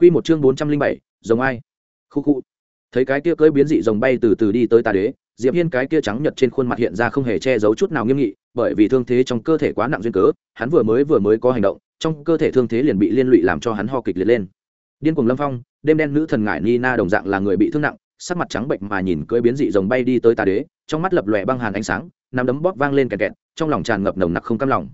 Quy một chương bốn trăm linh bảy, rồng ai? Khu khu. Thấy cái kia cưỡi biến dị rồng bay từ từ đi tới ta đế, Diệp Hiên cái kia trắng nhợt trên khuôn mặt hiện ra không hề che giấu chút nào nghiêm nghị, bởi vì thương thế trong cơ thể quá nặng duyên cớ, hắn vừa mới vừa mới có hành động, trong cơ thể thương thế liền bị liên lụy làm cho hắn ho kịch liệt lên. Điên cuồng Lâm Phong, đêm đen nữ thần ngải Nina đồng dạng là người bị thương nặng, sắc mặt trắng bệnh mà nhìn cưỡi biến dị rồng bay đi tới ta đế, trong mắt lập lòe băng hàn ánh sáng, nắm đấm bóp vang lên kẹt kẹt, trong lòng tràn ngập nồng nặc không cam lòng.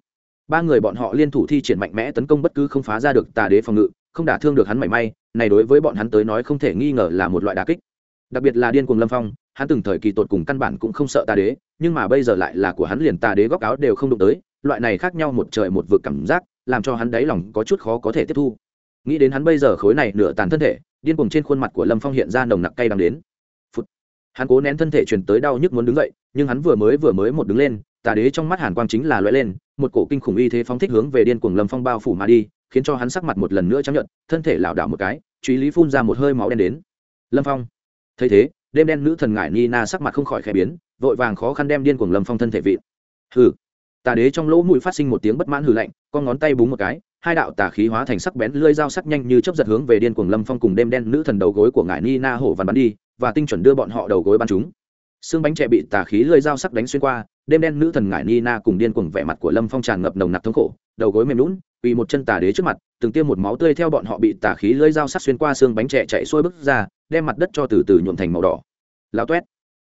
Ba người bọn họ liên thủ thi triển mạnh mẽ tấn công bất cứ không phá ra được tà đế phòng ngự, không đả thương được hắn mảy may, này đối với bọn hắn tới nói không thể nghi ngờ là một loại đả kích. Đặc biệt là điên cuồng Lâm Phong, hắn từng thời kỳ tột cùng căn bản cũng không sợ tà đế, nhưng mà bây giờ lại là của hắn liền tà đế góc áo đều không đụng tới, loại này khác nhau một trời một vực cảm giác, làm cho hắn đáy lòng có chút khó có thể tiếp thu. Nghĩ đến hắn bây giờ khối này nửa tàn thân thể, điên cuồng trên khuôn mặt của Lâm Phong hiện ra nồng nặc cay đắng đến. Phút. Hắn cố nén thân thể truyền tới đau nhức muốn đứng dậy, nhưng hắn vừa mới vừa mới một đứng lên, tà đế trong mắt hàn quang chính là loại lên, một cổ kinh khủng y thế phóng thích hướng về điên cuồng Lâm Phong bao phủ mà đi, khiến cho hắn sắc mặt một lần nữa trắng nhợt, thân thể lảo đảo một cái, truy lý phun ra một hơi máu đen đến. Lâm Phong. Thấy thế, đêm đen nữ thần ngải Nina sắc mặt không khỏi khẽ biến, vội vàng khó khăn đem điên cuồng Lâm Phong thân thể vịn. Hừ. Tà đế trong lỗ mũi phát sinh một tiếng bất mãn hừ lạnh, con ngón tay búng một cái, hai đạo tà khí hóa thành sắc bén lưỡi dao sắc nhanh như chớp giật hướng về điên cuồng Lâm Phong cùng đêm đen nữ thần đầu gối của ngải Nina hổ văn bắn đi, và tinh chuẩn đưa bọn họ đầu gối bắn chúng. Xương bánh trẻ bị tà khí lưỡi dao sắc đánh xuyên qua, đêm đen nữ thần ngải Nina cùng điên cuồng vẻ mặt của Lâm Phong tràn ngập nồng nặc thống khổ, đầu gối mềm nhũn, quỳ một chân tà đế trước mặt, từng tiêm một máu tươi theo bọn họ bị tà khí lưỡi dao sắc xuyên qua xương bánh trẻ chạy xuôi bước ra, đem mặt đất cho từ từ nhuộm thành màu đỏ. Lão toét.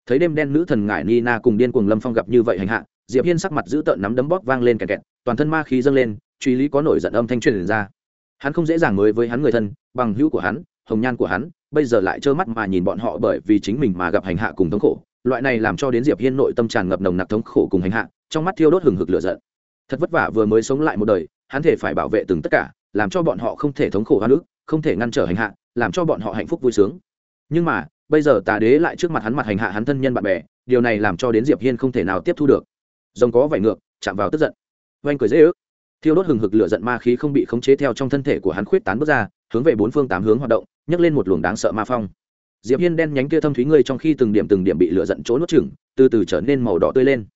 Thấy đêm đen nữ thần ngải Nina cùng điên cuồng Lâm Phong gặp như vậy hành hạ, Diệp Hiên sắc mặt giữ tợn nắm đấm bóp vang lên kẹt kẹt, toàn thân ma khí dâng lên, truy lý có nổi giận âm thanh truyền ra. Hắn không dễ dàng mới với hắn người thân, bằng hữu của hắn, hồng nhan của hắn, bây giờ lại trơ mắt mà nhìn bọn họ bởi vì chính mình mà gặp hành hạ cùng thống khổ, loại này làm cho đến Diệp Hiên nội tâm tràn ngập nồng nặc thống khổ cùng hành hạ, trong mắt thiêu đốt hừng hực lửa giận. Thật vất vả vừa mới sống lại một đời, hắn thể phải bảo vệ từng tất cả, làm cho bọn họ không thể thống khổ hoa nước, không thể ngăn trở hành hạ, làm cho bọn họ hạnh phúc vui sướng. Nhưng mà, bây giờ Tà Đế lại trước mặt hắn mặt hành hạ hắn thân nhân bạn bè, điều này làm cho đến Diệp Hiên không thể nào tiếp thu được. Rồng có vảy ngược, chạm vào tức giận. Oanh cười dễ ước. Thiêu đốt hừng hực lửa giận ma khí không bị khống chế theo trong thân thể của hắn khuyết tán bước ra, hướng về bốn phương tám hướng hoạt động, nhấc lên một luồng đáng sợ ma phong. Diệp Hiên đen nhánh kia thâm thúy ngươi trong khi từng điểm từng điểm bị lửa giận chỗ nuốt chửng, từ từ trở nên màu đỏ tươi lên.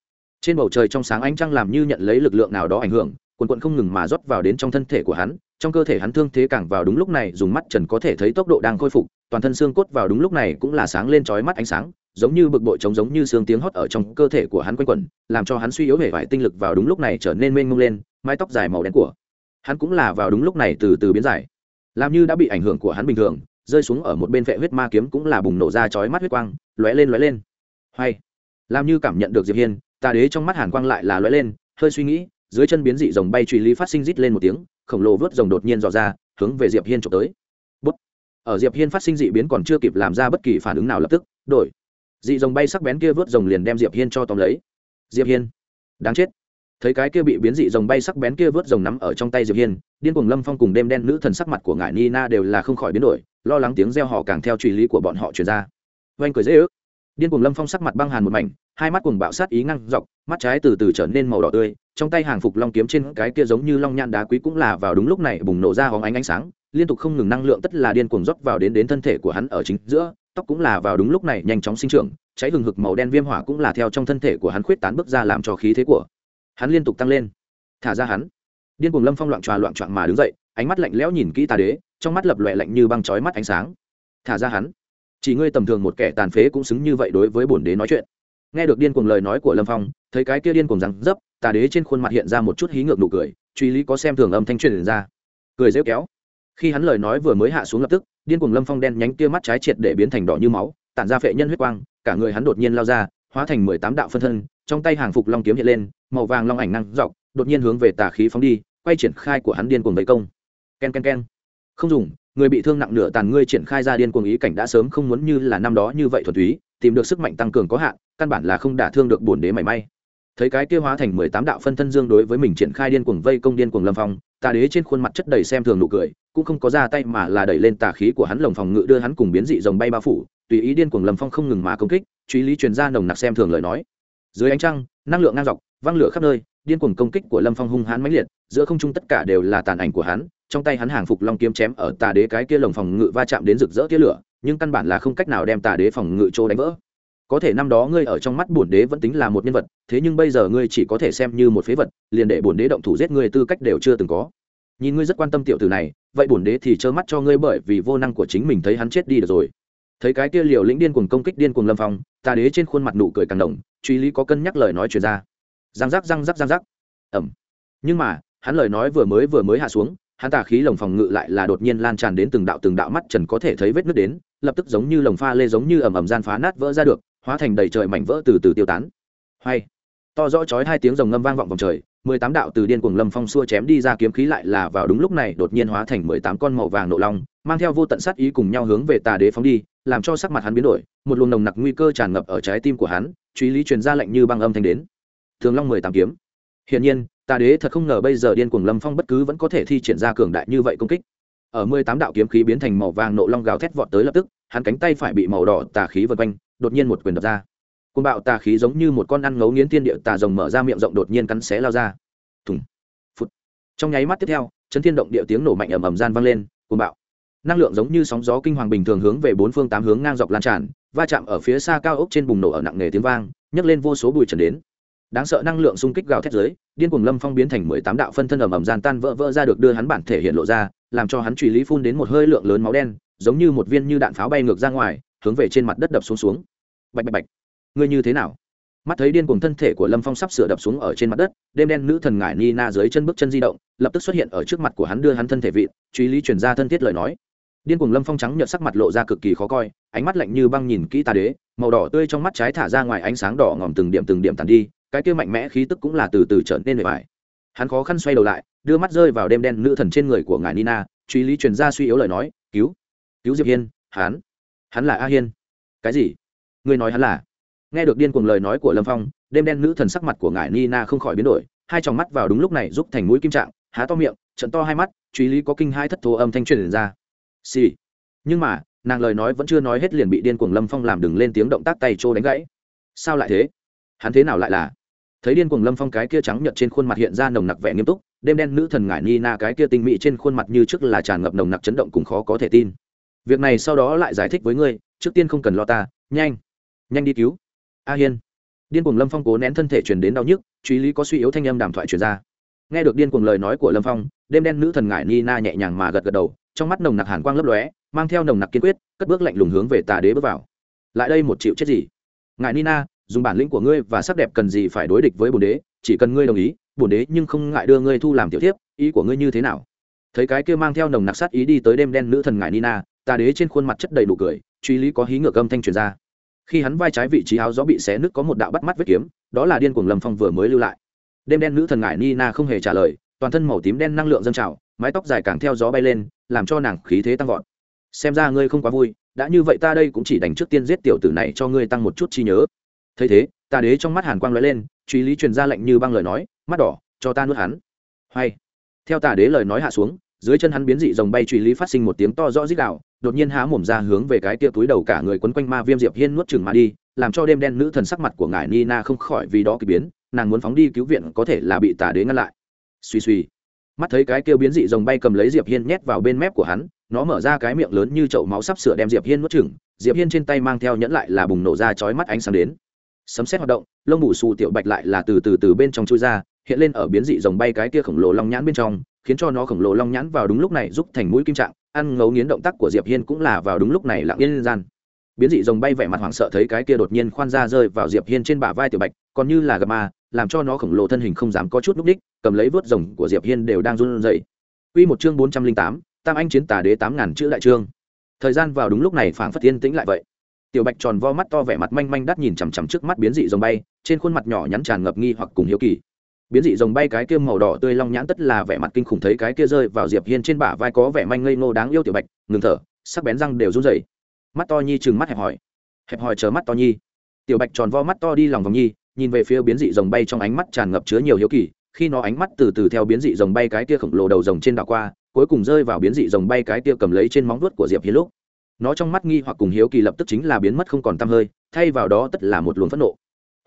Trên bầu trời trong sáng ánh trăng làm như nhận lấy lực lượng nào đó ảnh hưởng, quần quần không ngừng mà rót vào đến trong thân thể của hắn, trong cơ thể hắn thương thế càng vào đúng lúc này dùng mắt trần có thể thấy tốc độ đang khôi phục, toàn thân xương cốt vào đúng lúc này cũng là sáng lên chói mắt ánh sáng, giống như bực bội trống giống như xương tiếng hót ở trong cơ thể của hắn quanh quẩn, làm cho hắn suy yếu vẻ vải tinh lực vào đúng lúc này trở nên mênh mông lên, mái tóc dài màu đen của hắn cũng là vào đúng lúc này từ từ biến dài, làm như đã bị ảnh hưởng của hắn bình thường, rơi xuống ở một bên vệ huyết ma kiếm cũng là bùng nổ ra chói mắt huyết quang, lóe lên lóe lên. Hay, làm như cảm nhận được Diệp Hiên, tà đế trong mắt hàn quang lại là lóe lên, hơi suy nghĩ, dưới chân biến dị rồng bay truy lý phát sinh rít lên một tiếng, khổng lồ vớt rồng đột nhiên dò ra, hướng về Diệp Hiên trộm tới. Bút. Ở Diệp Hiên phát sinh dị biến còn chưa kịp làm ra bất kỳ phản ứng nào lập tức, đổi. Dị rồng bay sắc bén kia vớt rồng liền đem diệp hiên cho tóm lấy. Diệp hiên. Đáng chết. Thấy cái kia bị biến dị rồng bay sắc bén kia vớt rồng nắm ở trong tay diệp hiên điên cuồng lâm phong cùng đêm đen nữ thần sắc mặt của ngải nina đều là không khỏi biến đổi lo lắng tiếng reo họ càng theo truy lý của bọn họ truyền ra. Oanh cười dễ ước điên cuồng lâm phong sắc mặt băng hàn một mảnh, hai mắt cuồng bạo sát ý ngăn dọc, mắt trái từ từ trở nên màu đỏ tươi, trong tay hàng phục long kiếm trên cái kia giống như long nhan đá quý cũng là vào đúng lúc này bùng nổ ra hóng ánh ánh sáng, liên tục không ngừng năng lượng tất là điên cuồng dốc vào đến đến thân thể của hắn ở chính giữa, tóc cũng là vào đúng lúc này nhanh chóng sinh trưởng, cháy hừng hực màu đen viêm hỏa cũng là theo trong thân thể của hắn khuyết tán bước ra làm cho khí thế của hắn liên tục tăng lên. Thả ra hắn, điên cuồng lâm phong loạn tròa loạn trọn mà đứng dậy, ánh mắt lạnh lẽo nhìn kỹ tà đế, trong mắt lập loẹ lạnh như băng chói mắt ánh sáng. Thả ra hắn chỉ ngươi tầm thường một kẻ tàn phế cũng xứng như vậy đối với bổn đế nói chuyện. Nghe được điên cuồng lời nói của lâm phong, thấy cái kia điên cuồng rằng dấp, tà đế trên khuôn mặt hiện ra một chút hí ngược nụ cười, truy lý có xem thường âm thanh truyền ra. Cười rêu kéo. Khi hắn lời nói vừa mới hạ xuống lập tức, điên cuồng lâm phong đen nhánh tia mắt trái triệt để biến thành đỏ như máu, tản ra phệ nhân huyết quang, cả người hắn đột nhiên lao ra, hóa thành mười tám đạo phân thân, trong tay hàng phục long kiếm hiện lên, màu vàng long ảnh năng dọc, đột nhiên hướng về tà khí phóng đi, quay triển khai của hắn điên cuồng vây công. K e n k e n k e n không dùng người bị thương nặng nửa tàn ngươi triển khai ra điên cuồng ý cảnh đã sớm không muốn như là năm đó như vậy thuần túy, tìm được sức mạnh tăng cường có hạn, căn bản là không đả thương được bổn đế mảy may. Thấy cái kia hóa thành mười tám đạo phân thân dương đối với mình triển khai điên cuồng vây công điên cuồng lâm phong tà đế trên khuôn mặt chất đầy xem thường nụ cười, cũng không có ra tay mà là đẩy lên tà khí của hắn lồng phòng ngự đưa hắn cùng biến dị rồng bay bao phủ, tùy ý điên cuồng lâm phong không ngừng mà công kích, truy lý truyền ra nồng nặc xem thường lời nói. Dưới ánh trăng, năng lượng ngang dọc văng lửa khắp nơi, điên cuồng công kích của lâm phong hung hãn mãnh liệt, giữa không trung tất cả đều là tàn ảnh của hắn trong tay hắn hàng phục long kiếm chém ở tà đế cái kia lồng phòng ngự va chạm đến rực rỡ tia lửa, nhưng căn bản là không cách nào đem tà đế phòng ngự chỗ đánh vỡ. Có thể năm đó ngươi ở trong mắt bổn đế vẫn tính là một nhân vật, thế nhưng bây giờ ngươi chỉ có thể xem như một phế vật, liền để bổn đế động thủ giết ngươi tư cách đều chưa từng có. Nhìn ngươi rất quan tâm tiểu tử này, vậy bổn đế thì trơ mắt cho ngươi bởi vì vô năng của chính mình thấy hắn chết đi được rồi. Thấy cái kia liều lĩnh điên cuồng công kích điên cuồng lâm phong, tà đế trên khuôn mặt nụ cười càng đồng truy lý có cân nhắc lời nói chuyển ra. Răng rắc răng rắc răng rắc. Ẩm nhưng mà, hắn lời nói vừa mới vừa mới hạ xuống hắn tà khí lồng phòng ngự lại là đột nhiên lan tràn đến từng đạo từng đạo mắt trần có thể thấy vết nước đến, lập tức giống như lồng pha lê giống như ẩm ẩm gian phá nát vỡ ra được, hóa thành đầy trời mảnh vỡ từ từ tiêu tán. Hay, to rõ chói hai tiếng rồng ngâm vang vọng vòng trời, mười tám đạo từ điên cuồng lâm phong xua chém đi ra kiếm khí lại là vào đúng lúc này đột nhiên hóa thành mười tám con màu vàng nộ long, mang theo vô tận sát ý cùng nhau hướng về tà đế phóng đi, làm cho sắc mặt hắn biến đổi, một luồng nồng nặc nguy cơ tràn ngập ở trái tim của hắn, truy lý truyền ra lệnh như băng âm thanh đến. Thường long mười tám kiếm. Hiển nhiên tà đế thật không ngờ bây giờ điên cuồng lâm phong bất cứ vẫn có thể thi triển ra cường đại như vậy công kích. Ở mười tám đạo kiếm khí biến thành màu vàng nộ long gào thét vọt tới lập tức, hắn cánh tay phải bị màu đỏ tà khí vân quanh, đột nhiên một quyền đập ra. Côn bạo tà khí giống như một con ăn ngấu nghiến tiên địa tà rồng mở ra miệng rộng đột nhiên cắn xé lao ra. Thùng phút trong nháy mắt tiếp theo, chấn thiên động địa tiếng nổ mạnh ầm ầm gian vang lên côn bạo. Năng lượng giống như sóng gió kinh hoàng bình thường hướng về bốn phương tám hướng ngang dọc lan tràn, va chạm ở phía xa cao ốc trên bùng nổ ở nặng nề tiếng vang, nhấc lên vô số bụi trần đến đáng sợ năng lượng xung kích gào thét dưới, điên cuồng lâm phong biến thành mười tám đạo phân thân ầm ầm gian tan vỡ vỡ ra được đưa hắn bản thể hiện lộ ra, làm cho hắn truy lý phun đến một hơi lượng lớn máu đen, giống như một viên như đạn pháo bay ngược ra ngoài, hướng về trên mặt đất đập xuống xuống. Bạch bạch bạch. Ngươi như thế nào? Mắt thấy điên cuồng thân thể của lâm phong sắp sửa đập xuống ở trên mặt đất, đêm đen nữ thần ngải ni na dưới chân bước chân di động, lập tức xuất hiện ở trước mặt của hắn đưa hắn thân thể vị truy lý chuyển ra thân thiết lời nói. Điên cuồng lâm phong trắng nhợt sắc mặt lộ ra cực kỳ khó coi, ánh mắt lạnh như băng nhìn kỹ ta đế, màu đỏ tươi trong mắt trái thả ra ngoài ánh sáng đỏ ngòm từng điểm từng điểm tàn đi cái kia mạnh mẽ khí tức cũng là từ từ trở nên bề bài hắn khó khăn xoay đầu lại, đưa mắt rơi vào đêm đen nữ thần trên người của ngài nina, truy lý truyền ra suy yếu lời nói, cứu cứu diệp hiên, hắn hắn là a hiên. Cái gì? Ngươi nói hắn là? Nghe được điên cuồng lời nói của lâm phong, đêm đen nữ thần sắc mặt của ngài nina không khỏi biến đổi, hai tròng mắt vào đúng lúc này giúp thành mũi kim trạng, há to miệng, trận to hai mắt, truy lý có kinh hai thất thố âm thanh truyền ra. Xì、sì. nhưng mà, nàng lời nói vẫn chưa nói hết liền bị điên cuồng lâm phong làm đừng lên tiếng động tác tay trô đánh gãy. Sao lại thế? Hắn thế nào lại là? Thấy điên cuồng lâm phong cái kia trắng nhợt trên khuôn mặt hiện ra nồng nặc vẻ nghiêm túc, đêm đen nữ thần ngải ni na cái kia tinh mỹ trên khuôn mặt như trước là tràn ngập nồng nặc chấn động cùng khó có thể tin. Việc này sau đó lại giải thích với ngươi, trước tiên không cần lo ta, nhanh nhanh đi cứu. A hiên. Điên cuồng lâm phong cố nén thân thể truyền đến đau nhức, truy lý có suy yếu thanh âm đàm thoại truyền ra. Nghe được điên cuồng lời nói của lâm phong, đêm đen nữ thần ngải ni na nhẹ nhàng mà gật gật đầu, trong mắt nồng nặc hàn quang lấp lóe, mang theo nồng nặc kiên quyết, cất bước lạnh lùng hướng về tà đế bước vào. Lại đây một triệu chết gì? Ngài nina dùng bản lĩnh của ngươi và sắc đẹp cần gì phải đối địch với bồn đế, chỉ cần ngươi đồng ý bồn đế nhưng không ngại đưa ngươi thu làm tiểu thiếp, ý của ngươi như thế nào? Thấy cái kia mang theo nồng nặc sát ý đi tới đêm đen nữ thần ngài nina tà đế trên khuôn mặt chất đầy đủ cười, truy lý có hí ngược âm thanh truyền ra. Khi hắn vai trái vị trí áo gió bị xé nứt có một đạo bắt mắt vết kiếm, đó là điên cuồng lâm phong vừa mới lưu lại. Đêm đen nữ thần ngài nina không hề trả lời, toàn thân màu tím đen năng lượng dâng trào, mái tóc dài càng theo gió bay lên, làm cho nàng khí thế tăng vọt. Xem ra ngươi không quá vui, đã như vậy ta đây cũng chỉ đánh trước tiên giết tiểu tử này cho ngươi tăng một chút chi nhớ thấy thế tà đế trong mắt hàn quang lóe lên, truy lý truyền ra lệnh như băng lời nói, mắt đỏ, cho ta nuốt hắn. Hay. Theo tà đế lời nói hạ xuống, dưới chân hắn biến dị rồng bay truy lý phát sinh một tiếng to rõ rít đạo đột nhiên há mồm ra hướng về cái kia túi đầu cả người quấn quanh ma viêm diệp hiên nuốt chừng mà đi, làm cho đêm đen nữ thần sắc mặt của ngài nina không khỏi vì đó kỳ biến, nàng muốn phóng đi cứu viện có thể là bị tà đế ngăn lại. Suy suy mắt thấy cái kia biến dị rồng bay cầm lấy diệp hiên nhét vào bên mép của hắn, nó mở ra cái miệng lớn như chậu máu sắp sửa đem diệp hiên nuốt chừng diệp hiên trên tay mang theo nhẫn lại là bùng nổ ra chói mắt ánh sáng đến sấm xét hoạt động lông bù xù tiểu bạch lại là từ từ từ bên trong chui ra hiện lên ở biến dị rồng bay cái kia khổng lồ long nhãn bên trong khiến cho nó khổng lồ long nhãn vào đúng lúc này giúp thành mũi kim trạng ăn ngấu nghiến động tác của diệp hiên cũng là vào đúng lúc này lặng yên gian. Biến dị rồng bay vẻ mặt hoảng sợ thấy cái kia đột nhiên khoan ra rơi vào diệp hiên trên bả vai tiểu bạch còn như là gặp ma làm cho nó khổng lồ thân hình không dám có chút núc đích cầm lấy vớt rồng của diệp hiên đều đang run rẩy. Quy một chương bốn trăm linh tám, Tam Anh chiến tà đế tám ngàn chữ đại chương. Thời gian vào đúng lúc này phảng phất yên tĩnh lại vậy tiểu bạch tròn vo mắt to vẻ mặt manh manh đắt nhìn chằm chằm trước mắt biến dị rồng bay, trên khuôn mặt nhỏ nhắn tràn ngập nghi hoặc cùng hiếu kỳ. Biến dị rồng bay cái kia màu đỏ tươi long nhãn tất là vẻ mặt kinh khủng thấy cái kia rơi vào diệp hiên trên bả vai có vẻ manh ngây ngô đáng yêu tiểu bạch, ngừng thở, sắc bén răng đều run rẩy. Mắt to nhi trừng mắt hẹp hỏi hẹp hỏi chờ mắt to nhi. Tiểu bạch tròn vo mắt to đi lòng vòng nhi, nhìn về phía biến dị rồng bay trong ánh mắt tràn ngập chứa nhiều hiếu kỳ, khi nó ánh mắt từ từ theo biến dị rồng bay cái kia khổng lồ đầu rồng trên đảo qua, cuối cùng rơi vào biến dị rồng bay cái kia cầm lấy trên móng vuốt của diệp hiên lúc nó trong mắt nghi hoặc cùng hiếu kỳ lập tức chính là biến mất không còn t hơi, thay vào đó tất là một luồng phẫn nộ.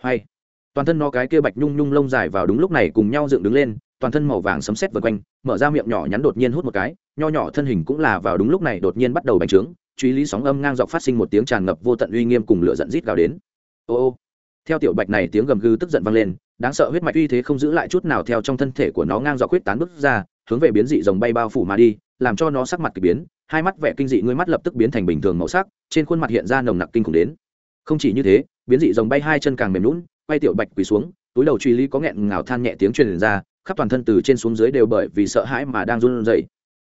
Hay, toàn thân nó cái kia bạch nhung nhung lông dài vào đúng lúc này cùng nhau dựng đứng lên, toàn thân màu vàng sấm sét vượt quanh, mở ra miệng nhỏ nhắn đột nhiên hút một cái, nho nhỏ thân hình cũng là vào đúng lúc này đột nhiên bắt đầu bành trướng, truy lý sóng âm ngang dọc phát sinh một tiếng tràn ngập vô tận uy nghiêm cùng lửa giận rít gào đến. Ô ô, theo tiểu bạch này tiếng gầm gừ tức giận vang lên, đáng sợ huyết mạch uy thế không giữ lại chút nào theo trong thân thể của nó ngang dọc huyết tán bước ra, hướng về biến dị rồng bay bao phủ mà đi làm cho nó sắc mặt k ỳ biến, hai mắt vẻ kinh dị ngươi mắt lập tức biến thành bình thường màu sắc, trên khuôn mặt hiện ra nồng nặc kinh khủng đến. Không chỉ như thế, biến dị rồng bay hai chân càng mềm lún bay tiểu bạch quỳ xuống, túi đầu truy lý có nghẹn ngào than nhẹ tiếng truyền ra, khắp toàn thân từ trên xuống dưới đều bởi vì sợ hãi mà đang run rẩy.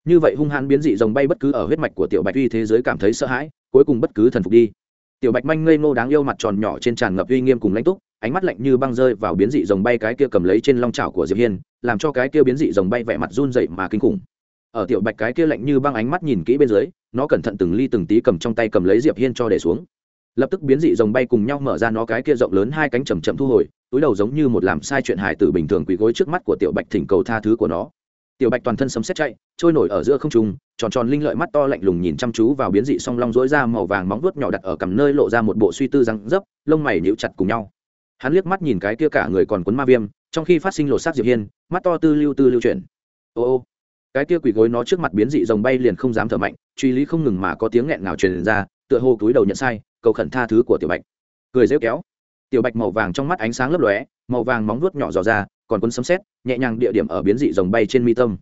Như vậy hung hãn biến dị rồng bay bất cứ ở huyết mạch của tiểu bạch uy thế giới cảm thấy sợ hãi, cuối cùng bất cứ thần phục đi. Tiểu bạch manh ngây ngô đáng yêu mặt tròn nhỏ trên tràn ngập uy nghiêm cùng lãnh túc, ánh mắt lạnh như băng rơi vào biến dị rồng bay cái kia cầm lấy trên long trào của diệp hiên, làm cho cái kia biến dị rồng bay vẻ mặt run rẩy mà kinh khủng ở tiểu bạch cái kia lạnh như băng ánh mắt nhìn kỹ bên dưới, nó cẩn thận từng ly từng tí cầm trong tay cầm lấy diệp hiên cho để xuống. Lập tức biến dị rồng bay cùng nhau mở ra nó cái kia rộng lớn hai cánh chầm chậm thu hồi, túi đầu giống như một làm sai chuyện hài tử bình thường quỳ gối trước mắt của tiểu bạch thỉnh cầu tha thứ của nó. Tiểu bạch toàn thân sấm sét chạy, trôi nổi ở giữa không trung, tròn tròn linh lợi mắt to lạnh lùng nhìn chăm chú vào biến dị song long dối ra màu vàng móng vuốt nhỏ đặt ở cầm nơi lộ ra một bộ suy tư răng dấp, lông mày nhíu chặt cùng nhau. Hắn liếc mắt nhìn cái kia cả người còn cuốn ma viêm, trong khi phát sinh lột xác diệp hiên, mắt to tư lưu tư lưu chuyển. Ô ô cái kia quỳ gối nó trước mặt biến dị rồng bay liền không dám thở mạnh, truy lý không ngừng mà có tiếng nghẹn ngào truyền ra, tựa hồ túi đầu nhận sai, cầu khẩn tha thứ của tiểu bạch. Cười rêu kéo. Tiểu bạch màu vàng trong mắt ánh sáng lấp lóe, màu vàng móng vuốt nhỏ dò ra, còn quân sấm xét nhẹ nhàng địa điểm ở biến dị rồng bay trên mi tâm.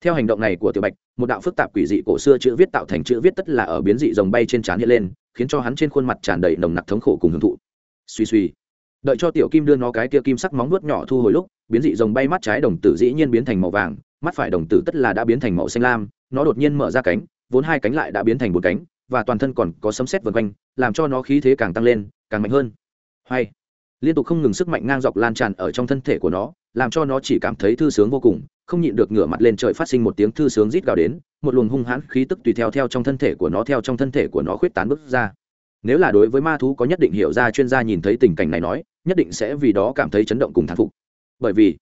Theo hành động này của tiểu bạch, một đạo phức tạp quỷ dị cổ xưa chữ viết tạo thành chữ viết tất là ở biến dị rồng bay trên trán hiện lên, khiến cho hắn trên khuôn mặt tràn đầy nồng nặc thống khổ cùng hưởng thụ. Suy suy đợi cho tiểu kim đưa nó cái kia kim sắc móng vuốt nhỏ thu hồi lúc, biến dị rồng bay mắt trái đồng tử dĩ nhiên biến thành màu vàng mắt phải đồng tử tất là đã biến thành màu xanh lam, nó đột nhiên mở ra cánh, vốn hai cánh lại đã biến thành một cánh, và toàn thân còn có sấm sét vần quanh, làm cho nó khí thế càng tăng lên, càng mạnh hơn. Hay. Liên tục không ngừng sức mạnh ngang dọc lan tràn ở trong thân thể của nó, làm cho nó chỉ cảm thấy thư sướng vô cùng, không nhịn được ngửa mặt lên trời phát sinh một tiếng thư sướng rít gào đến, một luồng hung hãn khí tức tùy theo theo trong thân thể của nó, theo trong thân thể của nó khuyết tán bước ra. Nếu là đối với ma thú có nhất định hiểu ra chuyên gia nhìn thấy tình cảnh này nói, nhất định sẽ vì đó cảm thấy chấn động cùng thán phục. Bởi vì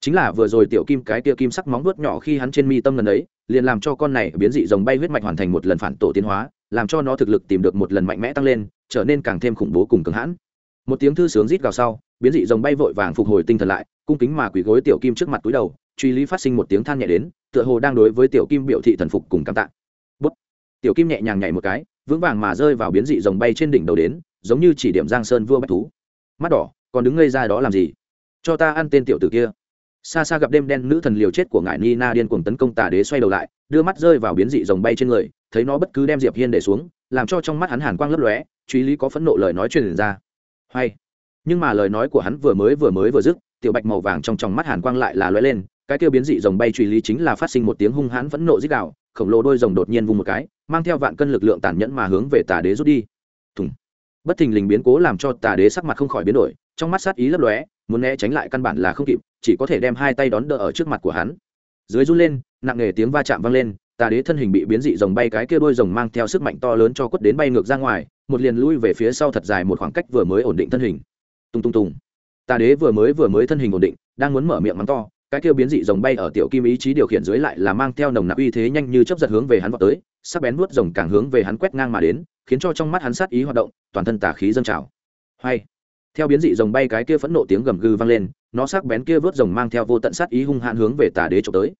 chính là vừa rồi tiểu kim cái tia kim sắc móng vuốt nhỏ khi hắn trên mi tâm lần ấy, liền làm cho con này biến dị rồng bay huyết mạch hoàn thành một lần phản tổ tiến hóa, làm cho nó thực lực tìm được một lần mạnh mẽ tăng lên, trở nên càng thêm khủng bố cùng cứng hãn. Một tiếng thư sướng rít gào sau, biến dị rồng bay vội vàng phục hồi tinh thần lại, cung kính mà quỳ gối tiểu kim trước mặt túi đầu, truy lý phát sinh một tiếng than nhẹ đến, tựa hồ đang đối với tiểu kim biểu thị thần phục cùng cảm tạ. Bút. Tiểu kim nhẹ nhàng nhảy một cái, vững vàng mà rơi vào biến dị rồng bay trên đỉnh đầu đến, giống như chỉ điểm giang sơn vua bách thú. Mắt đỏ, còn đứng ngây ra đó làm gì? Cho ta ăn tên tiểu tử kia xa xa gặp đêm đen nữ thần liều chết của ngải nina điên cuồng tấn công tà đế xoay đầu lại, đưa mắt rơi vào biến dị rồng bay trên người, thấy nó bất cứ đem diệp hiên để xuống, làm cho trong mắt hắn hàn quang lấp lóe, truy lý có phẫn nộ lời nói truyền ra. Hay. Nhưng mà lời nói của hắn vừa mới vừa mới vừa dứt, tiểu bạch màu vàng trong trong mắt hàn quang lại là lóe lên, cái tiêu biến dị rồng bay truy lý chính là phát sinh một tiếng hung hãn phẫn nộ dích đạo khổng lồ đôi rồng đột nhiên vung một cái, mang theo vạn cân lực lượng tàn nhẫn mà hướng về tà đế rút đi. Thùng. Bất thình lình biến cố làm cho tà đế sắc mặt không khỏi biến đổi, trong mắt sát ý lấp lóe, muốn né tránh lại căn bản là không kịp chỉ có thể đem hai tay đón đỡ ở trước mặt của hắn. Dưới run lên, nặng nề tiếng va chạm vang lên, tà đế thân hình bị biến dị rồng bay cái kia đôi rồng mang theo sức mạnh to lớn cho quất đến bay ngược ra ngoài, một liền lui về phía sau thật dài một khoảng cách vừa mới ổn định thân hình. Tung tung tung. Tà đế vừa mới vừa mới thân hình ổn định, đang muốn mở miệng mắng to, cái kia biến dị rồng bay ở tiểu kim ý chí điều khiển dưới lại là mang theo nồng nặc uy thế nhanh như chấp giật hướng về hắn vào tới, sắc bén nuốt rồng càng hướng về hắn quét ngang mà đến, khiến cho trong mắt hắn sát ý hoạt động, toàn thân tà khí dâng trào. Hay theo biến dị rồng bay cái kia phẫn nộ tiếng gầm gừ vang lên, nó sắc bén kia vớt rồng mang theo vô tận sát ý hung hãn hướng về tà đế trộm tới.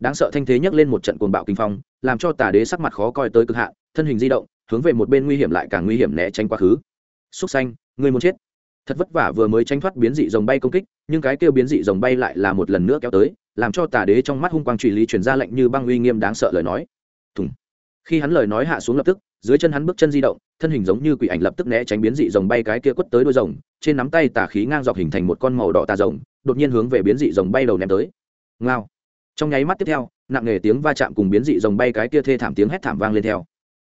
Đáng sợ thanh thế nhấc lên một trận cuồng bạo kinh phong, làm cho tà đế sắc mặt khó coi tới cực hạn, thân hình di động, hướng về một bên nguy hiểm lại càng nguy hiểm né tránh quá khứ. Xúc xanh người muốn chết. Thật vất vả vừa mới tránh thoát biến dị rồng bay công kích, nhưng cái kêu biến dị rồng bay lại là một lần nữa kéo tới, làm cho tà đế trong mắt hung quang truy lý truyền ra lệnh như băng uy nghiêm đáng sợ lời nói. Thùng. Khi hắn lời nói hạ xuống lập tức, dưới chân hắn bước chân di động thân hình giống như quỷ ảnh lập tức né tránh biến dị rồng bay cái kia quất tới đôi rồng, trên nắm tay tả khí ngang dọc hình thành một con màu đỏ tà rồng, đột nhiên hướng về biến dị rồng bay đầu ném tới. Ngao. Trong nháy mắt tiếp theo, nặng nề tiếng va chạm cùng biến dị rồng bay cái kia thê thảm tiếng hét thảm vang lên theo.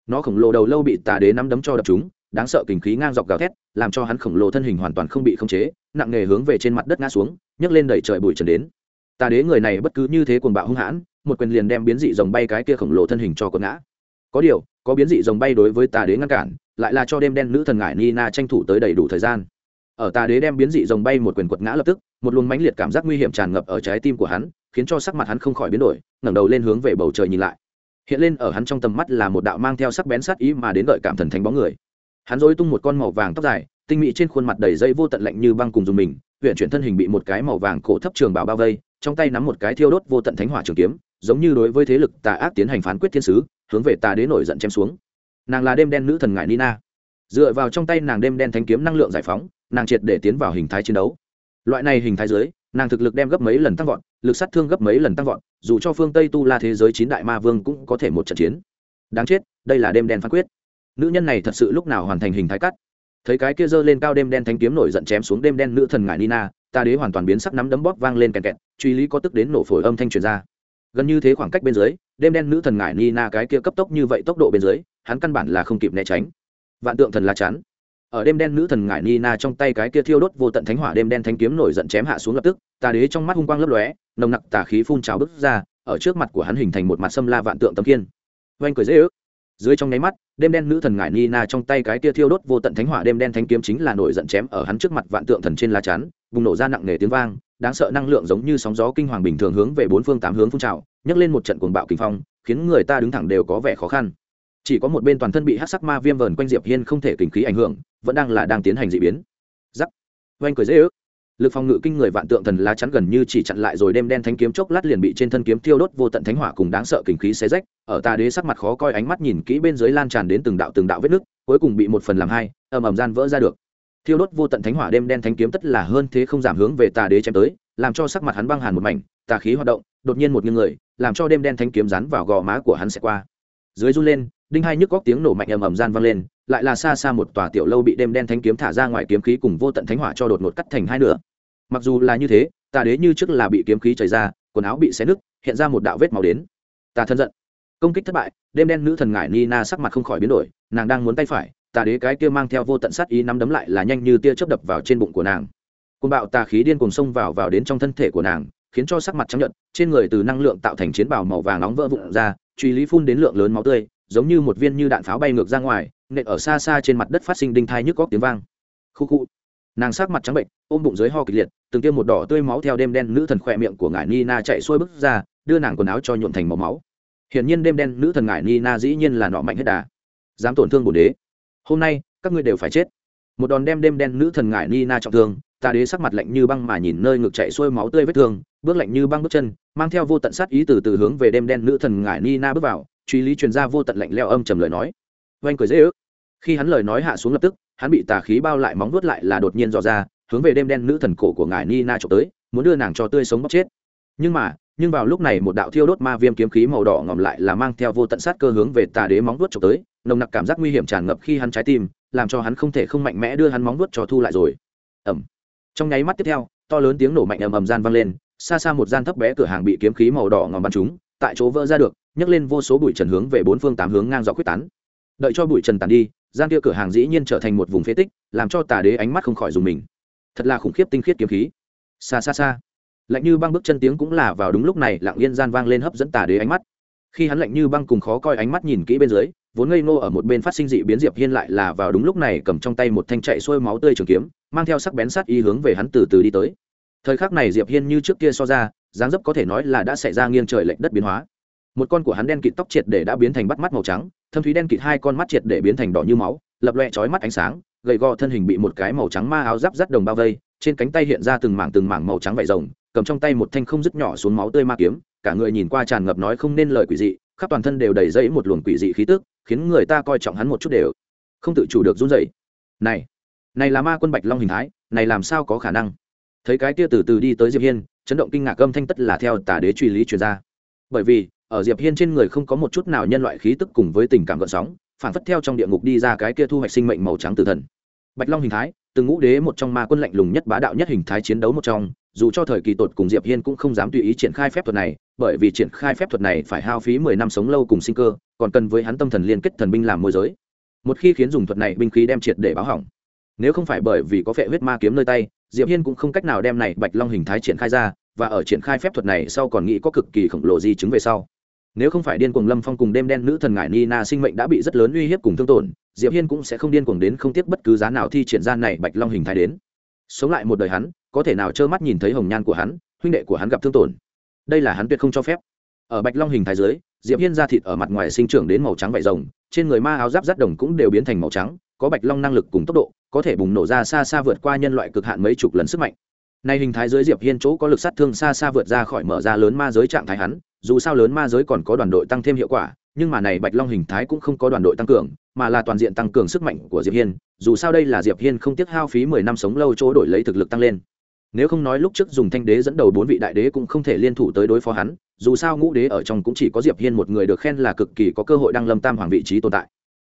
Nó khổng lồ đầu lâu bị tà đế nắm đấm cho đập chúng đáng sợ kình khí ngang dọc gào thét, làm cho hắn khổng lồ thân hình hoàn toàn không bị khống chế, nặng nề hướng về trên mặt đất ngã xuống, nhấc lên đẩy trời bụi trần đến. Tà đế người này bất cứ như thế cuồng bạo hung hãn, một quyền liền đem biến dị rồng bay cái kia khổng lồ thân hình cho quật ngã. Có điều, có biến dị rồng bay đối với tà đế ngăn cản lại là cho đêm đen nữ thần ngải nina tranh thủ tới đầy đủ thời gian. Ở tà đế đem biến dị rồng bay một quyền quật ngã lập tức, một luồng mãnh liệt cảm giác nguy hiểm tràn ngập ở trái tim của hắn, khiến cho sắc mặt hắn không khỏi biến đổi, ngẩng đầu lên hướng về bầu trời nhìn lại. Hiện lên ở hắn trong tầm mắt là một đạo mang theo sắc bén sát ý mà đến đợi cảm thần thánh bóng người. Hắn dối tung một con màu vàng tóc dài, tinh mỹ trên khuôn mặt đầy dây vô tận lạnh như băng cùng dùng mình huyện chuyển thân hình bị một cái màu vàng cổ thấp trường bảo bao vây, trong tay nắm một cái thiêu đốt vô tận thánh hỏa trường kiếm, giống như đối với thế lực tà ác tiến hành phán quyết thiên sứ, hướng về tà đế nổi giận chém xuống nàng là đêm đen nữ thần ngại nina. Dựa vào trong tay nàng đêm đen thanh kiếm năng lượng giải phóng, nàng triệt để tiến vào hình thái chiến đấu. Loại này hình thái dưới, nàng thực lực đem gấp mấy lần tăng vọt, lực sát thương gấp mấy lần tăng vọt, dù cho phương tây tu la thế giới chín đại ma vương cũng có thể một trận chiến. Đáng chết, đây là đêm đen phán quyết. Nữ nhân này thật sự lúc nào hoàn thành hình thái cắt? Thấy cái kia giơ lên cao đêm đen thanh kiếm nổi giận chém xuống đêm đen nữ thần ngải nina, ta đế hoàn toàn biến sắc nắm đấm bóp vang lên kẹt kẹt, truy lý có tức đến nổ phổi âm thanh truyền ra. Gần như thế khoảng cách bên dưới đêm đen nữ thần ngải nina cái kia cấp tốc như vậy tốc độ bên dưới, hắn căn bản là không kịp né tránh. Vạn tượng thần la chắn. Ở đêm đen nữ thần ngải nina trong tay cái kia thiêu đốt vô tận thánh hỏa đêm đen thanh kiếm nổi giận chém hạ xuống lập tức, tà đế trong mắt hung quang lấp lóe, nồng nặc tà khí phun trào bức ra, ở trước mặt của hắn hình thành một mặt sâm la vạn tượng tấm kiên oanh cười dễ ước. Dưới trong nháy mắt, đêm đen nữ thần ngải nina trong tay cái kia thiêu đốt vô tận thánh hỏa đêm đen thanh kiếm chính là nổi giận chém ở hắn trước mặt vạn tượng thần trên la chắn, bùng nổ ra nặng nề tiếng vang đáng sợ năng lượng giống như sóng gió kinh hoàng bình thường hướng về bốn phương tám hướng phun trào, nhấc lên một trận cuồng bạo kinh phong, khiến người ta đứng thẳng đều có vẻ khó khăn. Chỉ có một bên toàn thân bị hát sắc ma viêm vờn quanh diệp hiên không thể kinh khí ảnh hưởng, vẫn đang là đang tiến hành dị biến. Giắc. Oanh cười dễ ước. Lực phòng ngự kinh người vạn tượng thần lá chắn gần như chỉ chặn lại rồi đêm đen thánh kiếm chốc lát liền bị trên thân kiếm thiêu đốt vô tận thánh hỏa cùng đáng sợ kinh khí xé rách, ở ta đế sắc mặt khó coi ánh mắt nhìn kỹ bên dưới lan tràn đến từng đạo từng đạo vết nứt, cuối cùng bị một phần làm hai, ầm ầm gian vỡ ra được thiêu đốt vô tận thánh hỏa đêm đen thánh kiếm tất là hơn thế không giảm hướng về tà đế chém tới, làm cho sắc mặt hắn băng hàn một mảnh, tà khí hoạt động, đột nhiên một nghiêng người, làm cho đêm đen thánh kiếm rắn vào gò má của hắn sẽ qua. Dưới run lên, đinh hai nhức góc tiếng nổ mạnh ầm ầm gian vang lên, lại là xa xa một tòa tiểu lâu bị đêm đen thánh kiếm thả ra ngoài kiếm khí cùng vô tận thánh hỏa cho đột ngột cắt thành hai nửa. Mặc dù là như thế, tà đế như trước là bị kiếm khí chảy ra, quần áo bị xé nứt, hiện ra một đạo vết màu đến. Tà thân giận. Công kích thất bại, đêm đen nữ thần ngải nina sắc mặt không khỏi biến đổi, nàng đang muốn tay phải tà đế cái kia mang theo vô tận sát ý nắm đấm lại là nhanh như tia chớp đập vào trên bụng của nàng. Côn bạo tà khí điên cùng xông vào vào đến trong thân thể của nàng khiến cho sắc mặt trắng nhợt, trên người từ năng lượng tạo thành chiến bào màu vàng nóng vỡ vụn ra truy lý phun đến lượng lớn máu tươi giống như một viên như đạn pháo bay ngược ra ngoài nện ở xa xa trên mặt đất phát sinh đinh thai nhức góc tiếng vang. Khu khu. Nàng sắc mặt trắng bệnh ôm bụng dưới ho kịch liệt từng tiêm một đỏ tươi máu theo đêm đen nữ thần khỏe miệng của ngải nina chạy xuôi bước ra đưa nàng quần áo cho nhuộm thành màu máu. Hiển nhiên đêm đen nữ thần ngải nina dĩ nhiên là nọ mạnh hết đà. Dám tổn thương bổn đế hôm nay, các ngươi đều phải chết. Một đòn đem đêm đen nữ thần ngải nina trọng thương tà đế sắc mặt lạnh như băng mà nhìn nơi ngực chạy xuôi máu tươi vết thương, bước lạnh như băng bước chân, mang theo vô tận sát ý từ từ hướng về đêm đen nữ thần ngải nina bước vào, truy lý truyền ra vô tận lạnh leo âm trầm lời nói. Oanh cười dễ ước. Khi hắn lời nói hạ xuống lập tức, hắn bị tà khí bao lại móng vuốt lại là đột nhiên dò ra, hướng về đêm đen nữ thần cổ của ngài nina trộm tới, muốn đưa nàng cho tươi sống bóc chết. Nhưng mà nhưng vào lúc này một đạo thiêu đốt ma viêm kiếm khí màu đỏ ngòm lại là mang theo vô tận sát cơ hướng về tà đế móng vuốt chụp tới, nồng nặc cảm giác nguy hiểm tràn ngập khi hắn trái tim, làm cho hắn không thể không mạnh mẽ đưa hắn móng vuốt cho thu lại rồi. Ầm. Trong nháy mắt tiếp theo, to lớn tiếng nổ mạnh ầm ầm gian vang lên, xa xa một gian thấp bé cửa hàng bị kiếm khí màu đỏ ngòm bắn trúng, tại chỗ vỡ ra được, nhấc lên vô số bụi trần hướng về bốn phương tám hướng ngang dọc quyết tán. Đợi cho bụi trần tàn đi, gian kia cửa hàng dĩ nhiên trở thành một vùng phế tích, làm cho tà đế ánh mắt không khỏi dùng mình. Thật là khủng khiếp tinh khiết kiếm khí. Xa xa xa lạnh như băng bước chân tiếng cũng là vào đúng lúc này lặng yên gian vang lên hấp dẫn tà đế ánh mắt. Khi hắn lạnh như băng cùng khó coi ánh mắt nhìn kỹ bên dưới, vốn ngây ngô ở một bên phát sinh dị biến diệp hiên lại là vào đúng lúc này cầm trong tay một thanh chạy xuôi máu tươi trường kiếm, mang theo sắc bén sát y hướng về hắn từ từ đi tới. Thời khắc này diệp hiên như trước kia so ra, dáng dấp có thể nói là đã xảy ra nghiêng trời lệch đất biến hóa. Một con của hắn đen kịt tóc triệt để đã biến thành bắt mắt màu trắng, thâm thúy đen kịt hai con mắt triệt để biến thành đỏ như máu, lập loe chói mắt ánh sáng, gầy gò thân hình bị một cái màu trắng ma áo giáp rắt đồng bao vây, trên cánh tay hiện ra từng mảng từng mảng màu trắng vải rồng cầm trong tay một thanh không dứt nhỏ xuống máu tươi ma kiếm, cả người nhìn qua tràn ngập nói không nên lời quỷ dị, khắp toàn thân đều đầy dẫy một luồng quỷ dị khí tức, khiến người ta coi trọng hắn một chút đều. Không tự chủ được run dậy này này là ma quân bạch long hình thái, này làm sao có khả năng? Thấy cái kia từ từ đi tới diệp hiên, chấn động kinh ngạc âm thanh tất là theo tà đế truy lý truyền ra. Bởi vì, ở diệp hiên trên người không có một chút nào nhân loại khí tức cùng với tình cảm gợn sóng, phản phất theo trong địa ngục đi ra cái kia thu hoạch sinh mệnh màu trắng tử thần. Bạch long hình thái, từng ngũ đế một trong ma quân lạnh lùng nhất bá đạo nhất hình thái chiến đấu một trong dù cho thời kỳ tột cùng diệp hiên cũng không dám tùy ý triển khai phép thuật này, bởi vì triển khai phép thuật này phải hao phí mười năm sống lâu cùng sinh cơ, còn cần với hắn tâm thần liên kết thần binh làm môi giới. Một khi khiến dùng thuật này binh khí đem triệt để báo hỏng, nếu không phải bởi vì có phệ huyết ma kiếm nơi tay, diệp hiên cũng không cách nào đem này bạch long hình thái triển khai ra, và ở triển khai phép thuật này sau còn nghĩ có cực kỳ khổng lồ di chứng về sau. Nếu không phải điên cuồng lâm phong cùng đêm đen nữ thần ngải nina sinh mệnh đã bị rất lớn uy hiếp cùng thương tổn, diệp hiên cũng sẽ không điên cuồng đến không tiếc bất cứ giá nào thi triển ra này bạch long hình thái đến sống lại một đời hắn, có thể nào trơ mắt nhìn thấy hồng nhan của hắn, huynh đệ của hắn gặp thương tổn? Đây là hắn tuyệt không cho phép. Ở bạch long hình thái dưới, diệp hiên da thịt ở mặt ngoài sinh trưởng đến màu trắng vải rồng, trên người ma áo giáp rắt đồng cũng đều biến thành màu trắng, có bạch long năng lực cùng tốc độ, có thể bùng nổ ra xa xa vượt qua nhân loại cực hạn mấy chục lần sức mạnh. Nay hình thái dưới diệp hiên chỗ có lực sát thương xa xa vượt ra khỏi mở ra lớn ma giới trạng thái hắn, dù sao lớn ma giới còn có đoàn đội tăng thêm hiệu quả nhưng mà này bạch long hình thái cũng không có đoàn đội tăng cường, mà là toàn diện tăng cường sức mạnh của diệp hiên, dù sao đây là diệp hiên không tiếc hao phí mười năm sống lâu chỗ đổi lấy thực lực tăng lên. Nếu không nói lúc trước dùng thanh đế dẫn đầu bốn vị đại đế cũng không thể liên thủ tới đối phó hắn, dù sao ngũ đế ở trong cũng chỉ có diệp hiên một người được khen là cực kỳ có cơ hội đăng lâm tam hoàng vị trí tồn tại.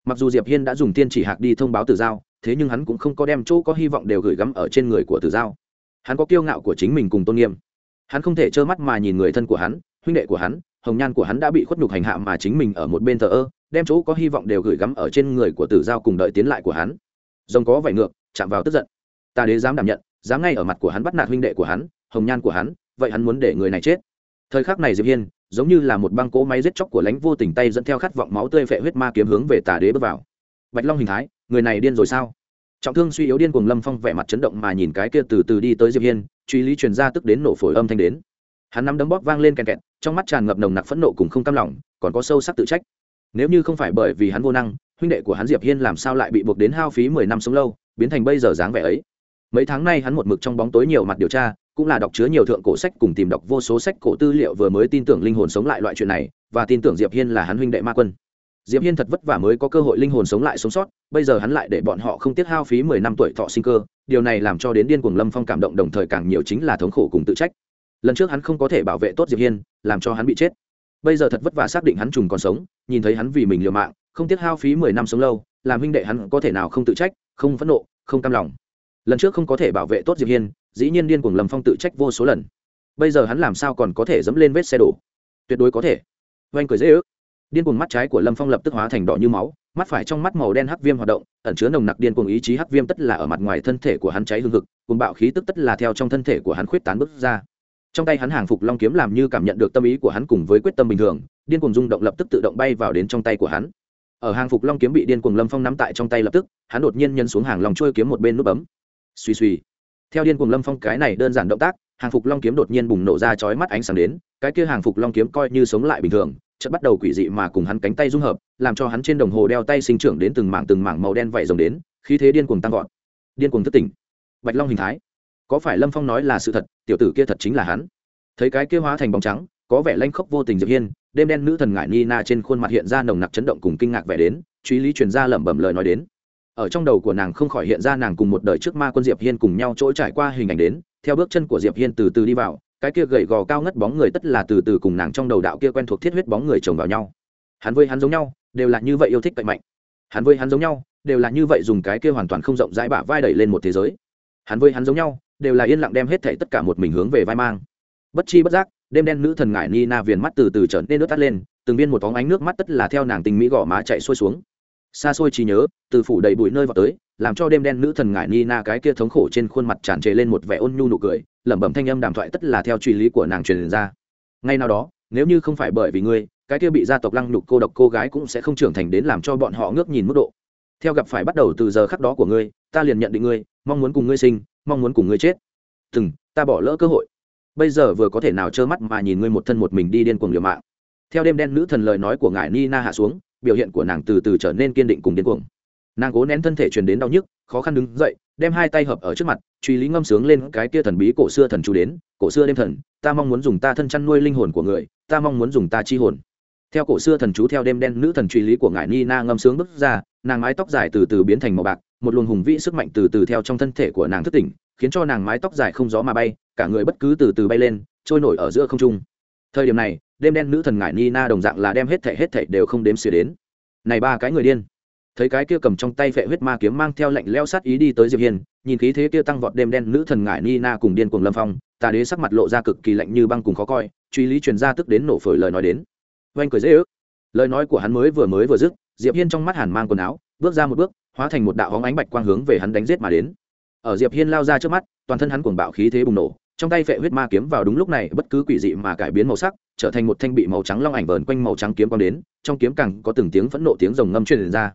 Mặc dù diệp hiên đã dùng tiên chỉ hạc đi thông báo tử giao, thế nhưng hắn cũng không có đem chỗ có hy vọng đều gửi gắm ở trên người của tử giao. Hắn có kiêu ngạo của chính mình cùng tôn nghiêm. Hắn không thể trơ mắt mà nhìn người thân của hắn, huynh đệ của hắn hồng nhan của hắn đã bị khuất nhục hành hạ mà chính mình ở một bên thờ ơ, đem chỗ có hy vọng đều gửi gắm ở trên người của tử giao cùng đợi tiến lại của hắn. Rồng có vảy ngược, chạm vào tức giận. Ta đế dám đảm nhận, dám ngay ở mặt của hắn bắt nạt huynh đệ của hắn, hồng nhan của hắn, vậy hắn muốn để người này chết. Thời khắc này diệp hiên, giống như là một băng cỗ máy giết chóc của lãnh vô tình tay dẫn theo khát vọng máu tươi phệ huyết ma kiếm hướng về tà đế bước vào. Bạch long hình thái, người này điên rồi sao? Trọng thương suy yếu điên cuồng lâm phong vẻ mặt chấn động mà nhìn cái kia từ từ đi tới diệp hiên, truy lý truyền ra tức đến nổ phổi âm thanh đến hắn nắm đấm bóp vang lên kèn kẹt, trong mắt tràn ngập nồng nặc phẫn nộ cùng không cam lòng, còn có sâu sắc tự trách. Nếu như không phải bởi vì hắn vô năng, huynh đệ của hắn diệp hiên làm sao lại bị buộc đến hao phí mười năm sống lâu, biến thành bây giờ dáng vẻ ấy. Mấy tháng nay hắn một mực trong bóng tối nhiều mặt điều tra, cũng là đọc chứa nhiều thượng cổ sách cùng tìm đọc vô số sách cổ tư liệu vừa mới tin tưởng linh hồn sống lại loại chuyện này, và tin tưởng diệp hiên là hắn huynh đệ ma quân. Diệp hiên thật vất vả mới có cơ hội linh hồn sống lại sống sót, bây giờ hắn lại để bọn họ không tiếc hao phí mười năm tuổi thọ sinh cơ, điều này làm cho đến điên cuồng lâm phong cảm động đồng thời càng nhiều chính là thống khổ cùng tự trách lần trước hắn không có thể bảo vệ tốt diệp hiên, làm cho hắn bị chết. Bây giờ thật vất vả xác định hắn trùng còn sống, nhìn thấy hắn vì mình liều mạng, không tiếc hao phí mười năm sống lâu, làm huynh đệ hắn có thể nào không tự trách, không phẫn nộ, không cam lòng. Lần trước không có thể bảo vệ tốt diệp hiên, dĩ nhiên điên cuồng lâm phong tự trách vô số lần. Bây giờ hắn làm sao còn có thể dẫm lên vết xe đổ? Tuyệt đối có thể. Oanh cười dễ ước. Điên cuồng mắt trái của lâm phong lập tức hóa thành đỏ như máu, mắt phải trong mắt màu đen hắc viêm hoạt động, ẩn chứa nồng nặc điên cuồng ý chí hắc viêm tất là ở mặt ngoài thân thể của hắn cháy hương hực cùng bạo khí tức tất là theo trong thân thể của hắn khuyết tán bước ra trong tay hắn hàng phục long kiếm làm như cảm nhận được tâm ý của hắn cùng với quyết tâm bình thường, điên cuồng rung động lập tức tự động bay vào đến trong tay của hắn. Ở hàng phục long kiếm bị điên cuồng lâm phong nắm tại trong tay lập tức, hắn đột nhiên nhân xuống hàng lòng trôi kiếm một bên nút bấm. Suy suy theo điên cuồng lâm phong cái này đơn giản động tác, hàng phục long kiếm đột nhiên bùng nổ ra chói mắt ánh sáng đến, cái kia hàng phục long kiếm coi như sống lại bình thường, chợt bắt đầu quỷ dị mà cùng hắn cánh tay dung hợp, làm cho hắn trên đồng hồ đeo tay sinh trưởng đến từng mảng từng mảng màu đen vảy rồng đến, khí thế điên cuồng tăng vọt. Điên cuồng thất tỉnh. Bạch long hình thái có phải lâm phong nói là sự thật, tiểu tử kia thật chính là hắn. Thấy cái kia hóa thành bóng trắng, có vẻ lanh khốc vô tình diệp hiên, đêm đen nữ thần ngải nina trên khuôn mặt hiện ra nồng nặc chấn động cùng kinh ngạc vẻ đến, truy lý truyền ra lẩm bẩm lời nói đến. Ở trong đầu của nàng không khỏi hiện ra nàng cùng một đời trước ma quân diệp hiên cùng nhau trỗi trải qua hình ảnh đến, theo bước chân của diệp hiên từ từ đi vào, cái kia gầy gò cao ngất bóng người tất là từ từ cùng nàng trong đầu đạo kia quen thuộc thiết huyết bóng người chồng vào nhau. Hắn với hắn giống nhau, đều là như vậy yêu thích cạnh mạnh. Hắn với hắn giống nhau, đều là như vậy dùng cái kia hoàn toàn không rộng rãi bả vai đẩy lên một thế giới. Hắn với hắn giống nhau đều là yên lặng đem hết thảy tất cả một mình hướng về vai mang. Bất chi bất giác, đêm đen nữ thần ngải ni na viền mắt từ từ trở nên nước tắt lên, từng viên một bóng ánh nước mắt tất là theo nàng tình mỹ gò má chạy xuôi xuống. Xa xôi trí nhớ, từ phủ đầy bụi nơi vào tới, làm cho đêm đen nữ thần ngải ni na cái kia thống khổ trên khuôn mặt tràn trề lên một vẻ ôn nhu nụ cười, lẩm bẩm thanh âm đàm thoại tất là theo truy lý của nàng truyền ra. Ngay nào đó, nếu như không phải bởi vì ngươi, cái kia bị gia tộc lăng nhục cô độc cô gái cũng sẽ không trưởng thành đến làm cho bọn họ ngước nhìn mức độ. Theo gặp phải bắt đầu từ giờ khắc đó của ngươi, ta liền nhận định ngươi, mong muốn cùng ngươi sinh mong muốn cùng ngươi chết. Từng ta bỏ lỡ cơ hội. Bây giờ vừa có thể nào trơ mắt mà nhìn ngươi một thân một mình đi điên cuồng liều mạng. Theo đêm đen nữ thần lời nói của ngài nina hạ xuống, biểu hiện của nàng từ từ trở nên kiên định cùng điên cuồng. Nàng cố nén thân thể truyền đến đau nhức, khó khăn đứng dậy, đem hai tay hợp ở trước mặt, truy lý ngâm sướng lên cái kia thần bí cổ xưa thần chú đến, cổ xưa đêm thần, ta mong muốn dùng ta thân chăn nuôi linh hồn của người, ta mong muốn dùng ta chi hồn. Theo cổ xưa thần chú theo đêm đen nữ thần truy lý của ngài nina ngâm sướng bước ra, nàng mái tóc dài từ từ biến thành màu bạc một luồng hùng vĩ sức mạnh từ từ theo trong thân thể của nàng thức tỉnh, khiến cho nàng mái tóc dài không gió mà bay, cả người bất cứ từ từ bay lên, trôi nổi ở giữa không trung. Thời điểm này, đêm đen nữ thần ngải nina đồng dạng là đem hết thảy hết thảy đều không đếm xỉa đến. Này ba cái người điên. Thấy cái kia cầm trong tay phệ huyết ma kiếm mang theo lệnh leo sát ý đi tới diệp hiên, nhìn khí thế kia tăng vọt đêm đen nữ thần ngải nina cùng điên cuồng lâm phong, tà đế sắc mặt lộ ra cực kỳ lạnh như băng cùng khó coi, truy lý truyền ra tức đến nổ phổi lời nói đến. Oanh cười dễ ước. Lời nói của hắn mới vừa mới vừa dứt, diệp hiên trong mắt hàn mang quần áo, bước ra một bước hóa thành một đạo hóng ánh bạch quang hướng về hắn đánh giết mà đến. Ở diệp hiên lao ra trước mắt, toàn thân hắn cuồng bạo khí thế bùng nổ, trong tay phệ huyết ma kiếm vào đúng lúc này bất cứ quỷ dị mà cải biến màu sắc, trở thành một thanh bị màu trắng long ảnh vờn quanh màu trắng kiếm quang đến, trong kiếm càng có từng tiếng phẫn nộ tiếng rồng ngâm truyền ra.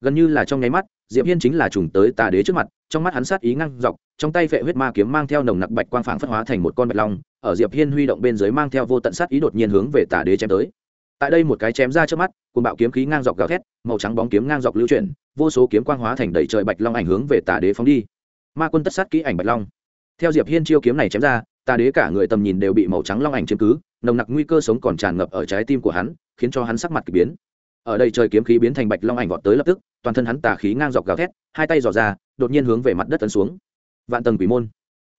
Gần như là trong nháy mắt, diệp hiên chính là trùng tới tà đế trước mặt, trong mắt hắn sát ý ngang dọc, trong tay phệ huyết ma kiếm mang theo nồng nặc bạch quang phảng phất hóa thành một con bạch long, ở diệp hiên huy động bên dưới mang theo vô tận sát ý đột nhiên hướng về tà đế chém tới. Tại đây một cái chém ra trước mắt cùng bạo kiếm khí ngang dọc gào thét, màu trắng bóng kiếm ngang dọc lưu chuyển, vô số kiếm quang hóa thành đầy trời bạch long ảnh hướng về tà đế phóng đi. Ma quân tất sát kỹ ảnh bạch long. Theo diệp hiên chiêu kiếm này chém ra, tà đế cả người tầm nhìn đều bị màu trắng long ảnh chiếm cứ, nồng nặc nguy cơ sống còn tràn ngập ở trái tim của hắn, khiến cho hắn sắc mặt kỳ biến. Ở đây trời kiếm khí biến thành bạch long ảnh vọt tới lập tức, toàn thân hắn tà khí ngang dọc gào thét, hai tay dò ra, đột nhiên hướng về mặt đất tấn xuống. Vạn tầng quỷ môn.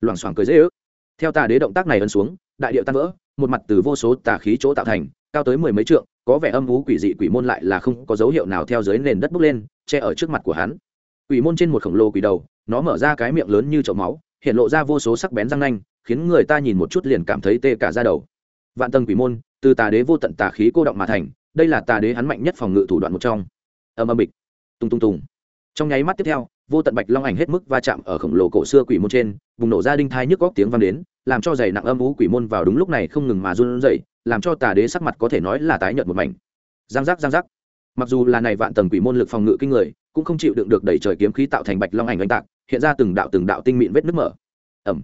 Loảng xoảng cười dễ ước. Theo tà đế động tác này ấn xuống, đại điệu tan vỡ, một mặt từ vô số tà khí chỗ tạo thành, cao tới mười mấy trượng có vẻ âm vú quỷ dị quỷ môn lại là không có dấu hiệu nào theo dưới nền đất bốc lên, che ở trước mặt của hắn. Quỷ môn trên một khổng lồ quỷ đầu, nó mở ra cái miệng lớn như chậu máu, hiện lộ ra vô số sắc bén răng nanh, khiến người ta nhìn một chút liền cảm thấy tê cả ra đầu. Vạn tầng quỷ môn, từ tà đế vô tận tà khí cô động mà thành, đây là tà đế hắn mạnh nhất phòng ngự thủ đoạn một trong. Âm âm bịch, tung tung tùng trong nháy mắt tiếp theo, vô tận bạch long ảnh hết mức va chạm ở khổng lồ cổ xưa quỷ môn trên, bùng nổ ra đinh thai nhức góc tiếng vang đến làm cho dày nặng âm ú quỷ môn vào đúng lúc này không ngừng mà run rẩy, làm cho tà đế sắc mặt có thể nói là tái nhợt một mảnh. Giang giác giang giác. Mặc dù là này vạn tầng quỷ môn lực phòng ngự kinh người, cũng không chịu đựng được đẩy trời kiếm khí tạo thành bạch long ảnh oanh tạc, hiện ra từng đạo từng đạo tinh mịn vết nứt mở. Ẩm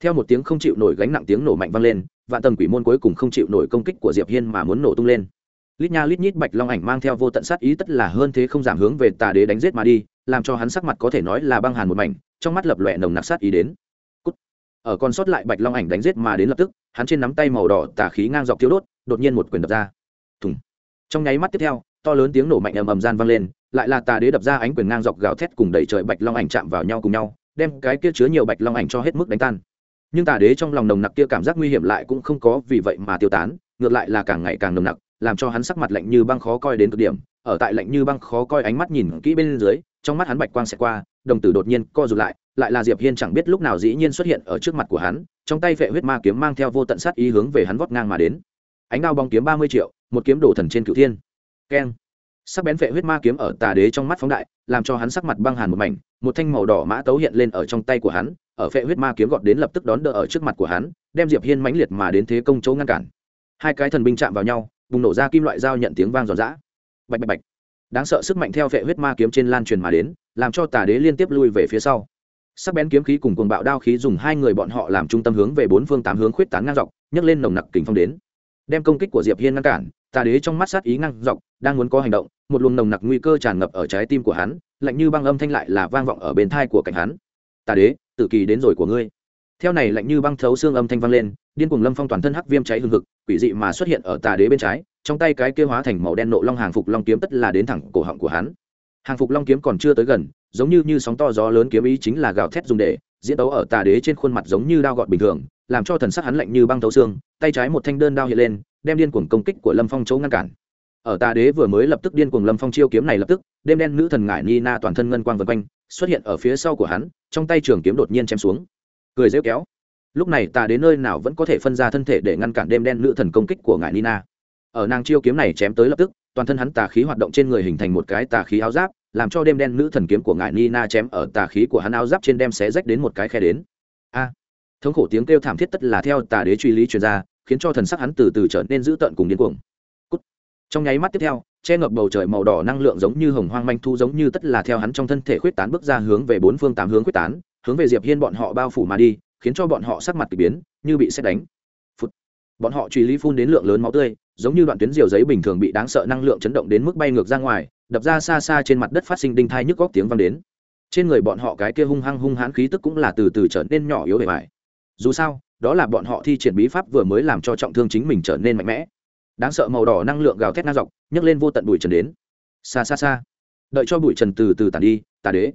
theo một tiếng không chịu nổi gánh nặng tiếng nổ mạnh vang lên, vạn tầng quỷ môn cuối cùng không chịu nổi công kích của diệp hiên mà muốn nổ tung lên. Lít nha lít nhít bạch long ảnh mang theo vô tận sát ý tất là hơn thế không giảm hướng về tà đế đánh giết mà đi, làm cho hắn sắc mặt có thể nói là băng hàn một mảnh, trong mắt lập lòe nồng nặc sát ý đến ở còn sót lại bạch long ảnh đánh giết mà đến lập tức, hắn trên nắm tay màu đỏ tả khí ngang dọc thiếu đốt, đột nhiên một quyền đập ra. Thùng. Trong nháy mắt tiếp theo, to lớn tiếng nổ mạnh ầm ầm gian vang lên, lại là tà đế đập ra ánh quyền ngang dọc gào thét cùng đẩy trời bạch long ảnh chạm vào nhau cùng nhau, đem cái kia chứa nhiều bạch long ảnh cho hết mức đánh tan. Nhưng tà đế trong lòng nồng nặc kia cảm giác nguy hiểm lại cũng không có vì vậy mà tiêu tán, ngược lại là càng ngày càng nồng nặc, làm cho hắn sắc mặt lạnh như băng khó coi đến cực điểm. Ở tại lạnh như băng khó coi ánh mắt nhìn kỹ bên dưới, trong mắt hắn bạch quang sẽ qua, đồng tử đột nhiên co rụt lại lại là diệp hiên chẳng biết lúc nào dĩ nhiên xuất hiện ở trước mặt của hắn, trong tay vệ huyết ma kiếm mang theo vô tận sát ý hướng về hắn vót ngang mà đến. Ánh đao bóng kiếm ba mươi triệu, một kiếm đổ thần trên cửu thiên. Keng. Sắc bén vệ huyết ma kiếm ở tà đế trong mắt phóng đại, làm cho hắn sắc mặt băng hàn một mảnh, một thanh màu đỏ mã tấu hiện lên ở trong tay của hắn, ở vệ huyết ma kiếm gọt đến lập tức đón đỡ ở trước mặt của hắn, đem diệp hiên mãnh liệt mà đến thế công chỗ ngăn cản. Hai cái thần binh chạm vào nhau, bùng nổ ra kim loại dao nhận tiếng vang giòn giã. Bạch bạch bạch. Đáng sợ sức mạnh theo vệ huyết ma kiếm trên lan truyền mà đến, làm cho tà đế liên tiếp lui về phía sau sắc bén kiếm khí cùng cuồng bạo đao khí dùng hai người bọn họ làm trung tâm hướng về bốn phương tám hướng khuyết tán ngang dọc, nhấc lên nồng nặc kình phong đến. Đem công kích của diệp hiên ngăn cản, tà đế trong mắt sát ý ngang dọc, đang muốn có hành động, một luồng nồng nặc nguy cơ tràn ngập ở trái tim của hắn, lạnh như băng âm thanh lại là vang vọng ở bên thai của cảnh hắn. Tà đế tự kỳ đến rồi của ngươi. Theo này lạnh như băng thấu xương âm thanh vang lên, điên cuồng lâm phong toàn thân hắc viêm cháy hừng hực, quỷ dị mà xuất hiện ở tà đế bên trái, trong tay cái kia hóa thành màu đen nộ long hàng phục long kiếm tất là đến thẳng cổ họng của hắn hàng phục long kiếm còn chưa tới gần, giống như như sóng to gió lớn kiếm ý chính là gào thét dùng để, diễn đấu ở tà đế trên khuôn mặt giống như đao gọt bình thường, làm cho thần sắc hắn lạnh như băng thấu xương, tay trái một thanh đơn đao hiện lên, đem điên cuồng công kích của lâm phong chỗ ngăn cản. Ở tà đế vừa mới lập tức điên cuồng lâm phong chiêu kiếm này lập tức, đêm đen nữ thần ngải ni na toàn thân ngân quang vân quanh, xuất hiện ở phía sau của hắn, trong tay trường kiếm đột nhiên chém xuống. Cười rêu kéo. Lúc này tà đến nơi nào vẫn có thể phân ra thân thể để ngăn cản đêm đen nữ thần công kích của ngài nina ở nàng chiêu kiếm này chém tới lập tức, toàn thân hắn tà khí hoạt động trên người hình thành một cái tà khí áo giáp, làm cho đêm đen nữ thần kiếm của ngài nina chém ở tà khí của hắn áo giáp trên đem xé rách đến một cái khe đến a thống khổ tiếng kêu thảm thiết tất là theo tà đế truy lý truyền ra, khiến cho thần sắc hắn từ từ trở nên dữ tợn cùng điên cuồng Cút. trong nháy mắt tiếp theo, che ngập bầu trời màu đỏ năng lượng giống như hồng hoang manh thu giống như tất là theo hắn trong thân thể khuyết tán bước ra hướng về bốn phương tám hướng khuyết tán, hướng về diệp hiên bọn họ bao phủ mà đi, khiến cho bọn họ sắc mặt kỳ biến, như bị xét đánh Phụt. bọn họ truy lý phun đến lượng lớn máu tươi giống như đoạn tuyến diều giấy bình thường bị đáng sợ năng lượng chấn động đến mức bay ngược ra ngoài, đập ra xa xa trên mặt đất phát sinh đinh thai nhức góc tiếng vang đến. Trên người bọn họ cái kia hung hăng hung hãn khí tức cũng là từ từ trở nên nhỏ yếu bề mại dù sao, đó là bọn họ thi triển bí pháp vừa mới làm cho trọng thương chính mình trở nên mạnh mẽ. Đáng sợ màu đỏ năng lượng gào thét ngang dọc, nhấc lên vô tận bụi trần đến. Xa xa xa. Đợi cho bụi trần từ từ tàn đi, tà đế.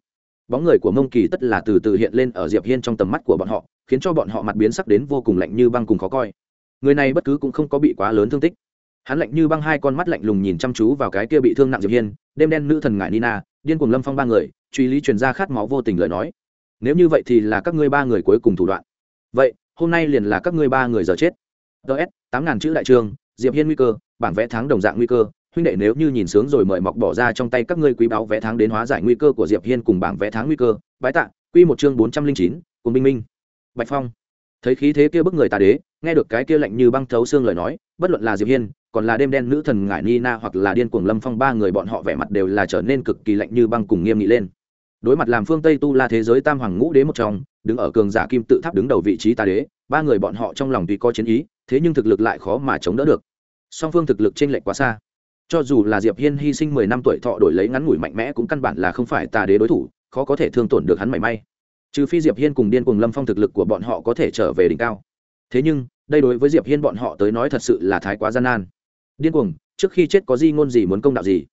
Bóng người của mông kỳ tất là từ từ hiện lên ở diệp hiên trong tầm mắt của bọn họ, khiến cho bọn họ mặt biến sắc đến vô cùng lạnh như băng cùng khó coi. Người này bất cứ cũng không có bị quá lớn thương tích hắn lạnh như băng hai con mắt lạnh lùng nhìn chăm chú vào cái kia bị thương nặng diệp hiên, đêm đen nữ thần ngải nina, điên cuồng lâm phong ba người, truy lý truyền ra khát máu vô tình lời nói. Nếu như vậy thì là các ngươi ba người cuối cùng thủ đoạn. Vậy, hôm nay liền là các ngươi ba người giờ chết. Ts tám ngàn chữ đại trường, diệp hiên nguy cơ, bảng vẽ tháng đồng dạng nguy cơ. Huynh đệ nếu như nhìn sướng rồi mời mọc bỏ ra trong tay các ngươi quý báo vẽ tháng đến hóa giải nguy cơ của diệp hiên cùng bảng vẽ tháng nguy cơ. Bái tạ, quy một chương bốn trăm linh chín, cùng minh minh. Bạch phong. Thấy khí thế kia bức người tà đế, nghe được cái kia lạnh như băng thấu xương lời nói, bất luận là diệp hiên còn là đêm đen nữ thần ngải nina hoặc là điên cuồng lâm phong, ba người bọn họ vẻ mặt đều là trở nên cực kỳ lạnh như băng cùng nghiêm nghị lên. Đối mặt làm phương tây tu la thế giới tam hoàng ngũ đế một trong, đứng ở cường giả kim tự tháp đứng đầu vị trí ta đế, ba người bọn họ trong lòng tuy có chiến ý, thế nhưng thực lực lại khó mà chống đỡ được. Song phương thực lực trên lệch quá xa. Cho dù là diệp hiên hy sinh mười năm tuổi thọ đổi lấy ngắn ngủi mạnh mẽ cũng căn bản là không phải tà đế đối thủ, khó có thể thương tổn được hắn mảy may. Trừ phi diệp hiên cùng điên cùng lâm phong thực lực của bọn họ có thể trở về đỉnh cao. Thế nhưng, đây đối với diệp hiên bọn họ tới nói thật sự là thái quá gian nan điên cuồng, trước khi chết có di ngôn gì muốn công đạo gì?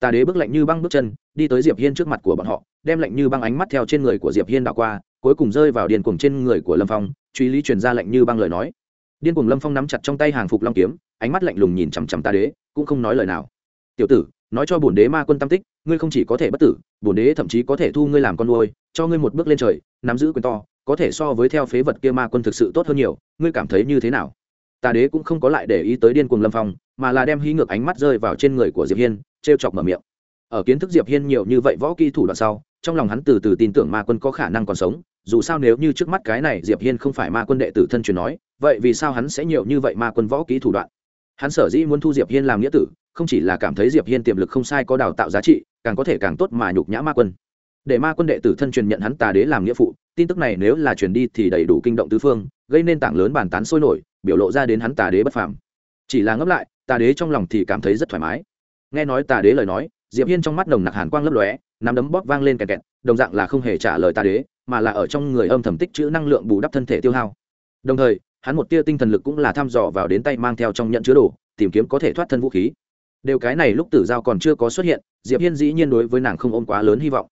Tà đế bước lạnh như băng bước chân, đi tới diệp hiên trước mặt của bọn họ, đem lạnh như băng ánh mắt theo trên người của diệp hiên đảo qua, cuối cùng rơi vào điên cuồng trên người của lâm phong, truy lý truyền ra lạnh như băng lời nói. Điên cuồng lâm phong nắm chặt trong tay hàng phục long kiếm, ánh mắt lạnh lùng nhìn chằm chằm tà đế, cũng không nói lời nào. Tiểu tử, nói cho bổn đế ma quân tam tích, ngươi không chỉ có thể bất tử, bổn đế thậm chí có thể thu ngươi làm con nuôi, cho ngươi một bước lên trời, nắm giữ quyền to, có thể so với theo phế vật kia ma quân thực sự tốt hơn nhiều, ngươi cảm thấy như thế nào? Tà đế cũng không có lại để ý tới điên cuồng lâm phong, mà là đem hí ngược ánh mắt rơi vào trên người của diệp hiên t r e o chọc mở miệng. Ở kiến thức diệp hiên nhiều như vậy võ kỹ thủ đoạn sau, trong lòng hắn từ từ tin tưởng ma quân có khả năng còn sống, dù sao nếu như trước mắt cái này diệp hiên không phải ma quân đệ tử thân truyền nói, vậy vì sao hắn sẽ nhiều như vậy ma quân võ kỹ thủ đoạn? Hắn sở dĩ muốn thu diệp hiên làm nghĩa tử, không chỉ là cảm thấy diệp hiên tiềm lực không sai có đào tạo giá trị, càng có thể càng tốt mà nhục nhã ma quân. Để ma quân đệ tử thân truyền nhận hắn tà đế làm nghĩa phụ, tin tức này nếu là truyền đi thì đầy đủ kinh động tứ phương, gây nên tảng lớn bàn tán sôi nổi biểu lộ ra đến hắn tà đế bất phàm. Chỉ là ngấp lại, tà đế trong lòng thì cảm thấy rất thoải mái. Nghe nói tà đế lời nói, diệp hiên trong mắt nồng nặc hàn quang lấp lóe, nắm đấm bóp vang lên kẹt kẹt, đồng dạng là không hề trả lời tà đế, mà là ở trong người âm thầm tích chữ năng lượng bù đắp thân thể tiêu hao. Đồng thời, hắn một tia tinh thần lực cũng là thăm dò vào đến tay mang theo trong nhận chứa đồ, tìm kiếm có thể thoát thân vũ khí. Đều cái này lúc tử giao còn chưa có xuất hiện, diệp hiên dĩ nhiên đối với nàng không ôm quá lớn hy vọng.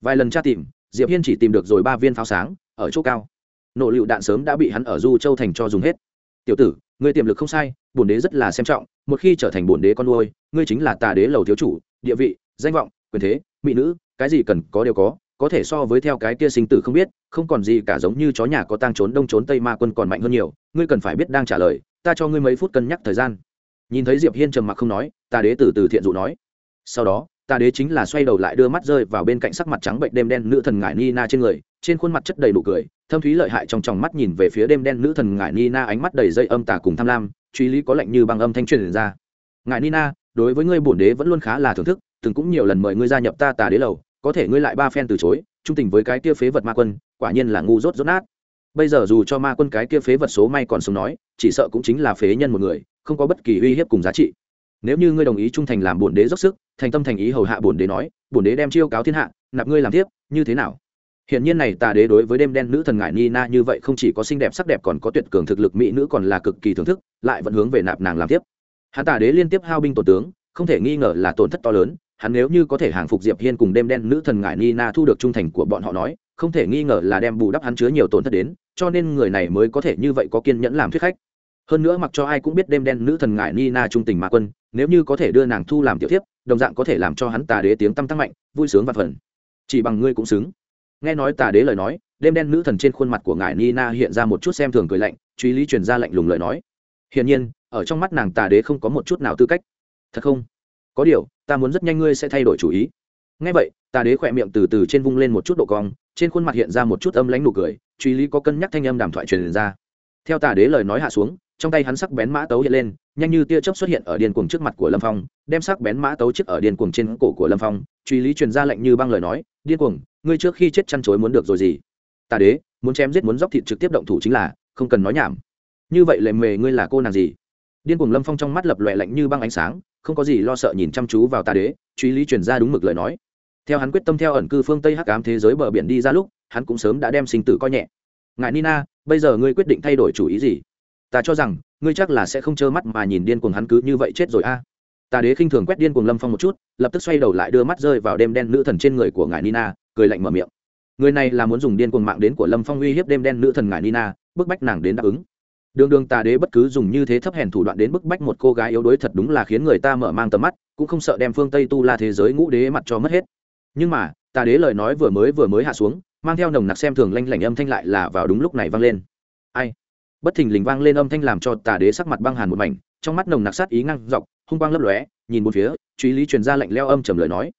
Vài lần tra tìm, diệp hiên chỉ tìm được rồi ba viên pháo sáng, ở chỗ cao. Nổ lựu đạn sớm đã bị hắn ở du châu thành cho dùng hết tiểu tử, ngươi tiềm lực không sai, bổn đế rất là xem trọng, một khi trở thành bổn đế con nuôi, ngươi chính là tà đế lầu thiếu chủ, địa vị, danh vọng, quyền thế, mỹ nữ, cái gì cần có đều có có thể so với theo cái kia sinh tử không biết, không còn gì cả giống như chó nhà có tang trốn đông trốn tây ma quân còn mạnh hơn nhiều, ngươi cần phải biết đang trả lời, ta cho ngươi mấy phút cân nhắc thời gian. Nhìn thấy diệp hiên trầm mặc không nói, tà đế từ từ thiện dụ nói. Sau đó tà đế chính là xoay đầu lại đưa mắt rơi vào bên cạnh sắc mặt trắng bệnh đêm đen nữ thần ngải nina trên người, trên khuôn mặt chất đầy đủ cười, thâm thúy lợi hại trong tròng mắt nhìn về phía đêm đen nữ thần ngải nina ánh mắt đầy dây âm tà cùng tham lam, truy lý có lệnh như bằng âm thanh truyền ra. Ngải nina đối với ngươi bổn đế vẫn luôn khá là thưởng thức, từng cũng nhiều lần mời ngươi gia nhập ta tà đế lầu, có thể ngươi lại ba phen từ chối, trung tình với cái kia phế vật ma quân, quả nhiên là ngu dốt dốt nát. Bây giờ dù cho ma quân cái kia phế vật số may còn sống nói, chỉ sợ cũng chính là phế nhân một người, không có bất kỳ uy hiếp cùng giá trị. Nếu như ngươi đồng ý trung thành làm bổn đế dốc sức thành tâm thành ý hầu hạ bổn đế nói, bổn đế đem chiêu cáo thiên hạ, nạp ngươi làm tiếp như thế nào? Hiện nhiên này tà đế đối với đêm đen nữ thần ngải nina như vậy không chỉ có xinh đẹp sắc đẹp còn có tuyệt cường thực lực mỹ nữ còn là cực kỳ thưởng thức, lại vẫn hướng về nạp nàng làm tiếp hắn tà đế liên tiếp hao binh tổ tướng, không thể nghi ngờ là tổn thất to lớn, hắn nếu như có thể hàng phục diệp hiên cùng đêm đen nữ thần ngải nina thu được trung thành của bọn họ nói, không thể nghi ngờ là đem bù đắp hắn chứa nhiều tổn thất đến, cho nên người này mới có thể như vậy có kiên nhẫn làm thuyết khách. Hơn nữa mặc cho ai cũng biết đêm đen nữ thần ngải nina trung tình mà quân nếu như có thể đưa nàng thu làm tiểu thiếp, đồng dạng có thể làm cho hắn tà đế tiếng tâm tăng mạnh, vui sướng và phần. Chỉ bằng ngươi cũng xứng. Nghe nói tà đế lời nói, đêm đen nữ thần trên khuôn mặt của ngài nina hiện ra một chút xem thường cười lạnh, truy lý truyền ra lạnh lùng lời nói. Hiển nhiên, ở trong mắt nàng tà đế không có một chút nào tư cách. Thật không? Có điều, ta muốn rất nhanh ngươi sẽ thay đổi chủ ý. Ngay vậy, tà đế khỏe miệng từ từ trên vung lên một chút độ cong, trên khuôn mặt hiện ra một chút âm lãnh nụ cười, truy lý có cân nhắc thanh âm đàm thoại truyền ra. Theo tà đế lời nói hạ xuống trong tay hắn sắc bén mã tấu hiện lên, nhanh như tia chớp xuất hiện ở điên cuồng trước mặt của lâm phong, đem sắc bén mã tấu chiếc ở điên cuồng trên cổ của lâm phong, truy lý truyền ra lệnh như băng lời nói, điên cuồng, ngươi trước khi chết chăn chối muốn được rồi gì? Tà đế, muốn chém giết muốn dóc thịt trực tiếp động thủ chính là, không cần nói nhảm. Như vậy lệ mề ngươi là cô nàng gì? Điên cuồng lâm phong trong mắt lập lòe lạnh như băng ánh sáng, không có gì lo sợ nhìn chăm chú vào tà đế, truy lý truyền ra đúng mực lời nói. Theo hắn quyết tâm theo ẩn cư phương tây hắc ám thế giới bờ biển đi ra lúc, hắn cũng sớm đã đem sinh tử coi nhẹ. Ngại nina, bây giờ ngươi quyết định thay đổi chủ ý gì? Ta cho rằng, ngươi chắc là sẽ không trơ mắt mà nhìn điên cuồng hắn cứ như vậy chết rồi a. À. đế khinh thường quét điên cuồng lâm phong một chút, lập tức xoay đầu lại đưa mắt rơi vào đêm đen nữ thần trên người của ngài nina, cười lạnh mở miệng. Người này là muốn dùng điên cuồng mạng đến của lâm phong uy hiếp đêm đen nữ thần ngài nina, bức bách nàng đến đáp ứng. Đường đường tà đế bất cứ dùng như thế thấp hèn thủ đoạn đến bức bách một cô gái yếu đuối thật đúng là khiến người ta mở mang tầm mắt, cũng không sợ đem phương tây tu la thế giới ngũ đế mặt cho mất hết. Nhưng mà tà đế lời nói vừa mới vừa mới hạ xuống, mang theo nồng nặc xem thường lanh lảnh âm thanh lại là vào đúng lúc này vang lên. Ai? Bất thình lình vang lên âm thanh làm cho tà đế sắc mặt băng hàn một mảnh, trong mắt nồng nặc sát ý ngăn dọc, hung quang lấp lóe, nhìn một phía, truy lý truyền ra lệnh leo âm trầm lời nói.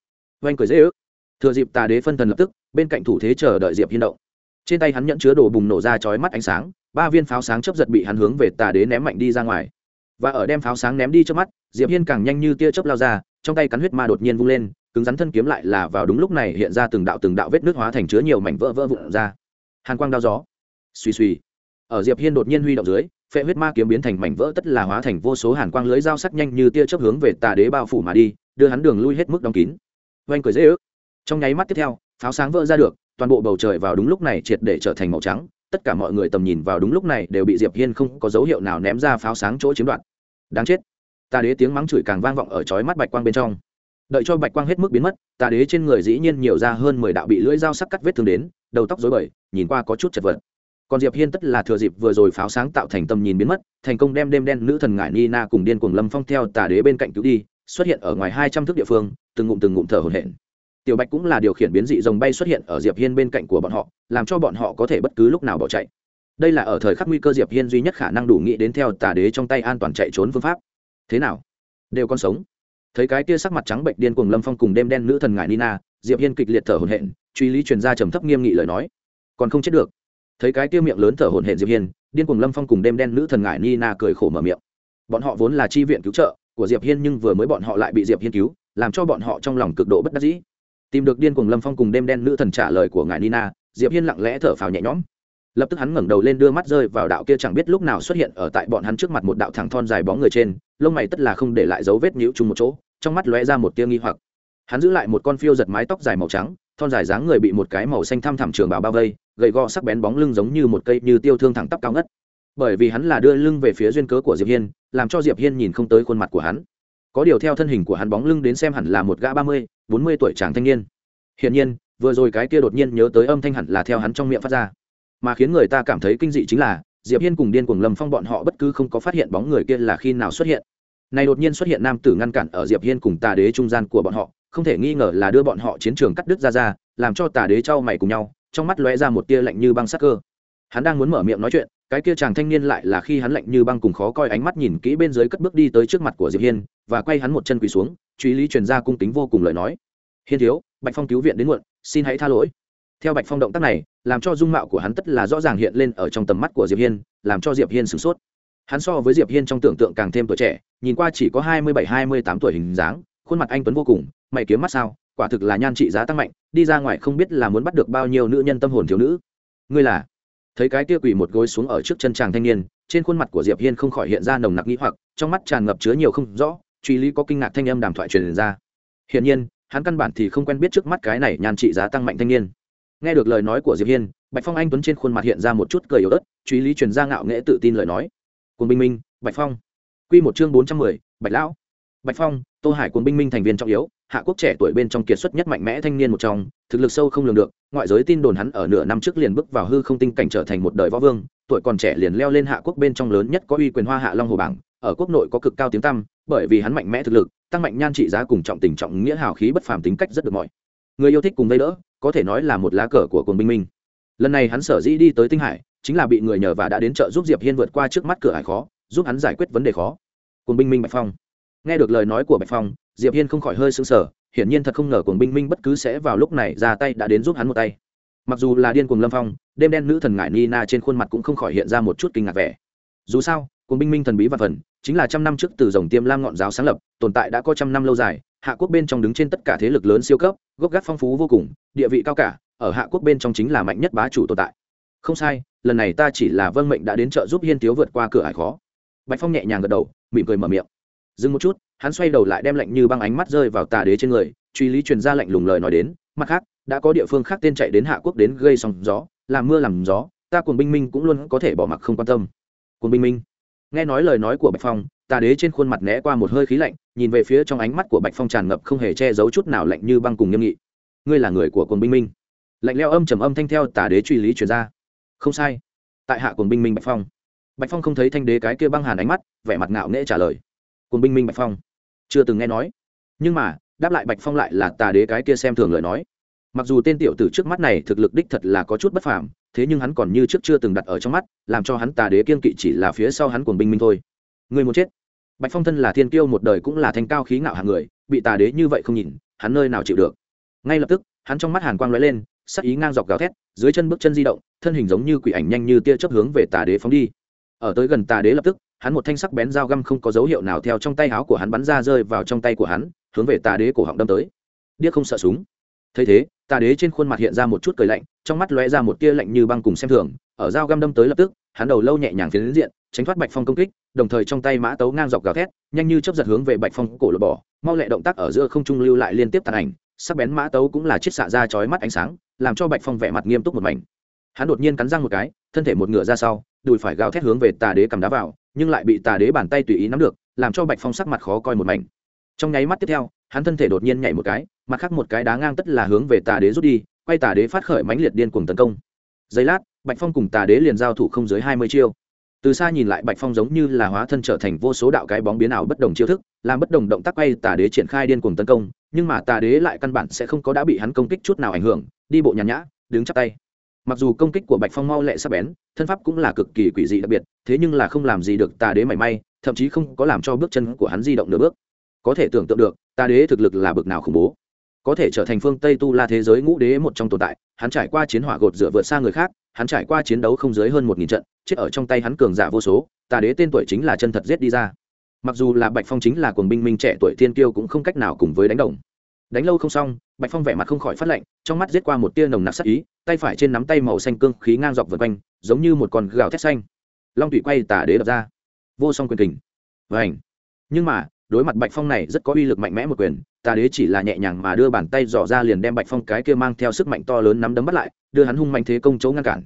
Oanh cười dễ ước. Thừa dịp tà đế phân thần lập tức, bên cạnh thủ thế chờ đợi diệp hiên động. Trên tay hắn nhận chứa đồ bùng nổ ra chói mắt ánh sáng, ba viên pháo sáng chấp giật bị hắn hướng về tà đế ném mạnh đi ra ngoài. Và ở đem pháo sáng ném đi trước mắt, diệp hiên càng nhanh như tia chớp lao ra, trong tay cắn huyết ma đột nhiên vung lên, cứng rắn thân kiếm lại là vào đúng lúc này hiện ra từng đạo từng đạo vết nước hóa thành chứa nhiều mảnh vỡ vỡ vụn ra. Hàn quang đao gió. Suy suy ở diệp hiên đột nhiên huy động dưới, phệ huyết ma kiếm biến thành mảnh vỡ tất là hóa thành vô số hàn quang lưới dao sắc nhanh như tia chớp hướng về tà đế bao phủ mà đi, đưa hắn đường lui hết mức đóng kín. Oanh cười dễ ước. Trong nháy mắt tiếp theo, pháo sáng vỡ ra được, toàn bộ bầu trời vào đúng lúc này triệt để trở thành màu trắng, tất cả mọi người tầm nhìn vào đúng lúc này đều bị diệp hiên không có dấu hiệu nào ném ra pháo sáng chỗ chiếm đoạt. Đáng chết. Tà đế tiếng mắng chửi càng vang vọng ở chói mắt bạch quang bên trong. Đợi cho bạch quang hết mức biến mất, tà đế trên người dĩ nhiên nhiều ra hơn mười đạo bị lưỡi dao sắc cắt vết thương đến, đầu tóc rối bời, nhìn qua có chút chật vật còn diệp hiên tất là thừa dịp vừa rồi pháo sáng tạo thành tâm nhìn biến mất, thành công đem đêm đen nữ thần ngải nina cùng điên cuồng lâm phong theo tà đế bên cạnh cứu đi, xuất hiện ở ngoài hai trăm thước địa phương, từng ngụm từng ngụm thở hổn hển. Tiểu bạch cũng là điều khiển biến dị rồng bay xuất hiện ở diệp hiên bên cạnh của bọn họ, làm cho bọn họ có thể bất cứ lúc nào bỏ chạy. Đây là ở thời khắc nguy cơ diệp hiên duy nhất khả năng đủ nghĩ đến theo tà đế trong tay an toàn chạy trốn phương pháp. Thế nào? Đều còn sống. Thấy cái kia sắc mặt trắng bệnh điên cuồng lâm phong cùng đêm đen nữ thần ngải nina, diệp hiên kịch liệt thở hổn hển, truy lý truyền ra trầm thấp nghiêm nghị lời nói. Còn không chết được thấy cái kia miệng lớn thở hổn hển diệp hiên, điên cuồng lâm phong cùng đêm đen nữ thần ngải nina cười khổ mở miệng. Bọn họ vốn là chi viện cứu trợ của diệp hiên nhưng vừa mới bọn họ lại bị diệp hiên cứu, làm cho bọn họ trong lòng cực độ bất đắc dĩ. Tìm được điên cuồng lâm phong cùng đêm đen nữ thần trả lời của ngài nina, diệp hiên lặng lẽ thở phào nhẹ nhõm. Lập tức hắn ngẩng đầu lên đưa mắt rơi vào đạo kia chẳng biết lúc nào xuất hiện ở tại bọn hắn trước mặt một đạo thẳng thon dài bóng người trên, lông mày tất là không để lại dấu vết nhũ chung một chỗ, trong mắt lóe ra một tia nghi hoặc. Hắn giữ lại một con phiêu giật mái tóc dài màu trắng thon dài dáng người bị một cái màu xanh thăm thẳm trường bào bao vây, gầy gò sắc bén bóng lưng giống như một cây như tiêu thương thẳng tắp cao ngất. Bởi vì hắn là đưa lưng về phía duyên cớ của diệp hiên, làm cho diệp hiên nhìn không tới khuôn mặt của hắn. Có điều theo thân hình của hắn bóng lưng đến xem hẳn là một gã ba mươi, bốn mươi tuổi chàng thanh niên. Hiển nhiên, vừa rồi cái kia đột nhiên nhớ tới âm thanh hẳn là theo hắn trong miệng phát ra. Mà khiến người ta cảm thấy kinh dị chính là, diệp hiên cùng điên cuồng lâm phong bọn họ bất cứ không có phát hiện bóng người kia là khi nào xuất hiện. Này đột nhiên xuất hiện nam tử ngăn cản ở diệp hiên cùng tà đế trung gian của bọn họ không thể nghi ngờ là đưa bọn họ chiến trường cắt đứt ra ra, làm cho tà đế trao mày cùng nhau, trong mắt lóe ra một tia lạnh như băng sắc cơ. Hắn đang muốn mở miệng nói chuyện, cái kia chàng thanh niên lại là khi hắn lạnh như băng cùng khó coi ánh mắt nhìn kỹ bên dưới cất bước đi tới trước mặt của diệp hiên, và quay hắn một chân quỳ xuống, truy lý truyền ra cung kính vô cùng lời nói. Hiên thiếu, bạch phong cứu viện đến muộn, xin hãy tha lỗi. Theo bạch phong động tác này, làm cho dung mạo của hắn tất là rõ ràng hiện lên ở trong tầm mắt của diệp hiên, làm cho diệp hiên sửng sốt. Hắn so với diệp hiên trong tưởng tượng càng thêm tuổi trẻ, nhìn qua chỉ có hai mươi bảy, hai mươi tám tuổi hình dáng khuôn mặt anh tuấn vô cùng, mày kiếm mắt sao, quả thực là nhan trị giá tăng mạnh, đi ra ngoài không biết là muốn bắt được bao nhiêu nữ nhân tâm hồn thiếu nữ. Ngươi là? Thấy cái kia quỳ một gối xuống ở trước chân chàng thanh niên, trên khuôn mặt của diệp hiên không khỏi hiện ra nồng nặc nghĩ hoặc, trong mắt tràn ngập chứa nhiều không rõ, truy lý có kinh ngạc thanh âm đàm thoại truyền ra. Hiển nhiên, hắn căn bản thì không quen biết trước mắt cái này nhan trị giá tăng mạnh thanh niên. Nghe được lời nói của diệp hiên, bạch phong anh tuấn trên khuôn mặt hiện ra một chút cười yếu ớt, truy lý truyền ra ngạo nghễ tự tin lời nói. Cùng Bình minh, bạch phong. Quy một chương bốn trăm mười, bạch lão bạch phong, tô hải quân binh minh thành viên trọng yếu, hạ quốc trẻ tuổi bên trong kiệt xuất nhất mạnh mẽ thanh niên một trong, thực lực sâu không lường được, ngoại giới tin đồn hắn ở nửa năm trước liền bước vào hư không tinh cảnh trở thành một đời võ vương, tuổi còn trẻ liền leo lên hạ quốc bên trong lớn nhất có uy quyền hoa hạ long hồ bảng, ở quốc nội có cực cao tiếng tăm, bởi vì hắn mạnh mẽ thực lực, tăng mạnh nhan trị giá cùng trọng tình trọng nghĩa hào khí bất phàm tính cách rất được mọi. Người yêu thích cùng vây đỡ, có thể nói là một lá cờ của quân binh minh. Lần này hắn sở dĩ đi tới tinh hải, chính là bị người nhờ và đã đến chợ giúp diệp hiên vượt qua trước mắt cửa hải khó, giúp hắn giải quyết vấn đề khó. Quân binh minh bạch phong nghe được lời nói của bạch phong, diệp hiên không khỏi hơi sững sờ, hiển nhiên thật không ngờ cuồng binh minh bất cứ sẽ vào lúc này ra tay đã đến giúp hắn một tay. Mặc dù là điên cuồng lâm phong, đêm đen nữ thần ngải nina trên khuôn mặt cũng không khỏi hiện ra một chút kinh ngạc vẻ. Dù sao, cuồng binh minh thần bí và phần, chính là trăm năm trước từ dòng tiêm lam ngọn giáo sáng lập, tồn tại đã có trăm năm lâu dài, hạ quốc bên trong đứng trên tất cả thế lực lớn siêu cấp, gốc gác phong phú vô cùng, địa vị cao cả, ở hạ quốc bên trong chính là mạnh nhất bá chủ tồn tại. Không sai, lần này ta chỉ là vâng mệnh đã đến trợ giúp hiên thiếu vượt qua cửa ải khó. Bạch phong nhẹ nhàng gật đầu, mỉm cười mở miệng dừng một chút, hắn xoay đầu lại đem lạnh như băng ánh mắt rơi vào tà đế trên người, truy lý truyền ra lạnh lùng lời nói đến, mặt khác, đã có địa phương khác tên chạy đến hạ quốc đến gây sóng gió, làm mưa làm gió, ta cùng binh minh cũng luôn có thể bỏ mặc không quan tâm. Cùng binh minh. Nghe nói lời nói của bạch phong, tà đế trên khuôn mặt né qua một hơi khí lạnh, nhìn về phía trong ánh mắt của bạch phong tràn ngập không hề che giấu chút nào lạnh như băng cùng nghiêm nghị. Ngươi là người của quân binh minh. Lạnh leo âm trầm âm thanh theo tà đế truy lý truyền ra. Không sai. Tại hạ quân binh minh bạch phong. Bạch phong không thấy thanh đế cái kia băng hàn ánh mắt, vẻ mặt ngạo nghễ trả lời cùng binh minh bạch phong. Chưa từng nghe nói. Nhưng mà, đáp lại bạch phong lại là tà đế cái kia xem thường lời nói. Mặc dù tên tiểu tử trước mắt này thực lực đích thật là có chút bất phàm, thế nhưng hắn còn như trước chưa từng đặt ở trong mắt, làm cho hắn tà đế kiên kỵ chỉ là phía sau hắn cuồng binh minh thôi. Người muốn chết. Bạch phong thân là thiên kiêu một đời cũng là thanh cao khí ngạo hàng người, bị tà đế như vậy không nhìn, hắn nơi nào chịu được. Ngay lập tức, hắn trong mắt hàn quang lóe lên, sắc ý ngang dọc gào thét, dưới chân bước chân di động, thân hình giống như quỷ ảnh nhanh như tia chớp hướng về tà đế phóng đi. Ở tới gần tà đế lập tức hắn một thanh sắc bén dao găm không có dấu hiệu nào theo trong tay áo của hắn bắn ra rơi vào trong tay của hắn, hướng về tà đế cổ họng đâm tới. Điếc không sợ súng. Thấy thế, tà đế trên khuôn mặt hiện ra một chút cười lạnh, trong mắt lóe ra một tia lạnh như băng cùng xem thường, ở dao găm đâm tới lập tức, hắn đầu lâu nhẹ nhàng phiến diện, tránh thoát bạch phong công kích, đồng thời trong tay mã tấu ngang dọc gào thét, nhanh như chấp giật hướng về bạch phong cổ lột bỏ, mau lẹ động tác ở giữa không trung lưu lại liên tiếp tàn ảnh, sắc bén mã tấu cũng là chiết xạ ra chói mắt ánh sáng, làm cho bạch phong vẻ mặt nghiêm túc một mảnh. Hắn đột nhiên cắn răng một cái thân thể một ngựa ra sau, đùi phải gào thét hướng về tà đế cầm đá vào, nhưng lại bị tà đế bàn tay tùy ý nắm được, làm cho bạch phong sắc mặt khó coi một mảnh. Trong nháy mắt tiếp theo, hắn thân thể đột nhiên nhảy một cái, mặt khác một cái đá ngang tất là hướng về tà đế rút đi, quay tà đế phát khởi mãnh liệt điên cuồng tấn công. Giây lát, bạch phong cùng tà đế liền giao thủ không dưới hai mươi chiêu. Từ xa nhìn lại, bạch phong giống như là hóa thân trở thành vô số đạo cái bóng biến ảo bất đồng chiêu thức, làm bất đồng động tác quay tà đế triển khai điên cuồng tấn công, nhưng mà tà đế lại căn bản sẽ không có đã bị hắn công kích chút nào ảnh hưởng, đi bộ nhàn nhã, đứng chắp tay mặc dù công kích của bạch phong mau lẹ sắc bén, thân pháp cũng là cực kỳ quỷ dị đặc biệt, thế nhưng là không làm gì được tà đế mảy may, thậm chí không có làm cho bước chân của hắn di động nửa bước. Có thể tưởng tượng được, tà đế thực lực là bực nào khủng bố. Có thể trở thành phương tây tu la thế giới ngũ đế một trong tồn tại, hắn trải qua chiến hỏa gột rửa vượt xa người khác, hắn trải qua chiến đấu không dưới hơn một nghìn trận, chết ở trong tay hắn cường giả vô số, tà đế tên tuổi chính là chân thật giết đi ra. Mặc dù là bạch phong chính là cuồng binh minh trẻ tuổi thiên kiêu cũng không cách nào cùng với đánh đồng đánh lâu không xong, bạch phong vẻ mặt không khỏi phát lạnh, trong mắt giết qua một tia nồng nặc sắc ý, tay phải trên nắm tay màu xanh cương khí ngang dọc vượt quanh, giống như một con gào thét xanh. Long thủy quay tả đế đập ra. Vô song quyền kình. Vảnh nhưng mà, đối mặt bạch phong này rất có uy lực mạnh mẽ một quyền, tà đế chỉ là nhẹ nhàng mà đưa bàn tay dò ra liền đem bạch phong cái kia mang theo sức mạnh to lớn nắm đấm bắt lại, đưa hắn hung mạnh thế công chỗ ngăn cản.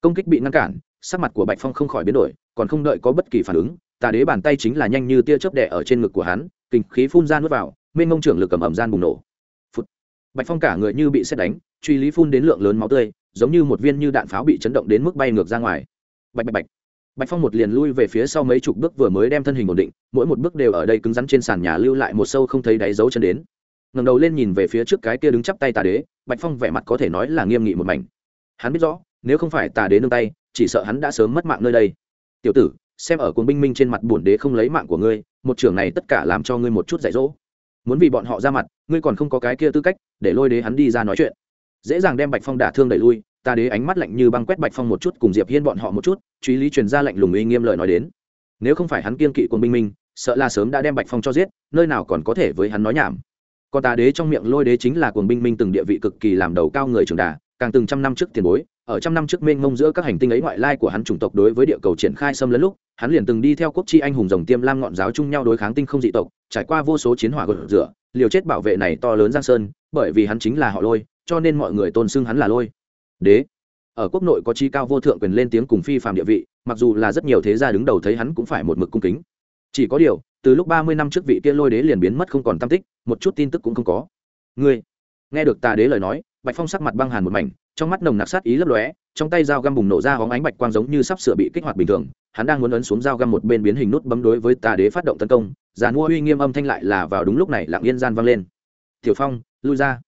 Công kích bị ngăn cản, sắc mặt của bạch phong không khỏi biến đổi, còn không đợi có bất kỳ phản ứng, tà đế bàn tay chính là nhanh như tia chớp đẻ ở trên ngực của hắn kinh khí phun ra nuốt vào, mênh mông trưởng lực cầm ẩm gian bùng nổ bạch phong cả người như bị xét đánh, truy lý phun đến lượng lớn máu tươi, giống như một viên như đạn pháo bị chấn động đến mức bay ngược ra ngoài. Bạch bạch bạch. Bạch phong một liền lui về phía sau mấy chục bước vừa mới đem thân hình ổn định, mỗi một bước đều ở đây cứng rắn trên sàn nhà lưu lại một sâu không thấy đáy dấu chân đến. Ngẩng đầu lên nhìn về phía trước cái kia đứng chắp tay tà đế, bạch phong vẻ mặt có thể nói là nghiêm nghị một mảnh. Hắn biết rõ, nếu không phải tà đế nương tay, chỉ sợ hắn đã sớm mất mạng nơi đây. Tiểu tử, xem ở cuồng binh minh trên mặt bổn đế không lấy mạng của ngươi, một trưởng này tất cả làm cho ngươi một chút dạy dỗ. Muốn vì bọn họ ra mặt ngươi còn không có cái kia tư cách, để lôi đế hắn đi ra nói chuyện. Dễ dàng đem bạch phong đả thương đẩy lui, ta đế ánh mắt lạnh như băng quét bạch phong một chút, cùng diệp hiên bọn họ một chút, truy lý truyền ra lạnh lùng uy nghiêm lời nói đến. Nếu không phải hắn kiên kỵ quân binh minh, sợ là sớm đã đem bạch phong cho giết, nơi nào còn có thể với hắn nói nhảm. Còn tà đế trong miệng lôi đế chính là cuồng binh minh từng địa vị cực kỳ làm đầu cao người trường đà, càng từng trăm năm trước tiền bối, ở trăm năm trước mênh mông giữa các hành tinh ấy ngoại lai của hắn chủng tộc đối với địa cầu triển khai xâm lấn lúc, hắn liền từng đi theo quốc chi anh hùng rồng tiêm lam ngọn giáo chung nhau đối kháng tinh không dị tộc, trải qua vô số chiến hỏa gột rửa liều chết bảo vệ này to lớn giang sơn, bởi vì hắn chính là họ lôi, cho nên mọi người tôn xưng hắn là lôi. Đế. Ở quốc nội có chi cao vô thượng quyền lên tiếng cùng phi phạm địa vị, mặc dù là rất nhiều thế gia đứng đầu thấy hắn cũng phải một mực cung kính. Chỉ có điều, từ lúc ba mươi năm trước vị kia lôi đế liền biến mất không còn tam tích, một chút tin tức cũng không có. Ngươi. Nghe được tà đế lời nói, bạch phong sắc mặt băng hàn một mảnh, trong mắt nồng nặc sát ý lấp lóe trong tay dao găm bùng nổ ra hóng ánh bạch quang giống như sắp sửa bị kích hoạt bình thường, hắn đang muốn ấn xuống dao găm một bên biến hình nút bấm đối với tà đế phát động tấn công, giàn mua uy nghiêm âm thanh lại là vào đúng lúc này lặng yên gian vang lên. Tiểu phong, lui ra.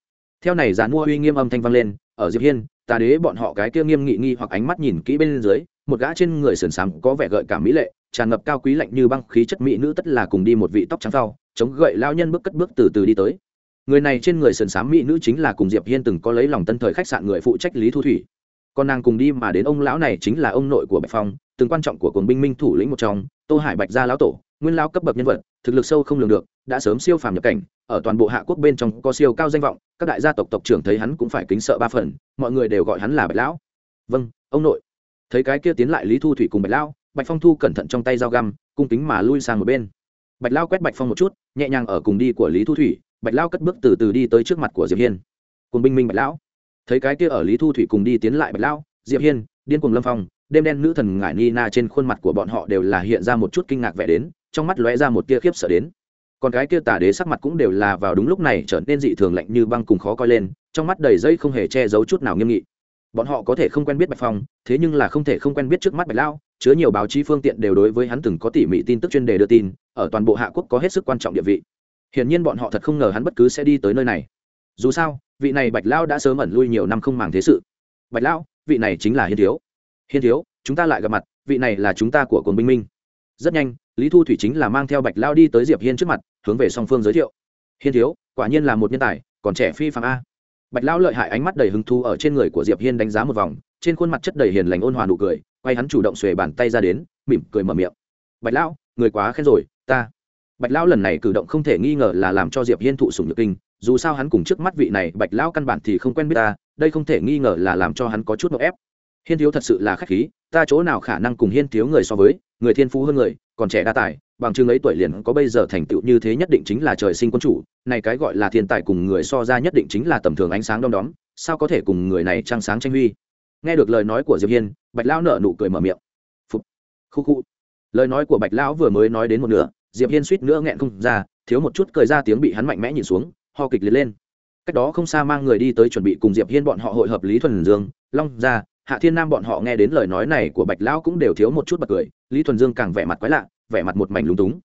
Theo này giàn mua uy nghiêm âm thanh vang lên, ở diệp hiên tà đế bọn họ cái kia nghiêm nghị nghi hoặc ánh mắt nhìn kỹ bên dưới, một gã trên người sườn sáng có vẻ gợi cảm mỹ lệ, tràn ngập cao quý lạnh như băng khí chất mỹ nữ tất là cùng đi một vị tóc trắng phao, chống gậy lao nhân bước cất bước từ từ đi tới. Người này trên người sườn xám mỹ nữ chính là cùng diệp hiên từng có lấy lòng tân thời khách sạn người phụ trách lý thu thủy con nàng cùng đi mà đến ông lão này chính là ông nội của bạch phong, từng quan trọng của cồn binh minh thủ lĩnh một trong, tô hải bạch gia lão tổ, nguyên lao cấp bậc nhân vật, thực lực sâu không lường được, đã sớm siêu phàm nhập cảnh, ở toàn bộ hạ quốc bên trong có siêu cao danh vọng, các đại gia tộc tộc trưởng thấy hắn cũng phải kính sợ ba phần, mọi người đều gọi hắn là bạch lão. Vâng ông nội. Thấy cái kia tiến lại lý thu thủy cùng bạch lão, bạch phong thu cẩn thận trong tay dao găm, cung kính mà lui sang một bên. Bạch lao quét bạch phong một chút, nhẹ nhàng ở cùng đi của lý thu thủy, bạch lao cất bước từ từ đi tới trước mặt của diệp hiên. Cùng binh minh bạch lão thấy cái kia ở lý thu thủy cùng đi tiến lại bạch lão diệp hiên, điên cùng lâm phong, đêm đen nữ thần ngải ni na trên khuôn mặt của bọn họ đều là hiện ra một chút kinh ngạc vẻ đến, trong mắt lóe ra một tia khiếp sợ đến. Còn cái kia tà đế sắc mặt cũng đều là vào đúng lúc này trở nên dị thường lạnh như băng cùng khó coi lên, trong mắt đầy dây không hề che giấu chút nào nghiêm nghị. Bọn họ có thể không quen biết bạch phong, thế nhưng là không thể không quen biết trước mắt bạch lão chứa nhiều báo chí phương tiện đều đối với hắn từng có tỉ mỉ tin tức chuyên đề đưa tin, ở toàn bộ hạ quốc có hết sức quan trọng địa vị. Hiển nhiên bọn họ thật không ngờ hắn bất cứ sẽ đi tới nơi này dù sao, vị này bạch lao đã sớm ẩn lui nhiều năm không màng thế sự. Bạch lão, vị này chính là hiên thiếu. Hiên thiếu, chúng ta lại gặp mặt, vị này là chúng ta của cồn binh minh. Rất nhanh, lý thu thủy chính là mang theo bạch lao đi tới diệp hiên trước mặt, hướng về song phương giới thiệu. Hiên thiếu, quả nhiên là một nhân tài, còn trẻ phi phạm a. Bạch lao lợi hại ánh mắt đầy hứng thu ở trên người của diệp hiên đánh giá một vòng, trên khuôn mặt chất đầy hiền lành ôn hòa nụ cười, quay hắn chủ động xuề bàn tay ra đến, mỉm cười mở miệng. Bạch lão, người quá khen rồi, ta. Bạch lão lần này cử động không thể nghi ngờ là làm cho diệp hiên thụ sủng nhược kinh dù sao hắn cùng trước mắt vị này bạch lão căn bản thì không quen biết ta, đây không thể nghi ngờ là làm cho hắn có chút nộ ép. Hiên thiếu thật sự là khách khí, ta chỗ nào khả năng cùng hiên thiếu người so với, người thiên phú hơn người, còn trẻ đa tài, bằng chứng ấy tuổi liền có bây giờ thành tựu như thế nhất định chính là trời sinh quân chủ, này cái gọi là thiên tài cùng người so ra nhất định chính là tầm thường ánh sáng đom đóm, sao có thể cùng người này trăng sáng tranh huy? Nghe được lời nói của diệp hiên, bạch lão nở nụ cười mở miệng. Phục khu khu. Lời nói của bạch lão vừa mới nói đến một nửa, diệp hiên suýt nữa nghẹn không ra, thiếu một chút cười ra tiếng bị hắn mạnh mẽ nhìn xuống ho kịch liệt lên. Cách đó không xa mang người đi tới chuẩn bị cùng diệp hiên bọn họ hội hợp lý thuần dương, long gia, hạ thiên nam bọn họ nghe đến lời nói này của bạch lão cũng đều thiếu một chút bật cười. Lý thuần dương càng vẻ mặt quái lạ, vẻ mặt một mảnh lúng túng.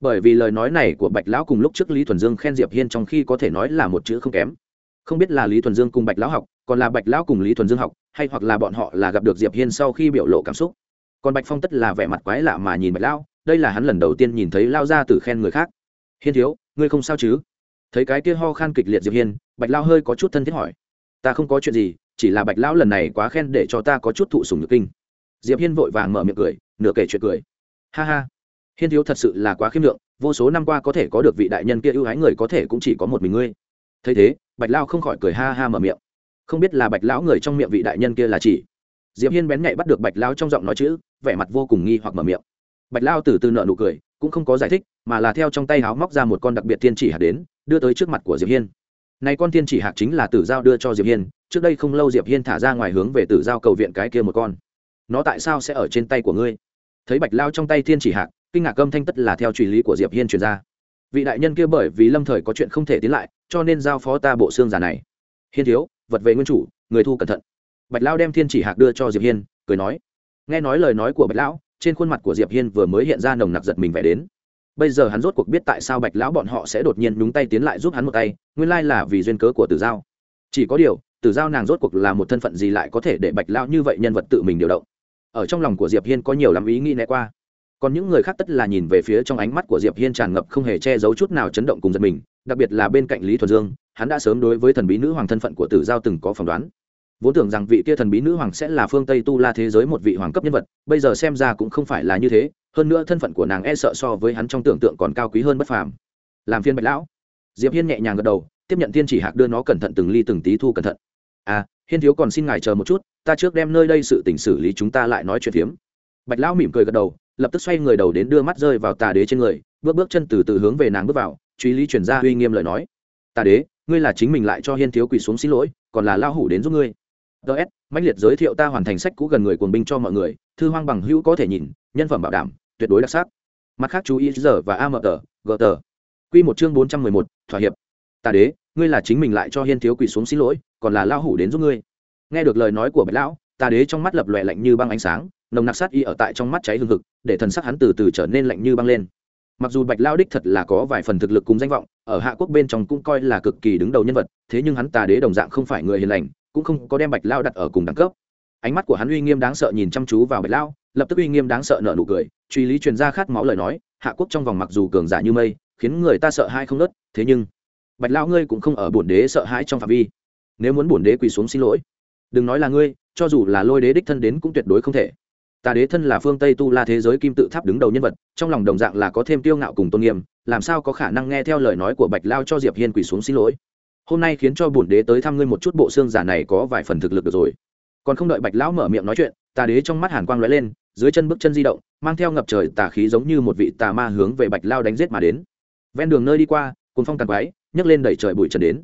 Bởi vì lời nói này của bạch lão cùng lúc trước lý thuần dương khen diệp hiên trong khi có thể nói là một chữ không kém. Không biết là lý thuần dương cùng bạch lão học, còn là bạch lão cùng lý thuần dương học, hay hoặc là bọn họ là gặp được diệp hiên sau khi biểu lộ cảm xúc. Còn bạch phong tất là vẻ mặt quái lạ mà nhìn bạch lão, đây là hắn lần đầu tiên nhìn thấy lao ra từ khen người khác. Hiên thiếu, ngươi không sao chứ? Thấy cái kia ho khan kịch liệt diệp hiên bạch lao hơi có chút thân thiết hỏi ta không có chuyện gì chỉ là bạch lão lần này quá khen để cho ta có chút thụ sùng nhược kinh diệp hiên vội vàng mở miệng cười nửa kể chuyện cười ha ha hiên thiếu thật sự là quá khiêm lượng vô số năm qua có thể có được vị đại nhân kia ưu ái người có thể cũng chỉ có một mình ngươi thấy thế bạch lao không khỏi cười ha ha mở miệng không biết là bạch lão người trong miệng vị đại nhân kia là chỉ diệp hiên bén nhạy bắt được bạch lao trong giọng nói chữ vẻ mặt vô cùng nghi hoặc mở miệng bạch lao từ từ nợ nụ cười cũng không có giải thích mà là theo trong tay háo móc ra một con đặc biệt thiên chỉ hạt đến đưa tới trước mặt của diệp hiên. Này con tiên chỉ hạc chính là tử giao đưa cho diệp hiên trước đây không lâu diệp hiên thả ra ngoài hướng về tử giao cầu viện cái kia một con. Nó tại sao sẽ ở trên tay của ngươi? Thấy bạch lao trong tay Thiên chỉ Hạc, kinh ngạc âm thanh tất là theo truy lý của diệp hiên truyền ra. Vị đại nhân kia bởi vì lâm thời có chuyện không thể tiến lại cho nên giao phó ta bộ xương giả này. Hiên thiếu vật về nguyên chủ người thu cẩn thận. Bạch lao đem thiên chỉ hạc đưa cho diệp hiên cười nói. Nghe nói lời nói của bạch lão trên khuôn mặt của diệp hiên vừa mới hiện ra nồng nặc giật mình vẻ đến bây giờ hắn rốt cuộc biết tại sao bạch lão bọn họ sẽ đột nhiên nhúng tay tiến lại giúp hắn một tay, nguyên lai là vì duyên cớ của tử giao. Chỉ có điều, tử giao nàng rốt cuộc là một thân phận gì lại có thể để bạch lão như vậy nhân vật tự mình điều động? Ở trong lòng của diệp hiên có nhiều lắm ý nghĩ né qua. Còn những người khác tất là nhìn về phía trong ánh mắt của diệp hiên tràn ngập không hề che giấu chút nào chấn động cùng giật mình, đặc biệt là bên cạnh lý thuần dương, hắn đã sớm đối với thần bí nữ hoàng thân phận của tử giao từng có phỏng đoán vốn tưởng rằng vị kia thần bí nữ hoàng sẽ là phương tây tu la thế giới một vị hoàng cấp nhân vật, bây giờ xem ra cũng không phải là như thế, hơn nữa thân phận của nàng e sợ so với hắn trong tưởng tượng còn cao quý hơn bất phàm. Làm phiên bạch lão. Diệp hiên nhẹ nhàng gật đầu, tiếp nhận thiên chỉ hạc đưa nó cẩn thận từng ly từng tí thu cẩn thận. À hiên thiếu còn xin ngài chờ một chút, ta trước đem nơi đây sự tình xử lý chúng ta lại nói chuyện phiếm. Bạch lão mỉm cười gật đầu, lập tức xoay người đầu đến đưa mắt rơi vào tà đế trên người, bước bước chân từ từ hướng về nàng bước vào, truy lý chuyển ra uy nghiêm lời nói. Tà đế, ngươi là chính mình lại cho hiên thiếu quỳ xuống xin lỗi, còn là lao hủ đến giúp ngươi ts mạnh liệt giới thiệu ta hoàn thành sách cũ gần người cuồng binh cho mọi người, thư hoang bằng hữu có thể nhìn, nhân phẩm bảo đảm, tuyệt đối đặc sắc. Mặt khác chú ý giờ và a mờ tờ tờ q một chương bốn trăm mười một, thỏa hiệp. Tà đế, ngươi là chính mình lại cho hiên thiếu quỳ xuống xin lỗi, còn là lao hủ đến giúp ngươi. Nghe được lời nói của bạch lão, tà đế trong mắt lập lòe lạnh như băng ánh sáng, nồng nặc sát y ở tại trong mắt cháy hương thực để thần sắc hắn từ từ trở nên lạnh như băng lên. Mặc dù bạch lao đích thật là có vài phần thực lực cùng danh vọng, ở hạ quốc bên trong cũng coi là cực kỳ đứng đầu nhân vật, thế nhưng hắn tà đế đồng dạng không phải người hiền lành cũng không có đem bạch lao đặt ở cùng đẳng cấp. Ánh mắt của hắn uy nghiêm đáng sợ nhìn chăm chú vào bạch lao, lập tức uy nghiêm đáng sợ nợ nụ cười. Truy lý truyền ra khát máu lời nói, hạ quốc trong vòng mặc dù cường giả như mây, khiến người ta sợ hai không nớt, thế nhưng, bạch lao ngươi cũng không ở bổn đế sợ hãi trong phạm vi. Nếu muốn bổn đế quỳ xuống xin lỗi, đừng nói là ngươi, cho dù là lôi đế đích thân đến cũng tuyệt đối không thể. Tà đế thân là phương tây tu la thế giới kim tự tháp đứng đầu nhân vật, trong lòng đồng dạng là có thêm tiêu ngạo cùng tôn nghiêm, làm sao có khả năng nghe theo lời nói của bạch lao cho diệp hiên quỳ xuống xin lỗi? Hôm nay khiến cho bổn đế tới thăm ngươi một chút bộ xương giả này có vài phần thực lực được rồi. Còn không đợi bạch lão mở miệng nói chuyện, tà đế trong mắt hàn quang lóe lên, dưới chân bước chân di động, mang theo ngập trời tà khí giống như một vị tà ma hướng về bạch lao đánh giết mà đến. Ven đường nơi đi qua cồn phong tàn quái, nhấc lên đẩy trời bụi trần đến.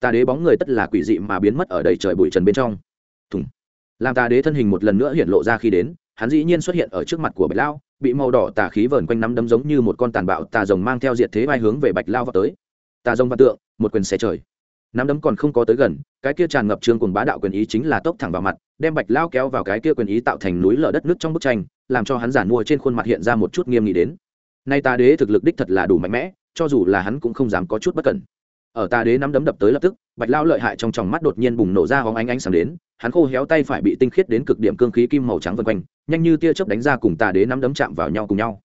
Tà đế bóng người tất là quỷ dị mà biến mất ở đầy trời bụi trần bên trong. Thùng. Làm tà đế thân hình một lần nữa hiện lộ ra khi đến, hắn dĩ nhiên xuất hiện ở trước mặt của bạch lao bị màu đỏ tà khí vờn quanh nắm đấm giống như một con tàn bạo tà rồng mang theo diệt thế vai hướng về bạch lao vào tới. Tà rồng văn tượng, một quyền xe trời nắm đấm còn không có tới gần, cái kia tràn ngập trương cùng bá đạo quyền ý chính là tốc thẳng vào mặt, đem bạch lao kéo vào cái kia quyền ý tạo thành núi lở đất nước trong bức tranh, làm cho hắn giản mua trên khuôn mặt hiện ra một chút nghiêm nghị đến. Nay ta đế thực lực đích thật là đủ mạnh mẽ, cho dù là hắn cũng không dám có chút bất cẩn. Ở ta đế nắm đấm đập tới lập tức, bạch lao lợi hại trong tròng mắt đột nhiên bùng nổ ra hóng ánh ánh sáng đến, hắn khô héo tay phải bị tinh khiết đến cực điểm cương khí kim màu trắng vân quanh, nhanh như tia chớp đánh ra cùng tà đế nắm đấm chạm vào nhau cùng nhau.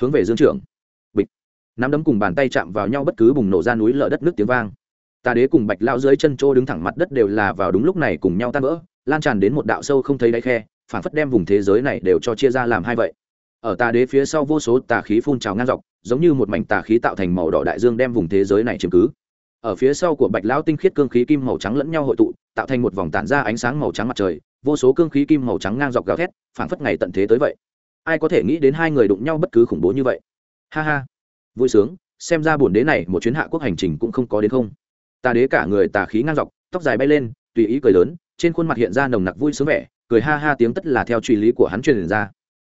Hướng về dương trưởng. Bịch. Nắm đấm cùng bàn tay chạm vào nhau bất cứ bùng nổ ra núi lở đất nước tiếng vang tà đế cùng bạch lao dưới chân trô đứng thẳng mặt đất đều là vào đúng lúc này cùng nhau tan vỡ, lan tràn đến một đạo sâu không thấy đáy khe phản phất đem vùng thế giới này đều cho chia ra làm hai vậy. Ở tà đế phía sau vô số tà khí phun trào ngang dọc, giống như một mảnh tà khí tạo thành màu đỏ đại dương đem vùng thế giới này chiếm cứ. Ở phía sau của bạch lão tinh khiết cương khí kim màu trắng lẫn nhau hội tụ, tạo thành một vòng tản ra ánh sáng màu trắng mặt trời, vô số cương khí kim màu trắng ngang dọc gào thét, phảng phất ngày tận thế tới vậy. Ai có thể nghĩ đến hai người đụng nhau bất cứ khủng bố như vậy? Ha ha. Vui sướng, xem ra bổn đế này một chuyến hạ quốc hành trình cũng không có đến không tà đế cả người tà khí ngang dọc, tóc dài bay lên, tùy ý cười lớn, trên khuôn mặt hiện ra nồng nặc vui sướng vẻ, cười ha ha tiếng tất là theo truy lý của hắn truyền ra.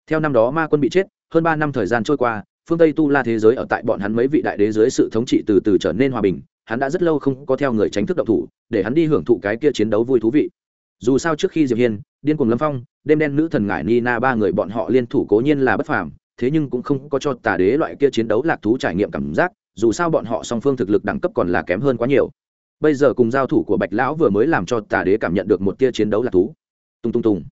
Theo năm đó ma quân bị chết, hơn ba năm thời gian trôi qua, phương tây tu la thế giới ở tại bọn hắn mấy vị đại đế dưới sự thống trị từ từ trở nên hòa bình, hắn đã rất lâu không có theo người tránh thức động thủ, để hắn đi hưởng thụ cái kia chiến đấu vui thú vị. Dù sao trước khi diệp hiên, điên cuồng lâm phong, đêm đen nữ thần ngải nina ba người bọn họ liên thủ cố nhiên là bất phàm, thế nhưng cũng không có cho tà đế loại kia chiến đấu lạc thú trải nghiệm cảm giác dù sao bọn họ song phương thực lực đẳng cấp còn là kém hơn quá nhiều. Bây giờ cùng giao thủ của bạch lão vừa mới làm cho tà đế cảm nhận được một tia chiến đấu lạc thú. Tung tung tung.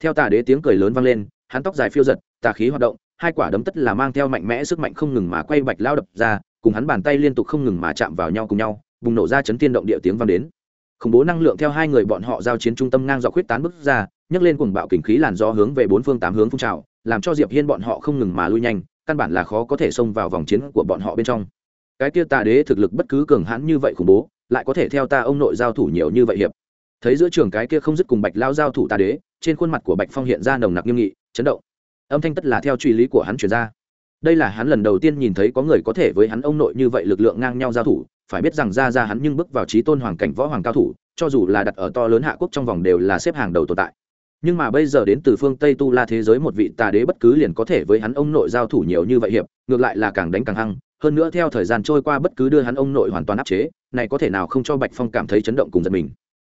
Theo tà đế tiếng cười lớn vang lên, hắn tóc dài phiêu giật, tà khí hoạt động, hai quả đấm tất là mang theo mạnh mẽ sức mạnh không ngừng mà quay bạch lao đập ra, cùng hắn bàn tay liên tục không ngừng mà chạm vào nhau cùng nhau, bùng nổ ra chấn thiên động địa tiếng vang đến. Khủng bố năng lượng theo hai người bọn họ giao chiến trung tâm ngang dọc huyết tán bước ra, nhấc lên cùng bạo kình khí làn gió hướng về bốn phương tám hướng phun trào, làm cho diệp hiên bọn họ không ngừng mà lui nhanh, căn bản là khó có thể xông vào vòng chiến của bọn họ bên trong cái kia tà đế thực lực bất cứ cường hãn như vậy khủng bố, lại có thể theo ta ông nội giao thủ nhiều như vậy hiệp. Thấy giữa trường cái kia không dứt cùng bạch lao giao thủ tà đế, trên khuôn mặt của bạch phong hiện ra nồng nặc nghiêm nghị, chấn động. Âm thanh tất là theo truy lý của hắn truyền ra. Đây là hắn lần đầu tiên nhìn thấy có người có thể với hắn ông nội như vậy lực lượng ngang nhau giao thủ, phải biết rằng ra ra hắn nhưng bước vào trí tôn hoàng cảnh võ hoàng cao thủ, cho dù là đặt ở to lớn hạ quốc trong vòng đều là xếp hàng đầu tồn tại. Nhưng mà bây giờ đến từ phương tây tu la thế giới một vị tà đế bất cứ liền có thể với hắn ông nội giao thủ nhiều như vậy hiệp, ngược lại là càng đánh càng hăng hơn nữa theo thời gian trôi qua bất cứ đưa hắn ông nội hoàn toàn áp chế, này có thể nào không cho bạch phong cảm thấy chấn động cùng giật mình.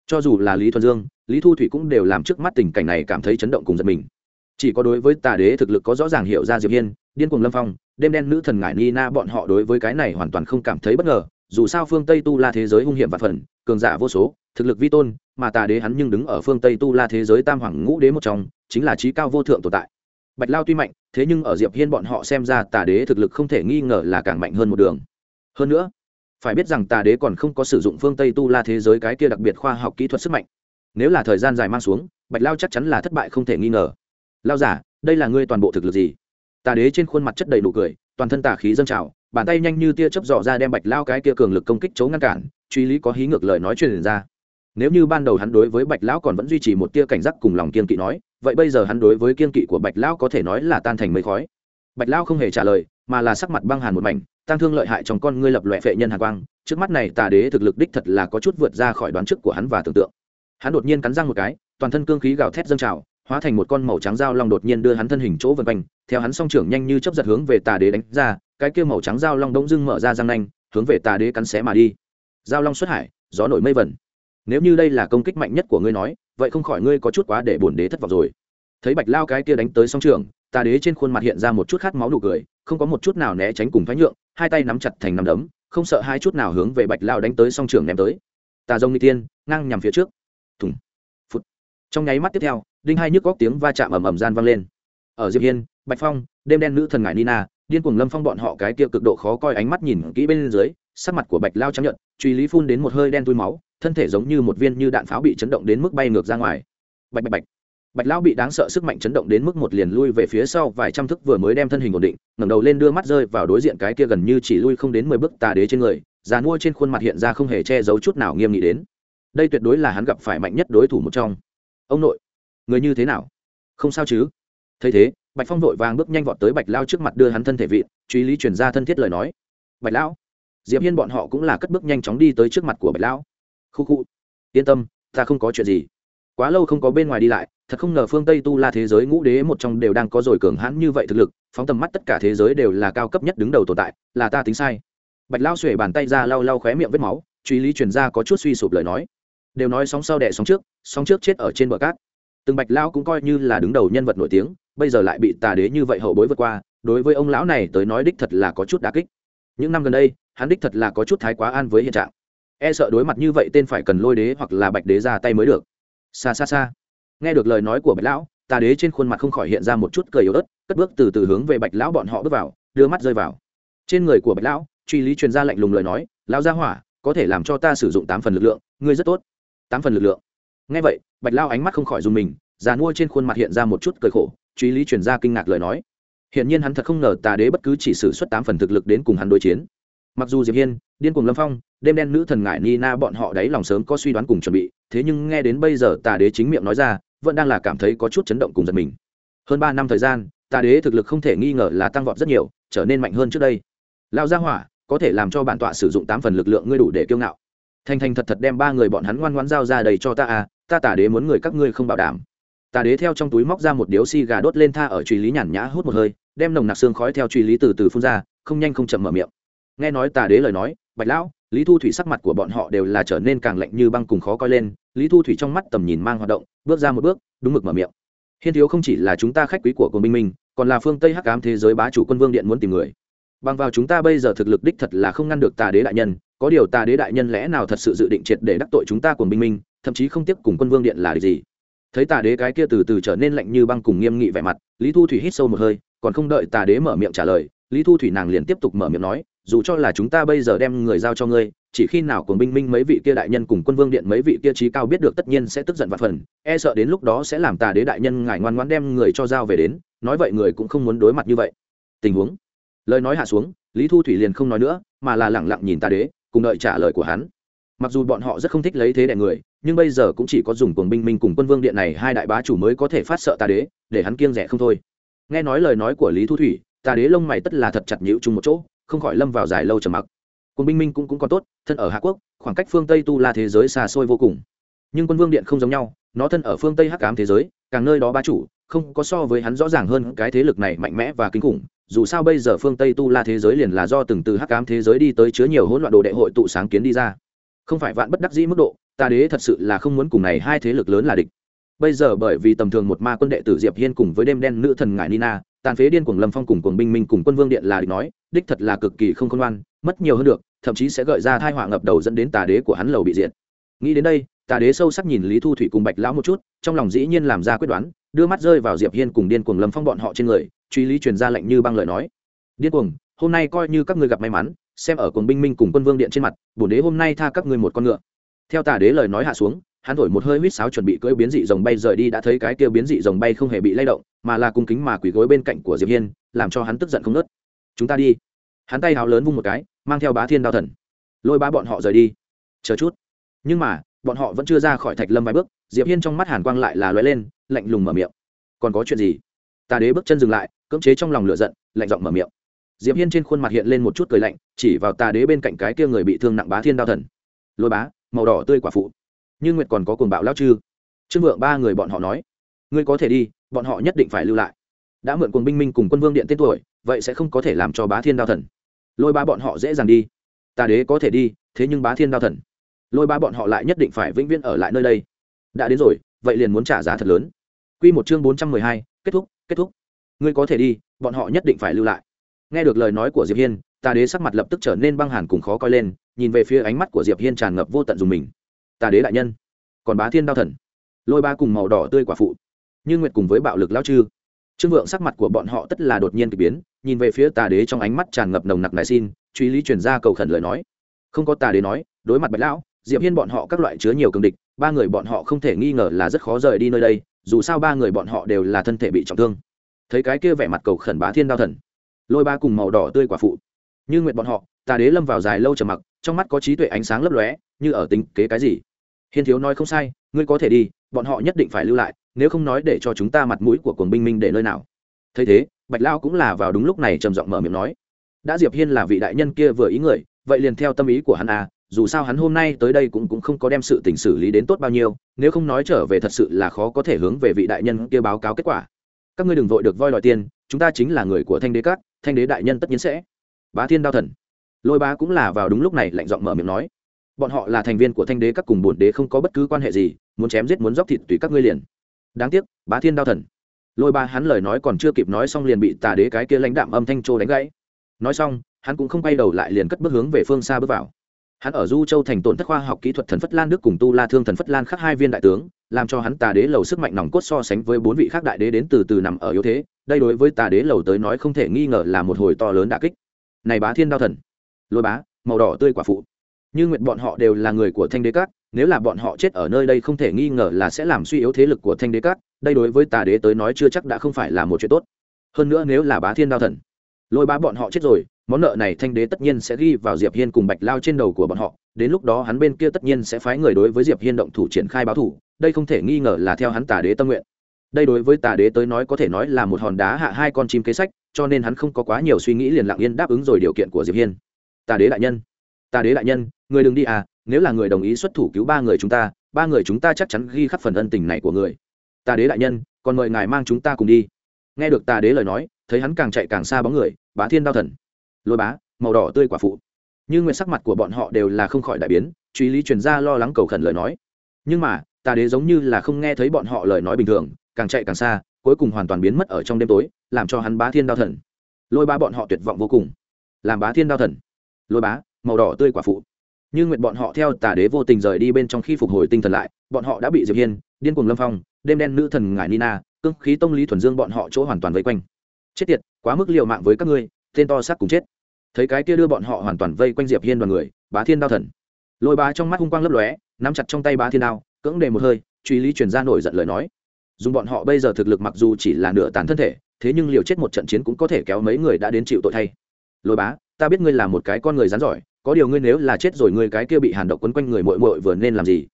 Cho dù là lý thuần dương, lý thu thủy cũng đều làm trước mắt tình cảnh này cảm thấy chấn động cùng giật mình. Chỉ có đối với tà đế thực lực có rõ ràng hiểu ra diệp hiên, điên cuồng lâm phong, đêm đen nữ thần ngải nina bọn họ đối với cái này hoàn toàn không cảm thấy bất ngờ, dù sao phương tây tu la thế giới hung hiểm và phần, cường giả vô số, thực lực vi tôn, mà tà đế hắn nhưng đứng ở phương tây tu la thế giới tam hoàng ngũ đế một trong, chính là trí cao vô thượng tồn tại bạch lao tuy mạnh, thế nhưng ở diệp hiên bọn họ xem ra tà đế thực lực không thể nghi ngờ là càng mạnh hơn một đường. Hơn nữa, phải biết rằng tà đế còn không có sử dụng phương tây tu la thế giới cái kia đặc biệt khoa học kỹ thuật sức mạnh. Nếu là thời gian dài mang xuống, bạch lao chắc chắn là thất bại không thể nghi ngờ. Lao giả, đây là ngươi toàn bộ thực lực gì? Tà đế trên khuôn mặt chất đầy nụ cười, toàn thân tà khí dâng trào, bàn tay nhanh như tia chớp dọ ra đem bạch lao cái kia cường lực công kích chống ngăn cản, truy lý có hí ngược lời nói truyền ra nếu như ban đầu hắn đối với bạch lão còn vẫn duy trì một tia cảnh giác cùng lòng kiên kỵ nói, vậy bây giờ hắn đối với kiên kỵ của bạch lão có thể nói là tan thành mây khói. Bạch lão không hề trả lời, mà là sắc mặt băng hàn một mảnh tăng thương lợi hại trong con ngươi lập loẹ phệ nhân hàn quang, trước mắt này tà đế thực lực đích thật là có chút vượt ra khỏi đoán trước của hắn và tưởng tượng. Hắn đột nhiên cắn răng một cái, toàn thân cương khí gào thét dâng trào, hóa thành một con màu trắng dao long đột nhiên đưa hắn thân hình chỗ vân quanh, theo hắn song trưởng nhanh như chấp giật hướng về tà đế đánh ra, cái kia màu trắng dao long đống dưng mở ra răng nanh, hướng về tà đế cắn xé mà đi. Dao long xuất hải, gió nổi mây vẩn nếu như đây là công kích mạnh nhất của ngươi nói, vậy không khỏi ngươi có chút quá để bổn đế thất vọng rồi. Thấy bạch lao cái kia đánh tới song trường, tà đế trên khuôn mặt hiện ra một chút khát máu nụ cười, không có một chút nào né tránh cùng thoái nhượng, hai tay nắm chặt thành nắm đấm, không sợ hai chút nào hướng về bạch lao đánh tới song trường ném tới. Tà dông n tiên, ngang nhằm phía trước. Thùng phút trong nháy mắt tiếp theo, đinh hai nhức góc tiếng va chạm ầm ầm gian vang lên. Ở diệp hiên, bạch phong, đêm đen nữ thần ngải nina điên cuồng lâm phong bọn họ cái kia cực độ khó coi ánh mắt nhìn kỹ bên dưới, sắc mặt của bạch lao trắng nhận truy lý phun đến một hơi đen tui máu, thân thể giống như một viên như đạn pháo bị chấn động đến mức bay ngược ra ngoài. Bạch bạch bạch. Bạch lão bị đáng sợ sức mạnh chấn động đến mức một liền lui về phía sau vài trăm thức vừa mới đem thân hình ổn định, ngẩng đầu lên đưa mắt rơi vào đối diện cái kia gần như chỉ lui không đến mười bước tà đế trên người, già mua trên khuôn mặt hiện ra không hề che giấu chút nào nghiêm nghị đến. Đây tuyệt đối là hắn gặp phải mạnh nhất đối thủ một trong. Ông nội, người như thế nào? Không sao chứ? Thấy thế, bạch phong vội vàng bước nhanh vọt tới bạch lao trước mặt đưa hắn thân thể vị truy lý chuyển ra thân thiết lời nói. Bạch lão diệp hiên bọn họ cũng là cất bước nhanh chóng đi tới trước mặt của bạch lão khu khu, yên tâm, ta không có chuyện gì. Quá lâu không có bên ngoài đi lại, thật không ngờ phương tây tu la thế giới ngũ đế một trong đều đang có rồi cường hãn như vậy thực lực, phóng tầm mắt tất cả thế giới đều là cao cấp nhất đứng đầu tồn tại, là ta tính sai. Bạch lao xuể bàn tay ra lau lau khóe miệng vết máu, truy lý truyền ra có chút suy sụp lời nói. Đều nói sóng sau đẻ sóng trước sóng trước chết ở trên bờ cát. Từng bạch lao cũng coi như là đứng đầu nhân vật nổi tiếng bây giờ lại bị tà đế như vậy hậu bối vượt qua, đối với ông lão này tới nói đích thật là có chút đà kích. Những năm gần đây, hắn đích thật là có chút thái quá an với hiện trạng. E sợ đối mặt như vậy tên phải cần lôi đế hoặc là bạch đế ra tay mới được. Xa xa xa. Nghe được lời nói của bạch lão, tà đế trên khuôn mặt không khỏi hiện ra một chút cười yếu ớt, cất bước từ từ hướng về bạch lão bọn họ bước vào, đưa mắt rơi vào. Trên người của bạch lão, truy lý truyền ra lạnh lùng lời nói, lão gia hỏa, có thể làm cho ta sử dụng tám phần lực lượng, ngươi rất tốt. Tám phần lực lượng. Nghe vậy, bạch lão ánh mắt không khỏi dùng mình, già nuôi trên khuôn mặt hiện ra một chút cười khổ truy lý truyền ra kinh ngạc lời nói. Hiện nhiên hắn thật không ngờ tà đế bất cứ chỉ sử xuất tám phần thực lực đến cùng hắn đối chiến. Mặc dù diệp hiên, điên cùng lâm phong, đêm đen nữ thần ngải nina bọn họ đáy lòng sớm có suy đoán cùng chuẩn bị, thế nhưng nghe đến bây giờ tà đế chính miệng nói ra, vẫn đang là cảm thấy có chút chấn động cùng giật mình. Hơn ba năm thời gian, tà đế thực lực không thể nghi ngờ là tăng vọt rất nhiều, trở nên mạnh hơn trước đây. Lao gia hỏa, có thể làm cho bản tọa sử dụng tám phần lực lượng ngươi đủ để kiêu ngạo. Thành thành thật thật đem ba người bọn hắn ngoan ngoan giao ra đầy cho ta à ta tà đế muốn người các ngươi không bảo đảm tà đế theo trong túi móc ra một điếu xi gà đốt lên tha ở truy lý nhàn nhã hút một hơi, đem nồng nặc xương khói theo truy lý từ từ phun ra, không nhanh không chậm mở miệng. Nghe nói tà đế lời nói, bạch lão, lý thu thủy sắc mặt của bọn họ đều là trở nên càng lạnh như băng cùng khó coi lên, lý thu thủy trong mắt tầm nhìn mang hoạt động, bước ra một bước, đúng mực mở miệng. Hiên thiếu không chỉ là chúng ta khách quý của cồn Minh minh, còn là phương tây hắc ám thế giới bá chủ quân vương điện muốn tìm người. Bằng vào chúng ta bây giờ thực lực đích thật là không ngăn được tà đế đại nhân, có điều tà đế đại nhân lẽ nào thật sự dự định triệt để đắc tội chúng ta cồn Minh minh, thậm chí không tiếp cùng quân vương điện là gì? Thấy tà đế cái kia từ từ trở nên lạnh như băng cùng nghiêm nghị vẻ mặt, lý thu thủy hít sâu một hơi, còn không đợi tà đế mở miệng trả lời, lý thu thủy nàng liền tiếp tục mở miệng nói, dù cho là chúng ta bây giờ đem người giao cho ngươi, chỉ khi nào cùng binh minh mấy vị kia đại nhân cùng quân vương điện mấy vị kia trí cao biết được tất nhiên sẽ tức giận và phần e sợ đến lúc đó sẽ làm tà đế đại nhân ngài ngoan ngoan đem người cho giao về đến, nói vậy người cũng không muốn đối mặt như vậy. Tình huống. Lời nói hạ xuống, lý thu thủy liền không nói nữa, mà là lẳng lặng nhìn tà đế, cùng đợi trả lời của hắn. Mặc dù bọn họ rất không thích lấy thế đại người nhưng bây giờ cũng chỉ có dùng cuồng binh minh cùng quân vương điện này hai đại bá chủ mới có thể phát sợ tà đế để hắn kiêng rẻ không thôi. Nghe nói lời nói của lý thu thủy tà đế lông mày tất là thật chặt nhịu chung một chỗ không khỏi lâm vào dài lâu trầm mặc. Cuồng binh minh cũng, cũng còn tốt thân ở hạ quốc khoảng cách phương tây tu la thế giới xa xôi vô cùng. Nhưng quân vương điện không giống nhau nó thân ở phương tây hắc ám thế giới càng nơi đó bá chủ không có so với hắn rõ ràng hơn cái thế lực này mạnh mẽ và kinh khủng dù sao bây giờ phương tây tu la thế giới liền là do từng từ hắc ám thế giới đi tới chứa nhiều hỗn loạn đồ đệ hội tụ sáng kiến đi ra. Không phải vạn bất đắc dĩ mức độ ta đế thật sự là không muốn cùng này hai thế lực lớn là địch. Bây giờ bởi vì tầm thường một ma quân đệ tử diệp hiên cùng với đêm đen nữ thần ngải nina, tàn phế điên cuồng lâm phong cùng cuồng binh minh cùng quân vương điện là địch nói, đích thật là cực kỳ không khôn ngoan, mất nhiều hơn được, thậm chí sẽ gợi ra thai họa ngập đầu dẫn đến tà đế của hắn lầu bị diệt. Nghĩ đến đây, tà đế sâu sắc nhìn lý thu thủy cùng bạch lão một chút, trong lòng dĩ nhiên làm ra quyết đoán, đưa mắt rơi vào diệp hiên cùng điên cuồng lâm phong bọn họ trên người, truy lý truyền ra lệnh như băng lời nói. Điên cuồng, hôm nay coi như các ngươi gặp may mắn, xem ở cuồng binh minh cùng quân vương điện trên mặt, bổn đế hôm nay tha các ngươi một con ngựa theo tà đế lời nói hạ xuống, hắn thổi một hơi huýt sáo chuẩn bị cưỡi biến dị rồng bay rời đi đã thấy cái kia biến dị rồng bay không hề bị lay động, mà là cung kính mà quỳ gối bên cạnh của diệp hiên, làm cho hắn tức giận không nớt chúng ta đi. Hắn tay hào lớn vung một cái, mang theo bá thiên đao thần. Lôi ba bọn họ rời đi. Chờ chút. Nhưng mà, bọn họ vẫn chưa ra khỏi thạch lâm vài bước, diệp hiên trong mắt hàn quang lại là lóe lên, lạnh lùng mở miệng. Còn có chuyện gì? Tà đế bước chân dừng lại, cưỡng chế trong lòng lửa giận, lạnh giọng mở miệng. Diệp hiên trên khuôn mặt hiện lên một chút cười lạnh, chỉ vào tà đế bên cạnh cái kia người bị thương nặng bá thiên đao thần. Lôi bá màu đỏ tươi quả phụ. Như nguyệt còn có cuồng bạo lao chư. Trương vượng ba người bọn họ nói, ngươi có thể đi, bọn họ nhất định phải lưu lại. Đã mượn cuồng binh minh cùng quân vương điện tên tuổi, vậy sẽ không có thể làm cho bá thiên đao thần. Lôi ba bọn họ dễ dàng đi. Tà đế có thể đi, thế nhưng bá thiên đao thần. Lôi ba bọn họ lại nhất định phải vĩnh viễn ở lại nơi đây. Đã đến rồi, vậy liền muốn trả giá thật lớn. Q một chương bốn trăm mười hai, kết thúc kết thúc. Ngươi có thể đi, bọn họ nhất định phải lưu lại. Nghe được lời nói của diệp hiên tà đế sắc mặt lập tức trở nên băng hàn cùng khó coi lên nhìn về phía ánh mắt của diệp hiên tràn ngập vô tận dùng mình. Tà đế đại nhân, còn bá thiên đao thần, lôi ba cùng màu đỏ tươi quả phụ, như nguyệt cùng với bạo lực lao chư. Trương vượng sắc mặt của bọn họ tất là đột nhiên kỳ biến, nhìn về phía tà đế trong ánh mắt tràn ngập nồng nặc nài xin truy lý truyền ra cầu khẩn lời nói. Không có tà đế nói, đối mặt bạch lão, diệp hiên bọn họ các loại chứa nhiều cường địch, ba người bọn họ không thể nghi ngờ là rất khó rời đi nơi đây, dù sao ba người bọn họ đều là thân thể bị trọng thương. Thấy cái kia vẻ mặt cầu khẩn bá thiên đao thần, lôi ba cùng màu đỏ tươi quả phụ như nguyện bọn họ, tà đế lâm vào dài lâu trầm mặc, trong mắt có trí tuệ ánh sáng lấp lóe, như ở tính kế cái gì? Hiên thiếu nói không sai, ngươi có thể đi, bọn họ nhất định phải lưu lại, nếu không nói để cho chúng ta mặt mũi của cuồng binh minh để nơi nào. Thấy thế, bạch lao cũng là vào đúng lúc này trầm giọng mở miệng nói. Đã diệp hiên là vị đại nhân kia vừa ý người, vậy liền theo tâm ý của hắn à dù sao hắn hôm nay tới đây cũng cũng không có đem sự tình xử lý đến tốt bao nhiêu, nếu không nói trở về thật sự là khó có thể hướng về vị đại nhân kia báo cáo kết quả. Các ngươi đừng vội được voi đòi tiền, chúng ta chính là người của thanh đế cát thanh đế đại nhân tất nhiên sẽ bá thiên đao thần. Lôi bá cũng là vào đúng lúc này lạnh giọng mở miệng nói, bọn họ là thành viên của thanh đế, các cùng bổn đế không có bất cứ quan hệ gì, muốn chém giết muốn dóc thịt tùy các ngươi liền. Đáng tiếc, bá thiên đao thần. Lôi ba hắn lời nói còn chưa kịp nói xong liền bị tà đế cái kia lãnh đạm âm thanh trô đánh gãy. Nói xong, hắn cũng không quay đầu lại liền cất bước hướng về phương xa bước vào. Hắn ở du châu thành tổn thất khoa học kỹ thuật thần phất lan đức cùng tu la thương thần phất lan khắc hai viên đại tướng, làm cho hắn tà đế lầu sức mạnh nòng cốt so sánh với bốn vị khác đại đế đến từ từ nằm ở yếu thế, đây đối với tà đế lầu tới nói không thể nghi ngờ là một hồi to lớn đà kích này bá thiên đao thần. Lôi bá, màu đỏ tươi quả phụ. Như nguyện bọn họ đều là người của thanh đế cát nếu là bọn họ chết ở nơi đây không thể nghi ngờ là sẽ làm suy yếu thế lực của thanh đế cát đây đối với tà đế tới nói chưa chắc đã không phải là một chuyện tốt. Hơn nữa nếu là bá thiên đao thần, lôi bá bọn họ chết rồi, món nợ này thanh đế tất nhiên sẽ ghi vào diệp hiên cùng bạch lao trên đầu của bọn họ, đến lúc đó hắn bên kia tất nhiên sẽ phái người đối với diệp hiên động thủ triển khai báo thủ, đây không thể nghi ngờ là theo hắn tà đế tâm nguyện. Đây đối với tà đế tới nói có thể nói là một hòn đá hạ hai con chim kế sách cho nên hắn không có quá nhiều suy nghĩ liền lặng yên đáp ứng rồi điều kiện của diệp hiên. Ta đế đại nhân. Ta đế đại nhân, người đừng đi à nếu là người đồng ý xuất thủ cứu ba người chúng ta, ba người chúng ta chắc chắn ghi khắc phần ân tình này của người. Ta đế đại nhân, còn mời ngài mang chúng ta cùng đi. Nghe được ta đế lời nói, thấy hắn càng chạy càng xa bóng người, bá thiên đao thần. Lôi bá, màu đỏ tươi quả phụ. Nhưng nguyện sắc mặt của bọn họ đều là không khỏi đại biến, truy lý truyền ra lo lắng cầu khẩn lời nói. Nhưng mà, ta đế giống như là không nghe thấy bọn họ lời nói bình thường, càng chạy càng xa cuối cùng hoàn toàn biến mất ở trong đêm tối, làm cho hắn bá thiên đao thần. Lôi bá bọn họ tuyệt vọng vô cùng. Làm bá thiên đao thần. Lôi bá, màu đỏ tươi quả phụ. Như nguyện bọn họ theo tà đế vô tình rời đi bên trong khi phục hồi tinh thần lại, bọn họ đã bị diệp hiên, điên cuồng lâm phong, đêm đen nữ thần ngải nina, cương khí tông lý thuần dương bọn họ chỗ hoàn toàn vây quanh. Chết tiệt, quá mức liều mạng với các ngươi, tên to xác cùng chết. Thấy cái kia đưa bọn họ hoàn toàn vây quanh diệp hiên đoàn người, bá thiên đao thần. Lôi bá trong mắt hung quang lấp lóe, nắm chặt trong tay bá thiên đao, cưỡng đề một hơi, truy lý truyền ra nổi giận lời nói dùng bọn họ bây giờ thực lực mặc dù chỉ là nửa tàn thân thể, thế nhưng liều chết một trận chiến cũng có thể kéo mấy người đã đến chịu tội thay. Lôi bá, ta biết ngươi là một cái con người rắn giỏi, có điều ngươi nếu là chết rồi ngươi cái kia bị hàn độc quấn quanh người muội muội vừa nên làm gì?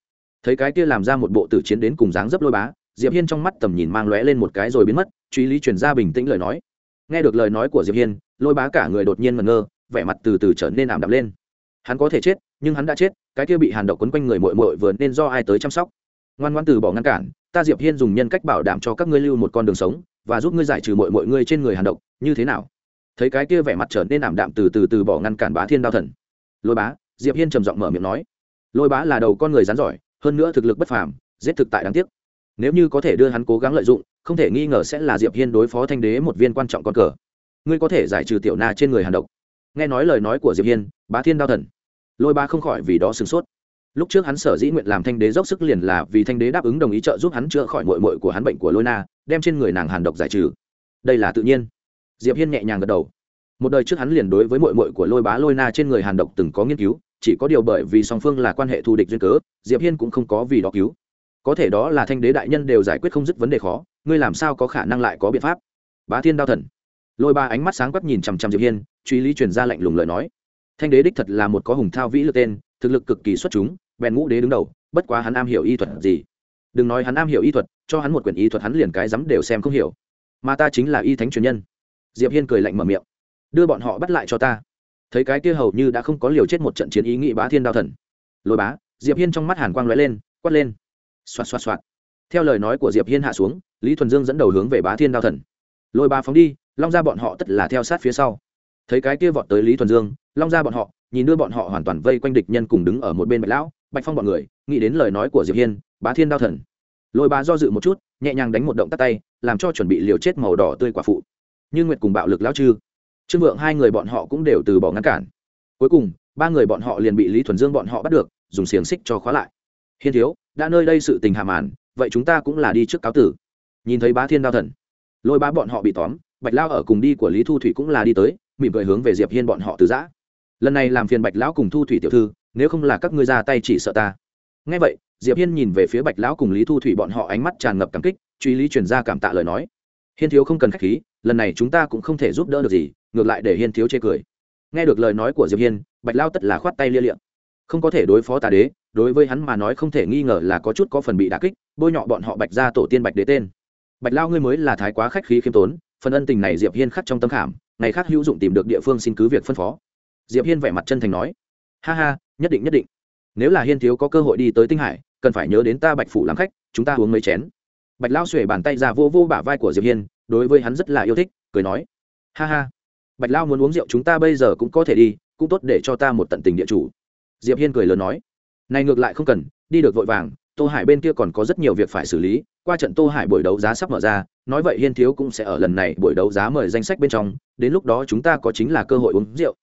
Thấy cái kia làm ra một bộ tử chiến đến cùng dáng dấp lôi bá, diệp hiên trong mắt tầm nhìn mang lóe lên một cái rồi biến mất, truy lý truyền ra bình tĩnh lời nói. Nghe được lời nói của diệp hiên, lôi bá cả người đột nhiên ngẩn ngơ, vẻ mặt từ từ trở nên ảm đạm lên. Hắn có thể chết, nhưng hắn đã chết, cái kia bị hàn độc quấn quanh người muội muội vừa nên do ai tới chăm sóc? Ngoan ngoan từ bỏ ngăn cản, ta diệp hiên dùng nhân cách bảo đảm cho các ngươi lưu một con đường sống, và giúp ngươi giải trừ mọi mọi ngươi trên người hàn độc, như thế nào? Thấy cái kia vẻ mặt trở nên ảm đạm từ từ từ bỏ ngăn cản bá thiên đao thần. Lôi bá, diệp hiên trầm giọng mở miệng nói. Lôi bá là đầu con người rắn giỏi, hơn nữa thực lực bất phàm, giết thực tại đáng tiếc. Nếu như có thể đưa hắn cố gắng lợi dụng, không thể nghi ngờ sẽ là diệp hiên đối phó thanh đế một viên quan trọng con cờ. Ngươi có thể giải trừ tiểu na trên người hàn độc. Nghe nói lời nói của diệp hiên, bá thiên đao thần. Lôi bá không khỏi vì đó sửng sốt lúc trước hắn sở dĩ nguyện làm thanh đế dốc sức liền là vì thanh đế đáp ứng đồng ý trợ giúp hắn chữa khỏi mội mội của hắn bệnh của lôi na, đem trên người nàng hàn độc giải trừ. Đây là tự nhiên. Diệp hiên nhẹ nhàng gật đầu. Một đời trước hắn liền đối với mội mội của lôi bá lôi na trên người hàn độc từng có nghiên cứu, chỉ có điều bởi vì song phương là quan hệ thù địch duyên cớ, diệp hiên cũng không có vì đó cứu. Có thể đó là thanh đế đại nhân đều giải quyết không dứt vấn đề khó, ngươi làm sao có khả năng lại có biện pháp? Bá thiên đao thần. Lôi ba ánh mắt sáng quắc nhìn chằm chằm diệp hiên, truy lý truyền ra lạnh lùng lời nói. Thanh đế đích thật là một có hùng thao vĩ lực tên, thực lực cực kỳ xuất chúng bèn ngũ đế đứng đầu, bất quá hắn am hiểu y thuật gì? Đừng nói hắn am hiểu y thuật, cho hắn một quyển y thuật hắn liền cái dám đều xem không hiểu. Mà ta chính là y thánh truyền nhân. Diệp hiên cười lạnh mở miệng. Đưa bọn họ bắt lại cho ta. Thấy cái kia hầu như đã không có liều chết một trận chiến ý nghị bá thiên đao thần. Lôi bá, diệp hiên trong mắt hàn quang lóe lên, quát lên. Xoạt xoạt xoạt. Theo lời nói của diệp hiên hạ xuống, lý thuần dương dẫn đầu hướng về bá thiên đao thần. Lôi bá phóng đi, long ra bọn họ tất là theo sát phía sau. Thấy cái kia vọt tới lý thuần dương, long ra bọn họ, nhìn đưa bọn họ hoàn toàn vây quanh địch nhân cùng đứng ở một bên bạch lão bạch phong bọn người, nghĩ đến lời nói của diệp hiên, bá thiên đao thần. Lôi bá do dự một chút, nhẹ nhàng đánh một động tắt tay, làm cho chuẩn bị liều chết màu đỏ tươi quả phụ. Như nguyệt cùng bạo lực lão chư. Trương vượng hai người bọn họ cũng đều từ bỏ ngăn cản. Cuối cùng, ba người bọn họ liền bị lý thuần dương bọn họ bắt được, dùng xiềng xích cho khóa lại. Hiên thiếu, đã nơi đây sự tình hạ màn, vậy chúng ta cũng là đi trước cáo tử. Nhìn thấy bá thiên đao thần, lôi bá bọn họ bị tóm, bạch lao ở cùng đi của lý thu thủy cũng là đi tới, mỉm cười hướng về diệp hiên bọn họ từ giã. Lần này làm phiền bạch lão cùng thu thủy tiểu thư nếu không là các ngươi ra tay chỉ sợ ta. Ngay vậy, diệp hiên nhìn về phía bạch lão cùng lý thu thủy bọn họ ánh mắt tràn ngập cảm kích, truy lý truyền ra cảm tạ lời nói. Hiên thiếu không cần khách khí, lần này chúng ta cũng không thể giúp đỡ được gì, ngược lại để hiên thiếu chê cười. Nghe được lời nói của diệp hiên, bạch lao tất là khoát tay lia liệm không có thể đối phó tà đế, đối với hắn mà nói không thể nghi ngờ là có chút có phần bị đả kích, bôi nhọ bọn họ bạch ra tổ tiên bạch đế tên. Bạch lao ngươi mới là thái quá khách khí khiêm tốn, phần ân tình này diệp hiên khắc trong tâm khảm, ngày khác hữu dụng tìm được địa phương xin cứ việc phân phó. Diệp hiên vẻ mặt chân thành nói. Ha ha nhất định nhất định. Nếu là hiên thiếu có cơ hội đi tới tinh hải, cần phải nhớ đến ta bạch phủ làm khách, chúng ta uống mấy chén. Bạch lao xuể bàn tay ra vô vô bả vai của diệp hiên, đối với hắn rất là yêu thích, cười nói. Ha ha. Bạch lao muốn uống rượu chúng ta bây giờ cũng có thể đi, cũng tốt để cho ta một tận tình địa chủ. Diệp hiên cười lớn nói. Này ngược lại không cần, đi được vội vàng, tô hải bên kia còn có rất nhiều việc phải xử lý, qua trận tô hải buổi đấu giá sắp mở ra, nói vậy hiên thiếu cũng sẽ ở lần này buổi đấu giá mời danh sách bên trong, đến lúc đó chúng ta có chính là cơ hội uống rượu.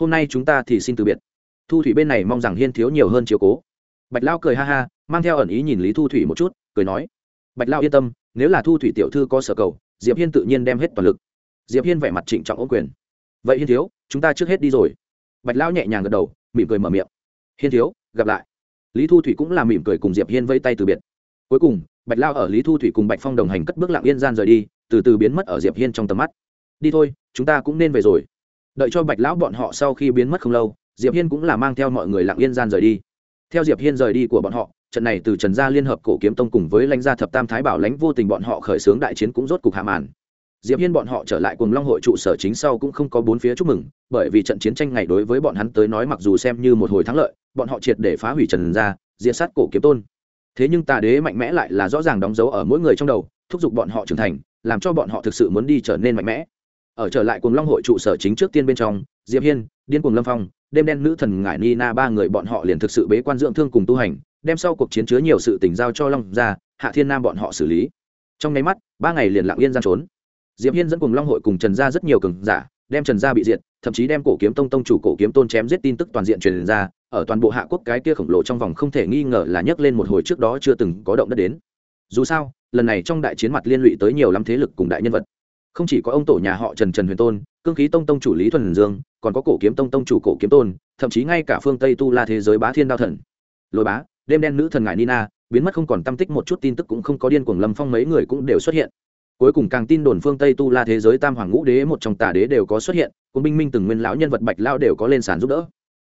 Hôm nay chúng ta thì xin từ biệt thu thủy bên này mong rằng hiên thiếu nhiều hơn chiếu cố. Bạch lao cười ha ha, mang theo ẩn ý nhìn lý thu thủy một chút, cười nói, bạch lao yên tâm, nếu là thu thủy tiểu thư có sở cầu, diệp hiên tự nhiên đem hết toàn lực. Diệp hiên vẻ mặt trịnh trọng ô quyền, vậy hiên thiếu, chúng ta trước hết đi rồi. Bạch lao nhẹ nhàng gật đầu, mỉm cười mở miệng, hiên thiếu, gặp lại. Lý thu thủy cũng là mỉm cười cùng diệp hiên vẫy tay từ biệt. Cuối cùng, bạch lao ở lý thu thủy cùng bạch phong đồng hành cất bước lặng yên gian rời đi, từ từ biến mất ở diệp hiên trong tầm mắt. Đi thôi, chúng ta cũng nên về rồi. Đợi cho bạch lão bọn họ sau khi biến mất không lâu diệp hiên cũng là mang theo mọi người lặng yên gian rời đi. Theo diệp hiên rời đi của bọn họ, trận này từ trần gia liên hợp cổ kiếm tông cùng với lãnh gia thập tam thái bảo lãnh vô tình bọn họ khởi xướng đại chiến cũng rốt cục hạ màn. Diệp hiên bọn họ trở lại cùng long hội trụ sở chính sau cũng không có bốn phía chúc mừng, bởi vì trận chiến tranh ngày đối với bọn hắn tới nói mặc dù xem như một hồi thắng lợi, bọn họ triệt để phá hủy trần gia, diệt sát cổ kiếm tôn. Thế nhưng tà đế mạnh mẽ lại là rõ ràng đóng dấu ở mỗi người trong đầu, thúc giục bọn họ trưởng thành, làm cho bọn họ thực sự muốn đi trở nên mạnh mẽ. Ở trở lại cùng long hội trụ sở chính trước tiên bên trong, diệp hiên, điên cùng lâm phong đêm đen nữ thần ngải nina ba người bọn họ liền thực sự bế quan dưỡng thương cùng tu hành, đem sau cuộc chiến chứa nhiều sự tình giao cho long ra hạ thiên nam bọn họ xử lý. Trong nháy mắt, ba ngày liền lặng yên gian trốn. Diệp hiên dẫn cùng long hội cùng trần gia rất nhiều cường giả, đem trần gia bị diệt, thậm chí đem cổ kiếm tông tông chủ cổ kiếm tôn chém giết tin tức toàn diện truyền ra, ở toàn bộ hạ quốc cái kia khổng lồ trong vòng không thể nghi ngờ là nhấc lên một hồi trước đó chưa từng có động đất đến. Dù sao, lần này trong đại chiến mặt liên lụy tới nhiều lắm thế lực cùng đại nhân vật. Không chỉ có ông tổ nhà họ trần trần huyền tôn, cương khí tông tông chủ lý thuần dương còn có cổ kiếm tông tông chủ cổ kiếm tôn, thậm chí ngay cả phương tây tu la thế giới bá thiên đao thần. Lôi bá, đêm đen nữ thần ngài nina, biến mất không còn tâm tích một chút tin tức cũng không có điên cuồng lâm phong mấy người cũng đều xuất hiện. Cuối cùng càng tin đồn phương tây tu la thế giới tam hoàng ngũ đế một trong tà đế đều có xuất hiện quân binh minh từng nguyên lão nhân vật bạch lao đều có lên sàn giúp đỡ.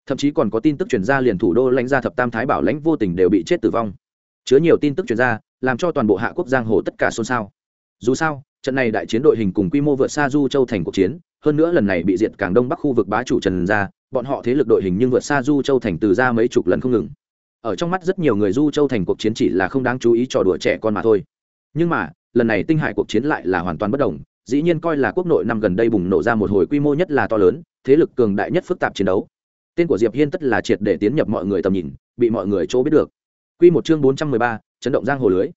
Thậm chí còn có tin tức chuyển ra liền thủ đô lãnh gia thập tam thái bảo lãnh vô tình đều bị chết tử vong. Chứa nhiều tin tức chuyển ra, làm cho toàn bộ hạ quốc giang hồ tất cả xôn xao. Dù sao, trận này đại chiến đội hình cùng quy mô vượt xa du châu thành cuộc chiến hơn nữa lần này bị diệt càng đông bắc khu vực bá chủ trần ra bọn họ thế lực đội hình nhưng vượt xa du châu thành từ ra mấy chục lần không ngừng. Ở trong mắt rất nhiều người du châu thành cuộc chiến chỉ là không đáng chú ý trò đùa trẻ con mà thôi. Nhưng mà lần này tinh hải cuộc chiến lại là hoàn toàn bất đồng dĩ nhiên coi là quốc nội năm gần đây bùng nổ ra một hồi quy mô nhất là to lớn thế lực cường đại nhất phức tạp chiến đấu. Tên của diệp hiên tất là triệt để tiến nhập mọi người tầm nhìn bị mọi người chỗ biết được. Quy một chương bốn trăm mười ba, chấn động giang hồ lưới.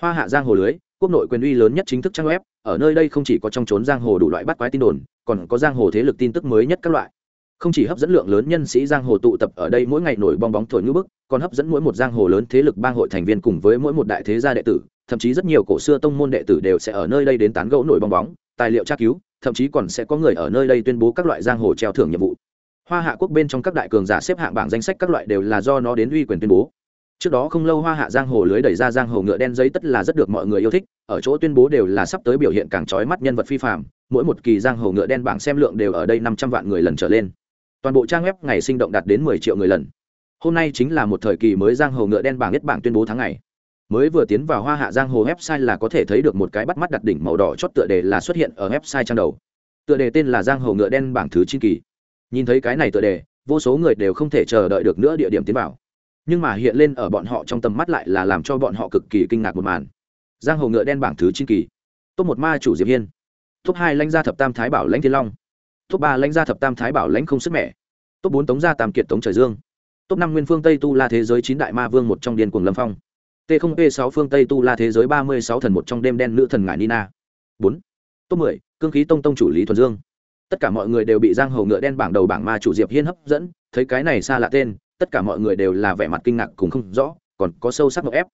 Hoa hạ giang hồ lưới quốc nội quyền uy lớn nhất chính thức trang web ở nơi đây không chỉ có trong trốn giang hồ đủ loại bắt quái tin đồn, còn có giang hồ thế lực tin tức mới nhất các loại. Không chỉ hấp dẫn lượng lớn nhân sĩ giang hồ tụ tập ở đây mỗi ngày nổi bong bóng thổi ngữ bức, còn hấp dẫn mỗi một giang hồ lớn thế lực bang hội thành viên cùng với mỗi một đại thế gia đệ tử, thậm chí rất nhiều cổ xưa tông môn đệ tử đều sẽ ở nơi đây đến tán gẫu nổi bong bóng, tài liệu tra cứu, thậm chí còn sẽ có người ở nơi đây tuyên bố các loại giang hồ treo thưởng nhiệm vụ. Hoa hạ quốc bên trong các đại cường giả xếp hạng bảng danh sách các loại đều là do nó đến uy quyền tuyên bố trước đó không lâu hoa hạ giang hồ lưới đẩy ra giang hồ ngựa đen giấy tất là rất được mọi người yêu thích, ở chỗ tuyên bố đều là sắp tới biểu hiện càng trói mắt nhân vật phi phạm mỗi một kỳ giang hồ ngựa đen bảng xem lượng đều ở đây năm trăm vạn người lần trở lên. Toàn bộ trang web ngày sinh động đạt đến mười triệu người lần. Hôm nay chính là một thời kỳ mới giang hồ ngựa đen bảng nhất bảng tuyên bố tháng ngày. Mới vừa tiến vào hoa hạ giang hồ website là có thể thấy được một cái bắt mắt đặt đỉnh màu đỏ chót tựa đề là xuất hiện ở website trang đầu. Tựa đề tên là giang hồ ngựa đen bảng thứ chín kỳ. Nhìn thấy cái này tựa đề, vô số người đều không thể chờ đợi được nữa địa điểm tiến vào nhưng mà hiện lên ở bọn họ trong tầm mắt lại là làm cho bọn họ cực kỳ kinh ngạc một màn. Giang hồ ngựa đen bảng thứ chín kỳ. Top một ma chủ diệp hiên. Top hai lãnh gia thập tam thái bảo lãnh thiên long. Top ba lãnh gia thập tam thái bảo lãnh không sức mẻ. Top bốn tống gia tam kiệt tống trời dương. Top năm nguyên phương tây tu la thế giới chín đại ma vương một trong điên cuồng lâm phong. T không p sáu phương tây tu la thế giới ba mươi sáu thần một trong đêm đen nữ thần ngải nina. Bốn. Top mười, cương khí tông tông chủ lý thuần dương. Tất cả mọi người đều bị giang hồ ngựa đen bảng đầu bảng ma chủ diệp hiên hấp dẫn, thấy cái này xa lạ tên tất cả mọi người đều là vẻ mặt kinh ngạc cùng không rõ, còn có sâu sắc mộng ép.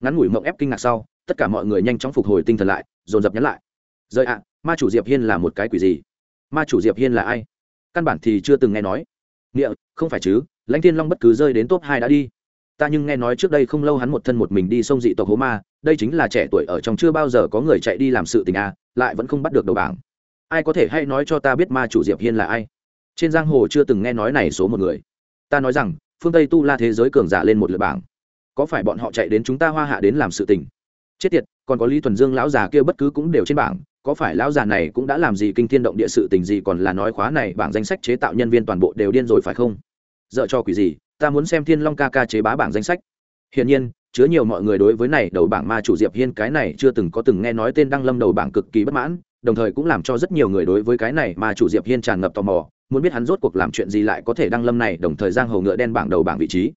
Ngắn ngủi mộng ép kinh ngạc sau, tất cả mọi người nhanh chóng phục hồi tinh thần lại, dồn dập nhắn lại. Rời ạ, ma chủ diệp hiên là một cái quỷ gì? Ma chủ diệp hiên là ai? Căn bản thì chưa từng nghe nói. Nghĩa, không phải chứ, lãnh thiên long bất cứ rơi đến top hai đã đi. Ta nhưng nghe nói trước đây không lâu hắn một thân một mình đi sông dị tộc hố ma, đây chính là trẻ tuổi ở trong chưa bao giờ có người chạy đi làm sự tình a lại vẫn không bắt được đầu bảng. Ai có thể hay nói cho ta biết ma chủ diệp hiên là ai? Trên giang hồ chưa từng nghe nói này số một người. Ta nói rằng phương tây tu la thế giới cường giả lên một lượt bảng có phải bọn họ chạy đến chúng ta hoa hạ đến làm sự tình chết tiệt còn có lý thuần dương lão già kia bất cứ cũng đều trên bảng có phải lão già này cũng đã làm gì kinh thiên động địa sự tình gì còn là nói khóa này bảng danh sách chế tạo nhân viên toàn bộ đều điên rồi phải không dợ cho quỷ gì ta muốn xem thiên long ca ca chế bá bảng danh sách hiển nhiên chứa nhiều mọi người đối với này đầu bảng ma chủ diệp hiên cái này chưa từng có từng nghe nói tên đăng lâm đầu bảng cực kỳ bất mãn đồng thời cũng làm cho rất nhiều người đối với cái này ma chủ diệp hiên tràn ngập tò mò muốn biết hắn rốt cuộc làm chuyện gì lại có thể đăng lâm này, đồng thời giang hồ ngựa đen bảng đầu bảng vị trí.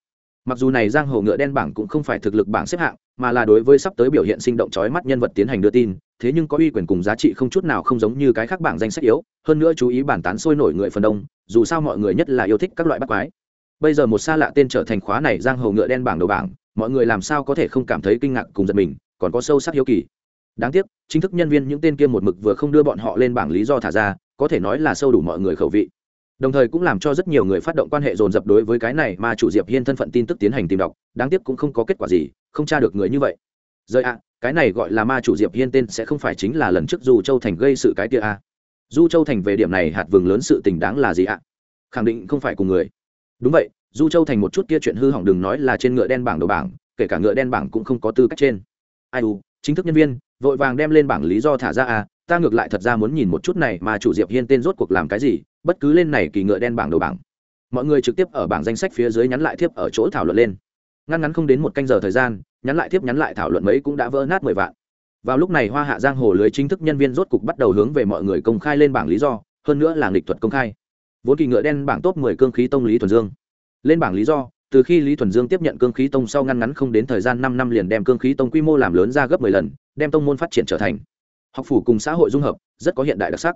Mặc dù này giang hồ ngựa đen bảng cũng không phải thực lực bảng xếp hạng, mà là đối với sắp tới biểu hiện sinh động chói mắt nhân vật tiến hành đưa tin, thế nhưng có uy quyền cùng giá trị không chút nào không giống như cái khác bảng danh sách yếu, hơn nữa chú ý bản tán sôi nổi người phần đông, dù sao mọi người nhất là yêu thích các loại bắt quái. Bây giờ một xa lạ tên trở thành khóa này giang hồ ngựa đen bảng đầu bảng, mọi người làm sao có thể không cảm thấy kinh ngạc cùng giật mình, còn có sâu sắc hiếu kỳ. Đáng tiếc, chính thức nhân viên những tên kia một mực vừa không đưa bọn họ lên bảng lý do thả ra, có thể nói là sâu đủ mọi người khẩu vị đồng thời cũng làm cho rất nhiều người phát động quan hệ dồn dập đối với cái này mà chủ diệp hiên thân phận tin tức tiến hành tìm đọc, đáng tiếc cũng không có kết quả gì, không tra được người như vậy. Rời ạ, cái này gọi là ma chủ diệp hiên tên sẽ không phải chính là lần trước du châu thành gây sự cái kia a. À. du châu thành về điểm này hạt vừng lớn sự tình đáng là gì ạ? Khẳng định không phải cùng người. Đúng vậy, du châu thành một chút kia chuyện hư hỏng đừng nói là trên ngựa đen bảng đầu bảng, kể cả ngựa đen bảng cũng không có tư cách trên. Ai u, chính thức nhân viên, vội vàng đem lên bảng lý do thả ra à ta ngược lại thật ra muốn nhìn một chút này mà chủ diệp hiên tên rốt cuộc làm cái gì bất cứ lên này kỳ ngựa đen bảng đầu bảng. Mọi người trực tiếp ở bảng danh sách phía dưới nhắn lại tiếp ở chỗ thảo luận lên. Ngăn ngắn không đến một canh giờ thời gian, nhắn lại tiếp nhắn lại thảo luận mấy cũng đã vỡ nát mười vạn. Vào lúc này hoa hạ giang hồ lưới chính thức nhân viên rốt cục bắt đầu hướng về mọi người công khai lên bảng lý do, hơn nữa là nghịch thuật công khai. Vốn kỳ ngựa đen bảng top 10 cương khí tông lý thuần dương. Lên bảng lý do, từ khi lý thuần dương tiếp nhận cương khí tông sau ngăn ngắn không đến thời gian năm năm liền đem cương khí tông quy mô làm lớn ra gấp 10 lần, đem tông môn phát triển trở thành. Học phủ cùng xã hội dung hợp, rất có hiện đại đặc sắc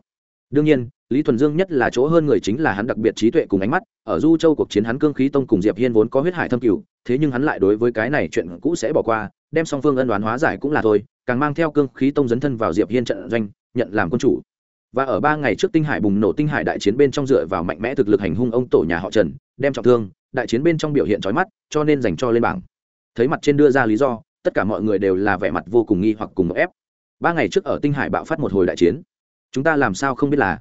đương nhiên, lý thuần dương nhất là chỗ hơn người chính là hắn đặc biệt trí tuệ cùng ánh mắt, ở du châu cuộc chiến hắn cương khí tông cùng diệp hiên vốn có huyết hải thâm cửu, thế nhưng hắn lại đối với cái này chuyện cũ sẽ bỏ qua, đem song phương ân đoán hóa giải cũng là thôi, càng mang theo cương khí tông dấn thân vào diệp hiên trận doanh, nhận làm quân chủ. Và ở ba ngày trước tinh hải bùng nổ tinh hải đại chiến bên trong dựa vào mạnh mẽ thực lực hành hung ông tổ nhà họ trần, đem trọng thương, đại chiến bên trong biểu hiện trói mắt, cho nên dành cho lên bảng. Thấy mặt trên đưa ra lý do, tất cả mọi người đều là vẻ mặt vô cùng nghi hoặc cùng ép. Ba ngày trước ở tinh hải bạo phát một hồi đại chiến chúng ta làm sao không biết là?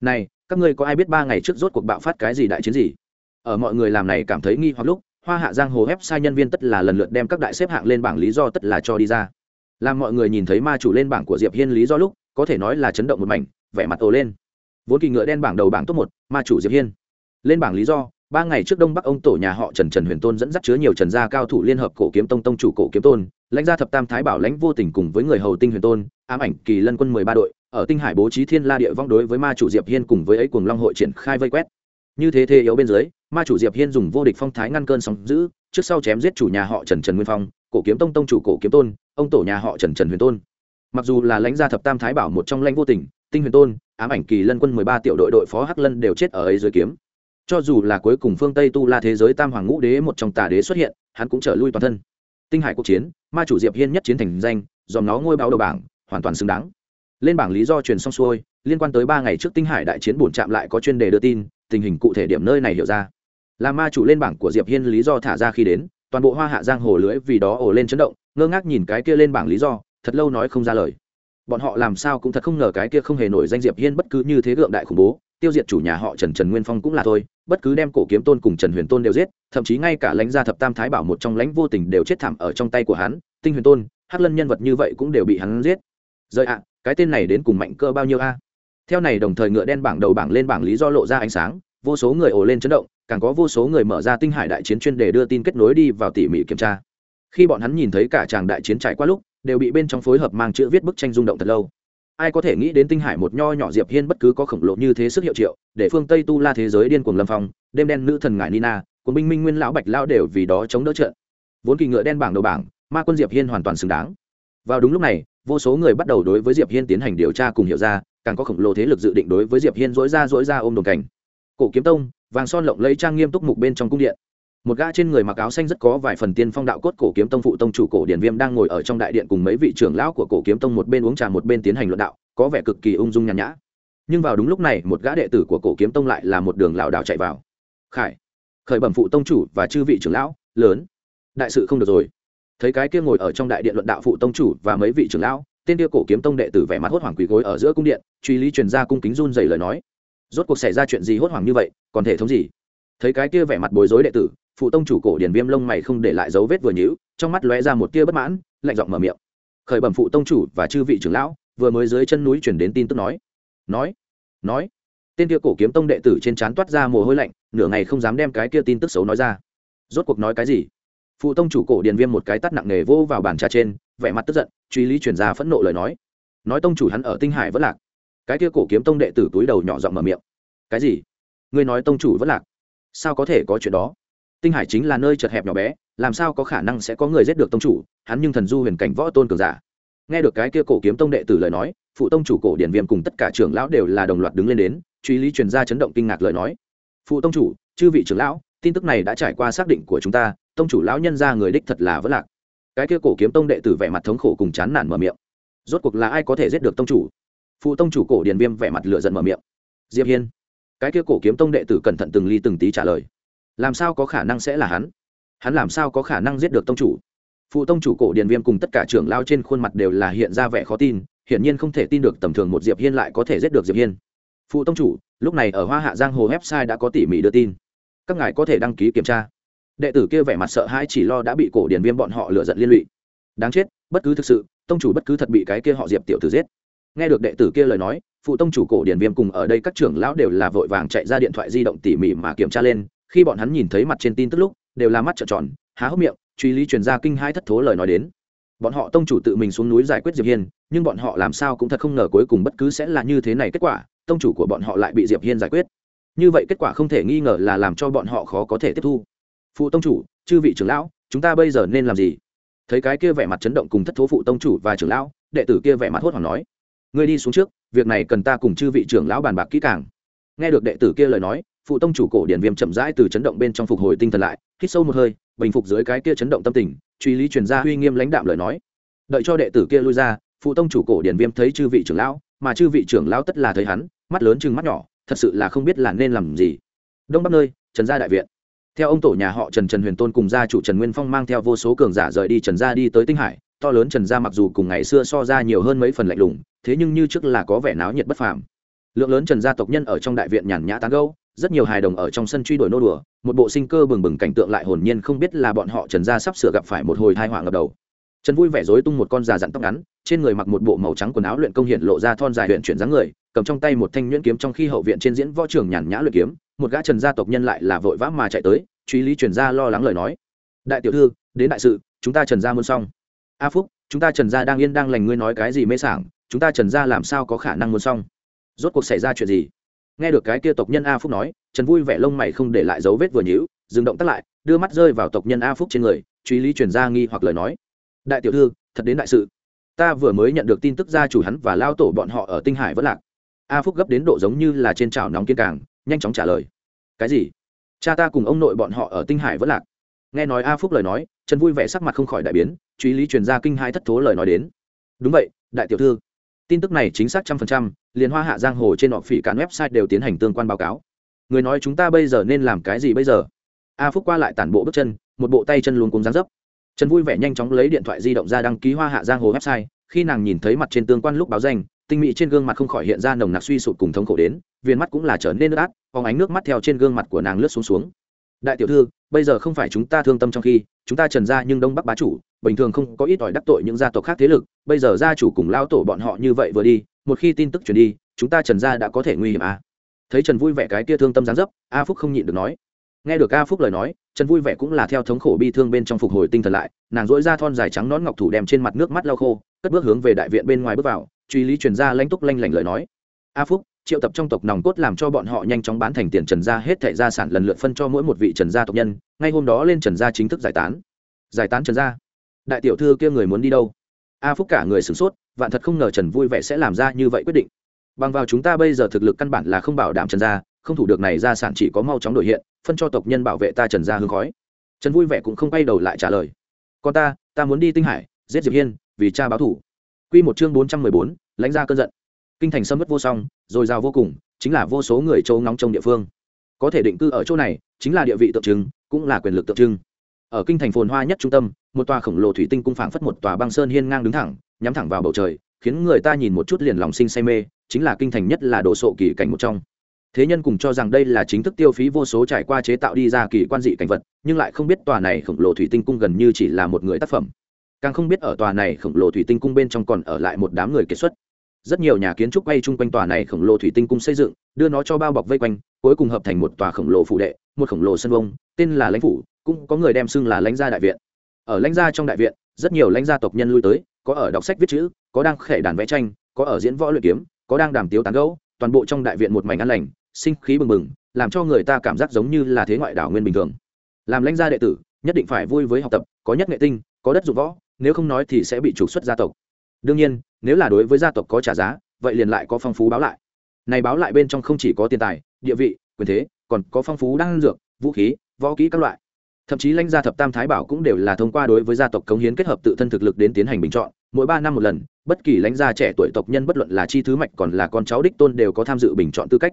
Này, các ngươi có ai biết ba ngày trước rốt cuộc bạo phát cái gì đại chiến gì? Ở mọi người làm này cảm thấy nghi hoặc lúc, hoa hạ giang hồ ép sai nhân viên tất là lần lượt đem các đại xếp hạng lên bảng lý do tất là cho đi ra. Làm mọi người nhìn thấy ma chủ lên bảng của diệp hiên lý do lúc, có thể nói là chấn động một mảnh, vẻ mặt ồ lên. Vốn kỳ ngựa đen bảng đầu bảng top một, ma chủ diệp hiên. Lên bảng lý do, ba ngày trước đông bắc ông tổ nhà họ trần trần huyền tôn dẫn dắt chứa nhiều trần gia cao thủ liên hợp cổ kiếm tông tông chủ cổ kiếm tôn lãnh gia thập tam thái bảo lãnh vô tình cùng với người hầu tinh huyền tôn, ám ảnh kỳ lân quân mười ba đội, ở tinh hải bố trí thiên la địa vong đối với ma chủ diệp hiên cùng với ấy cùng long hội triển khai vây quét. Như thế thế yếu bên dưới, ma chủ diệp hiên dùng vô địch phong thái ngăn cơn sóng giữ, trước sau chém giết chủ nhà họ trần trần nguyên phong, cổ kiếm tông tông chủ cổ kiếm tôn, ông tổ nhà họ trần trần huyền tôn. Mặc dù là lãnh gia thập tam thái bảo một trong lãnh vô tình, tinh huyền tôn, ám ảnh kỳ lân quân mười ba tiểu đội đội phó hắc lân đều chết ở ấy dưới kiếm. Cho dù là cuối cùng phương tây tu la thế giới tam hoàng ngũ đế một trong tà đế xuất hiện, hắn cũng trở lui toàn thân tinh hải cuộc chiến, ma chủ diệp hiên nhất chiến thành danh, dòm nó ngôi báo đầu bảng, hoàn toàn xứng đáng. Lên bảng lý do truyền xong xuôi, liên quan tới ba ngày trước tinh hải đại chiến bổn chạm lại có chuyên đề đưa tin, tình hình cụ thể điểm nơi này hiểu ra. Là ma chủ lên bảng của diệp hiên lý do thả ra khi đến, toàn bộ hoa hạ giang hồ lưới vì đó ổ lên chấn động, ngơ ngác nhìn cái kia lên bảng lý do, thật lâu nói không ra lời. Bọn họ làm sao cũng thật không ngờ cái kia không hề nổi danh diệp hiên bất cứ như thế gượng đại khủng bố tiêu diệt chủ nhà họ trần trần nguyên phong cũng là thôi, bất cứ đem cổ kiếm tôn cùng trần huyền tôn đều giết, thậm chí ngay cả lãnh gia thập tam thái bảo một trong lãnh vô tình đều chết thảm ở trong tay của hắn, tinh huyền tôn, hắc lân nhân vật như vậy cũng đều bị hắn giết. Rời ạ, cái tên này đến cùng mạnh cơ bao nhiêu a? Theo này đồng thời ngựa đen bảng đầu bảng lên bảng lý do lộ ra ánh sáng, vô số người ồ lên chấn động, càng có vô số người mở ra tinh hải đại chiến chuyên để đưa tin kết nối đi vào tỉ mỉ kiểm tra. Khi bọn hắn nhìn thấy cả chàng đại chiến trải qua lúc, đều bị bên trong phối hợp mang chữ viết bức tranh rung động thật lâu ai có thể nghĩ đến tinh hải một nho nhỏ diệp hiên bất cứ có khổng lồ như thế sức hiệu triệu, để phương tây tu la thế giới điên cuồng lâm phong, đêm đen nữ thần ngải nina cùng binh minh nguyên lão bạch lao đều vì đó chống đỡ trận. Vốn kỳ ngựa đen bảng đầu bảng, ma quân diệp hiên hoàn toàn xứng đáng. Vào đúng lúc này, vô số người bắt đầu đối với diệp hiên tiến hành điều tra cùng hiểu ra, càng có khổng lồ thế lực dự định đối với diệp hiên dỗi ra dỗi ra ôm đồng cảnh. Cổ kiếm tông, vàng son lộng lấy trang nghiêm túc mục bên trong cung điện một gã trên người mặc áo xanh rất có vài phần tiên phong đạo cốt cổ kiếm tông phụ tông chủ cổ điển viêm đang ngồi ở trong đại điện cùng mấy vị trưởng lão của cổ kiếm tông một bên uống trà một bên tiến hành luận đạo, có vẻ cực kỳ ung dung nhàn nhã. Nhưng vào đúng lúc này, một gã đệ tử của cổ kiếm tông lại là một đường lảo đảo chạy vào. Khải, khởi bẩm phụ tông chủ và chư vị trưởng lão, lớn. Đại sự không được rồi. Thấy cái kia ngồi ở trong đại điện luận đạo phụ tông chủ và mấy vị trưởng lão, tên kia cổ kiếm tông đệ tử vẻ mặt hốt hoảng quỳ gối ở giữa cung điện, truy lý truyền ra cung kính run dày lời nói. Rốt cuộc xảy ra chuyện gì hốt hoảng như vậy, còn thể thống gì? Thấy cái kia vẻ mặt bối rối đệ tử phụ tông chủ cổ điển viêm lông mày không để lại dấu vết vừa nhữ trong mắt lóe ra một tia bất mãn, lạnh giọng mở miệng. Khởi bẩm phụ tông chủ và chư vị trưởng lão, vừa mới dưới chân núi chuyển đến tin tức nói. Nói nói. Tên kia cổ kiếm tông đệ tử trên trán toát ra mồ hôi lạnh, nửa ngày không dám đem cái kia tin tức xấu nói ra. Rốt cuộc nói cái gì? Phụ tông chủ cổ điền viêm một cái tắt nặng nề vô vào bàn trà trên, vẻ mặt tức giận, truy lý chuyển ra phẫn nộ lời nói. Nói tông chủ hắn ở tinh hải vẫn lạc. Cái kia cổ kiếm tông đệ tử túi đầu nhỏ giọng mở miệng. Cái gì? Ngươi nói tông chủ vẫn lạc? Sao có thể có chuyện đó? Tinh hải chính là nơi chật hẹp nhỏ bé, làm sao có khả năng sẽ có người giết được tông chủ, hắn nhưng thần du huyền cảnh võ tôn cường giả. Nghe được cái kia cổ kiếm tông đệ tử lời nói, phụ tông chủ cổ điển viêm cùng tất cả trưởng lão đều là đồng loạt đứng lên đến, truy lý truyền ra chấn động kinh ngạc lời nói. Phụ tông chủ, chư vị trưởng lão, tin tức này đã trải qua xác định của chúng ta, tông chủ lão nhân ra người đích thật là vẫn lạc. Cái kia cổ kiếm tông đệ tử vẻ mặt thống khổ cùng chán nản mở miệng. Rốt cuộc là ai có thể giết được tông chủ? Phụ tông chủ cổ điền viêm vẻ mặt lựa giận mở miệng. Diệp hiên. Cái kia cổ kiếm tông đệ tử cẩn thận từng ly từng tí trả lời làm sao có khả năng sẽ là hắn? Hắn làm sao có khả năng giết được tông chủ? Phụ tông chủ cổ điền viêm cùng tất cả trưởng lao trên khuôn mặt đều là hiện ra vẻ khó tin, hiển nhiên không thể tin được tầm thường một diệp hiên lại có thể giết được diệp hiên. Phụ tông chủ, lúc này ở hoa hạ giang hồ website đã có tỉ mỉ đưa tin. Các ngài có thể đăng ký kiểm tra. Đệ tử kia vẻ mặt sợ hãi chỉ lo đã bị cổ điền viêm bọn họ lựa giận liên lụy. Đáng chết, bất cứ thực sự, tông chủ bất cứ thật bị cái kia họ diệp tiểu tử giết. Nghe được đệ tử kia lời nói, phụ tông chủ cổ điền viêm cùng ở đây các trưởng lão đều là vội vàng chạy ra điện thoại di động tỉ mỉ mà kiểm tra lên khi bọn hắn nhìn thấy mặt trên tin tức lúc, đều là mắt trợn tròn, há hốc miệng, truy lý truyền ra kinh hai thất thố lời nói đến. Bọn họ tông chủ tự mình xuống núi giải quyết diệp hiên, nhưng bọn họ làm sao cũng thật không ngờ cuối cùng bất cứ sẽ là như thế này kết quả, tông chủ của bọn họ lại bị diệp hiên giải quyết. Như vậy kết quả không thể nghi ngờ là làm cho bọn họ khó có thể tiếp thu. Phụ tông chủ, chư vị trưởng lão, chúng ta bây giờ nên làm gì? Thấy cái kia vẻ mặt chấn động cùng thất thố phụ tông chủ và trưởng lão, đệ tử kia vẻ mặt hốt hoảng nói. Ngươi đi xuống trước, việc này cần ta cùng chư vị trưởng lão bàn bạc kỹ càng. Nghe được đệ tử kia lời nói phụ tông chủ cổ điển viêm chậm rãi từ chấn động bên trong phục hồi tinh thần lại, hít sâu một hơi, bình phục dưới cái kia chấn động tâm tình, truy lý truyền ra uy nghiêm lãnh đạm lời nói. Đợi cho đệ tử kia lui ra, phụ tông chủ cổ điển viêm thấy chư vị trưởng lão, mà chư vị trưởng lão tất là thấy hắn, mắt lớn chừng mắt nhỏ, thật sự là không biết là nên làm gì. Đông bắc nơi, trần gia đại viện. Theo ông tổ nhà họ trần trần huyền tôn cùng gia chủ trần nguyên phong mang theo vô số cường giả rời đi trần gia đi tới tinh hải, to lớn trần gia mặc dù cùng ngày xưa so ra nhiều hơn mấy phần lạnh lùng, thế nhưng như trước là có vẻ náo nhiệt bất phàm lượng lớn trần gia tộc nhân ở trong đại viện nhàn nhã tán gâu rất nhiều hài đồng ở trong sân truy đuổi nô đùa, một bộ sinh cơ bừng bừng cảnh tượng lại hồn nhiên không biết là bọn họ trần gia sắp sửa gặp phải một hồi thai họa ngập đầu. Trần vui vẻ dối tung một con già dặn tóc ngắn, trên người mặc một bộ màu trắng quần áo luyện công hiện lộ ra thon dài luyện chuyển dáng người, cầm trong tay một thanh nhuyễn kiếm trong khi hậu viện trên diễn võ trường nhàn nhã luyện kiếm, một gã trần gia tộc nhân lại là vội vã mà chạy tới, truy lý truyền gia lo lắng lời nói. Đại tiểu thư, đến đại sự, chúng ta trần gia muốn xong. A phúc, chúng ta trần gia đang yên đang lành, ngươi nói cái gì mê sảng, chúng ta trần gia làm sao có khả năng muốn xong? Rốt cuộc xảy ra chuyện gì? Nghe được cái kia tộc nhân a phúc nói, trần vui vẻ lông mày không để lại dấu vết vừa nhữ dừng động tắt lại, đưa mắt rơi vào tộc nhân a phúc trên người, truy lý truyền gia nghi hoặc lời nói. Đại tiểu thư, thật đến đại sự. Ta vừa mới nhận được tin tức gia chủ hắn và lao tổ bọn họ ở tinh hải vất lạc. A phúc gấp đến độ giống như là trên trào nóng kiên càng, nhanh chóng trả lời. Cái gì? Cha ta cùng ông nội bọn họ ở tinh hải vất lạc. Nghe nói a phúc lời nói, trần vui vẻ sắc mặt không khỏi đại biến, truy lý truyền ra kinh hai thất thố lời nói đến. Đúng vậy, đại tiểu thư. Tin tức này chính xác trăm phần trăm liền hoa hạ giang hồ trên họ phỉ cản website đều tiến hành tương quan báo cáo. Người nói chúng ta bây giờ nên làm cái gì bây giờ? A phúc qua lại tản bộ bước chân, một bộ tay chân luôn cùng dán dấp. Trần vui vẻ nhanh chóng lấy điện thoại di động ra đăng ký hoa hạ giang hồ website, khi nàng nhìn thấy mặt trên tương quan lúc báo danh, tinh mỹ trên gương mặt không khỏi hiện ra nồng nặc suy sụp cùng thống khổ đến viên mắt cũng là trở nên nước át, phóng ánh nước mắt theo trên gương mặt của nàng lướt xuống xuống. Đại tiểu thư, bây giờ không phải chúng ta thương tâm trong khi, chúng ta trần ra nhưng đông bắc bá chủ, bình thường không có ít ỏi đắc tội những gia tộc khác thế lực, bây giờ gia chủ cùng lao tổ bọn họ như vậy vừa đi một khi tin tức truyền đi, chúng ta trần gia đã có thể nguy hiểm à. thấy trần vui vẻ cái kia thương tâm gián dấp, a phúc không nhịn được nói. Nghe được a phúc lời nói, trần vui vẻ cũng là theo thống khổ bi thương bên trong phục hồi tinh thần lại, nàng dỗi ra thon dài trắng nón ngọc thủ đem trên mặt nước mắt lau khô, cất bước hướng về đại viện bên ngoài bước vào, truy lý truyền ra lãnh túc lanh lảnh lời nói. A phúc, triệu tập trong tộc nòng cốt làm cho bọn họ nhanh chóng bán thành tiền trần gia hết thẻ gia sản lần lượt phân cho mỗi một vị trần gia tộc nhân, ngay hôm đó lên trần gia chính thức giải tán. Giải tán trần gia. Đại tiểu thư kia người muốn đi đâu? A phúc cả người sửng sốt vạn thật không ngờ trần vui vẻ sẽ làm ra như vậy quyết định. Bằng vào chúng ta bây giờ thực lực căn bản là không bảo đảm trần gia, không thủ được này gia sản chỉ có mau chóng đổi hiện, phân cho tộc nhân bảo vệ ta trần gia hương khói. Trần vui vẻ cũng không quay đầu lại trả lời. Con ta ta muốn đi tinh hải, giết diệp hiên, vì cha báo thủ. Quy một chương bốn trăm mười bốn, lãnh ra cơn giận. Kinh thành sâm mất vô song dồi dào vô cùng, chính là vô số người châu ngóng trong địa phương. Có thể định cư ở chỗ này, chính là địa vị tượng trưng, cũng là quyền lực tượng trưng. Ở kinh thành phồn hoa nhất trung tâm, một tòa khổng lồ thủy tinh cung phảng phất một tòa băng sơn hiên ngang đứng thẳng nhắm thẳng vào bầu trời, khiến người ta nhìn một chút liền lòng sinh say mê, chính là kinh thành nhất là đồ sộ kỳ cảnh một trong. Thế nhân cùng cho rằng đây là chính thức tiêu phí vô số trải qua chế tạo đi ra kỳ quan dị cảnh vật, nhưng lại không biết tòa này khổng lồ thủy tinh cung gần như chỉ là một người tác phẩm. Càng không biết ở tòa này khổng lồ thủy tinh cung bên trong còn ở lại một đám người kiệt xuất. Rất nhiều nhà kiến trúc quay chung quanh tòa này khổng lồ thủy tinh cung xây dựng, đưa nó cho bao bọc vây quanh, cuối cùng hợp thành một tòa khổng lồ phụ đệ, một khổng lồ sân vông, tên là lãnh phủ, cũng có người đem xưng là lãnh gia đại viện. Ở lãnh gia trong đại viện, rất nhiều lãnh gia tộc nhân lui tới có ở đọc sách viết chữ, có đang khệ đàn vẽ tranh, có ở diễn võ luyện kiếm, có đang đàm tiếu tán gẫu, toàn bộ trong đại viện một mảnh an lành, sinh khí bừng bừng, làm cho người ta cảm giác giống như là thế ngoại đảo nguyên bình thường. Làm lãnh gia đệ tử, nhất định phải vui với học tập, có nhất nghệ tinh, có đất dụng võ, nếu không nói thì sẽ bị trục xuất gia tộc. Đương nhiên, nếu là đối với gia tộc có trả giá, vậy liền lại có phong phú báo lại. Này báo lại bên trong không chỉ có tiền tài, địa vị, quyền thế, còn có phong phú đan dược, vũ khí, võ kỹ các loại thậm chí lãnh gia thập tam thái bảo cũng đều là thông qua đối với gia tộc cống hiến kết hợp tự thân thực lực đến tiến hành bình chọn. Mỗi ba năm một lần, bất kỳ lãnh gia trẻ tuổi tộc nhân bất luận là chi thứ mạch còn là con cháu đích tôn đều có tham dự bình chọn tư cách.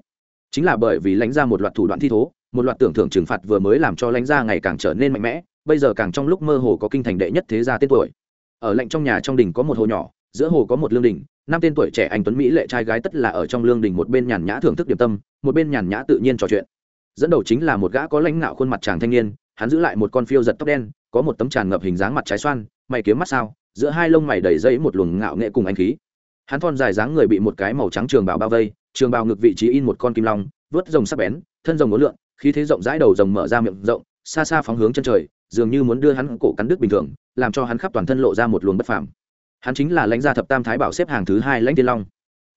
Chính là bởi vì lãnh gia một loạt thủ đoạn thi thố, một loạt tưởng thưởng trừng phạt vừa mới làm cho lãnh gia ngày càng trở nên mạnh mẽ, bây giờ càng trong lúc mơ hồ có kinh thành đệ nhất thế gia tên tuổi. Ở lệnh trong nhà trong đình có một hồ nhỏ, giữa hồ có một lương đình, năm tên tuổi trẻ anh tuấn mỹ lệ trai gái tất là ở trong lương đình một bên nhàn nhã thưởng thức điểm tâm, một bên nhàn nhã tự nhiên trò chuyện. Dẫn đầu chính là một gã có lãnh ngạo khuôn mặt chàng thanh niên hắn giữ lại một con phiêu giật tóc đen, có một tấm tràn ngập hình dáng mặt trái xoan, mày kiếm mắt sao, giữa hai lông mày đầy dây một luồng ngạo nghệ cùng anh khí. Hắn thon dài dáng người bị một cái màu trắng trường bào bao vây, trường bào ngực vị trí in một con kim long, vớt rồng sắc bén, thân rồng ngố lượn, khí thế rộng rãi đầu rồng mở ra miệng rộng, xa xa phóng hướng chân trời, dường như muốn đưa hắn cổ cắn đứt bình thường, làm cho hắn khắp toàn thân lộ ra một luồng bất phàm. Hắn chính là lãnh gia thập tam thái bảo xếp hàng thứ hai lãnh tiên long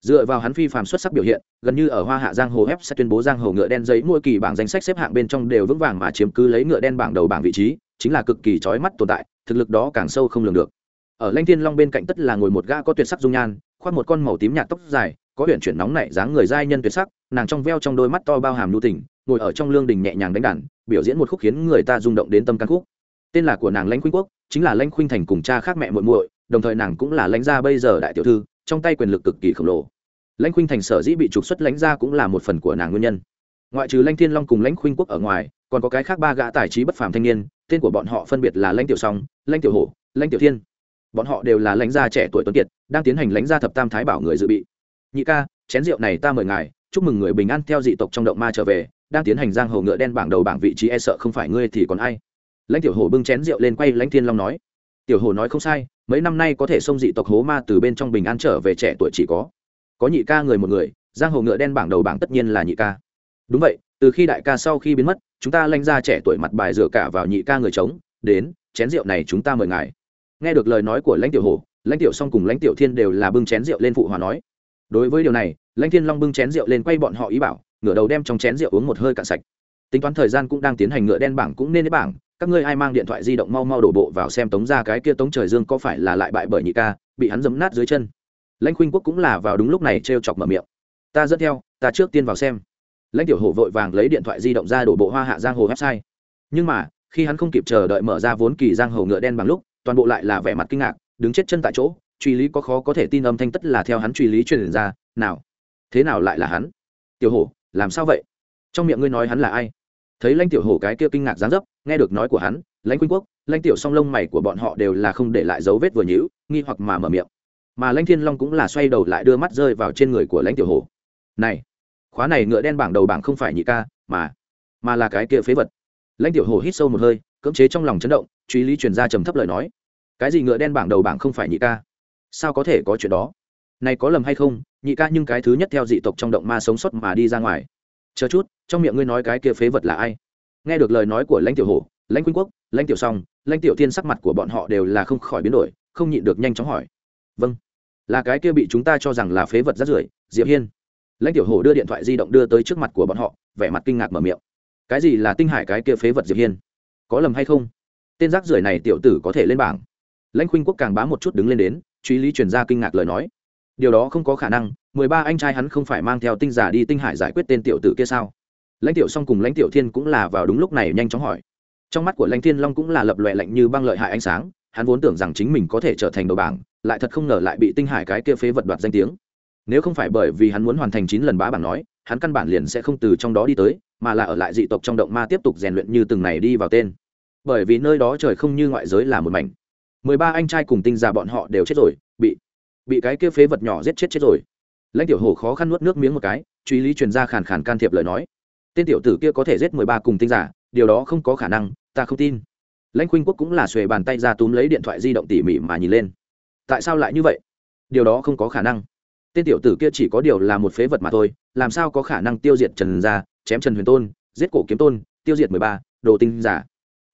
dựa vào hắn phi phàm xuất sắc biểu hiện, gần như ở hoa hạ giang hồ ép sẽ tuyên bố giang hồ ngựa đen giấy mỗi kỳ bảng danh sách xếp hạng bên trong đều vững vàng mà chiếm cứ lấy ngựa đen bảng đầu bảng vị trí, chính là cực kỳ trói mắt tồn tại, thực lực đó càng sâu không lường được. Ở lãnh thiên long bên cạnh tất là ngồi một gã có tuyệt sắc dung nhan, khoác một con màu tím nhạt tóc dài, có huyện chuyển nóng nảy dáng người giai nhân tuyệt sắc, nàng trong veo trong đôi mắt to bao hàm nhu tình, ngồi ở trong lương đình nhẹ nhàng đánh đàn, biểu diễn một khúc khiến người ta rung động đến tâm căn khúc. Tên là của nàng lãnh khuynh quốc, chính là lãnh khuynh thành cùng cha khác mẹ muội muội, đồng thời nàng cũng là lãnh gia bây giờ đại tiểu thư trong tay quyền lực cực kỳ khổng lồ. Lãnh khuynh thành sở dĩ bị trục xuất lãnh gia cũng là một phần của nàng nguyên nhân. Ngoại trừ lãnh thiên long cùng lãnh khuynh quốc ở ngoài, còn có cái khác ba gã tài trí bất phàm thanh niên, tên của bọn họ phân biệt là lãnh tiểu song, lãnh tiểu hổ, lãnh tiểu thiên. Bọn họ đều là lãnh gia trẻ tuổi tuấn kiệt, đang tiến hành lãnh gia thập tam thái bảo người dự bị. Nhị ca, chén rượu này ta mời ngài, chúc mừng người bình an theo dị tộc trong động ma trở về, đang tiến hành giang hồ ngựa đen bảng đầu bảng vị trí e sợ không phải ngươi thì còn ai. Lãnh tiểu Hổ bưng chén rượu lên quay lãnh thiên long nói. Tiểu Hổ nói không sai mấy năm nay có thể xông dị tộc hố ma từ bên trong bình an trở về trẻ tuổi chỉ có. Có nhị ca người một người, giang hồ ngựa đen bảng đầu bảng tất nhiên là nhị ca. Đúng vậy, từ khi đại ca sau khi biến mất, chúng ta lanh ra trẻ tuổi mặt bài dựa cả vào nhị ca người trống, đến, chén rượu này chúng ta mời ngài. Nghe được lời nói của lãnh tiểu hồ lãnh tiểu song cùng lãnh tiểu thiên đều là bưng chén rượu lên phụ hòa nói. Đối với điều này, lãnh thiên long bưng chén rượu lên quay bọn họ ý bảo, ngửa đầu đem trong chén rượu uống một hơi cạn sạch. Tính toán thời gian cũng đang tiến hành ngựa đen bảng cũng nên đến bảng các ngươi ai mang điện thoại di động mau mau đổ bộ vào xem tống ra cái kia tống trời dương có phải là lại bại bởi nhị ca, bị hắn dấm nát dưới chân. Lãnh khuynh quốc cũng là vào đúng lúc này t r e o chọc mở miệng. Ta dẫn theo, ta trước tiên vào xem. Lãnh tiểu hổ vội vàng lấy điện thoại di động ra đổ bộ hoa hạ giang hồ website. Nhưng mà, khi hắn không kịp chờ đợi mở ra vốn kỳ giang hồ ngựa đen bằng lúc, toàn bộ lại là vẻ mặt kinh ngạc, đứng chết chân tại chỗ, truy lý có khó có thể tin âm thanh tất là theo hắn truy lý truyền ra, nào, thế nào lại là hắn? Tiểu hổ, làm sao vậy? Trong miệng ngươi nói hắn là ai? Thấy lãnh tiểu hổ cái kia kinh ngạc dáng dấp, nghe được nói của hắn, lãnh quynh quốc, lãnh tiểu song lông mày của bọn họ đều là không để lại dấu vết vừa nhữ nghi hoặc mà mở miệng. Mà lãnh thiên long cũng là xoay đầu lại đưa mắt rơi vào trên người của lãnh tiểu hổ. Này, khóa này ngựa đen bảng đầu bảng không phải nhị ca, mà mà là cái kia phế vật. Lãnh tiểu hổ hít sâu một hơi, cưỡng chế trong lòng chấn động, truy lý truyền ra trầm thấp lời nói. Cái gì ngựa đen bảng đầu bảng không phải nhị ca? Sao có thể có chuyện đó? Này có lầm hay không? Nhị ca nhưng cái thứ nhất theo dị tộc trong động ma sống sót mà đi ra ngoài chờ chút, trong miệng ngươi nói cái kia phế vật là ai? Nghe được lời nói của lãnh tiểu hổ, lãnh quynh quốc, lãnh tiểu song, lãnh tiểu tiên sắc mặt của bọn họ đều là không khỏi biến đổi, không nhịn được nhanh chóng hỏi. Vâng. Là cái kia bị chúng ta cho rằng là phế vật rát rưởi, diệp hiên. Lãnh tiểu hổ đưa điện thoại di động đưa tới trước mặt của bọn họ, vẻ mặt kinh ngạc mở miệng. Cái gì là tinh hải cái kia phế vật diệp hiên? Có lầm hay không? Tên rác rưởi này tiểu tử có thể lên bảng. Lãnh khuynh quốc càng bá một chút đứng lên đến, truy lý truyền ra kinh ngạc lời nói. Điều đó không có khả năng mười ba anh trai hắn không phải mang theo tinh giả đi tinh hải giải quyết tên tiểu tử kia sao? Lãnh tiểu song cùng lãnh tiểu thiên cũng là vào đúng lúc này nhanh chóng hỏi. Trong mắt của lãnh thiên long cũng là lập loẹ lạnh như băng lợi hại ánh sáng, hắn vốn tưởng rằng chính mình có thể trở thành đầu bảng, lại thật không ngờ lại bị tinh hải cái kia phế vật đoạt danh tiếng. Nếu không phải bởi vì hắn muốn hoàn thành chín lần bá bảng nói, hắn căn bản liền sẽ không từ trong đó đi tới, mà là ở lại dị tộc trong động ma tiếp tục rèn luyện như từng này đi vào tên. Bởi vì nơi đó trời không như ngoại giới là một mảnh. Mười ba anh trai cùng tinh già bọn họ đều chết rồi, bị bị cái kia phế vật nhỏ giết chết chết rồi lãnh tiểu hổ khó khăn nuốt nước miếng một cái, truy lý truyền ra khàn khàn can thiệp lời nói. Tên tiểu tử kia có thể giết mười ba cùng tinh giả, điều đó không có khả năng, ta không tin. Lãnh khuynh quốc cũng là xuề bàn tay ra túm lấy điện thoại di động tỉ mỉ mà nhìn lên. Tại sao lại như vậy? Điều đó không có khả năng. Tên tiểu tử kia chỉ có điều là một phế vật mà thôi, làm sao có khả năng tiêu diệt trần gia, chém trần huyền tôn, giết cổ kiếm tôn, tiêu diệt mười ba, đồ tinh giả?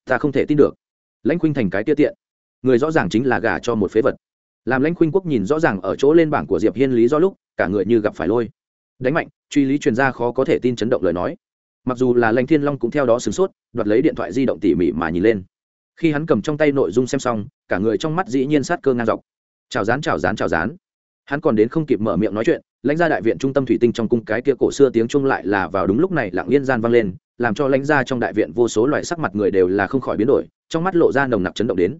Ta không thể tin được. Lãnh khuynh thành cái tiêu tiện. Người rõ ràng chính là gả cho một phế vật làm lãnh khuynh quốc nhìn rõ ràng ở chỗ lên bảng của diệp hiên lý do lúc, cả người như gặp phải lôi. Đánh mạnh, truy lý truyền ra khó có thể tin chấn động lời nói. Mặc dù là lãnh thiên long cũng theo đó sửng sốt, đoạt lấy điện thoại di động tỉ mỉ mà nhìn lên. Khi hắn cầm trong tay nội dung xem xong, cả người trong mắt dĩ nhiên sát cơ ngang dọc. Chào rán chào rán chào rán hắn còn đến không kịp mở miệng nói chuyện, lãnh gia đại viện trung tâm thủy tinh trong cung cái kia cổ xưa tiếng chung lại là vào đúng lúc này lặng yên gian vang lên, làm cho lãnh gia trong đại viện vô số loại sắc mặt người đều là không khỏi biến đổi, trong mắt lộ ra nồng nặc chấn động đến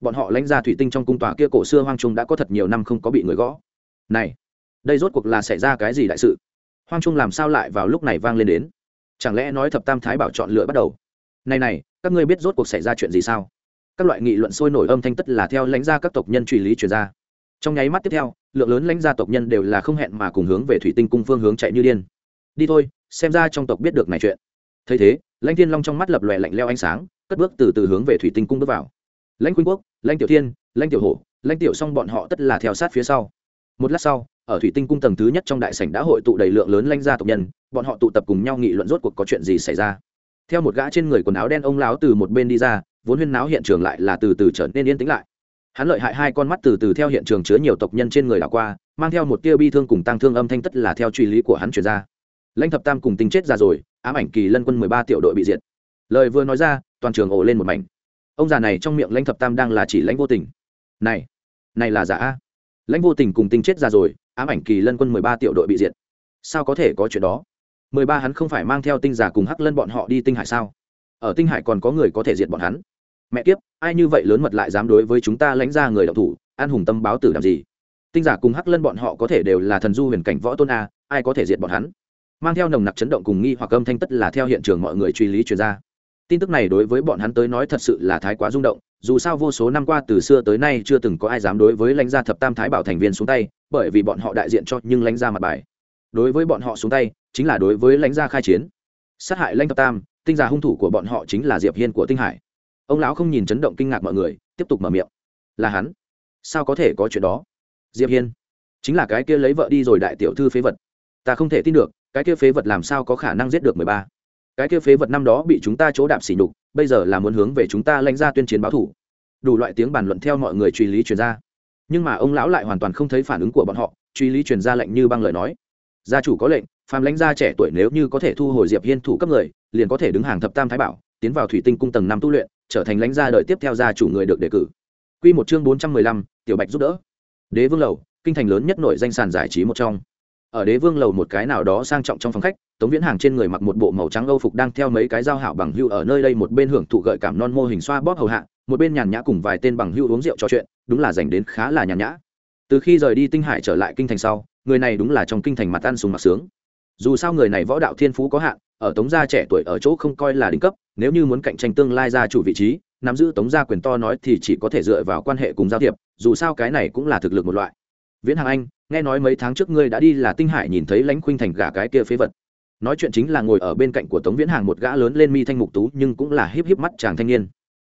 bọn họ lãnh ra thủy tinh trong cung tòa kia cổ xưa hoang trung đã có thật nhiều năm không có bị người gõ. Này, đây rốt cuộc là xảy ra cái gì đại sự? Hoang trung làm sao lại vào lúc này vang lên đến? Chẳng lẽ nói thập tam thái bảo chọn lựa bắt đầu? Này này, các ngươi biết rốt cuộc xảy ra chuyện gì sao? Các loại nghị luận sôi nổi âm thanh tất là theo lãnh gia các tộc nhân truy lý truyền ra. Trong nháy mắt tiếp theo, lượng lớn lãnh gia tộc nhân đều là không hẹn mà cùng hướng về thủy tinh cung phương hướng chạy như điên. Đi thôi, xem ra trong tộc biết được này chuyện. Thấy thế, lãnh thiên long trong mắt lập lòe lạnh leo ánh sáng, cất bước từ từ hướng về thủy tinh cung bước vào lãnh khuynh quốc, lãnh tiểu thiên, lãnh tiểu hổ, lãnh tiểu Song bọn họ tất là theo sát phía sau. Một lát sau, ở thủy tinh cung tầng thứ nhất trong đại sảnh đã hội tụ đầy lượng lớn lãnh gia tộc nhân, bọn họ tụ tập cùng nhau nghị luận rốt cuộc có chuyện gì xảy ra. Theo một gã trên người quần áo đen ông lão từ một bên đi ra, vốn huyên náo hiện trường lại là từ từ trở nên yên tĩnh lại. Hắn lợi hại hai con mắt từ từ theo hiện trường chứa nhiều tộc nhân trên người đảo qua, mang theo một tia bi thương cùng tăng thương âm thanh tất là theo truy lý của hắn chuyển ra. Lãnh thập tam cùng tinh chết ra rồi, ám ảnh kỳ lân quân mười ba tiểu đội bị diệt. Lời vừa nói ra, toàn trường ổ lên một mảnh ông già này trong miệng lãnh thập tam đang là chỉ lãnh vô tình. Này này là giả a. Lãnh vô tình cùng tinh chết ra rồi, ám ảnh kỳ lân quân mười ba tiểu đội bị diệt. Sao có thể có chuyện đó? Mười ba hắn không phải mang theo tinh giả cùng hắc lân bọn họ đi tinh hải sao? Ở tinh hải còn có người có thể diệt bọn hắn. Mẹ kiếp, ai như vậy lớn mật lại dám đối với chúng ta lãnh ra người đạo thủ, an hùng tâm báo tử làm gì? Tinh giả cùng hắc lân bọn họ có thể đều là thần du huyền cảnh võ tôn a, ai có thể diệt bọn hắn? Mang theo nồng nặc chấn động cùng nghi hoặc âm thanh tất là theo hiện trường mọi người truy lý truyền ra tin tức này đối với bọn hắn tới nói thật sự là thái quá rung động, dù sao vô số năm qua từ xưa tới nay chưa từng có ai dám đối với lãnh gia thập tam thái bảo thành viên xuống tay, bởi vì bọn họ đại diện cho nhưng lãnh gia mặt bài. Đối với bọn họ xuống tay, chính là đối với lãnh gia khai chiến. Sát hại lãnh thập tam, tinh già hung thủ của bọn họ chính là diệp hiên của tinh hải. Ông lão không nhìn chấn động kinh ngạc mọi người, tiếp tục mở miệng. Là hắn? Sao có thể có chuyện đó? Diệp hiên. Chính là cái kia lấy vợ đi rồi đại tiểu thư phế vật. Ta không thể tin được, cái kia phế vật làm sao có khả năng giết được mười ba? Cái kia phế vật năm đó bị chúng ta chỗ đạp xỉ nhục bây giờ là muốn hướng về chúng ta lãnh ra tuyên chiến báo thủ. Đủ loại tiếng bàn luận theo mọi người truy lý truyền ra. Nhưng mà ông lão lại hoàn toàn không thấy phản ứng của bọn họ truy lý truyền ra lệnh như băng lời nói. Gia chủ có lệnh phàm lãnh gia trẻ tuổi nếu như có thể thu hồi diệp hiên thủ cấp người liền có thể đứng hàng thập tam thái bảo tiến vào thủy tinh cung tầng năm tu luyện trở thành lãnh gia đợi tiếp theo gia chủ người được đề cử. Quy một chương bốn trăm mười lăm, tiểu bạch giúp đỡ. Đế vương lầu kinh thành lớn nhất nội danh sàn giải trí một trong ở đế vương lầu một cái nào đó sang trọng trong phòng khách, tống viễn hàng trên người mặc một bộ màu trắng âu phục đang theo mấy cái dao hảo bằng hưu ở nơi đây một bên hưởng thụ gợi cảm non mô hình xoa bóp hầu hạ, một bên nhàn nhã cùng vài tên bằng hưu uống rượu trò chuyện, đúng là dành đến khá là nhàn nhã. Từ khi rời đi tinh hải trở lại kinh thành sau, người này đúng là trong kinh thành mặt ăn sùng mặc sướng. Dù sao người này võ đạo thiên phú có hạn, ở tống gia trẻ tuổi ở chỗ không coi là đỉnh cấp, nếu như muốn cạnh tranh tương lai gia chủ vị trí, nắm giữ tống gia quyền to nói thì chỉ có thể dựa vào quan hệ cùng giao thiệp, dù sao cái này cũng là thực lực một loại. Viễn hàng anh nghe nói mấy tháng trước ngươi đã đi là tinh hải nhìn thấy lãnh khuynh thành gả cái kia phế vật. Nói chuyện chính là ngồi ở bên cạnh của tống viễn hàng một gã lớn lên mi thanh mục tú, nhưng cũng là híp híp mắt chàng thanh niên.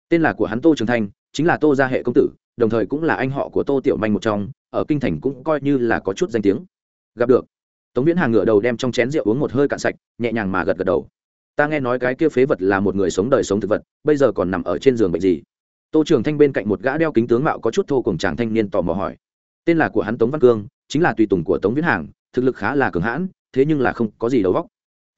Tên là của hắn tô trường thanh, chính là tô gia hệ công tử, đồng thời cũng là anh họ của tô tiểu manh một trong, ở kinh thành cũng coi như là có chút danh tiếng. Gặp được. Tống viễn hàng ngựa đầu đem trong chén rượu uống một hơi cạn sạch, nhẹ nhàng mà gật gật đầu. Ta nghe nói cái kia phế vật là một người sống đời sống thực vật, bây giờ còn nằm ở trên giường bệnh gì? Tô trường thanh bên cạnh một gã đeo kính tướng mạo có chút thô cùng chàng thanh niên tò mò hỏi. Tên là của hắn tống văn cương chính là tùy tùng của tống viễn hàng, thực lực khá là cường hãn, thế nhưng là không có gì đầu góc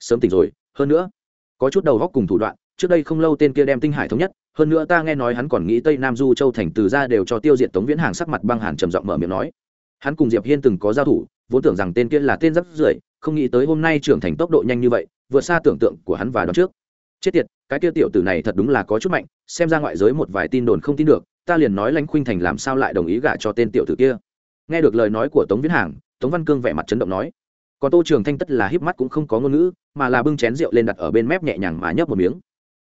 sớm tỉnh rồi, hơn nữa, có chút đầu góc cùng thủ đoạn, trước đây không lâu tên kia đem tinh hải thống nhất, hơn nữa ta nghe nói hắn còn nghĩ tây nam du châu thành từ ra đều cho tiêu diệt tống viễn hàng sắc mặt băng hàn trầm giọng mở miệng nói. Hắn cùng diệp hiên từng có giao thủ, vốn tưởng rằng tên kia là tên rất rưởi, không nghĩ tới hôm nay trưởng thành tốc độ nhanh như vậy, vượt xa tưởng tượng của hắn và đón trước. Chết tiệt, cái kia tiểu tử này thật đúng là có chút mạnh, xem ra ngoại giới một vài tin đồn không tin được, ta liền nói lãnh khuynh thành làm sao lại đồng ý gả cho tên tiểu tử kia nghe được lời nói của tống viễn hàng, tống văn cương vẻ mặt chấn động nói, còn tô trường thanh tất là híp mắt cũng không có ngôn ngữ, mà là bưng chén rượu lên đặt ở bên mép nhẹ nhàng mà nhấp một miếng.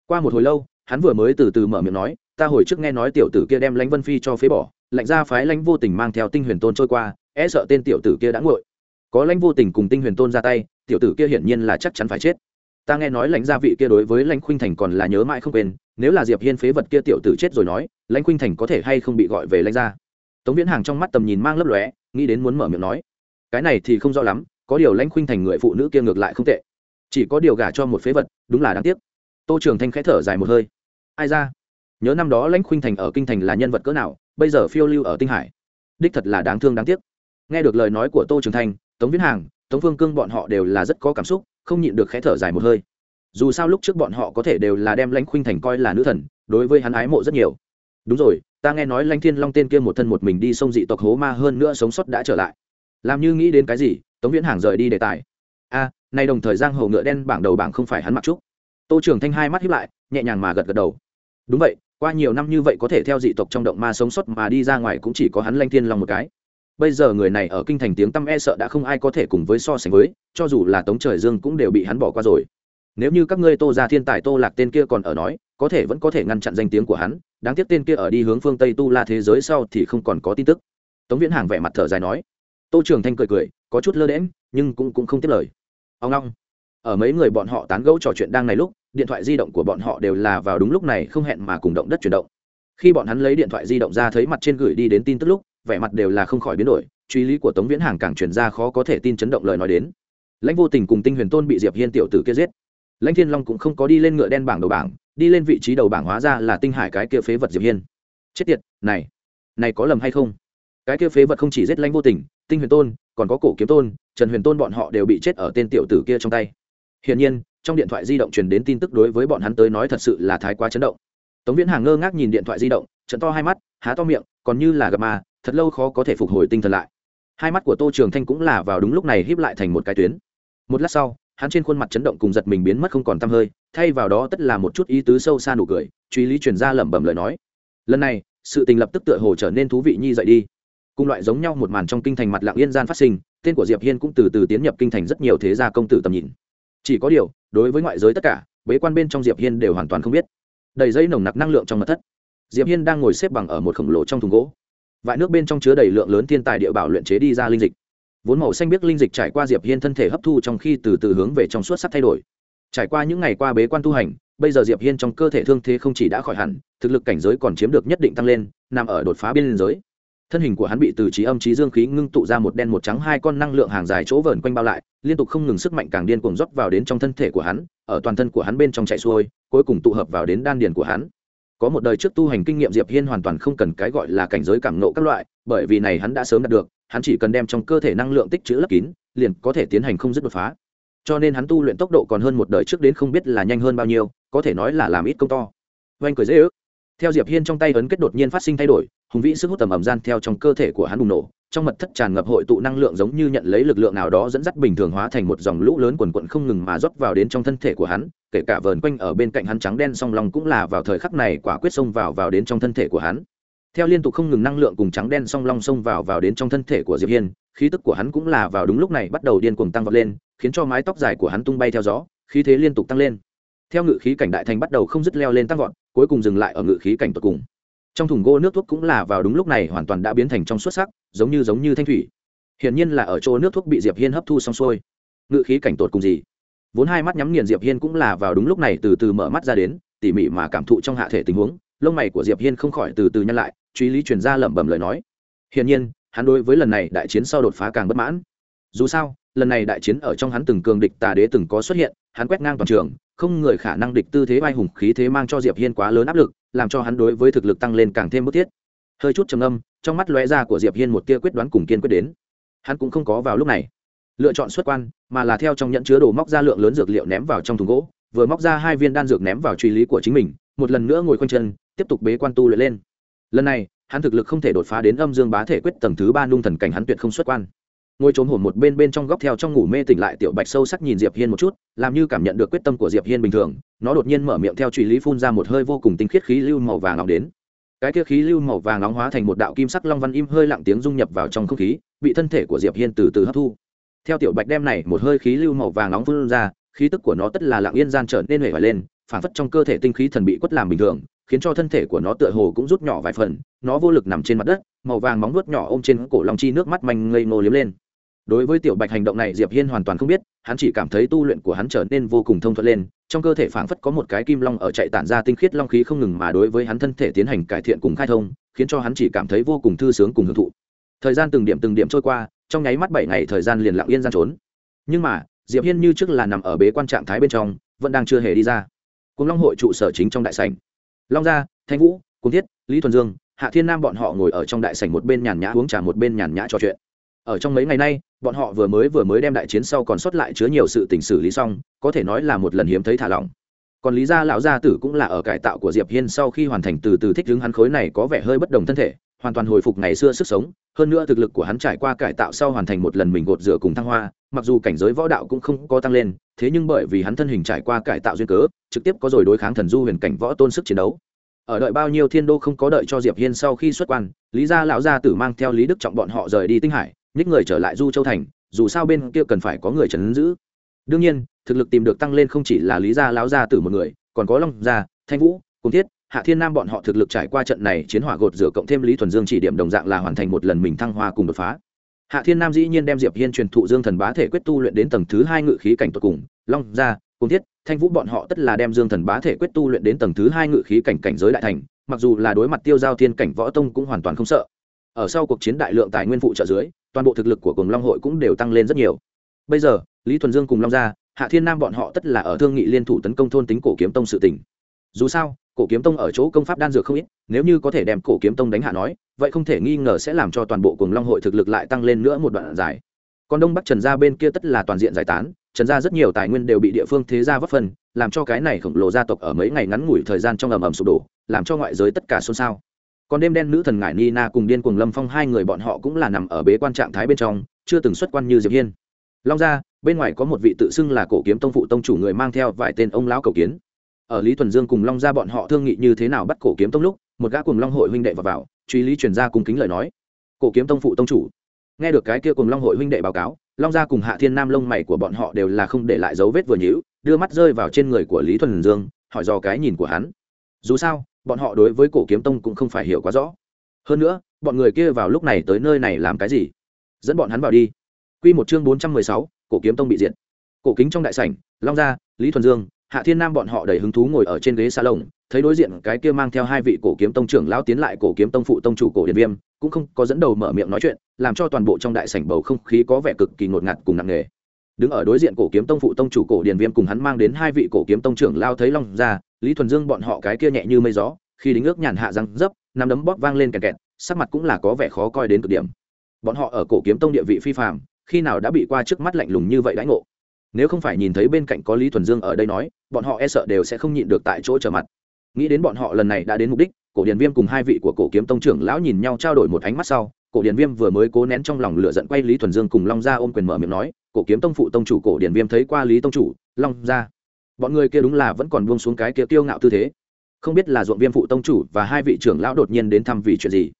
Qua một hồi lâu, hắn vừa mới từ từ mở miệng nói, ta hồi trước nghe nói tiểu tử kia đem lãnh vân phi cho phế bỏ, lạnh ra phái lãnh vô tình mang theo tinh huyền tôn trôi qua e sợ tên tiểu tử kia đã nguội. Có lãnh vô tình cùng tinh huyền tôn ra tay, tiểu tử kia hiển nhiên là chắc chắn phải chết. Ta nghe nói lãnh gia vị kia đối với lãnh khuynh thành còn là nhớ mãi không quên, nếu là diệp hiên phế vật kia tiểu tử chết rồi nói, lãnh khuynh thành có thể hay không bị gọi về lãnh gia? Tống viễn hàng trong mắt tầm nhìn mang lấp lóe, nghĩ đến muốn mở miệng nói. Cái này thì không rõ lắm, có điều lãnh khuynh thành người phụ nữ kia ngược lại không tệ. Chỉ có điều gả cho một phế vật, đúng là đáng tiếc. Tô trường thanh khẽ thở dài một hơi. Ai ra? Nhớ năm đó lãnh khuynh thành ở kinh thành là nhân vật cỡ nào, bây giờ phiêu lưu ở tinh hải. Đích thật là đáng thương đáng tiếc. Nghe được lời nói của tô trường thanh, tống viễn hàng, tống phương cương bọn họ đều là rất có cảm xúc, không nhịn được khẽ thở dài một hơi. Dù sao lúc trước bọn họ có thể đều là đem lãnh khuynh thành coi là nữ thần, đối với hắn ái mộ rất nhiều. Đúng rồi ta nghe nói lãnh thiên long tên kia một thân một mình đi sông dị tộc hố ma hơn nữa sống sót đã trở lại. Làm như nghĩ đến cái gì tống viễn hàng rời đi đề tài. A à, nay đồng thời giang hồ ngựa đen bảng đầu bảng không phải hắn mặc trúc tô trưởng thanh hai mắt hiếp lại nhẹ nhàng mà gật gật đầu. Đúng vậy qua nhiều năm như vậy có thể theo dị tộc trong động ma sống sót mà đi ra ngoài cũng chỉ có hắn lanh thiên long một cái. Bây giờ người này ở kinh thành tiếng tăm e sợ đã không ai có thể cùng với so sánh với cho dù là tống trời dương cũng đều bị hắn bỏ qua rồi nếu như các ngươi tô ra thiên tài tô lạc tên kia còn ở nói có thể vẫn có thể ngăn chặn danh tiếng của hắn đáng tiếc tên kia ở đi hướng phương tây tu la thế giới sau thì không còn có tin tức. Tống viễn hàng vẻ mặt thở dài nói. Tô trường thanh cười cười có chút lơ đễm nhưng cũng, cũng không tiếp lời. Ông long ở mấy người bọn họ tán gẫu trò chuyện đang này lúc điện thoại di động của bọn họ đều là vào đúng lúc này không hẹn mà cùng động đất chuyển động. Khi bọn hắn lấy điện thoại di động ra thấy mặt trên gửi đi đến tin tức lúc vẻ mặt đều là không khỏi biến đổi truy lý của tống viễn hàng càng chuyển ra khó có thể tin chấn động lời nói đến. Lãnh vô tình cùng tinh huyền tôn bị diệp hiên tiểu tử kia giết lãnh thiên long cũng không có đi lên ngựa đen bảng đầu bảng, đi lên vị trí đầu bảng hóa ra là tinh hải cái kia phế vật diệp hiên. Chết tiệt, này này có lầm hay không? Cái kia phế vật không chỉ giết lãnh vô tình, tinh huyền tôn, còn có cổ kiếm tôn, trần huyền tôn bọn họ đều bị chết ở tên tiểu tử kia trong tay. Hiển nhiên, trong điện thoại di động truyền đến tin tức đối với bọn hắn tới nói thật sự là thái quá chấn động. Tống viễn hàng ngơ ngác nhìn điện thoại di động trận to hai mắt, há to miệng, còn như là gặp ma, thật lâu khó có thể phục hồi tinh thần lại. Hai mắt của tô trường thanh cũng là vào đúng lúc này híp lại thành một cái tuyến. Một lát sau hắn trên khuôn mặt chấn động cùng giật mình biến mất không còn t hơi, thay vào đó tất là một chút ý tứ sâu xa nụ cười, truy lý truyền ra lẩm bẩm lời nói. Lần này, sự tình lập tức tựa hồ trở nên thú vị nhi dậy đi. Cùng loại giống nhau một màn trong kinh thành mặt lạng yên gian phát sinh, tên của diệp hiên cũng từ từ tiến nhập kinh thành rất nhiều thế gia công tử tầm nhìn. Chỉ có điều, đối với ngoại giới tất cả, bế quan bên trong diệp hiên đều hoàn toàn không biết. Đầy dây nồng nặc năng lượng trong mật thất. Diệp hiên đang ngồi xếp bằng ở một khổng lồ trong thùng gỗ. Vại nước bên trong chứa đầy lượng lớn thiên tài địa bảo luyện chế đi ra linh dịch vốn màu xanh biết linh dịch trải qua diệp hiên thân thể hấp thu trong khi từ từ hướng về trong suốt sắc thay đổi. Trải qua những ngày qua bế quan tu hành, bây giờ diệp hiên trong cơ thể thương thế không chỉ đã khỏi hẳn, thực lực cảnh giới còn chiếm được nhất định tăng lên, nằm ở đột phá biên giới. Thân hình của hắn bị từ trí âm trí dương khí ngưng tụ ra một đen một trắng hai con năng lượng hàng dài chỗ vờn quanh bao lại, liên tục không ngừng sức mạnh càng điên cuồng rót vào đến trong thân thể của hắn, ở toàn thân của hắn bên trong chạy xuôi, cuối cùng tụ hợp vào đến đan điền của hắn. Có một đời trước tu hành kinh nghiệm diệp hiên hoàn toàn không cần cái gọi là cảnh giới cảm nộ các loại, bởi vì này hắn đã sớm đạt được hắn chỉ cần đem trong cơ thể năng lượng tích trữ lấp kín, liền có thể tiến hành không dứt đột phá. Cho nên hắn tu luyện tốc độ còn hơn một đời trước đến không biết là nhanh hơn bao nhiêu, có thể nói là làm ít công to. Oanh cười dễ ước. Theo diệp hiên trong tay ấn kết đột nhiên phát sinh thay đổi, hùng vĩ sức hút tầm ẩm gian theo trong cơ thể của hắn bùng nổ, trong mật thất tràn ngập hội tụ năng lượng giống như nhận lấy lực lượng nào đó dẫn dắt bình thường hóa thành một dòng lũ lớn quần quận không ngừng mà rót vào đến trong thân thể của hắn, kể cả vờn quanh ở bên cạnh hắn trắng đen song long cũng là vào thời khắc này quả quyết xông vào vào đến trong thân thể của hắn theo liên tục không ngừng năng lượng cùng trắng đen song long xông vào vào đến trong thân thể của diệp hiên, khí tức của hắn cũng là vào đúng lúc này bắt đầu điên cuồng tăng vọt lên, khiến cho mái tóc dài của hắn tung bay theo gió, khí thế liên tục tăng lên. Theo ngự khí cảnh đại thành bắt đầu không dứt leo lên tăng vọt, cuối cùng dừng lại ở ngự khí cảnh tột cùng. Trong thùng gỗ nước thuốc cũng là vào đúng lúc này hoàn toàn đã biến thành trong xuất sắc, giống như giống như thanh thủy. Hiển nhiên là ở chỗ nước thuốc bị diệp hiên hấp thu xong xuôi. Ngự khí cảnh tột cùng gì? Vốn hai mắt nhắm nghiền diệp hiên cũng là vào đúng lúc này từ từ mở mắt ra đến, tỉ mỉ mà cảm thụ trong hạ thể tình huống, lông mày của diệp hiên không khỏi từ từ nhăn lại truy lý truyền ra lẩm bẩm lời nói. Hiển nhiên, hắn đối với lần này đại chiến sau đột phá càng bất mãn. Dù sao, lần này đại chiến ở trong hắn từng cường địch tà đế từng có xuất hiện, hắn quét ngang toàn trường, không người khả năng địch tư thế vai hùng khí thế mang cho diệp hiên quá lớn áp lực, làm cho hắn đối với thực lực tăng lên càng thêm bức thiết. Hơi chút trầm âm trong mắt lóe ra của diệp hiên một tia quyết đoán cùng kiên quyết đến. Hắn cũng không có vào lúc này lựa chọn xuất quan, mà là theo trong nhẫn chứa đồ móc ra lượng lớn dược liệu ném vào trong thùng gỗ, vừa móc ra hai viên đan dược ném vào truy lý của chính mình, một lần nữa ngồi quanh chân, tiếp tục bế quan tu luyện lên lần này, hắn thực lực không thể đột phá đến âm dương bá thể quyết tầng thứ ba nung thần cảnh hắn tuyệt không xuất quan. Ngồi trốn hổm một bên bên trong góc theo trong ngủ mê tỉnh lại tiểu bạch sâu sắc nhìn diệp hiên một chút, làm như cảm nhận được quyết tâm của diệp hiên bình thường, nó đột nhiên mở miệng theo truy lý phun ra một hơi vô cùng tinh khiết khí lưu màu vàng nóng đến. Cái kia khí lưu màu vàng nóng hóa thành một đạo kim sắc long văn im hơi lặng tiếng dung nhập vào trong không khí, bị thân thể của diệp hiên từ từ hấp thu. Theo tiểu bạch đem này một hơi khí lưu màu vàng nóng phun ra, khí tức của nó tất là lặng yên gian trở nên hể hoài lên phản phất trong cơ thể tinh khí thần bị quất làm bình thường khiến cho thân thể của nó tựa hồ cũng rút nhỏ vài phần, nó vô lực nằm trên mặt đất, màu vàng móng nuốt nhỏ ôm trên cổ lòng chi nước mắt manh ngây ngô liếm lên. Đối với tiểu bạch hành động này, diệp hiên hoàn toàn không biết, hắn chỉ cảm thấy tu luyện của hắn trở nên vô cùng thông thuận lên, trong cơ thể phảng phất có một cái kim long ở chạy tản ra tinh khiết long khí không ngừng mà đối với hắn thân thể tiến hành cải thiện cùng khai thông, khiến cho hắn chỉ cảm thấy vô cùng thư sướng cùng hưởng thụ. Thời gian từng điểm từng điểm trôi qua, trong nháy mắt bảy ngày thời gian liền lặng yên gian trốn. Nhưng mà, diệp hiên như trước là nằm ở bế quan trạng thái bên trong, vẫn đang chưa hề đi ra. Cùng long hội trụ sở chính trong đại sảnh long gia, thanh vũ cung thiết, lý thuần dương, hạ thiên nam bọn họ ngồi ở trong đại sảnh một bên nhàn nhã uống trà một bên nhàn nhã trò chuyện. Ở trong mấy ngày nay, bọn họ vừa mới vừa mới đem đại chiến sau còn sót lại chứa nhiều sự tình xử lý xong, có thể nói là một lần hiếm thấy thả lỏng. Còn lý gia lão gia tử cũng là ở cải tạo của diệp hiên sau khi hoàn thành từ từ thích ứng hắn khối này có vẻ hơi bất đồng thân thể hoàn toàn hồi phục ngày xưa sức sống, hơn nữa thực lực của hắn trải qua cải tạo sau hoàn thành một lần mình gột rửa cùng thăng hoa, mặc dù cảnh giới võ đạo cũng không có tăng lên, thế nhưng bởi vì hắn thân hình trải qua cải tạo duyên cớ, trực tiếp có rồi đối kháng thần du huyền cảnh võ tôn sức chiến đấu. Ở đợi bao nhiêu thiên đô không có đợi cho diệp hiên sau khi xuất quan, lý gia lão gia tử mang theo lý đức trọng bọn họ rời đi tinh hải, nhích người trở lại du châu thành, dù sao bên kia cần phải có người trấn giữ. Đương nhiên, thực lực tìm được tăng lên không chỉ là lý gia lão gia tử một người, còn có long gia, thanh vũ cùng thiết hạ thiên nam bọn họ thực lực trải qua trận này chiến hỏa gột rửa cộng thêm lý thuần dương chỉ điểm đồng dạng là hoàn thành một lần mình thăng hoa cùng đột phá. Hạ thiên nam dĩ nhiên đem diệp hiên truyền thụ dương thần bá thể quyết tu luyện đến tầng thứ hai ngự khí cảnh tột cùng, long gia Cung thiết, thanh vũ bọn họ tất là đem dương thần bá thể quyết tu luyện đến tầng thứ hai ngự khí cảnh cảnh giới đại thành, mặc dù là đối mặt tiêu giao thiên cảnh võ tông cũng hoàn toàn không sợ. Ở sau cuộc chiến đại lượng tài nguyên phụ trợ dưới, toàn bộ thực lực của cùng long hội cũng đều tăng lên rất nhiều. Bây giờ, lý thuần dương cùng long gia, hạ thiên nam bọn họ tất là ở thương nghị liên thủ tấn công thôn tính cổ kiếm tông sự tình. Dù sao cổ kiếm tông ở chỗ công pháp đan dược không ít, nếu như có thể đem cổ kiếm tông đánh hạ nói, vậy không thể nghi ngờ sẽ làm cho toàn bộ cùng long hội thực lực lại tăng lên nữa một đoạn dài. Còn đông bắc trần gia bên kia tất là toàn diện giải tán, trần gia rất nhiều tài nguyên đều bị địa phương thế gia vấp phân, làm cho cái này khổng lồ gia tộc ở mấy ngày ngắn ngủi thời gian trong ầm ầm sụp đổ, làm cho ngoại giới tất cả xôn xao. Còn đêm đen nữ thần ngải nina cùng điên cuồng lâm phong hai người bọn họ cũng là nằm ở bế quan trạng thái bên trong, chưa từng xuất quan như diệp hiên. Long gia, bên ngoài có một vị tự xưng là cổ kiếm tông phụ tông chủ người mang theo vài tên ông lão cầu kiến ở lý thuần dương cùng long gia bọn họ thương nghị như thế nào bắt cổ kiếm tông lúc một gã cùng long hội huynh đệ vào, vào truy lý truyền ra cùng kính lời nói. Cổ kiếm tông phụ tông chủ. Nghe được cái kia cùng long hội huynh đệ báo cáo long gia cùng hạ thiên nam lông mày của bọn họ đều là không để lại dấu vết vừa nhữ đưa mắt rơi vào trên người của lý thuần dương hỏi do cái nhìn của hắn. Dù sao bọn họ đối với cổ kiếm tông cũng không phải hiểu quá rõ. Hơn nữa bọn người kia vào lúc này tới nơi này làm cái gì? Dẫn bọn hắn vào đi. Quy một chương bốn trăm mười sáu cổ kiếm tông bị diệt. Cổ kính trong đại sảnh long gia lý thuần dương hạ thiên nam bọn họ đầy hứng thú ngồi ở trên ghế salon, thấy đối diện cái kia mang theo hai vị cổ kiếm tông trưởng lão tiến lại cổ kiếm tông phụ tông chủ cổ điện viêm, cũng không có dẫn đầu mở miệng nói chuyện, làm cho toàn bộ trong đại sảnh bầu không khí có vẻ cực kỳ ngột ngạt cùng nặng nề. Đứng ở đối diện cổ kiếm tông phụ tông chủ cổ điền viêm cùng hắn mang đến hai vị cổ kiếm tông trưởng lao thấy long ra, lý thuần dương bọn họ cái kia nhẹ như mây gió, khi đính ước nhàn hạ răng dấp nắm đấm bóp vang lên kẹt kẹt, sắc mặt cũng là có vẻ khó coi đến cực điểm. Bọn họ ở cổ kiếm tông địa vị phi phạm khi nào đã bị qua trước mắt lạnh lùng như vậy đãi ngộ? Nếu không phải nhìn thấy bên cạnh có lý thuần dương ở đây nói, bọn họ e sợ đều sẽ không nhịn được tại chỗ trở mặt. Nghĩ đến bọn họ lần này đã đến mục đích, cổ điền viêm cùng hai vị của cổ kiếm tông trưởng lão nhìn nhau trao đổi một ánh mắt sau, cổ điền viêm vừa mới cố nén trong lòng lửa giận quay lý thuần dương cùng long gia ôm quyền mở miệng nói, cổ kiếm tông phụ tông chủ cổ điền viêm thấy qua lý tông chủ, long gia. Bọn người kia đúng là vẫn còn buông xuống cái kia tiêu ngạo tư thế. Không biết là ruộng viêm phụ tông chủ và hai vị trưởng lão đột nhiên đến thăm vì chuyện gì?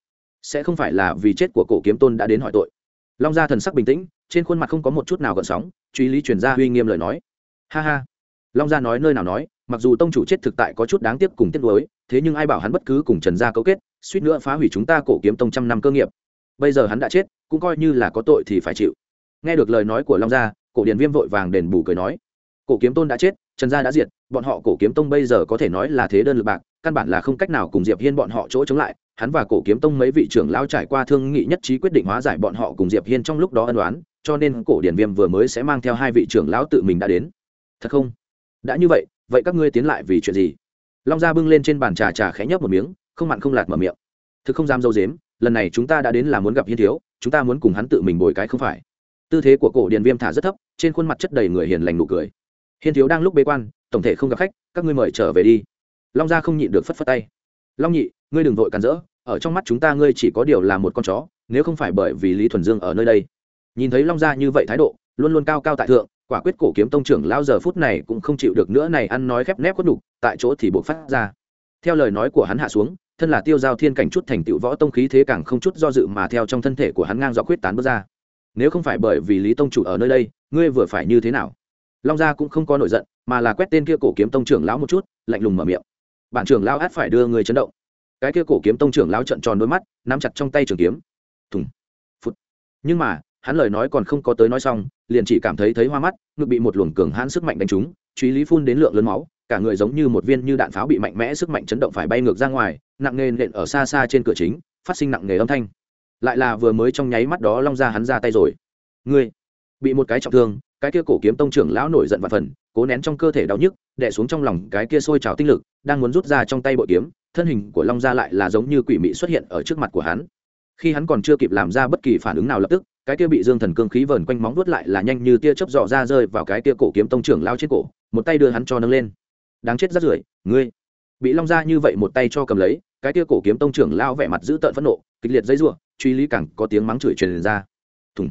Sẽ không phải là vì chết của cổ kiếm tôn đã đến hỏi tội. Long gia thần sắc bình tĩnh trên khuôn mặt không có một chút nào gợn sóng, truy lý truyền ra uy nghiêm lời nói. Ha ha. Long gia nói nơi nào nói, mặc dù tông chủ chết thực tại có chút đáng tiếc cùng tiếc nuối, thế nhưng ai bảo hắn bất cứ cùng trần gia cấu kết, suýt nữa phá hủy chúng ta cổ kiếm tông trăm năm cơ nghiệp. Bây giờ hắn đã chết, cũng coi như là có tội thì phải chịu. Nghe được lời nói của long gia, cổ điền viêm vội vàng đền bù cười nói. Cổ kiếm tôn đã chết, trần gia đã diệt, bọn họ cổ kiếm tông bây giờ có thể nói là thế đơn lực bạc, căn bản là không cách nào cùng diệp hiên bọn họ chỗ chống lại. Hắn và cổ kiếm tông mấy vị trưởng lao trải qua thương nghị nhất trí quyết định hóa giải bọn họ cùng diệp hiên trong lúc đó ân đoán cho nên cổ điển viêm vừa mới sẽ mang theo hai vị trưởng lão tự mình đã đến. Thật không? Đã như vậy vậy các ngươi tiến lại vì chuyện gì? Long gia bưng lên trên bàn trà trà khẽ nhấp một miếng, không mặn không lạt mở miệng. Thực không dám dâu dếm, lần này chúng ta đã đến là muốn gặp hiên thiếu, chúng ta muốn cùng hắn tự mình bồi cái không phải. Tư thế của cổ điền viêm thả rất thấp, trên khuôn mặt chất đầy người hiền lành nụ cười. Hiên thiếu đang lúc bế quan, tổng thể không gặp khách, các ngươi mời trở về đi. Long gia không nhịn được phất phất tay. Long nhị, ngươi đừng vội cản rỡ, ở trong mắt chúng ta ngươi chỉ có điều là một con chó, nếu không phải bởi vì lý thuần dương ở nơi đây nhìn thấy long gia như vậy thái độ, luôn luôn cao cao tại thượng, quả quyết cổ kiếm tông trưởng lao giờ phút này cũng không chịu được nữa này ăn nói khép nép khuất đục tại chỗ thì buộc phát ra. Theo lời nói của hắn hạ xuống, thân là tiêu giao thiên cảnh chút thành tựu võ tông khí thế càng không chút do dự mà theo trong thân thể của hắn ngang dọc quyết tán bước ra. Nếu không phải bởi vì lý tông chủ ở nơi đây, ngươi vừa phải như thế nào? Long gia cũng không có nổi giận, mà là quét tên kia cổ kiếm tông trưởng lão một chút, lạnh lùng mở miệng. Bản trưởng lão át phải đưa người chấn động. Cái kia cổ kiếm tông trưởng lão trận tròn đôi mắt, nắm chặt trong tay trường kiếm. Thùng. Phút nhưng mà hắn lời nói còn không có tới nói xong, liền chỉ cảm thấy thấy hoa mắt, ngực bị một luồng cường hãn sức mạnh đánh trúng truy lý phun đến lượng lớn máu, cả người giống như một viên như đạn pháo bị mạnh mẽ sức mạnh chấn động phải bay ngược ra ngoài, nặng nề nện ở xa xa trên cửa chính, phát sinh nặng nề âm thanh. Lại là vừa mới trong nháy mắt đó long ra hắn ra tay rồi. Ngươi, bị một cái trọng thương, cái kia cổ kiếm tông trưởng lão nổi giận và phần, cố nén trong cơ thể đau nhức, đè xuống trong lòng cái kia sôi trào tinh lực, đang muốn rút ra trong tay bội kiếm, thân hình của long gia lại là giống như quỷ mị xuất hiện ở trước mặt của hắn khi hắn còn chưa kịp làm ra bất kỳ phản ứng nào lập tức, cái kia bị dương thần cương khí vờn quanh móng vuốt lại là nhanh như tia chớp dọ ra rơi vào cái kia cổ kiếm tông trưởng lao trên cổ, một tay đưa hắn cho nâng lên. Đáng chết rất rưởi, ngươi. Bị long ra như vậy một tay cho cầm lấy, cái kia cổ kiếm tông trưởng lao vẻ mặt dữ tợn phẫn nộ, kịch liệt dây rủa, truy lý cẳng có tiếng mắng chửi truyền ra. Thùng.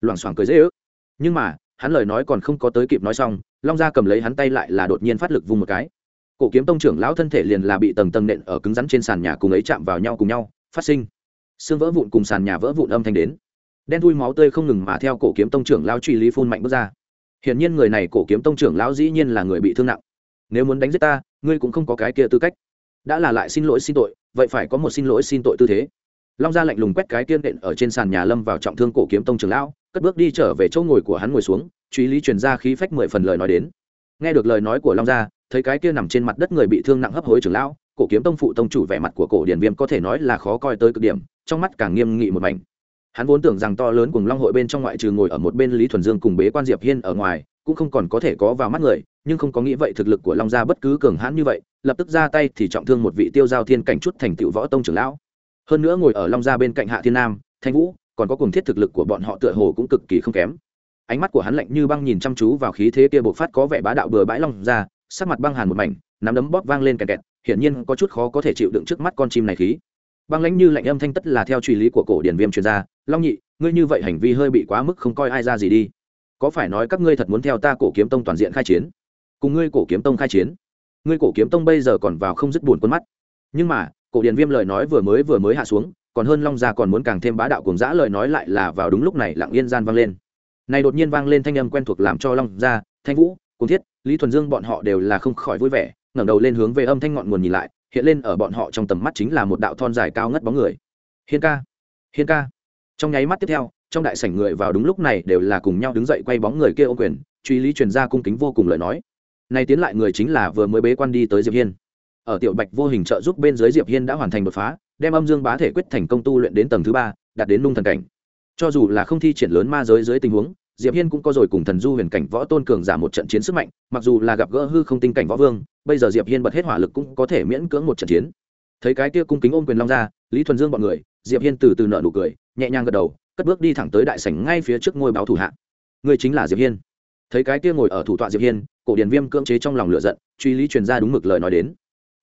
Loảng xoảng cười dễ ước. Nhưng mà, hắn lời nói còn không có tới kịp nói xong, long gia cầm lấy hắn tay lại là đột nhiên phát lực vung một cái. Cổ kiếm tông trưởng lão thân thể liền là bị tầng tầng nện ở cứng rắn trên sàn nhà cùng ấy chạm vào nhau cùng nhau, phát sinh xương vỡ vụn cùng sàn nhà vỡ vụn âm thanh đến. Đen thui máu tươi không ngừng mà theo cổ kiếm tông trưởng lão truy lý phun mạnh bước ra. Hiển nhiên người này cổ kiếm tông trưởng lão dĩ nhiên là người bị thương nặng. Nếu muốn đánh giết ta, ngươi cũng không có cái kia tư cách. Đã là lại xin lỗi xin tội, vậy phải có một xin lỗi xin tội tư thế. Long gia lạnh lùng quét cái tiên đện ở trên sàn nhà lâm vào trọng thương cổ kiếm tông trưởng lão, cất bước đi trở về chỗ ngồi của hắn ngồi xuống, truy lý truyền ra khí phách mười phần lời nói đến. Nghe được lời nói của long gia, thấy cái kia nằm trên mặt đất người bị thương nặng hấp hối trưởng lão, cổ kiếm tông phụ tông chủ vẻ mặt của cổ điển viêm có thể nói là khó coi tới cực điểm trong mắt càng nghiêm nghị một mảnh. Hắn vốn tưởng rằng to lớn cùng long hội bên trong ngoại trừ ngồi ở một bên lý thuần dương cùng bế quan diệp hiên ở ngoài, cũng không còn có thể có vào mắt người, nhưng không có nghĩ vậy thực lực của long gia bất cứ cường hãn như vậy, lập tức ra tay thì trọng thương một vị tiêu giao thiên cảnh chút thành tựu võ tông trưởng lão. Hơn nữa ngồi ở long gia bên cạnh hạ thiên nam, thanh vũ, còn có cùng thiết thực lực của bọn họ tựa hồ cũng cực kỳ không kém. Ánh mắt của hắn lạnh như băng nhìn chăm chú vào khí thế kia bộc phát có vẻ bá đạo bừa bãi long ra sắc mặt băng hàn một mảnh, nắm đấm bóp vang lên kẹt kẹt, hiển nhiên có chút khó có thể chịu đựng trước mắt con chim này khí băng lãnh như lạnh âm thanh tất là theo truy lý của cổ điển viêm truyền ra, long nhị, ngươi như vậy hành vi hơi bị quá mức không coi ai ra gì đi. Có phải nói các ngươi thật muốn theo ta cổ kiếm tông toàn diện khai chiến? Cùng ngươi cổ kiếm tông khai chiến, ngươi cổ kiếm tông bây giờ còn vào không dứt buồn quân mắt. Nhưng mà, cổ điển viêm lời nói vừa mới vừa mới hạ xuống, còn hơn long gia còn muốn càng thêm bá đạo cuồng dã lời nói lại là vào đúng lúc này lặng yên gian vang lên. Này đột nhiên vang lên thanh âm quen thuộc làm cho long gia, thanh vũ cùng thiết, lý thuần dương bọn họ đều là không khỏi vui vẻ, ngẩng đầu lên hướng về âm thanh ngọn nguồn nhìn lại hiện lên ở bọn họ trong tầm mắt chính là một đạo thon dài cao ngất bóng người. Hiên ca hiên ca. Trong nháy mắt tiếp theo, trong đại sảnh người vào đúng lúc này đều là cùng nhau đứng dậy quay bóng người kia ô quyền, truy lý truyền ra cung kính vô cùng lời nói. Nay tiến lại người chính là vừa mới bế quan đi tới diệp hiên. Ở tiểu bạch vô hình trợ giúp bên dưới diệp hiên đã hoàn thành đột phá, đem âm dương bá thể quyết thành công tu luyện đến tầng thứ ba, đạt đến nung thần cảnh. Cho dù là không thi triển lớn ma giới dưới tình huống diệp hiên cũng có rồi cùng thần du huyền cảnh võ tôn cường giả một trận chiến sức mạnh, mặc dù là gặp gỡ hư không tinh cảnh võ vương, bây giờ diệp hiên bật hết hỏa lực cũng có thể miễn cưỡng một trận chiến. Thấy cái kia cung kính ôm quyền long ra, lý thuần dương bọn người, diệp hiên từ từ nở nụ cười, nhẹ nhàng gật đầu, cất bước đi thẳng tới đại sảnh ngay phía trước ngôi báo thủ hạ. Người chính là diệp hiên. Thấy cái kia ngồi ở thủ tọa diệp hiên, cổ điển viêm cưỡng chế trong lòng lửa giận, truy lý truyền ra đúng mực lời nói đến.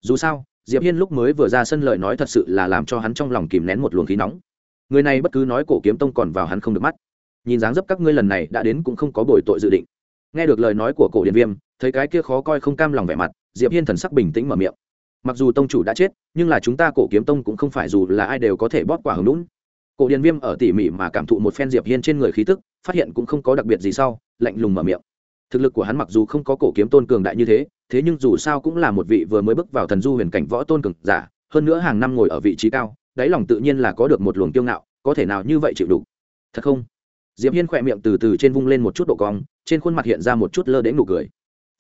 Dù sao, diệp hiên lúc mới vừa ra sân lời nói thật sự là làm cho hắn trong lòng kìm nén một luồng khí nóng. Người này bất cứ nói cổ kiếm tông còn vào hắn không được mắt nhìn dáng dấp các ngươi lần này đã đến cũng không có bồi tội dự định. Nghe được lời nói của cổ điện viêm, thấy cái kia khó coi không cam lòng vẻ mặt, diệp hiên thần sắc bình tĩnh mở miệng. Mặc dù tông chủ đã chết, nhưng là chúng ta cổ kiếm tông cũng không phải dù là ai đều có thể bóp quả hứng lũn cổ điện viêm ở tỉ mỉ mà cảm thụ một phen diệp hiên trên người khí tức, phát hiện cũng không có đặc biệt gì sau, lạnh lùng mở miệng. Thực lực của hắn mặc dù không có cổ kiếm tôn cường đại như thế thế nhưng dù sao cũng là một vị vừa mới bước vào thần du huyền cảnh võ tôn cường giả, hơn nữa hàng năm ngồi ở vị trí cao, đáy lòng tự nhiên là có được một luồng kiêu ngạo, có thể nào như vậy chịu đủ? Thật không? Diệp hiên khỏe miệng từ từ trên vung lên một chút độ cong, trên khuôn mặt hiện ra một chút lơ đến nụ cười.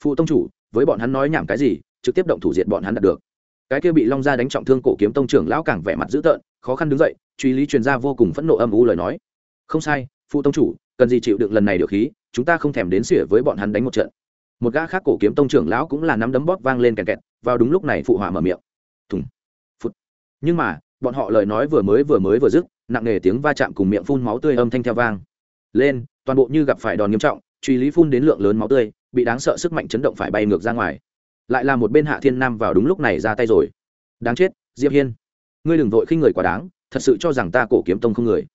Phụ tông chủ, với bọn hắn nói nhảm cái gì, trực tiếp động thủ diện bọn hắn đạt được. Cái kia bị long gia đánh trọng thương cổ kiếm tông trưởng lão càng vẻ mặt dữ tợn, khó khăn đứng dậy, truy lý truyền ra vô cùng phẫn nộ âm u lời nói. Không sai, phụ tông chủ, cần gì chịu đựng lần này được khí, chúng ta không thèm đến xỉa với bọn hắn đánh một trận. Một gã khác cổ kiếm tông trưởng lão cũng là nắm đấm bóp vang lên kẹt kẹt, vào đúng lúc này phụ hỏa mở miệng. Thùng phút nhưng mà, bọn họ lời nói vừa mới vừa mới vừa dứt, nặng nề tiếng va chạm cùng miệng phun máu tươi âm thanh theo vang lên, toàn bộ như gặp phải đòn nghiêm trọng, truy lý phun đến lượng lớn máu tươi, bị đáng sợ sức mạnh chấn động phải bay ngược ra ngoài. Lại là một bên hạ thiên nam vào đúng lúc này ra tay rồi. Đáng chết, diệp hiên. Ngươi đừng vội khinh người quá đáng, thật sự cho rằng ta cổ kiếm tông không người.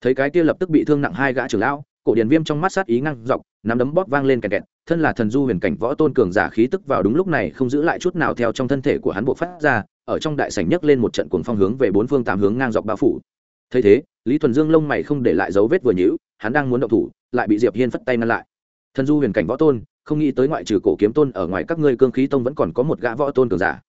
Thấy cái kia lập tức bị thương nặng hai gã trưởng lão, cổ điển viêm trong mắt sát ý ngăn dọc, nắm đấm bóp vang lên kẹt kẹt, thân là thần du huyền cảnh võ tôn cường giả khí tức vào đúng lúc này không giữ lại chút nào theo trong thân thể của hắn bộ phát ra, ở trong đại sảnh nhấc lên một trận cuồng phong hướng về bốn phương tám hướng ngang dọc bao phủ. Thấy thế, lý thuần dương lông mày không để lại dấu vết vừa nhữ hắn đang muốn động thủ, lại bị diệp hiên phất tay ngăn lại. Thần du huyền cảnh võ tôn, không nghĩ tới ngoại trừ cổ kiếm tôn ở ngoài các ngươi cương khí tông vẫn còn có một gã võ tôn cường giả.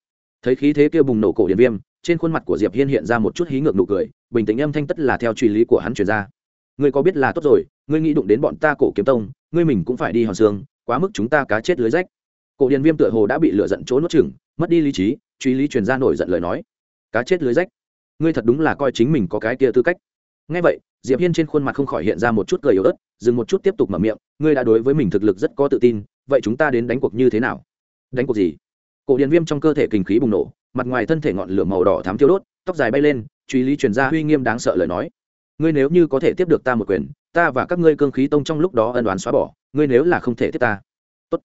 Thấy khí thế kia bùng nổ cổ điện viêm, trên khuôn mặt của diệp hiên hiện ra một chút hí ngược nụ cười, bình tĩnh âm thanh tất là theo truy lý của hắn truyền ra. Ngươi có biết là tốt rồi, ngươi nghĩ đụng đến bọn ta cổ kiếm tông, ngươi mình cũng phải đi hòn xương, quá mức chúng ta cá chết lưới rách. Cổ điện viêm tựa hồ đã bị lửa giận chỗ nuốt chửng, mất đi lý trí, truy lý truyền ra nổi giận lời nói. Cá chết lưới rách. Ngươi thật đúng là coi chính mình có cái kia tư cách ngay vậy, diệp hiên trên khuôn mặt không khỏi hiện ra một chút cười yếu ớt, dừng một chút tiếp tục mở miệng, ngươi đã đối với mình thực lực rất có tự tin, vậy chúng ta đến đánh cuộc như thế nào? Đánh cuộc gì? Cổ Điền viêm trong cơ thể kinh khí bùng nổ, mặt ngoài thân thể ngọn lửa màu đỏ thám thiêu đốt, tóc dài bay lên, truy lý truyền ra uy nghiêm đáng sợ lời nói. Ngươi nếu như có thể tiếp được ta một quyền, ta và các ngươi cương khí tông trong lúc đó ân đoán xóa bỏ, ngươi nếu là không thể tiếp ta. Tốt.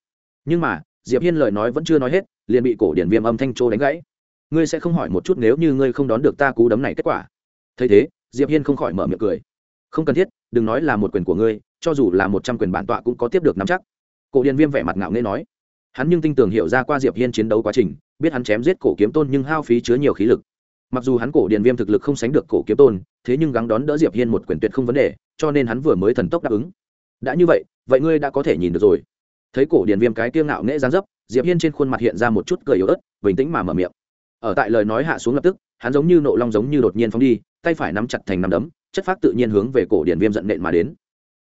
Nhưng mà, diệp hiên lời nói vẫn chưa nói hết, liền bị cổ điển viêm âm thanh trô đánh gãy. Ngươi sẽ không hỏi một chút nếu như ngươi không đón được ta cú đấm này kết quả. Thấy thế diệp hiên không khỏi mở miệng cười. Không cần thiết, đừng nói là một quyền của ngươi, cho dù là một trăm quyền bản tọa cũng có tiếp được nắm chắc. Cổ Điền viêm vẻ mặt ngạo nghễ nói. Hắn nhưng tin tưởng hiểu ra qua diệp hiên chiến đấu quá trình, biết hắn chém giết cổ kiếm tôn nhưng hao phí chứa nhiều khí lực. Mặc dù hắn cổ điền viêm thực lực không sánh được cổ kiếm tôn, thế nhưng gắng đón đỡ diệp hiên một quyền tuyệt không vấn đề, cho nên hắn vừa mới thần tốc đáp ứng. Đã như vậy vậy ngươi đã có thể nhìn được rồi. Thấy cổ điền viêm cái kiêng ngạo nghễ giáng dấp, diệp hiên trên khuôn mặt hiện ra một chút cười yếu ớt, bình tĩnh mà mở miệng. Ở tại lời nói hạ xuống lập tức hắn giống như nộ long giống như đột nhiên phóng đi, tay phải nắm chặt thành nắm đấm, chất phát tự nhiên hướng về cổ điển viêm giận nện mà đến.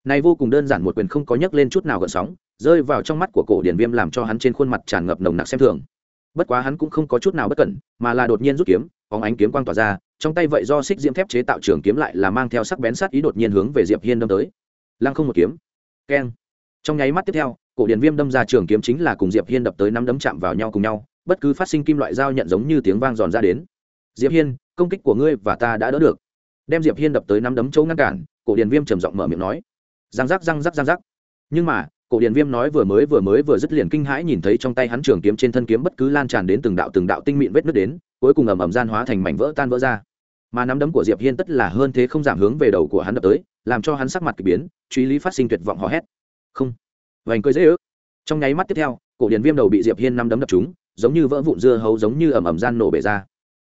Này vô cùng đơn giản một quyền không có nhấc lên chút nào gợn sóng, rơi vào trong mắt của cổ điển viêm làm cho hắn trên khuôn mặt tràn ngập nồng nặc xem thường. Bất quá hắn cũng không có chút nào bất cẩn, mà là đột nhiên rút kiếm phóng ánh kiếm quang tỏa ra, trong tay vậy do xích diễm thép chế tạo trường kiếm lại là mang theo sắc bén sát ý đột nhiên hướng về diệp hiên đâm tới. Lăng không một kiếm. Keng. Trong nháy mắt tiếp theo, cổ điển viêm đâm ra trường kiếm chính là cùng diệp hiên đập tới năm đấm chạm vào nhau cùng nhau, bất cứ phát sinh kim loại dao nhận giống như tiếng vang giòn ra đến diệp hiên, công kích của ngươi và ta đã đỡ được. Đem diệp hiên đập tới năm đấm chỗ ngăn cản, cổ Điền viêm trầm giọng mở miệng nói. Răng rắc răng rắc răng rắc. Nhưng mà, cổ Điền viêm nói vừa mới vừa mới vừa dứt liền kinh hãi nhìn thấy trong tay hắn trường kiếm trên thân kiếm bất cứ lan tràn đến từng đạo từng đạo tinh mịn vết nứt đến, cuối cùng ầm ầm gian hóa thành mảnh vỡ tan vỡ ra. Mà nắm đấm của diệp hiên tất là hơn thế không giảm hướng về đầu của hắn đập tới, làm cho hắn sắc mặt kỳ biến, truy lý phát sinh tuyệt vọng hò hét. Không. Vành cười dễ ước. Trong nháy mắt tiếp theo, cổ Điền viêm đầu bị diệp hiên năm đấm đập trúng, giống như vỡ vụn dưa hấu giống như ầm ầm gian nổ bể ra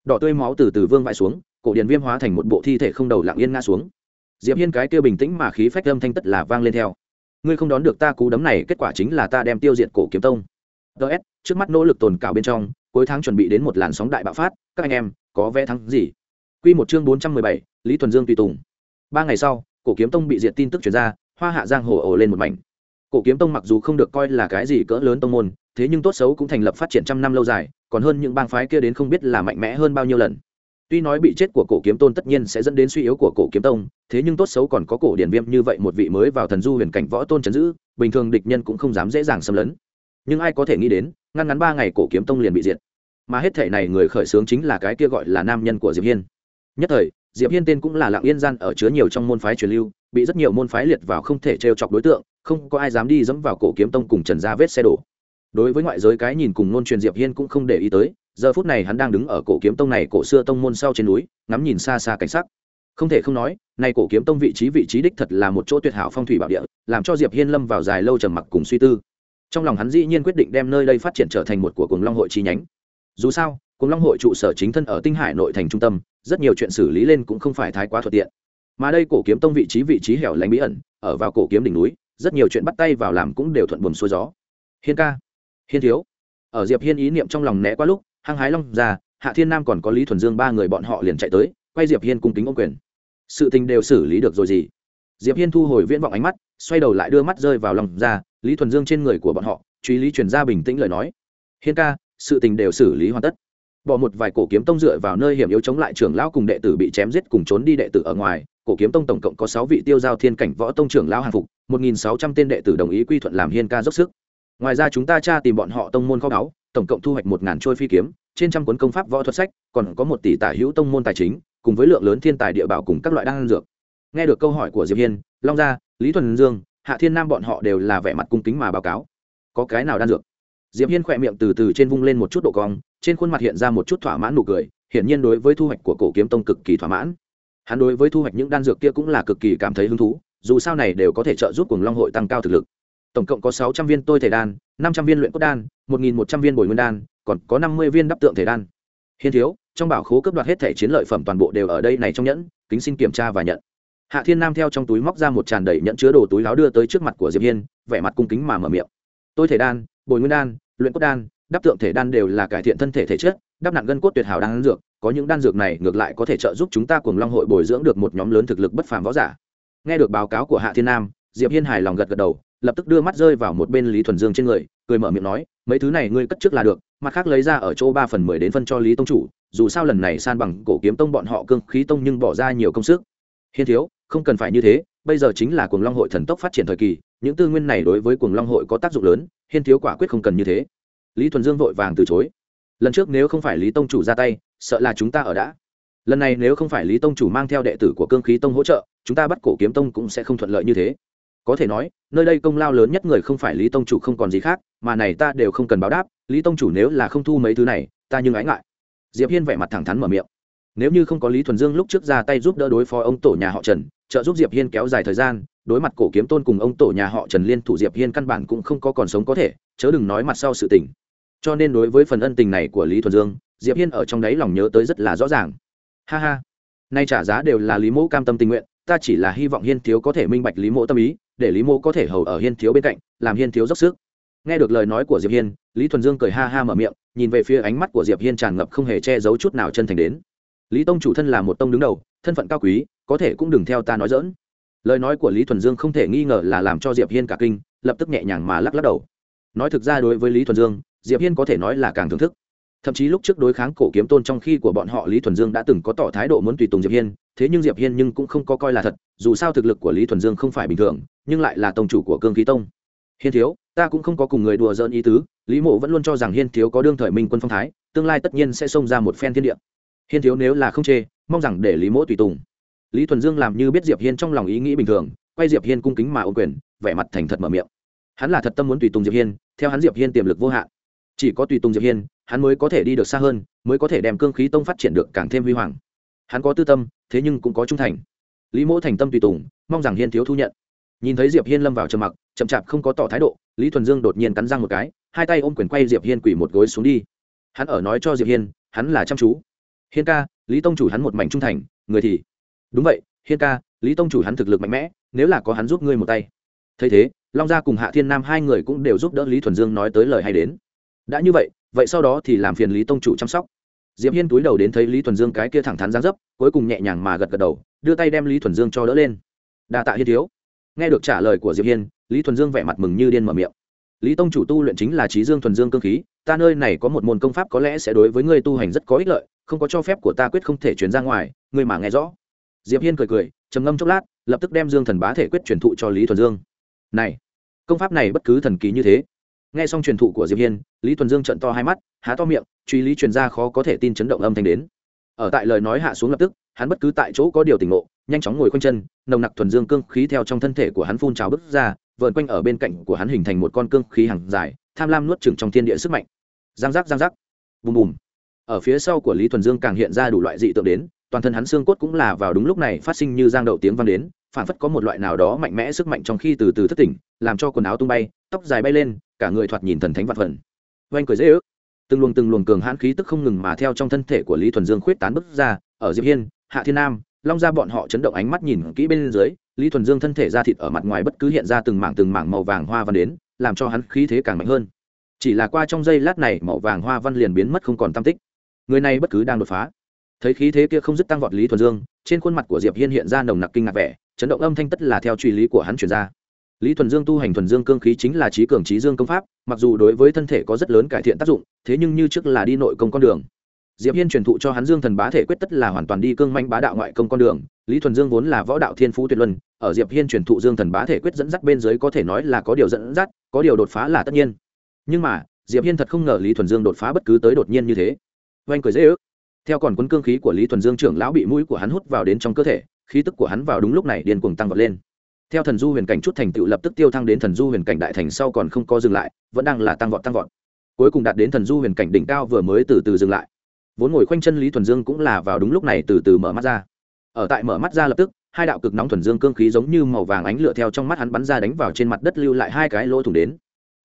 đỏ tươi máu từ từ vương vãi xuống, cổ điển viêm hóa thành một bộ thi thể không đầu lặng yên ngã xuống. Diệp hiên cái kia bình tĩnh mà khí phách âm thanh tất là vang lên theo. Ngươi không đón được ta cú đấm này, kết quả chính là ta đem tiêu diệt cổ kiếm tông. Ts trước mắt nỗ lực tồn cảo bên trong, cuối tháng chuẩn bị đến một làn sóng đại bạo phát, các anh em, có vẽ thắng gì? Quy một chương bốn trăm mười bảy, lý thuần dương tùy tùng. Ba ngày sau, cổ kiếm tông bị diệt tin tức truyền ra, hoa hạ giang hồ ổ lên một mảnh cổ kiếm tông mặc dù không được coi là cái gì cỡ lớn tông môn, thế nhưng tốt xấu cũng thành lập phát triển trăm năm lâu dài, còn hơn những bang phái kia đến không biết là mạnh mẽ hơn bao nhiêu lần. Tuy nói bị chết của cổ kiếm tôn tất nhiên sẽ dẫn đến suy yếu của cổ kiếm tông, thế nhưng tốt xấu còn có cổ điển viêm như vậy một vị mới vào thần du huyền cảnh võ tôn trấn giữ, bình thường địch nhân cũng không dám dễ dàng xâm lấn. Nhưng ai có thể nghĩ đến, ngăn ngắn ba ngày cổ kiếm tông liền bị diệt. Mà hết thể này người khởi xướng chính là cái kia gọi là nam nhân của diệp hiên. Nhất thời, diệp hiên tên cũng là lạng yên gian ở chứa nhiều trong môn phái truyền lưu bị rất nhiều môn phái liệt vào không thể trêu chọc đối tượng, không có ai dám đi dẫm vào cổ kiếm tông cùng trần gia vết xe đổ. Đối với ngoại giới cái nhìn cùng nôn truyền diệp hiên cũng không để ý tới, giờ phút này hắn đang đứng ở cổ kiếm tông này cổ xưa tông môn sau trên núi, ngắm nhìn xa xa cảnh sắc. Không thể không nói nay cổ kiếm tông vị trí vị trí đích thật là một chỗ tuyệt hảo phong thủy bảo địa, làm cho diệp hiên lâm vào dài lâu trầm mặc cùng suy tư. Trong lòng hắn dĩ nhiên quyết định đem nơi đây phát triển trở thành một của cùng long hội chi nhánh. Dù sao cùng long hội trụ sở chính thân ở tinh hải nội thành trung tâm, rất nhiều chuyện xử lý lên cũng không phải thái quá thuận tiện mà đây cổ kiếm tông vị trí vị trí hẻo lánh bí ẩn, ở vào cổ kiếm đỉnh núi, rất nhiều chuyện bắt tay vào làm cũng đều thuận buồm xuôi gió. Hiên ca, hiên thiếu. Ở diệp hiên ý niệm trong lòng né qua lúc, hăng hái long già hạ thiên nam còn có lý thuần dương ba người bọn họ liền chạy tới, quay diệp hiên cung kính ông quyền. Sự tình đều xử lý được rồi gì? Diệp hiên thu hồi viễn vọng ánh mắt, xoay đầu lại đưa mắt rơi vào lòng ra, lý thuần dương trên người của bọn họ, truy lý truyền ra bình tĩnh lời nói. Hiên ca, sự tình đều xử lý hoàn tất. Bỏ một vài cổ kiếm tông dựa vào nơi hiểm yếu chống lại trưởng lão cùng đệ tử bị chém giết cùng trốn đi đệ tử ở ngoài cổ kiếm tông tổng cộng có sáu vị tiêu giao thiên cảnh võ tông trưởng lão hàng phục, một nghìn sáu trăm tên đệ tử đồng ý quy thuận làm hiên ca dốc sức. Ngoài ra chúng ta tra tìm bọn họ tông môn kho báu, tổng cộng thu hoạch một ngàn trôi phi kiếm, trên trăm cuốn công pháp võ thuật sách, còn có một tỷ tả hữu tông môn tài chính, cùng với lượng lớn thiên tài địa bảo cùng các loại đan dược. Nghe được câu hỏi của diệp hiên, long gia, lý thuần dương, hạ thiên nam bọn họ đều là vẻ mặt cung kính mà báo cáo. Có cái nào đan dược? Diệp hiên khỏe miệng từ từ trên vung lên một chút độ cong, trên khuôn mặt hiện ra một chút thỏa mãn nụ cười, hiển nhiên đối với thu hoạch của cổ kiếm tông cực kỳ thỏa mãn hắn đối với thu hoạch những đan dược kia cũng là cực kỳ cảm thấy hứng thú, dù sao này đều có thể trợ giúp cùng long hội tăng cao thực lực. Tổng cộng có sáu trăm viên tôi thể đan, năm trăm viên luyện cốt đan, một nghìn một trăm viên bồi nguyên đan, còn có năm mươi viên đắp tượng thể đan. Hiên thiếu, trong bảo khố cấp đoạt hết thể chiến lợi phẩm toàn bộ đều ở đây này trong nhẫn, kính xin kiểm tra và nhận. Hạ thiên nam theo trong túi móc ra một tràn đầy nhẫn chứa đồ túi láo đưa tới trước mặt của diệp hiên, vẻ mặt cung kính mà mở miệng. Tôi thể đan, bồi nguyên đan, luyện cốt đan, đắp tượng thể đan đều là cải thiện thân thể thể chất, đắp nặng gân cốt tuyệt hảo đan dược có những đan dược này ngược lại có thể trợ giúp chúng ta cùng long hội bồi dưỡng được một nhóm lớn thực lực bất phàm võ giả. Nghe được báo cáo của hạ thiên nam, diệp hiên hài lòng gật gật đầu, lập tức đưa mắt rơi vào một bên lý thuần dương trên người, cười mở miệng nói, mấy thứ này ngươi cất trước là được, mặt khác lấy ra ở chỗ ba phần mười đến phân cho lý tông chủ, dù sao lần này san bằng cổ kiếm tông bọn họ cương khí tông nhưng bỏ ra nhiều công sức. Hiên thiếu, không cần phải như thế, bây giờ chính là cuồng long hội thần tốc phát triển thời kỳ, những tư nguyên này đối với cuồng long hội có tác dụng lớn, hiên thiếu quả quyết không cần như thế. Lý thuần dương vội vàng từ chối. Lần trước nếu không phải lý tông chủ ra tay sợ là chúng ta ở đã. Lần này nếu không phải lý tông chủ mang theo đệ tử của cương khí tông hỗ trợ, chúng ta bắt cổ kiếm tông cũng sẽ không thuận lợi như thế. Có thể nói, nơi đây công lao lớn nhất người không phải lý tông chủ không còn gì khác, mà này ta đều không cần báo đáp, lý tông chủ nếu là không thu mấy thứ này, ta nhưng ái ngại. Diệp hiên vẻ mặt thẳng thắn mở miệng. Nếu như không có lý thuần dương lúc trước ra tay giúp đỡ đối phó ông tổ nhà họ trần, trợ giúp diệp hiên kéo dài thời gian, đối mặt cổ kiếm tôn cùng ông tổ nhà họ trần liên thủ diệp hiên căn bản cũng không có còn sống có thể, chớ đừng nói mặt sau sự tình. Cho nên đối với phần ân tình này của lý thuần dương diệp hiên ở trong đấy lòng nhớ tới rất là rõ ràng. Ha ha, nay trả giá đều là lý mẫu cam tâm tình nguyện, ta chỉ là hy vọng hiên thiếu có thể minh bạch lý mẫu tâm ý, để lý mẫu có thể hầu ở hiên thiếu bên cạnh, làm hiên thiếu dốc sức. Nghe được lời nói của diệp hiên, lý thuần dương cười ha ha mở miệng, nhìn về phía ánh mắt của diệp hiên tràn ngập không hề che giấu chút nào chân thành đến. Lý tông chủ thân là một tông đứng đầu, thân phận cao quý, có thể cũng đừng theo ta nói dỡn lời nói của lý thuần dương không thể nghi ngờ là làm cho diệp hiên cả kinh, lập tức nhẹ nhàng mà lắc lắc đầu. Nói thực ra đối với lý thuần dương, diệp hiên có thể nói là càng thưởng thức thậm chí lúc trước đối kháng cổ kiếm tôn trong khi của bọn họ lý thuần dương đã từng có tỏ thái độ muốn tùy tùng diệp hiên, thế nhưng diệp hiên nhưng cũng không có coi là thật, dù sao thực lực của lý thuần dương không phải bình thường, nhưng lại là tông chủ của cương khí tông. Hiên thiếu, ta cũng không có cùng người đùa giỡn ý tứ, lý mộ vẫn luôn cho rằng hiên thiếu có đương thời minh quân phong thái, tương lai tất nhiên sẽ xông ra một phen thiên địa. Hiên thiếu nếu là không chê, mong rằng để lý mộ tùy tùng. Lý thuần dương làm như biết diệp hiên trong lòng ý nghĩ bình thường, quay diệp hiên cung kính mà ô quyền, vẻ mặt thành thật mở miệng. Hắn là thật tâm muốn tùy tùng diệp hiên, theo hắn diệp hiên tiềm lực vô hạn. Chỉ có tùy tùng diệp hiên hắn mới có thể đi được xa hơn, mới có thể đem cương khí tông phát triển được càng thêm huy hoàng. Hắn có tư tâm, thế nhưng cũng có trung thành. Lý mỗ thành tâm tùy tùng, mong rằng hiên thiếu thu nhận. Nhìn thấy diệp hiên lâm vào trầm mặc, chậm chạp không có tỏ thái độ, lý thuần dương đột nhiên cắn răng một cái, hai tay ôm quyền quay diệp hiên quỳ một gối xuống đi. Hắn ở nói cho diệp hiên, hắn là chăm chú. Hiên ca, lý tông chủ hắn một mảnh trung thành, người thì đúng vậy, hiên ca, lý tông chủ hắn thực lực mạnh mẽ, nếu là có hắn giúp ngươi một tay. Thấy thế, long gia cùng hạ thiên nam hai người cũng đều giúp đỡ lý thuần dương nói tới lời hay đến. Đã như vậy vậy sau đó thì làm phiền lý tông chủ chăm sóc diệp hiên túi đầu đến thấy lý thuần dương cái kia thẳng thắn giáng dấp cuối cùng nhẹ nhàng mà gật gật đầu đưa tay đem lý thuần dương cho đỡ lên đa tạ hiên thiếu nghe được trả lời của diệp hiên lý thuần dương vẻ mặt mừng như điên mở miệng lý tông chủ tu luyện chính là trí dương thuần dương cương khí ta nơi này có một môn công pháp có lẽ sẽ đối với ngươi tu hành rất có ích lợi không có cho phép của ta quyết không thể chuyển ra ngoài ngươi mà nghe rõ diệp hiên cười cười trầm ngâm chốc lát lập tức đem dương thần bá thể quyết truyền thụ cho lý thuần dương này công pháp này bất cứ thần kỳ như thế nghe xong truyền thụ của diệp hiên, lý thuần dương trận to hai mắt, há to miệng, truy lý truyền ra khó có thể tin chấn động âm thanh đến. Ở tại lời nói hạ xuống lập tức, hắn bất cứ tại chỗ có điều tỉnh ngộ, nhanh chóng ngồi quanh chân, nồng nặc thuần dương cương khí theo trong thân thể của hắn phun trào bứt ra vợn quanh ở bên cạnh của hắn hình thành một con cương khí hàng dài, tham lam nuốt chửng trong thiên địa sức mạnh. Giang giác giang giác. Bùm bùm. Ở phía sau của lý thuần dương càng hiện ra đủ loại dị tượng đến, toàn thân hắn xương cốt cũng là vào đúng lúc này phát sinh như giang đậu tiếng vang đến, phản phất có một loại nào đó mạnh mẽ sức mạnh trong khi từ từ thất tỉnh, làm cho quần áo tung bay, tóc dài bay lên cả người thoạt nhìn thần thánh vạn phần. Oanh cười dễ ước. Từng luồng từng luồng cường hãn khí tức không ngừng mà theo trong thân thể của lý thuần dương khuyết tán bứt ra, ở diệp hiên, hạ thiên nam, long ra bọn họ chấn động ánh mắt nhìn kỹ bên dưới, lý thuần dương thân thể ra thịt ở mặt ngoài bất cứ hiện ra từng mảng từng mảng màu vàng hoa văn đến, làm cho hắn khí thế càng mạnh hơn. Chỉ là qua trong giây lát này, màu vàng hoa văn liền biến mất không còn tam tích. Người này bất cứ đang đột phá. Thấy khí thế kia không dứt tăng vọt lý thuần dương, trên khuôn mặt của diệp hiên hiện ra nồng nặc kinh ngạc vẻ, chấn động âm thanh tất là theo truy lý của hắn chuyển ra lý thuần dương tu hành thuần dương cương khí chính là trí cường trí dương công pháp, mặc dù đối với thân thể có rất lớn cải thiện tác dụng, thế nhưng như trước là đi nội công con đường. Diệp hiên truyền thụ cho hắn dương thần bá thể quyết tất là hoàn toàn đi cương manh bá đạo ngoại công con đường, lý thuần dương vốn là võ đạo thiên phú tuyệt luân, ở diệp hiên truyền thụ dương thần bá thể quyết dẫn dắt bên dưới có thể nói là có điều dẫn dắt, có điều đột phá là tất nhiên. Nhưng mà, diệp hiên thật không ngờ lý thuần dương đột phá bất cứ tới đột nhiên như thế. Oanh cười dễ ước. Theo còn quân cương khí của lý thuần dương trưởng lão bị mũi của hắn hút vào đến trong cơ thể, khí tức của hắn vào đúng lúc này điên cuồng tăng vọt lên theo thần du huyền cảnh chút thành tựu lập tức tiêu thăng đến thần du huyền cảnh đại thành sau còn không có dừng lại, vẫn đang là tăng vọt tăng vọt. Cuối cùng đạt đến thần du huyền cảnh đỉnh cao vừa mới từ từ dừng lại. Vốn ngồi khoanh chân lý thuần dương cũng là vào đúng lúc này từ từ mở mắt ra. Ở tại mở mắt ra lập tức, hai đạo cực nóng thuần dương cương khí giống như màu vàng ánh lửa theo trong mắt hắn bắn ra đánh vào trên mặt đất lưu lại hai cái lỗ thủng đến.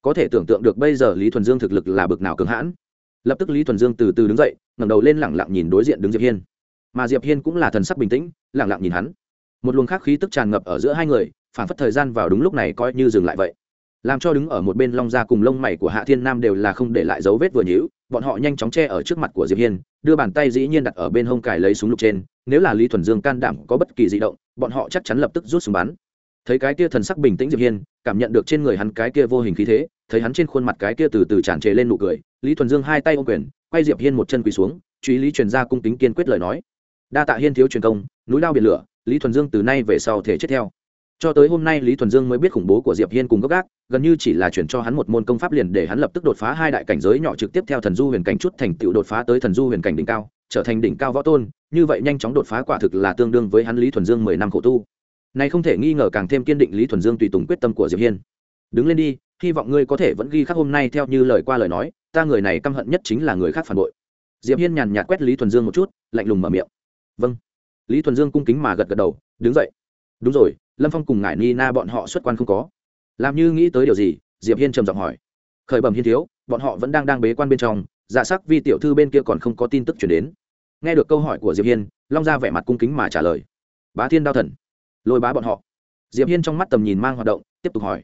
Có thể tưởng tượng được bây giờ lý thuần dương thực lực là bực nào cường hãn. Lập tức lý thuần dương từ từ đứng dậy, ngẩng đầu lên lẳng lặng nhìn đối diện đứng diệp hiên. Mà diệp hiên cũng là thần sắc bình tĩnh lẳng lặng nhìn hắn một luồng khác khí tức tràn ngập ở giữa hai người phản phất thời gian vào đúng lúc này coi như dừng lại vậy. Làm cho đứng ở một bên long ra cùng lông mày của hạ thiên nam đều là không để lại dấu vết vừa nhữ bọn họ nhanh chóng che ở trước mặt của diệp hiên, đưa bàn tay dĩ nhiên đặt ở bên hông cài lấy súng lục trên, nếu là lý thuần dương can đảm có bất kỳ di động, bọn họ chắc chắn lập tức rút súng bắn. Thấy cái kia thần sắc bình tĩnh diệp hiên, cảm nhận được trên người hắn cái kia vô hình khí thế, thấy hắn trên khuôn mặt cái kia từ từ tràn trề lên nụ cười, lý thuần dương hai tay ô quyền, quay diệp hiên một chân quỳ xuống, truy lý truyền ra cung kính kiên quyết lời nói. Đa tạ hiên thiếu truyền công, núi lao biển lửa lý thuần dương từ nay về sau thể chết theo. Cho tới hôm nay lý thuần dương mới biết khủng bố của diệp hiên cùng gốc gác, gần như chỉ là chuyển cho hắn một môn công pháp liền để hắn lập tức đột phá hai đại cảnh giới nhỏ trực tiếp theo thần du huyền cảnh chút thành tựu đột phá tới thần du huyền cảnh đỉnh cao, trở thành đỉnh cao võ tôn, như vậy nhanh chóng đột phá quả thực là tương đương với hắn lý thuần dương mười năm khổ tu. Này không thể nghi ngờ càng thêm kiên định lý thuần dương tùy tùng quyết tâm của diệp hiên. Đứng lên đi, hy vọng ngươi có thể vẫn ghi khắc hôm nay theo như lời qua lời nói, ta người này căm hận nhất chính là người khác phản bội. Diệp hiên nhàn nhạt quét lý thuần dương một chút, lạnh lùng mở miệng. Vâng lý thuần dương cung kính mà gật gật đầu, đứng dậy. Đúng rồi, lâm phong cùng ngải ni na bọn họ xuất quan không có. Làm như nghĩ tới điều gì, diệp hiên trầm giọng hỏi. Khởi bẩm hiên thiếu, bọn họ vẫn đang đang bế quan bên trong giả sắc vi tiểu thư bên kia còn không có tin tức chuyển đến. Nghe được câu hỏi của diệp hiên, long ra vẻ mặt cung kính mà trả lời. Bá thiên đao thần. Lôi bá bọn họ. Diệp hiên trong mắt tầm nhìn mang hoạt động, tiếp tục hỏi.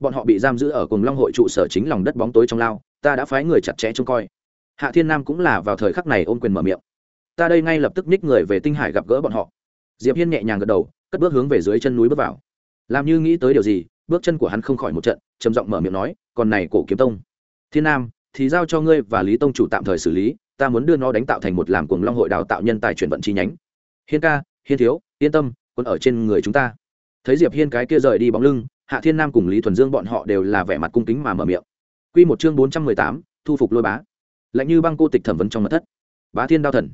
Bọn họ bị giam giữ ở cùng long hội trụ sở chính lòng đất bóng tối trong lao, ta đã phái người chặt chẽ trông coi. Hạ thiên nam cũng là vào thời khắc này ôm quyền mở miệng ta đây ngay lập tức ních người về tinh hải gặp gỡ bọn họ. Diệp hiên nhẹ nhàng gật đầu, cất bước hướng về dưới chân núi bước vào. Làm như nghĩ tới điều gì, bước chân của hắn không khỏi một trận, trầm giọng mở miệng nói, còn này cổ kiếm tông. Thiên nam, thì giao cho ngươi và lý tông chủ tạm thời xử lý, ta muốn đưa nó đánh tạo thành một làm cuồng long hội đào tạo nhân tài chuyển vận chi nhánh. Hiên ca, hiên thiếu, yên tâm, quân ở trên người chúng ta. Thấy diệp hiên cái kia rời đi bóng lưng, hạ thiên nam cùng lý thuần dương bọn họ đều là vẻ mặt cung kính mà mở miệng. Quy một chương bốn trăm mười tám, thu phục lôi bá. Lạnh như băng cô tịch thẩm vấn trong mật thất. Bá thiên đao thần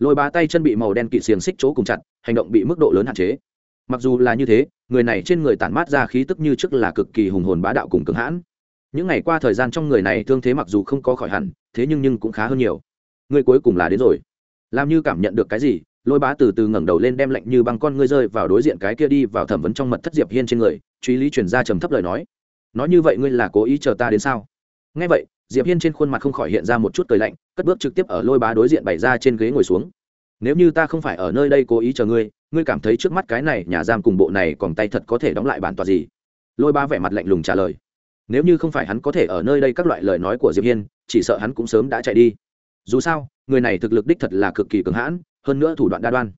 lôi bá tay chân bị màu đen kỵ xiềng xích chỗ cùng chặt, hành động bị mức độ lớn hạn chế. Mặc dù là như thế, người này trên người tản mát ra khí tức như trước là cực kỳ hùng hồn bá đạo cùng cường hãn. Những ngày qua thời gian trong người này thương thế mặc dù không có khỏi hẳn, thế nhưng nhưng cũng khá hơn nhiều. Người cuối cùng là đến rồi. Làm như cảm nhận được cái gì, lôi bá từ từ ngẩng đầu lên đem lạnh như băng con ngươi rơi vào đối diện cái kia đi vào thẩm vấn trong mật thất diệp hiên trên người, truy lý chuyển ra trầm thấp lời nói. Nói như vậy ngươi là cố ý chờ ta đến sao? Nghe vậy diệp hiên trên khuôn mặt không khỏi hiện ra một chút cười lạnh, cất bước trực tiếp ở lôi bá đối diện bày ra trên ghế ngồi xuống. Nếu như ta không phải ở nơi đây cố ý chờ ngươi ngươi cảm thấy trước mắt cái này nhà giam cùng bộ này còn tay thật có thể đóng lại bản tòa gì? Lôi bá vẻ mặt lạnh lùng trả lời. Nếu như không phải hắn có thể ở nơi đây các loại lời nói của diệp hiên, chỉ sợ hắn cũng sớm đã chạy đi. Dù sao, người này thực lực đích thật là cực kỳ cường hãn, hơn nữa thủ đoạn đa đoan.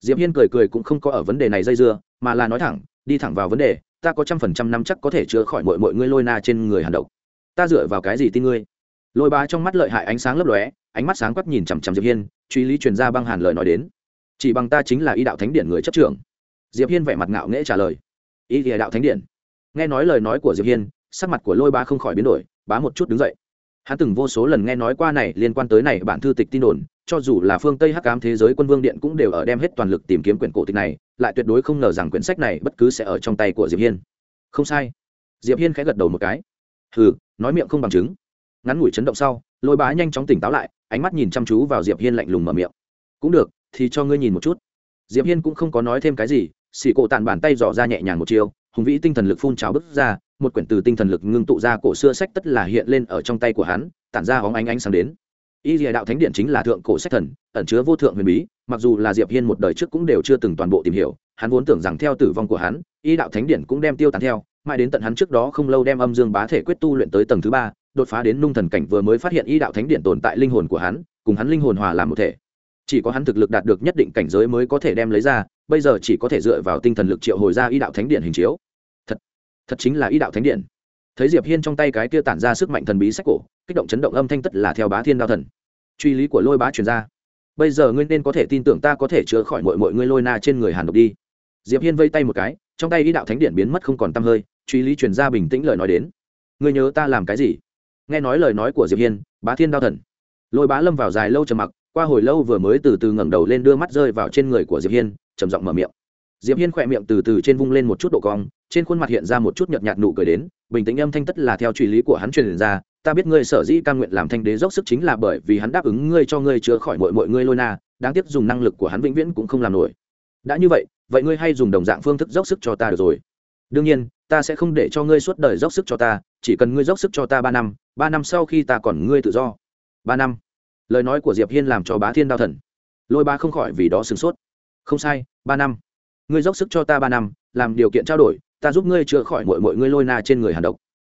Diệp hiên cười cười cũng không có ở vấn đề này dây dưa, mà là nói thẳng, đi thẳng vào vấn đề, ta có trăm phần trăm năm chắc có thể chữa khỏi mọi mọi ngươi lôi na trên người hàn độc ta dựa vào cái gì tin ngươi? Lôi bá trong mắt lợi hại ánh sáng lấp lóe, ánh mắt sáng quắc nhìn chằm chằm diệp hiên, truy lý truyền ra băng hàn lời nói đến. Chỉ bằng ta chính là y đạo thánh điện người chấp trưởng. Diệp hiên vẻ mặt ngạo nghễ trả lời. Y thì đạo thánh điện. Nghe nói lời nói của diệp hiên, sắc mặt của lôi bá không khỏi biến đổi, bá một chút đứng dậy. Hắn từng vô số lần nghe nói qua này liên quan tới này bản thư tịch tin đồn, cho dù là phương tây hắc ám thế giới quân vương điện cũng đều ở đem hết toàn lực tìm kiếm quyển cổ tịch này, lại tuyệt đối không ngờ rằng quyển sách này bất cứ sẽ ở trong tay của diệp hiên. Không sai. Diệp hiên khẽ gật đầu một cái. Hừ nói miệng không bằng chứng. Ngắn ngủi chấn động sau, lôi bá nhanh chóng tỉnh táo lại, ánh mắt nhìn chăm chú vào diệp hiên lạnh lùng mở miệng. Cũng được, thì cho ngươi nhìn một chút. Diệp hiên cũng không có nói thêm cái gì, xì cổ tàn bàn tay dò ra nhẹ nhàng một chiều hùng vĩ tinh thần lực phun trào bứt ra, một quyển từ tinh thần lực ngưng tụ ra cổ xưa sách tất là hiện lên ở trong tay của hắn, tản ra hóng ánh ánh sáng đến. Y dìa đạo thánh điện chính là thượng cổ sách thần, ẩn chứa vô thượng huyền bí, mặc dù là diệp hiên một đời trước cũng đều chưa từng toàn bộ tìm hiểu, hắn vốn tưởng rằng theo tử vong của hắn, y đạo thánh điện cũng đem tiêu tán theo mãi đến tận hắn trước đó không lâu đem âm dương bá thể quyết tu luyện tới tầng thứ ba, đột phá đến nung thần cảnh vừa mới phát hiện y đạo thánh điện tồn tại linh hồn của hắn, cùng hắn linh hồn hòa làm một thể. Chỉ có hắn thực lực đạt được nhất định cảnh giới mới có thể đem lấy ra, bây giờ chỉ có thể dựa vào tinh thần lực triệu hồi ra y đạo thánh điện hình chiếu. Thật thật chính là y đạo thánh điện. Thấy diệp hiên trong tay cái kia tản ra sức mạnh thần bí sách cổ, kích động chấn động âm thanh tất là theo bá thiên đao thần. Truy lý của lôi bá truyền ra. Bây giờ ngươi nên có thể tin tưởng ta có thể chữa khỏi mọi mọi ngươi lôi na trên người hàn độc đi. Diệp hiên vây tay một cái, trong tay y đạo thánh điện biến mất không còn tăm hơi truy lý truyền ra bình tĩnh lời nói đến. Người nhớ ta làm cái gì? Nghe nói lời nói của diệp hiên, bá thiên đao thần. Lôi bá lâm vào dài lâu trầm mặc, qua hồi lâu vừa mới từ từ ngẩng đầu lên đưa mắt rơi vào trên người của diệp hiên, trầm giọng mở miệng. Diệp hiên khỏe miệng từ từ trên vung lên một chút độ cong, trên khuôn mặt hiện ra một chút nhợt nhạt nụ cười đến, bình tĩnh âm thanh tất là theo truy lý của hắn truyền ra, ta biết ngươi sở dĩ cam nguyện làm thanh đế dốc sức chính là bởi vì hắn đáp ứng ngươi cho ngươi chữa khỏi mọi mọi ngươi lôi na, đáng tiếc dùng năng lực của hắn vĩnh viễn cũng không làm nổi. Đã như vậy vậy ngươi hay dùng đồng dạng phương thức dốc sức cho ta được rồi. Đương nhiên ta sẽ không để cho ngươi suốt đời dốc sức cho ta, chỉ cần ngươi dốc sức cho ta ba năm ba năm sau khi ta còn ngươi tự do. Ba năm. Lời nói của diệp hiên làm cho bá thiên đao thần. Lôi ba không khỏi vì đó sửng sốt. Không sai, ba năm. Ngươi dốc sức cho ta ba năm, làm điều kiện trao đổi, ta giúp ngươi chữa khỏi mọi mọi ngươi lôi na trên người hàn độc.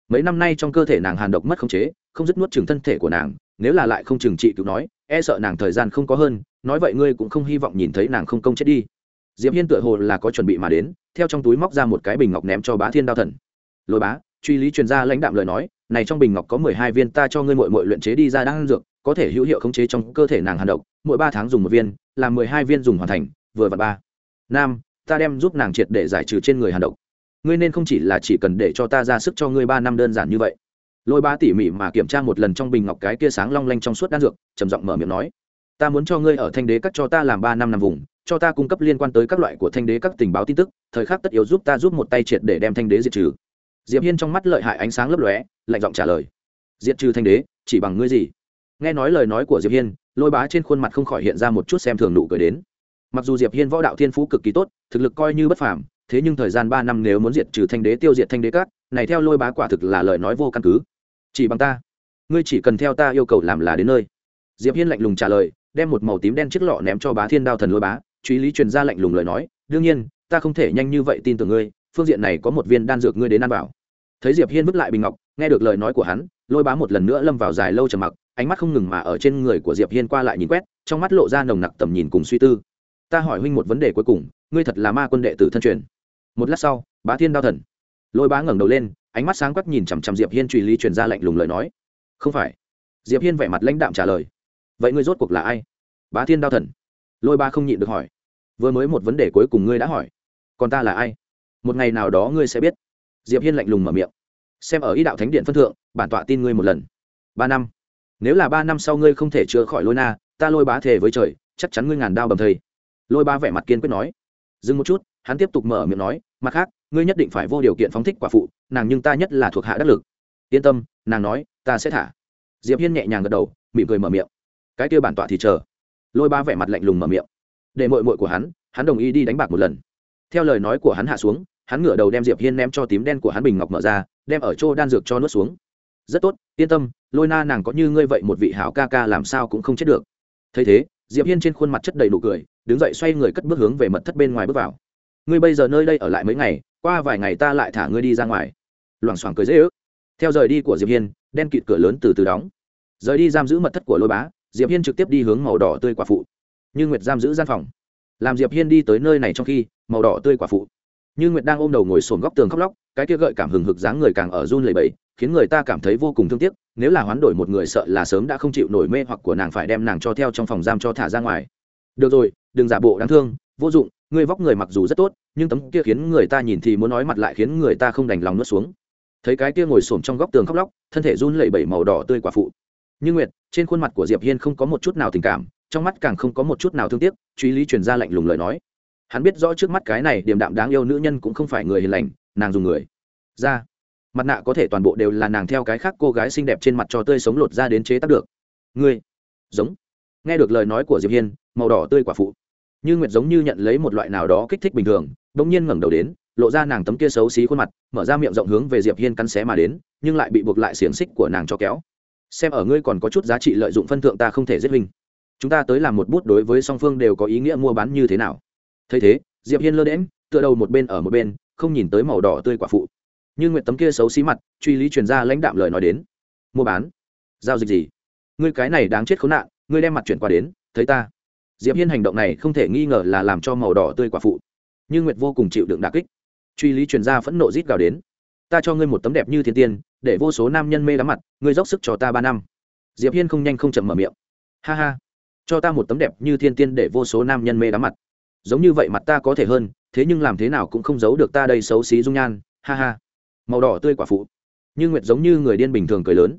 Mấy năm nay trong cơ thể nàng hàn độc mất khống chế, không dứt nuốt chừng thân thể của nàng, nếu là lại không chừng trị cứu nói e sợ nàng thời gian không có hơn, nói vậy ngươi cũng không hy vọng nhìn thấy nàng không công chết đi. Diệp hiên tựa hồ là có chuẩn bị mà đến theo trong túi móc ra một cái bình ngọc ném cho bá thiên đao thần. Lôi bá, truy lý truyền gia lãnh đạm lời nói, này trong bình ngọc có mười hai viên, ta cho ngươi muội muội luyện chế đi ra đang dược, có thể hữu hiệu khống chế trong cơ thể nàng hàn độc, mỗi ba tháng dùng một viên, làm mười hai viên dùng hoàn thành, vừa và ba. Nam, ta đem giúp nàng triệt để giải trừ trên người hàn độc. Ngươi nên không chỉ là chỉ cần để cho ta ra sức cho ngươi ba năm đơn giản như vậy. Lôi ba tỉ mỉ mà kiểm tra một lần trong bình ngọc cái kia sáng long lanh trong suốt đan dược, trầm giọng mở miệng nói, ta muốn cho ngươi ở thanh đế cắt cho ta làm ba năm nằm vùng cho ta cung cấp liên quan tới các loại của thanh đế các tình báo tin tức, thời khắc tất yếu giúp ta giúp một tay triệt để đem thanh đế diệt trừ. Diệp hiên trong mắt lợi hại ánh sáng lấp lóe, lạnh giọng trả lời. Diệt trừ thanh đế, chỉ bằng ngươi gì? Nghe nói lời nói của diệp hiên, lôi bá trên khuôn mặt không khỏi hiện ra một chút xem thường nụ cười đến. Mặc dù diệp hiên võ đạo thiên phú cực kỳ tốt, thực lực coi như bất phàm, thế nhưng thời gian ba năm nếu muốn diệt trừ thanh đế, tiêu diệt thanh đế các, này theo lôi bá quả thực là lời nói vô căn cứ. Chỉ bằng ta, ngươi chỉ cần theo ta yêu cầu làm là đến nơi. Diệp hiên lạnh lùng trả lời, đem một màu tím đen chiếc lọ ném cho bá thiên đao thần lôi bá truy lý truyền ra lạnh lùng lời nói, đương nhiên, ta không thể nhanh như vậy tin tưởng ngươi, phương diện này có một viên đan dược ngươi đến ăn bảo thấy diệp hiên vứt lại bình ngọc, nghe được lời nói của hắn, lôi bá một lần nữa lâm vào dài lâu trầm mặc, ánh mắt không ngừng mà ở trên người của diệp hiên qua lại nhìn quét, trong mắt lộ ra nồng nặc tầm nhìn cùng suy tư. Ta hỏi huynh một vấn đề cuối cùng, ngươi thật là ma quân đệ tử thân truyền. Một lát sau, bá thiên đao thần. Lôi bá ngẩng đầu lên, ánh mắt sáng quắc nhìn chằm chằm diệp hiên truy lý truyền ra lạnh lùng lời nói. Không phải. Diệp hiên vẻ mặt lãnh đạm trả lời. Vậy ngươi rốt cuộc là ai? Bá thiên đao thần lôi ba không nhịn được hỏi. Vừa mới một vấn đề cuối cùng ngươi đã hỏi. Còn ta là ai? Một ngày nào đó ngươi sẽ biết. Diệp hiên lạnh lùng mở miệng. Xem ở ý đạo thánh điện phân thượng, bản tọa tin ngươi một lần. Ba năm. Nếu là ba năm sau ngươi không thể chữa khỏi lôi na, ta lôi bá thể với trời, chắc chắn ngươi ngàn đao bầm thầy. Lôi ba vẻ mặt kiên quyết nói. Dừng một chút, hắn tiếp tục mở miệng nói, mặt khác, ngươi nhất định phải vô điều kiện phóng thích quả phụ, nàng nhưng ta nhất là thuộc hạ đắc lực. Yên tâm, nàng nói, ta sẽ thả. Diệp hiên nhẹ nhàng gật đầu, mỉm cười mở miệng. Cái kia bản tọa thì chờ lôi ba vẻ mặt lạnh lùng mở miệng. Để mội mội của hắn hắn đồng ý đi đánh bạc một lần. Theo lời nói của hắn hạ xuống, hắn ngửa đầu đem diệp hiên ném cho tím đen của hắn bình ngọc mở ra, đem ở chỗ đan dược cho nuốt xuống. Rất tốt, yên tâm, lôi na nàng có như ngươi vậy một vị hảo ca ca làm sao cũng không chết được. Thấy thế, diệp hiên trên khuôn mặt chất đầy nụ cười, đứng dậy xoay người cất bước hướng về mật thất bên ngoài bước vào. Ngươi bây giờ nơi đây ở lại mấy ngày, qua vài ngày ta lại thả ngươi đi ra ngoài. Loảng xoảng cười dễ ước. Theo rời đi của diệp hiên, đen kịt cửa lớn từ từ đóng. Rời đi giam giữ mật thất của lôi bá diệp hiên trực tiếp đi hướng màu đỏ tươi quả phụ. Như nguyệt giam giữ gian phòng. Làm diệp hiên đi tới nơi này trong khi, màu đỏ tươi quả phụ. Như nguyệt đang ôm đầu ngồi sồn góc tường khóc lóc, cái kia gợi cảm hừng hực dáng người càng ở run lẩy bẩy, khiến người ta cảm thấy vô cùng thương tiếc, nếu là hoán đổi một người sợ là sớm đã không chịu nổi mê hoặc của nàng phải đem nàng cho theo trong phòng giam cho thả ra ngoài. Được rồi, đừng giả bộ đáng thương, vô dụng, ngươi vóc người mặc dù rất tốt, nhưng tấm kia khiến người ta nhìn thì muốn nói mặt lại khiến người ta không đành lòng nuốt xuống. Thấy cái kia ngồi xổm trong góc tường khóc lóc, thân thể run lẩy bẩy màu đỏ tươi quả phụ như nguyệt, trên khuôn mặt của diệp hiên không có một chút nào tình cảm, trong mắt càng không có một chút nào thương tiếc, truy lý truyền ra lạnh lùng lời nói. Hắn biết rõ trước mắt cái này điềm đạm đáng yêu nữ nhân cũng không phải người hiền lành, nàng dùng người. Ra. Mặt nạ có thể toàn bộ đều là nàng theo cái khác cô gái xinh đẹp trên mặt cho tươi sống lột ra đến chế tác được. Ngươi. Giống. Nghe được lời nói của diệp hiên, màu đỏ tươi quả phụ. Như nguyệt giống như nhận lấy một loại nào đó kích thích bình thường, bỗng nhiên ngẩng đầu đến, lộ ra nàng tấm kia xấu xí khuôn mặt, mở ra miệng rộng hướng về diệp hiên cắn xé mà đến, nhưng lại bị buộc lại xiềng xích của nàng cho kéo xem ở ngươi còn có chút giá trị lợi dụng phân thượng ta không thể giết mình chúng ta tới làm một bút đối với song phương đều có ý nghĩa mua bán như thế nào. Thấy thế, diệp hiên lơ đễm tựa đầu một bên ở một bên, không nhìn tới màu đỏ tươi quả phụ. Như nguyện tấm kia xấu xí mặt, truy lý truyền ra lãnh đạm lời nói đến. Mua bán? Giao dịch gì? Ngươi cái này đáng chết khốn nạn, ngươi đem mặt chuyển qua đến, thấy ta. Diệp hiên hành động này không thể nghi ngờ là làm cho màu đỏ tươi quả phụ. Như nguyệt vô cùng chịu đựng đà kích. Truy lý truyền ra phẫn nộ rít gào đến. Ta cho ngươi một tấm đẹp như thiên tiên để vô số nam nhân mê đắm mặt, ngươi dốc sức cho ta ba năm. Diệp hiên không nhanh không chậm mở miệng. Ha ha, cho ta một tấm đẹp như thiên tiên để vô số nam nhân mê đắm mặt. Giống như vậy mặt ta có thể hơn, thế nhưng làm thế nào cũng không giấu được ta đây xấu xí dung nhan. Ha ha, màu đỏ tươi quả phụ. Như nguyệt giống như người điên bình thường cười lớn.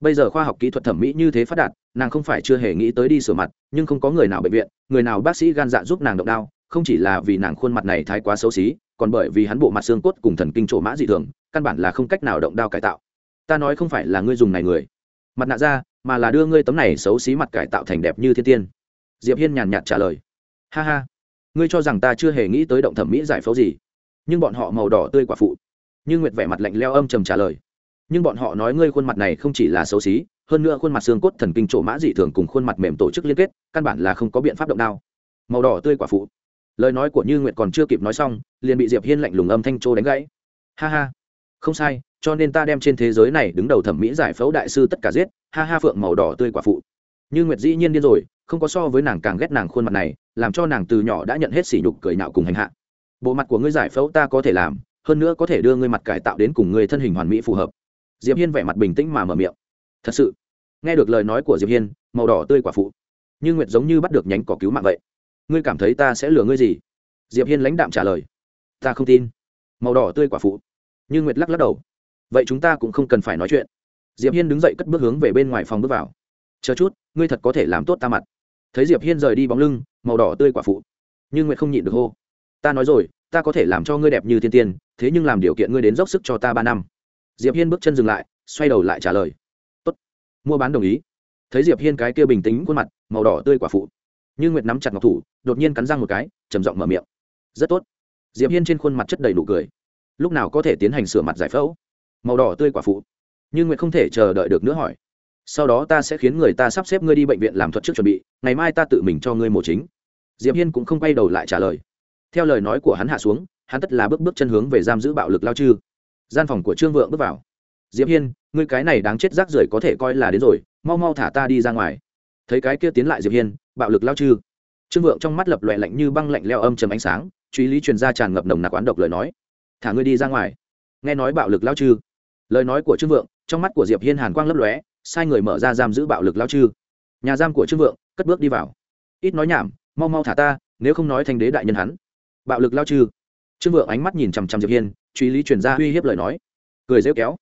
Bây giờ khoa học kỹ thuật thẩm mỹ như thế phát đạt, nàng không phải chưa hề nghĩ tới đi sửa mặt, nhưng không có người nào bệnh viện, người nào bác sĩ gan dạ giúp nàng động đao, không chỉ là vì nàng khuôn mặt này thái quá xấu xí, còn bởi vì hắn bộ mặt xương cốt cùng thần kinh trổ mã dị thường căn bản là không cách nào động đao cải tạo. Ta nói không phải là ngươi dùng này người. Mặt nạ ra, mà là đưa ngươi tấm này xấu xí mặt cải tạo thành đẹp như thiên tiên. Diệp hiên nhàn nhạt trả lời. Ha ha, ngươi cho rằng ta chưa hề nghĩ tới động thẩm mỹ giải phẫu gì. Nhưng bọn họ màu đỏ tươi quả phụ. Như nguyệt vẻ mặt lạnh leo âm trầm trả lời. Nhưng bọn họ nói ngươi khuôn mặt này không chỉ là xấu xí, hơn nữa khuôn mặt xương cốt thần kinh trổ mã dị thường cùng khuôn mặt mềm tổ chức liên kết, căn bản là không có biện pháp động đao. Màu đỏ tươi quả phụ. Lời nói của như nguyệt còn chưa kịp nói xong, liền bị diệp hiên lạnh lùng âm thanh trô đánh gãy. Ha ha không sai, cho nên ta đem trên thế giới này đứng đầu thẩm mỹ giải phẫu đại sư tất cả giết, ha ha phượng màu đỏ tươi quả phụ. Như nguyệt dĩ nhiên điên rồi, không có so với nàng càng ghét nàng khuôn mặt này, làm cho nàng từ nhỏ đã nhận hết sỉ nhục cười nạo cùng hành hạ. Bộ mặt của ngươi giải phẫu ta có thể làm, hơn nữa có thể đưa ngươi mặt cải tạo đến cùng người thân hình hoàn mỹ phù hợp. Diệp hiên vẻ mặt bình tĩnh mà mở miệng. Thật sự, nghe được lời nói của diệp hiên, màu đỏ tươi quả phụ. Như nguyệt giống như bắt được nhánh cỏ cứu mạng vậy. Ngươi cảm thấy ta sẽ lừa ngươi gì? Diệp hiên lãnh đạm trả lời. Ta không tin. Màu đỏ tươi quả phụ như nguyệt lắc lắc đầu vậy chúng ta cũng không cần phải nói chuyện diệp hiên đứng dậy cất bước hướng về bên ngoài phòng bước vào chờ chút ngươi thật có thể làm tốt ta mặt thấy diệp hiên rời đi bóng lưng màu đỏ tươi quả phụ nhưng nguyệt không nhịn được hô ta nói rồi ta có thể làm cho ngươi đẹp như thiên tiên thế nhưng làm điều kiện ngươi đến dốc sức cho ta ba năm diệp hiên bước chân dừng lại xoay đầu lại trả lời tốt mua bán đồng ý thấy diệp hiên cái kia bình tĩnh khuôn mặt màu đỏ tươi quả phụ như nguyệt nắm chặt ngọc thủ đột nhiên cắn răng một cái trầm giọng mở miệng rất tốt diệp hiên trên khuôn mặt chất đầy nụ cười lúc nào có thể tiến hành sửa mặt giải phẫu? Màu đỏ tươi quả phụ. Nhưng nguyện không thể chờ đợi được nữa hỏi. Sau đó ta sẽ khiến người ta sắp xếp ngươi đi bệnh viện làm thuật trước chuẩn bị, ngày mai ta tự mình cho ngươi mổ chính. Diệp hiên cũng không quay đầu lại trả lời. Theo lời nói của hắn hạ xuống, hắn tất là bước bước chân hướng về giam giữ bạo lực lao chư. Gian phòng của trương vượng bước vào. Diệp hiên, ngươi cái này đáng chết rác rưởi có thể coi là đến rồi, mau mau thả ta đi ra ngoài. Thấy cái kia tiến lại diệp hiên, bạo lực lao chư. Trương vượng trong mắt lập loẹ lạnh như băng lạnh leo âm trầm ánh sáng, truy lý truyền ra tràn ngập nồng nặc oán độc lời nói thả ngươi đi ra ngoài. Nghe nói bạo lực lao chư lời nói của trương vượng, trong mắt của diệp hiên hàn quang lấp lóe, sai người mở ra giam giữ bạo lực lao chư nhà giam của trương vượng, cất bước đi vào. Ít nói nhảm, mau mau thả ta, nếu không nói thành đế đại nhân hắn. Bạo lực lao chư trương vượng ánh mắt nhìn chằm chằm diệp hiên, truy lý truyền ra uy hiếp lời nói. Cười rêu kéo.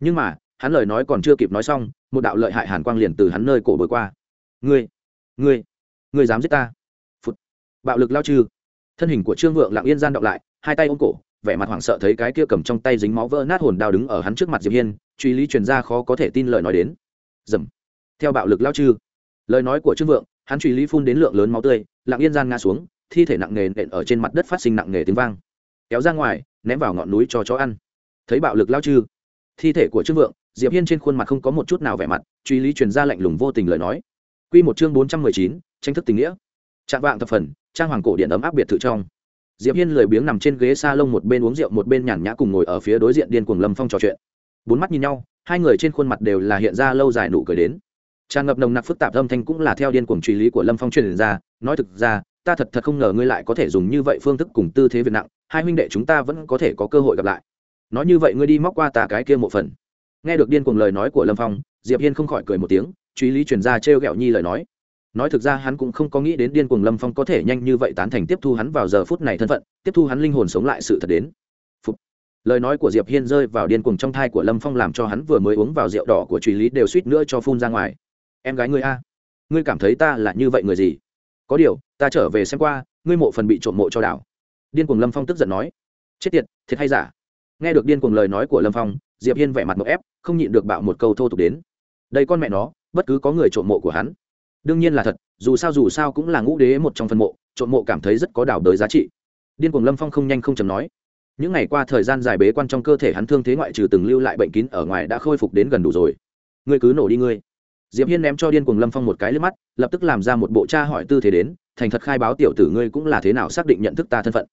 Nhưng mà, hắn lời nói còn chưa kịp nói xong, một đạo lợi hại hàn quang liền từ hắn nơi cổ bồi qua. Ngươi ngươi ngươi dám giết ta. Bạo lực lao trừ. Thân hình của trương vượng lặng yên gian đọc lại, hai tay ôm cổ vẻ mặt hoảng sợ thấy cái kia cầm trong tay dính máu vỡ nát hồn đao đứng ở hắn trước mặt diệp hiên truy lý truyền ra khó có thể tin lời nói đến. Dầm. Theo bạo lực lao chư. Lời nói của trương vượng hắn truy lý phun đến lượng lớn máu tươi lặng yên gian ngã xuống thi thể nặng nề nện ở trên mặt đất phát sinh nặng nề tiếng vang. Kéo ra ngoài ném vào ngọn núi cho chó ăn. Thấy bạo lực lao chư. Thi thể của trương vượng diệp hiên trên khuôn mặt không có một chút nào vẻ mặt truy lý truyền ra lạnh lùng vô tình lời nói. Quy một chương bốn trăm mười chín, tranh thức tình nghĩa. Trạng vạng thập phần trang hoàng cổ điện ấm áp biệt thự trong diệp hiên lười biếng nằm trên ghế s a lông một bên uống rượu một bên nhàn nhã cùng ngồi ở phía đối diện điên cuồng lâm phong trò chuyện. Bốn mắt nhìn nhau, hai người trên khuôn mặt đều là hiện ra lâu dài nụ cười đến. Tràn ngập nồng nặc phức tạp âm thanh cũng là theo điên cuồng truy lý của lâm phong truyền ra, nói thực ra, ta thật thật không ngờ ngươi lại có thể dùng như vậy phương thức cùng tư thế việt nặng, hai huynh đệ chúng ta vẫn có thể có cơ hội gặp lại. Nói như vậy ngươi đi móc qua ta cái kia một phần. Nghe được điên cuồng lời nói của lâm phong, diệp hiên không khỏi cười một tiếng, truy lý truyền ra trêu ghẹo nhi lời nói nói thực ra hắn cũng không có nghĩ đến điên cuồng lâm phong có thể nhanh như vậy tán thành tiếp thu hắn vào giờ phút này thân phận, tiếp thu hắn linh hồn sống lại sự thật đến. Lời nói của diệp hiên rơi vào điên cuồng trong thai của lâm phong làm cho hắn vừa mới uống vào rượu đỏ của truy lý đều suýt nữa cho phun ra ngoài. Em gái ngươi a, ngươi cảm thấy ta là như vậy người gì? Có điều, ta trở về xem qua, ngươi mộ phần bị trộm mộ cho đảo. Điên cuồng lâm phong tức giận nói. Chết tiệt, thiệt hay giả? Nghe được điên cuồng lời nói của lâm phong, diệp hiên vẻ mặt một ép, không nhịn được bạo một câu thô tục đến. Đây con mẹ nó, bất cứ có người trộm mộ của hắn đương nhiên là thật, dù sao dù sao cũng là ngũ đế một trong phân mộ, trộm mộ cảm thấy rất có đảo đới giá trị. Điên cuồng lâm phong không nhanh không chầm nói. Những ngày qua thời gian dài bế quan trong cơ thể hắn thương thế ngoại trừ từng lưu lại bệnh kín ở ngoài đã khôi phục đến gần đủ rồi. Ngươi cứ nổ đi ngươi. Diệp hiên ném cho điên cuồng lâm phong một cái lên mắt, lập tức làm ra một bộ tra hỏi tư thế đến, thành thật khai báo tiểu tử ngươi cũng là thế nào xác định nhận thức ta thân phận.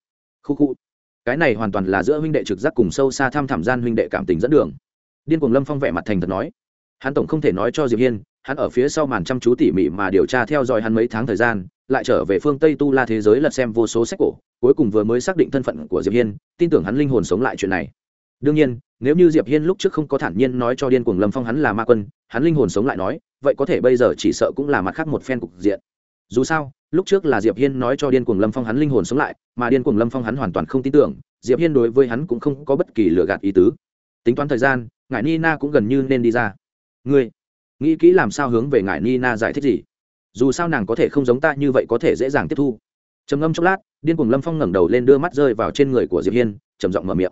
Khu khu. Cái này hoàn toàn là giữa huynh đệ trực giác cùng sâu xa thăm thảm gian huynh đệ cảm tình dẫn đường. Điên cuồng lâm phong vẻ mặt thành thật nói. Hắn tổng không thể nói cho diệp hiên hắn ở phía sau màn chăm chú tỉ mỉ mà điều tra theo dõi hắn mấy tháng thời gian, lại trở về phương tây tu la thế giới lật xem vô số sách cổ, cuối cùng vừa mới xác định thân phận của diệp hiên, tin tưởng hắn linh hồn sống lại chuyện này. Đương nhiên, nếu như diệp hiên lúc trước không có thản nhiên nói cho điên cuồng lâm phong hắn là ma quân, hắn linh hồn sống lại nói, vậy có thể bây giờ chỉ sợ cũng là mặt khác một phen cục diện. Dù sao, lúc trước là diệp hiên nói cho điên cuồng lâm phong hắn linh hồn sống lại, mà điên cuồng lâm phong hắn hoàn toàn không tin tưởng, diệp hiên đối với hắn cũng không có bất kỳ lừa gạt ý tứ. Tính toán thời gian, ngài nina cũng gần như nên đi ra. Ngươi nghĩ kỹ làm sao hướng về ngài nina giải thích gì. Dù sao nàng có thể không giống ta như vậy có thể dễ dàng tiếp thu. Trầm ngâm chốc lát, điên cuồng lâm phong ngẩng đầu lên đưa mắt rơi vào trên người của diệp hiên, trầm giọng mở miệng.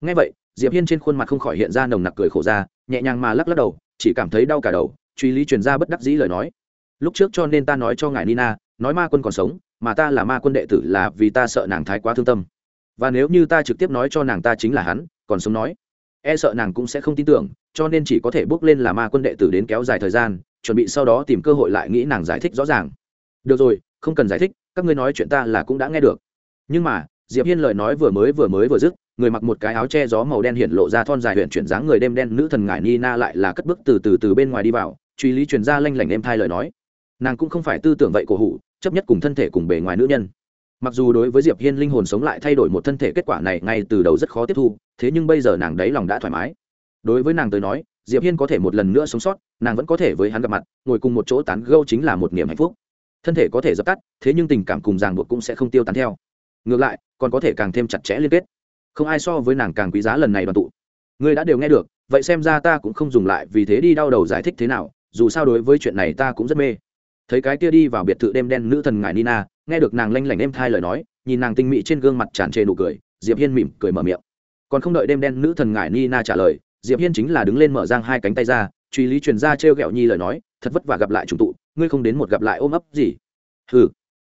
Ngay vậy, diệp hiên trên khuôn mặt không khỏi hiện ra nồng nặc cười khổ ra, nhẹ nhàng mà lắc lắc đầu, chỉ cảm thấy đau cả đầu, truy lý truyền ra bất đắc dĩ lời nói. Lúc trước cho nên ta nói cho ngài nina, nói ma quân còn sống, mà ta là ma quân đệ tử là vì ta sợ nàng thái quá thương tâm. Và nếu như ta trực tiếp nói cho nàng ta chính là hắn, còn sống nói e sợ nàng cũng sẽ không tin tưởng cho nên chỉ có thể bước lên là ma quân đệ tử đến kéo dài thời gian, chuẩn bị sau đó tìm cơ hội lại nghĩ nàng giải thích rõ ràng. Được rồi, không cần giải thích, các ngươi nói chuyện ta là cũng đã nghe được. Nhưng mà, diệp hiên lời nói vừa mới vừa mới vừa dứt, người mặc một cái áo che gió màu đen hiện lộ ra thon dài huyện chuyển dáng người đêm đen nữ thần ngải nina lại là cất bước từ từ từ bên ngoài đi vào, truy lý truyền ra lanh lảnh em thai lời nói. Nàng cũng không phải tư tưởng vậy cổ hủ, chấp nhất cùng thân thể cùng bề ngoài nữ nhân. Mặc dù đối với diệp hiên linh hồn sống lại thay đổi một thân thể kết quả này ngay từ đầu rất khó tiếp thu, thế nhưng bây giờ nàng đấy lòng đã thoải mái đối với nàng tới nói, diệp hiên có thể một lần nữa sống sót, nàng vẫn có thể với hắn gặp mặt, ngồi cùng một chỗ tán gâu chính là một niềm hạnh phúc. Thân thể có thể dập tắt, thế nhưng tình cảm cùng ràng buộc cũng sẽ không tiêu tán theo. Ngược lại, còn có thể càng thêm chặt chẽ liên kết. Không ai so với nàng càng quý giá lần này đoàn tụ. Ngươi đã đều nghe được, vậy xem ra ta cũng không dùng lại vì thế đi đau đầu giải thích thế nào, dù sao đối với chuyện này ta cũng rất mê. Thấy cái kia đi vào biệt thự đêm đen nữ thần ngài nina, nghe được nàng lanh lảnh êm thai lời nói, nhìn nàng tinh mị trên gương mặt tràn trề nụ cười, diệp hiên mỉm cười mở miệng. Còn không đợi đêm đen nữ thần ngài nina trả lời diệp hiên chính là đứng lên mở giang hai cánh tay ra, truy lý truyền ra trêu ghẹo nhi lời nói, thật vất vả gặp lại trùng tụ, ngươi không đến một gặp lại ôm ấp gì. Hừ.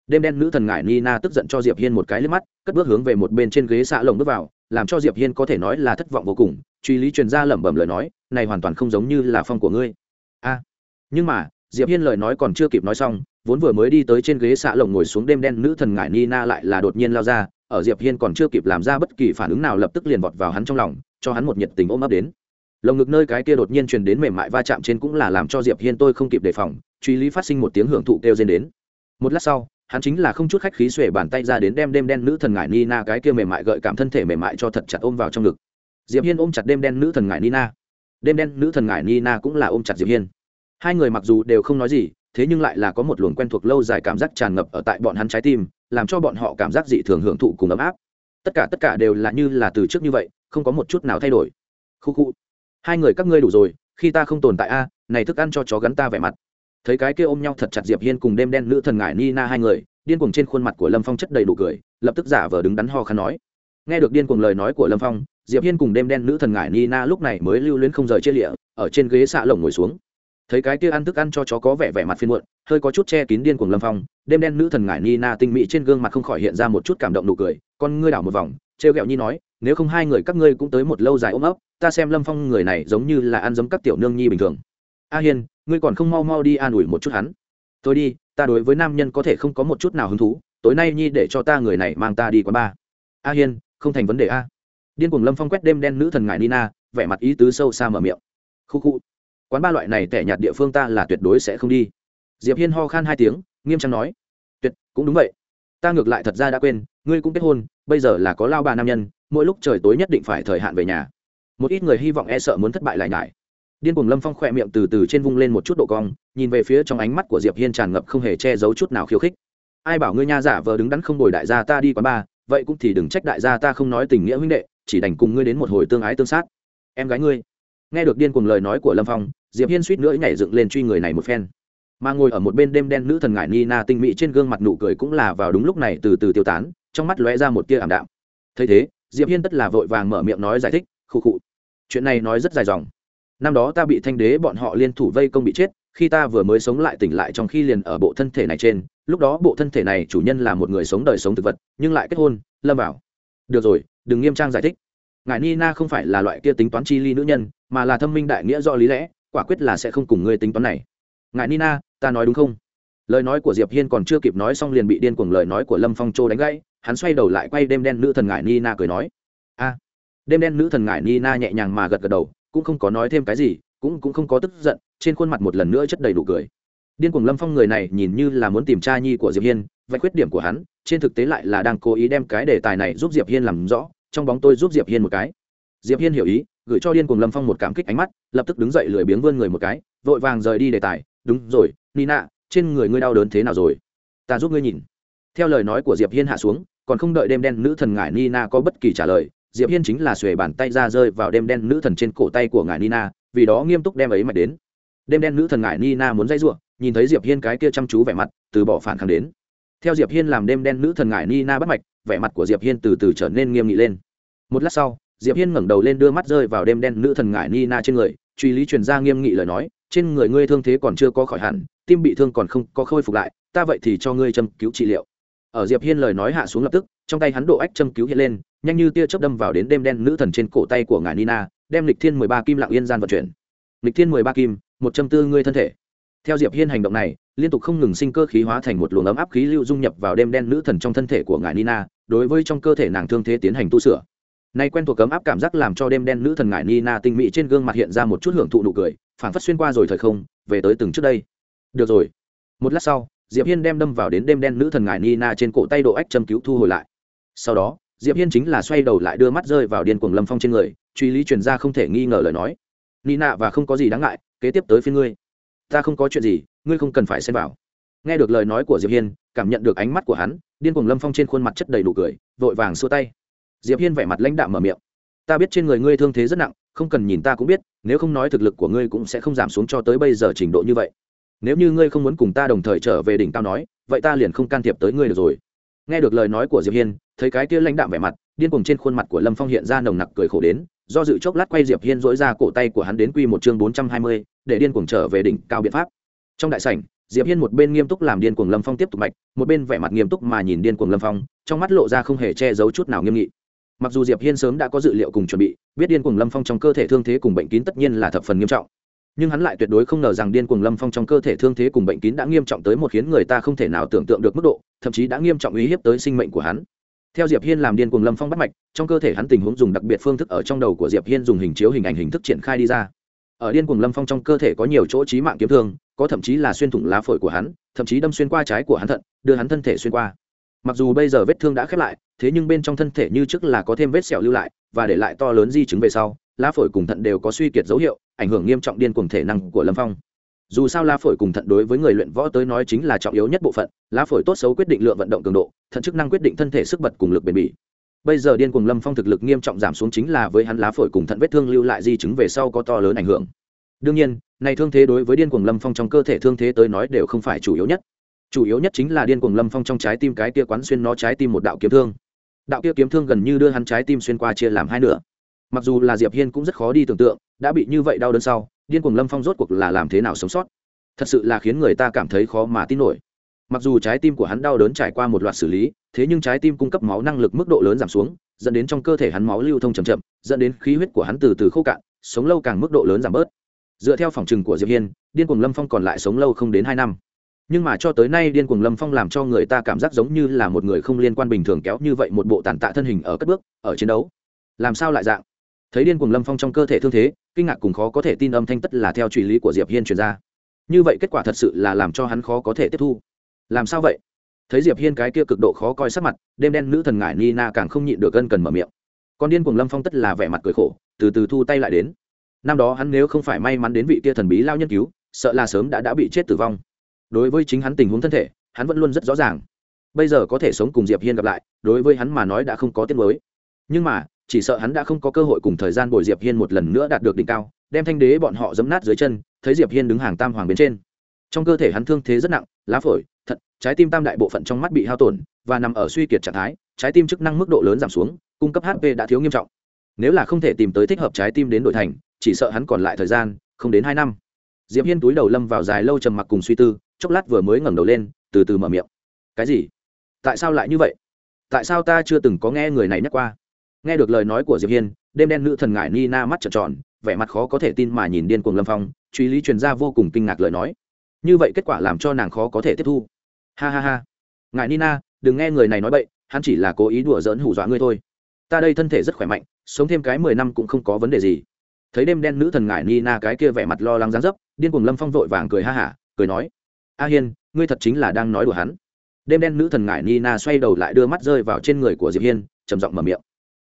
Đêm đen nữ thần ngải nina tức giận cho diệp hiên một cái liếc mắt, cất bước hướng về một bên trên ghế xạ lồng bước vào, làm cho diệp hiên có thể nói là thất vọng vô cùng, truy lý truyền ra lẩm bẩm lời nói, này hoàn toàn không giống như là phong của ngươi. A. Nhưng mà, diệp hiên lời nói còn chưa kịp nói xong, vốn vừa mới đi tới trên ghế xạ lồng ngồi xuống đêm đen nữ thần ngải nina lại là đột nhiên lao ra, ở diệp hiên còn chưa kịp làm ra bất kỳ phản ứng nào lập tức liền vọt vào hắn trong lòng cho hắn một nhiệt tình ôm ấp đến. Lồng ngực nơi cái kia đột nhiên truyền đến mềm mại va chạm trên cũng là làm cho diệp hiên tôi không kịp đề phòng, truy lý phát sinh một tiếng hưởng thụ kêu trên đến. Một lát sau, hắn chính là không chút khách khí xuể bàn tay ra đến đem đêm đen nữ thần ngải nina cái kia mềm mại gợi cảm thân thể mềm mại cho thật chặt ôm vào trong ngực. Diệp hiên ôm chặt đêm đen nữ thần ngải nina. Đêm đen nữ thần ngải nina cũng là ôm chặt diệp hiên. Hai người mặc dù đều không nói gì, thế nhưng lại là có một luồng quen thuộc lâu dài cảm giác tràn ngập ở tại bọn hắn trái tim, làm cho bọn họ cảm giác dị thường hưởng thụ cùng ấm áp tất cả tất cả đều là như là từ trước như vậy, không có một chút nào thay đổi. Khu khu. Hai người các ngươi đủ rồi, khi ta không tồn tại a, này thức ăn cho chó gắn ta vẻ mặt. Thấy cái kia ôm nhau thật chặt diệp hiên cùng đêm đen nữ thần ngải nina hai người, điên cuồng trên khuôn mặt của lâm phong chất đầy đủ cười, lập tức giả vờ đứng đắn ho khăn nói. Nghe được điên cuồng lời nói của lâm phong, diệp hiên cùng đêm đen nữ thần ngải nina lúc này mới lưu luyến không rời chia lịa, ở trên ghế xạ lồng ngồi xuống thấy cái kia ăn thức ăn cho chó có vẻ vẻ mặt phiên muộn, hơi có chút che kín điên cuồng lâm phong, đêm đen nữ thần ngải nina tinh mỹ trên gương mặt không khỏi hiện ra một chút cảm động nụ cười, con ngươi đảo một vòng, trêu ghẹo nhi nói, nếu không hai người các ngươi cũng tới một lâu dài ôm ấp, ta xem lâm phong người này giống như là ăn giống các tiểu nương nhi bình thường. A hiên, ngươi còn không mau mau đi an ủi một chút hắn. Tôi đi, ta đối với nam nhân có thể không có một chút nào hứng thú, tối nay nhi để cho ta người này mang ta đi quán ba a hiên, không thành vấn đề a. Điên cuồng lâm phong quét đêm đen nữ thần ngải nina vẻ mặt ý tứ sâu xa mở miệng. Khu khu quán ba loại này tẻ nhạt địa phương ta là tuyệt đối sẽ không đi. Diệp hiên ho khan hai tiếng, nghiêm trang nói, tuyệt, cũng đúng vậy. Ta ngược lại thật ra đã quên, ngươi cũng kết hôn, bây giờ là có lao ba nam nhân, mỗi lúc trời tối nhất định phải thời hạn về nhà. Một ít người hy vọng e sợ muốn thất bại lại nhải. Điên cuồng lâm phong khỏe miệng từ từ trên vung lên một chút độ cong, nhìn về phía trong ánh mắt của diệp hiên tràn ngập không hề che giấu chút nào khiêu khích. Ai bảo ngươi nha giả vờ đứng đắn không đổi đại gia ta đi quán ba, vậy cũng thì đừng trách đại gia ta không nói tình nghĩa huynh đệ, chỉ đành cùng ngươi đến một hồi tương ái tương sát. Em gái ngươi. Nghe được điên cuồng lời nói của lâm phong diệp hiên suýt nữa nhảy dựng lên truy người này một phen mà ngồi ở một bên đêm đen nữ thần ngải nina tinh mỹ trên gương mặt nụ cười cũng là vào đúng lúc này từ từ tiêu tán trong mắt lóe ra một tia ảm đạm thấy thế diệp hiên tất là vội vàng mở miệng nói giải thích khụ khụ chuyện này nói rất dài dòng năm đó ta bị thanh đế bọn họ liên thủ vây công bị chết khi ta vừa mới sống lại tỉnh lại trong khi liền ở bộ thân thể này trên lúc đó bộ thân thể này chủ nhân là một người sống đời sống thực vật nhưng lại kết hôn lâm vào được rồi đừng nghiêm trang giải thích ngài nina không phải là loại kia tính toán chi ly nữ nhân mà là thâm minh đại nghĩa do lý lẽ quả quyết là sẽ không cùng ngươi tính toán này. Ngài nina, ta nói đúng không? Lời nói của diệp hiên còn chưa kịp nói xong liền bị điên cuồng lời nói của lâm phong châu đánh gãy, hắn xoay đầu lại quay đêm đen nữ thần ngải nina cười nói. A. Đêm đen nữ thần ngải nina nhẹ nhàng mà gật gật đầu, cũng không có nói thêm cái gì, cũng cũng không có tức giận, trên khuôn mặt một lần nữa chất đầy đủ cười. Điên cuồng lâm phong người này nhìn như là muốn tìm tra nhi của diệp hiên vạch khuyết điểm của hắn, trên thực tế lại là đang cố ý đem cái đề tài này giúp diệp hiên làm rõ, trong bóng tôi giúp diệp hiên một cái. Diệp hiên hiểu ý gửi cho điên cuồng lâm phong một cảm kích ánh mắt, lập tức đứng dậy lười biếng vươn người một cái, vội vàng rời đi đề tài. Đúng rồi, nina, trên người ngươi đau đớn thế nào rồi? Ta giúp ngươi nhìn. Theo lời nói của diệp hiên hạ xuống, còn không đợi đêm đen nữ thần ngải nina có bất kỳ trả lời, diệp hiên chính là xuề bàn tay ra rơi vào đêm đen nữ thần trên cổ tay của ngải nina, vì đó nghiêm túc đem ấy mạch đến. Đêm đen nữ thần ngải nina muốn dây giụa, nhìn thấy diệp hiên cái kia chăm chú vẻ mặt, từ bỏ phản kháng đến. Theo diệp hiên làm đêm đen nữ thần ngải nina bắt mạch, vẻ mặt của diệp hiên từ từ trở nên nghiêm nghị lên. Một lát sau diệp hiên ngẩng đầu lên đưa mắt rơi vào đêm đen nữ thần ngải nina trên người, truy lý truyền ra nghiêm nghị lời nói, trên người ngươi thương thế còn chưa có khỏi hẳn, tim bị thương còn không có khôi phục lại, ta vậy thì cho ngươi châm cứu trị liệu. Ở diệp hiên lời nói hạ xuống lập tức, trong tay hắn độ ách châm cứu hiện lên, nhanh như tia chớp đâm vào đến đêm đen nữ thần trên cổ tay của ngài nina, đem lịch thiên mười ba kim lặng yên gian vận chuyển. Lịch thiên mười ba kim, một châm tư ngươi thân thể. Theo diệp hiên hành động này, liên tục không ngừng sinh cơ khí hóa thành một luồng ấm áp khí lưu dung nhập vào đêm đen nữ thần trong thân thể của ngài nina, đối với trong cơ thể nàng thương thế tiến hành tu sửa nay quen thuộc cấm áp cảm giác làm cho đêm đen nữ thần ngải nina tinh mỹ trên gương mặt hiện ra một chút hưởng thụ nụ cười phản phất xuyên qua rồi thời không, về tới từng trước đây. Được rồi. Một lát sau, diệp hiên đem đâm vào đến đêm đen nữ thần ngải nina trên cổ tay độ ách châm cứu thu hồi lại. Sau đó, diệp hiên chính là xoay đầu lại đưa mắt rơi vào điên cuồng lâm phong trên người, truy lý truyền ra không thể nghi ngờ lời nói. Nina và không có gì đáng ngại, kế tiếp tới phía ngươi. Ta không có chuyện gì, ngươi không cần phải xen vào. Nghe được lời nói của diệp hiên, cảm nhận được ánh mắt của hắn, điên cuồng lâm phong trên khuôn mặt chất đầy đủ cười, vội vàng xua tay diệp hiên vẻ mặt lãnh đạm mở miệng. Ta biết trên người ngươi thương thế rất nặng, không cần nhìn ta cũng biết, nếu không nói thực lực của ngươi cũng sẽ không giảm xuống cho tới bây giờ trình độ như vậy. Nếu như ngươi không muốn cùng ta đồng thời trở về đỉnh cao nói, vậy ta liền không can thiệp tới ngươi được rồi. Nghe được lời nói của diệp hiên, thấy cái kia lãnh đạm vẻ mặt, điên cuồng trên khuôn mặt của lâm phong hiện ra nồng nặc cười khổ đến, do dự chốc lát quay diệp hiên dỗi ra cổ tay của hắn đến quy một chương bốn trăm hai mươi, để điên cuồng trở về đỉnh cao biện pháp. Trong đại sảnh, diệp hiên một bên nghiêm túc làm điên cuồng lâm phong tiếp tục mạch, một bên vẻ mặt nghiêm túc mà nhìn điên cuồng lâm phong, trong mắt lộ ra không hề che giấu chút nào nghiêm nghị mặc dù diệp hiên sớm đã có dự liệu cùng chuẩn bị, biết điên cuồng lâm phong trong cơ thể thương thế cùng bệnh kín tất nhiên là thập phần nghiêm trọng. Nhưng hắn lại tuyệt đối không ngờ rằng điên cuồng lâm phong trong cơ thể thương thế cùng bệnh kín đã nghiêm trọng tới một khiến người ta không thể nào tưởng tượng được mức độ, thậm chí đã nghiêm trọng uy hiếp tới sinh mệnh của hắn. Theo diệp hiên làm điên cuồng lâm phong bắt mạch, trong cơ thể hắn tình huống dùng đặc biệt phương thức ở trong đầu của diệp hiên dùng hình chiếu hình ảnh hình thức triển khai đi ra. Ở điên cuồng lâm phong trong cơ thể có nhiều chỗ trí mạng kiếm thương, có thậm chí là xuyên thủng lá phổi của hắn, thậm chí đâm xuyên qua trái của hắn thận, đưa hắn thân thể xuyên qua. Mặc dù bây giờ vết thương đã khép lại thế nhưng bên trong thân thể như trước là có thêm vết sẹo lưu lại và để lại to lớn di chứng về sau, lá phổi cùng thận đều có suy kiệt dấu hiệu, ảnh hưởng nghiêm trọng điên cuồng thể năng của lâm phong. Dù sao lá phổi cùng thận đối với người luyện võ tới nói chính là trọng yếu nhất bộ phận, lá phổi tốt xấu quyết định lượng vận động cường độ, thận chức năng quyết định thân thể sức bật cùng lực bền bỉ. Bây giờ điên cuồng lâm phong thực lực nghiêm trọng giảm xuống chính là với hắn lá phổi cùng thận vết thương lưu lại di chứng về sau có to lớn ảnh hưởng. Đương nhiên, này thương thế đối với điên cuồng lâm phong trong cơ thể thương thế tới nói đều không phải chủ yếu nhất. Chủ yếu nhất chính là điên cuồng lâm phong trong trái tim cái kia quán xuyên nó trái tim một đạo kiếm thương đạo kia kiếm thương gần như đưa hắn trái tim xuyên qua chia làm hai nửa. Mặc dù là diệp hiên cũng rất khó đi tưởng tượng, đã bị như vậy đau đớn sau, điên cuồng lâm phong rốt cuộc là làm thế nào sống sót. Thật sự là khiến người ta cảm thấy khó mà tin nổi. Mặc dù trái tim của hắn đau đớn trải qua một loạt xử lý, thế nhưng trái tim cung cấp máu năng lực mức độ lớn giảm xuống, dẫn đến trong cơ thể hắn máu lưu thông chậm chậm, dẫn đến khí huyết của hắn từ từ khô cạn, sống lâu càng mức độ lớn giảm bớt. Dựa theo phòng trừng của diệp hiên, điên cuồng lâm phong còn lại sống lâu không đến hai năm nhưng mà cho tới nay điên cuồng lâm phong làm cho người ta cảm giác giống như là một người không liên quan bình thường kéo như vậy một bộ tàn tạ thân hình ở cất bước, ở chiến đấu. Làm sao lại dạng? Thấy điên cuồng lâm phong trong cơ thể thương thế, kinh ngạc cùng khó có thể tin âm thanh tất là theo truy lý của diệp hiên truyền ra. Như vậy kết quả thật sự là làm cho hắn khó có thể tiếp thu. Làm sao vậy? Thấy diệp hiên cái kia cực độ khó coi sắc mặt, đêm đen nữ thần ngải nina càng không nhịn được gân cần mở miệng. Còn điên cuồng lâm phong tất là vẻ mặt cười khổ, từ từ thu tay lại đến. Năm đó hắn nếu không phải may mắn đến vị kia thần bí lao nhân cứu, sợ là sớm đã đã bị chết tử vong đối với chính hắn tình huống thân thể, hắn vẫn luôn rất rõ ràng. Bây giờ có thể sống cùng diệp hiên gặp lại, đối với hắn mà nói đã không có tiết mới nhưng mà, chỉ sợ hắn đã không có cơ hội cùng thời gian bồi diệp hiên một lần nữa đạt được đỉnh cao, đem thanh đế bọn họ giấm nát dưới chân, thấy diệp hiên đứng hàng tam hoàng bên trên. Trong cơ thể hắn thương thế rất nặng, lá phổi, thận, trái tim tam đại bộ phận trong mắt bị hao tổn và nằm ở suy kiệt trạng thái, trái tim chức năng mức độ lớn giảm xuống, cung cấp hp đã thiếu nghiêm trọng. Nếu là không thể tìm tới thích hợp trái tim đến đổi thành, chỉ sợ hắn còn lại thời gian, không đến hai năm diệp hiên túi đầu lâm vào dài lâu trầm mặc cùng suy tư, chốc lát vừa mới ngẩng đầu lên, từ từ mở miệng. Cái gì? Tại sao lại như vậy? Tại sao ta chưa từng có nghe người này nhắc qua? Nghe được lời nói của diệp hiên, đêm đen nữ thần ngải ni na mắt trợn tròn, vẻ mặt khó có thể tin mà nhìn điên cuồng lâm phong, truy lý truyền ra vô cùng kinh ngạc lời nói. Như vậy kết quả làm cho nàng khó có thể tiếp thu. Ha ha ha. Ngài nina, đừng nghe người này nói bậy, hắn chỉ là cố ý đùa giỡn hù dọa ngươi thôi. Ta đây thân thể rất khỏe mạnh, sống thêm cái mười năm cũng không có vấn đề gì thấy đêm đen nữ thần ngải nina cái kia vẻ mặt lo lắng dáng dấp, điên cuồng lâm phong vội vàng cười ha hả, cười nói, a hiên, ngươi thật chính là đang nói đùa hắn. Đêm đen nữ thần ngải nina xoay đầu lại đưa mắt rơi vào trên người của diệp hiên, trầm giọng mở miệng,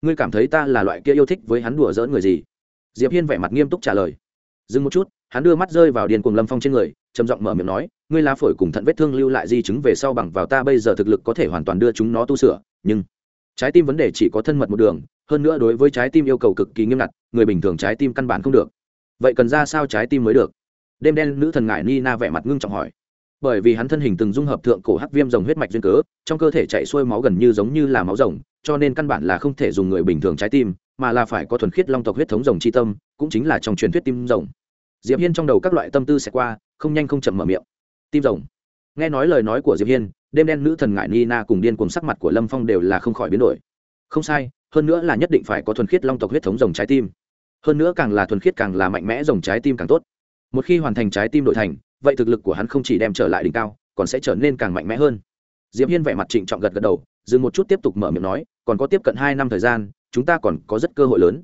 ngươi cảm thấy ta là loại kia yêu thích với hắn đùa giỡn người gì? Diệp hiên vẻ mặt nghiêm túc trả lời, dừng một chút. Hắn đưa mắt rơi vào điền cuồng lâm phong trên người, trầm giọng mở miệng nói, ngươi lá phổi cùng thận vết thương lưu lại di chứng về sau bằng vào ta bây giờ thực lực có thể hoàn toàn đưa chúng nó tu sửa, nhưng trái tim vấn đề chỉ có thân mật một đường hơn nữa đối với trái tim yêu cầu cực kỳ nghiêm ngặt, người bình thường trái tim căn bản không được. Vậy cần ra sao trái tim mới được? Đêm đen nữ thần ngải nina vẻ mặt ngưng trọng hỏi. Bởi vì hắn thân hình từng dung hợp thượng cổ hắc viêm rồng huyết mạch duyên cớ, trong cơ thể chạy xuôi máu gần như giống như là máu rồng, cho nên căn bản là không thể dùng người bình thường trái tim, mà là phải có thuần khiết long tộc huyết thống rồng c h i tâm, cũng chính là trong truyền thuyết tim rồng. Diệp hiên trong đầu các loại tâm tư sẽ qua, không nhanh không chậm mở miệng. Tim rồng. Nghe nói lời nói của diệp hiên, đêm đen nữ thần ngại ni na cùng điên cùng sắc mặt của lâm phong đều là không khỏi biến đổi. Không sai hơn nữa là nhất định phải có thuần khiết long tộc huyết thống rồng trái tim. Hơn nữa càng là thuần khiết càng là mạnh mẽ rồng trái tim càng tốt. Một khi hoàn thành trái tim đội thành, vậy thực lực của hắn không chỉ đem trở lại đỉnh cao, còn sẽ trở nên càng mạnh mẽ hơn. Diệp hiên vẻ mặt trịnh trọng gật gật đầu, dừng một chút tiếp tục mở miệng nói, còn có tiếp cận hai năm thời gian, chúng ta còn có rất cơ hội lớn.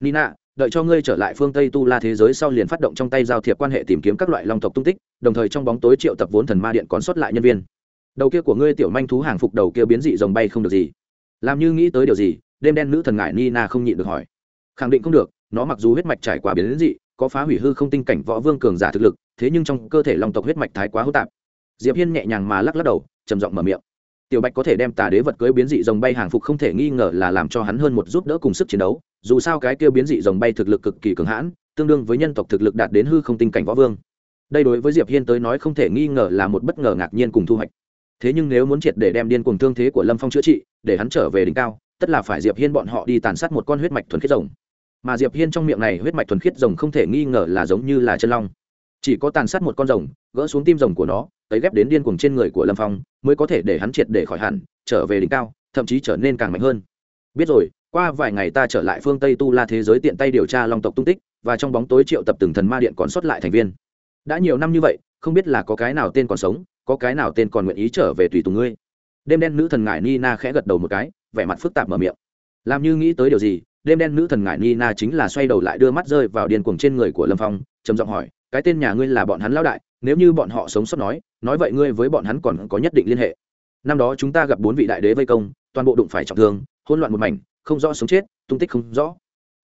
Nina, đợi cho ngươi trở lại phương tây tu la thế giới sau liền phát động trong tay giao thiệp quan hệ tìm kiếm các loại long tộc tung tích, đồng thời trong bóng tối triệu tập vốn thần ma điện còn sót lại nhân viên. Đầu kia của ngươi tiểu manh thú hàng phục đầu kia biến dị rồng bay không được gì. Làm như nghĩ tới điều gì đêm đen nữ thần ngại nina không nhịn được hỏi. Khẳng định không được, nó mặc dù huyết mạch trải qua biến dị, có phá hủy hư không tinh cảnh võ vương cường giả thực lực, thế nhưng trong cơ thể long tộc huyết mạch thái quá hỗn tạp. Diệp hiên nhẹ nhàng mà lắc lắc đầu, trầm giọng mở miệng. Tiểu bạch có thể đem tà đế vật cưới biến dị rồng bay hàng phục không thể nghi ngờ là làm cho hắn hơn một giúp đỡ cùng sức chiến đấu, dù sao cái kia biến dị rồng bay thực lực cực kỳ cường hãn, tương đương với nhân tộc thực lực đạt đến hư không tinh cảnh võ vương. Đây đối với diệp hiên tới nói không thể nghi ngờ là một bất ngờ ngạc nhiên cùng thu hoạch. Thế nhưng nếu muốn triệt để đem điên cuồng thương thế của lâm phong chữa trị, để hắn trở về đỉnh cao tất là phải diệp hiên bọn họ đi tàn sát một con huyết mạch thuần khiết rồng. Mà diệp hiên trong miệng này huyết mạch thuần khiết rồng không thể nghi ngờ là giống như là chân long. Chỉ có tàn sát một con rồng, gỡ xuống tim rồng của nó tới ghép đến điên cuồng trên người của lâm phong, mới có thể để hắn triệt để khỏi hẳn, trở về đỉnh cao, thậm chí trở nên càng mạnh hơn. Biết rồi, qua vài ngày ta trở lại phương tây tu la thế giới tiện tay điều tra long tộc tung tích, và trong bóng tối triệu tập từng thần ma điện còn sót lại thành viên. Đã nhiều năm như vậy, không biết là có cái nào tên còn sống, có cái nào tên còn nguyện ý trở về tùy tùng ngươi. Đêm đen nữ thần ngải nina khẽ gật đầu một cái vẻ mặt phức tạp mở miệng. Làm như nghĩ tới điều gì, đêm đen nữ thần ngải nina chính là xoay đầu lại đưa mắt rơi vào điên cuồng trên người của lâm phong, trầm giọng hỏi, cái tên nhà ngươi là bọn hắn lão đại, nếu như bọn họ sống sót nói nói vậy ngươi với bọn hắn còn có nhất định liên hệ. Năm đó chúng ta gặp bốn vị đại đế vây công, toàn bộ đụng phải trọng thương, hỗn loạn một mảnh, không rõ sống chết, tung tích không rõ.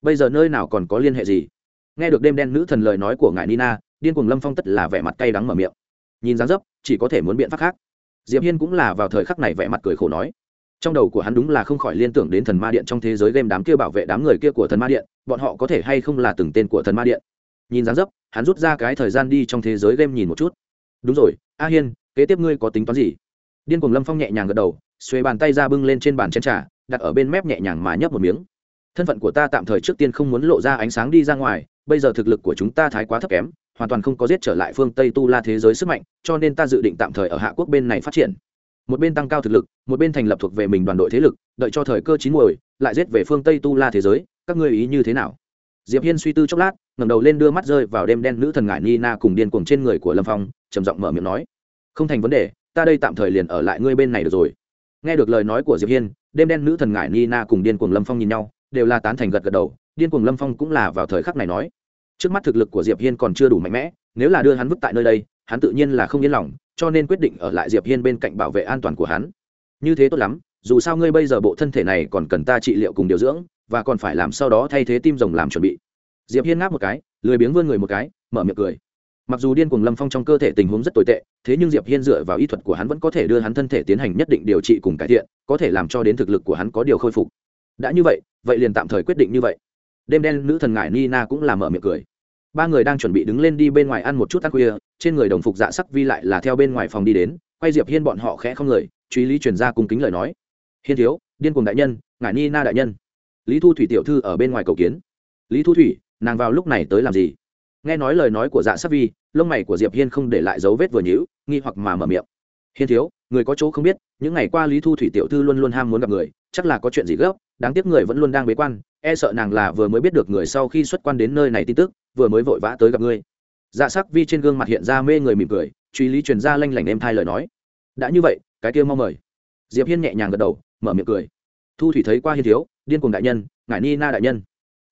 Bây giờ nơi nào còn có liên hệ gì? Nghe được đêm đen nữ thần lời nói của ngài nina, điên cuồng lâm phong tất là vẻ mặt cay đắng mở miệng. Nhìn dáng dấp, chỉ có thể muốn biện pháp khác. Diệp hiên cũng là vào thời khắc này vẻ mặt cười khổ nói trong đầu của hắn đúng là không khỏi liên tưởng đến thần ma điện trong thế giới game đám kia bảo vệ đám người kia của thần ma điện, bọn họ có thể hay không là từng tên của thần ma điện. Nhìn dáng dấp, hắn rút ra cái thời gian đi trong thế giới game nhìn một chút. Đúng rồi, a hiên, kế tiếp ngươi có tính toán gì? Điên cuồng lâm phong nhẹ nhàng gật đầu, xuê bàn tay ra bưng lên trên bàn chén trà, đặt ở bên mép nhẹ nhàng mà nhấp một miếng. Thân phận của ta tạm thời trước tiên không muốn lộ ra ánh sáng đi ra ngoài, bây giờ thực lực của chúng ta thái quá thấp kém, hoàn toàn không có giết trở lại phương tây tu la thế giới sức mạnh, cho nên ta dự định tạm thời ở hạ quốc bên này phát triển một bên tăng cao thực lực, một bên thành lập thuộc về mình đoàn đội thế lực, đợi cho thời cơ chín muồi, lại giết về phương tây tu la thế giới, các ngươi ý như thế nào? Diệp hiên suy tư chốc lát, ngẩng đầu lên đưa mắt rơi vào đêm đen nữ thần ngải nina cùng điên cuồng trên người của lâm phong, trầm giọng mở miệng nói. Không thành vấn đề, ta đây tạm thời liền ở lại ngươi bên này được rồi. Nghe được lời nói của diệp hiên, đêm đen nữ thần ngải nina cùng điên cuồng lâm phong nhìn nhau, đều là tán thành gật gật đầu, điên cuồng lâm phong cũng là vào thời khắc này nói. Trước mắt thực lực của diệp hiên còn chưa đủ mạnh mẽ, nếu là đưa hắn vứt tại nơi đây, hắn tự nhiên là không yên lòng cho nên quyết định ở lại diệp hiên bên cạnh bảo vệ an toàn của hắn. Như thế tốt lắm, dù sao ngươi bây giờ bộ thân thể này còn cần ta trị liệu cùng điều dưỡng, và còn phải làm sau đó thay thế tim rồng làm chuẩn bị. Diệp hiên ngáp một cái, lười biếng vươn người một cái, mở miệng cười. Mặc dù điên cuồng lâm phong trong cơ thể tình huống rất tồi tệ, thế nhưng diệp hiên dựa vào y thuật của hắn vẫn có thể đưa hắn thân thể tiến hành nhất định điều trị cùng cải thiện, có thể làm cho đến thực lực của hắn có điều khôi phục. Đã như vậy vậy liền tạm thời quyết định như vậy. Đêm đen nữ thần ngải nina cũng làm mở miệng cười. Ba người đang chuẩn bị đứng lên đi bên ngoài ăn một chút ăn khuya trên người đồng phục dạ sắc vi lại là theo bên ngoài phòng đi đến, quay diệp hiên bọn họ khẽ không người truy lý truyền ra cung kính lời nói. Hiên thiếu, điên cuồng đại nhân ngải nina đại nhân. Lý thu thủy tiểu thư ở bên ngoài cầu kiến. Lý thu thủy, nàng vào lúc này tới làm gì? Nghe nói lời nói của dạ sắc vi, lông mày của diệp hiên không để lại dấu vết vừa nhíu, nghi hoặc mà mở miệng. Hiên thiếu, người có chỗ không biết, những ngày qua lý thu thủy tiểu thư luôn luôn ham muốn gặp người, chắc là có chuyện gì gấp, đáng tiếc người vẫn luôn đang bế quan e sợ nàng là vừa mới biết được người sau khi xuất quan đến nơi này tin tức, vừa mới vội vã tới gặp ngươi dạ sắc vi trên gương mặt hiện ra mê người mỉm cười truy lý truyền ra lanh lảnh em thai lời nói. Đã như vậy cái kia mong mời. Diệp hiên nhẹ nhàng gật đầu mở miệng cười. Thu thủy thấy qua hiên thiếu điên cùng đại nhân ngải ni na đại nhân.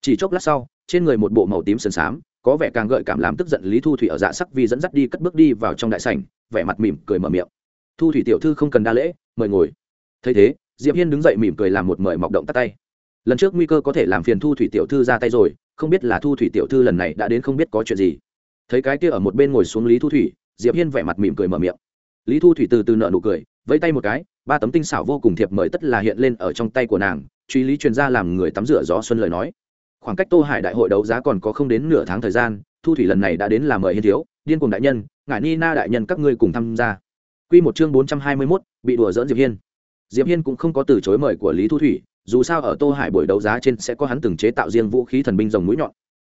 Chỉ chốc lát sau trên người một bộ màu tím sần sám, có vẻ càng gợi cảm làm tức giận lý thu thủy ở dạ sắc vi dẫn dắt đi cất bước đi vào trong đại sảnh vẻ mặt mỉm cười mở miệng. Thu thủy tiểu thư không cần đa lễ mời ngồi. Thấy thế diệp hiên đứng dậy mỉm cười làm một mời mọc động tắt tay. Lần trước nguy cơ có thể làm phiền thu thủy tiểu thư ra tay rồi không biết là thu thủy tiểu thư lần này đã đến không biết có chuyện gì thấy cái kia ở một bên ngồi xuống lý thu thủy diệp hiên vẻ mặt mỉm cười mở miệng. Lý thu thủy từ từ nợ nụ cười vẫy tay một cái ba tấm tinh xảo vô cùng thiệp mời tất là hiện lên ở trong tay của nàng truy lý truyền ra làm người tắm rửa gió xuân lời nói. Khoảng cách tô hải đại hội đấu giá còn có không đến nửa tháng thời gian thu thủy lần này đã đến là mời hiên thiếu điên cùng đại nhân ngải ni na đại nhân các ngươi cùng tham gia. Quy một chương bốn trăm hai mươi 421, bị đùa dỡn diệp hiên. Diệp hiên cũng không có từ chối mời của lý thu thủy dù sao ở tô hải buổi đấu giá trên sẽ có hắn từng chế tạo riêng vũ khí thần binh rồng mũi nhọn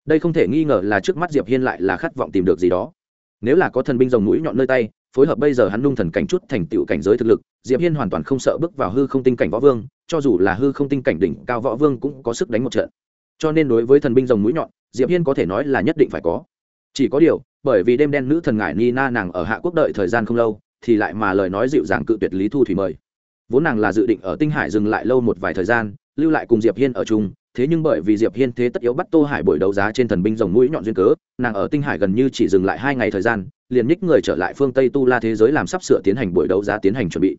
đây không thể nghi ngờ là trước mắt diệp hiên lại là khát vọng tìm được gì đó. Nếu là có thần binh rồng mũi nhọn nơi tay, phối hợp bây giờ hắn nung thần cảnh chút thành tựu cảnh giới thực lực, diệp hiên hoàn toàn không sợ bước vào hư không tinh cảnh võ vương, cho dù là hư không tinh cảnh đỉnh cao võ vương cũng có sức đánh một trận. Cho nên đối với thần binh rồng mũi nhọn, diệp hiên có thể nói là nhất định phải có. Chỉ có điều, bởi vì đêm đen nữ thần ngải nina nàng ở hạ quốc đợi thời gian không lâu, thì lại mà lời nói dịu dàng cự tuyệt lý thu thủy mời. Vốn nàng là dự định ở tinh hải dừng lại lâu một vài thời gian, lưu lại cùng diệp hiên ở chung thế nhưng bởi vì diệp hiên thế tất yếu bắt tô hải buổi đấu giá trên thần binh rồng mũi nhọn duyên cớ, nàng ở tinh hải gần như chỉ dừng lại hai ngày thời gian, liền nhích người trở lại phương tây tu la thế giới làm sắp sửa tiến hành buổi đấu giá tiến hành chuẩn bị.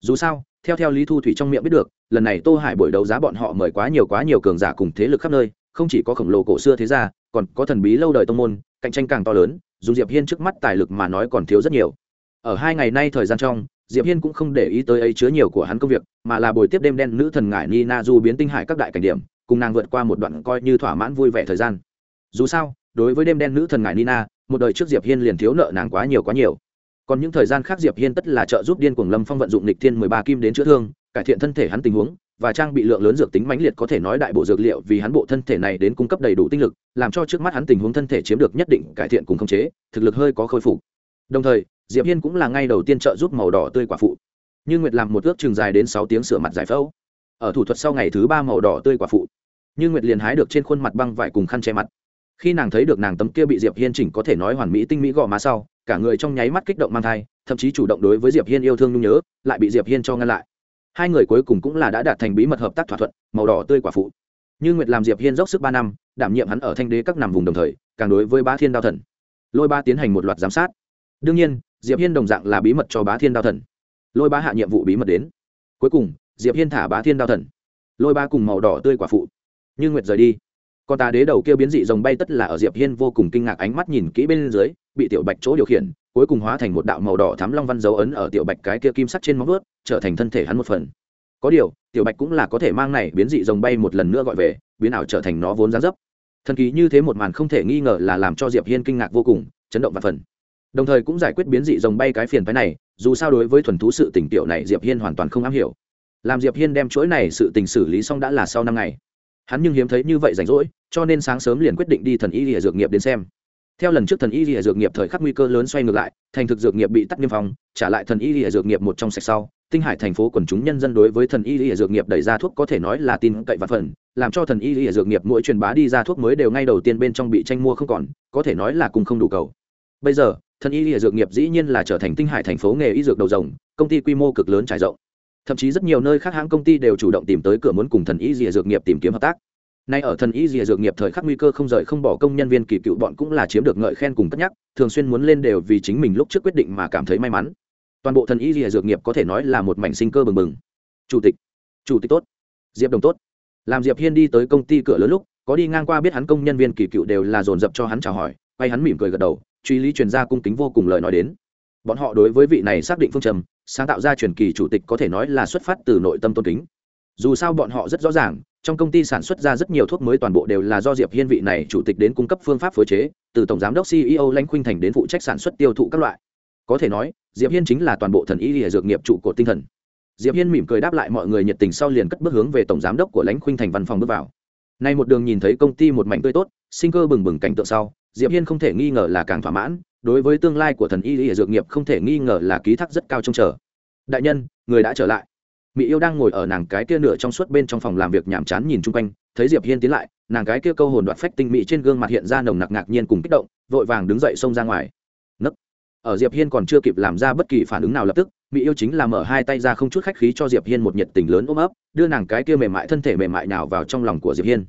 Dù sao, theo theo lý thu thủy trong miệng biết được, lần này tô hải buổi đấu giá bọn họ mời quá nhiều quá nhiều cường giả cùng thế lực khắp nơi, không chỉ có khổng lồ cổ xưa thế gia, còn có thần bí lâu đời tông môn, cạnh tranh càng to lớn, dù diệp hiên trước mắt tài lực mà nói còn thiếu rất nhiều. Ở hai ngày nay thời gian trong, diệp hiên cũng không để ý tới ấy chứa nhiều của hắn công việc, mà là buổi tiếp đêm đen nữ thần ngải nina du biến tinh hải các đại cảnh điểm cùng nàng vượt qua một đoạn coi như thỏa mãn vui vẻ thời gian. Dù sao, đối với đêm đen nữ thần ngải nina, một đời trước diệp hiên liền thiếu nợ nàng quá nhiều quá nhiều. Còn những thời gian khác diệp hiên tất là trợ giúp điên cuồng lâm phong vận dụng lịch thiên mười ba kim đến chữa thương, cải thiện thân thể hắn tình huống, và trang bị lượng lớn dược tính mãnh liệt có thể nói đại bộ dược liệu vì hắn bộ thân thể này đến cung cấp đầy đủ tinh lực, làm cho trước mắt hắn tình huống thân thể chiếm được nhất định cải thiện cùng khống chế, thực lực hơi có khôi phục. Đồng thời, diệp hiên cũng là ngay đầu tiên trợ giúp màu đỏ tươi quả phụ. Như nguyệt làm một ước trường dài đến sáu tiếng sửa mặt giải phẫu. Ở thủ thuật sau ngày thứ ba màu đỏ tươi quả phụ như nguyệt liền hái được trên khuôn mặt băng vải cùng khăn che mặt khi nàng thấy được nàng tấm kia bị diệp hiên chỉnh có thể nói hoàn mỹ tinh mỹ gò má sau cả người trong nháy mắt kích động mang thai thậm chí chủ động đối với diệp hiên yêu thương nhung nhớ lại bị diệp hiên cho ngăn lại hai người cuối cùng cũng là đã đạt thành bí mật hợp tác thỏa thuận màu đỏ tươi quả phụ như nguyệt làm diệp hiên dốc sức ba năm đảm nhiệm hắn ở thanh đế các nằm vùng đồng thời càng đối với bá thiên đao thần lôi ba tiến hành một loạt giám sát đương nhiên diệp hiên đồng dạng là bí mật cho bá thiên đao thần lôi ba hạ nhiệm vụ bí mật đến cuối cùng diệp hiên thả bá thiên đao thần lôi ba cùng màu đỏ tươi quả phụ như nguyệt rời đi. Con ta đế đầu kia biến dị rồng bay tất là ở diệp hiên vô cùng kinh ngạc ánh mắt nhìn kỹ bên dưới, bị tiểu bạch chỗ điều khiển, cuối cùng hóa thành một đạo màu đỏ thắm long văn dấu ấn ở tiểu bạch cái kia kim sắt trên móng vuốt, trở thành thân thể hắn một phần. Có điều, tiểu bạch cũng là có thể mang này biến dị rồng bay một lần nữa gọi về, biến ảo trở thành nó vốn giá dấp. Thần kỳ như thế một màn không thể nghi ngờ là làm cho diệp hiên kinh ngạc vô cùng, chấn động và phần. Đồng thời cũng giải quyết biến dị rồng bay cái phiền phái này, dù sao đối với thuần thú sự tình tiểu này diệp hiên hoàn toàn không am hiểu. Làm diệp hiên đem chuỗi này sự tình xử lý xong đã là sau năm ngày hắn nhưng hiếm thấy như vậy rảnh rỗi, cho nên sáng sớm liền quyết định đi thần y lìa dược nghiệp đến xem. Theo lần trước thần y lìa dược nghiệp thời khắc nguy cơ lớn xoay ngược lại, thành thực dược nghiệp bị tắt niêm phong, trả lại thần y lìa dược nghiệp một trong sạch sau, tinh hải thành phố quần chúng nhân dân đối với thần y lìa dược nghiệp đẩy ra thuốc có thể nói là tin cậy và phần, làm cho thần y lìa dược nghiệp mỗi truyền bá đi ra thuốc mới đều ngay đầu tiên bên trong bị tranh mua không còn, có thể nói là cùng không đủ cầu. Bây giờ, thần y lìa dược nghiệp dĩ nhiên là trở thành tinh hải thành phố nghề y dược đầu rồng, công ty quy mô cực lớn trải rộng thậm chí rất nhiều nơi khác hãng công ty đều chủ động tìm tới cửa muốn cùng thần y Dìa dược nghiệp tìm kiếm hợp tác. Nay ở thần y Dìa dược nghiệp thời khắc nguy cơ không rời không bỏ công nhân viên kỳ cựu, bọn cũng là chiếm được ngợi khen cùng cất nhắc, thường xuyên muốn lên đều vì chính mình lúc trước quyết định mà cảm thấy may mắn. Toàn bộ thần y Dìa dược nghiệp có thể nói là một mảnh sinh cơ bừng bừng. Chủ tịch chủ tịch tốt. Diệp đồng tốt. Làm diệp hiên đi tới công ty cửa lớn lúc, có đi ngang qua biết hắn công nhân viên kỳ cựu đều là dồn dập cho hắn chào hỏi, quay hắn mỉm cười gật đầu, truy lý truyền ra cung kính vô cùng lời nói đến bọn họ đối với vị này xác định phương trầm sáng tạo ra truyền kỳ chủ tịch có thể nói là xuất phát từ nội tâm tôn kính. Dù sao bọn họ rất rõ ràng, trong công ty sản xuất ra rất nhiều thuốc mới toàn bộ đều là do diệp hiên vị này chủ tịch đến cung cấp phương pháp phối chế, từ tổng giám đốc ceo lãnh khuynh thành đến phụ trách sản xuất tiêu thụ các loại. Có thể nói, diệp hiên chính là toàn bộ thần y lìa dược nghiệp trụ cột tinh thần. Diệp hiên mỉm cười đáp lại mọi người nhiệt tình sau liền cất bước hướng về tổng giám đốc của lãnh khuynh thành văn phòng bước vào. Nay một đường nhìn thấy công ty một mảnh tươi tốt, sinh cơ bừng bừng cảnh tượng sau, diệp hiên không thể nghi ngờ là càng thỏa mãn đối với tương lai của thần y y dược nghiệp không thể nghi ngờ là ký thác rất cao trông chờ. Đại nhân, người đã trở lại. Mỹ yêu đang ngồi ở nàng cái kia nửa trong suốt bên trong phòng làm việc nhàm chán nhìn chung quanh, thấy diệp hiên tiến lại, nàng cái kia câu hồn đoạt phách tinh mỹ trên gương mặt hiện ra nồng nặc ngạc nhiên cùng kích động, vội vàng đứng dậy xông ra ngoài. Nấc. Ở diệp hiên còn chưa kịp làm ra bất kỳ phản ứng nào lập tức mỹ yêu chính là mở hai tay ra không chút khách khí cho diệp hiên một nhiệt tình lớn ôm ấp, đưa nàng cái kia mềm mại thân thể mềm mại nào vào trong lòng của diệp hiên.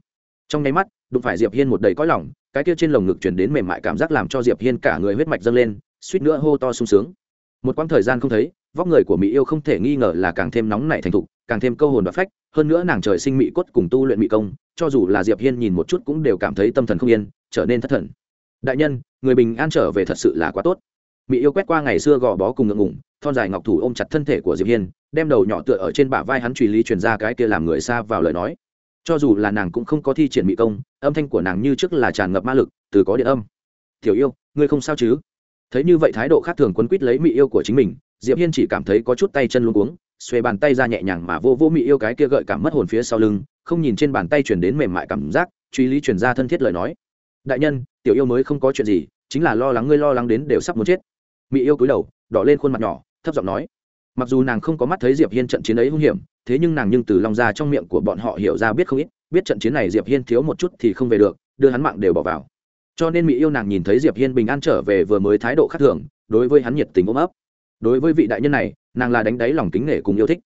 Trong nháy mắt, đụng phải diệp hiên một đầy cõi lòng cái kia trên lồng ngực truyền đến mềm mại cảm giác làm cho diệp hiên cả người huyết mạch dâng lên, suýt nữa hô to sung sướng. Một quãng thời gian không thấy, vóc người của mỹ yêu không thể nghi ngờ là càng thêm nóng nảy thành thục, càng thêm câu hồn và phách, hơn nữa nàng trời sinh mỹ cốt cùng tu luyện mỹ công, cho dù là diệp hiên nhìn một chút cũng đều cảm thấy tâm thần không yên, trở nên thất thần. Đại nhân, người bình an trở về thật sự là quá tốt. Mỹ yêu quét qua ngày xưa gò bó cùng ngượng ngủng thon dài ngọc thủ ôm chặt thân thể của diệp hiên, đem đầu nhỏ tựa ở trên bả vai hắn truy lý truyền ra cái kia làm người xa vào lời nói cho dù là nàng cũng không có thi triển mỹ công, âm thanh của nàng như trước là tràn ngập ma lực, từ có điện âm. Tiểu yêu, ngươi không sao chứ? Thấy như vậy thái độ khác thường quấn quýt lấy mỹ yêu của chính mình, diệp hiên chỉ cảm thấy có chút tay chân luống cuống, xuề bàn tay ra nhẹ nhàng mà vô vô mỹ yêu cái kia gợi cảm mất hồn phía sau lưng, không nhìn trên bàn tay chuyển đến mềm mại cảm giác, truy lý truyền ra thân thiết lời nói. Đại nhân, tiểu yêu mới không có chuyện gì, chính là lo lắng ngươi lo lắng đến đều sắp muốn chết. Mỹ yêu cúi đầu, đỏ lên khuôn mặt nhỏ, thấp giọng nói mặc dù nàng không có mắt thấy diệp hiên trận chiến ấy hung hiểm, thế nhưng nàng nhưng từ lòng ra trong miệng của bọn họ hiểu ra biết không ít, biết trận chiến này diệp hiên thiếu một chút thì không về được, đưa hắn mạng đều bỏ vào. Cho nên mỹ yêu nàng nhìn thấy diệp hiên bình an trở về vừa mới thái độ khác thường, đối với hắn nhiệt tình ôm ấp. Đối với vị đại nhân này, nàng là đánh đáy lòng kính nể cùng yêu thích.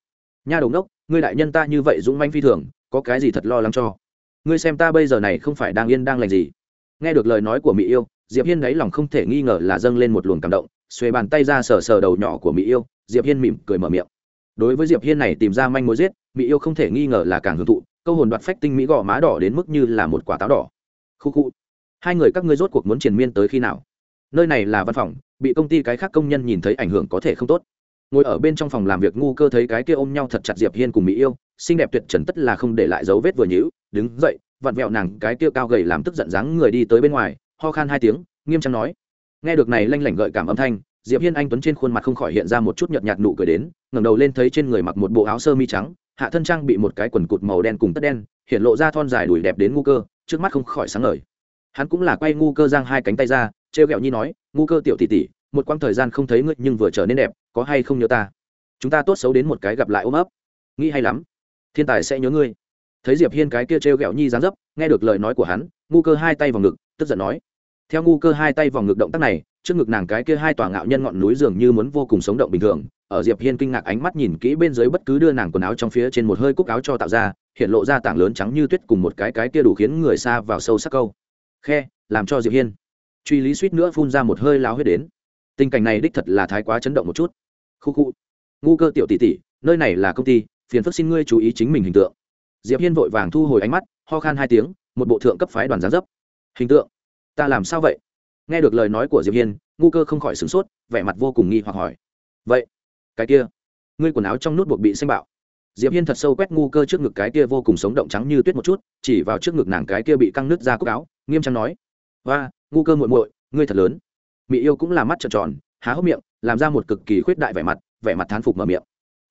Nha đồng đốc ngươi đại nhân ta như vậy dũng manh phi thường, có cái gì thật lo lắng cho? Ngươi xem ta bây giờ này không phải đang yên đang lành gì? Nghe được lời nói của mỹ yêu, diệp hiên đáy lòng không thể nghi ngờ là dâng lên một luồng cảm động, xuề bàn tay ra sờ sờ đầu nhỏ của mỹ yêu diệp hiên mỉm cười mở miệng. Đối với diệp hiên này tìm ra manh mối giết, mỹ yêu không thể nghi ngờ là càng hưởng thụ, câu hồn đoạt phách tinh mỹ gò má đỏ đến mức như là một quả táo đỏ. Khu khu. Hai người các ngươi rốt cuộc muốn triền miên tới khi nào? Nơi này là văn phòng, bị công ty cái khác công nhân nhìn thấy ảnh hưởng có thể không tốt. Ngồi ở bên trong phòng làm việc ngu cơ thấy cái kia ôm nhau thật chặt diệp hiên cùng mỹ yêu, xinh đẹp tuyệt trần tất là không để lại dấu vết vừa nhữ đứng dậy, vặn vẹo nàng cái kia cao gầy làm tức giận dáng người đi tới bên ngoài, ho khan hai tiếng, nghiêm trang nói. Nghe được này lanh lảnh gợi cảm âm thanh diệp hiên anh tuấn trên khuôn mặt không khỏi hiện ra một chút nhợt nhạt nụ cười đến, ngẩng đầu lên thấy trên người mặc một bộ áo sơ mi trắng, hạ thân trang bị một cái quần cụt màu đen cùng tất đen, hiện lộ ra thon dài đùi đẹp đến ngu cơ, trước mắt không khỏi sáng ngời. Hắn cũng là quay ngu cơ giang hai cánh tay ra, trêu ghẹo nhi nói, ngu cơ tiểu tỷ tỷ, một quãng thời gian không thấy ngươi nhưng vừa trở nên đẹp, có hay không nhớ ta? Chúng ta tốt xấu đến một cái gặp lại ôm ấp. Nghĩ hay lắm. Thiên tài sẽ nhớ ngươi. Thấy diệp hiên cái kia trêu ghẹo nhi dáng dấp, nghe được lời nói của hắn, ngu cơ hai tay vào ngực, tức giận nói theo ngu cơ hai tay vòng ngực động tác này, trước ngực nàng cái kia hai tòa ngạo nhân ngọn núi dường như muốn vô cùng sống động bình thường. Ở diệp hiên kinh ngạc ánh mắt nhìn kỹ bên dưới bất cứ đưa nàng quần áo trong phía trên một hơi cúc áo cho tạo ra, hiện lộ ra tảng lớn trắng như tuyết cùng một cái cái kia đủ khiến người xa vào sâu sắc câu. Khe, làm cho diệp hiên. Truy lý suýt nữa phun ra một hơi láo huyết đến. Tình cảnh này đích thật là thái quá chấn động một chút. Khu khu. Ngu cơ tiểu tỷ tỷ, nơi này là công ty, phiền phức xin ngươi chú ý chính mình hình tượng. Diệp hiên vội vàng thu hồi ánh mắt, ho khan hai tiếng, một bộ thượng cấp phái đoàn gián dấp hình tượng ta làm sao vậy? Nghe được lời nói của diệp hiên, ngu cơ không khỏi sửng sốt, vẻ mặt vô cùng nghi hoặc hỏi. Vậy, cái kia, ngươi quần áo trong nút buộc bị xanh bạo. Diệp hiên thật sâu quét ngu cơ trước ngực cái kia vô cùng sống động trắng như tuyết một chút, chỉ vào trước ngực nàng cái kia bị căng nứt ra cúc áo, nghiêm trang nói. Và ngu cơ muội muội, ngươi thật lớn. Mỹ yêu cũng là mắt trợn tròn, há hốc miệng, làm ra một cực kỳ khuyết đại vẻ mặt vẻ mặt thán phục mở miệng.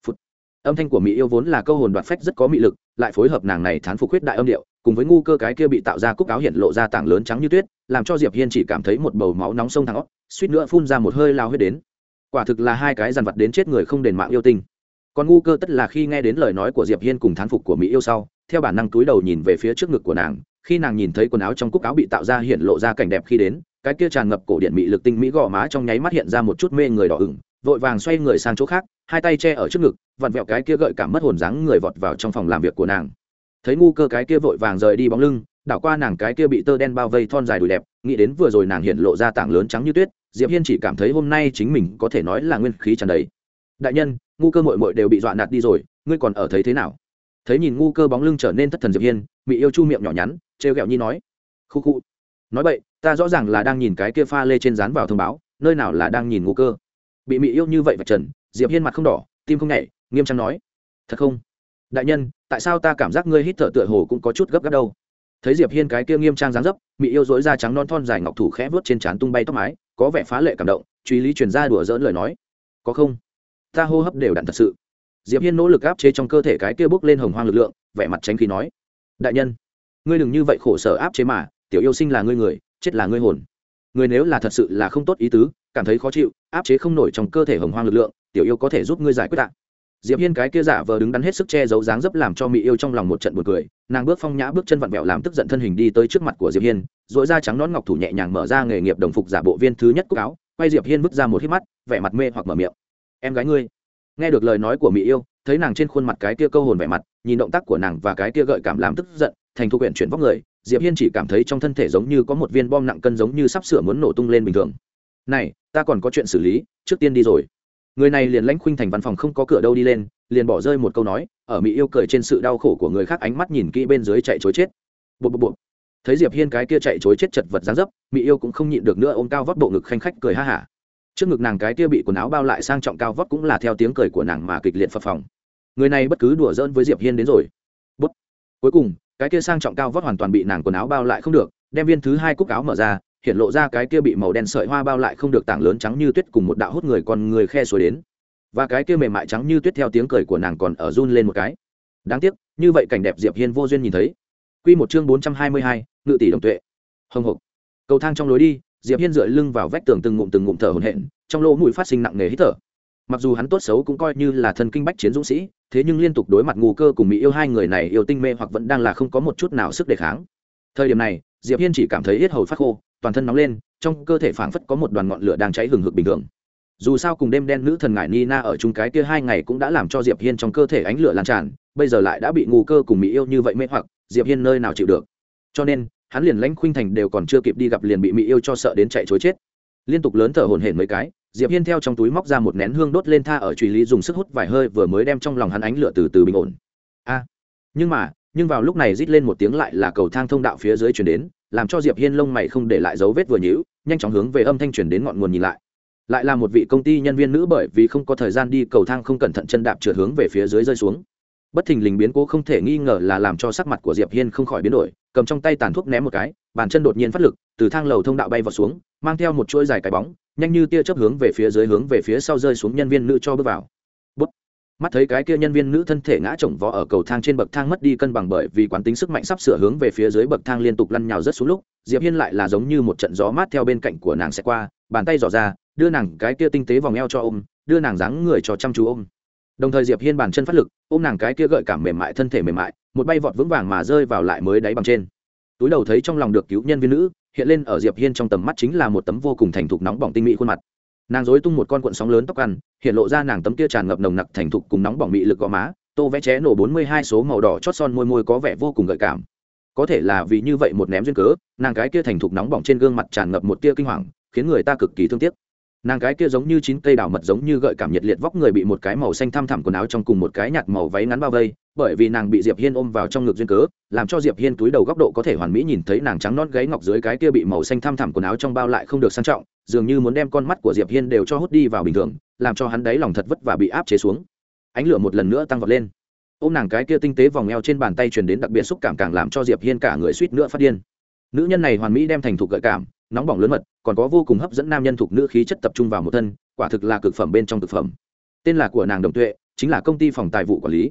Phụt. âm thanh của mỹ yêu vốn là câu hồn đoạt phách rất có mị lực, lại phối hợp nàng này thán phục khuyết đại âm điệu, cùng với ngu cơ cái kia bị tạo ra cúc áo hiện lộ ra tảng lớn trắng như tuyết làm cho diệp hiên chỉ cảm thấy một bầu máu nóng sông thẳng óc, suýt nữa phun ra một hơi lao huyết đến. Quả thực là hai cái dàn vật đến chết người không đền mạng yêu tinh. Còn ngu cơ tất là khi nghe đến lời nói của diệp hiên cùng thán phục của mỹ yêu sau, theo bản năng túi đầu nhìn về phía trước ngực của nàng, khi nàng nhìn thấy quần áo trong cúc áo bị tạo ra hiện lộ ra cảnh đẹp khi đến, cái kia tràn ngập cổ điện mỹ lực tinh mỹ gò má trong nháy mắt hiện ra một chút mê người đỏ ửng, vội vàng xoay người sang chỗ khác, hai tay che ở trước ngực, vặn vẹo cái kia gợi cảm mất hồn dáng người vọt vào trong phòng làm việc của nàng. Thấy ngu cơ cái kia vội vàng rời đi bóng lưng đảo qua nàng cái kia bị tơ đen bao vây thon dài đùi đẹp, nghĩ đến vừa rồi nàng hiện lộ ra tảng lớn trắng như tuyết, diệp hiên chỉ cảm thấy hôm nay chính mình có thể nói là nguyên khí tràn đầy. Đại nhân, ngu cơ mội mội đều bị dọa nạt đi rồi, ngươi còn ở thấy thế nào? Thấy nhìn ngu cơ bóng lưng trở nên thất thần diệp hiên bị yêu chu miệng nhỏ nhắn, trêu ghẹo nhi nói, khu khu. Nói vậy ta rõ ràng là đang nhìn cái kia pha lê trên dán vào thông báo, nơi nào là đang nhìn ngu cơ. Bị mị yêu như vậy vạch trần, diệp hiên mặt không đỏ, tim không nhảy, nghiêm trang nói, thật không? Đại nhân, tại sao ta cảm giác ngươi hít thở tựa hồ cũng có chút gấp gáp đâu? Thấy diệp hiên cái kia nghiêm trang dáng dấp mỹ yêu dối da trắng non thon dài ngọc thủ khẽ vớt trên trán tung bay tóc mái, có vẻ phá lệ cảm động, truy lý truyền ra đùa dỡn lời nói. Có không? Ta hô hấp đều đặn thật sự. Diệp hiên nỗ lực áp chế trong cơ thể cái kia bước lên hồng hoang lực lượng, vẻ mặt tránh khí nói. Đại nhân, ngươi đừng như vậy khổ sở áp chế mà, tiểu yêu sinh là ngươi người, chết là ngươi hồn. Người nếu là thật sự là không tốt ý tứ, cảm thấy khó chịu, áp chế không nổi trong cơ thể hồng hoang lực lượng, tiểu yêu có thể giúp ngươi giải quyết tạng diệp hiên cái kia giả vờ đứng đắn hết sức che giấu dáng dấp làm cho mỹ yêu trong lòng một trận buồn cười, nàng bước phong nhã bước chân vặn vẹo làm tức giận thân hình đi tới trước mặt của diệp hiên dội ra trắng nón ngọc thủ nhẹ nhàng mở ra nghề nghiệp đồng phục giả bộ viên thứ nhất cúc áo, quay diệp hiên bước ra một hít mắt, vẻ mặt mê hoặc mở miệng. Em gái ngươi. Nghe được lời nói của mỹ yêu, thấy nàng trên khuôn mặt cái kia câu hồn vẻ mặt, nhìn động tác của nàng và cái kia gợi cảm làm tức giận, thành thu quyển chuyển vóc người, diệp hiên chỉ cảm thấy trong thân thể giống như có một viên bom nặng cân giống như sắp sửa muốn nổ tung lên bình thường. Này, ta còn có chuyện xử lý, trước tiên đi rồi người này liền lãnh khuynh thành văn phòng không có cửa đâu đi lên, liền bỏ rơi một câu nói, ở mỹ yêu cười trên sự đau khổ của người khác ánh mắt nhìn kỹ bên dưới chạy chối chết. Bộ bộ bộ thấy diệp hiên cái kia chạy chối chết chật vật dáng dấp, mỹ yêu cũng không nhịn được nữa ôm cao vóc bộ ngực khanh khách cười ha hả. Trước ngực nàng cái kia bị quần áo bao lại sang trọng cao vóc cũng là theo tiếng cười của nàng mà kịch liệt phập phòng người này bất cứ đùa giỡn với diệp hiên đến rồi. Bút cuối cùng, cái kia sang trọng cao vóc hoàn toàn bị nàng quần áo bao lại không được, đem viên thứ hai cúc áo mở ra hiện lộ ra cái kia bị màu đen sợi hoa bao lại không được tảng lớn trắng như tuyết cùng một đạo hút người còn người khe suối đến. Và cái kia mềm mại trắng như tuyết theo tiếng cười của nàng còn ở run lên một cái. Đáng tiếc như vậy cảnh đẹp diệp hiên vô duyên nhìn thấy. Quy một chương bốn trăm hai mươi hai, ngự tỷ đồng tuệ. Hồng hộc. Cầu thang trong lối đi diệp hiên dựa lưng vào vách tường từng ngụm từng ngụm thở hổn hển trong lỗ mũi phát sinh nặng nề hít thở. Mặc dù hắn tốt xấu cũng coi như là thần kinh bách chiến dũng sĩ thế nhưng liên tục đối mặt ngu cơ cùng mỹ yêu hai người này yêu tinh mê hoặc vẫn đang là không có một chút nào sức đề kháng. Thời điểm này diệp hiên chỉ cảm thấy yết hầu phát khô toàn thân nóng lên, trong cơ thể phảng phất có một đoàn ngọn lửa đang cháy hừng hực bình thường. Dù sao cùng đêm đen nữ thần ngải nina ở chung cái kia hai ngày cũng đã làm cho diệp hiên trong cơ thể ánh lửa lan tràn, bây giờ lại đã bị ngu cơ cùng mỹ yêu như vậy mê hoặc, diệp hiên nơi nào chịu được. Cho nên, hắn liền lãnh khuynh thành đều còn chưa kịp đi gặp liền bị mỹ yêu cho sợ đến chạy chối chết. Liên tục lớn thở hổn hển mấy cái, diệp hiên theo trong túi móc ra một nén hương đốt lên tha ở truy lý dùng sức hút vài hơi vừa mới đem trong lòng hắn ánh lửa từ từ bình ổn. A! Nhưng mà, nhưng vào lúc này rít lên một tiếng lại là cầu thang thông đạo phía dưới chuyển đến làm cho diệp hiên lông mày không để lại dấu vết vừa nhữ nhanh chóng hướng về âm thanh truyền đến ngọn nguồn nhìn lại. Lại là một vị công ty nhân viên nữ bởi vì không có thời gian đi cầu thang không cẩn thận chân đạp trượt hướng về phía dưới rơi xuống. Bất thình lình biến cố không thể nghi ngờ là làm cho sắc mặt của diệp hiên không khỏi biến đổi, cầm trong tay tàn thuốc ném một cái, bàn chân đột nhiên phát lực, từ thang lầu thông đạo bay vào xuống, mang theo một chuỗi dài cái bóng, nhanh như tia chớp hướng về phía dưới hướng về phía sau rơi xuống nhân viên nữ cho bước vào mắt thấy cái kia nhân viên nữ thân thể ngã chồng vó ở cầu thang trên bậc thang mất đi cân bằng bởi vì quán tính sức mạnh sắp sửa hướng về phía dưới bậc thang liên tục lăn nhào rất xuống lúc, diệp hiên lại là giống như một trận gió mát theo bên cạnh của nàng sẽ qua, bàn tay dò ra, đưa nàng cái kia tinh tế vòng eo cho ôm, đưa nàng dáng người cho chăm chú ôm. Đồng thời diệp hiên bàn chân phát lực, ôm nàng cái kia gợi cảm mềm mại, thân thể mềm mại, một bay vọt vững vàng mà rơi vào lại mới đáy bằng trên. Túi đầu thấy trong lòng được cứu nhân viên nữ, hiện lên ở diệp hiên trong tầm mắt chính là một tấm vô cùng thành thục nóng bỏng tinh mỹ khuôn mặt nàng dối tung một con cuộn sóng lớn tóc ăn, hiện lộ ra nàng tấm kia tràn ngập nồng nặc thành thục cùng nóng bỏng mị lực gò má, tô vẽ ché nổ bốn mươi hai số màu đỏ chót son môi môi có vẻ vô cùng gợi cảm. Có thể là vì như vậy một ném duyên cớ, nàng cái kia thành thục nóng bỏng trên gương mặt tràn ngập một tia kinh hoàng, khiến người ta cực kỳ thương tiếc nàng cái kia giống như chín cây đào mật giống như gợi cảm nhiệt liệt vóc người bị một cái màu xanh thăm thẳm quần áo trong cùng một cái nhạt màu váy ngắn bao vây, bởi vì nàng bị diệp hiên ôm vào trong ngực duyên cớ, làm cho diệp hiên túi đầu góc độ có thể hoàn mỹ nhìn thấy nàng trắng non gáy ngọc dưới cái kia bị màu xanh thăm thẳm quần áo trong bao lại không được sang trọng, dường như muốn đem con mắt của diệp hiên đều cho hút đi vào bình thường, làm cho hắn đáy lòng thật vất và bị áp chế xuống. Ánh lửa một lần nữa tăng vọt lên. Ôm nàng cái kia tinh tế vòng eo trên bàn tay truyền đến đặc biệt xúc cảm càng làm cho diệp hiên cả người suýt nữa phát điên. Nữ nhân này hoàn mỹ đem thành thục gợi cảm nóng bỏng lớn mật, còn có vô cùng hấp dẫn nam nhân thuộc nữ khí chất tập trung vào một thân, quả thực là cực phẩm bên trong cực phẩm. Tên là của nàng đồng tuệ, chính là công ty phòng tài vụ quản lý.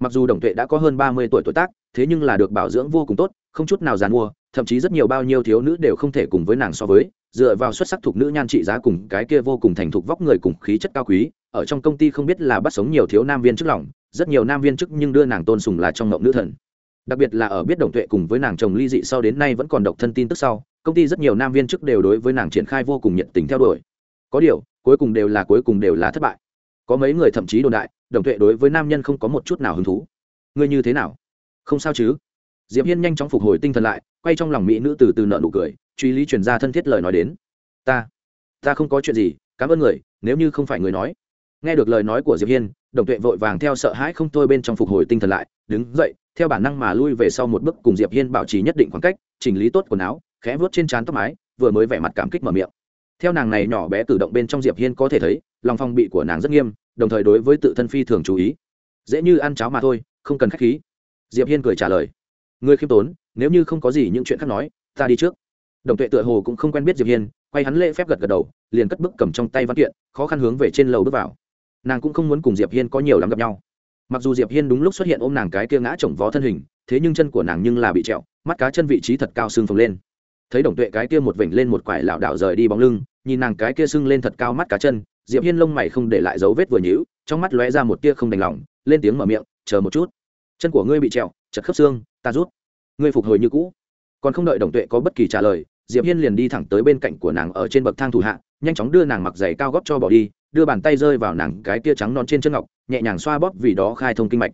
Mặc dù đồng tuệ đã có hơn ba mươi tuổi tuổi tác, thế nhưng là được bảo dưỡng vô cùng tốt, không chút nào dàn mua thậm chí rất nhiều bao nhiêu thiếu nữ đều không thể cùng với nàng so với, dựa vào xuất sắc thuộc nữ nhan trị giá cùng cái kia vô cùng thành thục vóc người cùng khí chất cao quý, ở trong công ty không biết là bắt sống nhiều thiếu nam viên trước lòng rất nhiều nam viên chức nhưng đưa nàng tôn sùng là trong ngộng nữ thần đặc biệt là ở biết đồng tuệ cùng với nàng chồng ly dị sau đến nay vẫn còn độc thân tin tức sau, công ty rất nhiều nam viên chức đều đối với nàng triển khai vô cùng nhiệt tình theo đuổi. Có điều, cuối cùng đều là cuối cùng đều là thất bại. Có mấy người thậm chí đồn đại, đồng tuệ đối với nam nhân không có một chút nào hứng thú. Ngươi như thế nào? Không sao chứ? Diệp hiên nhanh chóng phục hồi tinh thần lại, quay trong lòng mỹ nữ từ từ nợ nụ cười, truy lý truyền ra thân thiết lời nói đến. Ta ta không có chuyện gì, cảm ơn người, nếu như không phải người nói. Nghe được lời nói của diệp hiên, đồng tuệ vội vàng theo sợ hãi không thôi bên trong phục hồi tinh thần lại, đứng dậy theo bản năng mà lui về sau một bước cùng diệp hiên bảo trì nhất định khoảng cách, chỉnh lý tốt quần áo, khẽ vuốt trên trán tóc mái, vừa mới vẻ mặt cảm kích mở miệng. Theo nàng này nhỏ bé cử động bên trong diệp hiên có thể thấy, lòng phong bị của nàng rất nghiêm, đồng thời đối với tự thân phi thường chú ý. Dễ như ăn cháo mà thôi, không cần khách khí. Diệp hiên cười trả lời. Người khiêm tốn, nếu như không có gì những chuyện khác nói, ta đi trước. Đồng tuệ tựa hồ cũng không quen biết diệp hiên, quay hắn lễ phép gật gật đầu, liền cất bước cầm trong tay văn kiện, khó khăn hướng về trên lầu bước vào. Nàng cũng không muốn cùng diệp hiên có nhiều lắm gặp nhau mặc dù diệp hiên đúng lúc xuất hiện ôm nàng cái kia ngã chồng vó thân hình, thế nhưng chân của nàng nhưng là bị trẹo, mắt cá chân vị trí thật cao sưng phồng lên. Thấy đồng tuệ cái kia một vểnh lên một quải lảo đảo rời đi bóng lưng, nhìn nàng cái kia sưng lên thật cao mắt cá chân, diệp hiên lông mày không để lại dấu vết vừa nhíu, trong mắt lóe ra một tia không đành lòng, lên tiếng mở miệng, chờ một chút. Chân của ngươi bị trẹo, chật khớp xương, ta rút. Ngươi phục hồi như cũ. Còn không đợi đồng tuệ có bất kỳ trả lời, diệp hiên liền đi thẳng tới bên cạnh của nàng ở trên bậc thang thủ hạ, nhanh chóng đưa nàng mặc giày cao góp cho bỏ đi đưa bàn tay rơi vào nàng cái tia trắng non trên chân ngọc, nhẹ nhàng xoa bóp vì đó khai thông kinh mạch.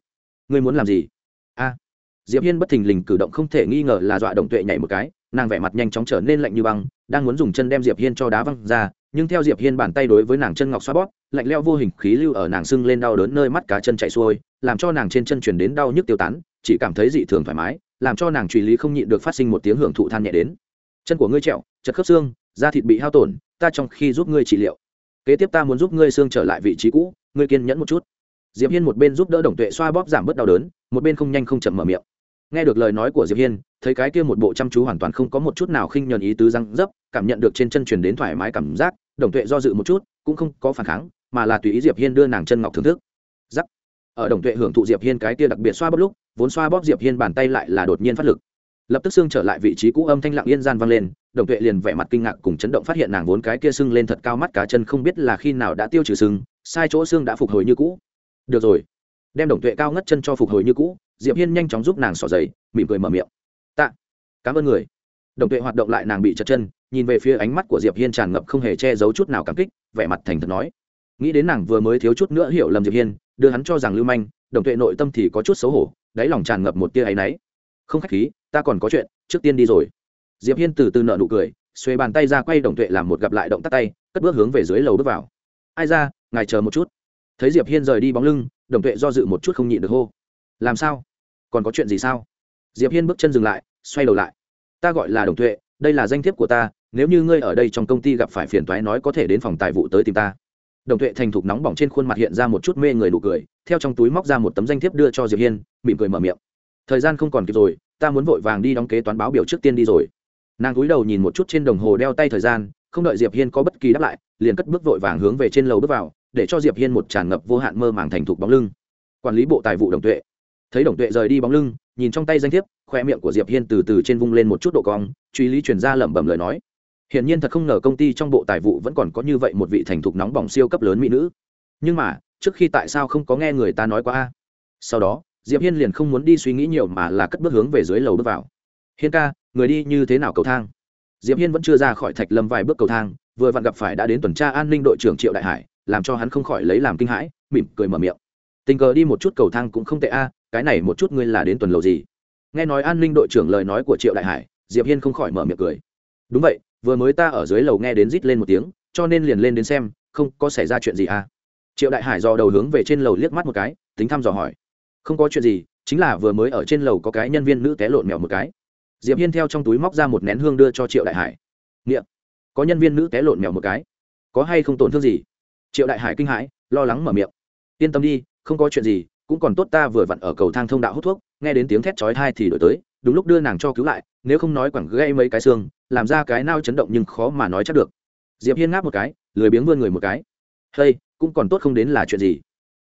Ngươi muốn làm gì? A. Diệp hiên bất thình lình cử động không thể nghi ngờ là dọa đồng tuệ nhảy một cái, nàng vẻ mặt nhanh chóng trở nên lạnh như băng, đang muốn dùng chân đem diệp hiên cho đá văng ra, nhưng theo diệp hiên bàn tay đối với nàng chân ngọc xoa bóp, lạnh leo vô hình khí lưu ở nàng sưng lên đau đớn nơi mắt cá chân chạy xuôi, làm cho nàng trên chân chuyển đến đau nhức tiêu tán, chỉ cảm thấy dị thường thoải mái, làm cho nàng truy lý không nhịn được phát sinh một tiếng hưởng thụ than nhẹ đến. Chân của ngươi trẹo, chật khớp xương, da thịt bị hao tổn, ta trong khi giúp ngươi trị liệu kế tiếp ta muốn giúp ngươi xương trở lại vị trí cũ, ngươi kiên nhẫn một chút. Diệp hiên một bên giúp đỡ đồng tuệ xoa bóp giảm bớt đau đớn, một bên không nhanh không chậm mở miệng. Nghe được lời nói của diệp hiên, thấy cái kia một bộ chăm chú hoàn toàn không có một chút nào khinh nhờn ý tứ răng dấp, cảm nhận được trên chân truyền đến thoải mái cảm giác, đồng tuệ do dự một chút, cũng không có phản kháng, mà là tùy ý diệp hiên đưa nàng chân ngọc thưởng thức. Giắc ở đồng tuệ hưởng thụ diệp hiên cái kia đặc biệt xoa bóp lúc, vốn xoa bóp diệp hiên bàn tay lại là đột nhiên phát lực lập tức xương trở lại vị trí cũ âm thanh lặng yên gian vang lên, đồng tuệ liền vẻ mặt kinh ngạc cùng chấn động phát hiện nàng vốn cái kia sưng lên thật cao mắt cá chân không biết là khi nào đã tiêu trừ sưng, sai chỗ xương đã phục hồi như cũ. Được rồi. Đem đồng tuệ cao ngất chân cho phục hồi như cũ, diệp hiên nhanh chóng giúp nàng xỏ giày, mỉm cười mở miệng. Tạ. Cảm ơn người. Đồng tuệ hoạt động lại nàng bị chật chân, nhìn về phía ánh mắt của diệp hiên tràn ngập không hề che giấu chút nào cảm kích, vẻ mặt thành thật nói. Nghĩ đến nàng vừa mới thiếu chút nữa hiểu lầm diệp hiên, đưa hắn cho rằng lưu manh, đồng tuệ nội tâm thì có chút xấu hổ, đáy lòng tràn ngập một tia áy náy. Không khách khí ta còn có chuyện, trước tiên đi rồi. Diệp hiên từ từ nợ nụ cười xuê bàn tay ra quay đồng tuệ làm một gặp lại động tác tay, cất bước hướng về dưới lầu bước vào. Ai ra, ngài chờ một chút. Thấy diệp hiên rời đi bóng lưng, đồng tuệ do dự một chút không nhịn được hô. Làm sao? Còn có chuyện gì sao? Diệp hiên bước chân dừng lại, xoay đầu lại. Ta gọi là đồng tuệ, đây là danh thiếp của ta, nếu như ngươi ở đây trong công ty gặp phải phiền toái nói có thể đến phòng tài vụ tới tìm ta. Đồng tuệ thành thục nóng bỏng trên khuôn mặt hiện ra một chút mê người nụ cười, theo trong túi móc ra một tấm danh thiếp đưa cho diệp hiên, mỉm cười mở miệng. Thời gian không còn kịp rồi ta muốn vội vàng đi đóng kế toán báo biểu trước tiên đi rồi. Nàng cúi đầu nhìn một chút trên đồng hồ đeo tay thời gian, không đợi diệp hiên có bất kỳ đáp lại, liền cất bước vội vàng hướng về trên lầu bước vào, để cho diệp hiên một tràn ngập vô hạn mơ màng thành thục bóng lưng. Quản lý bộ tài vụ đồng tuệ. Thấy đồng tuệ rời đi bóng lưng, nhìn trong tay danh thiếp, khoe miệng của diệp hiên từ từ trên vung lên một chút độ cong, truy lý truyền ra lẩm bẩm lời nói. Hiển nhiên thật không ngờ công ty trong bộ tài vụ vẫn còn có như vậy một vị thành thục nóng bỏng siêu cấp lớn mỹ nữ. Nhưng mà, trước khi tại sao không có nghe người ta nói qua a? Sau đó diệp hiên liền không muốn đi suy nghĩ nhiều mà là cất bước hướng về dưới lầu bước vào. Hiên ca, người đi như thế nào cầu thang? Diệp hiên vẫn chưa ra khỏi thạch lâm vài bước cầu thang, vừa vặn gặp phải đã đến tuần tra an ninh đội trưởng triệu đại hải, làm cho hắn không khỏi lấy làm kinh hãi, mỉm cười mở miệng. Tình cờ đi một chút cầu thang cũng không tệ a, cái này một chút ngươi là đến tuần lầu gì? Nghe nói an ninh đội trưởng lời nói của triệu đại hải, diệp hiên không khỏi mở miệng cười. Đúng vậy, vừa mới ta ở dưới lầu nghe đến rít lên một tiếng, cho nên liền lên đến xem, không có xảy ra chuyện gì à triệu đại hải do đầu hướng về trên lầu liếc mắt một cái, tính thăm dò hỏi không có chuyện gì, chính là vừa mới ở trên lầu có cái nhân viên nữ té lộn mèo một cái. Diệp hiên theo trong túi móc ra một nén hương đưa cho triệu đại hải. Nghiệm có nhân viên nữ té lộn mèo một cái. Có hay không tổn thương gì? Triệu đại hải kinh hãi, lo lắng mở miệng. Yên tâm đi, không có chuyện gì, cũng còn tốt ta vừa vặn ở cầu thang thông đạo hút thuốc, nghe đến tiếng thét chói tai thì đổi tới, đúng lúc đưa nàng cho cứu lại, nếu không nói quẳng gây mấy cái xương, làm ra cái nao chấn động nhưng khó mà nói chắc được. Diệp hiên ngáp một cái, lười biếng vươn người một cái. Hey, cũng còn tốt không đến là chuyện gì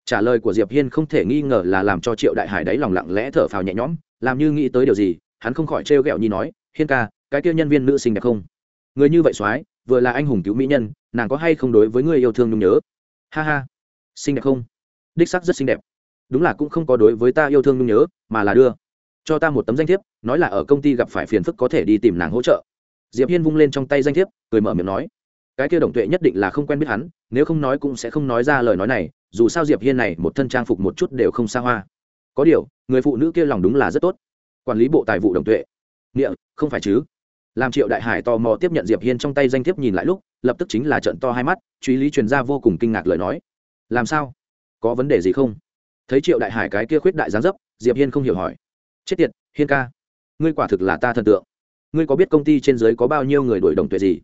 trả lời của diệp hiên không thể nghi ngờ là làm cho triệu đại hải đáy lòng lặng lẽ thở phào nhẹ nhõm, làm như nghĩ tới điều gì, hắn không khỏi trêu ghẹo nhi nói, hiên ca, cái kia nhân viên nữ sinh đẹp không? Người như vậy soái, vừa là anh hùng cứu mỹ nhân, nàng có hay không đối với người yêu thương nhung nhớ? Ha ha, xinh đẹp không? Đích sắc rất xinh đẹp. Đúng là cũng không có đối với ta yêu thương nhung nhớ, mà là đưa. Cho ta một tấm danh thiếp, nói là ở công ty gặp phải phiền phức có thể đi tìm nàng hỗ trợ. Diệp hiên vung lên trong tay danh thiếp, cười mở miệng nói, cái kia đồng tuệ nhất định là không quen biết hắn, nếu không nói cũng sẽ không nói ra lời nói này dù sao diệp hiên này một thân trang phục một chút đều không xa hoa. Có điều, người phụ nữ kia lòng đúng là rất tốt. Quản lý bộ tài vụ đồng tuệ. Nghĩa, không phải chứ? Làm triệu đại hải tò mò tiếp nhận diệp hiên trong tay danh thiếp nhìn lại lúc, lập tức chính là trận to hai mắt, truy lý truyền ra vô cùng kinh ngạc lời nói. Làm sao? Có vấn đề gì không? Thấy triệu đại hải cái kia khuyết đại gián dấp, diệp hiên không hiểu hỏi. Chết tiệt, hiên ca. Ngươi quả thực là ta thần tượng. Ngươi có biết công ty trên dưới có bao nhiêu người đuổi đồng tuệ gì?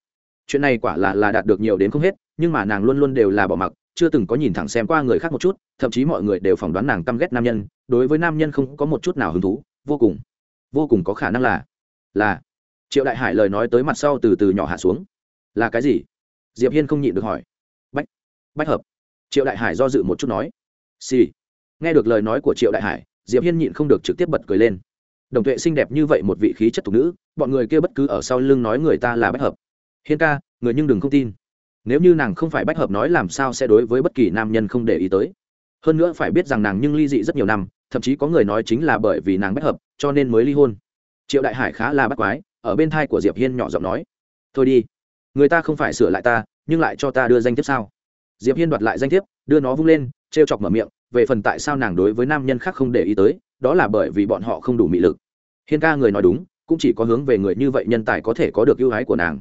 Chuyện này quả là là đạt được nhiều đến không hết, nhưng mà nàng luôn luôn đều là bỏ mặc chưa từng có nhìn thẳng xem qua người khác một chút, thậm chí mọi người đều phỏng đoán nàng căm ghét nam nhân, đối với nam nhân không có một chút nào hứng thú, vô cùng vô cùng có khả năng là là, triệu đại hải lời nói tới mặt sau từ từ nhỏ hạ xuống. Là cái gì? Diệp hiên không nhịn được hỏi. Bách bách hợp. Triệu đại hải do dự một chút nói. Xì、sì. nghe được lời nói của triệu đại hải, diệp hiên nhịn không được trực tiếp bật cười lên. Đồng tuệ xinh đẹp như vậy một vị khí chất thục nữ, bọn người kia bất cứ ở sau lưng nói người ta là bách hợp. Hiên ca, người nhưng đừng không tin nếu như nàng không phải bách hợp nói làm sao sẽ đối với bất kỳ nam nhân không để ý tới. Hơn nữa phải biết rằng nàng nhưng ly dị rất nhiều năm, thậm chí có người nói chính là bởi vì nàng bách hợp, cho nên mới ly hôn. Triệu đại hải khá là bắt quái, ở bên thai của diệp hiên nhỏ giọng nói, thôi đi, người ta không phải sửa lại ta, nhưng lại cho ta đưa danh thiếp sao? Diệp hiên đoạt lại danh thiếp, đưa nó vung lên, trêu chọc mở miệng, về phần tại sao nàng đối với nam nhân khác không để ý tới, đó là bởi vì bọn họ không đủ mị lực. Hiên ca người nói đúng, cũng chỉ có hướng về người như vậy nhân tài có thể có được ưu ái của nàng.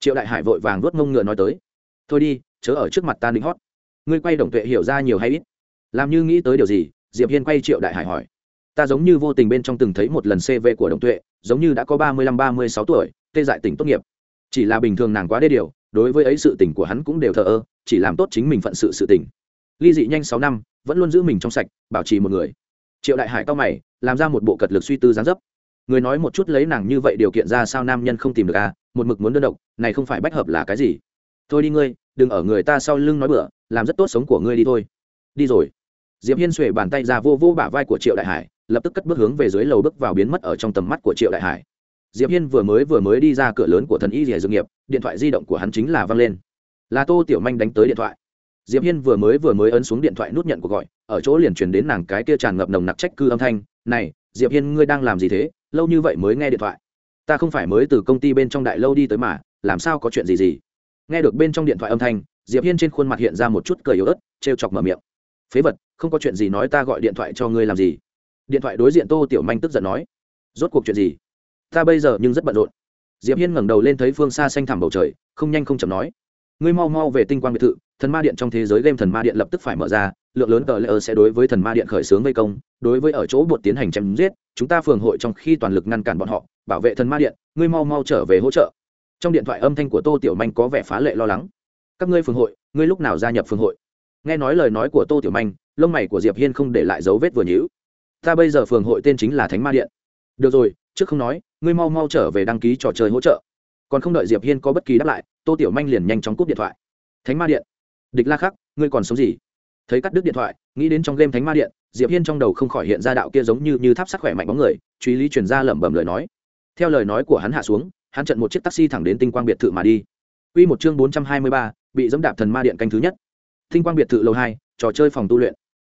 Triệu đại hải vội vàng vuốt ngông ngựa nói tới thôi đi, chớ ở trước mặt ta định hót. Ngươi quay đồng tuệ hiểu ra nhiều hay ít. Làm như nghĩ tới điều gì, diệp hiên quay triệu đại hải hỏi. Ta giống như vô tình bên trong từng thấy một lần cv của đồng tuệ, giống như đã có ba mươi lăm, ba mươi sáu tuổi, tê dại tỉnh tốt nghiệp. Chỉ là bình thường nàng quá đê điều, đối với ấy sự tình của hắn cũng đều thờ ơ, chỉ làm tốt chính mình phận sự sự tình. Ly dị nhanh sáu năm, vẫn luôn giữ mình trong sạch, bảo trì một người. Triệu đại hải cao mày, làm ra một bộ cật lực suy tư gián dấp. Người nói một chút lấy nàng như vậy điều kiện ra sao nam nhân không tìm được à một mực muốn đơn độc, này không phải bách hợp là cái gì? Thôi đi ngươi, đừng ở người ta sau lưng nói bựa làm rất tốt sống của ngươi đi thôi. Đi rồi. Diệp hiên xuề bàn tay ra vô vô bả vai của triệu đại hải, lập tức cất bước hướng về dưới lầu bước vào biến mất ở trong tầm mắt của triệu đại hải. Diệp hiên vừa mới vừa mới đi ra cửa lớn của thần y rìa dược nghiệp, điện thoại di động của hắn chính là văng lên. Là tô tiểu manh đánh tới điện thoại. Diệp hiên vừa mới vừa mới ấn xuống điện thoại nút nhận cuộc gọi, ở chỗ liền truyền đến nàng cái kia tràn ngập nồng nặc trách cư âm thanh, này, diệp hiên, ngươi đang làm gì thế? Lâu như vậy mới nghe điện thoại. Ta không phải mới từ công ty bên trong đại lâu đi tới mà, làm sao có chuyện gì gì? Nghe được bên trong điện thoại âm thanh, diệp hiên trên khuôn mặt hiện ra một chút cười yếu ớt, trêu chọc mở miệng. Phế vật, không có chuyện gì nói ta gọi điện thoại cho ngươi làm gì? Điện thoại đối diện tô tiểu manh tức giận nói. Rốt cuộc chuyện gì? Ta bây giờ nhưng rất bận rộn. Diệp hiên ngẩng đầu lên thấy phương xa xanh thẳm bầu trời, không nhanh không chậm nói. Ngươi mau mau về tinh quang biệt thự, thần ma điện trong thế giới game thần ma điện lập tức phải mở ra, lượng lớn tờ lễ sẽ đối với thần ma điện khởi xướng vây công, đối với ở chỗ bột tiến hành chém giết, chúng ta phường hội trong khi toàn lực ngăn cản bọn họ, bảo vệ thần ma điện, ngươi mau mau trở về hỗ trợ trong điện thoại âm thanh của tô tiểu manh có vẻ phá lệ lo lắng. Các ngươi phường hội, ngươi lúc nào gia nhập phường hội? Nghe nói lời nói của tô tiểu manh, lông mày của diệp hiên không để lại dấu vết vừa nhữ ta bây giờ phường hội tên chính là thánh ma điện. Được rồi, trước không nói, ngươi mau mau trở về đăng ký trò chơi hỗ trợ. Còn không đợi diệp hiên có bất kỳ đáp lại, tô tiểu manh liền nhanh chóng cúp điện thoại. Thánh ma điện. Địch la khắc, ngươi còn sống gì? Thấy cắt đứt điện thoại, nghĩ đến trong game thánh ma điện, diệp hiên trong đầu không khỏi hiện ra đạo kia giống như như tháp sắc khỏe mạnh bóng người, truy lý truyền ra lẩm bẩm lời nói. Theo lời nói của hắn hạ xuống hắn trận một chiếc taxi thẳng đến tinh quang biệt thự mà đi Quy một chương 423, bị dẫm đạp thần ma điện canh thứ nhất. Tinh quang biệt thự lầu 2, trò chơi phòng tu luyện.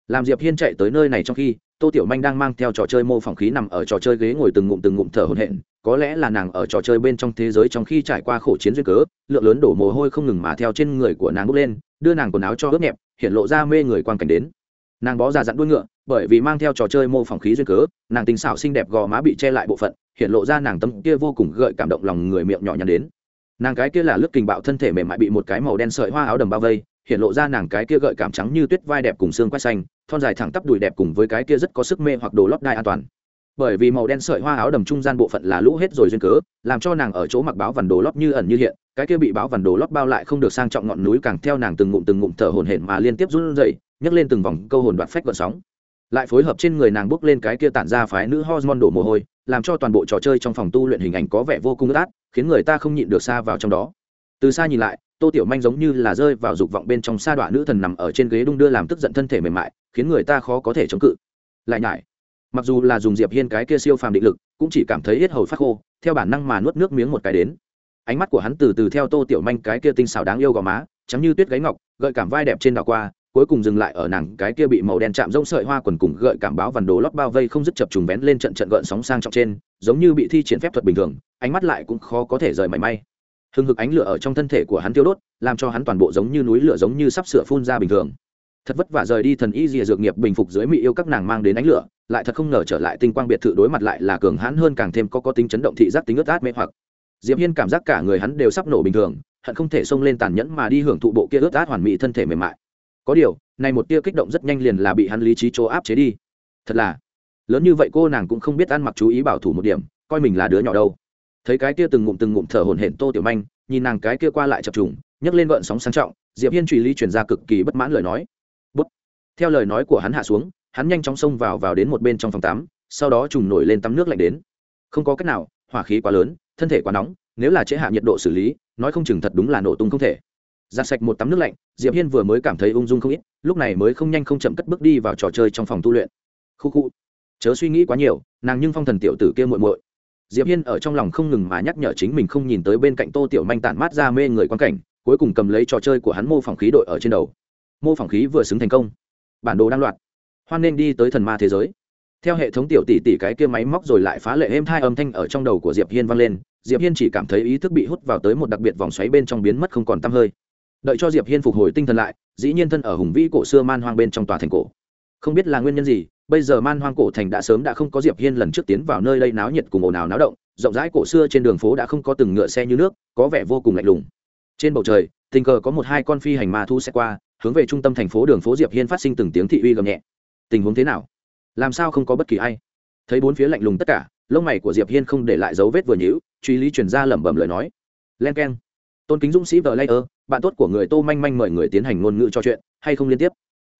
Làm Diệp Hiên chạy tới nơi này trong khi, Tô Tiểu Manh đang mang theo trò chơi mô phỏng khí nằm ở trò chơi ghế ngồi từng ngụm từng ngụm thở hổn hển, có lẽ là nàng ở trò chơi bên trong thế giới trong khi trải qua khổ chiến duyên cớ, lượng lớn đổ mồ hôi không ngừng mà theo trên người của nàng bốc lên, đưa nàng quần áo cho ướt nhẹp, hiện lộ ra mê người quang cảnh đến. Nàng bó ra dặn đuôi ngựa, bởi vì mang theo trò chơi mô phỏng khí duyên cớ, nàng tình xảo xinh đẹp gò má bị che lại bộ phận, hiện lộ ra nàng tâm kia vô cùng gợi cảm động lòng người miệng nhỏ nhắn đến. Nàng cái kia là lướt kình bạo thân thể mềm mại bị một cái màu đen sợi hoa áo đầm bao vây, hiện lộ ra nàng cái kia gợi cảm trắng như tuyết vai đẹp cùng xương quai xanh, thon dài thẳng tắp đùi đẹp cùng với cái kia rất có sức mê hoặc đồ lót đai an toàn. Bởi vì màu đen sợi hoa áo đầm trung gian bộ phận là lũ hết rồi duyên cớ, làm cho nàng ở chỗ mặc báo vằn đồ lót như ẩn như hiện, cái kia bị báo vằn đồ lót bao lại không được sang trọng ngọn núi càng theo nàng từng ngụm từng ngụm thở hổn hển mà liên tiếp run rẩy, nhấc lên từng vòng câu hồn đoạt phách gợn sóng lại phối hợp trên người nàng bước lên cái kia tản ra phái nữ hormone đổ mồ hôi, làm cho toàn bộ trò chơi trong phòng tu luyện hình ảnh có vẻ vô cùng ướt át, khiến người ta không nhịn được xa vào trong đó. Từ xa nhìn lại, tô tiểu manh giống như là rơi vào dục vọng bên trong sa đọa nữ thần nằm ở trên ghế đung đưa làm tức giận thân thể mềm mại, khiến người ta khó có thể chống cự. Lại nhải, mặc dù là dùng diệp hiên cái kia siêu phàm định lực, cũng chỉ cảm thấy hết hầu phát khô, theo bản năng mà nuốt nước miếng một cái đến. Ánh mắt của hắn từ từ theo tô tiểu manh cái kia tinh xảo đáng yêu gò má, trắng như tuyết gáy ngọc, gợi cảm vai đẹp trên đảo qua cuối cùng dừng lại ở nàng cái kia bị màu đen chạm rông sợi hoa quần cùng gợi cảm báo vằn đồ lót bao vây không dứt chập trùng vén lên trận trận gợn sóng sang trọng trên, giống như bị thi triển phép thuật bình thường, ánh mắt lại cũng khó có thể rời mảy may. Hừng hực ánh lửa ở trong thân thể của hắn tiêu đốt, làm cho hắn toàn bộ giống như núi lửa giống như sắp sửa phun ra bình thường. Thật vất vả rời đi thần y dìa dược nghiệp bình phục dưới mỹ yêu các nàng mang đến ánh lửa, lại thật không ngờ trở lại tinh quang biệt thự đối mặt lại là cường hãn hơn càng thêm có có tính chấn động thị giác tính ướt át mê hoặc. Diệp hiên cảm giác cả người hắn đều sắp nổ bình thường, hận không thể xông lên tàn nhẫn mà đi hưởng thụ bộ kia ướt át hoàn mỹ thân thể mềm mại có điều, này một tia kích động rất nhanh liền là bị hắn lý trí chỗ áp chế đi. Thật là, lớn như vậy cô nàng cũng không biết ăn mặc chú ý bảo thủ một điểm, coi mình là đứa nhỏ đâu. Thấy cái kia từng ngụm từng ngụm thở hổn hển tô tiểu manh, nhìn nàng cái kia qua lại chập trùng, nhấc lên gợn sóng sang trọng, diệp hiên truy lý truyền ra cực kỳ bất mãn lời nói. Bút. Theo lời nói của hắn hạ xuống, hắn nhanh chóng xông vào vào đến một bên trong phòng tắm, sau đó trùng nổi lên tắm nước lạnh đến. Không có cách nào, hỏa khí quá lớn, thân thể quá nóng, nếu là chế hạ nhiệt độ xử lý, nói không chừng thật đúng là nổ tung không thể giặt sạch một tắm nước lạnh, diệp hiên vừa mới cảm thấy ung dung không ít, lúc này mới không nhanh không chậm cất bước đi vào trò chơi trong phòng tu luyện. Khu khu. Chớ suy nghĩ quá nhiều, nàng nhưng phong thần tiểu tử kia muội muội. Diệp hiên ở trong lòng không ngừng mà nhắc nhở chính mình không nhìn tới bên cạnh tô tiểu manh tản mát ra mê người quan cảnh, cuối cùng cầm lấy trò chơi của hắn mô phỏng khí đội ở trên đầu. Mô phỏng khí vừa xứng thành công. Bản đồ đang loạt. Hoan nên đi tới thần ma thế giới. Theo hệ thống tiểu tỷ tỷ cái kia máy móc rồi lại phá lệ êm thai âm thanh ở trong đầu của diệp hiên vang lên, diệp hiên chỉ cảm thấy ý thức bị hút vào tới một đặc biệt vòng xoáy bên trong biến mất không còn tăm hơi đợi cho diệp hiên phục hồi tinh thần lại dĩ nhiên thân ở hùng vĩ cổ xưa man hoang bên trong tòa thành cổ không biết là nguyên nhân gì bây giờ man hoang cổ thành đã sớm đã không có diệp hiên lần trước tiến vào nơi đây náo nhiệt cùng ồn ào náo động rộng rãi cổ xưa trên đường phố đã không có từng ngựa xe như nước có vẻ vô cùng lạnh lùng trên bầu trời tình cờ có một hai con phi hành ma thu xe qua hướng về trung tâm thành phố đường phố diệp hiên phát sinh từng tiếng thị uy gầm nhẹ tình huống thế nào làm sao không có bất kỳ ai thấy bốn phía lạnh lùng tất cả lông mày của diệp hiên không để lại dấu vết vừa nhũ, truy lý truyền ra lẩm bẩm lời nói len keng tôn kính dũng sĩ vờ layer bạn tốt của người tô manh manh mời người tiến hành ngôn ngữ cho chuyện, hay không liên tiếp?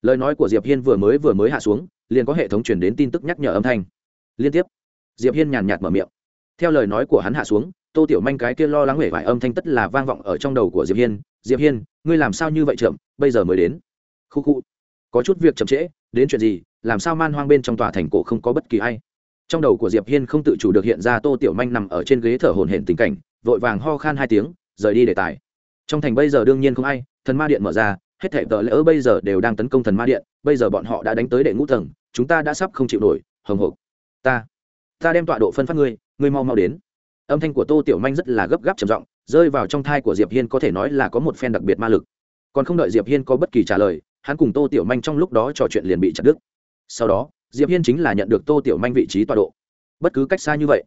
Lời nói của diệp hiên vừa mới vừa mới hạ xuống, liền có hệ thống truyền đến tin tức nhắc nhở âm thanh. Liên tiếp. Diệp hiên nhàn nhạt mở miệng. Theo lời nói của hắn hạ xuống, tô tiểu manh cái kia lo lắng hể vải âm thanh tất là vang vọng ở trong đầu của diệp hiên. Diệp hiên, ngươi làm sao như vậy chậm? Bây giờ mới đến. Khu khu. Có chút việc chậm trễ, đến chuyện gì? Làm sao man hoang bên trong tòa thành cổ không có bất kỳ ai? Trong đầu của diệp hiên không tự chủ được hiện ra tô tiểu manh nằm ở trên ghế thở hổn hển tình cảnh, vội vàng ho khan hai tiếng rời đi đề tài. Trong thành bây giờ đương nhiên không ai, thần ma điện mở ra, hết thảy tờ lỡ bây giờ đều đang tấn công thần ma điện, bây giờ bọn họ đã đánh tới đệ ngũ tầng, chúng ta đã sắp không chịu nổi, hồng hộc. Ta ta đem tọa độ phân phát ngươi ngươi mau mau đến. Âm thanh của tô tiểu manh rất là gấp gáp trầm giọng, rơi vào trong thai của diệp hiên có thể nói là có một phen đặc biệt ma lực. Còn không đợi diệp hiên có bất kỳ trả lời, hắn cùng tô tiểu manh trong lúc đó trò chuyện liền bị chặt đứt. Sau đó, diệp hiên chính là nhận được tô tiểu manh vị trí tọa độ. Bất cứ cách xa như vậy,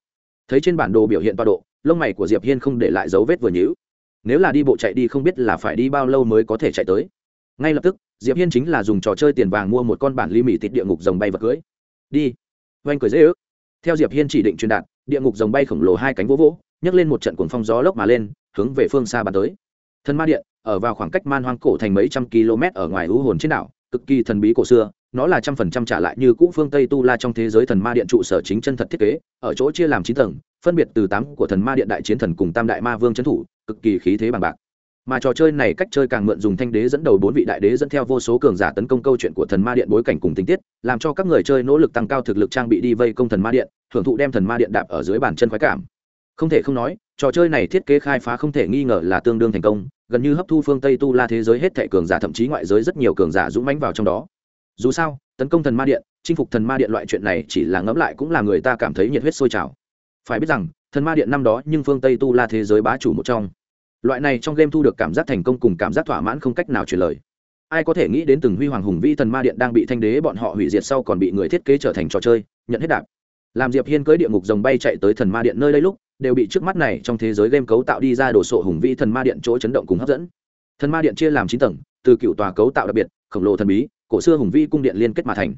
thấy trên bản đồ biểu hiện tọa độ, lông mày của diệp hiên không để lại dấu vết vừa nhữ nếu là đi bộ chạy đi không biết là phải đi bao lâu mới có thể chạy tới. Ngay lập tức, diệp hiên chính là dùng trò chơi tiền vàng mua một con bản ly mì thịt địa ngục rồng bay vật cưới. Đi. Oanh cười dễ ước. Theo diệp hiên chỉ định truyền đạt, địa ngục rồng bay khổng lồ hai cánh vỗ vỗ, nhấc lên một trận cuồng phong gió lốc mà lên, hướng về phương xa bàn tới. Thân ma điện, ở vào khoảng cách man hoang cổ thành mấy trăm km ở ngoài ưu hồn trên đảo, cực kỳ thần bí cổ xưa, nó là trăm phần trăm trả lại như cũ phương tây tu la trong thế giới thần ma điện trụ sở chính chân thật thiết kế, ở chỗ chia làm chín tầng, phân biệt từ tám của thần ma điện đại chiến thần cùng tam đại ma vương trấn thủ cực kỳ khí thế bằng bạc. Mà trò chơi này cách chơi càng mượn dùng thanh đế dẫn đầu bốn vị đại đế dẫn theo vô số cường giả tấn công câu chuyện của thần ma điện bối cảnh cùng tình tiết, làm cho các người chơi nỗ lực tăng cao thực lực trang bị đi vây công thần ma điện, thưởng thụ đem thần ma điện đạp ở dưới bàn chân khoái cảm. Không thể không nói, trò chơi này thiết kế khai phá không thể nghi ngờ là tương đương thành công, gần như hấp thu phương tây tu la thế giới hết thệ cường giả, thậm chí ngoại giới rất nhiều cường giả dũng mãnh vào trong đó. Dù sao, tấn công thần ma điện, chinh phục thần ma điện loại chuyện này chỉ là ngẫm lại cũng là người ta cảm thấy nhiệt huyết sôi trào. Phải biết rằng thần ma điện năm đó nhưng phương tây tu la thế giới bá chủ một trong. Loại này trong game thu được cảm giác thành công cùng cảm giác thỏa mãn không cách nào truyền lời. Ai có thể nghĩ đến từng huy hoàng hùng vĩ thần ma điện đang bị thanh đế bọn họ hủy diệt sau còn bị người thiết kế trở thành trò chơi, nhận hết đạp. Làm diệp hiên cưới địa ngục rồng bay chạy tới thần ma điện nơi đây lúc, đều bị trước mắt này trong thế giới game cấu tạo đi ra đồ sộ hùng vĩ thần ma điện chỗ chấn động cùng hấp dẫn. Thần ma điện chia làm chín tầng, từ cựu tòa cấu tạo đặc biệt, khổng lồ thần bí, cổ xưa hùng vĩ cung điện liên kết mà thành.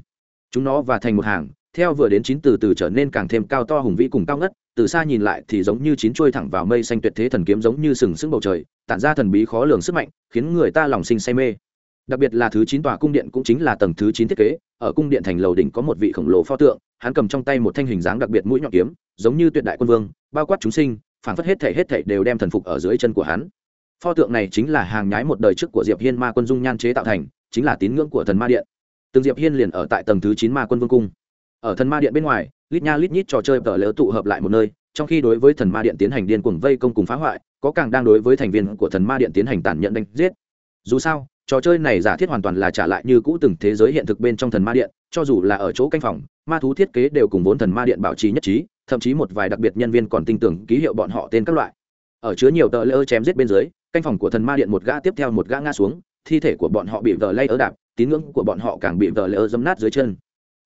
Chúng nó và thành một hàng, theo vừa đến chín từ từ trở nên càng thêm cao to hùng vĩ cùng cao ngất từ xa nhìn lại thì giống như chín trôi thẳng vào mây xanh tuyệt thế thần kiếm giống như sừng sững bầu trời, tản ra thần bí khó lường sức mạnh, khiến người ta lòng sinh say mê. Đặc biệt là thứ chín tòa cung điện cũng chính là tầng thứ chín thiết kế, ở cung điện thành lầu đỉnh có một vị khổng lồ pho tượng, hắn cầm trong tay một thanh hình dáng đặc biệt mũi nhọn kiếm, giống như tuyệt đại quân vương, bao quát chúng sinh phản phất hết thể hết thể đều đem thần phục ở dưới chân của hắn. Pho tượng này chính là hàng nhái một đời trước của diệp hiên ma quân dung nhan chế tạo thành, chính là tín ngưỡng của thần ma điện. Từng diệp hiên liền ở tại tầng thứ chín ma quân vương cung ở thần ma điện bên ngoài, lít nha lít nhít trò chơi tờ lỡ tụ hợp lại một nơi, trong khi đối với thần ma điện tiến hành điên cuồng vây công cùng phá hoại, có càng đang đối với thành viên của thần ma điện tiến hành tàn nhẫn đánh giết. Dù sao, trò chơi này giả thiết hoàn toàn là trả lại như cũ từng thế giới hiện thực bên trong thần ma điện, cho dù là ở chỗ canh phòng, ma thú thiết kế đều cùng vốn thần ma điện bảo trì nhất trí, thậm chí một vài đặc biệt nhân viên còn tin tưởng ký hiệu bọn họ tên các loại. Ở chứa nhiều tờ lỡ chém giết bên dưới, canh phòng của thần ma điện một gã tiếp theo một gã ngã xuống, thi thể của bọn họ bị vờ lay ở đạp, tín ngưỡng của bọn họ càng bị vờ lay ở dấm nát dưới chân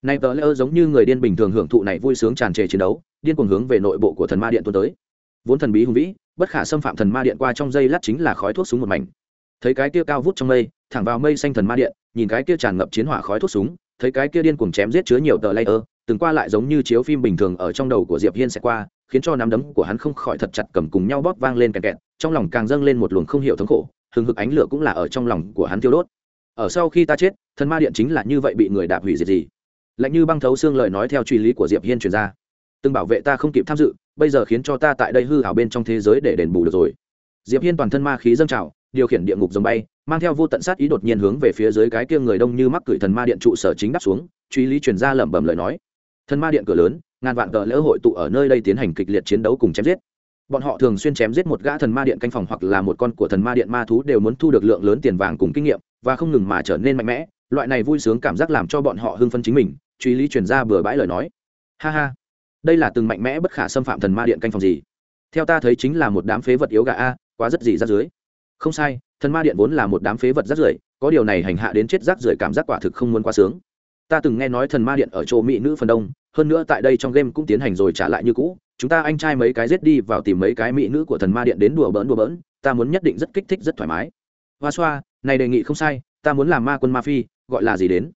nay tờ lay giống như người điên bình thường hưởng thụ này vui sướng tràn trề chiến đấu, điên cuồng hướng về nội bộ của thần ma điện tuôn tới. Vốn thần bí hùng vĩ, bất khả xâm phạm thần ma điện qua trong dây lát chính là khói thuốc súng một mảnh. Thấy cái kia cao vút trong mây, thẳng vào mây xanh thần ma điện, nhìn cái kia tràn ngập chiến hỏa khói thuốc súng, thấy cái kia điên cuồng chém giết chứa nhiều tờ layer từng qua lại giống như chiếu phim bình thường ở trong đầu của diệp hiên sẽ qua, khiến cho nắm đấm của hắn không khỏi thật chặt cầm cùng nhau bóp vang lên kẹt kẹt, trong lòng càng dâng lên một luồng không hiểu thống khổ, hừng hực ánh lửa cũng là ở trong lòng của hắn tiêu đốt. Ở sau khi ta chết, thần ma điện chính là như vậy bị người đạp hủy diệt gì lạnh như băng thấu xương lời nói theo truy lý của diệp hiên truyền ra. Từng bảo vệ ta không kịp tham dự, bây giờ khiến cho ta tại đây hư hảo bên trong thế giới để đền bù được rồi. Diệp hiên toàn thân ma khí dâng trào, điều khiển địa ngục dòng bay, mang theo vô tận sát ý đột nhiên hướng về phía dưới cái kia người đông như mắc cửi thần ma điện trụ sở chính đắp xuống, truy lý truyền ra lẩm bẩm lời nói. Thần ma điện cửa lớn, ngàn vạn cờ lễ hội tụ ở nơi đây tiến hành kịch liệt chiến đấu cùng chém giết. Bọn họ thường xuyên chém giết một gã thần ma điện canh phòng hoặc là một con của thần ma điện ma thú đều muốn thu được lượng lớn tiền vàng cùng kinh nghiệm, và không ngừng mà trở nên mạnh mẽ. Loại này vui sướng cảm giác làm cho bọn họ hưng phân chính mình truy lý truyền ra bừa bãi lời nói. Ha ha, đây là từng mạnh mẽ bất khả xâm phạm thần ma điện canh phòng gì? Theo ta thấy chính là một đám phế vật yếu gà a, quá rất gì ra dưới không sai, thần ma điện vốn là một đám phế vật rác rưởi, có điều này hành hạ đến chết rác rưởi cảm giác quả thực không muốn quá sướng. Ta từng nghe nói thần ma điện ở chỗ mỹ nữ phần đông, hơn nữa tại đây trong game cũng tiến hành rồi trả lại như cũ. Chúng ta anh trai mấy cái giết đi vào tìm mấy cái mỹ nữ của thần ma điện đến đùa bỡn đùa bỡn. Ta muốn nhất định rất kích thích, rất thoải mái. Hoa xoa, này đề nghị không sai, ta muốn làm ma quân ma phi, gọi là gì đến?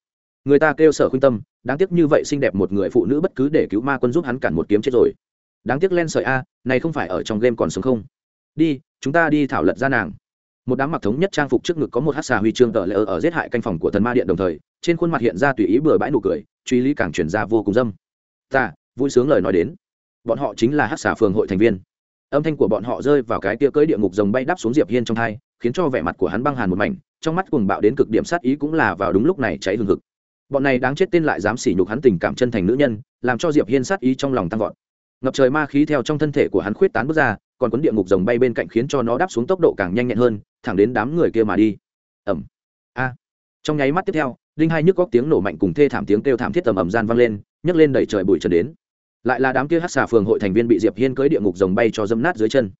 Người ta kêu sở khuyên tâm, đáng tiếc như vậy xinh đẹp một người phụ nữ bất cứ để cứu ma quân giúp hắn cản một kiếm chết rồi. Đáng tiếc len sợi a, này không phải ở trong game còn sống không? Đi, chúng ta đi thảo lật ra nàng. Một đám mặc thống nhất trang phục trước ngực có một hát xà huy chương tờ lỡ ở giết hại canh phòng của thần ma điện đồng thời, trên khuôn mặt hiện ra tùy ý bừa bãi nụ cười, truy lý càng chuyển ra vô cùng dâm. Ta, vui sướng lời nói đến. Bọn họ chính là hát xà phường hội thành viên. Âm thanh của bọn họ rơi vào cái tia cưỡi địa ngục rồng bay đắp xuống diệp hiên trong thai khiến cho vẻ mặt của hắn băng hàn một mảnh, trong mắt cuồng bạo đến cực điểm sát ý cũng là vào đúng lúc này cháy hừng hực bọn này đáng chết tên lại dám sỉ nhục hắn tình cảm chân thành nữ nhân, làm cho diệp hiên sát ý trong lòng tăng vọt. Ngập trời ma khí theo trong thân thể của hắn khuyết tán bước ra, còn cuốn địa ngục rồng bay bên cạnh khiến cho nó đáp xuống tốc độ càng nhanh nhẹn hơn, thẳng đến đám người kia mà đi. Ẩm a. Trong nháy mắt tiếp theo, đinh hai nhức góc tiếng nổ mạnh cùng thê thảm tiếng kêu thảm thiết tầm ầm gian vang lên, nhấc lên đẩy trời bụi trần đến. Lại là đám kia hát xà phường hội thành viên bị diệp hiên cưới địa ngục rồng bay cho dẫm nát dưới chân.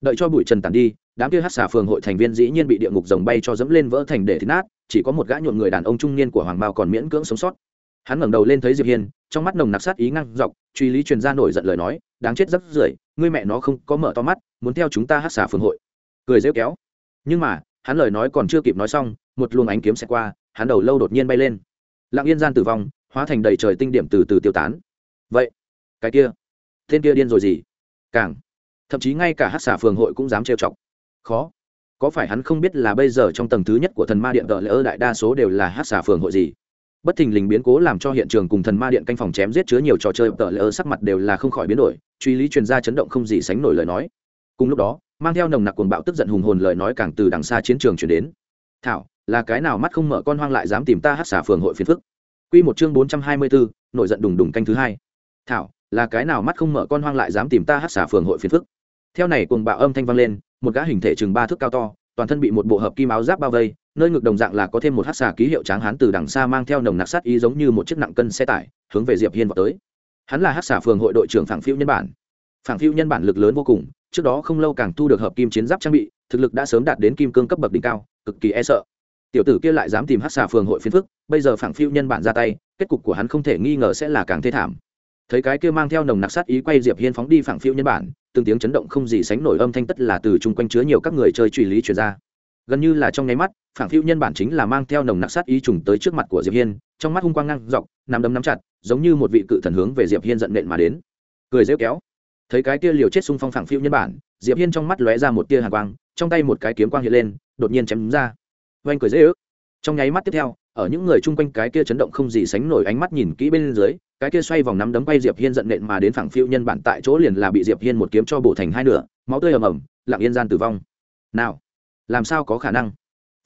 Đợi cho bụi trần tàn đi, đám kia hát xà phường hội thành viên dĩ nhiên bị địa ngục rồng bay cho dẫm lên vỡ thành để thịt nát chỉ có một gã nhuộm người đàn ông trung niên của hoàng bao còn miễn cưỡng sống sót. Hắn ngẩng đầu lên thấy diệp hiên, trong mắt nồng nặc sát ý ngang dọc, truy lý truyền ra nổi giận lời nói, đáng chết rất rưởi, ngươi mẹ nó không có mở to mắt, muốn theo chúng ta hát xả phường hội. Cười rêu kéo. Nhưng mà, hắn lời nói còn chưa kịp nói xong, một luồng ánh kiếm sẽ qua, hắn đầu lâu đột nhiên bay lên. Lặng yên gian tử vong, hóa thành đầy trời tinh điểm từ từ tiêu tán. Vậy, cái kia, tên kia điên rồi gì? Càng, thậm chí ngay cả hát xả phường hội cũng dám trêu chọc. Khó có phải hắn không biết là bây giờ trong tầng thứ nhất của thần ma điện tợ lỡ đại đa số đều là hát xà phường hội gì? Bất thình lình biến cố làm cho hiện trường cùng thần ma điện canh phòng chém giết chứa nhiều trò chơi tợ lỡ sắc mặt đều là không khỏi biến đổi, truy lý chuyên gia chấn động không gì sánh nổi lời nói. Cùng lúc đó, mang theo nồng nặc cuồng bạo tức giận hùng hồn lời nói càng từ đằng xa chiến trường chuyển đến. Thảo, là cái nào mắt không mở con hoang lại dám tìm ta hát xả phường hội phiền phức? Q một chương bốn trăm hai mươi bốn nổi giận đùng đùng canh thứ hai. Thảo, là cái nào mắt không mở con hoang lại dám tìm ta hát xả phường hội phiền phức? Theo này cuồng bạo âm thanh vang lên một gã hình thể chừng ba thước cao to, toàn thân bị một bộ hợp kim áo giáp bao vây, nơi ngực đồng dạng là có thêm một hát xà ký hiệu tráng hán từ đằng xa mang theo nồng nặc sát ý giống như một chiếc nặng cân xe tải, hướng về diệp hiên vào tới. Hắn là hát xà phường hội đội trưởng phảng phiêu nhân bản. Phảng phiêu nhân bản lực lớn vô cùng, trước đó không lâu càng thu được hợp kim chiến giáp trang bị, thực lực đã sớm đạt đến kim cương cấp bậc đỉnh cao, cực kỳ e sợ. Tiểu tử kia lại dám tìm hát xà phường hội phiến phức, bây giờ phảng phiêu nhân bản ra tay, kết cục của hắn không thể nghi ngờ sẽ là càng thê thảm. Thấy cái kia mang theo nồng nặc sát ý quay diệp hiên phóng đi phảng phiêu nhân bản từng tiếng chấn động không gì sánh nổi âm thanh tất là từ chung quanh chứa nhiều các người chơi truy lý truyền ra. Gần như là trong nháy mắt, phảng phiêu nhân bản chính là mang theo nồng nặc sát ý trùng tới trước mặt của diệp hiên, trong mắt hung quang ngang dọc, nắm đấm nắm chặt, giống như một vị cự thần hướng về diệp hiên giận nện mà đến. Cười rêu kéo. Thấy cái tia liều chết xung phong phảng phiêu nhân bản, diệp hiên trong mắt lóe ra một tia hàn quang, trong tay một cái kiếm quang hiện lên, đột nhiên chém ra. Oanh cười dễ ước. Trong nháy mắt tiếp theo, ở những người chung quanh cái kia chấn động không gì sánh nổi ánh mắt nhìn kỹ bên dưới cái kia xoay vòng nắm đấm bay diệp hiên giận nện mà đến phẳng phiêu nhân bản tại chỗ liền là bị diệp hiên một kiếm cho bổ thành hai nửa, máu tươi ầm ầm, lặng yên gian tử vong. Nào, làm sao có khả năng?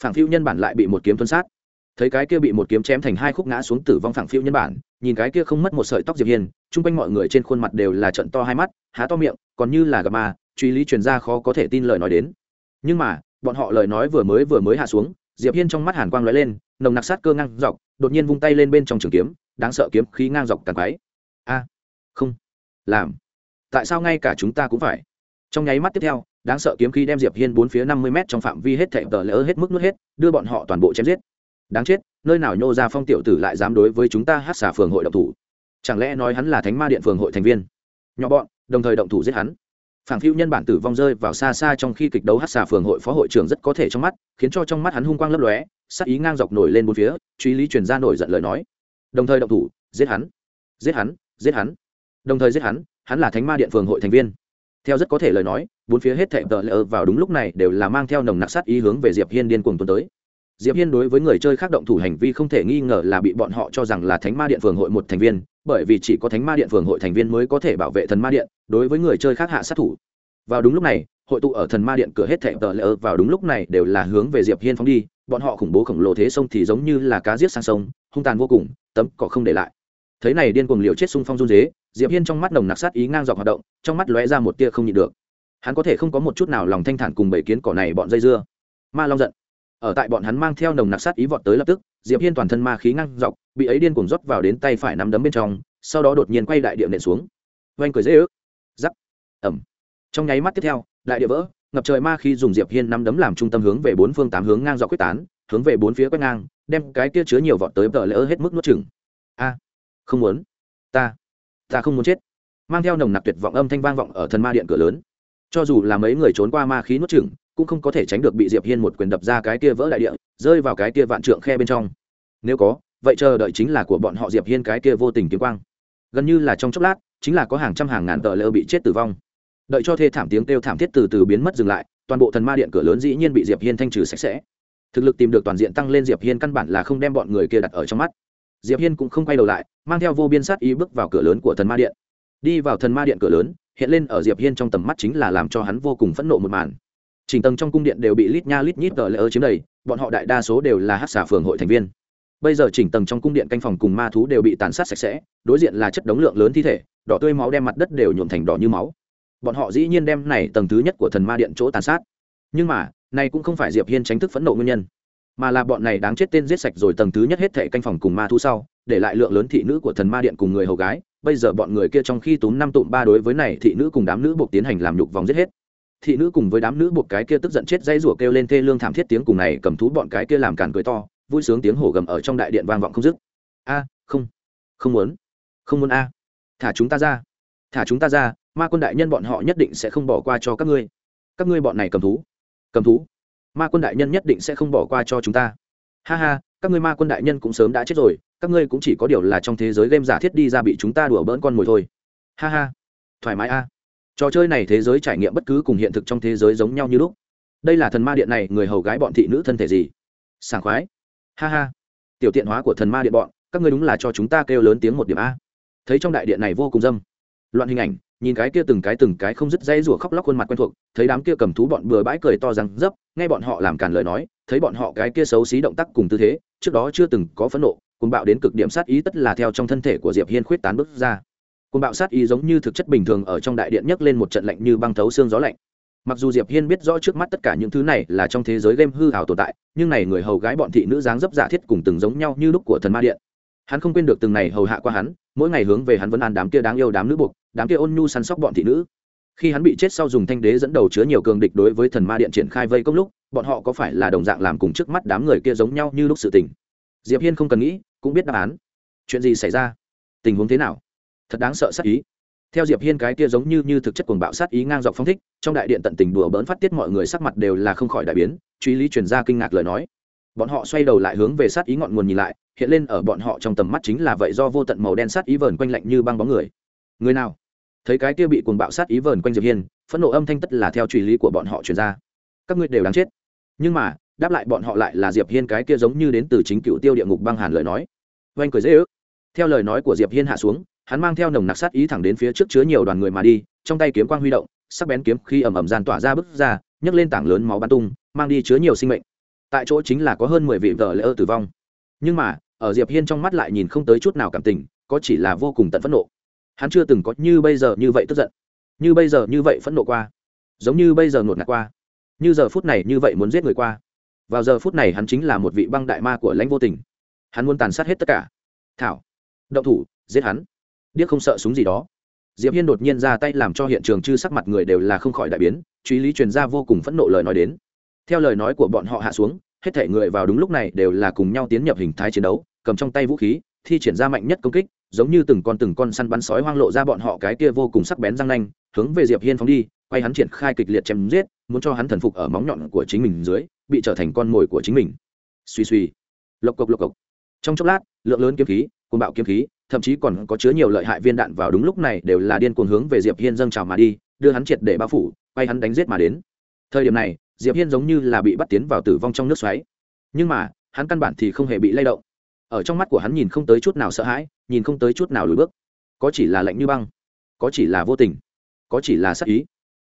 Phẳng phiêu nhân bản lại bị một kiếm tuân sát. Thấy cái kia bị một kiếm chém thành hai khúc ngã xuống tử vong phẳng phiêu nhân bản, nhìn cái kia không mất một sợi tóc diệp hiên, chung quanh mọi người trên khuôn mặt đều là trận to hai mắt, há to miệng, còn như là gặp ma, truy lý truyền ra khó có thể tin lời nói đến. Nhưng mà, bọn họ lời nói vừa mới vừa mới hạ xuống, diệp hiên trong mắt hàn quang lóe lên, nồng nặc sát cơ ngang dọc, đột nhiên vung tay lên bên trong trường kiếm đáng sợ kiếm khí ngang dọc tàn quái. A, không, làm. Tại sao ngay cả chúng ta cũng phải? Trong nháy mắt tiếp theo, đáng sợ kiếm khí đem diệp hiên bốn phía năm mươi m trong phạm vi hết thệ tờ lỡ hết mức nuốt hết, đưa bọn họ toàn bộ chém giết. Đáng chết, nơi nào nhô ra phong tiểu tử lại dám đối với chúng ta hát xả phường hội động thủ? Chẳng lẽ nói hắn là thánh ma điện phường hội thành viên? Nhỏ bọn, đồng thời động thủ giết hắn. Phảng phiu nhân bản tử vong rơi vào xa xa trong khi kịch đấu hát xà phường hội phó hội trưởng rất có thể trong mắt, khiến cho trong mắt hắn hung quang lấp lóe sắc ý ngang dọc nổi lên bốn phía, truy lý truyền ra nổi giận lời nói đồng thời động thủ, giết hắn giết hắn giết hắn. Đồng thời giết hắn hắn là thánh ma điện phường hội thành viên. Theo rất có thể lời nói, bốn phía hết thệ tờ lỡ vào đúng lúc này đều là mang theo nồng nặc sát ý hướng về diệp hiên điên cuồng tuần tới. Diệp hiên đối với người chơi khác động thủ hành vi không thể nghi ngờ là bị bọn họ cho rằng là thánh ma điện phường hội một thành viên, bởi vì chỉ có thánh ma điện phường hội thành viên mới có thể bảo vệ thần ma điện, đối với người chơi khác hạ sát thủ. Vào đúng lúc này, hội tụ ở thần ma điện cửa hết thệ tờ lỡ vào đúng lúc này đều là hướng về diệp hiên phóng đi, bọn họ khủng bố khổng lồ thế sông thì giống như là cá giết sang sông hung tàn vô cùng, tấm cỏ không để lại. Thấy này điên cuồng liều chết xung phong run dế diệp hiên trong mắt nồng nặc sát ý ngang dọc hoạt động, trong mắt lóe ra một tia không nhịn được. Hắn có thể không có một chút nào lòng thanh thản cùng bảy kiến cỏ này bọn dây dưa. Ma long giận. Ở tại bọn hắn mang theo nồng nặc sát ý vọt tới lập tức, diệp hiên toàn thân ma khí ngang dọc, bị ấy điên cuồng rót vào đến tay phải nắm đấm bên trong, sau đó đột nhiên quay đại địa nện xuống. Oanh cười dễ ức giắc ẩm trong nháy mắt tiếp theo, đại địa vỡ, ngập trời ma khí dùng diệp hiên nắm đấm làm trung tâm hướng về bốn phương tám hướng ngang dọc quyết tán hướng về bốn phía quét ngang, đem cái kia chứa nhiều vọt tới tờ lỡ hết mức nuốt chừng a, không muốn. Ta ta không muốn chết. Mang theo nồng nặc tuyệt vọng âm thanh vang vọng ở thần ma điện cửa lớn. Cho dù là mấy người trốn qua ma khí nuốt chừng cũng không có thể tránh được bị diệp hiên một quyền đập ra cái kia vỡ đại địa, rơi vào cái kia vạn trượng khe bên trong. Nếu có, vậy chờ đợi chính là của bọn họ diệp hiên cái kia vô tình kiếm quang. Gần như là trong chốc lát, chính là có hàng trăm hàng ngàn tờ lỡ bị chết tử vong. Đợi cho thê thảm tiếng kêu thảm thiết từ từ biến mất dừng lại, toàn bộ thần ma điện cửa lớn dĩ nhiên bị diệp hiên thanh trừ sạch sẽ thực lực tìm được toàn diện tăng lên diệp hiên căn bản là không đem bọn người kia đặt ở trong mắt. Diệp hiên cũng không quay đầu lại, mang theo vô biên sát ý bước vào cửa lớn của thần ma điện. Đi vào thần ma điện cửa lớn, hiện lên ở diệp hiên trong tầm mắt chính là làm cho hắn vô cùng phẫn nộ một màn. Trình tầng trong cung điện đều bị lít nha lít nhít tờ lỡ chiếm đầy, bọn họ đại đa số đều là hát xà phường hội thành viên. Bây giờ chỉnh tầng trong cung điện canh phòng cùng ma thú đều bị tàn sát sạch sẽ, đối diện là chất đống lượng lớn thi thể, đỏ tươi máu đem mặt đất đều nhuộm thành đỏ như máu. Bọn họ dĩ nhiên đem này tầng thứ nhất của thần ma điện chỗ tàn sát. Nhưng mà này cũng không phải diệp hiên tránh thức phẫn nộ nguyên nhân, mà là bọn này đáng chết tên giết sạch rồi tầng thứ nhất hết thệ canh phòng cùng ma thú sau, để lại lượng lớn thị nữ của thần ma điện cùng người hầu gái. Bây giờ bọn người kia trong khi túm năm tụm ba đối với này thị nữ cùng đám nữ buộc tiến hành làm nhục vòng giết hết. Thị nữ cùng với đám nữ buộc cái kia tức giận chết dây rủa kêu lên thê lương thảm thiết tiếng cùng này cầm thú bọn cái kia làm càn cười to, vui sướng tiếng hổ gầm ở trong đại điện vang vọng không dứt. A, không không muốn không muốn a. Thả chúng ta ra, thả chúng ta ra, ma quân đại nhân bọn họ nhất định sẽ không bỏ qua cho các ngươi. Các ngươi bọn này cầm thú cầm thú. Ma quân đại nhân nhất định sẽ không bỏ qua cho chúng ta. Ha ha, các ngươi ma quân đại nhân cũng sớm đã chết rồi, các ngươi cũng chỉ có điều là trong thế giới game giả thiết đi ra bị chúng ta đùa bỡn con mồi thôi. Ha ha, thoải mái a. Trò chơi này thế giới trải nghiệm bất cứ cùng hiện thực trong thế giới giống nhau như lúc. Đây là thần ma điện này, người hầu gái bọn thị nữ thân thể gì? Sảng khoái. Ha ha, tiểu tiện hóa của thần ma điện bọn, các ngươi đúng là cho chúng ta kêu lớn tiếng một điểm a. Thấy trong đại điện này vô cùng dâm. Loạn hình ảnh nhìn cái kia từng cái từng cái không dứt dây rủa khóc lóc khuôn mặt quen thuộc, thấy đám kia cầm thú bọn bừa bãi cười to răng dấp, nghe bọn họ làm càn lời nói, thấy bọn họ cái kia xấu xí động tác cùng tư thế, trước đó chưa từng có phẫn nộ cùng bạo đến cực điểm sát ý tất là theo trong thân thể của diệp hiên khuyết tán bước ra. Cùng bạo sát ý giống như thực chất bình thường ở trong đại điện nhấc lên một trận lạnh như băng thấu xương gió lạnh. Mặc dù diệp hiên biết rõ trước mắt tất cả những thứ này là trong thế giới game hư hào tồn tại, nhưng này người hầu gái bọn thị nữ dáng dấp giả thiết cùng từng giống nhau như lúc của thần ma điện. Hắn không quên được từng này hầu hạ qua hắn, mỗi ngày hướng về hắn vẫn an đám kia đáng yêu đám nữ buộc đám kia ôn nhu săn sóc bọn thị nữ. Khi hắn bị chết sau dùng thanh đế dẫn đầu chứa nhiều cường địch đối với thần ma điện triển khai vây công lúc, bọn họ có phải là đồng dạng làm cùng trước mắt đám người kia giống nhau như lúc sự tình? Diệp hiên không cần nghĩ, cũng biết đáp án. Chuyện gì xảy ra? Tình huống thế nào? Thật đáng sợ sát ý. Theo diệp hiên cái kia giống như như thực chất cuồng bạo sát ý ngang dọc phong thích, trong đại điện tận tình đùa bỡn phát tiết mọi người sắc mặt đều là không khỏi đại biến, truy lý truyền ra kinh ngạc lời nói. Bọn họ xoay đầu lại hướng về sát ý ngọn nguồn nhìn lại, hiện lên ở bọn họ trong tầm mắt chính là vậy do vô tận màu đen sát ý vờn quanh lạnh như băng bóng người. Người nào? Thấy cái kia bị cuồng bạo sát ý vờn quanh diệp hiên, phẫn nộ âm thanh tất là theo truy lý của bọn họ truyền ra. Các ngươi đều đáng chết. Nhưng mà, đáp lại bọn họ lại là diệp hiên cái kia giống như đến từ chính cựu tiêu địa ngục băng hàn lời nói. Oanh cười dễ ước. Theo lời nói của diệp hiên hạ xuống, hắn mang theo nồng nặc sát ý thẳng đến phía trước chứa nhiều đoàn người mà đi, trong tay kiếm quang huy động, sắc bén kiếm khi ầm ầm gian tỏa ra bức ra, nhấc lên tảng lớn máu bắn tung, mang đi chứa nhiều sinh mệnh. Tại chỗ chính là có hơn mười vị vợ lỡ tử vong. Nhưng mà, ở diệp hiên trong mắt lại nhìn không tới chút nào cảm tình, có chỉ là vô cùng tận phẫn nộ hắn chưa từng có như bây giờ như vậy tức giận. Như bây giờ như vậy phẫn nộ qua. Giống như bây giờ ngột ngạt qua. Như giờ phút này như vậy muốn giết người qua. Vào giờ phút này hắn chính là một vị băng đại ma của lãnh vô tình. Hắn muốn tàn sát hết tất cả. Thảo. Động thủ, giết hắn. Điếc không sợ súng gì đó. Diệp hiên đột nhiên ra tay làm cho hiện trường chư sắc mặt người đều là không khỏi đại biến, truy lý truyền ra vô cùng phẫn nộ lời nói đến. Theo lời nói của bọn họ hạ xuống, hết thể người vào đúng lúc này đều là cùng nhau tiến nhập hình thái chiến đấu, cầm trong tay vũ khí thi triển ra mạnh nhất công kích, giống như từng con từng con săn bắn sói hoang lộ ra bọn họ cái kia vô cùng sắc bén răng nanh, hướng về diệp hiên phóng đi, quay hắn triển khai kịch liệt chém giết, muốn cho hắn thần phục ở móng nhọn của chính mình dưới, bị trở thành con mồi của chính mình. Suy suy lộc cộc lộc cộc. Trong chốc lát, lượng lớn kiếm khí, cuồng bạo kiếm khí, thậm chí còn có chứa nhiều lợi hại viên đạn vào đúng lúc này đều là điên cuồng hướng về diệp hiên dâng trào mà đi, đưa hắn triệt để bao phủ, quay hắn đánh giết mà đến. Thời điểm này, diệp hiên giống như là bị bắt tiến vào tử vong trong nước xoáy. Nhưng mà, hắn căn bản thì không hề bị lay động ở trong mắt của hắn nhìn không tới chút nào sợ hãi, nhìn không tới chút nào lùi bước. Có chỉ là lạnh như băng, có chỉ là vô tình, có chỉ là sắc ý.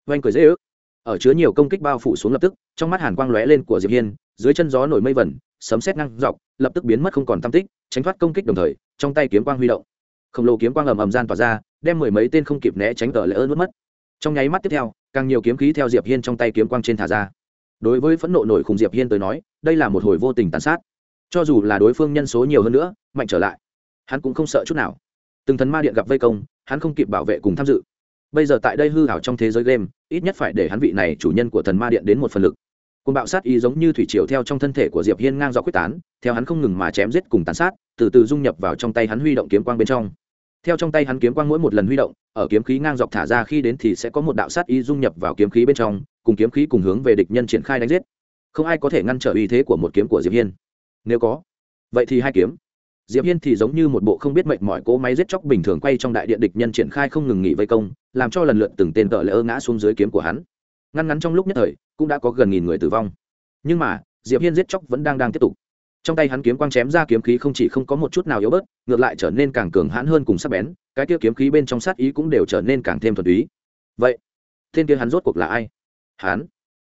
Oanh cười dễ ước. Ở chứa nhiều công kích bao phủ xuống lập tức, trong mắt hàn quang lóe lên của diệp hiên, dưới chân gió nổi mây vẩn, sấm sét ngang dọc, lập tức biến mất không còn tâm tích, tránh thoát công kích đồng thời, trong tay kiếm quang huy động. Khổng lồ kiếm quang ầm ầm gian tỏa ra, đem mười mấy tên không kịp né tránh tờ lỡ nuốt mất mất. Trong nháy mắt tiếp theo, càng nhiều kiếm khí theo diệp hiên trong tay kiếm quang trên thả ra. Đối với phẫn nộ nổi khủng diệp hiên tới nói, đây là một hồi vô tình tàn sát cho dù là đối phương nhân số nhiều hơn nữa, mạnh trở lại, hắn cũng không sợ chút nào. Từng thần ma điện gặp vây công, hắn không kịp bảo vệ cùng tham dự. Bây giờ tại đây hư hảo trong thế giới game, ít nhất phải để hắn vị này chủ nhân của thần ma điện đến một phần lực. Cùng bạo sát ý giống như thủy triều theo trong thân thể của diệp hiên ngang do quyết tán, theo hắn không ngừng mà chém giết cùng tàn sát, từ từ dung nhập vào trong tay hắn huy động kiếm quang bên trong. Theo trong tay hắn kiếm quang mỗi một lần huy động, ở kiếm khí ngang dọc thả ra khi đến thì sẽ có một đạo sát ý dung nhập vào kiếm khí bên trong, cùng kiếm khí cùng hướng về địch nhân triển khai đánh giết. Không ai có thể ngăn trở uy thế của một kiếm của diệp hiên nếu có, vậy thì hai kiếm. Diệp hiên thì giống như một bộ không biết mệnh mọi cỗ máy giết chóc bình thường quay trong đại điện địch nhân triển khai không ngừng nghỉ vây công, làm cho lần lượt từng tên tợ lỡ ngã xuống dưới kiếm của hắn. Ngăn ngắn trong lúc nhất thời, cũng đã có gần nghìn người tử vong. Nhưng mà, diệp hiên giết chóc vẫn đang đang tiếp tục. Trong tay hắn kiếm quang chém ra kiếm khí không chỉ không có một chút nào yếu bớt, ngược lại trở nên càng cường hãn hơn cùng sắc bén, cái kia kiếm khí bên trong sát ý cũng đều trở nên càng thêm thuần túy. Vậy, tên kia hắn rốt cuộc là ai? Hắn?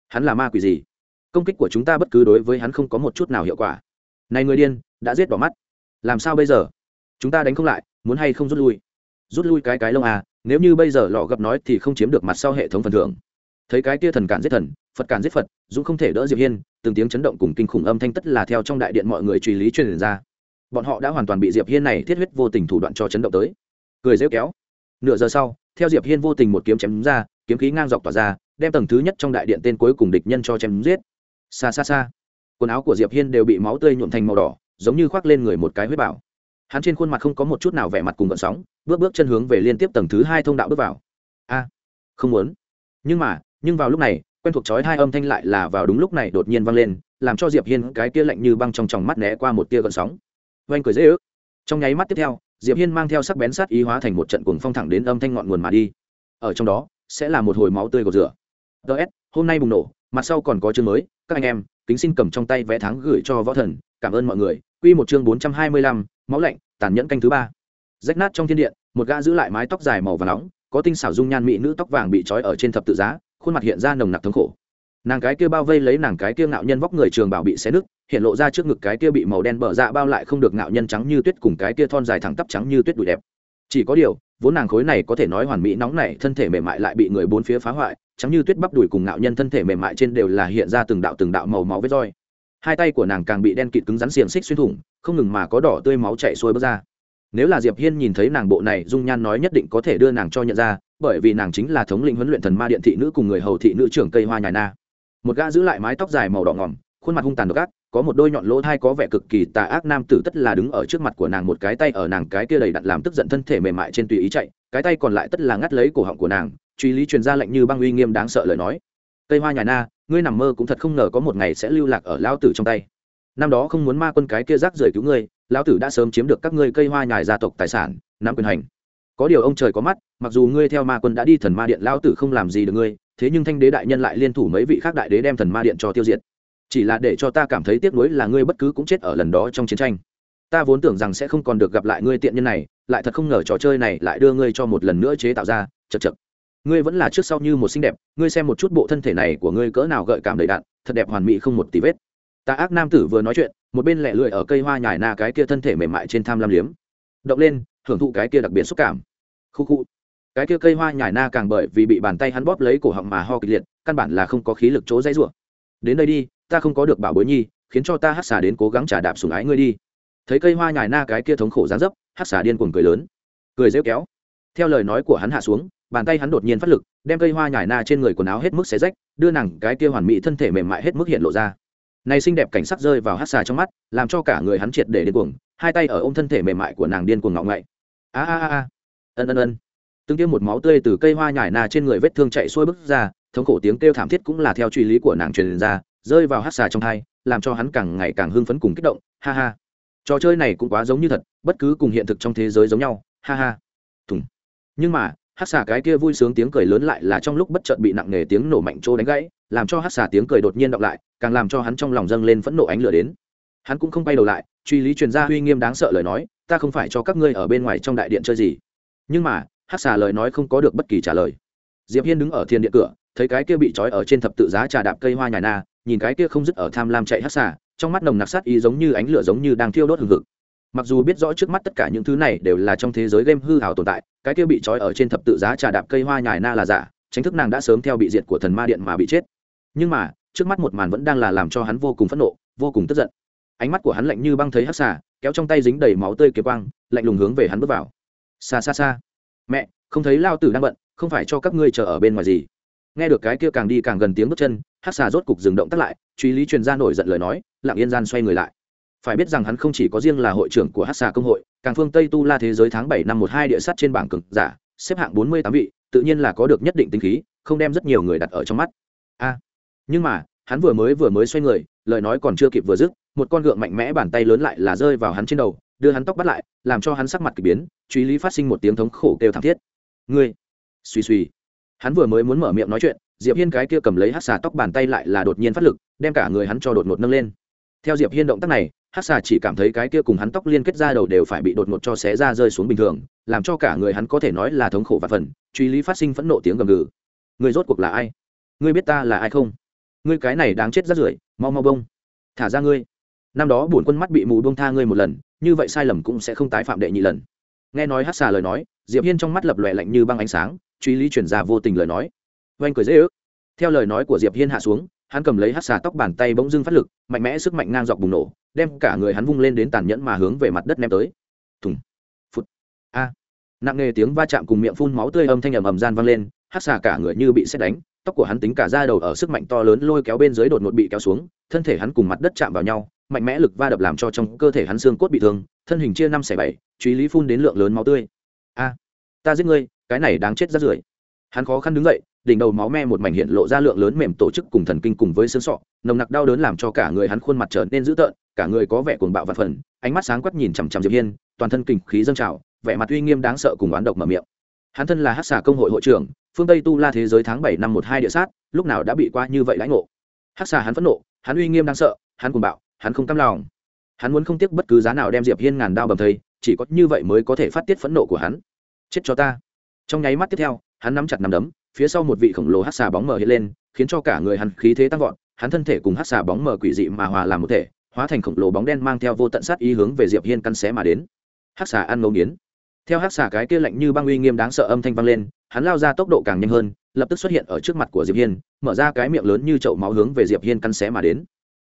Hắn là ma quỷ gì? Công kích của chúng ta bất cứ đối với hắn không có một chút nào hiệu quả này người điên, đã giết bỏ mắt. Làm sao bây giờ? Chúng ta đánh không lại, muốn hay không rút lui? Rút lui cái cái lông à nếu như bây giờ lọ gặp nói thì không chiếm được mặt sau hệ thống phần thưởng. Thấy cái kia thần cản giết thần, phật cản giết phật, dũng không thể đỡ diệp hiên, từng tiếng chấn động cùng kinh khủng âm thanh tất là theo trong đại điện mọi người truy lý truyền ra. Bọn họ đã hoàn toàn bị diệp hiên này thiết huyết vô tình thủ đoạn cho chấn động tới. Cười rêu kéo. Nửa giờ sau, theo diệp hiên vô tình một kiếm chém ra, kiếm khí ngang dọc tỏa ra, đem tầng thứ nhất trong đại điện tên cuối cùng địch nhân cho chém giết. Xa xa xa quần áo của diệp hiên đều bị máu tươi nhuộm thành màu đỏ, giống như khoác lên người một cái huyết bảo. Hắn trên khuôn mặt không có một chút nào vẻ mặt cùng gợn sóng, bước bước chân hướng về liên tiếp tầng thứ hai thông đạo bước vào. A, không muốn. Nhưng mà, nhưng vào lúc này, quen thuộc chói hai âm thanh lại là vào đúng lúc này đột nhiên vang lên, làm cho diệp hiên cái kia lạnh như băng trong tròng mắt né qua một tia gợn sóng. Oanh cười dễ ước. Trong nháy mắt tiếp theo, diệp hiên mang theo sắc bén sát ý hóa thành một trận cuồng phong thẳng đến âm thanh ngọn nguồn mà đi. Ở trong đó, sẽ là một hồi máu tươi của rửa. Ts hôm nay bùng nổ, mặt sau còn có chương mới các anh em kính xin cầm trong tay vé tháng gửi cho võ thần cảm ơn mọi người. Quy một chương bốn trăm hai mươi lăm, máu lạnh tàn nhẫn canh thứ ba. Rách nát trong thiên điện một gã giữ lại mái tóc dài màu vàng nóng có tinh xảo dung nhan mỹ nữ tóc vàng bị trói ở trên thập tự giá khuôn mặt hiện ra nồng nặc thống khổ. Nàng cái kia bao vây lấy nàng cái kia ngạo nhân vóc người trường bảo bị xé nứt hiện lộ ra trước ngực cái kia bị màu đen bở dạ bao lại không được ngạo nhân trắng như tuyết cùng cái kia thon dài thẳng tắp trắng như tuyết đùi đẹp chỉ có điều, vốn nàng khối này có thể nói hoàn mỹ nóng này thân thể mềm mại lại bị người bốn phía phá hoại, chẳng như tuyết bắp đùi cùng ngạo nhân thân thể mềm mại trên đều là hiện ra từng đạo từng đạo màu máu vết roi. Hai tay của nàng càng bị đen kịt cứng rắn xiềng xích xuyên thủng, không ngừng mà có đỏ tươi máu chảy xuôi bước ra. Nếu là diệp hiên nhìn thấy nàng bộ này, dung nhan nói nhất định có thể đưa nàng cho nhận ra, bởi vì nàng chính là thống lĩnh huấn luyện thần ma điện thị nữ cùng người hầu thị nữ trưởng cây hoa nhài na. Một gã giữ lại mái tóc dài màu đỏ ngỏm, khuôn mặt hung tàn độc ác có một đôi nhọn lỗ thai có vẻ cực kỳ tà ác nam tử tất là đứng ở trước mặt của nàng một cái tay ở nàng cái kia đầy đặn làm tức giận thân thể mềm mại trên tùy ý chạy, cái tay còn lại tất là ngắt lấy cổ họng của nàng, truy lý truyền ra lệnh như băng uy nghiêm đáng sợ lời nói. Cây hoa nhài na, ngươi nằm mơ cũng thật không ngờ có một ngày sẽ lưu lạc ở lao tử trong tay. Năm đó không muốn ma quân cái kia rác rời cứu ngươi, lão tử đã sớm chiếm được các ngươi cây hoa nhài gia tộc tài sản, nắm quyền hành. Có điều ông trời có mắt, mặc dù ngươi theo ma quân đã đi thần ma điện, lão tử không làm gì được ngươi, thế nhưng thanh đế đại nhân lại liên thủ mấy vị khác đại đế đem thần ma điện cho tiêu diệt chỉ là để cho ta cảm thấy tiếc nuối là ngươi bất cứ cũng chết ở lần đó trong chiến tranh. Ta vốn tưởng rằng sẽ không còn được gặp lại ngươi tiện nhân này, lại thật không ngờ trò chơi này lại đưa ngươi cho một lần nữa chế tạo ra, chật chật. Ngươi vẫn là trước sau như một xinh đẹp, ngươi xem một chút bộ thân thể này của ngươi cỡ nào gợi cảm đầy đạn thật đẹp hoàn mỹ không một tí vết. Ta ác nam tử vừa nói chuyện, một bên lẹ lưỡi ở cây hoa nhài na cái kia thân thể mềm mại trên tham lam liếm. Động lên, hưởng thụ cái kia đặc biệt xúc cảm. Khu khu. Cái kia cây hoa nhài na càng bởi vì bị bàn tay hắn bóp lấy cổ họng mà ho kịch liệt, căn bản là không có khí lực chỗ dãy rủa. Đến đây đi ta không có được bảo bối nhi, khiến cho ta hát xà đến cố gắng trả đạp sùng ái ngươi đi. Thấy cây hoa nhài na cái kia thống khổ dán dấp, hát xà điên cuồng cười lớn. Cười rêu kéo. Theo lời nói của hắn hạ xuống, bàn tay hắn đột nhiên phát lực, đem cây hoa nhài na trên người quần áo hết mức xé rách, đưa nàng cái kia hoàn mỹ thân thể mềm mại hết mức hiện lộ ra. Này xinh đẹp cảnh sắc rơi vào hát xà trong mắt, làm cho cả người hắn triệt để điên cuồng, hai tay ở ôm thân thể mềm mại của nàng điên cuồng ngọng ngậy. A a a ân ân ân. Từng tiêm một máu tươi từ cây hoa nhải na trên người vết thương chạy xuôi bước ra, thống khổ tiếng kêu thảm thiết cũng là theo truy lý của nàng truyền ra rơi vào hát xà trong hai làm cho hắn càng ngày càng hưng phấn cùng kích động, ha ha. Trò chơi này cũng quá giống như thật, bất cứ cùng hiện thực trong thế giới giống nhau, ha ha. Thùng. Nhưng mà, hát xà cái kia vui sướng tiếng cười lớn lại là trong lúc bất chợt bị nặng nề tiếng nổ mạnh trô đánh gãy, làm cho hát xà tiếng cười đột nhiên đọc lại, càng làm cho hắn trong lòng dâng lên phẫn nộ ánh lửa đến. Hắn cũng không quay đầu lại, truy lý truyền ra uy nghiêm đáng sợ lời nói, ta không phải cho các ngươi ở bên ngoài trong đại điện chơi gì. Nhưng mà, hát xà lời nói không có được bất kỳ trả lời. Diệp hiên đứng ở thiên điện cửa, thấy cái kia bị trói ở trên thập tự giá trà đạp cây hoa nhài na nhìn cái kia không dứt ở tham lam chạy hát xả trong mắt nồng nặc sát ý giống như ánh lửa giống như đang thiêu đốt hừng hực. Mặc dù biết rõ trước mắt tất cả những thứ này đều là trong thế giới game hư hào tồn tại, cái kia bị trói ở trên thập tự giá trà đạp cây hoa nhài na là giả, tránh thức nàng đã sớm theo bị diệt của thần ma điện mà bị chết. Nhưng mà, trước mắt một màn vẫn đang là làm cho hắn vô cùng phẫn nộ, vô cùng tức giận. Ánh mắt của hắn lạnh như băng thấy hát xả kéo trong tay dính đầy máu tươi kế quang, lạnh lùng hướng về hắn bước vào. Xa xa xa mẹ, không thấy lao tử đang bận, không phải cho các ngươi chờ ở bên ngoài gì nghe được cái kia càng đi càng gần tiếng bước chân hát xà rốt cục dừng động tắt lại, truy lý truyền ra nổi giận lời nói, lặng yên gian xoay người lại. Phải biết rằng hắn không chỉ có riêng là hội trưởng của hát xà công hội, càng phương tây tu la thế giới tháng bảy năm một hai địa sắt trên bảng cực giả, xếp hạng bốn mươi tám vị, tự nhiên là có được nhất định tính khí, không đem rất nhiều người đặt ở trong mắt. A. À, nhưng mà, hắn vừa mới vừa mới xoay người, lời nói còn chưa kịp vừa dứt, một con gượng mạnh mẽ bàn tay lớn lại là rơi vào hắn trên đầu, đưa hắn tóc bắt lại, làm cho hắn sắc mặt k ỳ biến, truy lý phát sinh một tiếng thống khổ kêu thảm thiết. Ngươi, suy suy hắn vừa mới muốn mở miệng nói chuyện, diệp hiên cái kia cầm lấy hát xà tóc bàn tay lại là đột nhiên phát lực, đem cả người hắn cho đột ngột nâng lên. Theo diệp hiên động tác này, hát xà chỉ cảm thấy cái kia cùng hắn tóc liên kết ra đầu đều phải bị đột ngột cho xé ra rơi xuống bình thường, làm cho cả người hắn có thể nói là thống khổ và phần, truy lý phát sinh phẫn nộ tiếng gầm gừ. Người rốt cuộc là ai? Ngươi biết ta là ai không? Ngươi cái này đáng chết rất rưởi, mau mau bông. Thả ra ngươi. Năm đó bổn quân mắt bị mù bông tha ngươi một lần, như vậy sai lầm cũng sẽ không tái phạm đệ nhị lần. Nghe nói hát xà lời nói, diệp hiên trong mắt lập lòe lạnh như băng ánh sáng truy lý chuyển ra vô tình lời nói. Oanh cười dễ ước. Theo lời nói của diệp hiên hạ xuống, hắn cầm lấy hát xà tóc bàn tay bỗng dưng phát lực, mạnh mẽ sức mạnh ngang dọc bùng nổ, đem cả người hắn vung lên đến tàn nhẫn mà hướng về mặt đất ném tới. Thùng phút a. Nặng nề tiếng va chạm cùng miệng phun máu tươi âm thanh ầm ầm gian vang lên, hát xà cả người như bị xét đánh, tóc của hắn tính cả da đầu ở sức mạnh to lớn lôi kéo bên dưới đột ngột bị kéo xuống, thân thể hắn cùng mặt đất chạm vào nhau, mạnh mẽ lực va đập làm cho trong cơ thể hắn xương cốt bị thương, thân hình chia năm xẻ bảy, truy lý phun đến lượng lớn máu tươi. A, ta giết ngươi cái này đáng chết rất rưởi hắn khó khăn đứng dậy, đỉnh đầu máu me một mảnh hiện lộ ra lượng lớn mềm tổ chức cùng thần kinh cùng với xương sọ, nồng nặc đau đớn làm cho cả người hắn khuôn mặt trở nên dữ tợn, cả người có vẻ cuồng bạo và phần ánh mắt sáng quắc nhìn chằm chằm diệp hiên, toàn thân kình khí dâng trào, vẻ mặt uy nghiêm đáng sợ cùng oán độc mở miệng. Hắn thân là hắc xà công hội hội trưởng, phương tây tu la thế giới tháng bảy năm một hai địa sát, lúc nào đã bị qua như vậy lãnh ngộ. Hắc xà hắn phẫn nộ, hắn uy nghiêm đáng sợ, hắn cuồng bạo, hắn không cam lòng. Hắn muốn không tiếc bất cứ giá nào đem diệp hiên ngàn đao bầm thây, chỉ có như vậy mới có thể phát tiết phẫn nộ của hắn. Chết cho ta trong nháy mắt tiếp theo, hắn nắm chặt nắm đấm, phía sau một vị khổng lồ hát xà bóng mờ hiện lên, khiến cho cả người hắn khí thế tăng vọt, hắn thân thể cùng hát xà bóng mờ quỷ dị mà hòa làm một thể, hóa thành khổng lồ bóng đen mang theo vô tận sát ý hướng về diệp hiên căn xé mà đến. Hát xà ăn ngấu nghiến. Theo hát xà cái kia lạnh như băng uy nghiêm đáng sợ âm thanh vang lên, hắn lao ra tốc độ càng nhanh hơn, lập tức xuất hiện ở trước mặt của diệp hiên, mở ra cái miệng lớn như chậu máu hướng về diệp hiên căn xé mà đến.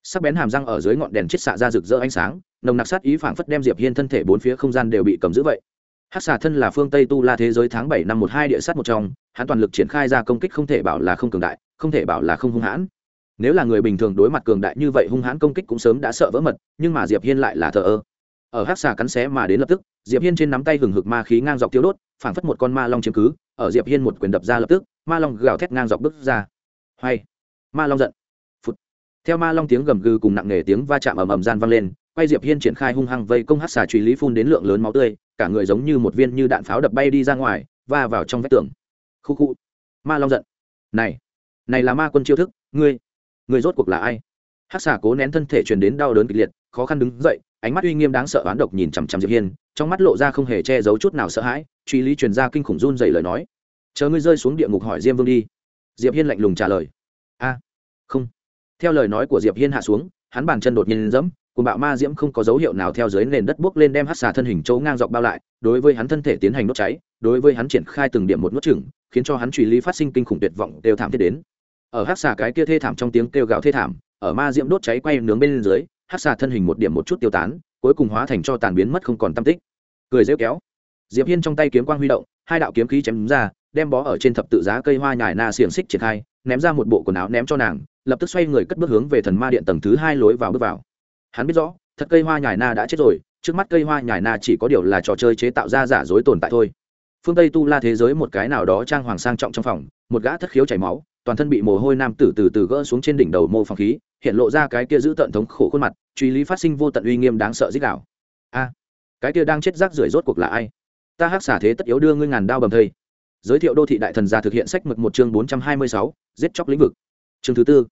Sắc bén hàm răng ở dưới ngọn đèn chết xạ ra rực rỡ ánh sáng, nồng nặc sát ý phảng phất đem diệp hiên thân thể bốn phía không gian đều bị cầm giữ vậy. Hắc xà thân là phương Tây tu la thế giới tháng bảy năm một hai địa sát một trong, hắn toàn lực triển khai ra công kích không thể bảo là không cường đại, không thể bảo là không hung hãn. Nếu là người bình thường đối mặt cường đại như vậy hung hãn công kích cũng sớm đã sợ vỡ mật, nhưng mà Diệp Hiên lại là thờ ơ. Ở Hắc xà cắn xé mà đến lập tức, Diệp Hiên trên nắm tay hừng hực ma khí ngang dọc tiêu đốt, phảng phất một con ma long chiếm cứ, ở Diệp Hiên một quyền đập ra lập tức, ma long gào thét ngang dọc bước ra. Hay, ma long giận. phút. Theo ma long tiếng gầm gừ cùng nặng nề tiếng va chạm ầm ầm gian vang lên, quay diệp hiên triển khai hung hăng vây công hát xà truy lý phun đến lượng lớn máu tươi cả người giống như một viên như đạn pháo đập bay đi ra ngoài và vào trong vách tường. Khu khu. Ma long giận. Này này là ma quân chiêu thức, ngươi ngươi rốt cuộc là ai? Hắc xà cố nén thân thể truyền đến đau đớn kịch liệt, khó khăn đứng dậy, ánh mắt uy nghiêm đáng sợ oán độc nhìn chằm chằm diệp hiên, trong mắt lộ ra không hề che giấu chút nào sợ hãi, truy lý truyền ra kinh khủng run dày lời nói. Chờ ngươi rơi xuống địa ngục hỏi diêm vương đi. Diệp hiên lạnh lùng trả lời. A, không. Theo lời nói của diệp hiên hạ xuống, hắn bàn chân đột nhiên dẫm cùng bạo ma diễm không có dấu hiệu nào theo dưới nền đất bước lên đem hắc xà thân hình chỗ ngang dọc bao lại, đối với hắn thân thể tiến hành đốt cháy, đối với hắn triển khai từng điểm một nốt chừng khiến cho hắn truy lý phát sinh kinh khủng tuyệt vọng đều thảm thiết đến. Ở hắc xà cái kia thê thảm trong tiếng kêu gào thê thảm, ở ma diễm đốt cháy quay nướng bên dưới hắc xà thân hình một điểm một chút tiêu tán, cuối cùng hóa thành cho tàn biến mất không còn tâm tích. Cười rêu kéo. Diệp hiên trong tay kiếm quang huy động, hai đạo kiếm khí chém ra, đem bó ở trên thập tự giá cây hoa nhài na xiềng xích triển khai, ném ra một bộ quần áo ném cho nàng, lập tức xoay người cất bước hướng về thần ma điện tầng thứ hai lối vào bước vào hắn biết rõ, thật cây hoa nhài na đã chết rồi, trước mắt cây hoa nhài na chỉ có điều là trò chơi chế tạo ra giả dối tồn tại thôi. Phương tây tu la thế giới một cái nào đó trang hoàng sang trọng trong phòng, một gã thất khiếu chảy máu, toàn thân bị mồ hôi nam tử từ từ gỡ xuống trên đỉnh đầu mô phòng khí, hiện lộ ra cái kia giữ tận thống khổ khuôn mặt, truy lý phát sinh vô tận uy nghiêm đáng sợ dích đạo. A, cái kia đang chết rác rưởi rốt cuộc là ai? Ta hắc xả thế tất yếu đưa ngươi ngàn đao bầm thây. Giới thiệu đô thị đại thần gia thực hiện sách mực một chương bốn trăm hai mươi sáu, giết chóc lĩnh vực. Chương thứ tư,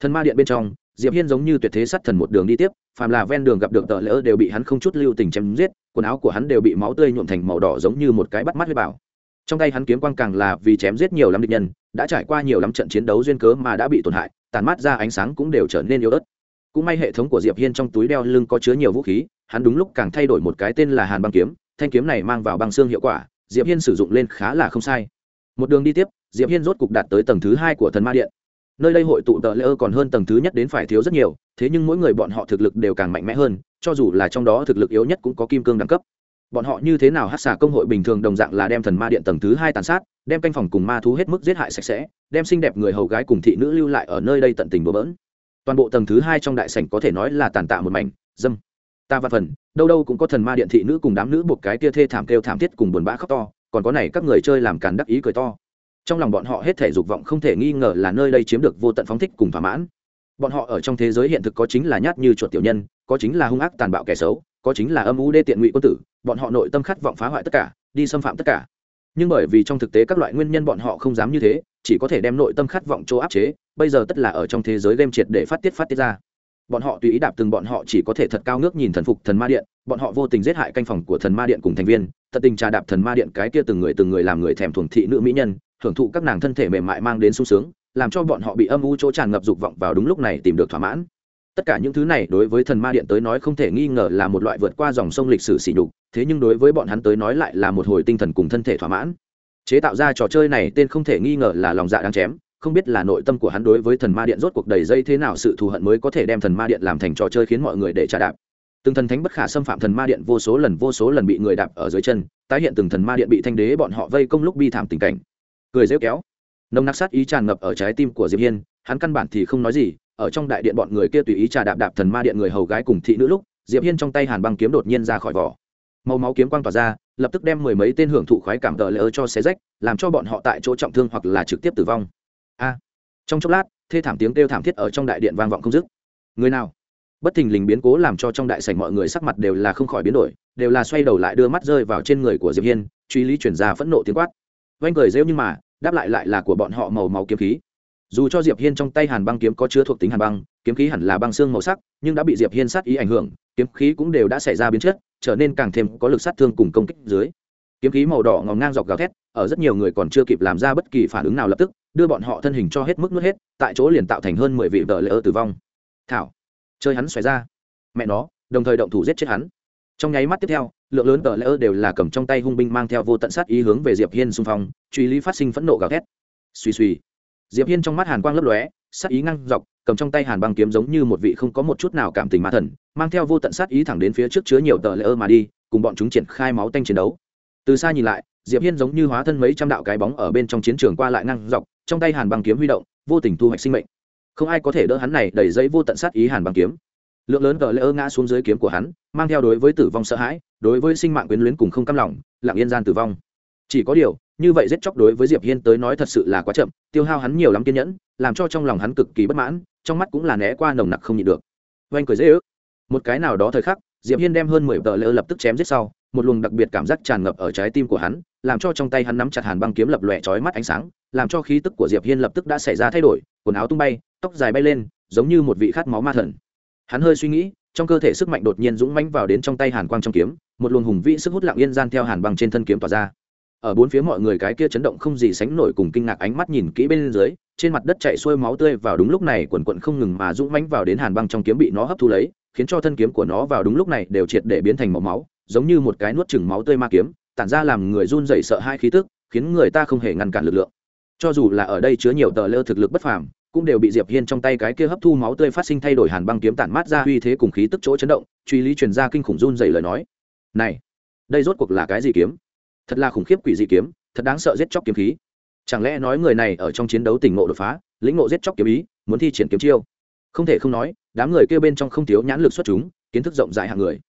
thần ma điện bên trong diệp hiên giống như tuyệt thế sát thần một đường đi tiếp, phàm là ven đường gặp được tợ lỡ đều bị hắn không chút lưu tình chém giết, quần áo của hắn đều bị máu tươi nhuộm thành màu đỏ giống như một cái bắt mắt với bảo. Trong tay hắn kiếm quang càng là vì chém giết nhiều lắm địch nhân, đã trải qua nhiều lắm trận chiến đấu duyên cớ mà đã bị tổn hại, tàn mắt ra ánh sáng cũng đều trở nên yếu ớt. Cũng may hệ thống của diệp hiên trong túi đeo lưng có chứa nhiều vũ khí, hắn đúng lúc càng thay đổi một cái tên là hàn băng kiếm, thanh kiếm này mang vào băng xương hiệu quả, diệp hiên sử dụng lên khá là không sai. Một đường đi tiếp, diệp hiên rốt cục đạt tới tầng thứ hai của thần ma điện nơi đây hội tụ tờ lễ ơ còn hơn tầng thứ nhất đến phải thiếu rất nhiều, thế nhưng mỗi người bọn họ thực lực đều càng mạnh mẽ hơn, cho dù là trong đó thực lực yếu nhất cũng có kim cương đẳng cấp. Bọn họ như thế nào hát xả công hội bình thường đồng dạng là đem thần ma điện tầng thứ hai tàn sát, đem canh phòng cùng ma thú hết mức giết hại sạch sẽ, đem xinh đẹp người hầu gái cùng thị nữ lưu lại ở nơi đây tận tình bừa bỡn. Toàn bộ tầng thứ hai trong đại sảnh có thể nói là tàn tạ một mảnh, dâm. Ta văn phần, đâu đâu cũng có thần ma điện thị nữ cùng đám nữ buộc cái tia thê thảm kêu thảm thiết cùng buồn bã khóc to, còn có này các người chơi làm càn đắc ý cười to trong lòng bọn họ hết thể dục vọng không thể nghi ngờ là nơi đây chiếm được vô tận phóng thích cùng thỏa mãn. Bọn họ ở trong thế giới hiện thực có chính là nhát như chuột tiểu nhân, có chính là hung ác tàn bạo kẻ xấu, có chính là âm u đê tiện ngụy quân tử, bọn họ nội tâm khát vọng phá hoại tất cả, đi xâm phạm tất cả. Nhưng bởi vì trong thực tế các loại nguyên nhân bọn họ không dám như thế, chỉ có thể đem nội tâm khát vọng chỗ áp chế, bây giờ tất là ở trong thế giới game triệt để phát tiết phát tiết ra. Bọn họ tùy ý đạp từng bọn họ chỉ có thể thật cao ngước nhìn thần phục thần ma điện, bọn họ vô tình giết hại canh phòng của thần ma điện cùng thành viên thật tình trà đạp thần ma điện cái kia từng người từng người làm người thèm thuồng thị nữ mỹ nhân hưởng thụ các nàng thân thể mềm mại mang đến sung sướng, làm cho bọn họ bị âm u chỗ tràn ngập dục vọng vào đúng lúc này tìm được thỏa mãn. Tất cả những thứ này đối với thần ma điện tới nói không thể nghi ngờ là một loại vượt qua dòng sông lịch sử xỉ nhục, thế nhưng đối với bọn hắn tới nói lại là một hồi tinh thần cùng thân thể thỏa mãn. Chế tạo ra trò chơi này tên không thể nghi ngờ là lòng dạ đang chém, không biết là nội tâm của hắn đối với thần ma điện rốt cuộc đầy dây thế nào sự thù hận mới có thể đem thần ma điện làm thành trò chơi khiến mọi người để trả đạp. Từng thần thánh bất khả xâm phạm thần ma điện vô số lần vô số lần bị người đạp ở dưới chân, tái hiện từng thần ma điện bị thanh đế bọn họ vây công lúc bi thảm tình cảnh cười rêu kéo. Nồng nặc sát ý tràn ngập ở trái tim của diệp hiên, hắn căn bản thì không nói gì, ở trong đại điện bọn người kia tùy ý trà đạp đạp thần ma điện người hầu gái cùng thị nữ lúc, diệp hiên trong tay hàn băng kiếm đột nhiên ra khỏi vỏ. Màu máu kiếm quang tỏa ra, lập tức đem mười mấy tên hưởng thụ khoái cảm tờ lỡ cho xé rách, làm cho bọn họ tại chỗ trọng thương hoặc là trực tiếp tử vong. A! Trong chốc lát, thê thảm tiếng kêu thảm thiết ở trong đại điện vang vọng không dứt. Người nào? Bất thình lình biến cố làm cho trong đại sảnh mọi người sắc mặt đều là không khỏi biến đổi, đều là xoay đầu lại đưa mắt rơi vào trên người của diệp hiên, truy lý chuyển ra phẫn nộ tiếng quát vanh cười rêu nhưng mà, đáp lại lại là của bọn họ màu máu kiếm khí. Dù cho diệp hiên trong tay hàn băng kiếm có chứa thuộc tính hàn băng, kiếm khí hẳn là băng xương màu sắc, nhưng đã bị diệp hiên sát ý ảnh hưởng, kiếm khí cũng đều đã xảy ra biến chất, trở nên càng thêm có lực sát thương cùng công kích dưới. Kiếm khí màu đỏ ngòm ngang dọc gào thét, ở rất nhiều người còn chưa kịp làm ra bất kỳ phản ứng nào lập tức, đưa bọn họ thân hình cho hết mức nuốt hết, tại chỗ liền tạo thành hơn mười vị vợ lỡ tử vong. Thảo, chơi hắn xoáy ra. Mẹ nó, đồng thời động thủ giết chết hắn trong nháy mắt tiếp theo, lượng lớn tờ lỡ đều là cầm trong tay hung binh mang theo vô tận sát ý hướng về diệp hiên xung phong, truy lý phát sinh phẫn nộ gào thét. Suy suy diệp hiên trong mắt hàn quang lấp lóe, sát ý ngang dọc, cầm trong tay hàn băng kiếm giống như một vị không có một chút nào cảm tình ma thần, mang theo vô tận sát ý thẳng đến phía trước chứa nhiều tờ lỡ mà đi, cùng bọn chúng triển khai máu tanh chiến đấu. Từ xa nhìn lại, diệp hiên giống như hóa thân mấy trăm đạo cái bóng ở bên trong chiến trường qua lại ngang dọc, trong tay hàn băng kiếm huy động, vô tình thu hoạch sinh mệnh. Không ai có thể đỡ hắn này đẩy dây vô tận sát ý hàn băng kiếm lượng lớn tờ lỡ ngã xuống dưới kiếm của hắn, mang theo đối với tử vong sợ hãi, đối với sinh mạng quyến luyến cùng không cam lòng, lặng yên gian tử vong. Chỉ có điều, như vậy giết chóc đối với diệp hiên tới nói thật sự là quá chậm, tiêu hao hắn nhiều lắm kiên nhẫn, làm cho trong lòng hắn cực kỳ bất mãn, trong mắt cũng là né qua nồng nặc không nhịn được. Oanh cười dễ ước. Một cái nào đó thời khắc, diệp hiên đem hơn mười tờ lỡ lập tức chém giết sau, một luồng đặc biệt cảm giác tràn ngập ở trái tim của hắn, làm cho trong tay hắn nắm chặt hàn băng kiếm lập lòe chói mắt ánh sáng, làm cho khí tức của diệp hiên lập tức đã xảy ra thay đổi, quần áo tung bay, tóc dài bay lên, giống như một vị khát máu ma thần hắn hơi suy nghĩ, trong cơ thể sức mạnh đột nhiên dũng mãnh vào đến trong tay hàn quang trong kiếm, một luồng hùng vĩ sức hút lặng yên gian theo hàn băng trên thân kiếm tỏa ra. Ở bốn phía mọi người cái kia chấn động không gì sánh nổi cùng kinh ngạc ánh mắt nhìn kỹ bên dưới, trên mặt đất chạy xuôi máu tươi vào đúng lúc này quần quận không ngừng mà dũng mãnh vào đến hàn băng trong kiếm bị nó hấp thu lấy, khiến cho thân kiếm của nó vào đúng lúc này đều triệt để biến thành màu máu, giống như một cái nuốt chừng máu tươi ma kiếm, tản ra làm người run dậy sợ hai khí tức, khiến người ta không hề ngăn cản lực lượng. Cho dù là ở đây chứa nhiều tờ lơ thực lực bất phàm cũng đều bị diệp hiên trong tay cái kia hấp thu máu tươi phát sinh thay đổi hàn băng kiếm tản mát ra uy thế cùng khí tức chỗ chấn động, truy lý truyền ra kinh khủng run dày lời nói. Này, đây rốt cuộc là cái gì kiếm? Thật là khủng khiếp quỷ dị kiếm, thật đáng sợ giết chóc kiếm khí. Chẳng lẽ nói người này ở trong chiến đấu tỉnh ngộ đột phá, lĩnh ngộ giết chóc kiếm ý, muốn thi triển kiếm chiêu? Không thể không nói, đám người kia bên trong không thiếu nhãn lực xuất chúng, kiến thức rộng rãi hạng người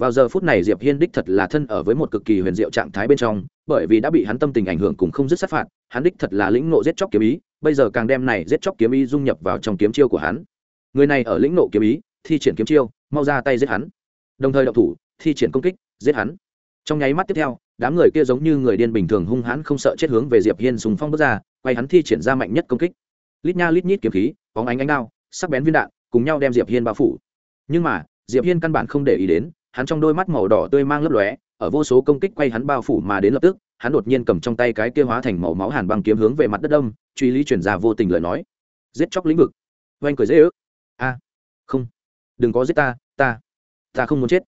vào giờ phút này diệp hiên đích thật là thân ở với một cực kỳ huyền diệu trạng thái bên trong, bởi vì đã bị hắn tâm tình ảnh hưởng cùng không dứt sát phạt, hắn đích thật là lĩnh nộ giết chóc kiếm ý, bây giờ càng đem này giết chóc kiếm ý dung nhập vào trong kiếm chiêu của hắn. Người này ở lĩnh nộ kiếm ý, thi triển kiếm chiêu, mau ra tay giết hắn. Đồng thời động thủ, thi triển công kích, giết hắn. Trong nháy mắt tiếp theo, đám người kia giống như người điên bình thường hung hãn không sợ chết hướng về diệp hiên sùng phong bước ra, quay hắn thi triển ra mạnh nhất công kích. Lít nha lít nhít kiếm khí, bóng ánh ánh đao, sắc bén viên đạn, cùng nhau đem diệp hiên bao phủ. Nhưng mà, diệp hiên căn bản không để ý đến hắn trong đôi mắt màu đỏ tươi mang lấp lóe, ở vô số công kích quay hắn bao phủ mà đến lập tức, hắn đột nhiên cầm trong tay cái kia hóa thành màu máu hàn băng kiếm hướng về mặt đất đông truy lý chuyển ra vô tình lời nói. Giết chóc lĩnh vực. Oanh cười dễ ước. A, không. Đừng có giết ta ta. Ta không muốn chết.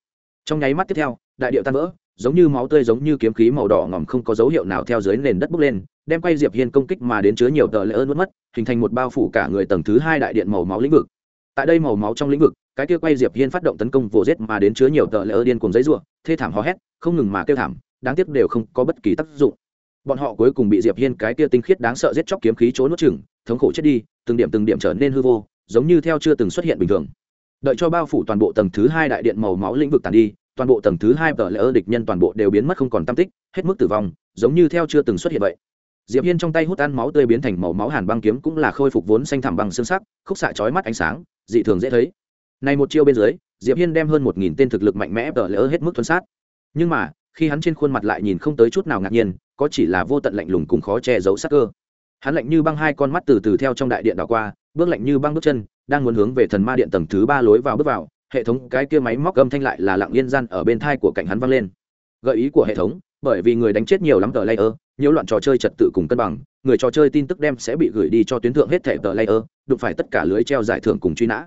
Trong nháy mắt tiếp theo, đại điệu tan vỡ, giống như máu tươi giống như kiếm khí màu đỏ ngòm không có dấu hiệu nào theo dưới nền đất bốc lên, đem quay diệp hiên công kích mà đến chứa nhiều tờ lễ ơn mất mất, hình thành một bao phủ cả người tầng thứ hai đại điện màu máu lĩnh vực. Tại đây màu máu trong lĩnh vực cái kia quay diệp hiên phát động tấn công vồ giết mà đến chứa nhiều tờ lỡ điên cùng giấy ruộng thê thảm hò hét không ngừng mà kêu thảm đáng tiếc đều không có bất kỳ tác dụng. Bọn họ cuối cùng bị diệp hiên cái kia tinh khiết đáng sợ giết chóc kiếm khí trốn nuốt chửng, thống khổ chết đi từng điểm từng điểm trở nên hư vô giống như theo chưa từng xuất hiện bình thường. Đợi cho bao phủ toàn bộ tầng thứ hai đại điện màu máu lĩnh vực tàn đi toàn bộ tầng thứ hai tờ lỡ địch nhân toàn bộ đều biến mất không còn tam tích hết mức tử vong giống như theo chưa từng xuất hiện vậy. Diệp hiên trong tay hút ăn máu tươi biến thành màu máu hàn băng kiếm cũng là khôi phục vốn xanh thẳm bằng xương sắc khúc xạ chói mắt ánh sáng dị thường dễ thấy này một chiêu bên dưới, diệp hiên đem hơn một nghìn tên thực lực mạnh mẽ đỡ lỡ hết mức thuần sát. Nhưng mà, khi hắn trên khuôn mặt lại nhìn không tới chút nào ngạc nhiên, có chỉ là vô tận lạnh lùng cùng khó che giấu sắc cơ. Hắn lạnh như băng hai con mắt từ từ theo trong đại điện đảo qua, bước lạnh như băng bước chân, đang muốn hướng về thần ma điện tầng thứ ba lối vào bước vào, hệ thống cái kia máy móc âm thanh lại là lặng yên gian ở bên thai của cạnh hắn vang lên. Gợi ý của hệ thống, bởi vì người đánh chết nhiều lắm tờ layer nhiễu loạn trò chơi trật tự cùng cân bằng, người trò chơi tin tức đem sẽ bị gửi đi cho tuyến thượng hết thẻ tờ layer đụng phải tất cả lưới treo giải thưởng cùng truy nã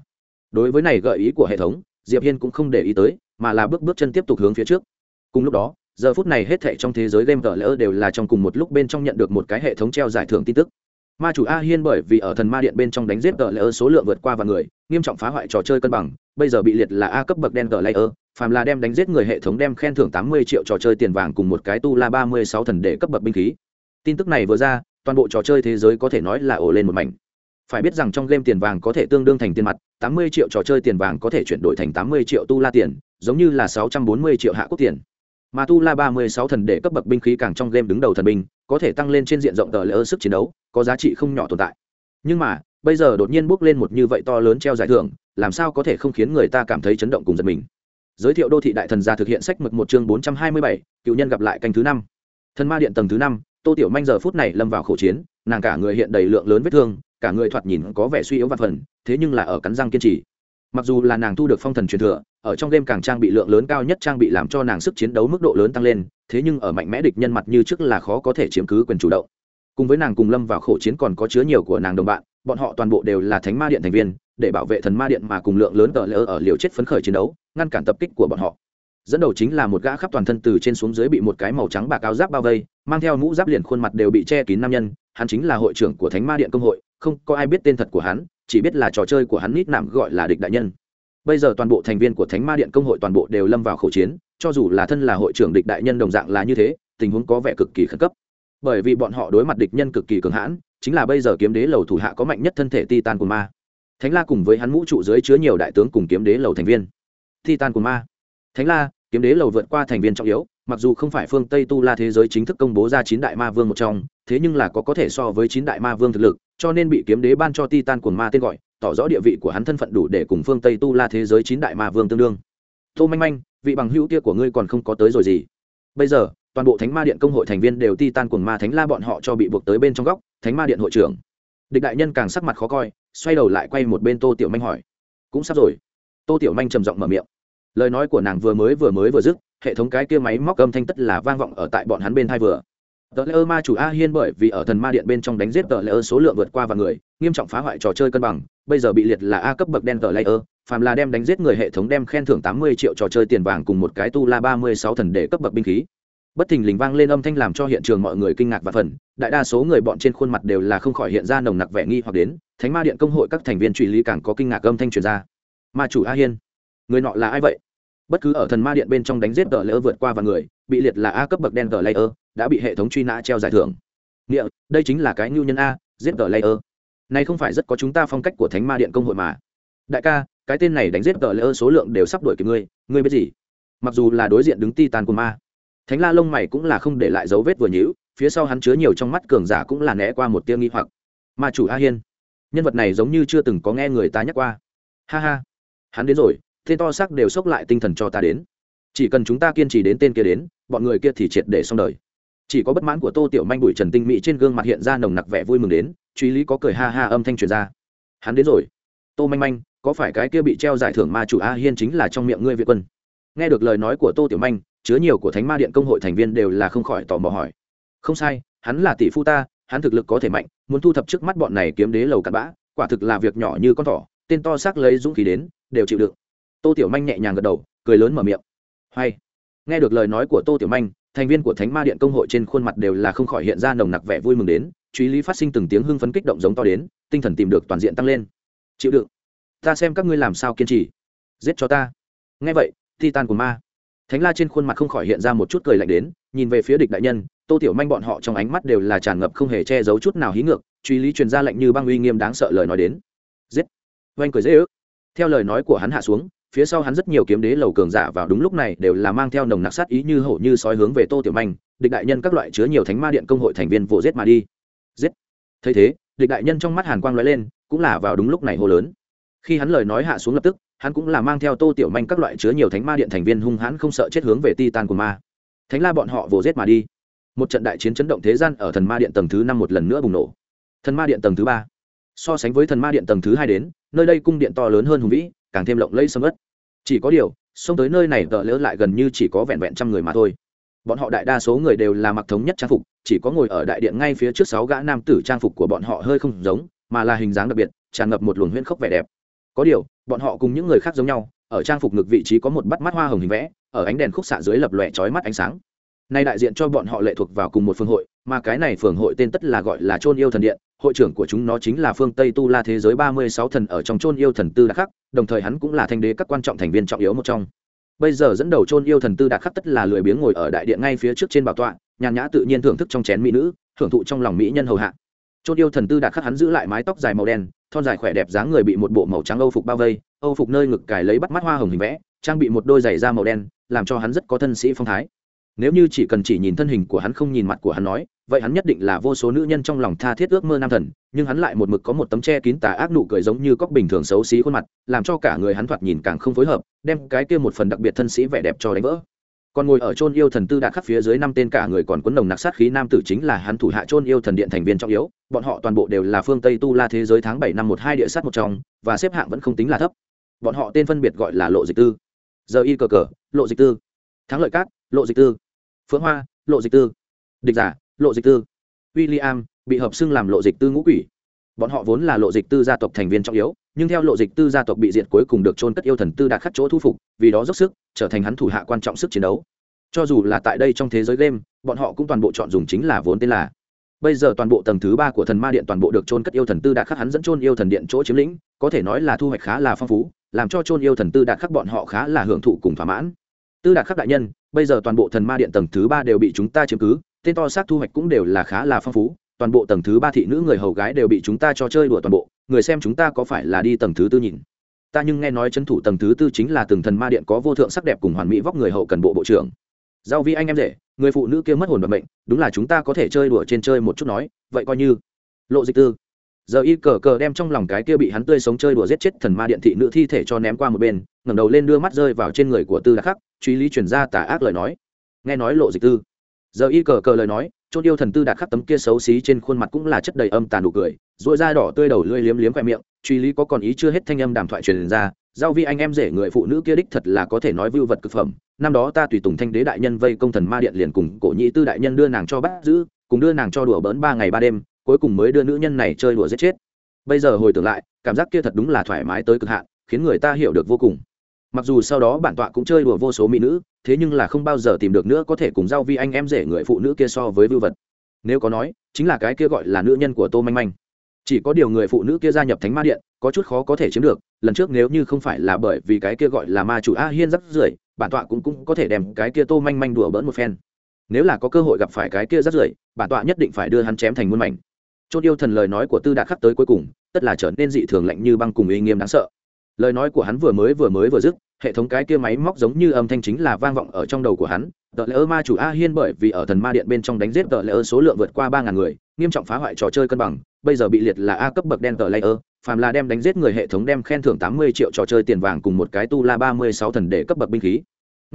đối với này gợi ý của hệ thống, diệp hiên cũng không để ý tới, mà là bước bước chân tiếp tục hướng phía trước. Cùng lúc đó, giờ phút này hết thảy trong thế giới game gỡ layer đều là trong cùng một lúc bên trong nhận được một cái hệ thống treo giải thưởng tin tức. Ma chủ a hiên bởi vì ở thần ma điện bên trong đánh giết tờ layer số lượng vượt qua và người, nghiêm trọng phá hoại trò chơi cân bằng, bây giờ bị liệt là a cấp bậc đen tờ layer phàm là đem đánh giết người hệ thống đem khen thưởng tám mươi triệu trò chơi tiền vàng cùng một cái tu la ba mươi sáu thần để cấp bậc binh khí. Tin tức này vừa ra, toàn bộ trò chơi thế giới có thể nói là ổ lên một mảnh phải biết rằng trong game tiền vàng có thể tương đương thành tiền mặt, tám mươi triệu trò chơi tiền vàng có thể chuyển đổi thành tám mươi triệu tu la tiền, giống như là sáu trăm bốn mươi triệu hạ quốc tiền. Mà tu la ba mươi sáu thần để cấp bậc binh khí càng trong game đứng đầu thần binh, có thể tăng lên trên diện rộng tờ lỡ sức chiến đấu, có giá trị không nhỏ tồn tại. Nhưng mà, bây giờ đột nhiên bước lên một như vậy to lớn treo giải thưởng, làm sao có thể không khiến người ta cảm thấy chấn động cùng giật mình? Giới thiệu đô thị đại thần gia thực hiện sách mực một chương bốn trăm hai mươi bảy, cựu nhân gặp lại canh thứ năm. Thần ma điện tầng thứ năm, tô tiểu manh giờ phút này lâm vào khổ chiến, nàng cả người hiện đầy lượng lớn vết thương cả người thoạt nhìn có vẻ suy yếu và phần, thế nhưng là ở cắn răng kiên trì. Mặc dù là nàng thu được phong thần truyền thừa, ở trong đêm càng trang bị lượng lớn cao nhất trang bị làm cho nàng sức chiến đấu mức độ lớn tăng lên, thế nhưng ở mạnh mẽ địch nhân mặt như trước là khó có thể chiếm cứ quyền chủ động. Cùng với nàng cùng lâm vào khổ chiến còn có chứa nhiều của nàng đồng bạn, bọn họ toàn bộ đều là thánh ma điện thành viên, để bảo vệ thần ma điện mà cùng lượng lớn tờ lỡ ở liều chết phấn khởi chiến đấu, ngăn cản tập kích của bọn họ. Dẫn đầu chính là một gã khắp toàn thân từ trên xuống dưới bị một cái màu trắng bạc áo giáp bao vây, mang theo mũ giáp liền khuôn mặt đều bị che kín nam nhân, hắn chính là hội trưởng của thánh ma điện công hội không có ai biết tên thật của hắn, chỉ biết là trò chơi của hắn nít nạm gọi là địch đại nhân. Bây giờ toàn bộ thành viên của thánh ma điện công hội toàn bộ đều lâm vào khẩu chiến, cho dù là thân là hội trưởng địch đại nhân đồng dạng là như thế, tình huống có vẻ cực kỳ khẩn cấp. Bởi vì bọn họ đối mặt địch nhân cực kỳ cường hãn, chính là bây giờ kiếm đế lầu thủ hạ có mạnh nhất thân thể titan của ma. Thánh la cùng với hắn mũ trụ dưới chứa nhiều đại tướng cùng kiếm đế lầu thành viên. Titan của ma. Thánh la kiếm đế lầu vượt qua thành viên trọng yếu, mặc dù không phải phương tây tu la thế giới chính thức công bố ra chín đại ma vương một trong, thế nhưng là có có thể so với chín đại ma vương thực lực, cho nên bị kiếm đế ban cho titan của ma tên gọi, tỏ rõ địa vị của hắn thân phận đủ để cùng phương tây tu la thế giới chín đại ma vương tương đương. Tô manh manh, vị bằng hữu kia của ngươi còn không có tới rồi gì? Bây giờ, toàn bộ thánh ma điện công hội thành viên đều ti tan ma thánh la bọn họ cho bị buộc tới bên trong góc, thánh ma điện hội trưởng. Địch đại nhân càng sắc mặt khó coi, xoay đầu lại quay một bên tô tiểu manh hỏi. Cũng sắp rồi. Tô tiểu manh trầm giọng mở miệng lời nói của nàng vừa mới vừa mới vừa dứt, hệ thống cái kia máy móc âm thanh tất là vang vọng ở tại bọn hắn bên thai vừa. Tờ lễ ơ ma chủ a hiên bởi vì ở thần ma điện bên trong đánh giết tờ lễ ơ số lượng vượt qua và người, nghiêm trọng phá hoại trò chơi cân bằng, bây giờ bị liệt là a cấp bậc đen tờ lễ ơ, phàm là đem đánh giết người hệ thống đem khen thưởng tám mươi triệu trò chơi tiền vàng cùng một cái tu la ba mươi sáu thần để cấp bậc binh khí. Bất thình lình vang lên âm thanh làm cho hiện trường mọi người kinh ngạc và phần, đại đa số người bọn trên khuôn mặt đều là không khỏi hiện ra nồng nặc vẻ nghi hoặc đến, thánh ma điện công hội các thành viên truy lý càng có kinh ngạc âm thanh truyền ra. Ma chủ a hiên người nọ là ai vậy? Bất cứ ở thần ma điện bên trong đánh giết tờ lễ vượt qua và người, bị liệt là a cấp bậc đen tờ layer đã bị hệ thống truy nã treo giải thưởng. Nghĩa, đây chính là cái ngưu nhân a, giết tờ layer này không phải rất có chúng ta phong cách của thánh ma điện công hội mà. Đại ca, cái tên này đánh giết tờ layer số lượng đều sắp đuổi kịp ngươi ngươi biết gì? Mặc dù là đối diện đứng ti tàn của ma, thánh la lông mày cũng là không để lại dấu vết vừa nhữ phía sau hắn chứa nhiều trong mắt cường giả cũng là né qua một tia nghi hoặc. Ma chủ a hiên, nhân vật này giống như chưa từng có nghe người ta nhắc qua. Ha ha, hắn đến rồi tên to xác đều xốc lại tinh thần cho ta đến. Chỉ cần chúng ta kiên trì đến tên kia đến, bọn người kia thì triệt để xong đời. Chỉ có bất mãn của tô tiểu manh bụi trần tinh mỹ trên gương mặt hiện ra nồng nặc vẻ vui mừng đến, truy lý có cười ha ha âm thanh truyền ra. Hắn đến rồi. Tô manh manh, có phải cái kia bị treo giải thưởng ma chủ a hiên chính là trong miệng ngươi việt quân? Nghe được lời nói của tô tiểu manh, chứa nhiều của thánh ma điện công hội thành viên đều là không khỏi tò mò hỏi. Không sai, hắn là tỷ phu ta, hắn thực lực có thể mạnh, muốn thu thập trước mắt bọn này kiếm đế lầu cặn bã, quả thực là việc nhỏ như con thỏ, tên to xác lấy dũng khí đến, đều chịu đựng tô tiểu manh nhẹ nhàng gật đầu, cười lớn mở miệng. Hay. Nghe được lời nói của tô tiểu manh, thành viên của thánh ma điện công hội trên khuôn mặt đều là không khỏi hiện ra nồng nặc vẻ vui mừng đến, truy lý phát sinh từng tiếng hưng phấn kích động giống to đến, tinh thần tìm được toàn diện tăng lên. Chịu đựng. Ta xem các ngươi làm sao kiên trì. Giết cho ta. Nghe vậy, thi tan của ma. Thánh la trên khuôn mặt không khỏi hiện ra một chút cười lạnh đến, nhìn về phía địch đại nhân, tô tiểu manh bọn họ trong ánh mắt đều là tràn ngập không hề che giấu chút nào hí ngược, truy lý truyền ra lệnh như băng uy nghiêm đáng sợ lời nói đến. Giết. Oanh cười dễ ước. Theo lời nói của hắn hạ xuống phía sau hắn rất nhiều kiếm đế lầu cường giả vào đúng lúc này đều là mang theo nồng nặc sát ý như hổ như sói hướng về tô tiểu manh, địch đại nhân các loại chứa nhiều thánh ma điện công hội thành viên vỗ giết mà đi. Giết. Thấy thế, địch đại nhân trong mắt hàn quang lóe lên, cũng là vào đúng lúc này hô lớn. Khi hắn lời nói hạ xuống lập tức, hắn cũng là mang theo tô tiểu manh các loại chứa nhiều thánh ma điện thành viên hung hãn không sợ chết hướng về ti tan của ma. Thánh la bọn họ vồ giết mà đi. Một trận đại chiến chấn động thế gian ở thần ma điện tầng thứ năm một lần nữa bùng nổ. Thần ma điện tầng thứ ba. So sánh với thần ma điện tầng thứ hai đến, nơi đây cung điện to lớn hơn hùng vĩ càng thêm lộng lẫy sầm ớt. Chỉ có điều, xông tới nơi này tờ lỡ lại gần như chỉ có vẹn vẹn trăm người mà thôi. Bọn họ đại đa số người đều là mặc thống nhất trang phục, chỉ có ngồi ở đại điện ngay phía trước sáu gã nam tử trang phục của bọn họ hơi không giống, mà là hình dáng đặc biệt, tràn ngập một luồng huyễn khốc vẻ đẹp. Có điều, bọn họ cùng những người khác giống nhau, ở trang phục ngực vị trí có một bắt mắt hoa hồng hình vẽ, ở ánh đèn khúc xạ dưới lập lòe trói mắt ánh sáng. Nay đại diện cho bọn họ lệ thuộc vào cùng một phương hội, mà cái này phường hội tên tất là gọi là chôn yêu thần điện hội trưởng của chúng nó chính là phương tây tu la thế giới ba mươi sáu thần ở trong chôn yêu thần tư đặc khắc, đồng thời hắn cũng là thanh đế các quan trọng thành viên trọng yếu một trong. Bây giờ dẫn đầu chôn yêu thần tư đặc khắc tất là lười biếng ngồi ở đại điện ngay phía trước trên bảo tọa, nhàn nhã tự nhiên thưởng thức trong chén mỹ nữ, thưởng thụ trong lòng mỹ nhân hầu hạ. Chôn yêu thần tư đặc khắc hắn giữ lại mái tóc dài màu đen, thon dài khỏe đẹp dáng người bị một bộ màu trắng âu phục bao vây, âu phục nơi ngực cài lấy bắt mắt hoa hồng hình vẽ, trang bị một đôi giày da màu đen, làm cho hắn rất có thân sĩ phong thái. Nếu như chỉ cần chỉ nhìn thân hình của hắn không nhìn mặt của hắn nói vậy hắn nhất định là vô số nữ nhân trong lòng tha thiết ước mơ nam thần, nhưng hắn lại một mực có một tấm che kín tà ác nụ cười giống như cóc bình thường xấu xí khuôn mặt, làm cho cả người hắn thoạt nhìn càng không phối hợp, đem cái kia một phần đặc biệt thân sĩ vẻ đẹp cho đánh vỡ. Còn ngồi ở chôn yêu thần tư đạt khắc phía dưới năm tên cả người còn quấn nồng nặc sát khí nam tử chính là hắn thủ hạ chôn yêu thần điện thành viên trọng yếu, bọn họ toàn bộ đều là phương tây tu la thế giới tháng bảy năm một hai địa sát một trong, và xếp hạng vẫn không tính là thấp. Bọn họ tên phân biệt gọi là lộ dịch tư. Giờ y cờ cờ, lộ dịch tư. Thắng lợi cát, lộ dịch tư. Phượng hoa, lộ dịch tư. Địch giả lộ dịch tư. William bị hợp xưng làm lộ dịch tư ngũ quỷ. Bọn họ vốn là lộ dịch tư gia tộc thành viên trọng yếu, nhưng theo lộ dịch tư gia tộc bị diệt cuối cùng được trôn cất yêu thần tư đạt khắc chỗ thu phục, vì đó dốc sức trở thành hắn thủ hạ quan trọng sức chiến đấu. Cho dù là tại đây trong thế giới game, bọn họ cũng toàn bộ chọn dùng chính là vốn tên là. Bây giờ toàn bộ tầng thứ ba của thần ma điện toàn bộ được trôn cất yêu thần tư đạt khắc hắn dẫn trôn yêu thần điện chỗ chiếm lĩnh, có thể nói là thu hoạch khá là phong phú, làm cho trôn yêu thần tư đạt khắc bọn họ khá là hưởng thụ cùng thỏa mãn. Tư đạt khắc đại nhân, bây giờ toàn bộ thần ma điện tầng thứ ba đều bị chúng ta chiếm cứ tên to xác thu hoạch cũng đều là khá là phong phú, toàn bộ tầng thứ ba thị nữ người hầu gái đều bị chúng ta cho chơi đùa toàn bộ, người xem chúng ta có phải là đi tầng thứ tư nhìn? Ta nhưng nghe nói c thủ tầng thứ tư chính là từng thần ma điện có vô thượng sắc đẹp cùng hoàn mỹ vóc người hậu cần bộ bộ trưởng. Giao vi anh em rể, người phụ nữ kia mất hồn bận mệnh, đúng là chúng ta có thể chơi đùa trên chơi một chút nói, vậy coi như. Lộ dịch tư. Giờ y cờ cờ đem trong lòng cái kia bị hắn tươi sống chơi đùa giết chết thần ma điện thị nữ thi thể cho ném qua một bên, ngẩng đầu lên đưa mắt rơi vào trên người của tư đặc khắc truy lý chuyển ra tả ác lời nói. Nghe nói lộ dịch tư giờ y cờ cờ lời nói, chôn yêu thần tư đạt khắc tấm kia xấu xí trên khuôn mặt cũng là chất đầy âm tàn nụ cười dội da đỏ tươi đầu lưỡi liếm liếm khoe miệng, truy lý có còn ý chưa hết thanh âm đàm thoại truyền ra, giao vi anh em rể người phụ nữ kia đích thật là có thể nói vưu vật cực phẩm, năm đó ta tùy tùng thanh đế đại nhân vây công thần ma điện liền cùng cổ nhĩ tư đại nhân đưa nàng cho bắt giữ, cùng đưa nàng cho đùa bỡn ba ngày ba đêm, cuối cùng mới đưa nữ nhân này chơi đùa giết chết. Bây giờ hồi tưởng lại, cảm giác kia thật đúng là thoải mái tới cực hạn, khiến người ta hiểu được vô cùng mặc dù sau đó bản tọa cũng chơi đùa vô số mỹ nữ, thế nhưng là không bao giờ tìm được nữa có thể cùng giao vi anh em rể người phụ nữ kia so với vưu vật. Nếu có nói, chính là cái kia gọi là nữ nhân của tô manh manh. Chỉ có điều người phụ nữ kia gia nhập thánh ma điện, có chút khó có thể chiếm được, lần trước nếu như không phải là bởi vì cái kia gọi là ma chủ a hiên rắc rưởi, bản tọa cũng cũng có thể đem cái kia tô manh manh đùa bỡn một phen. Nếu là có cơ hội gặp phải cái kia rắc rưởi, bản tọa nhất định phải đưa hắn chém thành muôn mảnh. Chốt yêu thần lời nói của tư đạt khắc tới cuối cùng, tất là trở nên dị thường lạnh như băng cùng uy nghiêm đáng sợ lời nói của hắn vừa mới vừa mới vừa dứt, hệ thống cái kia máy móc giống như âm thanh chính là vang vọng ở trong đầu của hắn. Tờ lễ ơ ma chủ a hiên bởi vì ở thần ma điện bên trong đánh giết tờ lễ ơ số lượng vượt qua ba ngàn người, nghiêm trọng phá hoại trò chơi cân bằng, bây giờ bị liệt là a cấp bậc đen tờ lễ ơ, phàm là đem đánh giết người hệ thống đem khen thưởng tám mươi triệu trò chơi tiền vàng cùng một cái tu la ba mươi sáu thần để cấp bậc binh khí.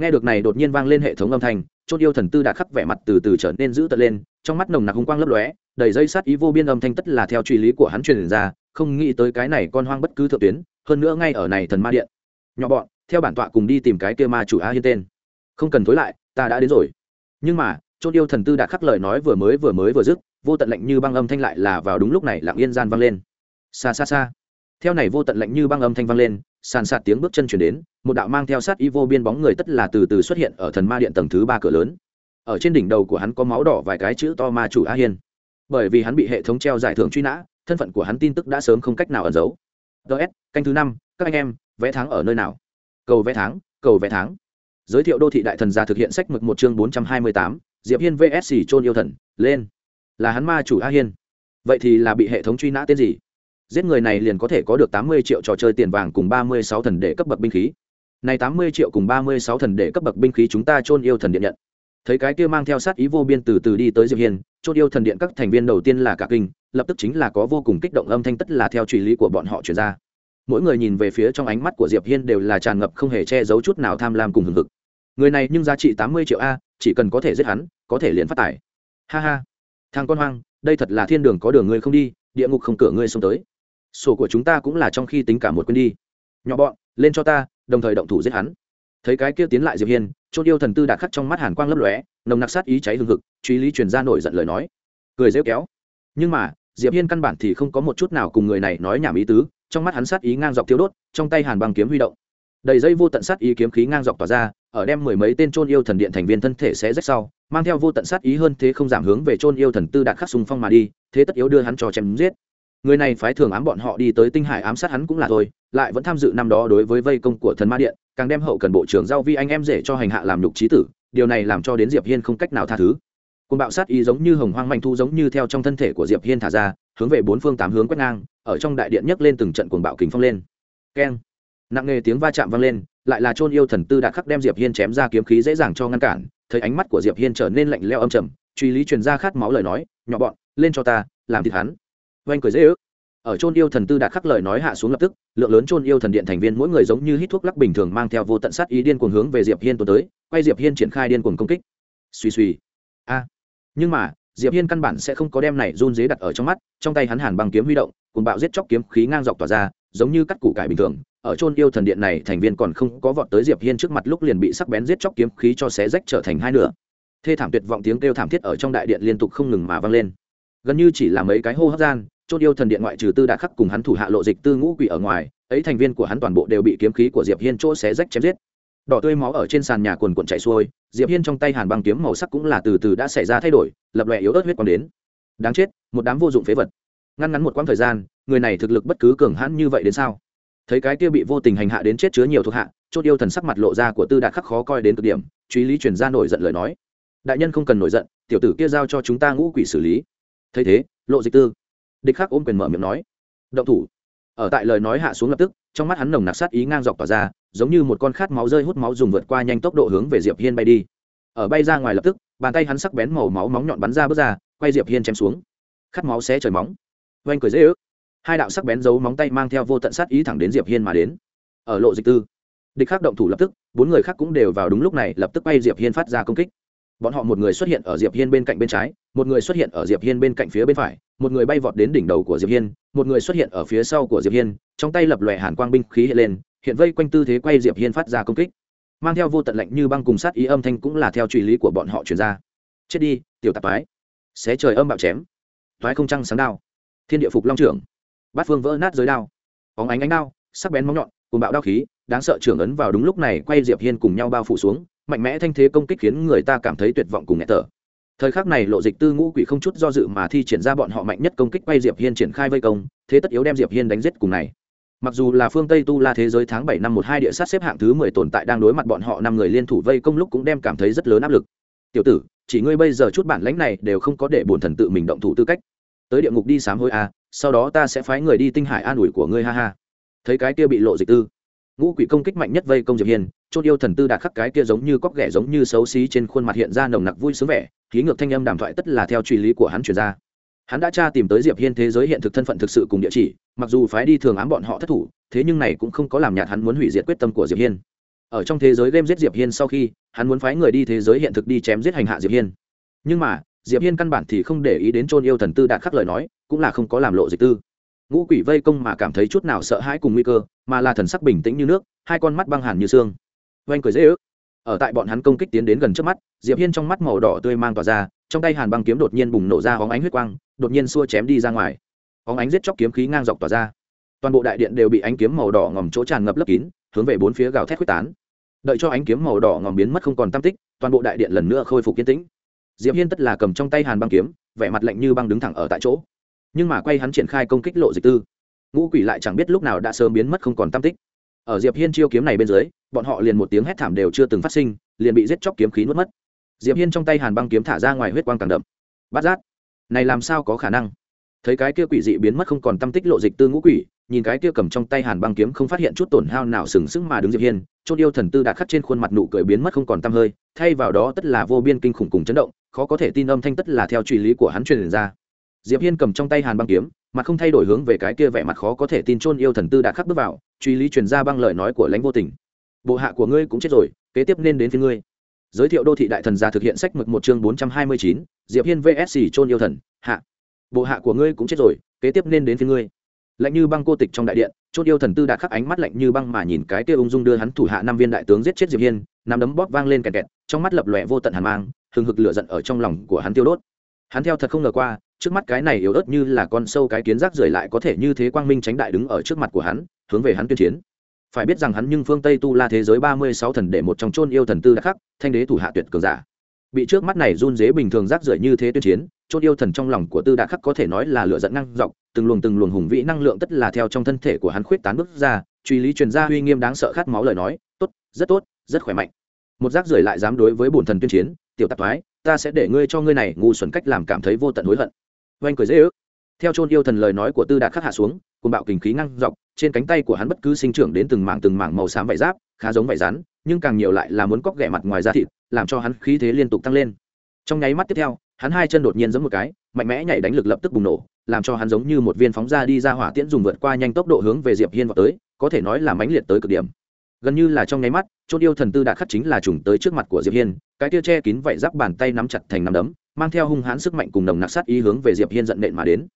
Nghe được này đột nhiên vang lên hệ thống âm thanh, chốt yêu thần tư đã khắc vẻ mặt từ từ trở nên dữ tợn lên, trong mắt nồng nặc hung quang lấp lóe, đầy dây sát ý vô biên âm thanh tất là theo truy lý của hắn truyền ra, không nghĩ tới cái này con hoang bất cứ thượng tuyến hơn nữa ngay ở này thần ma điện. Nhỏ bọn, theo bản tọa cùng đi tìm cái kia ma chủ a hiên tên. Không cần thối lại, ta đã đến rồi. Nhưng mà chốt yêu thần tư đã khắc lời nói vừa mới vừa mới vừa dứt, vô tận lạnh như băng âm thanh lại là vào đúng lúc này lặng yên gian vang lên. Xa xa xa. Theo này vô tận lạnh như băng âm thanh vang lên, sàn sạt tiếng bước chân chuyển đến, một đạo mang theo sát y vô biên bóng người tất là từ từ xuất hiện ở thần ma điện tầng thứ ba cửa lớn. Ở trên đỉnh đầu của hắn có máu đỏ vài cái chữ to ma chủ a hiên. Bởi vì hắn bị hệ thống treo giải thưởng truy nã, thân phận của hắn tin tức đã sớm không cách nào ẩn giấu ts canh thứ năm, các anh em vẽ tháng ở nơi nào? Cầu vẽ tháng, cầu vẽ tháng. Giới thiệu đô thị đại thần gia thực hiện sách mực một chương bốn trăm hai mươi tám, diệp hiên vsc trôn yêu thần, lên. Là hắn ma chủ a hiên. Vậy thì là bị hệ thống truy nã tên gì? Giết người này liền có thể có được tám mươi triệu trò chơi tiền vàng cùng ba mươi sáu thần để cấp bậc binh khí. Này tám mươi triệu cùng ba mươi sáu thần để cấp bậc binh khí chúng ta trôn yêu thần điện nhận thấy cái kia mang theo sát ý vô biên từ từ đi tới diệp hiên chôn yêu thần điện các thành viên đầu tiên là cả kinh, lập tức chính là có vô cùng kích động âm thanh tất là theo truy lý của bọn họ truyền ra. Mỗi người nhìn về phía trong ánh mắt của diệp hiên đều là tràn ngập không hề che giấu chút nào tham lam cùng hừng hực. Người này nhưng giá trị tám mươi triệu a, chỉ cần có thể giết hắn, có thể liền phát tải ha ha. Thằng con hoang, đây thật là thiên đường có đường ngươi không đi, địa ngục không cửa ngươi xông tới. Sổ của chúng ta cũng là trong khi tính cả một quên đi. Nhỏ bọn, lên cho ta, đồng thời động thủ giết hắn. Thấy cái kia tiến lại diệp hiên Chôn yêu thần tư đạt khắc trong mắt hàn quang lấp lóe, nồng nặc sát ý cháy hừng hực, truy lý truyền ra nổi giận lời nói. Cười rêu kéo. Nhưng mà, diệp hiên căn bản thì không có một chút nào cùng người này nói nhảm ý tứ, trong mắt hắn sát ý ngang dọc thiếu đốt, trong tay hàn băng kiếm huy động. Đầy dây vô tận sát ý kiếm khí ngang dọc tỏa ra, ở đem mười mấy tên chôn yêu thần điện thành viên thân thể sẽ rách sau, mang theo vô tận sát ý hơn thế không giảm hướng về chôn yêu thần tư đạt khắc xung phong mà đi, thế tất yếu đưa hắn cho chém giết. Người này phái thường ám bọn họ đi tới tinh hải ám sát hắn cũng là thôi, lại vẫn tham dự năm đó đối với vây công của thần ma điện càng đem hậu cần bộ trưởng giao vi anh em rể cho hành hạ làm nhục trí tử, điều này làm cho đến diệp hiên không cách nào tha thứ. Côn bạo sát ý giống như hồng hoang manh thu giống như theo trong thân thể của diệp hiên thả ra, hướng về bốn phương tám hướng quét ngang, ở trong đại điện nhấc lên từng trận cuồng bạo kình phong lên. Keng! Nặng nề tiếng va chạm vang lên, lại là chôn yêu thần tư đạt khắc đem diệp hiên chém ra kiếm khí dễ dàng cho ngăn cản, thấy ánh mắt của diệp hiên trở nên lạnh lẽo âm trầm, truy lý truyền ra khát máu lời nói, nhỏ bọn, lên cho ta, làm thịt hắn. Oanh cười dễ ước ở chôn yêu thần tư đạt khắc lời nói hạ xuống lập tức, lượng lớn chôn yêu thần điện thành viên mỗi người giống như hít thuốc lắc bình thường mang theo vô tận sát ý điên cuồng hướng về diệp hiên tuần tới, quay diệp hiên triển khai điên cuồng công kích. Suy suy a. Nhưng mà, diệp hiên căn bản sẽ không có đem này run dế đặt ở trong mắt, trong tay hắn hàn băng kiếm huy động cùng bạo giết chóc kiếm khí ngang dọc tỏa ra, giống như cắt củ cải bình thường. Ở chôn yêu thần điện này, thành viên còn không có vọt tới diệp hiên trước mặt lúc liền bị sắc bén giết chóc kiếm khí cho xé rách trở thành hai nửa. Thê thảm tuyệt vọng tiếng kêu thảm thiết ở trong đại điện liên tục không ngừng mà vang lên. Gần như chỉ là mấy cái hô hấp gian chốt yêu thần điện ngoại trừ tư đã khắc cùng hắn thủ hạ lộ dịch tư ngũ quỷ ở ngoài, ấy thành viên của hắn toàn bộ đều bị kiếm khí của diệp hiên chỗ xé rách chém giết. Đỏ tươi máu ở trên sàn nhà quần quần chảy xuôi, diệp hiên trong tay hàn băng kiếm màu sắc cũng là từ từ đã xảy ra thay đổi, lập lòe yếu ớt huyết quang đến. Đáng chết, một đám vô dụng phế vật. Ngăn ngắn một quãng thời gian, người này thực lực bất cứ cường hãn như vậy đến sao? Thấy cái kia bị vô tình hành hạ đến chết chứa nhiều thuộc hạ, chốt yêu thần sắc mặt lộ ra của tư đạt khắc khó coi đến cực điểm, truy lý truyền ra nổi giận lời nói. Đại nhân không cần nổi giận, tiểu tử kia giao cho chúng ta ngũ quỷ xử lý. Thấy thế, lộ dịch tư địch khắc ôm quyền mở miệng nói, động thủ. Ở tại lời nói hạ xuống lập tức, trong mắt hắn nồng nặc sát ý ngang dọc tỏa ra, giống như một con khát máu rơi hút máu dùng vượt qua nhanh tốc độ hướng về diệp hiên bay đi. Ở bay ra ngoài lập tức, bàn tay hắn sắc bén màu máu móng nhọn bắn ra bước ra, quay diệp hiên chém xuống. Khát máu xé trời móng. Oanh cười dễ ước. Hai đạo sắc bén giấu móng tay mang theo vô tận sát ý thẳng đến diệp hiên mà đến. Ở lộ dịch tư, địch khắc động thủ lập tức, bốn người khác cũng đều vào đúng lúc này lập tức bay diệp hiên phát ra công kích. Bọn họ một người xuất hiện ở diệp hiên bên cạnh bên trái một người xuất hiện ở diệp hiên bên cạnh phía bên phải, một người bay vọt đến đỉnh đầu của diệp hiên, một người xuất hiện ở phía sau của diệp hiên, trong tay lập lòe hàn quang binh khí hiện lên, hiện vây quanh tư thế quay diệp hiên phát ra công kích. Mang theo vô tận lạnh như băng cùng sát ý âm thanh cũng là theo truy lý của bọn họ truyền ra. Chết đi, tiểu tạp ái xé trời âm bạo chém. Thoái không trăng sáng đao. Thiên địa phục long trưởng. Bát phương vỡ nát giới đao. Óng ánh ánh đao, sắc bén móng nhọn cùng bạo đao khí, đáng sợ trưởng ấn vào đúng lúc này quay diệp hiên cùng nhau bao phủ xuống, mạnh mẽ thanh thế công kích khiến người ta cảm thấy tuyệt vọng cùng nghẹt thở thời khắc này lộ dịch tư ngũ quỷ không chút do dự mà thi triển ra bọn họ mạnh nhất công kích quay diệp hiên triển khai vây công thế tất yếu đem diệp hiên đánh giết cùng này. Mặc dù là phương tây tu la thế giới tháng bảy năm một hai địa sát xếp hạng thứ mười tồn tại đang đối mặt bọn họ năm người liên thủ vây công lúc cũng đem cảm thấy rất lớn áp lực. Tiểu tử chỉ ngươi bây giờ chút bản lãnh này đều không có để bổn thần tự mình động thủ tư cách. Tới địa ngục đi sám hối a à, sau đó ta sẽ phái người đi tinh hải an ủi của ngươi ha ha. Thấy cái kia bị lộ dịch tư ngũ quỷ công kích mạnh nhất vây công diệp hiên chốt yêu thần tư đạt khắc cái kia giống như cóc ghẻ giống như xấu xí trên khuôn mặt hiện ra nồng nặc vui sướng vẻ, khí ngược thanh âm đàm thoại tất là theo truy lý của hắn truyền ra. Hắn đã tra tìm tới diệp hiên thế giới hiện thực thân phận thực sự cùng địa chỉ, mặc dù phái đi thường ám bọn họ thất thủ, thế nhưng này cũng không có làm nhạt hắn muốn hủy diệt quyết tâm của diệp hiên. Ở trong thế giới game giết diệp hiên sau khi, hắn muốn phái người đi thế giới hiện thực đi chém giết hành hạ diệp hiên. Nhưng mà, diệp hiên căn bản thì không để ý đến chôn yêu thần tư đạt khắc lời nói, cũng là không có làm lộ dịch tư. Ngũ quỷ vây công mà cảm thấy chút nào sợ hãi cùng nguy cơ, mà là thần sắc bình tĩnh như nước, hai con mắt băng hàn như xương oanh cười dễ ước. Ở tại bọn hắn công kích tiến đến gần trước mắt, diệp hiên trong mắt màu đỏ tươi mang tỏa ra, trong tay hàn băng kiếm đột nhiên bùng nổ ra hóng ánh huyết quang, đột nhiên xua chém đi ra ngoài. Hóng ánh giết chóc kiếm khí ngang dọc tỏa ra. Toàn bộ đại điện đều bị ánh kiếm màu đỏ ngòm chỗ tràn ngập lấp kín, hướng về bốn phía gào thét quyết tán. Đợi cho ánh kiếm màu đỏ ngòm biến mất không còn tam tích, toàn bộ đại điện lần nữa khôi phục kiến tĩnh. Diệp hiên tất là cầm trong tay hàn băng kiếm, vẻ mặt lạnh như băng đứng thẳng ở tại chỗ. Nhưng mà quay hắn triển khai công kích lộ dịch tư. Ngũ quỷ lại chẳng biết lúc nào đã sớm biến mất không còn tam tích. Ở diệp hiên chiêu kiếm này bên dưới bọn họ liền một tiếng hét thảm đều chưa từng phát sinh, liền bị giết chóc kiếm khí nuốt mất. Diệp hiên trong tay hàn băng kiếm thả ra ngoài huyết quang càng đậm. Bát giác, này làm sao có khả năng? Thấy cái kia quỷ dị biến mất không còn tâm tích lộ dịch tư ngũ quỷ, nhìn cái kia cầm trong tay hàn băng kiếm không phát hiện chút tổn hao nào sừng sững mà đứng diệp hiên, Chôn yêu thần tư đã khắc trên khuôn mặt nụ cười biến mất không còn tâm hơi, thay vào đó tất là vô biên kinh khủng cùng chấn động, khó có thể tin âm thanh tất là theo truy lý của hắn truyền ra. Diệp hiên cầm trong tay hàn băng kiếm mặt không thay đổi hướng về cái kia vẻ mặt khó có thể tin chôn yêu thần tư đã khắc bước vào, truy lý truyền ra băng lời nói của lãnh vô tình bộ hạ của ngươi cũng chết rồi, kế tiếp nên đến phía ngươi. Giới thiệu đô thị đại thần gia thực hiện sách mực một chương bốn trăm hai mươi chín, diệp hiên vsc chôn yêu thần, hạ. Bộ hạ của ngươi cũng chết rồi, kế tiếp nên đến phía ngươi. Lạnh như băng cô tịch trong đại điện trôn yêu thần tư đã khắc ánh mắt lạnh như băng mà nhìn cái kia ung dung đưa hắn thủ hạ năm viên đại tướng giết chết diệp hiên nằm đấm bóp vang lên kẹt kẹt, trong mắt lập lòe vô tận hàn mang, hừng hực lửa giận ở trong lòng của hắn tiêu đốt. Hắn theo thật không ngờ qua, trước mắt cái này yếu ớt như là con sâu cái kiến rác rời lại có thể như thế quang minh tránh đại đứng ở trước mặt của hắn, hướng về hắn tuyên chiến phải biết rằng hắn nhưng phương tây tu la thế giới ba mươi sáu thần để một trong chôn yêu thần tư đã khắc, thanh đế thủ hạ tuyệt cường giả. Bị trước mắt này run dế bình thường rác rưởi như thế tuyên chiến, chôn yêu thần trong lòng của tư đã khắc có thể nói là lựa dẫn năng dọc, từng luồng từng luồng hùng vĩ năng lượng tất là theo trong thân thể của hắn khuyết tán bước ra, truy lý truyền ra uy nghiêm đáng sợ khát máu lời nói, tốt, rất tốt, rất khỏe mạnh. Một rác rưởi lại dám đối với bổn thần tuyên chiến, tiểu tạp thoái, ta sẽ để ngươi cho ngươi này ngu xuẩn cách làm cảm thấy vô tận hối hận. Oanh cười dễ ước theo chôn yêu thần lời nói của tư đạt khắc hạ xuống cùng bạo kình khí năng dọc, trên cánh tay của hắn bất cứ sinh trưởng đến từng mảng từng mảng màu xám vải giáp, khá giống vải rắn nhưng càng nhiều lại là muốn cóc ghẻ mặt ngoài da thịt, làm cho hắn khí thế liên tục tăng lên. Trong nháy mắt tiếp theo, hắn hai chân đột nhiên giống một cái, mạnh mẽ nhảy đánh lực lập tức bùng nổ, làm cho hắn giống như một viên phóng ra đi ra hỏa tiễn dùng vượt qua nhanh tốc độ hướng về diệp hiên vào tới, có thể nói là mãnh liệt tới cực điểm. Gần như là trong nháy mắt, chôn yêu thần tư đạt khắc chính là trùng tới trước mặt của diệp hiên, cái tiêu che kín vảy giáp bàn tay nắm chặt thành nắm đấm, mang theo hung hãn sức mạnh cùng nồng nặc sát ý hướng về diệp hiên giận nện mà đến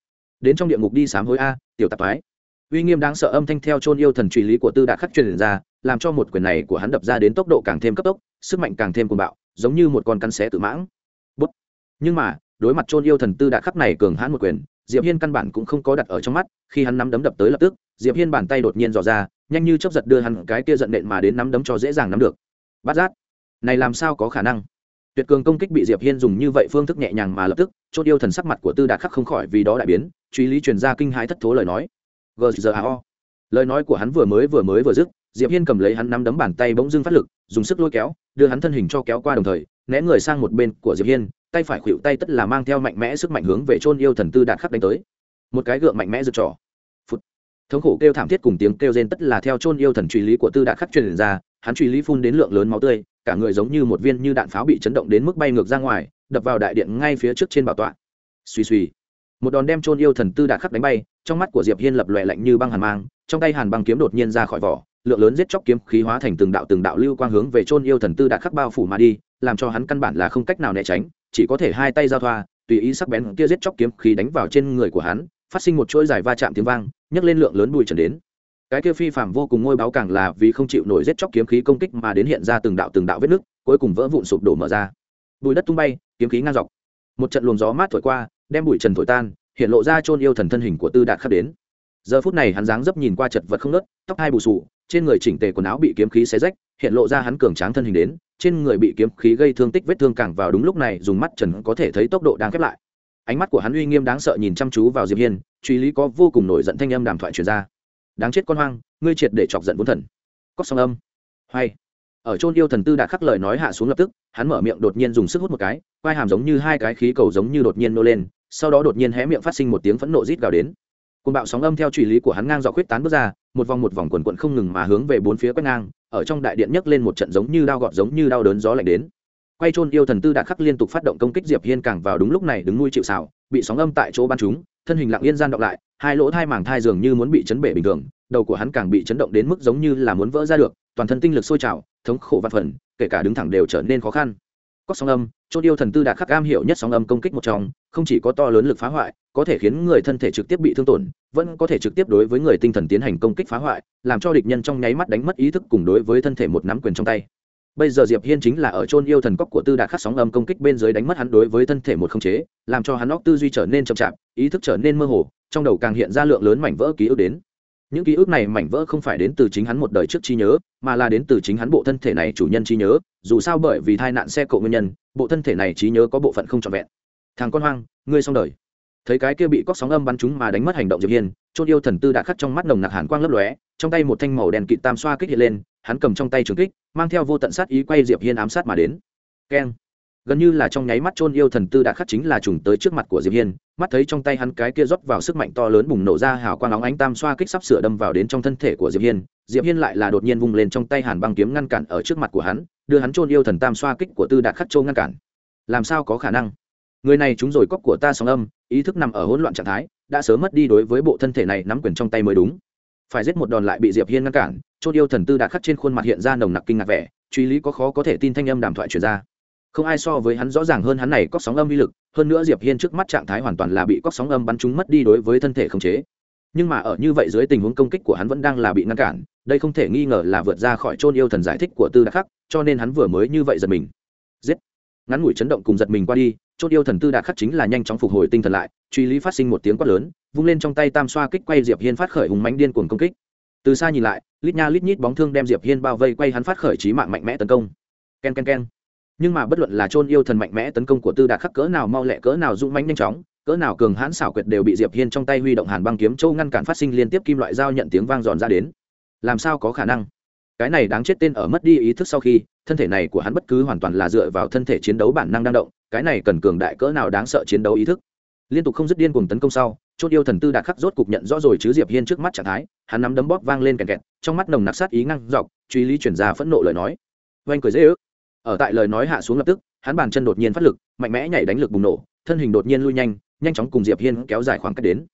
đến trong địa ngục đi sám hối a, tiểu tạp thái uy nghiêm đáng sợ âm thanh theo chôn yêu thần truy lý của tư đạt khắc truyền ra, làm cho một quyền này của hắn đập ra đến tốc độ càng thêm cấp tốc, sức mạnh càng thêm cuồng bạo, giống như một con cắn xé tự mãng. Bút. nhưng mà, đối mặt chôn yêu thần tư đạt khắc này cường hãn một quyền, diệp hiên căn bản cũng không có đặt ở trong mắt, khi hắn nắm đấm đập tới lập tức, diệp hiên bàn tay đột nhiên dò ra, nhanh như chớp giật đưa hắn cái kia giận nện mà đến nắm đấm cho dễ dàng nắm được. Bắt giác. Này làm sao có khả năng? Tuyệt cường công kích bị diệp hiên dùng như vậy phương thức nhẹ nhàng mà lập tức chốt yêu thần sắc mặt của tư đạt khắc không khỏi vì đó đại biến, truy lý truyền ra kinh hãi thất thố lời nói. Gzao lời nói của hắn vừa mới vừa mới vừa dứt, diệp hiên cầm lấy hắn nắm đấm bàn tay bỗng dưng phát lực, dùng sức lôi kéo, đưa hắn thân hình cho kéo qua đồng thời, né người sang một bên của diệp hiên, tay phải khuỵu tay tất là mang theo mạnh mẽ sức mạnh hướng về chôn yêu thần tư đạt khắc đánh tới. Một cái gượng mạnh mẽ rực trỏ phút thống khổ kêu thảm thiết cùng tiếng kêu rên tất là theo chôn yêu thần truy lý của tư đạt khắc truyền ra, hắn truy lý phun đến lượng lớn máu tươi, cả người giống như một viên như đạn pháo bị chấn động đến mức bay ngược ra ngoài đập vào đại điện ngay phía trước trên bảo tọa. Suy suy một đòn đem chôn yêu thần tư đạt khắc đánh bay, trong mắt của diệp hiên lập lòe lạnh như băng hàn mang, trong tay hàn băng kiếm đột nhiên ra khỏi vỏ, lượng lớn giết chóc kiếm khí hóa thành từng đạo từng đạo lưu quang hướng về chôn yêu thần tư đạt khắc bao phủ mà đi, làm cho hắn căn bản là không cách nào né tránh, chỉ có thể hai tay giao thoa, tùy ý sắc bén kia giết chóc kiếm khí đánh vào trên người của hắn, phát sinh một chuỗi dài va chạm tiếng vang, nhấc lên lượng lớn bụi trần đến. Cái kia phi phạm vô cùng ngôi báo càng là vì không chịu nổi giết chóc kiếm khí công kích mà đến hiện ra từng đạo từng đạo vết nứt, cuối cùng vỡ vụn sụp đổ mở ra bụi đất tung bay, kiếm khí ngang dọc. Một trận luồng gió mát thổi qua, đem bụi trần thổi tan, hiện lộ ra chôn yêu thần thân hình của tư đạt khắp đến. Giờ phút này hắn dáng dấp nhìn qua chật vật không nớt tóc hai bù sù trên người chỉnh tề quần áo bị kiếm khí xé rách, hiện lộ ra hắn cường tráng thân hình đến, trên người bị kiếm khí gây thương tích vết thương càng vào đúng lúc này, dùng mắt trần có thể thấy tốc độ đang khép lại. Ánh mắt của hắn uy nghiêm đáng sợ nhìn chăm chú vào diệp hiên, truy lý có vô cùng nổi giận thanh âm đàm thoại truyền ra. Đáng chết con hoang, ngươi triệt để chọc giận vốn thần. Cóc song âm. Hay ở chôn yêu thần tư đạt khắc lời nói hạ xuống lập tức, hắn mở miệng đột nhiên dùng sức hút một cái, quai hàm giống như hai cái khí cầu giống như đột nhiên nô lên, sau đó đột nhiên hé miệng phát sinh một tiếng phẫn nộ rít gào đến. Côn bạo sóng âm theo truy lý của hắn ngang dọc khuyết tán bước ra, một vòng một vòng quần quận không ngừng mà hướng về bốn phía quét ngang, ở trong đại điện nhấc lên một trận giống như đao gọt giống như đau đớn gió lạnh đến. Quay chôn yêu thần tư đạt khắc liên tục phát động công kích diệp hiên càng vào đúng lúc này đứng nuôi chịu xảo bị sóng âm tại chỗ ban chúng thân hình lặng yên gian động lại, hai lỗ thai màng thai dường như muốn bị chấn bể bình thường, đầu của hắn càng bị chấn động đến mức giống như là muốn vỡ ra được, toàn thân tinh lực sôi trào thống khổ văn phần, kể cả đứng thẳng đều trở nên khó khăn. Cóc sóng âm chốt yêu thần tư đạt khắc am hiểu nhất sóng âm công kích một trong, không chỉ có to lớn lực phá hoại, có thể khiến người thân thể trực tiếp bị thương tổn, vẫn có thể trực tiếp đối với người tinh thần tiến hành công kích phá hoại, làm cho địch nhân trong nháy mắt đánh mất ý thức cùng đối với thân thể một nắm quyền trong tay. Bây giờ diệp hiên chính là ở chôn yêu thần cóc của tư đạt khắc sóng âm công kích bên dưới đánh mất hắn đối với thân thể một không chế, làm cho hắn óc tư duy trở nên chậm chạp, ý thức trở nên mơ hồ, trong đầu càng hiện ra lượng lớn mảnh vỡ ký ức đến những ký ức này mảnh vỡ không phải đến từ chính hắn một đời trước trí nhớ, mà là đến từ chính hắn bộ thân thể này chủ nhân trí nhớ. Dù sao bởi vì tai nạn xe cộ nguyên nhân, bộ thân thể này trí nhớ có bộ phận không trọn vẹn. Thằng con hoang, ngươi xong đời. Thấy cái kia bị cóc sóng âm bắn chúng mà đánh mất hành động diệp hiên, chôn yêu thần tư đã khắc trong mắt nồng nặc hàn quang lấp lóe, trong tay một thanh màu đen kịt tam xoa kích hiện lên, hắn cầm trong tay trường kích, mang theo vô tận sát ý quay diệp hiên ám sát mà đến. Keng gần như là trong nháy mắt chôn yêu thần tư đã khắc chính là trùng tới trước mặt của diệp hiên, mắt thấy trong tay hắn cái kia rót vào sức mạnh to lớn bùng nổ ra hào quang óng ánh tam xoa kích sắp sửa đâm vào đến trong thân thể của diệp hiên diệp hiên lại là đột nhiên vung lên trong tay hàn băng kiếm ngăn cản ở trước mặt của hắn, đưa hắn chôn yêu thần tam xoa kích của tư đạt khắc châu ngăn cản. Làm sao có khả năng? Người này chúng rồi cóc của ta sóng âm, ý thức nằm ở hỗn loạn trạng thái, đã sớm mất đi đối với bộ thân thể này nắm quyền trong tay mới đúng. Phải giết một đòn lại bị diệp hiên ngăn cản, chôn yêu thần tư đạt khắc trên khuôn mặt hiện ra nồng nặc kinh ngạc vẻ, truy lý có khó có thể tin thanh âm đàm thoại truyền ra không ai so với hắn rõ ràng hơn hắn này có sóng âm uy lực, hơn nữa diệp hiên trước mắt trạng thái hoàn toàn là bị cóc sóng âm bắn trúng mất đi đối với thân thể không chế. Nhưng mà ở như vậy dưới tình huống công kích của hắn vẫn đang là bị ngăn cản, đây không thể nghi ngờ là vượt ra khỏi chôn yêu thần giải thích của tư đạt khắc, cho nên hắn vừa mới như vậy giật mình. Giết! Ngắn ngủi chấn động cùng giật mình qua đi trôn yêu thần tư đạt khắc chính là nhanh chóng phục hồi tinh thần lại, truy lý phát sinh một tiếng quát lớn, vung lên trong tay tam xoa kích quay diệp hiên phát khởi hùng mánh điên cuồng công kích. Từ xa nhìn lại, lít nha lít nhít bóng thương đem diệp hiên bao vây quay hắn phát khởi trí mạng mạnh mẽ tấn công. Ken ken ken nhưng mà bất luận là chôn yêu thần mạnh mẽ tấn công của tư đạt khắc cỡ nào mau lẹ cỡ nào dũng mãnh nhanh chóng, cỡ nào cường hãn xảo quyệt đều bị diệp hiên trong tay huy động hàn băng kiếm châu ngăn cản phát sinh liên tiếp kim loại dao nhận tiếng vang giòn ra đến. Làm sao có khả năng? Cái này đáng chết tên ở mất đi ý thức sau khi, thân thể này của hắn bất cứ hoàn toàn là dựa vào thân thể chiến đấu bản năng đang động, cái này cần cường đại cỡ nào đáng sợ chiến đấu ý thức? Liên tục không dứt điên cuồng tấn công sau chốt yêu thần tư đạt khắc rốt cục nhận rõ rồi chứ diệp hiên trước mắt trạng thái, hắn nắm đấm bóp vang lên kẹt kẹt, trong mắt nồng nặc sát ý ngăn dọc, truy lý chuyển ra phẫn nộ lời nói. Oanh cười dễ ước ở tại lời nói hạ xuống lập tức, hắn bàn chân đột nhiên phát lực, mạnh mẽ nhảy đánh lực bùng nổ, thân hình đột nhiên lui nhanh nhanh chóng cùng diệp hiên kéo dài khoảng cách đến.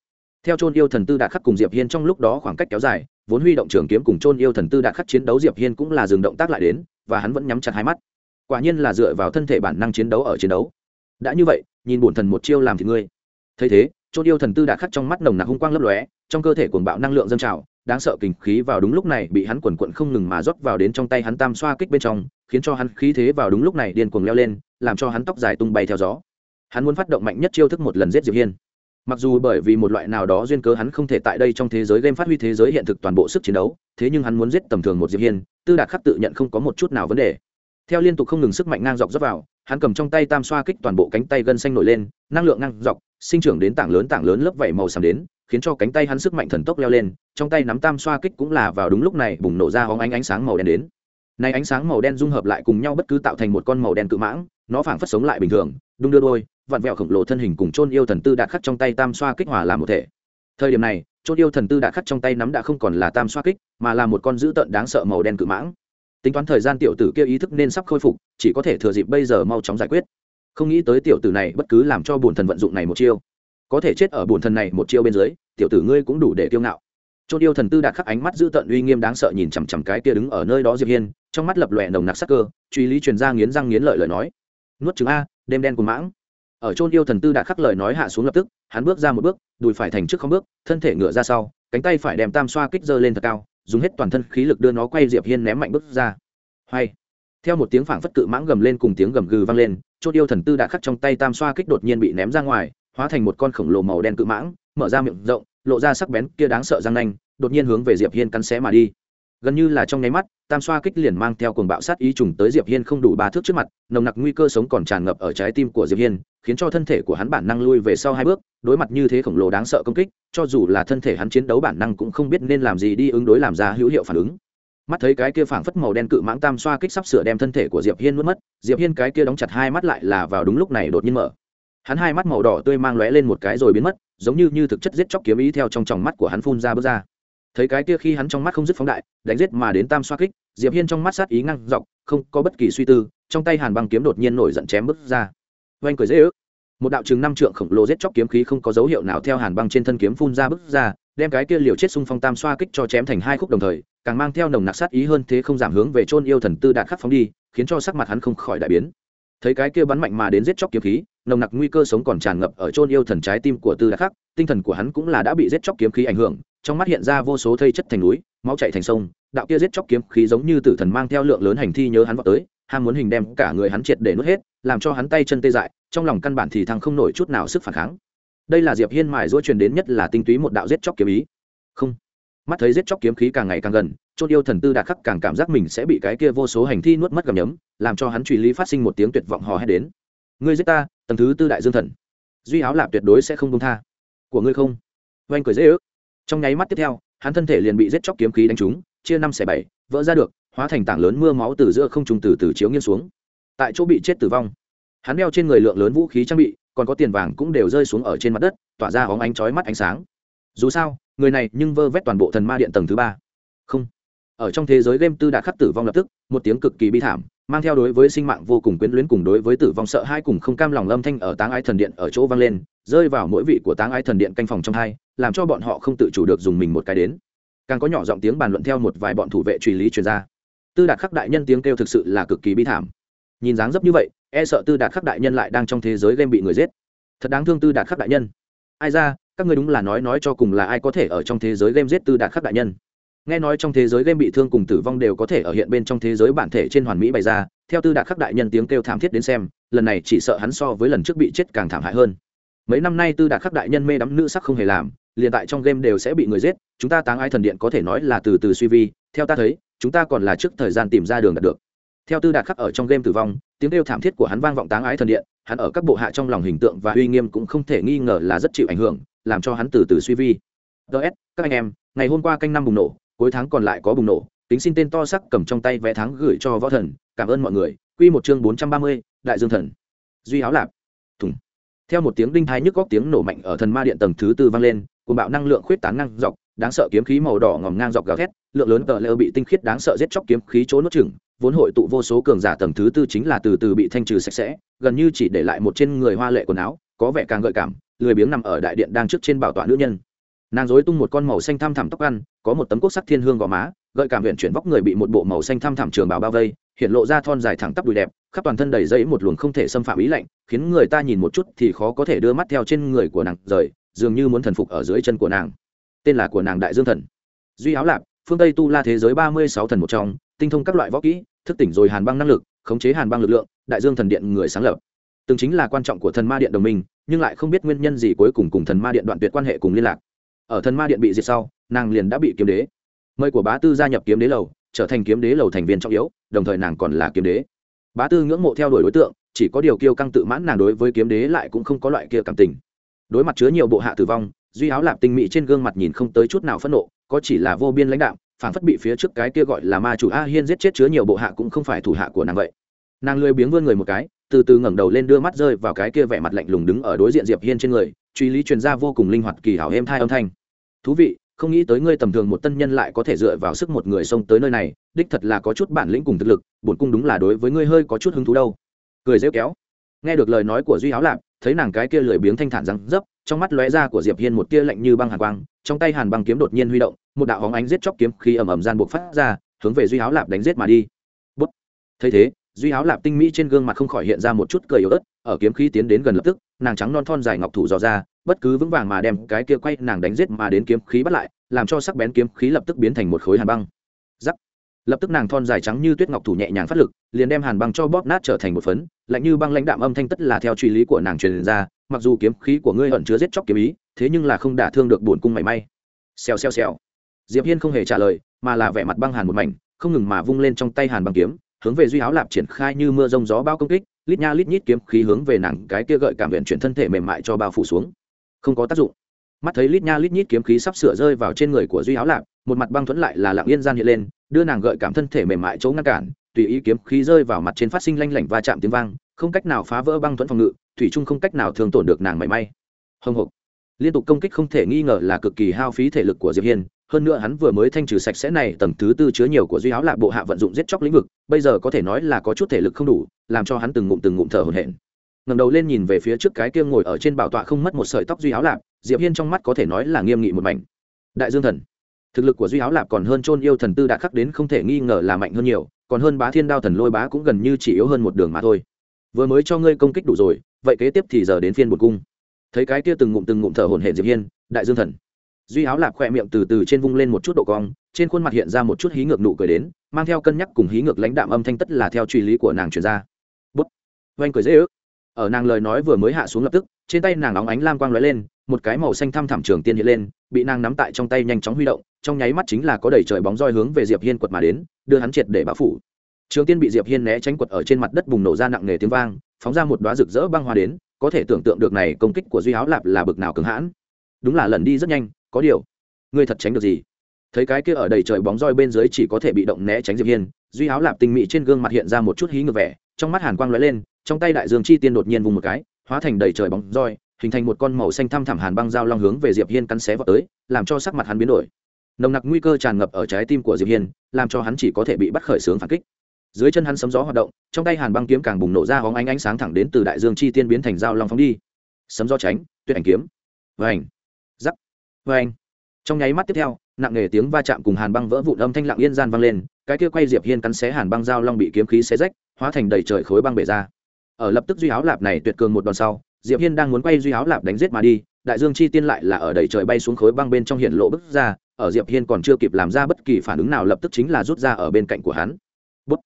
Theo chôn yêu thần tư đạt khắc cùng diệp hiên trong lúc đó khoảng cách kéo dài, vốn huy động trường kiếm cùng chôn yêu thần tư đạt khắc chiến đấu diệp hiên cũng là dừng động tác lại đến, và hắn vẫn nhắm chặt hai mắt. Quả nhiên là dựa vào thân thể bản năng chiến đấu ở chiến đấu. Đã như vậy, nhìn bổn thần một chiêu làm thì ngươi. Thấy thế, chôn yêu thần tư đạt khắc trong mắt nồng nặc hung quang lấp lóe, trong cơ thể cuồng bạo năng lượng dâng trào đáng sợ kình khí vào đúng lúc này bị hắn quần quận không ngừng mà rót vào đến trong tay hắn tam xoa kích bên trong, khiến cho hắn khí thế vào đúng lúc này điên cuồng leo lên, làm cho hắn tóc dài tung bay theo gió. Hắn muốn phát động mạnh nhất chiêu thức một lần giết diệp hiên. Mặc dù bởi vì một loại nào đó duyên cớ hắn không thể tại đây trong thế giới game phát huy thế giới hiện thực toàn bộ sức chiến đấu, thế nhưng hắn muốn giết tầm thường một diệp hiên, tư đạt khắc tự nhận không có một chút nào vấn đề. Theo liên tục không ngừng sức mạnh ngang dọc dốc vào, hắn cầm trong tay tam xoa kích toàn bộ cánh tay gân xanh nổi lên, năng lượng ngang dọc, sinh trưởng đến tảng lớn tảng lớn lớp vảy màu xám đến khiến cho cánh tay hắn sức mạnh thần tốc leo lên, trong tay nắm tam xoa kích cũng là vào đúng lúc này bùng nổ ra hóng ánh ánh sáng màu đen đến. Này ánh sáng màu đen dung hợp lại cùng nhau bất cứ tạo thành một con màu đen cự mãng, nó phảng phất sống lại bình thường, đung đưa đôi, vặn vẹo khổng lồ thân hình cùng chôn yêu thần tư đạt khắc trong tay tam xoa kích hòa làm một thể. Thời điểm này, chôn yêu thần tư đạt khắc trong tay nắm đã không còn là tam xoa kích, mà là một con dữ tợn đáng sợ màu đen cự mãng. Tính toán thời gian tiểu tử kia ý thức nên sắp khôi phục, chỉ có thể thừa dịp bây giờ mau chóng giải quyết. Không nghĩ tới tiểu tử này bất cứ làm cho bổn thần vận dụng này một chiêu có thể chết ở bổn thần này một chiêu bên dưới, tiểu tử ngươi cũng đủ để kiêu ngạo. Chôn yêu thần tư đạt khắc ánh mắt giữ tận uy nghiêm đáng sợ nhìn chằm chằm cái kia đứng ở nơi đó diệp hiên, trong mắt lập lòe nồng nặc sắc cơ, truy lý truyền ra nghiến răng nghiến lợi lời nói. Nuốt trứng a, đêm đen của mãng. Ở chôn yêu thần tư đạt khắc lời nói hạ xuống lập tức, hắn bước ra một bước, đùi phải thành trước không bước, thân thể ngựa ra sau, cánh tay phải đem tam xoa kích giơ lên thật cao, dùng hết toàn thân khí lực đưa nó quay diệp hiên ném mạnh bước ra. Hay. Theo một tiếng phảng phất cự mãng gầm lên cùng tiếng gầm gừ vang lên trôn yêu thần tư đã khắc trong tay tam xoa kích đột nhiên bị ném ra ngoài hóa thành một con khổng lồ màu đen cự mãng, mở ra miệng rộng, lộ ra sắc bén kia đáng sợ răng nanh, đột nhiên hướng về diệp hiên cắn xé mà đi. Gần như là trong nháy mắt, tam xoa kích liền mang theo cuồng bạo sát ý trùng tới diệp hiên không đủ ba thước trước mặt, nồng nặc nguy cơ sống còn tràn ngập ở trái tim của diệp hiên, khiến cho thân thể của hắn bản năng lui về sau hai bước, đối mặt như thế khổng lồ đáng sợ công kích, cho dù là thân thể hắn chiến đấu bản năng cũng không biết nên làm gì đi ứng đối làm ra hữu hiệu phản ứng. Mắt thấy cái kia phảng phất màu đen cự mãng tam xoa kích sắp sửa đem thân thể của diệp hiên nuốt mất, diệp hiên cái kia đóng chặt hai mắt lại là vào đúng lúc này đột nhiên mở hắn hai mắt màu đỏ tươi mang lóe lên một cái rồi biến mất, giống như như thực chất giết chóc kiếm ý theo trong tròng mắt của hắn phun ra bước ra. Thấy cái kia khi hắn trong mắt không dứt phóng đại, đánh giết mà đến tam xoa kích, diệp hiên trong mắt sát ý ngăn dọc, không có bất kỳ suy tư, trong tay hàn băng kiếm đột nhiên nổi giận chém bước ra. Oanh cười dễ ước. Một đạo chừng năm trượng khổng lồ giết chóc kiếm khí không có dấu hiệu nào theo hàn băng trên thân kiếm phun ra bước ra, đem cái kia liều chết xung phong tam xoa kích cho chém thành hai khúc đồng thời, càng mang theo nồng nặc sát ý hơn thế không giảm hướng về chôn yêu thần tư đạt khắc phóng đi, khiến cho sắc mặt hắn không khỏi đại biến thấy cái kia bắn mạnh mà đến giết chóc kiếm khí, nồng nặc nguy cơ sống còn tràn ngập ở chôn yêu thần trái tim của tư đặc khắc tinh thần của hắn cũng là đã bị giết chóc kiếm khí ảnh hưởng, trong mắt hiện ra vô số thây chất thành núi, máu chảy thành sông, đạo kia giết chóc kiếm khí giống như tử thần mang theo lượng lớn hành thi nhớ hắn vào tới, ham muốn hình đem cả người hắn triệt để nuốt hết, làm cho hắn tay chân tê dại, trong lòng căn bản thì thăng không nổi chút nào sức phản kháng. Đây là diệp hiên mài dũa truyền đến nhất là tinh túy một đạo giết chóc kiếm ý. Không. Mắt thấy giết chóc kiếm khí càng ngày càng gần chôn yêu thần tư đạt khắc càng cảm giác mình sẽ bị cái kia vô số hành thi nuốt mất gầm nhấm, làm cho hắn truy lý phát sinh một tiếng tuyệt vọng hò hét đến. Ngươi giết ta, tầng thứ tư đại dương thần. Duy áo lạp tuyệt đối sẽ không công tha. Của ngươi không? Oanh cười dễ ước. Trong nháy mắt tiếp theo, hắn thân thể liền bị giết chóc kiếm khí đánh trúng, chia năm xẻ bảy, vỡ ra được, hóa thành tảng lớn mưa máu từ giữa không trùng từ từ chiếu nghiêng xuống. Tại chỗ bị chết tử vong. Hắn đeo trên người lượng lớn vũ khí trang bị, còn có tiền vàng cũng đều rơi xuống ở trên mặt đất, tỏa ra hóng ánh chói mắt ánh sáng. Dù sao, người này nhưng vơ vét toàn bộ thần ma điện tầng thứ ba. Không ở trong thế giới game tư đã khắc tử vong lập tức, một tiếng cực kỳ bi thảm, mang theo đối với sinh mạng vô cùng quyến luyến cùng đối với tử vong sợ hai cùng không cam lòng âm thanh ở táng ái thần điện ở chỗ vang lên, rơi vào mỗi vị của táng ái thần điện canh phòng trong hai, làm cho bọn họ không tự chủ được dùng mình một cái đến. Càng có nhỏ giọng tiếng bàn luận theo một vài bọn thủ vệ truy lý truyền ra. Tư đạt khắc đại nhân tiếng kêu thực sự là cực kỳ bi thảm. Nhìn dáng dấp như vậy e sợ tư đạt khắc đại nhân lại đang trong thế giới game bị người giết. Thật đáng thương tư đạt khắc đại nhân. Ai ra, các ngươi đúng là nói nói cho cùng là ai có thể ở trong thế giới game giết tư đạt khắc đại nhân nghe nói trong thế giới game bị thương cùng tử vong đều có thể ở hiện bên trong thế giới bản thể trên hoàn mỹ bày ra, theo tư đạt khắc đại nhân tiếng kêu thảm thiết đến xem, lần này chỉ sợ hắn so với lần trước bị chết càng thảm hại hơn. Mấy năm nay tư đạt khắc đại nhân mê đắm nữ sắc không hề làm, liền tại trong game đều sẽ bị người giết, chúng ta táng ai thần điện có thể nói là từ từ suy vi, theo ta thấy, chúng ta còn là trước thời gian tìm ra đường đạt được. Theo tư đạt khắc ở trong game tử vong, tiếng kêu thảm thiết của hắn vang vọng táng ái thần điện, hắn ở các bộ hạ trong lòng hình tượng và uy nghiêm cũng không thể nghi ngờ là rất chịu ảnh hưởng, làm cho hắn từ từ suy vi. Ts các anh em, ngày hôm qua canh năm bùng nổ cuối tháng còn lại có bùng nổ tính xin tên to sắc cầm trong tay vé tháng gửi cho võ thần, cảm ơn mọi người. Quy một chương bốn trăm ba mươi, đại dương thần. Duy áo lạp. Thùng. Theo một tiếng đinh thái nhức góc tiếng nổ mạnh ở thần ma điện tầng thứ tư vang lên cùng bạo năng lượng khuyết tán ngang dọc, đáng sợ kiếm khí màu đỏ ngòm ngang dọc gào thét, lượng lớn tờ lơ bị tinh khiết đáng sợ giết chóc kiếm khí chỗ nốt chừng vốn hội tụ vô số cường giả tầng thứ tư chính là từ từ bị thanh trừ sạch sẽ, gần như chỉ để lại một trên người hoa lệ quần áo, có vẻ càng gợi cảm, lười biếng nằm ở đại điện đang trước trên bảo tọa nữ nhân nàng dối tung một con màu xanh thăm thẳm tóc ăn, có một tấm cốt sắc thiên hương gò má, gợi cảm huyện chuyển vóc người bị một bộ màu xanh thăm thẳm trường bào bao vây, hiện lộ ra thon dài thẳng tắp đùi đẹp, khắp toàn thân đầy dẫy một luồng không thể xâm phạm ý lạnh, khiến người ta nhìn một chút thì khó có thể đưa mắt theo trên người của nàng rời, dường như muốn thần phục ở dưới chân của nàng. Tên là của nàng đại dương thần. Duy áo lạp, phương tây tu la thế giới ba mươi sáu thần một trong, tinh thông các loại võ kỹ, thức tỉnh rồi hàn băng năng lực, khống chế hàn băng lực lượng, đại dương thần điện người sáng lập. Từng chính là quan trọng của thần ma điện đồng minh, nhưng lại không biết nguyên nhân gì cuối cùng cùng thần ma điện đoạn tuyệt quan hệ cùng liên lạc ở thần ma điện bị diệt sau, nàng liền đã bị kiếm đế. Mời của bá tư gia nhập kiếm đế lầu, trở thành kiếm đế lầu thành viên trọng yếu, đồng thời nàng còn là kiếm đế. Bá tư ngưỡng mộ theo đuổi đối tượng, chỉ có điều kiêu căng tự mãn nàng đối với kiếm đế lại cũng không có loại kia cảm tình. Đối mặt chứa nhiều bộ hạ tử vong, duy áo lạp tinh mỹ trên gương mặt nhìn không tới chút nào phẫn nộ, có chỉ là vô biên lãnh đạo phản phất bị phía trước cái kia gọi là ma chủ a hiên giết chết chứa nhiều bộ hạ cũng không phải thủ hạ của nàng vậy. Nàng lười biếng vươn người một cái, từ từ ngẩng đầu lên đưa mắt rơi vào cái kia vẻ mặt lạnh lùng đứng ở đối diện diệp hiên trên người, truy lý truyền ra vô cùng linh hoạt kỳ hảo êm thai âm thanh thú vị, không nghĩ tới ngươi tầm thường một tân nhân lại có thể dựa vào sức một người xông tới nơi này, đích thật là có chút bản lĩnh cùng thực lực, bổn cung đúng là đối với ngươi hơi có chút hứng thú đâu. Cười rêu kéo. Nghe được lời nói của duy áo lạp, thấy nàng cái kia lười biếng thanh thản răng dấp, trong mắt lóe ra của diệp hiên một tia lạnh như băng hàn quang, trong tay hàn băng kiếm đột nhiên huy động, một đạo hóng ánh giết chóc kiếm khi ầm ầm gian buộc phát ra, hướng về duy áo lạp đánh giết mà đi. Bút. Thấy thế, duy áo lạp tinh mỹ trên gương mặt không khỏi hiện ra một chút cười yếu ớt, ở kiếm khí tiến đến gần lập tức nàng trắng non thon dài ngọc thủ dò ra, bất cứ vững vàng mà đem cái kia quay nàng đánh giết mà đến kiếm khí bắt lại, làm cho sắc bén kiếm khí lập tức biến thành một khối hàn băng. Giắc. Lập tức nàng thon dài trắng như tuyết ngọc thủ nhẹ nhàng phát lực, liền đem hàn băng cho bóp nát trở thành một phấn, lạnh như băng lãnh đạm âm thanh tất là theo truy lý của nàng truyền ra, mặc dù kiếm khí của ngươi ẩn chứa giết chóc kiếm ý, thế nhưng là không đả thương được bổn cung mảy may. Xèo xèo xèo. Diệp hiên không hề trả lời, mà là vẻ mặt băng hàn một mảnh, không ngừng mà vung lên trong tay hàn băng kiếm, hướng về duy áo lạp triển khai như mưa rông gió bao công kích lít nha lít nhít kiếm khí hướng về nàng cái kia gợi cảm viện chuyển thân thể mềm mại cho bao phủ xuống. Không có tác dụng. Mắt thấy lít nha lít nhít kiếm khí sắp sửa rơi vào trên người của duy áo lạp, một mặt băng thuẫn lại là lặng yên gian hiện lên, đưa nàng gợi cảm thân thể mềm mại chỗ ngăn cản, tùy ý kiếm khí rơi vào mặt trên phát sinh lanh lảnh và chạm tiếng vang, không cách nào phá vỡ băng thuẫn phòng ngự, thủy trung không cách nào thương tổn được nàng mảy may. Hồng hộc liên tục công kích không thể nghi ngờ là cực kỳ hao phí thể lực của diệp hiên hơn nữa hắn vừa mới thanh trừ sạch sẽ này, tầng thứ tư chứa nhiều của duy áo lạc bộ hạ vận dụng giết chóc lĩnh vực, bây giờ có thể nói là có chút thể lực không đủ, làm cho hắn từng ngụm từng ngụm thở hổn hển. Ngẩng đầu lên nhìn về phía trước cái kia ngồi ở trên bảo tọa không mất một sợi tóc duy áo lạc diệp hiên trong mắt có thể nói là nghiêm nghị một mảnh. Đại dương thần, thực lực của duy áo lạc còn hơn trôn yêu thần tư đã khắc đến không thể nghi ngờ là mạnh hơn nhiều, còn hơn bá thiên đao thần lôi bá cũng gần như chỉ yếu hơn một đường mà thôi. Vừa mới cho ngươi công kích đủ rồi, vậy kế tiếp thì giờ đến phiên một cung. Thấy cái kia từng ngụm từng ngụm thở hổn hển diệp hiên, đại dương thần duy áo lạp khoe miệng từ từ trên vung lên một chút độ cong, trên khuôn mặt hiện ra một chút hí ngược nụ cười đến, mang theo cân nhắc cùng hí ngược lãnh đạm âm thanh tất là theo truy lý của nàng truyền ra. Bút. Oanh cười dễ ước. Ở nàng lời nói vừa mới hạ xuống lập tức, trên tay nàng óng ánh lam quang lóe lên, một cái màu xanh thăm thẳm trường tiên hiện lên, bị nàng nắm tại trong tay nhanh chóng huy động, trong nháy mắt chính là có đẩy trời bóng roi hướng về diệp hiên quật mà đến, đưa hắn triệt để bão phủ. Trường tiên bị diệp hiên né tránh quật ở trên mặt đất bùng nổ ra nặng nề tiếng vang, phóng ra một đóa rực rỡ băng hoa đến, có thể tưởng tượng được này công kích của duy áo lạp là bực nào cứng hãn. Đúng là lần đi rất nhanh có điều. Ngươi thật tránh được gì? Thấy cái kia ở đầy trời bóng roi bên dưới chỉ có thể bị động né tránh diệp hiên, duy áo lạp tinh mỹ trên gương mặt hiện ra một chút hí ngược vẻ, trong mắt hàn quang lóe lên, trong tay đại dương chi tiên đột nhiên vùng một cái, hóa thành đầy trời bóng roi, hình thành một con màu xanh thăm thẳm hàn băng dao long hướng về diệp hiên cắn xé vào tới, làm cho sắc mặt hắn biến đổi. Nồng nặc nguy cơ tràn ngập ở trái tim của diệp hiên, làm cho hắn chỉ có thể bị bắt khởi sướng phản kích. Dưới chân hắn sấm gió hoạt động, trong tay hàn băng kiếm càng bùng nổ ra hóng ánh ánh sáng thẳng đến từ đại dương chi tiên biến thành dao long phóng đi. Sấm gió tránh, tuyệt ảnh kiếm. Vành giắc vành trong nháy mắt tiếp theo, nặng nề tiếng va chạm cùng hàn băng vỡ vụn âm thanh lặng yên gian vang lên, cái kia quay diệp hiên cắn xé hàn băng dao long bị kiếm khí xé rách, hóa thành đầy trời khối băng bể ra. Ở lập tức duy áo lạp này tuyệt cường một đòn sau, diệp hiên đang muốn quay duy áo lạp đánh giết mà đi, đại dương chi tiên lại là ở đầy trời bay xuống khối băng bên trong hiện lộ bức ra, ở diệp hiên còn chưa kịp làm ra bất kỳ phản ứng nào lập tức chính là rút ra ở bên cạnh của hắn. Bút.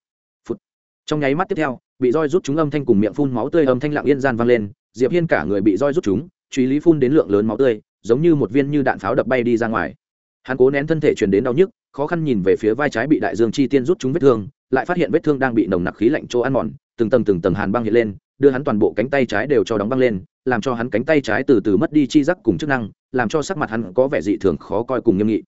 Phút trong nháy mắt tiếp theo, bị roi rút chúng âm thanh cùng miệng phun máu tươi âm thanh lặng yên gian vang lên, diệp hiên cả người bị roi rút chúng, truy lý phun đến lượng lớn máu tươi giống như một viên như đạn pháo đập bay đi ra ngoài. Hắn cố nén thân thể truyền đến đau nhức, khó khăn nhìn về phía vai trái bị đại dương chi tiên rút chúng vết thương, lại phát hiện vết thương đang bị nồng nặc khí lạnh chỗ ăn mòn, từng tầng từng tầng hàn băng hiện lên, đưa hắn toàn bộ cánh tay trái đều cho đóng băng lên, làm cho hắn cánh tay trái từ từ mất đi chi giác cùng chức năng, làm cho sắc mặt hắn có vẻ dị thường khó coi cùng nghiêm nghị.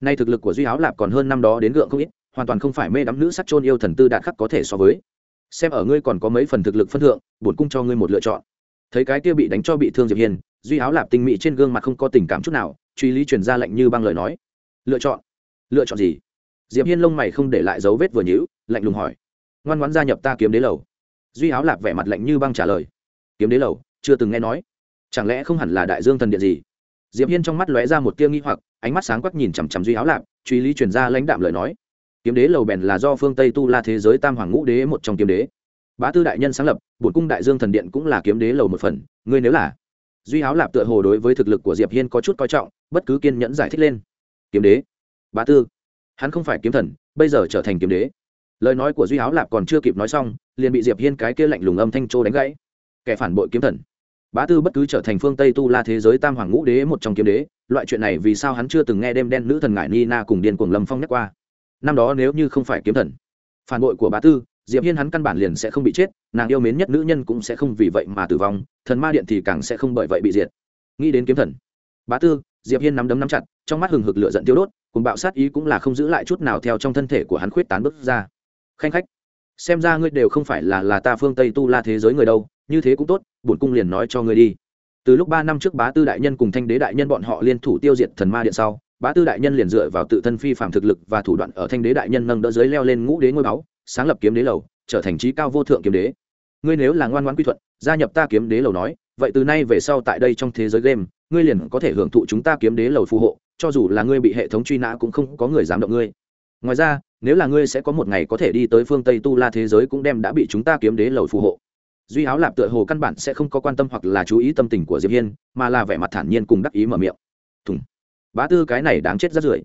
Nay thực lực của duy áo lạp còn hơn năm đó đến gượng không ít, hoàn toàn không phải mê đắm nữ sắc chôn yêu thần tư đạt khắc có thể so với. Xem ở ngươi còn có mấy phần thực lực phân thượng, bổn cung cho ngươi một lựa chọn. Thấy cái kia bị đánh cho bị thương diệp hiền duy áo lạp tinh mỹ trên gương mặt không có tình cảm chút nào, truy lý truyền ra lệnh như băng lời nói. Lựa chọn. Lựa chọn gì? Diệp hiên lông mày không để lại dấu vết vừa nhữ lạnh lùng hỏi. Ngoan ngoãn gia nhập ta kiếm đế lầu. Duy áo lạp vẻ mặt lạnh như băng trả lời. Kiếm đế lầu, chưa từng nghe nói. Chẳng lẽ không hẳn là đại dương thần điện gì? Diệp hiên trong mắt lóe ra một tia nghi hoặc, ánh mắt sáng quắc nhìn chằm chằm duy áo lạp, truy lý truyền ra lãnh đạm lời nói. Kiếm đế lầu bèn là do phương tây tu la thế giới tam hoàng ngũ đế một trong kiếm đế. Bá tư đại nhân sáng lập, bổn cung đại dương thần điện cũng là kiếm đế lầu một phần, ngươi nếu là duy áo lạp tựa hồ đối với thực lực của diệp hiên có chút coi trọng, bất cứ kiên nhẫn giải thích lên. Kiếm đế. Bá tư. Hắn không phải kiếm thần, bây giờ trở thành kiếm đế. Lời nói của duy áo lạp còn chưa kịp nói xong, liền bị diệp hiên cái kia lạnh lùng âm thanh trô đánh gãy. Kẻ phản bội kiếm thần. Bá tư bất cứ trở thành phương tây tu la thế giới tam hoàng ngũ đế một trong kiếm đế, loại chuyện này vì sao hắn chưa từng nghe đêm đen nữ thần ngải nina cùng điên cuồng lâm phong nhắc qua. Năm đó nếu như không phải kiếm thần, phản bội của bá tư diệp hiên hắn căn bản liền sẽ không bị chết, nàng yêu mến nhất nữ nhân cũng sẽ không vì vậy mà tử vong, thần ma điện thì càng sẽ không bởi vậy bị diệt. Nghĩ đến kiếm thần. Bá tư, diệp hiên nắm đấm nắm chặt, trong mắt hừng hực lửa giận tiêu đốt, cùng bạo sát ý cũng là không giữ lại chút nào theo trong thân thể của hắn khuyết tán bước ra. Khanh khách, xem ra ngươi đều không phải là là ta phương tây tu la thế giới người đâu, như thế cũng tốt, bổn cung liền nói cho ngươi đi. Từ lúc ba năm trước bá tư đại nhân cùng thanh đế đại nhân bọn họ liên thủ tiêu diệt thần ma điện sau, bá tư đại nhân liền dựa vào tự thân phi phạm thực lực và thủ đoạn ở thanh đế đại nhân nâng đỡ dưới leo lên ngũ đế ngôi báu sáng lập kiếm đế lầu, trở thành trí cao vô thượng kiếm đế. Ngươi nếu là ngoan ngoan quy thuận, gia nhập ta kiếm đế lầu nói, vậy từ nay về sau tại đây trong thế giới game, ngươi liền có thể hưởng thụ chúng ta kiếm đế lầu phù hộ, cho dù là ngươi bị hệ thống truy nã cũng không có người dám động ngươi. Ngoài ra, nếu là ngươi sẽ có một ngày có thể đi tới phương tây tu la thế giới cũng đem đã bị chúng ta kiếm đế lầu phù hộ. Duy áo lạp tựa hồ căn bản sẽ không có quan tâm hoặc là chú ý tâm tình của diệp hiên, mà là vẻ mặt thản nhiên cùng đắc ý mở miệng. Thùng. Bá tư cái này đáng chết rất rưởi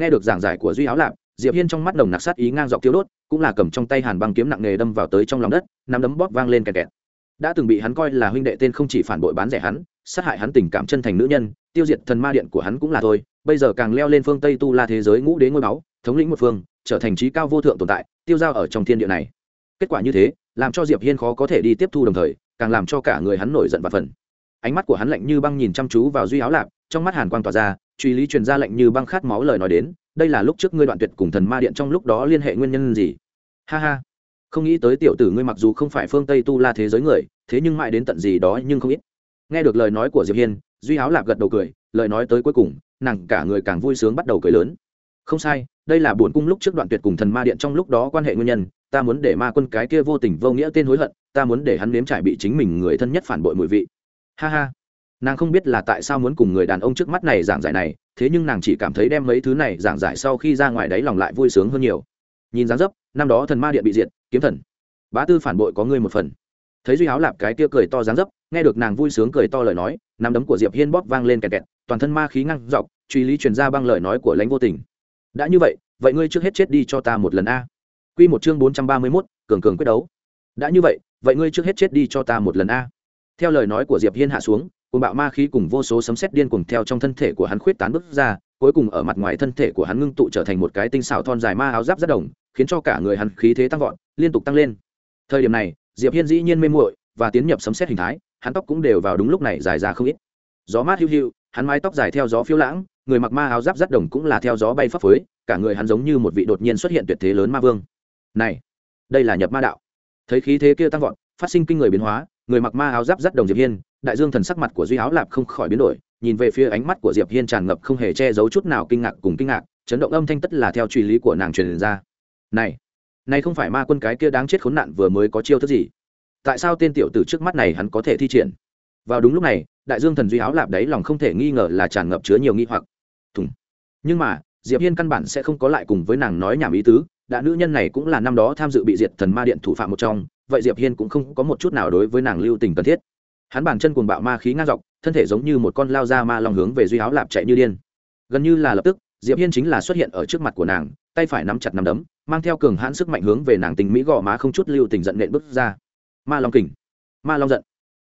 nghe được giảng giải của duy áo lạp diệp hiên trong mắt đồng nặc sát ý ngang dọc tiêu đốt, cũng là cầm trong tay hàn băng kiếm nặng nề đâm vào tới trong lòng đất, nắm đấm bóp vang lên kẹt kẹt. Đã từng bị hắn coi là huynh đệ tên không chỉ phản bội bán rẻ hắn, sát hại hắn tình cảm chân thành nữ nhân, tiêu diệt thần ma điện của hắn cũng là thôi, bây giờ càng leo lên phương tây tu la thế giới ngũ đế ngôi báu, thống lĩnh một phương, trở thành trí cao vô thượng tồn tại, tiêu dao ở trong thiên địa này. Kết quả như thế, làm cho diệp hiên khó có thể đi tiếp thu đồng thời, càng làm cho cả người hắn nổi giận và phần ánh mắt của hắn lạnh như băng nhìn chăm chú vào duy áo lạp, trong mắt hàn quang tỏa ra, truy lý truyền ra lạnh như băng khát máu lời nói đến đây là lúc trước ngươi đoạn tuyệt cùng thần ma điện trong lúc đó liên hệ nguyên nhân gì? Ha ha. Không nghĩ tới tiểu tử ngươi mặc dù không phải phương tây tu la thế giới người, thế nhưng mãi đến tận gì đó nhưng không ít. Nghe được lời nói của diệp hiên, duy áo lạp gật đầu cười, lời nói tới cuối cùng, nàng cả người càng vui sướng bắt đầu cười lớn. Không sai, đây là buồn cung lúc trước đoạn tuyệt cùng thần ma điện trong lúc đó quan hệ nguyên nhân, ta muốn để ma quân cái kia vô tình vô nghĩa tên hối hận, ta muốn để hắn nếm trải bị chính mình người thân nhất phản bội mùi vị. Ha ha nàng không biết là tại sao muốn cùng người đàn ông trước mắt này giảng giải này thế nhưng nàng chỉ cảm thấy đem mấy thứ này giảng giải sau khi ra ngoài đấy lòng lại vui sướng hơn nhiều. Nhìn dáng dấp năm đó thần ma điện bị diệt kiếm thần. Bá tư phản bội có ngươi một phần. Thấy duy áo lạp cái kia cười to dáng dấp nghe được nàng vui sướng cười to lời nói nắm đấm của diệp hiên bóp vang lên kẹt kẹt toàn thân ma khí ngăn dọc truy lý truyền ra băng lời nói của lãnh vô tình. Đã như vậy vậy ngươi trước hết chết đi cho ta một lần a. Quy một chương bốn trăm ba mươi 431, cường cường quyết đấu. Đã như vậy vậy ngươi trước hết chết đi cho ta một lần a. Theo lời nói của diệp hiên hạ xuống cùng bạo ma khí cùng vô số sấm sét điên cuồng theo trong thân thể của hắn khuyết tán bước ra, cuối cùng ở mặt ngoài thân thể của hắn ngưng tụ trở thành một cái tinh xảo thon dài ma áo giáp rất đồng, khiến cho cả người hắn khí thế tăng vọt, liên tục tăng lên. Thời điểm này, diệp hiên dĩ nhiên mê muội và tiến nhập sấm sét hình thái, hắn tóc cũng đều vào đúng lúc này dài ra không ít. Gió mát hiu hiu, hắn mái tóc dài theo gió phiêu lãng, người mặc ma áo giáp rất đồng cũng là theo gió bay phấp phới, cả người hắn giống như một vị đột nhiên xuất hiện tuyệt thế lớn ma vương. Này, đây là nhập ma đạo. Thấy khí thế kia tăng vọt, phát sinh kinh người biến hóa, người mặc ma áo giáp rất đồng diệp hiên đại dương thần sắc mặt của duy áo lạp không khỏi biến đổi, nhìn về phía ánh mắt của diệp hiên tràn ngập không hề che giấu chút nào kinh ngạc cùng kinh ngạc, chấn động âm thanh tất là theo truy lý của nàng truyền ra. Này này không phải ma quân cái kia đáng chết khốn nạn vừa mới có chiêu thức gì? Tại sao tên tiểu tử trước mắt này hắn có thể thi triển? Vào đúng lúc này, đại dương thần duy áo lạp đấy lòng không thể nghi ngờ là tràn ngập chứa nhiều nghi hoặc. Thùng. Nhưng mà, diệp hiên căn bản sẽ không có lại cùng với nàng nói nhảm ý tứ, đã nữ nhân này cũng là năm đó tham dự bị diệt thần ma điện thủ phạm một trong, vậy diệp hiên cũng không có một chút nào đối với nàng lưu tình cần thiết hắn bàn chân cuồng bạo ma khí ngang dọc, thân thể giống như một con lao ra ma long hướng về duy áo lạp chạy như điên. Gần như là lập tức, diệp hiên chính là xuất hiện ở trước mặt của nàng, tay phải nắm chặt nắm đấm, mang theo cường hãn sức mạnh hướng về nàng tình mỹ gò má không chút lưu tình giận nện bước ra. Ma long kình, ma long giận.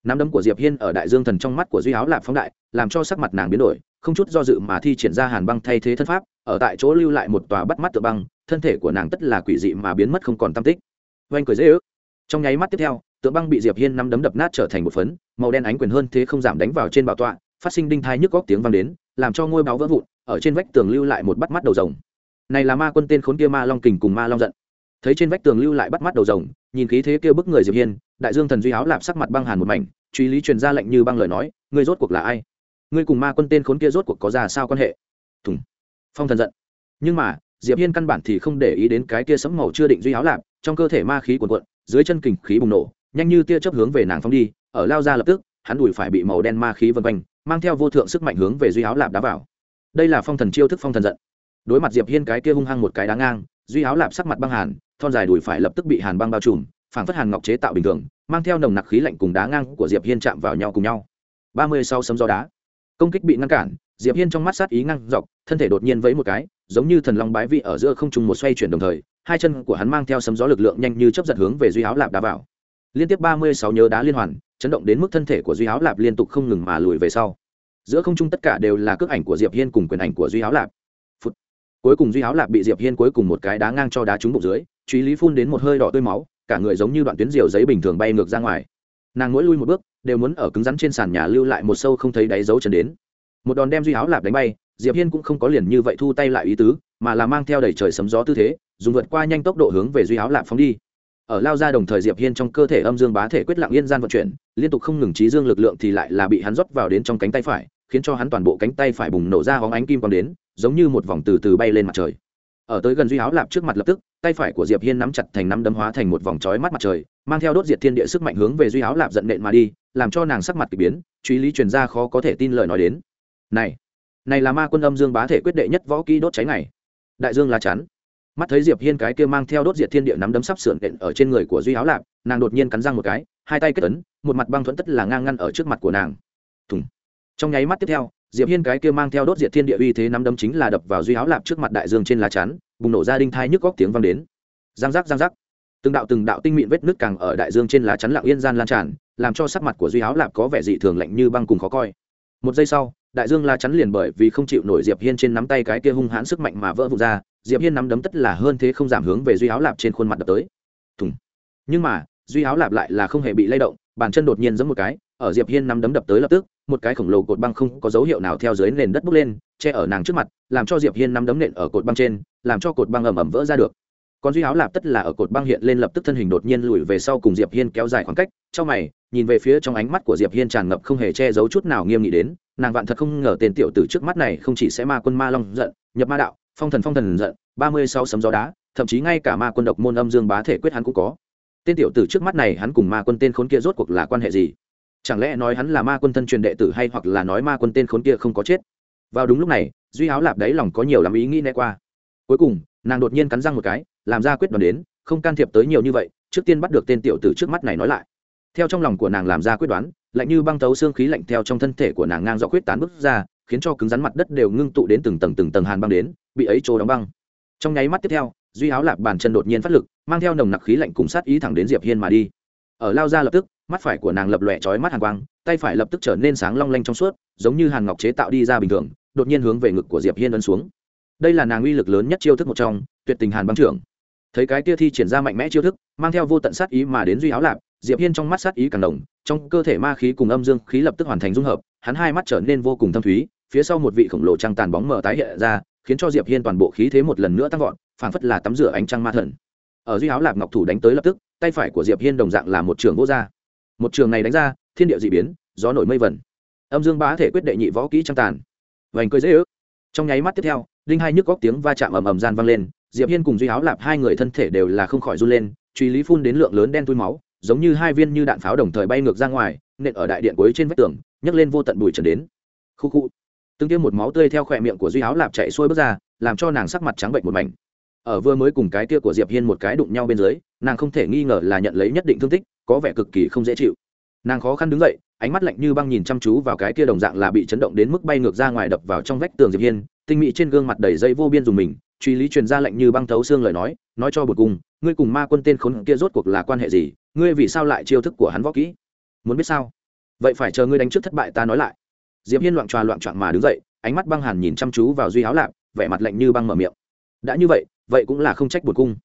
Nắm đấm của diệp hiên ở đại dương thần trong mắt của duy áo lạp phóng đại, làm cho sắc mặt nàng biến đổi, không chút do dự mà thi triển ra hàn băng thay thế thân pháp, ở tại chỗ lưu lại một tòa bắt mắt tự băng, thân thể của nàng tất là quỷ dị mà biến mất không còn tâm tích. Oanh cười dễ ước. Trong nháy mắt tiếp theo tượng băng bị diệp hiên nắm đấm đập nát trở thành một phấn, màu đen ánh quyền hơn thế không giảm đánh vào trên bảo tọa, phát sinh đinh thai nhức góc tiếng vang đến, làm cho ngôi báo vỡ vụn, ở trên vách tường lưu lại một bắt mắt đầu rồng. Này là ma quân tên khốn kia ma long kình cùng ma long giận. Thấy trên vách tường lưu lại bắt mắt đầu rồng, nhìn khí thế kia bức người diệp hiên, đại dương thần duy áo lạp sắc mặt băng hàn một mảnh, truy lý truyền ra lệnh như băng lời nói, ngươi rốt cuộc là ai? Ngươi cùng ma quân tên khốn kia rốt cuộc có ra sao quan hệ? Thùng. Phong thần giận. Nhưng mà, diệp hiên căn bản thì không để ý đến cái kia sấm màu chưa định duy áo lạp, trong cơ thể ma khí cuồn cuộn, dưới chân kình khí bùng nổ nhanh như tia chớp hướng về nàng phong đi, ở lao ra lập tức, hắn đùi phải bị màu đen ma khí vân quanh, mang theo vô thượng sức mạnh hướng về duy áo lạp đá vào. Đây là phong thần chiêu thức phong thần giận. Đối mặt diệp hiên cái kia hung hăng một cái đá ngang, duy áo lạp sắc mặt băng hàn, thon dài đùi phải lập tức bị hàn băng bao trùm phản phất hàn ngọc chế tạo bình thường, mang theo nồng nặc khí lạnh cùng đá ngang của diệp hiên chạm vào nhau cùng nhau. Ba mươi sau sấm gió đá. Công kích bị ngăn cản, diệp hiên trong mắt sát ý ngăn dọc, thân thể đột nhiên vẫy một cái, giống như thần long bái vị ở giữa không trung một xoay chuyển đồng thời, hai chân của hắn mang theo sấm gió lực lượng nhanh như chớp giật hướng về duy áo lạp đá vào liên tiếp ba mươi sáu nhớ đá liên hoàn, chấn động đến mức thân thể của duy áo lạp liên tục không ngừng mà lùi về sau. Giữa không trung tất cả đều là cước ảnh của diệp hiên cùng quyền ảnh của duy áo lạp. Phút. cuối cùng duy áo lạp bị diệp hiên cuối cùng một cái đá ngang cho đá trúng bụng dưới, truy lý phun đến một hơi đỏ tươi máu, cả người giống như đoạn tuyến diều giấy bình thường bay ngược ra ngoài. Nàng mỗi lui một bước, đều muốn ở cứng rắn trên sàn nhà lưu lại một sâu không thấy đáy dấu chân đến. Một đòn đem duy áo lạp đánh bay, diệp hiên cũng không có liền như vậy thu tay lại ý tứ, mà là mang theo đầy trời sấm gió tư thế, dùng vượt qua nhanh tốc độ hướng về duy áo lạp phóng đi ở lao ra đồng thời diệp hiên trong cơ thể âm dương bá thể quyết lặng yên gian vận chuyển, liên tục không ngừng trí dương lực lượng thì lại là bị hắn rót vào đến trong cánh tay phải, khiến cho hắn toàn bộ cánh tay phải bùng nổ ra hóng ánh kim quang đến, giống như một vòng từ từ bay lên mặt trời. Ở tới gần duy áo lạp trước mặt lập tức, tay phải của diệp hiên nắm chặt thành nắm đấm hóa thành một vòng chói mắt mặt trời, mang theo đốt diệt thiên địa sức mạnh hướng về duy áo lạp giận nện mà đi, làm cho nàng sắc mặt kỳ biến, truy lý truyền ra khó có thể tin lời nói đến. Này này là ma quân âm dương bá thể quyết đệ nhất võ kỹ đốt cháy này đại dương lá chắn mắt thấy diệp hiên cái kia mang theo đốt diệt thiên địa nắm đấm sắp sượn đện ở trên người của duy áo lạp, nàng đột nhiên cắn răng một cái, hai tay kết ấn, một mặt băng thuẫn tất là ngang ngăn ở trước mặt của nàng. Thùng. Trong nháy mắt tiếp theo, diệp hiên cái kia mang theo đốt diệt thiên địa uy thế nắm đấm chính là đập vào duy áo lạp trước mặt đại dương trên lá chắn, bùng nổ ra đinh thai nhức góc tiếng vang đến. Giang giác giang giác. Từng đạo từng đạo tinh mịn vết nước càng ở đại dương trên lá chắn lặng yên gian lan tràn, làm cho sắc mặt của duy áo lạp có vẻ dị thường lạnh như băng cùng khó coi. Một giây sau, đại dương lá chắn liền bởi vì không chịu nổi diệp hiên trên nắm tay cái kia hung hãn sức mạnh mà vỡ vụn ra diệp hiên nắm đấm tất là hơn thế không giảm hướng về duy áo lạp trên khuôn mặt đập tới. Thùng. Nhưng mà, duy áo lạp lại là không hề bị lay động, bàn chân đột nhiên giẫm một cái, ở diệp hiên nắm đấm đập tới lập tức, một cái khổng lồ cột băng không có dấu hiệu nào theo dưới nền đất bốc lên, che ở nàng trước mặt, làm cho diệp hiên nắm đấm nện ở cột băng trên, làm cho cột băng ầm ầm vỡ ra được. Còn duy áo lạp tất là ở cột băng hiện lên lập tức thân hình đột nhiên lùi về sau cùng diệp hiên kéo dài khoảng cách, trong mày, nhìn về phía trong ánh mắt của diệp hiên tràn ngập không hề che giấu chút nào nghiêm nghị đến, nàng vạn thật không ngờ tên tiểu tử trước mắt này không chỉ sẽ ma quân ma long giận, nhập ma đạo phong thần phong thần giận, ba mươi sáu sấm gió đá, thậm chí ngay cả ma quân độc môn âm dương bá thể quyết hắn cũng có. Tên tiểu tử trước mắt này hắn cùng ma quân tên khốn kia rốt cuộc là quan hệ gì? Chẳng lẽ nói hắn là ma quân thân truyền đệ tử hay hoặc là nói ma quân tên khốn kia không có chết? Vào đúng lúc này, duy áo lạp đấy lòng có nhiều làm ý nghĩ né qua. Cuối cùng, nàng đột nhiên cắn răng một cái, làm ra quyết đoán đến, không can thiệp tới nhiều như vậy, trước tiên bắt được tên tiểu tử trước mắt này nói lại. Theo trong lòng của nàng làm ra quyết đoán, lạnh như băng tấu xương khí lạnh theo trong thân thể của nàng ngang dọ quyết tán bước ra, khiến cho cứng rắn mặt đất đều ngưng tụ đến từng tầng từng tầng hàn băng đến bị ấy trô đóng băng. Trong nháy mắt tiếp theo, duy áo lạp bàn chân đột nhiên phát lực, mang theo nồng nặc khí lạnh cùng sát ý thẳng đến diệp hiên mà đi. Ở lao ra lập tức, mắt phải của nàng lập lòe chói mắt hàn quang, tay phải lập tức trở nên sáng long lanh trong suốt, giống như hàn ngọc chế tạo đi ra bình thường, đột nhiên hướng về ngực của diệp hiên ấn xuống. Đây là nàng uy lực lớn nhất chiêu thức một trong, tuyệt tình hàn băng trưởng. Thấy cái tia thi triển ra mạnh mẽ chiêu thức, mang theo vô tận sát ý mà đến duy áo lạp, diệp hiên trong mắt sát ý càng đồng trong cơ thể ma khí cùng âm dương khí lập tức hoàn thành dung hợp, hắn hai mắt trở nên vô cùng thâm thúy, phía sau một vị khổng lồ trăng tàn bóng mở tái hiện ra khiến cho diệp hiên toàn bộ khí thế một lần nữa tăng vọt, phảng phất là tắm rửa ánh trăng ma thần. Ở duy áo lạp ngọc thủ đánh tới lập tức, tay phải của diệp hiên đồng dạng là một trường vô gia. Một trường này đánh ra, thiên địa dị biến, gió nổi mây vẩn âm dương bá thể quyết đệ nhị võ kỹ trăng tàn. Vành cười dễ ước. Trong nháy mắt tiếp theo, đinh hai nhức góc tiếng va chạm ầm ầm gian vang lên, diệp hiên cùng duy áo lạp hai người thân thể đều là không khỏi run lên, truy lý phun đến lượng lớn đen tui máu, giống như hai viên như đạn pháo đồng thời bay ngược ra ngoài, nện ở đại điện cuối trên vách tường, nhấc lên vô tận bụi trần đến. Khu khu từng tiêm một máu tươi theo khỏe miệng của duy áo lạp chạy xuôi bước ra, làm cho nàng sắc mặt trắng bệnh một mảnh. Ở vừa mới cùng cái kia của diệp hiên một cái đụng nhau bên dưới, nàng không thể nghi ngờ là nhận lấy nhất định thương tích, có vẻ cực kỳ không dễ chịu. Nàng khó khăn đứng dậy, ánh mắt lạnh như băng nhìn chăm chú vào cái kia đồng dạng là bị chấn động đến mức bay ngược ra ngoài đập vào trong vách tường diệp hiên, tinh mỹ trên gương mặt đầy dây vô biên dùng mình, truy lý truyền ra lệnh như băng thấu xương lời nói nói cho bột cùng, ngươi cùng ma quân tên khốn kia rốt cuộc là quan hệ gì? Ngươi vì sao lại chiêu thức của hắn võ kỹ? Muốn biết sao? Vậy phải chờ ngươi đánh trước thất bại ta nói lại diệp hiên loạn tròa loạn trọn mà đứng dậy ánh mắt băng hàn nhìn chăm chú vào duy áo lạp vẻ mặt lạnh như băng mở miệng. Đã như vậy vậy cũng là không trách bột cung.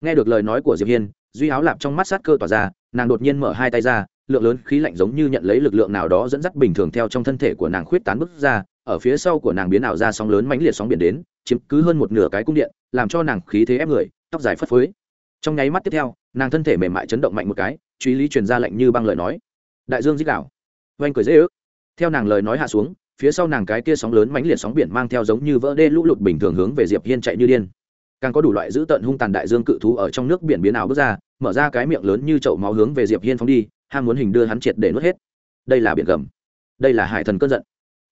Nghe được lời nói của diệp hiên duy áo lạp trong mắt sát cơ tỏa ra nàng đột nhiên mở hai tay ra lượng lớn khí lạnh giống như nhận lấy lực lượng nào đó dẫn dắt bình thường theo trong thân thể của nàng khuyết tán bứt ra ở phía sau của nàng biến ảo ra sóng lớn mãnh liệt sóng biển đến chiếm cứ hơn một nửa cái cung điện làm cho nàng khí thế ép người tóc dài phất phới. Trong nháy mắt tiếp theo nàng thân thể mềm mại chấn động mạnh một cái truy lý truyền ra lạnh như băng lời nói. Đại dương dích đảo, oanh cười dễ ước theo nàng lời nói hạ xuống, phía sau nàng cái kia sóng lớn mãnh liệt sóng biển mang theo giống như vỡ đê lũ lụt bình thường hướng về diệp hiên chạy như điên. Càng có đủ loại dữ tợn hung tàn đại dương cự thú ở trong nước biển biến ảo bước ra, mở ra cái miệng lớn như chậu máu hướng về diệp hiên phóng đi, ham muốn hình đưa hắn triệt để nuốt hết. Đây là biển gầm. Đây là hải thần cơn giận.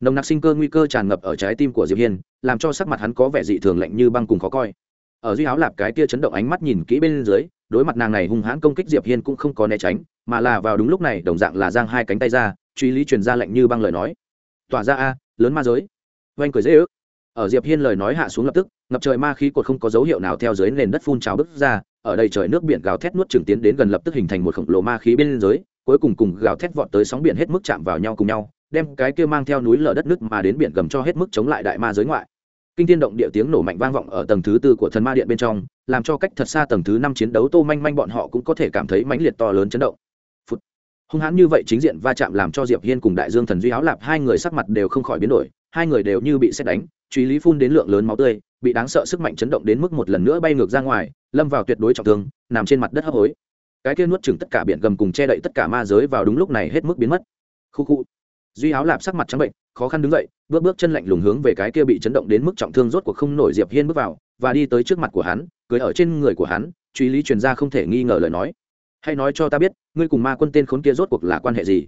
Nồng nặc sinh cơ nguy cơ tràn ngập ở trái tim của diệp hiên, làm cho sắc mặt hắn có vẻ dị thường lạnh như băng cùng khó coi ở duy áo lạp cái kia chấn động ánh mắt nhìn kỹ bên dưới, đối mặt nàng này hung hãn công kích diệp hiên cũng không có né tránh, mà là vào đúng lúc này, đồng dạng là giang hai cánh tay ra, truy lý truyền ra lệnh như băng lời nói. Tỏa ra a, lớn ma giới. Oanh cười dễ ước. Ở diệp hiên lời nói hạ xuống lập tức, ngập trời ma khí cột không có dấu hiệu nào theo dưới nền đất phun trào bứt ra, ở đây trời nước biển gào thét nuốt trường tiến đến gần lập tức hình thành một khổng lồ ma khí bên dưới, cuối cùng cùng gào thét vọt tới sóng biển hết mức chạm vào nhau cùng nhau, đem cái kia mang theo núi lở đất nước mà đến biển gầm cho hết mức chống lại đại ma giới ngoại kinh thiên động địa tiếng nổ mạnh vang vọng ở tầng thứ tư của thần ma điện bên trong, làm cho cách thật xa tầng thứ năm chiến đấu tô manh manh bọn họ cũng có thể cảm thấy mãnh liệt to lớn chấn động. Phút. hung hãn như vậy chính diện va chạm làm cho diệp hiên cùng đại dương thần duy áo lạp hai người sắc mặt đều không khỏi biến đổi, hai người đều như bị xét đánh, truy lý phun đến lượng lớn máu tươi, bị đáng sợ sức mạnh chấn động đến mức một lần nữa bay ngược ra ngoài, lâm vào tuyệt đối trọng thương, nằm trên mặt đất hấp hối. Cái kia nuốt chừng tất cả biển gầm cùng che đậy tất cả ma giới vào đúng lúc này hết mức biến mất. Khu khu. Duy áo lạp sắc mặt trắng bệnh khó khăn đứng dậy, bước bước chân lạnh lùng hướng về cái kia bị chấn động đến mức trọng thương rốt cuộc không nổi diệp hiên bước vào, và đi tới trước mặt của hắn, cưới ở trên người của hắn, truy lý truyền ra không thể nghi ngờ lời nói. Hãy nói cho ta biết, ngươi cùng ma quân tên khốn kia rốt cuộc là quan hệ gì?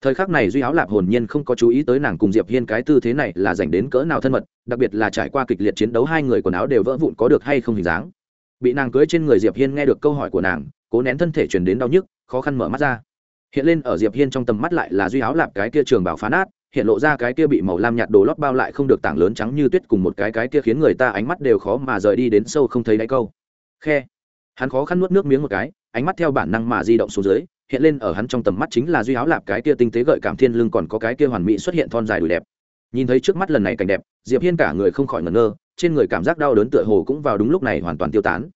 Thời khắc này duy áo lạp hồn nhiên không có chú ý tới nàng cùng diệp hiên cái tư thế này là dành đến cỡ nào thân mật, đặc biệt là trải qua kịch liệt chiến đấu hai người quần áo đều vỡ vụn có được hay không hình dáng. Bị nàng cưới trên người diệp hiên nghe được câu hỏi của nàng, cố nén thân thể truyền đến đau nhức, khó khăn mở mắt ra. Hiện lên ở diệp hiên trong tầm mắt lại là duy áo lạp cái kia trường bảo phá nát hiện lộ ra cái kia bị màu lam nhạt đồ lót bao lại không được tảng lớn trắng như tuyết cùng một cái cái kia khiến người ta ánh mắt đều khó mà rời đi đến sâu không thấy đáy câu. Khe. Hắn khó khăn nuốt nước miếng một cái, ánh mắt theo bản năng mà di động xuống dưới, hiện lên ở hắn trong tầm mắt chính là duy áo lạp cái kia tinh tế gợi cảm thiên lưng còn có cái kia hoàn mỹ xuất hiện thon dài đùi đẹp. Nhìn thấy trước mắt lần này cảnh đẹp, diệp hiên cả người không khỏi ngẩn ngơ, trên người cảm giác đau đớn tựa hồ cũng vào đúng lúc này hoàn toàn tiêu tán.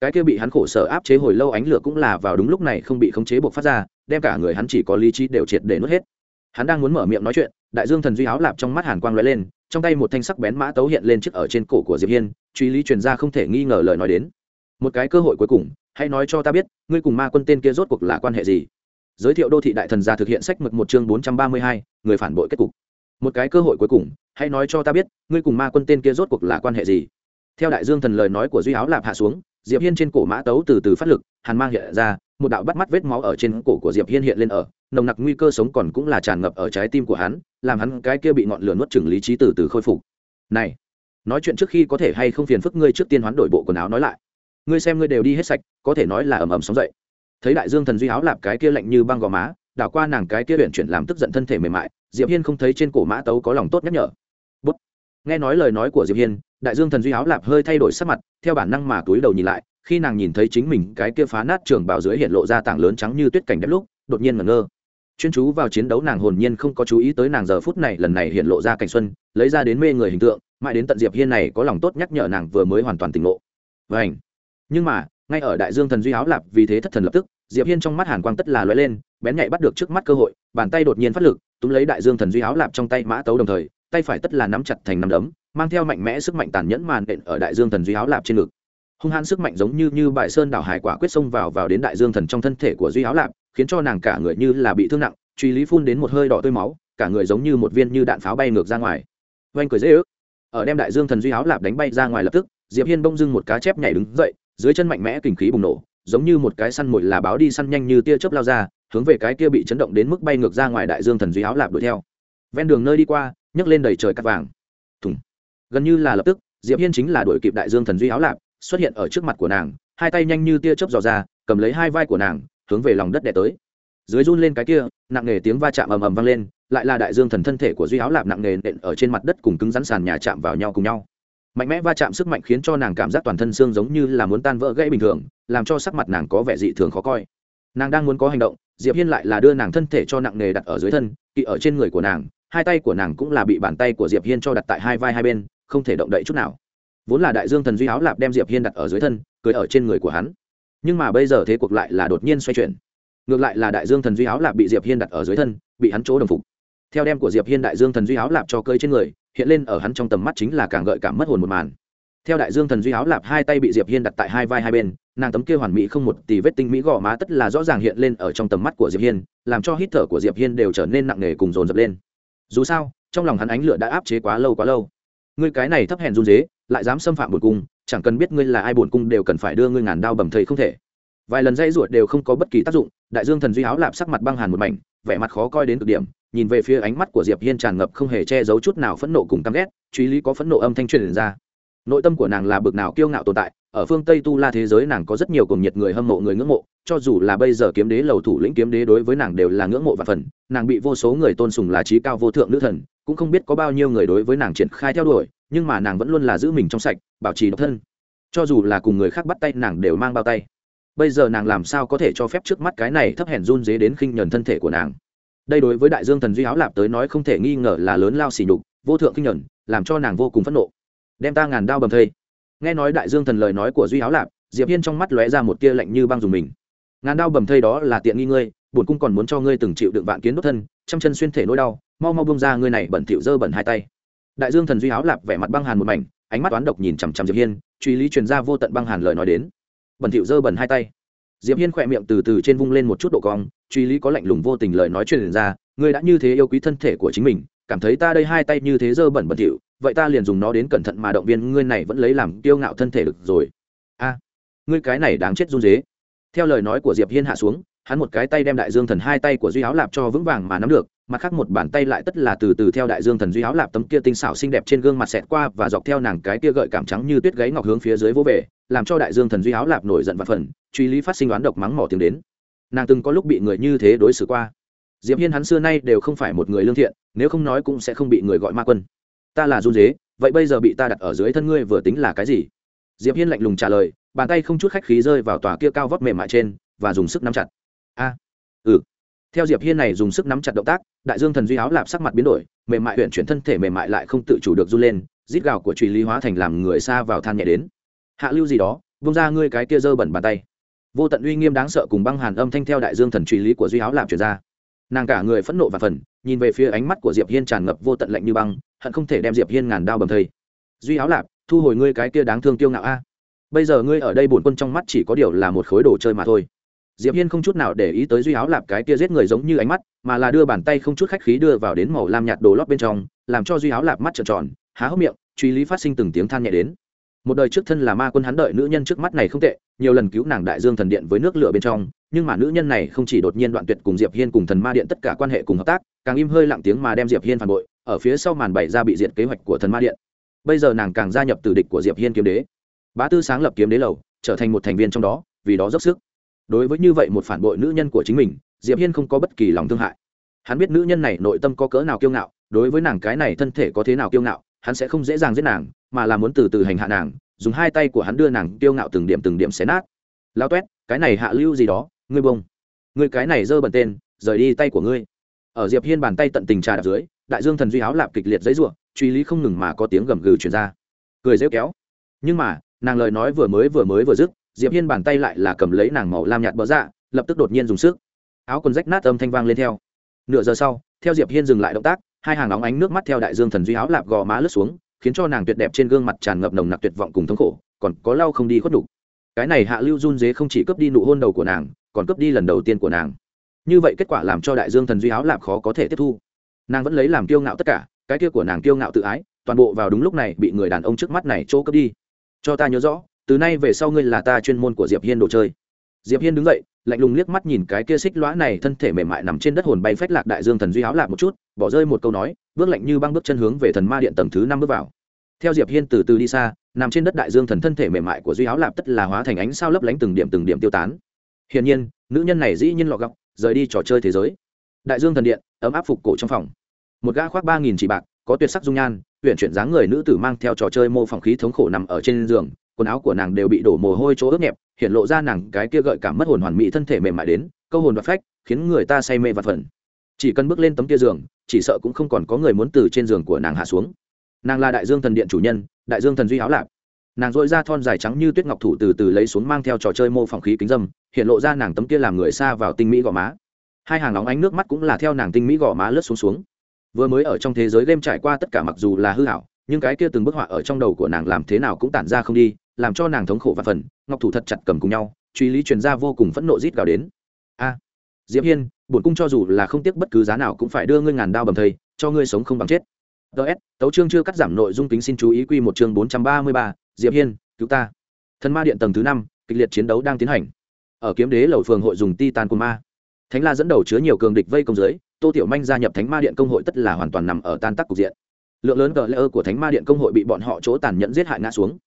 Cái kia bị hắn khổ sở áp chế hồi lâu ánh lửa cũng là vào đúng lúc này không bị khống chế buộc phát ra, đem cả người hắn chỉ có lý trí đều triệt để nuốt hết. Hắn đang muốn mở miệng nói chuyện đại dương thần duy áo lạp trong mắt hàn quang lóe lên, trong tay một thanh sắc bén mã tấu hiện lên trước ở trên cổ của diệp hiên, truy lý truyền ra không thể nghi ngờ lời nói đến. Một cái cơ hội cuối cùng, hãy nói cho ta biết, ngươi cùng ma quân tên kia rốt cuộc là quan hệ gì? Giới thiệu đô thị đại thần gia thực hiện sách mực một chương bốn trăm ba mươi hai, người phản bội kết cục. Một cái cơ hội cuối cùng, hãy nói cho ta biết, ngươi cùng ma quân tên kia rốt cuộc là quan hệ gì? Theo đại dương thần lời nói của duy áo lạp hạ xuống, diệp hiên trên cổ mã tấu từ từ phát lực, hàn mang hiện ra một đạo bắt mắt vết máu ở trên cổ của diệp hiên hiện lên ở, nồng nặc nguy cơ sống còn cũng là tràn ngập ở trái tim của hắn, làm hắn cái kia bị ngọn lửa nuốt chửng lý trí từ từ khôi phục. Này, nói chuyện trước khi có thể hay không phiền phức ngươi trước tiên hoán đổi bộ quần áo nói lại. Ngươi xem ngươi đều đi hết sạch, có thể nói là ầm ầm sóng dậy. Thấy đại dương thần duy áo lạp cái kia lạnh như băng gò má, đảo qua nàng cái kia luyện chuyển làm tức giận thân thể mềm mại, diệp hiên không thấy trên cổ mã tấu có lòng tốt nhắc nhở. Bút. nghe nói lời nói của diệp hiên, đại dương thần duy áo lạp hơi thay đổi sắc mặt, theo bản năng mà túi đầu nhìn lại khi nàng nhìn thấy chính mình cái kia phá nát trường bào dưới hiện lộ ra tảng lớn trắng như tuyết cảnh đẹp lúc, đột nhiên ngẩn ngơ. Chuyên chú vào chiến đấu nàng hồn nhiên không có chú ý tới nàng giờ phút này lần này hiện lộ ra cảnh xuân, lấy ra đến mê người hình tượng, mãi đến tận diệp hiên này có lòng tốt nhắc nhở nàng vừa mới hoàn toàn tỉnh ngộ. Vảnh nhưng mà, ngay ở đại dương thần duy áo lạp vì thế thất thần lập tức, diệp hiên trong mắt hàn quang tất là lóe lên, bén nhạy bắt được trước mắt cơ hội, bàn tay đột nhiên phát lực, túm lấy đại dương thần duy áo lạp trong tay mã tấu đồng thời, tay phải tất là nắm chặt thành nắm đấm, mang theo mạnh mẽ sức mạnh tàn nhẫn màn đện ở đại dương thần duy áo lạp trên ngực hung hãn sức mạnh giống như như bại sơn đảo hải quả quyết xông vào vào đến đại dương thần trong thân thể của duy áo lạp, khiến cho nàng cả người như là bị thương nặng, truy lý phun đến một hơi đỏ tươi máu, cả người giống như một viên như đạn pháo bay ngược ra ngoài. Oanh cười dễ ước. Ở đem đại dương thần duy áo lạp đánh bay ra ngoài lập tức, diệp hiên bông dưng một cá chép nhảy đứng dậy, dưới chân mạnh mẽ kình khí bùng nổ, giống như một cái săn mồi là báo đi săn nhanh như tia chớp lao ra, hướng về cái kia bị chấn động đến mức bay ngược ra ngoài đại dương thần duy áo lạp đuổi theo. Ven đường nơi đi qua, nhấc lên đầy trời cắt vàng. Thùng. Gần như là lập tức, diệp hiên chính là đuổi kịp đại dương thần duy áo lạp xuất hiện ở trước mặt của nàng, hai tay nhanh như tia chớp dò ra, cầm lấy hai vai của nàng, hướng về lòng đất đẻ tới. Dưới run lên cái kia, nặng nề tiếng va chạm ầm ầm vang lên, lại là đại dương thần thân thể của duy áo lạp nặng nề nện ở trên mặt đất cùng cứng rắn sàn nhà chạm vào nhau cùng nhau. Mạnh mẽ va chạm sức mạnh khiến cho nàng cảm giác toàn thân xương giống như là muốn tan vỡ gãy bình thường, làm cho sắc mặt nàng có vẻ dị thường khó coi. Nàng đang muốn có hành động, diệp hiên lại là đưa nàng thân thể cho nặng nề đặt ở dưới thân, kỵ ở trên người của nàng, hai tay của nàng cũng là bị bàn tay của diệp hiên cho đặt tại hai vai hai bên, không thể động đậy chút nào vốn là đại dương thần duy áo lạp đem diệp hiên đặt ở dưới thân cưới ở trên người của hắn. Nhưng mà bây giờ thế cuộc lại là đột nhiên xoay chuyển. Ngược lại là đại dương thần duy áo lạp bị diệp hiên đặt ở dưới thân, bị hắn chỗ đồng phục. Theo đem của diệp hiên đại dương thần duy áo lạp cho cơi trên người, hiện lên ở hắn trong tầm mắt chính là càng gợi cảm mất hồn một màn. Theo đại dương thần duy áo lạp hai tay bị diệp hiên đặt tại hai vai hai bên, nàng tấm kia hoàn mỹ không một tỷ vết tinh mỹ gò má tất là rõ ràng hiện lên ở trong tầm mắt của diệp hiên, làm cho hít thở của diệp hiên đều trở nên nặng nề cùng dồn dập lên. Dù sao, trong lòng hắn ánh lửa đã áp chế quá lâu quá lâu. Ngươi cái này thấp hèn run dế lại dám xâm phạm bổn cung, chẳng cần biết ngươi là ai, bổn cung đều cần phải đưa ngươi ngàn đao bầm thầy không thể. Vài lần dây ruột đều không có bất kỳ tác dụng, đại dương thần duy áo lạp sắc mặt băng hàn một mảnh, vẻ mặt khó coi đến cực điểm, nhìn về phía ánh mắt của diệp hiên tràn ngập không hề che giấu chút nào phẫn nộ cùng căm ghét, truy lý có phẫn nộ âm thanh truyền ra. Nội tâm của nàng là bực nào kiêu ngạo tồn tại, ở phương tây tu la thế giới nàng có rất nhiều cùng nhiệt người hâm mộ người ngưỡng mộ, cho dù là bây giờ kiếm đế, lầu thủ lĩnh kiếm đế đối với nàng đều là ngưỡng mộ và phần, nàng bị vô số người tôn sùng là trí cao vô thượng nữ thần, cũng không biết có bao nhiêu người đối với nàng triển khai theo đuổi nhưng mà nàng vẫn luôn là giữ mình trong sạch, bảo trì độc thân. Cho dù là cùng người khác bắt tay, nàng đều mang bao tay. Bây giờ nàng làm sao có thể cho phép trước mắt cái này thấp hèn run dế đến khinh nhẫn thân thể của nàng? Đây đối với đại dương thần duy áo lạp tới nói không thể nghi ngờ là lớn lao xỉ nhục, vô thượng khinh nhẫn, làm cho nàng vô cùng phẫn nộ. Đem ta ngàn đao bầm thây. Nghe nói đại dương thần lời nói của duy áo lạp, diệp hiên trong mắt lóe ra một tia lạnh như băng dùng mình. Ngàn đao bầm thây đó là tiện nghi ngươi, bổn cung còn muốn cho ngươi từng chịu đựng vạn kiến đốt thân, trăm chân xuyên thể nỗi đau, mau mau bông ra ngươi này bẩn thỉu dơ bẩn hai tay đại dương thần duy áo lạp vẻ mặt băng hàn một mảnh, ánh mắt toán độc nhìn chằm chằm diệp hiên, truy lý truyền ra vô tận băng hàn lời nói đến. Bẩn thỉu dơ bẩn hai tay. Diệp hiên khỏe miệng từ từ trên vung lên một chút độ cong, truy lý có lạnh lùng vô tình lời nói truyền ra, ngươi đã như thế yêu quý thân thể của chính mình, cảm thấy ta đây hai tay như thế dơ bẩn bẩn thỉu vậy ta liền dùng nó đến cẩn thận mà động viên ngươi này vẫn lấy làm kiêu ngạo thân thể được rồi. A, ngươi cái này đáng chết run rế. theo lời nói của diệp hiên hạ xuống hắn một cái tay đem đại dương thần hai tay của duy áo lạp cho vững vàng mà nắm được, mặt khác một bàn tay lại tất là từ từ theo đại dương thần duy áo lạp tấm kia tinh xảo xinh đẹp trên gương mặt xẹt qua và dọc theo nàng cái kia gợi cảm trắng như tuyết gáy ngọc hướng phía dưới vô về, làm cho đại dương thần duy áo lạp nổi giận và phần, truy lý phát sinh đoán độc mắng mỏ tiếng đến. Nàng từng có lúc bị người như thế đối xử qua. Diệp hiên hắn xưa nay đều không phải một người lương thiện, nếu không nói cũng sẽ không bị người gọi ma quân. Ta là run dế, vậy bây giờ bị ta đặt ở dưới thân ngươi vừa tính là cái gì? Diệp hiên lạnh lùng trả lời, bàn tay không chút khách khí rơi vào tòa kia cao vóc mềm mại trên, và dùng sức nắm chặt a. Ừ. Theo diệp hiên này dùng sức nắm chặt động tác, đại dương thần duy áo lạp sắc mặt biến đổi, mềm mại huyện chuyển thân thể mềm mại lại không tự chủ được run lên, rít gào của truy lý hóa thành làm người xa vào than nhẹ đến. Hạ lưu gì đó vung ra ngươi cái kia dơ bẩn bàn tay. Vô tận uy nghiêm đáng sợ cùng băng hàn âm thanh theo đại dương thần truy lý của duy áo lạp truyền ra. Nàng cả người phẫn nộ và phần, nhìn về phía ánh mắt của diệp hiên tràn ngập vô tận lạnh như băng, hận không thể đem diệp hiên ngàn đao bầm thây. Duy áo lạp, thu hồi ngươi cái kia đáng thương tiêu ngạo a. Bây giờ ngươi ở đây bổn quân trong mắt chỉ có điều là một khối đồ chơi mà thôi diệp hiên không chút nào để ý tới duy áo lạp cái kia giết người giống như ánh mắt, mà là đưa bàn tay không chút khách khí đưa vào đến màu lam nhạt đồ lót bên trong, làm cho duy áo lạp mắt trợn tròn, há hốc miệng, truy lý phát sinh từng tiếng than nhẹ đến. Một đời trước thân là ma quân hắn đợi nữ nhân trước mắt này không tệ, nhiều lần cứu nàng đại dương thần điện với nước lửa bên trong, nhưng mà nữ nhân này không chỉ đột nhiên đoạn tuyệt cùng diệp hiên cùng thần ma điện tất cả quan hệ cùng hợp tác, càng im hơi lặng tiếng mà đem diệp hiên phản bội, ở phía sau màn bày ra bị diệt kế hoạch của thần ma điện. Bây giờ nàng càng gia nhập từ địch của diệp hiên kiếm đế. Bá tư sáng lập kiếm đế lầu, trở thành một thành viên trong đó, vì đó dốc sức đối với như vậy một phản bội nữ nhân của chính mình, diệp hiên không có bất kỳ lòng thương hại. Hắn biết nữ nhân này nội tâm có cỡ nào kiêu ngạo, đối với nàng cái này thân thể có thế nào kiêu ngạo, hắn sẽ không dễ dàng giết nàng, mà là muốn từ từ hành hạ nàng, dùng hai tay của hắn đưa nàng kiêu ngạo từng điểm từng điểm xé nát. Lao toét cái này hạ lưu gì đó, ngươi bông. Ngươi cái này dơ bẩn tên, rời đi tay của ngươi. Ở diệp hiên bàn tay tận tình trà đạp dưới, đại dương thần duy áo lạp kịch liệt giấy ruộng truy lý không ngừng mà có tiếng gầm gừ truyền ra. Cười rêu kéo. Nhưng mà, nàng lời nói vừa mới vừa mới vừa dứt diệp hiên bàn tay lại là cầm lấy nàng màu lam nhạt bỡ dạ lập tức đột nhiên dùng sức. Áo quần rách nát âm thanh vang lên theo. Nửa giờ sau, theo diệp hiên dừng lại động tác, hai hàng nóng ánh nước mắt theo đại dương thần duy áo lạp gò má lướt xuống, khiến cho nàng tuyệt đẹp trên gương mặt tràn ngập nồng nặc tuyệt vọng cùng thống khổ, còn có lau không đi khuất đủ. cái này hạ lưu run dế không chỉ cướp đi nụ hôn đầu của nàng, còn cướp đi lần đầu tiên của nàng. Như vậy kết quả làm cho đại dương thần duy áo lạp khó có thể tiếp thu. Nàng vẫn lấy làm kiêu ngạo tất cả, cái kia của nàng kiêu ngạo tự ái, toàn bộ vào đúng lúc này bị người đàn ông trước mắt này chỗ cướp đi. Cho ta nhớ rõ từ nay về sau ngươi là ta chuyên môn của diệp hiên đồ chơi. Diệp hiên đứng dậy, lạnh lùng liếc mắt nhìn cái kia xích lõa này thân thể mềm mại nằm trên đất hồn bay phách lạc đại dương thần duy áo lạc một chút, bỏ rơi một câu nói, bước lạnh như băng bước chân hướng về thần ma điện tầng thứ năm bước vào. Theo diệp hiên từ từ đi xa, nằm trên đất đại dương thần thân thể mềm mại của duy áo lạp tất là hóa thành ánh sao lấp lánh từng điểm từng điểm tiêu tán. Hiển nhiên, nữ nhân này dĩ nhiên lọ gọc, rời đi trò chơi thế giới. Đại dương thần điện, ấm áp phục cổ trong phòng. Một gã khoác ba nghìn chỉ bạc, có tuyệt sắc dung nhan huyện chuyển dáng người nữ tử mang theo trò chơi mô phỏng khí thống khổ nằm ở trên giường quần áo của nàng đều bị đổ mồ hôi chỗ ướt nhẹp, hiện lộ ra nàng cái kia gợi cảm mất hồn hoàn mỹ thân thể mềm mại đến, câu hồn và phách, khiến người ta say mê và phần. Chỉ cần bước lên tấm kia giường, chỉ sợ cũng không còn có người muốn từ trên giường của nàng hạ xuống. Nàng là đại dương thần điện chủ nhân, đại dương thần duy áo lạp. Nàng dội ra thon dài trắng như tuyết ngọc thủ từ từ lấy xuống mang theo trò chơi mô phỏng khí kính dâm, hiện lộ ra nàng tấm kia làm người xa vào tinh mỹ gò má. Hai hàng óng ánh nước mắt cũng là theo nàng tinh mỹ gò má lướt xuống xuống. Vừa mới ở trong thế giới game trải qua tất cả mặc dù là hư hảo, nhưng cái kia từng bức họa ở trong đầu của nàng làm thế nào cũng tản ra không đi làm cho nàng thống khổ và phần, ngọc thủ thật chặt cầm cùng nhau, truy lý truyền ra vô cùng phẫn nộ rít gào đến. A, diệp hiên, bổn cung cho dù là không tiếc bất cứ giá nào cũng phải đưa ngươi ngàn đao bầm thây cho ngươi sống không bằng chết. Ts tấu chương chưa cắt giảm nội dung kính xin chú ý quy một chương bốn trăm ba mươi ba, diệp hiên, cứu ta. Thần ma điện tầng thứ năm, kịch liệt chiến đấu đang tiến hành. Ở kiếm đế lầu phường hội dùng titan của ma. Thánh la dẫn đầu chứa nhiều cường địch vây công dưới. tô tiểu manh gia nhập thánh ma điện công hội tất là hoàn toàn nằm ở tan tắc cục diện. Lượng lớn cờ lễ ơ của thánh ma điện công hội bị bọn họ chỗ tàn nhẫn giết hại ngã xuống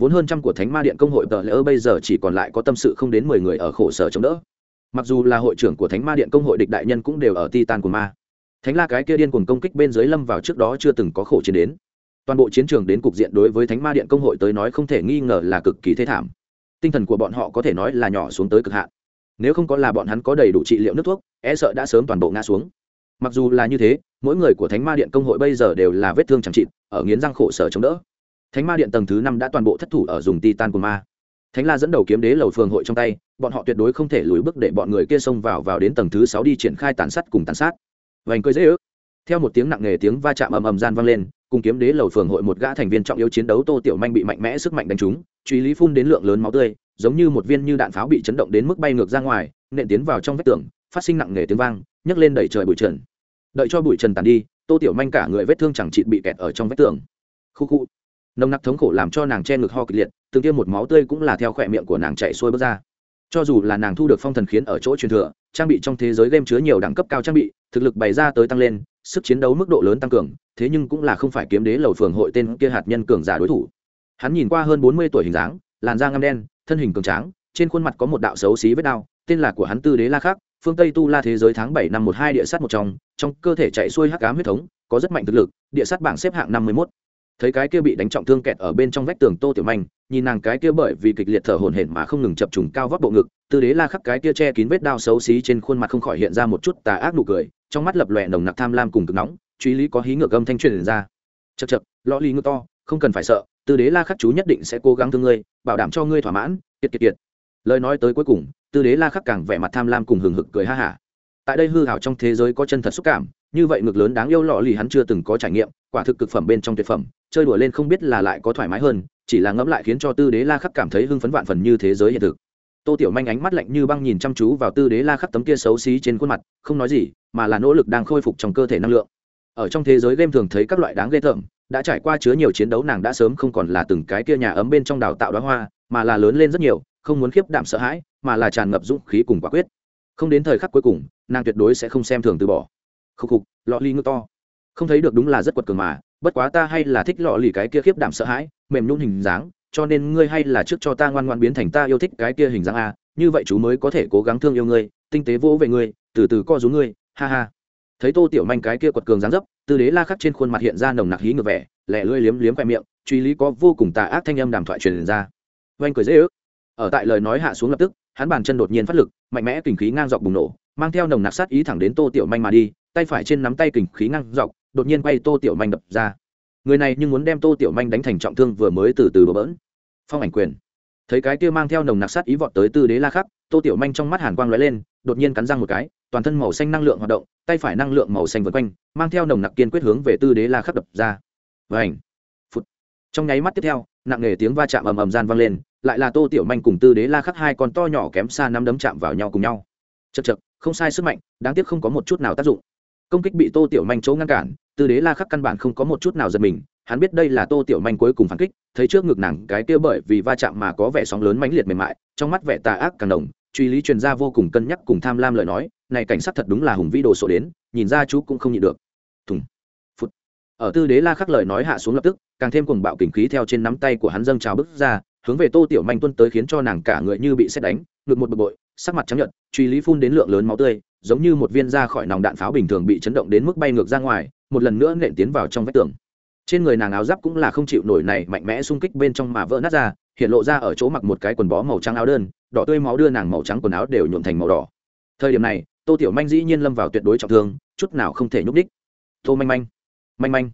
vốn hơn trăm của thánh ma điện công hội tờ lễ ơ bây giờ chỉ còn lại có tâm sự không đến mười người ở khổ sở chống đỡ. Mặc dù là hội trưởng của thánh ma điện công hội địch đại nhân cũng đều ở titan của ma. Thánh la cái kia điên cuồng công kích bên dưới lâm vào trước đó chưa từng có khổ chiến đến. Toàn bộ chiến trường đến cục diện đối với thánh ma điện công hội tới nói không thể nghi ngờ là cực kỳ thê thảm. Tinh thần của bọn họ có thể nói là nhỏ xuống tới cực hạn. Nếu không có là bọn hắn có đầy đủ trị liệu nước thuốc e sợ đã sớm toàn bộ ngã xuống. Mặc dù là như thế, mỗi người của thánh ma điện công hội bây giờ đều là vết thương chẳng chịt, ở nghiến răng khổ sở chống đỡ thánh ma điện tầng thứ năm đã toàn bộ thất thủ ở dùng titan của ma. Thánh la dẫn đầu kiếm đế lầu phường hội trong tay, bọn họ tuyệt đối không thể lùi bước để bọn người kia xông vào vào đến tầng thứ sáu đi triển khai tàn sát cùng tàn sát. Vành cười dễ ước. Theo một tiếng nặng nề tiếng va chạm ầm ầm gian vang lên, cùng kiếm đế lầu phường hội một gã thành viên trọng yếu chiến đấu tô tiểu manh bị mạnh mẽ sức mạnh đánh trúng, truy lý phun đến lượng lớn máu tươi, giống như một viên như đạn pháo bị chấn động đến mức bay ngược ra ngoài, nện tiến vào trong vách tường, phát sinh nặng nề tiếng vang, nhấc lên đẩy trời bụi trần. Đợi cho bụi trần tàn đi, tô tiểu manh cả người vết thương chẳng chịt bị kẹt ở trong vách tường. Khu khu nồng nặc thống khổ làm cho nàng che ngực ho kịch liệt, từng tiêm một máu tươi cũng là theo khỏe miệng của nàng chạy xuôi bước ra. Cho dù là nàng thu được phong thần khiến ở chỗ truyền thừa, trang bị trong thế giới game chứa nhiều đẳng cấp cao trang bị, thực lực bày ra tới tăng lên, sức chiến đấu mức độ lớn tăng cường, thế nhưng cũng là không phải kiếm đế lầu phường hội tên kia hạt nhân cường giả đối thủ. Hắn nhìn qua hơn bốn mươi tuổi hình dáng, làn da ngăm đen, thân hình cường tráng, trên khuôn mặt có một đạo xấu xí vết đao tên là của hắn tư đế la khắc, phương tây tu la thế giới tháng bảy năm một hai địa sát một trong trong cơ thể chạy xuôi hắc ám huyết thống, có rất mạnh thực lực, địa sát bảng xếp hạng năm mươi mốt thấy cái kia bị đánh trọng thương kẹt ở bên trong vách tường tô tiểu manh, nhìn nàng cái kia bởi vì kịch liệt thở hổn hển mà không ngừng chập trùng cao vóc bộ ngực, tư đế la khắc cái kia che kín vết đao xấu xí trên khuôn mặt không khỏi hiện ra một chút tà ác nụ cười, trong mắt lập lòe nồng nặc tham lam cùng cực nóng, truy lý có hí ngược âm thanh truyền ra. Chật chật lõ ly ngựa to, không cần phải sợ, tư đế la khắc chú nhất định sẽ cố gắng thương ngươi, bảo đảm cho ngươi thỏa mãn, kiệt kiệt kiệt. Lời nói tới cuối cùng, tư đế la khắc càng vẻ mặt tham lam cùng hừng hực cười ha hả. Tại đây hư hảo trong thế giới có chân thật xúc cảm, như vậy ngực lớn đáng yêu lọ lì hắn chưa từng có trải nghiệm, quả thực cực phẩm bên trong tuyệt phẩm chơi đùa lên không biết là lại có thoải mái hơn, chỉ là ngẫm lại khiến cho tư đế la khắc cảm thấy hưng phấn vạn phần như thế giới hiện thực. Tô tiểu manh ánh mắt lạnh như băng nhìn chăm chú vào tư đế la khắc tấm kia xấu xí trên khuôn mặt, không nói gì, mà là nỗ lực đang khôi phục trong cơ thể năng lượng. Ở trong thế giới game thường thấy các loại đáng ghê tởm, đã trải qua chứa nhiều chiến đấu nàng đã sớm không còn là từng cái kia nhà ấm bên trong đào tạo đóa hoa, mà là lớn lên rất nhiều, không muốn khiếp đảm sợ hãi, mà là tràn ngập dũng khí cùng quả quyết. Không đến thời khắc cuối cùng, nàng tuyệt đối sẽ không xem thường từ bỏ. Khúc khục, lọ ly ngựa to. Không thấy được đúng là rất quật cường mà bất quá ta hay là thích lọ lì cái kia khiếp đảm sợ hãi, mềm nhún hình dáng, cho nên ngươi hay là trước cho ta ngoan ngoan biến thành ta yêu thích cái kia hình dáng a, như vậy chú mới có thể cố gắng thương yêu ngươi, tinh tế vỗ về ngươi, từ từ co rú ngươi, ha ha. Thấy tô tiểu manh cái kia quật cường dáng dấp, tư đế la khắc trên khuôn mặt hiện ra nồng nặc hí ngược vẻ lẹ lưỡi liếm liếm khoe miệng, truy lý có vô cùng tà ác thanh âm đàm thoại truyền ra. Oanh cười dễ ước. Ở tại lời nói hạ xuống lập tức, hắn bàn chân đột nhiên phát lực, mạnh mẽ kình khí ngang dọc bùng nổ, mang theo nồng nặc sát ý thẳng đến tô tiểu manh mà đi, tay phải trên nắm tay kình khí ngang dọc đột nhiên bay tô tiểu manh đập ra. Người này nhưng muốn đem tô tiểu manh đánh thành trọng thương vừa mới từ từ bỡ bỡn. Phong ảnh quyền. Thấy cái kia mang theo nồng nặc sát ý vọt tới tư đế la khắc, tô tiểu manh trong mắt hàn quang lóe lên, đột nhiên cắn răng một cái, toàn thân màu xanh năng lượng hoạt động, tay phải năng lượng màu xanh vượt quanh, mang theo nồng nặc kiên quyết hướng về tư đế la khắc đập ra. Ảnh phút trong nháy mắt tiếp theo, nặng nề tiếng va chạm ầm ầm gian vang lên, lại là tô tiểu manh cùng tư đế la khắc hai con to nhỏ kém xa năm đấm chạm vào nhau cùng nhau. Chật chật không sai sức mạnh, đáng tiếc không có một chút nào tác dụng công kích bị tô tiểu manh chỗ ngăn cản, tư đế la khắc căn bản không có một chút nào giật mình, hắn biết đây là tô tiểu manh cuối cùng phản kích, thấy trước ngực nàng cái kia bởi vì va chạm mà có vẻ sóng lớn mãnh liệt mềm mại, trong mắt vẻ tà ác càng đồng truy lý truyền ra vô cùng cân nhắc cùng tham lam lời nói, này cảnh sát thật đúng là hùng vĩ đồ sộ đến, nhìn ra chú cũng không nhịn được. Thùng phút ở tư đế la khắc lời nói hạ xuống lập tức, càng thêm cùng bạo kình khí theo trên nắm tay của hắn dâng trào bước ra, hướng về tô tiểu manh tuân tới khiến cho nàng cả người như bị xét đánh, ngực một bực bội, sắc mặt trắng nhợt, truy lý phun đến lượng lớn máu tươi giống như một viên ra khỏi nòng đạn pháo bình thường bị chấn động đến mức bay ngược ra ngoài, một lần nữa nện tiến vào trong vách tường. Trên người nàng áo giáp cũng là không chịu nổi này mạnh mẽ xung kích bên trong mà vỡ nát ra, hiện lộ ra ở chỗ mặc một cái quần bó màu trắng áo đơn, đỏ tươi máu đưa nàng màu trắng quần áo đều nhuộm thành màu đỏ. Thời điểm này, tô tiểu manh dĩ nhiên lâm vào tuyệt đối trọng thương, chút nào không thể nhúc đích tô manh manh manh manh.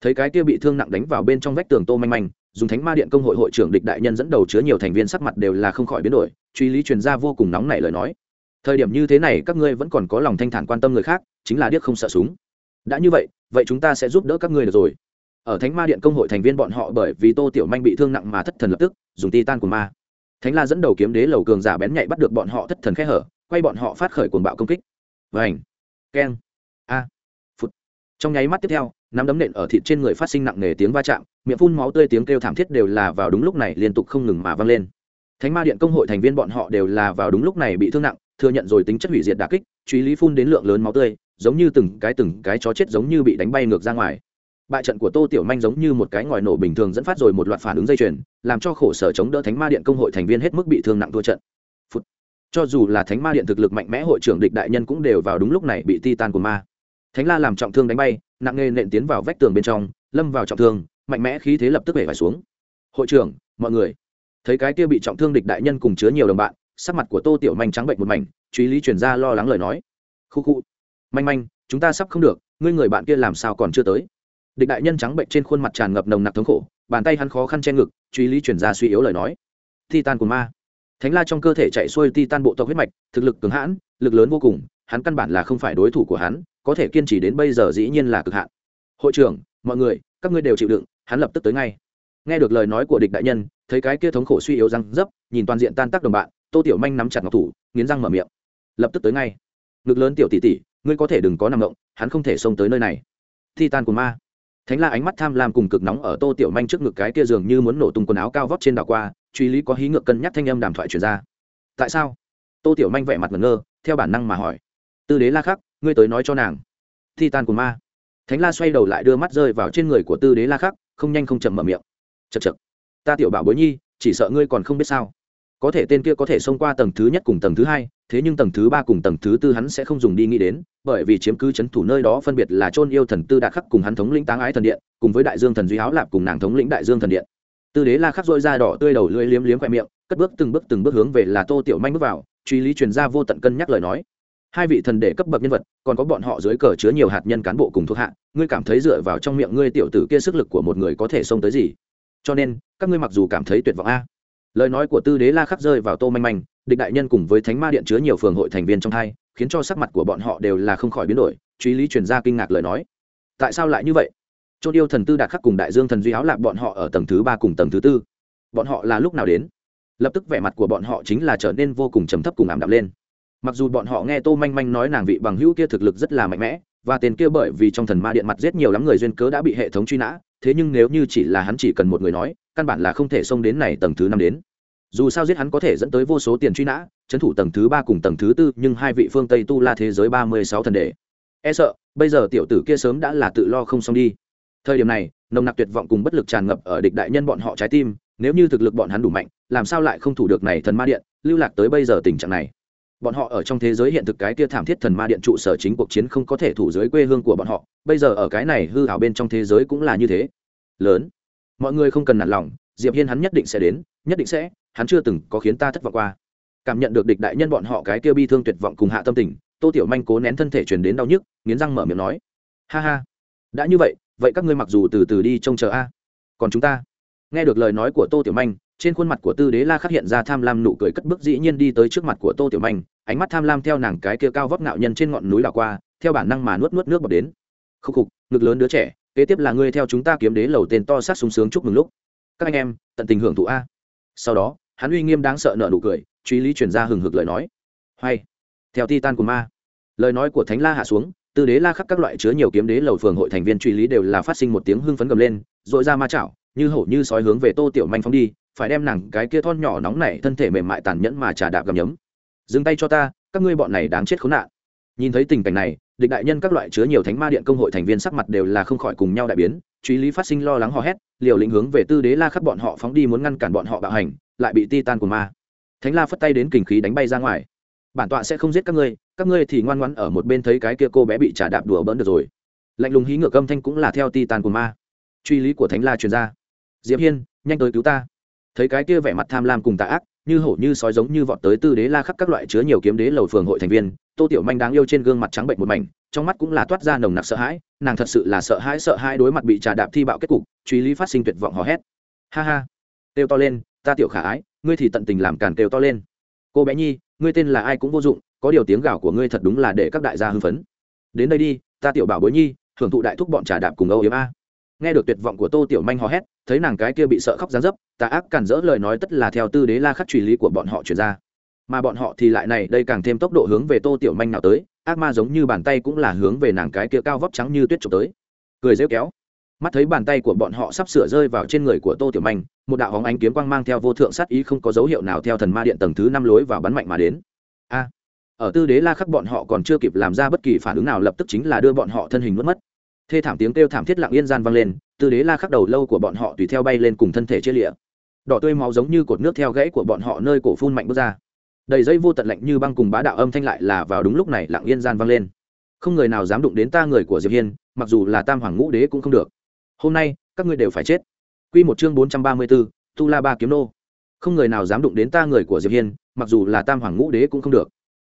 Thấy cái kia bị thương nặng đánh vào bên trong vách tường tô manh manh, dùng thánh ma điện công hội hội trưởng địch đại nhân dẫn đầu chứa nhiều thành viên sắc mặt đều là không khỏi biến đổi, truy lý truyền ra vô cùng nóng nảy lời nói thời điểm như thế này các ngươi vẫn còn có lòng thanh thản quan tâm người khác, chính là điếc không sợ súng. Đã như vậy vậy chúng ta sẽ giúp đỡ các ngươi được rồi. Ở thánh ma điện công hội thành viên bọn họ bởi vì tô tiểu manh bị thương nặng mà thất thần lập tức, dùng ti tan của ma. Thánh la dẫn đầu kiếm đế lầu cường giả bén nhạy bắt được bọn họ thất thần khẽ hở, quay bọn họ phát khởi cuồng bạo công kích. Vành, keng, a phút trong nháy mắt tiếp theo, nắm đấm nện ở thịt trên người phát sinh nặng nề tiếng va chạm, miệng phun máu tươi tiếng kêu thảm thiết đều là vào đúng lúc này liên tục không ngừng mà vang lên. Thánh ma điện công hội thành viên bọn họ đều là vào đúng lúc này bị thương nặng thừa nhận rồi tính chất hủy diệt đà kích, truy lý phun đến lượng lớn máu tươi, giống như từng cái từng cái chó chết giống như bị đánh bay ngược ra ngoài. Bại trận của tô tiểu manh giống như một cái ngòi nổ bình thường dẫn phát rồi một loạt phản ứng dây chuyền, làm cho khổ sở chống đỡ thánh ma điện công hội thành viên hết mức bị thương nặng thua trận. Phút. cho dù là thánh ma điện thực lực mạnh mẽ, hội trưởng địch đại nhân cũng đều vào đúng lúc này bị ti tan của ma. Thánh la làm trọng thương đánh bay, nặng nề nện tiến vào vách tường bên trong, lâm vào trọng thương, mạnh mẽ khí thế lập tức bể phải xuống. Hội trưởng, mọi người, thấy cái kia bị trọng thương địch đại nhân cùng chứa nhiều đồng bạn sắc mặt của tô tiểu manh trắng bệnh một mảnh, truy lý truyền ra lo lắng lời nói. Khu khu. Manh manh, chúng ta sắp không được, ngươi người bạn kia làm sao còn chưa tới? Địch đại nhân trắng bệnh trên khuôn mặt tràn ngập nồng nặc thống khổ, bàn tay hắn khó khăn che ngực, truy lý truyền ra suy yếu lời nói. Titan của ma. Thánh la trong cơ thể chạy xuôi titan bộ tộc huyết mạch, thực lực cứng hãn, lực lớn vô cùng, hắn căn bản là không phải đối thủ của hắn, có thể kiên trì đến bây giờ dĩ nhiên là cực hạn. Hội trưởng, mọi người, các ngươi đều chịu đựng, hắn lập tức tới ngay. Nghe được lời nói của địch đại nhân, thấy cái kia thống khổ suy yếu răng dấp, nhìn toàn diện tan tác đồng bạn tô tiểu manh nắm chặt ngọc thủ, nghiến răng mở miệng. Lập tức tới ngay. Ngực lớn tiểu tỷ tỷ, ngươi có thể đừng có nằm động, hắn không thể xông tới nơi này. Thi tan của ma. Thánh la ánh mắt tham lam cùng cực nóng ở tô tiểu manh trước ngực cái kia dường như muốn nổ tung quần áo cao vót trên đảo qua, truy lý có hí ngược cân nhắc thanh âm đàm thoại truyền ra. Tại sao? Tô tiểu manh vẻ mặt ngẩn ngơ, theo bản năng mà hỏi. Tư đế la khắc, ngươi tới nói cho nàng. Thi tan của ma. Thánh la xoay đầu lại đưa mắt rơi vào trên người của tư đế la khắc, không nhanh không chậm mở miệng. Chật chật ta tiểu bảo bối nhi, chỉ sợ ngươi còn không biết sao có thể tên kia có thể xông qua tầng thứ nhất cùng tầng thứ hai, thế nhưng tầng thứ ba cùng tầng thứ tư hắn sẽ không dùng đi nghĩ đến, bởi vì chiếm cứ c h ấ n thủ nơi đó phân biệt là chôn yêu thần tư đạ khắc cùng hắn thống lĩnh táng ái thần điện, cùng với đại dương thần duy áo lạp cùng nàng thống lĩnh đại dương thần điện. Tư đế la khắc dội da đỏ tươi đầu lưỡi liếm liếm khoe miệng, cất bước từng bước từng bước hướng về là tô tiểu manh bước vào, truy lý truyền ra vô tận cân nhắc lời nói. Hai vị thần đệ cấp bậc nhân vật, còn có bọn họ dưới cờ chứa nhiều hạt nhân cán bộ cùng thuộc hạ, ngươi cảm thấy dựa vào trong miệng ngươi tiểu tử kia sức lực của một người có thể xông tới gì? Cho nên, các ngươi mặc dù cảm thấy tuyệt vọng a lời nói của tư đế la khắc rơi vào tô manh manh, địch đại nhân cùng với thánh ma điện chứa nhiều phường hội thành viên trong hai, khiến cho sắc mặt của bọn họ đều là không khỏi biến đổi, truy lý truyền ra kinh ngạc lời nói. Tại sao lại như vậy? Chốt yêu thần tư đạt khắc cùng đại dương thần duy áo lạc bọn họ ở tầng thứ ba cùng tầng thứ tư. Bọn họ là lúc nào đến? Lập tức vẻ mặt của bọn họ chính là trở nên vô cùng trầm thấp cùng ảm đạm lên. Mặc dù bọn họ nghe tô manh manh nói nàng vị bằng hữu kia thực lực rất là mạnh mẽ, và tên kia bởi vì trong thần ma điện mặt giết nhiều lắm người duyên cớ đã bị hệ thống truy nã, thế nhưng nếu như chỉ là hắn chỉ cần một người nói, căn bản là không thể xông đến này tầng thứ năm đến dù sao giết hắn có thể dẫn tới vô số tiền truy nã, trấn thủ tầng thứ ba cùng tầng thứ tư, nhưng hai vị phương tây tu la thế giới ba mươi sáu thần đệ. E sợ, bây giờ tiểu tử kia sớm đã là tự lo không xong đi. Thời điểm này, nồng nặc tuyệt vọng cùng bất lực tràn ngập ở địch đại nhân bọn họ trái tim, nếu như thực lực bọn hắn đủ mạnh, làm sao lại không thủ được này thần ma điện, lưu lạc tới bây giờ tình trạng này. Bọn họ ở trong thế giới hiện thực cái kia thảm thiết thần ma điện trụ sở chính cuộc chiến không có thể thủ dưới quê hương của bọn họ, bây giờ ở cái này hư hảo bên trong thế giới cũng là như thế. Lớn. Mọi người không cần nản lòng, diệp hiên hắn nhất định sẽ đến, nhất định sẽ hắn chưa từng có khiến ta thất vọng qua. Cảm nhận được địch đại nhân bọn họ cái kia bi thương tuyệt vọng cùng hạ tâm tình, tô tiểu manh cố nén thân thể truyền đến đau nhức, nghiến răng mở miệng nói, ha ha, đã như vậy vậy các ngươi mặc dù từ từ đi trông chờ a. Còn chúng ta? Nghe được lời nói của tô tiểu manh, trên khuôn mặt của tư đế la khắc hiện ra tham lam nụ cười cất bước dĩ nhiên đi tới trước mặt của tô tiểu manh, ánh mắt tham lam theo nàng cái kia cao vóc ngạo nhân trên ngọn núi đảo qua, theo bản năng mà nuốt nuốt nước bọt đến. Khúc khục, ngực lớn đứa trẻ, kế tiếp là ngươi theo chúng ta kiếm đế lầu tên to sát sung sướng chúc mừng lúc. Các anh em, tận tình hưởng thụ a. Sau đó hắn uy nghiêm đáng sợ nợ nụ cười, truy lý truyền ra hừng hực lời nói. Hay, theo titan của ma. Lời nói của thánh la hạ xuống, tư đế la khắc các loại chứa nhiều kiếm đế lầu phường hội thành viên truy lý đều là phát sinh một tiếng hưng phấn gầm lên dội ra ma chảo, như hổ như sói hướng về tô tiểu manh phóng đi, phải đem nàng cái kia thon nhỏ nóng này thân thể mềm mại tàn nhẫn mà trà đạp gầm nhấm. Dừng tay cho ta, các ngươi bọn này đáng chết khốn nạn. Nhìn thấy tình cảnh này, địch đại nhân các loại chứa nhiều thánh ma điện công hội thành viên sắc mặt đều là không khỏi cùng nhau đại biến, truy lý phát sinh lo lắng hò hét, liều lĩnh hướng về tư đế la khắc bọn họ phóng đi muốn ngăn cản bọn họ bạo hành lại bị Titan của ma. Thánh la phất tay đến kình khí đánh bay ra ngoài. Bản tọa sẽ không giết các ngươi các ngươi thì ngoan ngoãn ở một bên thấy cái kia cô bé bị trả đạp đùa bỡn được rồi. Lạnh lùng hí ngược âm thanh cũng là theo Titan của ma. Truy lý của thánh la truyền ra. Diệp hiên, nhanh tới cứu ta. Thấy cái kia vẻ mặt tham lam cùng tà ác, như hổ như sói giống như vọt tới tư đế la khắc các loại chứa nhiều kiếm đế lầu phường hội thành viên, tô tiểu manh đáng yêu trên gương mặt trắng bệnh một mảnh, trong mắt cũng là toát ra nồng nặc sợ hãi, nàng thật sự là sợ hãi sợ hãi đối mặt bị trà đạp thi bạo kết cục, truy lý phát sinh tuyệt vọng hò hét. Ha ha. Tiêu to lên ta tiểu khả ái, ngươi thì tận tình làm càn kêu to lên. Cô bé nhi, ngươi tên là ai cũng vô dụng, có điều tiếng gào của ngươi thật đúng là để các đại gia hưng phấn. Đến đây đi, ta tiểu bảo bối nhi hưởng thụ đại thúc bọn trà đạp cùng âu yếm a. Nghe được tuyệt vọng của tô tiểu manh hò hét, thấy nàng cái kia bị sợ khóc gián dấp, tà ác cản rỡ lời nói tất là theo tư đế la khắc truy lý của bọn họ chuyển ra. Mà bọn họ thì lại này, đây càng thêm tốc độ hướng về tô tiểu manh nào tới, ác ma giống như bàn tay cũng là hướng về nàng cái kia cao vóc trắng như tuyết trục tới. Cười rêu kéo mắt thấy bàn tay của bọn họ sắp sửa rơi vào trên người của tô tiểu manh, một đạo hóng ánh kiếm quang mang theo vô thượng sát ý không có dấu hiệu nào theo thần ma điện tầng thứ năm lối và bắn mạnh mà đến. A! Ở tư đế la khắc bọn họ còn chưa kịp làm ra bất kỳ phản ứng nào, lập tức chính là đưa bọn họ thân hình mất mất. Thê thảm tiếng kêu thảm thiết lặng yên gian vang lên, tư đế la khắc đầu lâu của bọn họ tùy theo bay lên cùng thân thể chia lịa. Đỏ tươi máu giống như cột nước theo gãy của bọn họ nơi cổ phun mạnh bước ra. Đầy dây vô tận lạnh như băng cùng bá đạo âm thanh lại là vào đúng lúc này lặng yên gian vang lên. Không người nào dám đụng đến ta, người của diệp hiên, mặc dù là tam hoàng ngũ đế cũng không được hôm nay các ngươi đều phải chết. Quy một chương bốn trăm ba mươi 434, tu la ba kiếm nô. Không người nào dám đụng đến ta người của diệp hiên mặc dù là tam hoàng ngũ đế cũng không được.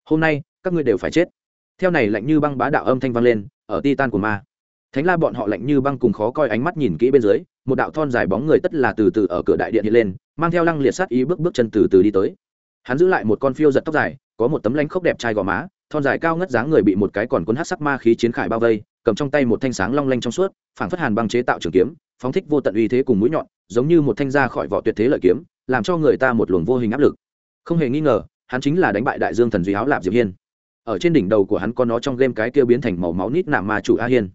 Hôm nay các ngươi đều phải chết. Theo này lạnh như băng bá đạo âm thanh vang lên ở titan của ma. Thánh la bọn họ lạnh như băng cùng khó coi ánh mắt nhìn kỹ bên dưới một đạo thon dài bóng người tất là từ từ ở cửa đại điện hiện lên mang theo lăng liệt sát ý bước bước chân từ từ đi tới. Hắn giữ lại một con phiêu giật tóc dài có một tấm lanh khốc đẹp trai gò má thon dài cao ngất dáng người bị một cái còn cuốn hát sắc ma khí chiến khải bao vây cầm trong tay một thanh sáng long lanh trong suốt, phảng phất hàn băng chế tạo trường kiếm, phóng thích vô tận uy thế cùng mũi nhọn, giống như một thanh ra khỏi vỏ tuyệt thế lợi kiếm, làm cho người ta một luồng vô hình áp lực. Không hề nghi ngờ, hắn chính là đánh bại đại dương thần duy áo lạp diệp hiên. Ở trên đỉnh đầu của hắn có nó trong game cái kia biến thành màu máu nít nạm ma chủ a hiên.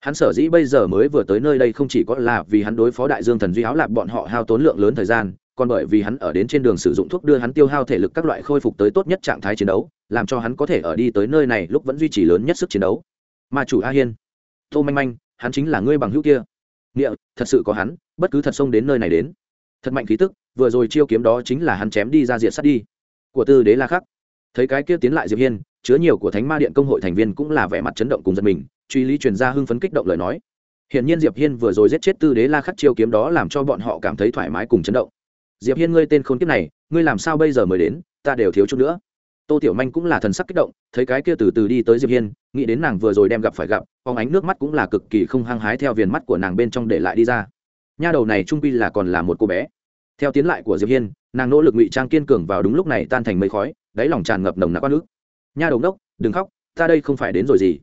Hắn sở dĩ bây giờ mới vừa tới nơi đây không chỉ có là vì hắn đối phó đại dương thần duy áo lạp bọn họ hao tốn lượng lớn thời gian, còn bởi vì hắn ở đến trên đường sử dụng thuốc đưa hắn tiêu hao thể lực các loại khôi phục tới tốt nhất trạng thái chiến đấu, làm cho hắn có thể ở đi tới nơi này lúc vẫn duy trì lớn nhất sức chiến đấu ma chủ a hiên. Tô manh manh hắn chính là ngươi bằng hữu kia. Nghĩa thật sự có hắn bất cứ thật xông đến nơi này đến. Thật mạnh khí tức vừa rồi chiêu kiếm đó chính là hắn chém đi ra diện sắt đi. Của tư đế la khắc. Thấy cái kia tiến lại diệp hiên chứa nhiều của thánh ma điện công hội thành viên cũng là vẻ mặt chấn động cùng giật mình truy lý truyền ra hưng phấn kích động lời nói. Hiện nhiên Diệp Hiên vừa rồi giết chết Tư Đế La Khắc chiêu kiếm đó làm cho bọn họ cảm thấy thoải mái cùng chấn động. Diệp Hiên ngươi tên khốn kiếp này, ngươi làm sao bây giờ mới đến, ta đều thiếu chút nữa. Tô Tiểu Manh cũng là thần sắc kích động, thấy cái kia từ từ đi tới Diệp Hiên, nghĩ đến nàng vừa rồi đem gặp phải gặp, phóng ánh nước mắt cũng là cực kỳ không hăng hái theo viền mắt của nàng bên trong để lại đi ra. Nha đầu này trung pi là còn là một cô bé. Theo tiến lại của Diệp Hiên, nàng nỗ lực ngụy trang kiên cường vào đúng lúc này tan thành mây khói, đáy lòng tràn ngập nồng nặc oan ức. Nha đầu đốc, đừng khóc, ta đây không phải đến rồi gì.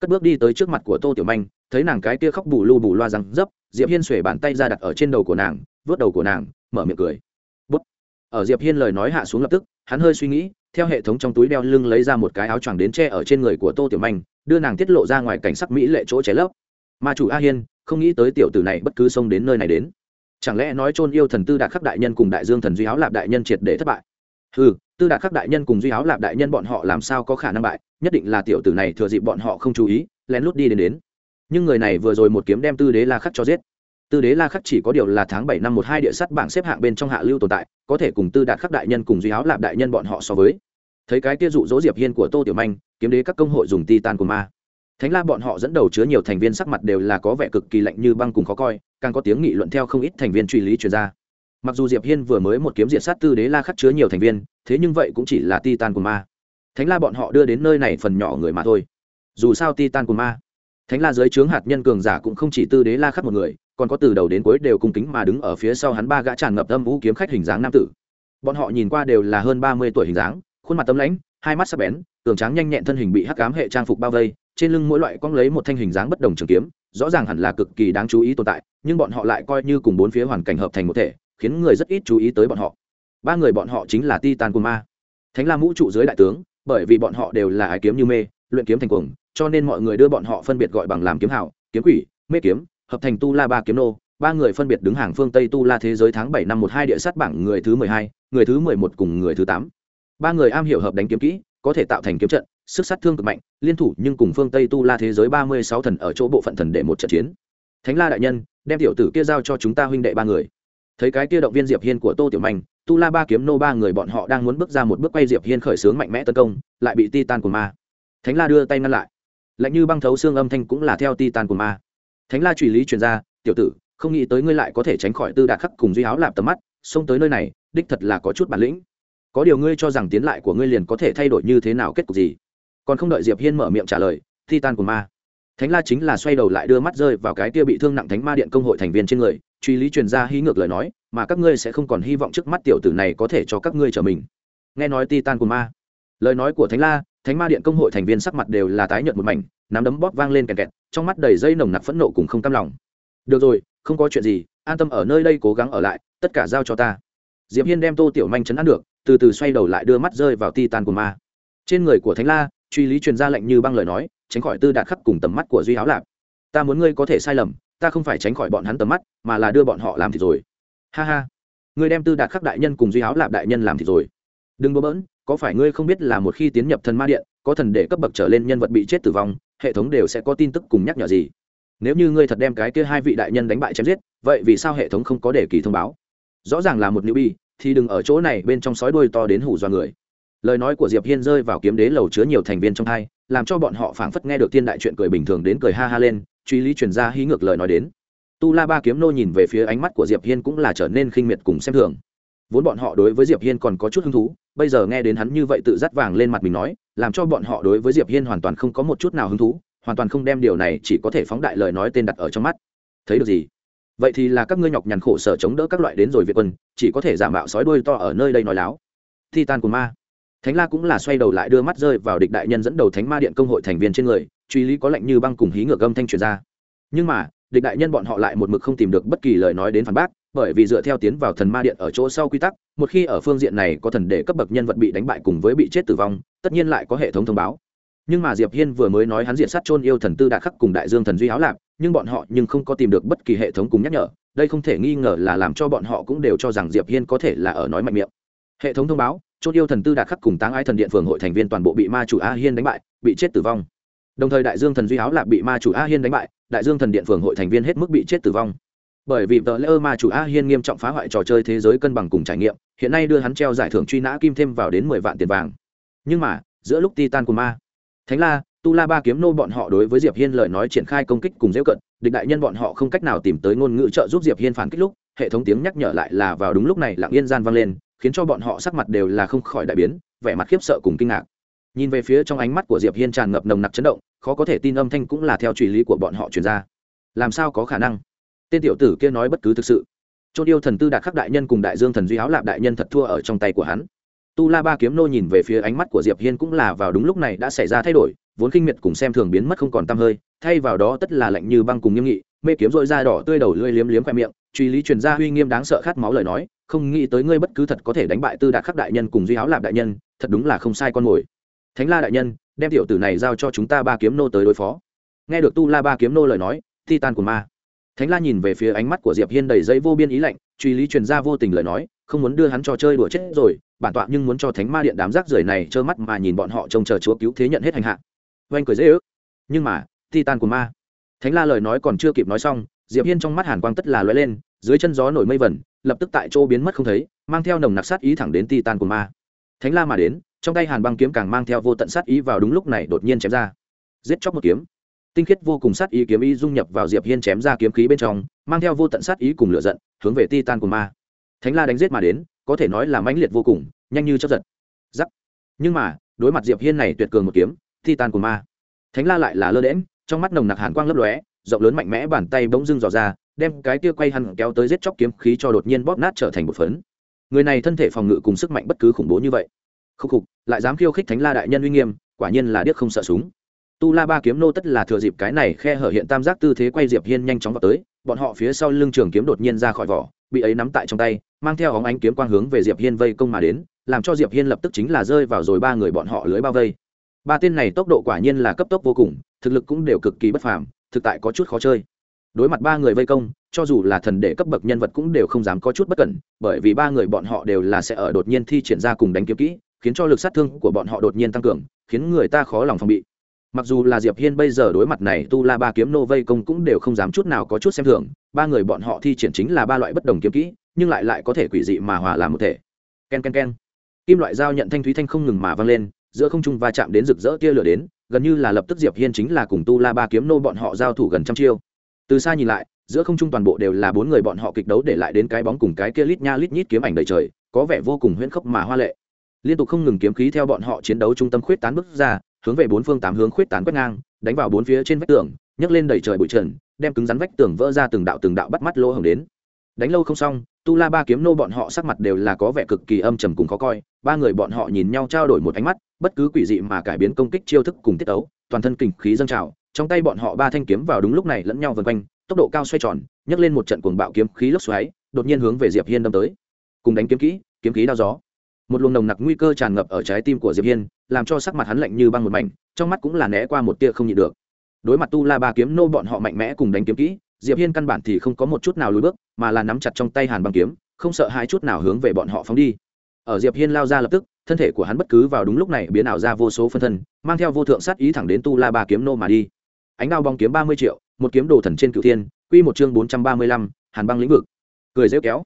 Cất bước đi tới trước mặt của Tô Tiểu Manh, thấy nàng cái kia khóc bù lu bù loa răng dấp diệp hiên xuể bàn tay ra đặt ở trên đầu của nàng vớt đầu của nàng mở miệng cười bút ở diệp hiên lời nói hạ xuống lập tức hắn hơi suy nghĩ theo hệ thống trong túi đeo lưng lấy ra một cái áo choàng đến che ở trên người của tô tiểu manh, đưa nàng tiết lộ ra ngoài cảnh sắc mỹ lệ chỗ cháy lấp. Mà chủ a hiên, không nghĩ tới tiểu tử này bất cứ xông đến nơi này đến. Chẳng lẽ nói chôn yêu thần tư đạt khắc đại nhân cùng đại dương thần duy áo lạp đại nhân triệt để thất bại? Ừ tư đạt khắc đại nhân cùng duy áo lạp đại nhân bọn họ làm sao có khả năng bại? Nhất định là tiểu tử này thừa dịp bọn họ không chú ý, lén lút đi đến đến. Nhưng người này vừa rồi một kiếm đem tư đế la khắc cho giết tư đế la khắc chỉ có điều là tháng bảy năm một hai địa sắt bảng xếp hạng bên trong hạ lưu tồn tại, có thể cùng tư đạt khắc đại nhân cùng duy áo lạp đại nhân bọn họ so với. Thấy cái kia dụ dỗ diệp hiên của tô tiểu manh, kiếm đế các công hội dùng titan của ma. Thánh la bọn họ dẫn đầu chứa nhiều thành viên sắc mặt đều là có vẻ cực kỳ lạnh như băng cùng khó coi, càng có tiếng nghị luận theo không ít thành viên truy lý truyền ra. Mặc dù diệp hiên vừa mới một kiếm diệt sát tư đế la khắc chứa nhiều thành viên, thế nhưng vậy cũng chỉ là titan của ma. Thánh la bọn họ đưa đến nơi này phần nhỏ người mà thôi. Dù sao titan của ma. Thánh la giới trướng hạt nhân cường giả cũng không chỉ tư đế la khắc một người còn có từ đầu đến cuối đều cung kính mà đứng ở phía sau hắn ba gã tràn ngập âm vũ kiếm khách hình dáng nam tử. Bọn họ nhìn qua đều là hơn ba mươi tuổi hình dáng, khuôn mặt tấm lãnh, hai mắt sắc bén tường tráng nhanh nhẹn thân hình bị hắc cám hệ trang phục bao vây, trên lưng mỗi loại cong lấy một thanh hình dáng bất đồng trường kiếm, rõ ràng hẳn là cực kỳ đáng chú ý tồn tại, nhưng bọn họ lại coi như cùng bốn phía hoàn cảnh hợp thành một thể, khiến người rất ít chú ý tới bọn họ. Ba người bọn họ chính là titan của ma. Thánh la mũ trụ dưới đại tướng, bởi vì bọn họ đều là ái kiếm như mê, luyện kiếm thành cuồng, cho nên mọi người đưa bọn họ phân biệt gọi bằng làm kiếm hảo kiếm quỷ, mê kiếm hợp thành tu la ba kiếm nô, ba người phân biệt đứng hàng phương tây tu la thế giới tháng bảy năm một hai địa sát bảng người thứ mười hai, người thứ mười một cùng người thứ tám. Ba người am hiểu hợp đánh kiếm kỹ, có thể tạo thành kiếm trận, sức sát thương cực mạnh, liên thủ nhưng cùng phương tây tu la thế giới ba mươi sáu thần ở chỗ bộ phận thần để một trận chiến. Thánh la đại nhân, đem tiểu tử kia giao cho chúng ta huynh đệ ba người. Thấy cái kia động viên diệp hiên của tô tiểu manh tu la ba kiếm nô ba người bọn họ đang muốn bước ra một bước quay diệp hiên khởi xướng mạnh mẽ tấn công, lại bị ti tan của ma. Thánh la đưa tay ngăn lại. Lạnh như băng thấu xương âm thanh cũng là theo ti tan của ma thánh la truy lý truyền ra, tiểu tử, không nghĩ tới ngươi lại có thể tránh khỏi tư đạt khắc cùng duy áo lạp tầm mắt, xông tới nơi này, đích thật là có chút bản lĩnh. Có điều ngươi cho rằng tiến lại của ngươi liền có thể thay đổi như thế nào kết cục gì? Còn không đợi diệp hiên mở miệng trả lời, thi tan của ma. Thánh la chính là xoay đầu lại đưa mắt rơi vào cái kia bị thương nặng thánh ma điện công hội thành viên trên người truy lý truyền ra hí ngược lời nói, mà các ngươi sẽ không còn hy vọng trước mắt tiểu tử này có thể cho các ngươi trở mình. Nghe nói ti tan của ma, lời nói của thánh la thánh ma điện công hội thành viên sắc mặt đều là tái nhợt một mảnh, nắm đấm bóp vang lên kèn kẹt, trong mắt đầy dây nồng nặc phẫn nộ cùng không cam lòng. Được rồi, không có chuyện gì, an tâm ở nơi đây cố gắng ở lại, tất cả giao cho ta. Diệp hiên đem tô tiểu manh chấn an được, từ từ xoay đầu lại đưa mắt rơi vào ti tan của ma. Trên người của thánh la, truy lý truyền ra lệnh như băng lời nói, tránh khỏi tư đạt khắc cùng tầm mắt của duy áo lạp. Ta muốn ngươi có thể sai lầm, ta không phải tránh khỏi bọn hắn tầm mắt, mà là đưa bọn họ làm thì rồi. Ha ha, ngươi đem tư đạt khắc đại nhân cùng duy áo lạp đại nhân làm thì rồi. Đừng bỡ bỡn có phải ngươi không biết là một khi tiến nhập thần ma điện, có thần để cấp bậc trở lên nhân vật bị chết tử vong, hệ thống đều sẽ có tin tức cùng nhắc nhở gì? Nếu như ngươi thật đem cái kia hai vị đại nhân đánh bại chém giết, vậy vì sao hệ thống không có để kỳ thông báo? Rõ ràng là một nữ bi thì đừng ở chỗ này bên trong sói đuôi to đến hủ do người. Lời nói của diệp hiên rơi vào kiếm đế lầu chứa nhiều thành viên trong hai, làm cho bọn họ phảng phất nghe được thiên đại chuyện cười bình thường đến cười ha ha lên, truy lý truyền ra hí ngược lời nói đến. Tu la ba kiếm nô nhìn về phía ánh mắt của diệp hiên cũng là trở nên khinh miệt cùng xem thường vốn bọn họ đối với diệp hiên còn có chút hứng thú, bây giờ nghe đến hắn như vậy tự dắt vàng lên mặt mình nói, làm cho bọn họ đối với diệp hiên hoàn toàn không có một chút nào hứng thú, hoàn toàn không đem điều này chỉ có thể phóng đại lời nói tên đặt ở trong mắt. Thấy được gì? Vậy thì là các ngươi nhọc nhằn khổ sở chống đỡ các loại đến rồi việt quân, chỉ có thể giả mạo sói đuôi to ở nơi đây nói láo. Titan của ma. Thánh la cũng là xoay đầu lại đưa mắt rơi vào địch đại nhân dẫn đầu thánh ma điện công hội thành viên trên người, truy lý có lệnh như băng cùng hí ngược âm thanh truyền ra. Nhưng mà, địch đại nhân bọn họ lại một mực không tìm được bất kỳ lời nói đến phản bác bởi vì dựa theo tiến vào thần ma điện ở chỗ sau quy tắc, một khi ở phương diện này có thần để cấp bậc nhân vật bị đánh bại cùng với bị chết tử vong, tất nhiên lại có hệ thống thông báo. Nhưng mà diệp hiên vừa mới nói hắn diện sát chôn yêu thần tư đạt khắc cùng đại dương thần duy áo lạp, nhưng bọn họ nhưng không có tìm được bất kỳ hệ thống cùng nhắc nhở, đây không thể nghi ngờ là làm cho bọn họ cũng đều cho rằng diệp hiên có thể là ở nói mạnh miệng. Hệ thống thông báo, chôn yêu thần tư đạt khắc cùng táng ái thần điện phường hội thành viên toàn bộ bị ma chủ a hiên đánh bại, bị chết tử vong. Đồng thời đại dương thần duy áo lạp bị ma chủ a hiên đánh bại, đại dương thần điện phường hội thành viên hết mức bị chết tử vong bởi vì tờ lễ ơ mà chủ a hiên nghiêm trọng phá hoại trò chơi thế giới cân bằng cùng trải nghiệm, hiện nay đưa hắn treo giải thưởng truy nã kim thêm vào đến mười vạn tiền vàng. Nhưng mà, giữa lúc titan của ma, thánh la, tu la ba kiếm nô bọn họ đối với diệp hiên lời nói triển khai công kích cùng dễ cận, địch đại nhân bọn họ không cách nào tìm tới ngôn ngữ trợ giúp diệp hiên phản kích lúc, hệ thống tiếng nhắc nhở lại là vào đúng lúc này lặng yên gian vang lên, khiến cho bọn họ sắc mặt đều là không khỏi đại biến, vẻ mặt khiếp sợ cùng kinh ngạc. Nhìn về phía trong ánh mắt của diệp hiên tràn ngập nồng nặc chấn động, khó có thể tin âm thanh cũng là theo truy lý của bọn họ truyền ra. Làm sao có khả năng? Tên tiểu tử kia nói bất cứ thực sự. Chôn yêu thần tư đạt khắc đại nhân cùng đại dương thần duy áo lạp đại nhân thật thua ở trong tay của hắn. Tu la ba kiếm nô nhìn về phía ánh mắt của diệp hiên cũng là vào đúng lúc này đã xảy ra thay đổi, vốn kinh miệt cùng xem thường biến mất không còn tăm hơi, thay vào đó tất là lạnh như băng cùng nghiêm nghị, mê kiếm dội da đỏ tươi đầu lưỡi liếm liếm khoe miệng, truy lý truyền ra uy nghiêm đáng sợ khát máu lời nói, không nghĩ tới ngươi bất cứ thật có thể đánh bại tư đạt khắc đại nhân cùng duy áo lạp đại nhân, thật đúng là không sai con mồi. Thánh la đại nhân, đem tiểu tử này giao cho chúng ta ba kiếm nô tới đối phó. Nghe được tu la ba kiếm nô lời nói titan của ma thánh la nhìn về phía ánh mắt của diệp hiên đầy dây vô biên ý lạnh, truy lý truyền ra vô tình lời nói, không muốn đưa hắn trò chơi đùa chết rồi, bản tọa nhưng muốn cho thánh ma điện đám rác rưởi này trơ mắt mà nhìn bọn họ trông chờ chúa cứu thế nhận hết hành hạ. Oanh cười dễ ước. Nhưng mà, titan của ma. Thánh la lời nói còn chưa kịp nói xong, diệp hiên trong mắt hàn quang tất là lóe lên, dưới chân gió nổi mây vẩn, lập tức tại chỗ biến mất không thấy, mang theo nồng nặc sát ý thẳng đến titan của ma. Thánh la mà đến, trong tay hàn băng kiếm càng mang theo vô tận sát ý vào đúng lúc này đột nhiên chém ra. Giết chóc một kiếm tinh khiết vô cùng sát ý kiếm ý dung nhập vào diệp hiên chém ra kiếm khí bên trong, mang theo vô tận sát ý cùng lửa giận, hướng về titan của ma. Thánh la đánh giết mà đến, có thể nói là mãnh liệt vô cùng, nhanh như chớp giật. Giắc. Nhưng mà, đối mặt diệp hiên này tuyệt cường một kiếm, titan của ma. Thánh la lại là lơ đễm trong mắt nồng nặc hàn quang lấp lóe, rộng lớn mạnh mẽ bàn tay bỗng dưng dò ra, đem cái kia quay hằn kéo tới giết chóc kiếm khí cho đột nhiên bóp nát trở thành một phấn. Người này thân thể phòng ngự cùng sức mạnh bất cứ khủng bố như vậy. Khúc khục, lại dám khiêu khích thánh la đại nhân uy nghiêm, quả nhiên là điếc không sợ súng tu la ba kiếm nô tất là thừa dịp cái này khe hở hiện tam giác tư thế quay diệp hiên nhanh chóng vào tới, bọn họ phía sau lưng trường kiếm đột nhiên ra khỏi vỏ, bị ấy nắm tại trong tay, mang theo óng ánh kiếm quang hướng về diệp hiên vây công mà đến, làm cho diệp hiên lập tức chính là rơi vào rồi ba người bọn họ lưới bao vây. Ba tên này tốc độ quả nhiên là cấp tốc vô cùng, thực lực cũng đều cực kỳ bất phàm, thực tại có chút khó chơi. Đối mặt ba người vây công, cho dù là thần đệ cấp bậc nhân vật cũng đều không dám có chút bất cẩn, bởi vì ba người bọn họ đều là sẽ ở đột nhiên thi triển ra cùng đánh kiếm kỹ, khiến cho lực sát thương của bọn họ đột nhiên tăng cường, khiến người ta khó lòng phòng bị mặc dù là diệp hiên bây giờ đối mặt này tu la ba kiếm nô vây công cũng đều không dám chút nào có chút xem thường, ba người bọn họ thi triển chính là ba loại bất đồng kiếm kỹ, nhưng lại lại có thể quỷ dị mà hòa làm một thể. Ken ken ken. Kim loại dao nhận thanh thúy thanh không ngừng mà vang lên, giữa không trung va chạm đến rực rỡ tia lửa đến, gần như là lập tức diệp hiên chính là cùng tu la ba kiếm nô bọn họ giao thủ gần trăm chiêu. Từ xa nhìn lại, giữa không trung toàn bộ đều là bốn người bọn họ kịch đấu để lại đến cái bóng cùng cái kia lít nha lít nhít kiếm ảnh đầy trời, có vẻ vô cùng huyễn khốc mà hoa lệ. Liên tục không ngừng kiếm khí theo bọn họ chiến đấu trung tâm khuyết tán bước ra hướng về bốn phương tám hướng khuyết tán quét ngang, đánh vào bốn phía trên vách tường, nhấc lên đầy trời bụi trần, đem cứng rắn vách tường vỡ ra từng đạo từng đạo bắt mắt lỗ hồng đến. Đánh lâu không xong, tu la ba kiếm nô bọn họ sắc mặt đều là có vẻ cực kỳ âm trầm cùng khó coi, ba người bọn họ nhìn nhau trao đổi một ánh mắt, bất cứ quỷ dị mà cải biến công kích chiêu thức cùng tiết ấu toàn thân kình khí dâng trào, trong tay bọn họ ba thanh kiếm vào đúng lúc này lẫn nhau vân quanh, tốc độ cao xoay tròn, nhấc lên một trận cuồng bạo kiếm khí lốc xoáy, đột nhiên hướng về diệp hiên đâm tới. Cùng đánh kiếm kỹ, kiếm khí đao gió. Một luồng nồng nặc nguy cơ tràn ngập ở trái tim của diệp hiên làm cho sắc mặt hắn lạnh như băng một mảnh, trong mắt cũng là né qua một tia không nhịn được. Đối mặt tu la ba kiếm nô bọn họ mạnh mẽ cùng đánh kiếm kỹ, diệp hiên căn bản thì không có một chút nào lùi bước, mà là nắm chặt trong tay hàn băng kiếm, không sợ hai chút nào hướng về bọn họ phóng đi. Ở diệp hiên lao ra lập tức, thân thể của hắn bất cứ vào đúng lúc này biến ảo ra vô số phân thân, mang theo vô thượng sát ý thẳng đến tu la ba kiếm nô mà đi. Ánh đao bóng kiếm ba mươi triệu, một kiếm đồ thần trên cựu thiên, quy một chương bốn trăm ba mươi lăm, hàn băng lĩnh vực. Cười rêu kéo.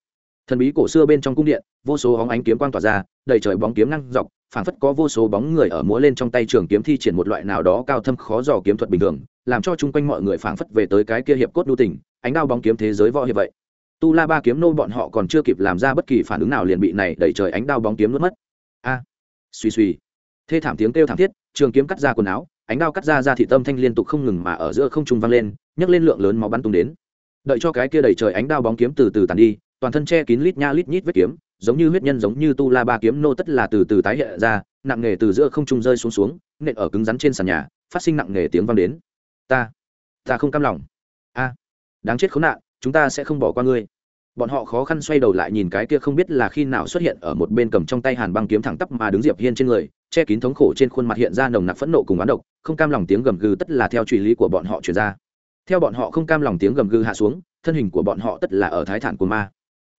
Thần bí cổ xưa bên trong cung điện, vô số hóng ánh kiếm quang tỏa ra, đầy trời bóng kiếm năng dọc phảng phất có vô số bóng người ở múa lên trong tay trường kiếm thi triển một loại nào đó cao thâm khó dò kiếm thuật bình thường, làm cho chung quanh mọi người phảng phất về tới cái kia hiệp cốt đu tình, ánh đao bóng kiếm thế giới võ hiệp vậy. Tu la ba kiếm nô bọn họ còn chưa kịp làm ra bất kỳ phản ứng nào liền bị này đẩy trời ánh đao bóng kiếm nuốt mất. A! Suy suy thê thảm tiếng kêu thảm thiết, trường kiếm cắt ra quần áo, ánh đao cắt ra ra thị tâm thanh liên tục không ngừng mà ở giữa không trung vang lên, nhấc lên lượng lớn máu bắn tung đến. Đợi cho cái kia đẩy trời ánh đao bóng kiếm từ từ tàn đi, toàn thân che kín lít nha lít nhít vết kiếm giống như huyết nhân giống như tu la ba kiếm nô tất là từ từ tái hiện ra, nặng nghề từ giữa không trung rơi xuống xuống, nện ở cứng rắn trên sàn nhà, phát sinh nặng nghề tiếng vang đến. Ta ta không cam lòng. A, đáng chết khốn nạn, chúng ta sẽ không bỏ qua ngươi. Bọn họ khó khăn xoay đầu lại nhìn cái kia không biết là khi nào xuất hiện ở một bên cầm trong tay hàn băng kiếm thẳng tắp mà đứng diệp hiên trên người, che kín thống khổ trên khuôn mặt hiện ra nồng nặc phẫn nộ cùng oán độc, không cam lòng tiếng gầm gừ tất là theo truy lý của bọn họ truyền ra. Theo bọn họ không cam lòng tiếng gầm gừ hạ xuống, thân hình của bọn họ tất là ở thái thản của ma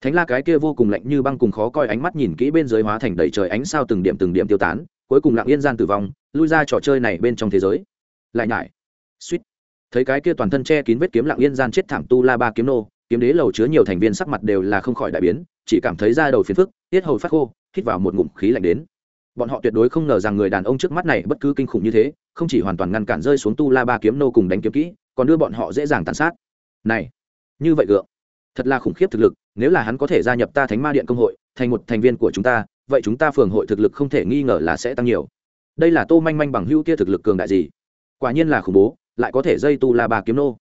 thánh la cái kia vô cùng lạnh như băng cùng khó coi ánh mắt nhìn kỹ bên dưới hóa thành đầy trời ánh sao từng điểm từng điểm tiêu tán, cuối cùng lặng yên gian tử vong, lui ra trò chơi này bên trong thế giới. Lại nhải. Suýt. Thấy cái kia toàn thân che kín vết kiếm lặng yên gian chết thảm tu la ba kiếm nô, kiếm đế lầu chứa nhiều thành viên sắc mặt đều là không khỏi đại biến, chỉ cảm thấy da đầu phiền phức, tiết hầu phát khô, hít vào một ngụm khí lạnh đến. Bọn họ tuyệt đối không ngờ rằng người đàn ông trước mắt này bất cứ kinh khủng như thế, không chỉ hoàn toàn ngăn cản rơi xuống tu la ba kiếm nô cùng đánh kiếm kỹ, còn đưa bọn họ dễ dàng tàn sát. Này, như vậy gượng. Thật là khủng khiếp thực lực nếu là hắn có thể gia nhập ta thánh ma điện công hội, thành một thành viên của chúng ta, vậy chúng ta phường hội thực lực không thể nghi ngờ là sẽ tăng nhiều. Đây là tô manh manh bằng hữu kia thực lực cường đại gì? Quả nhiên là khủng bố, lại có thể dây tu la bà kiếm nô.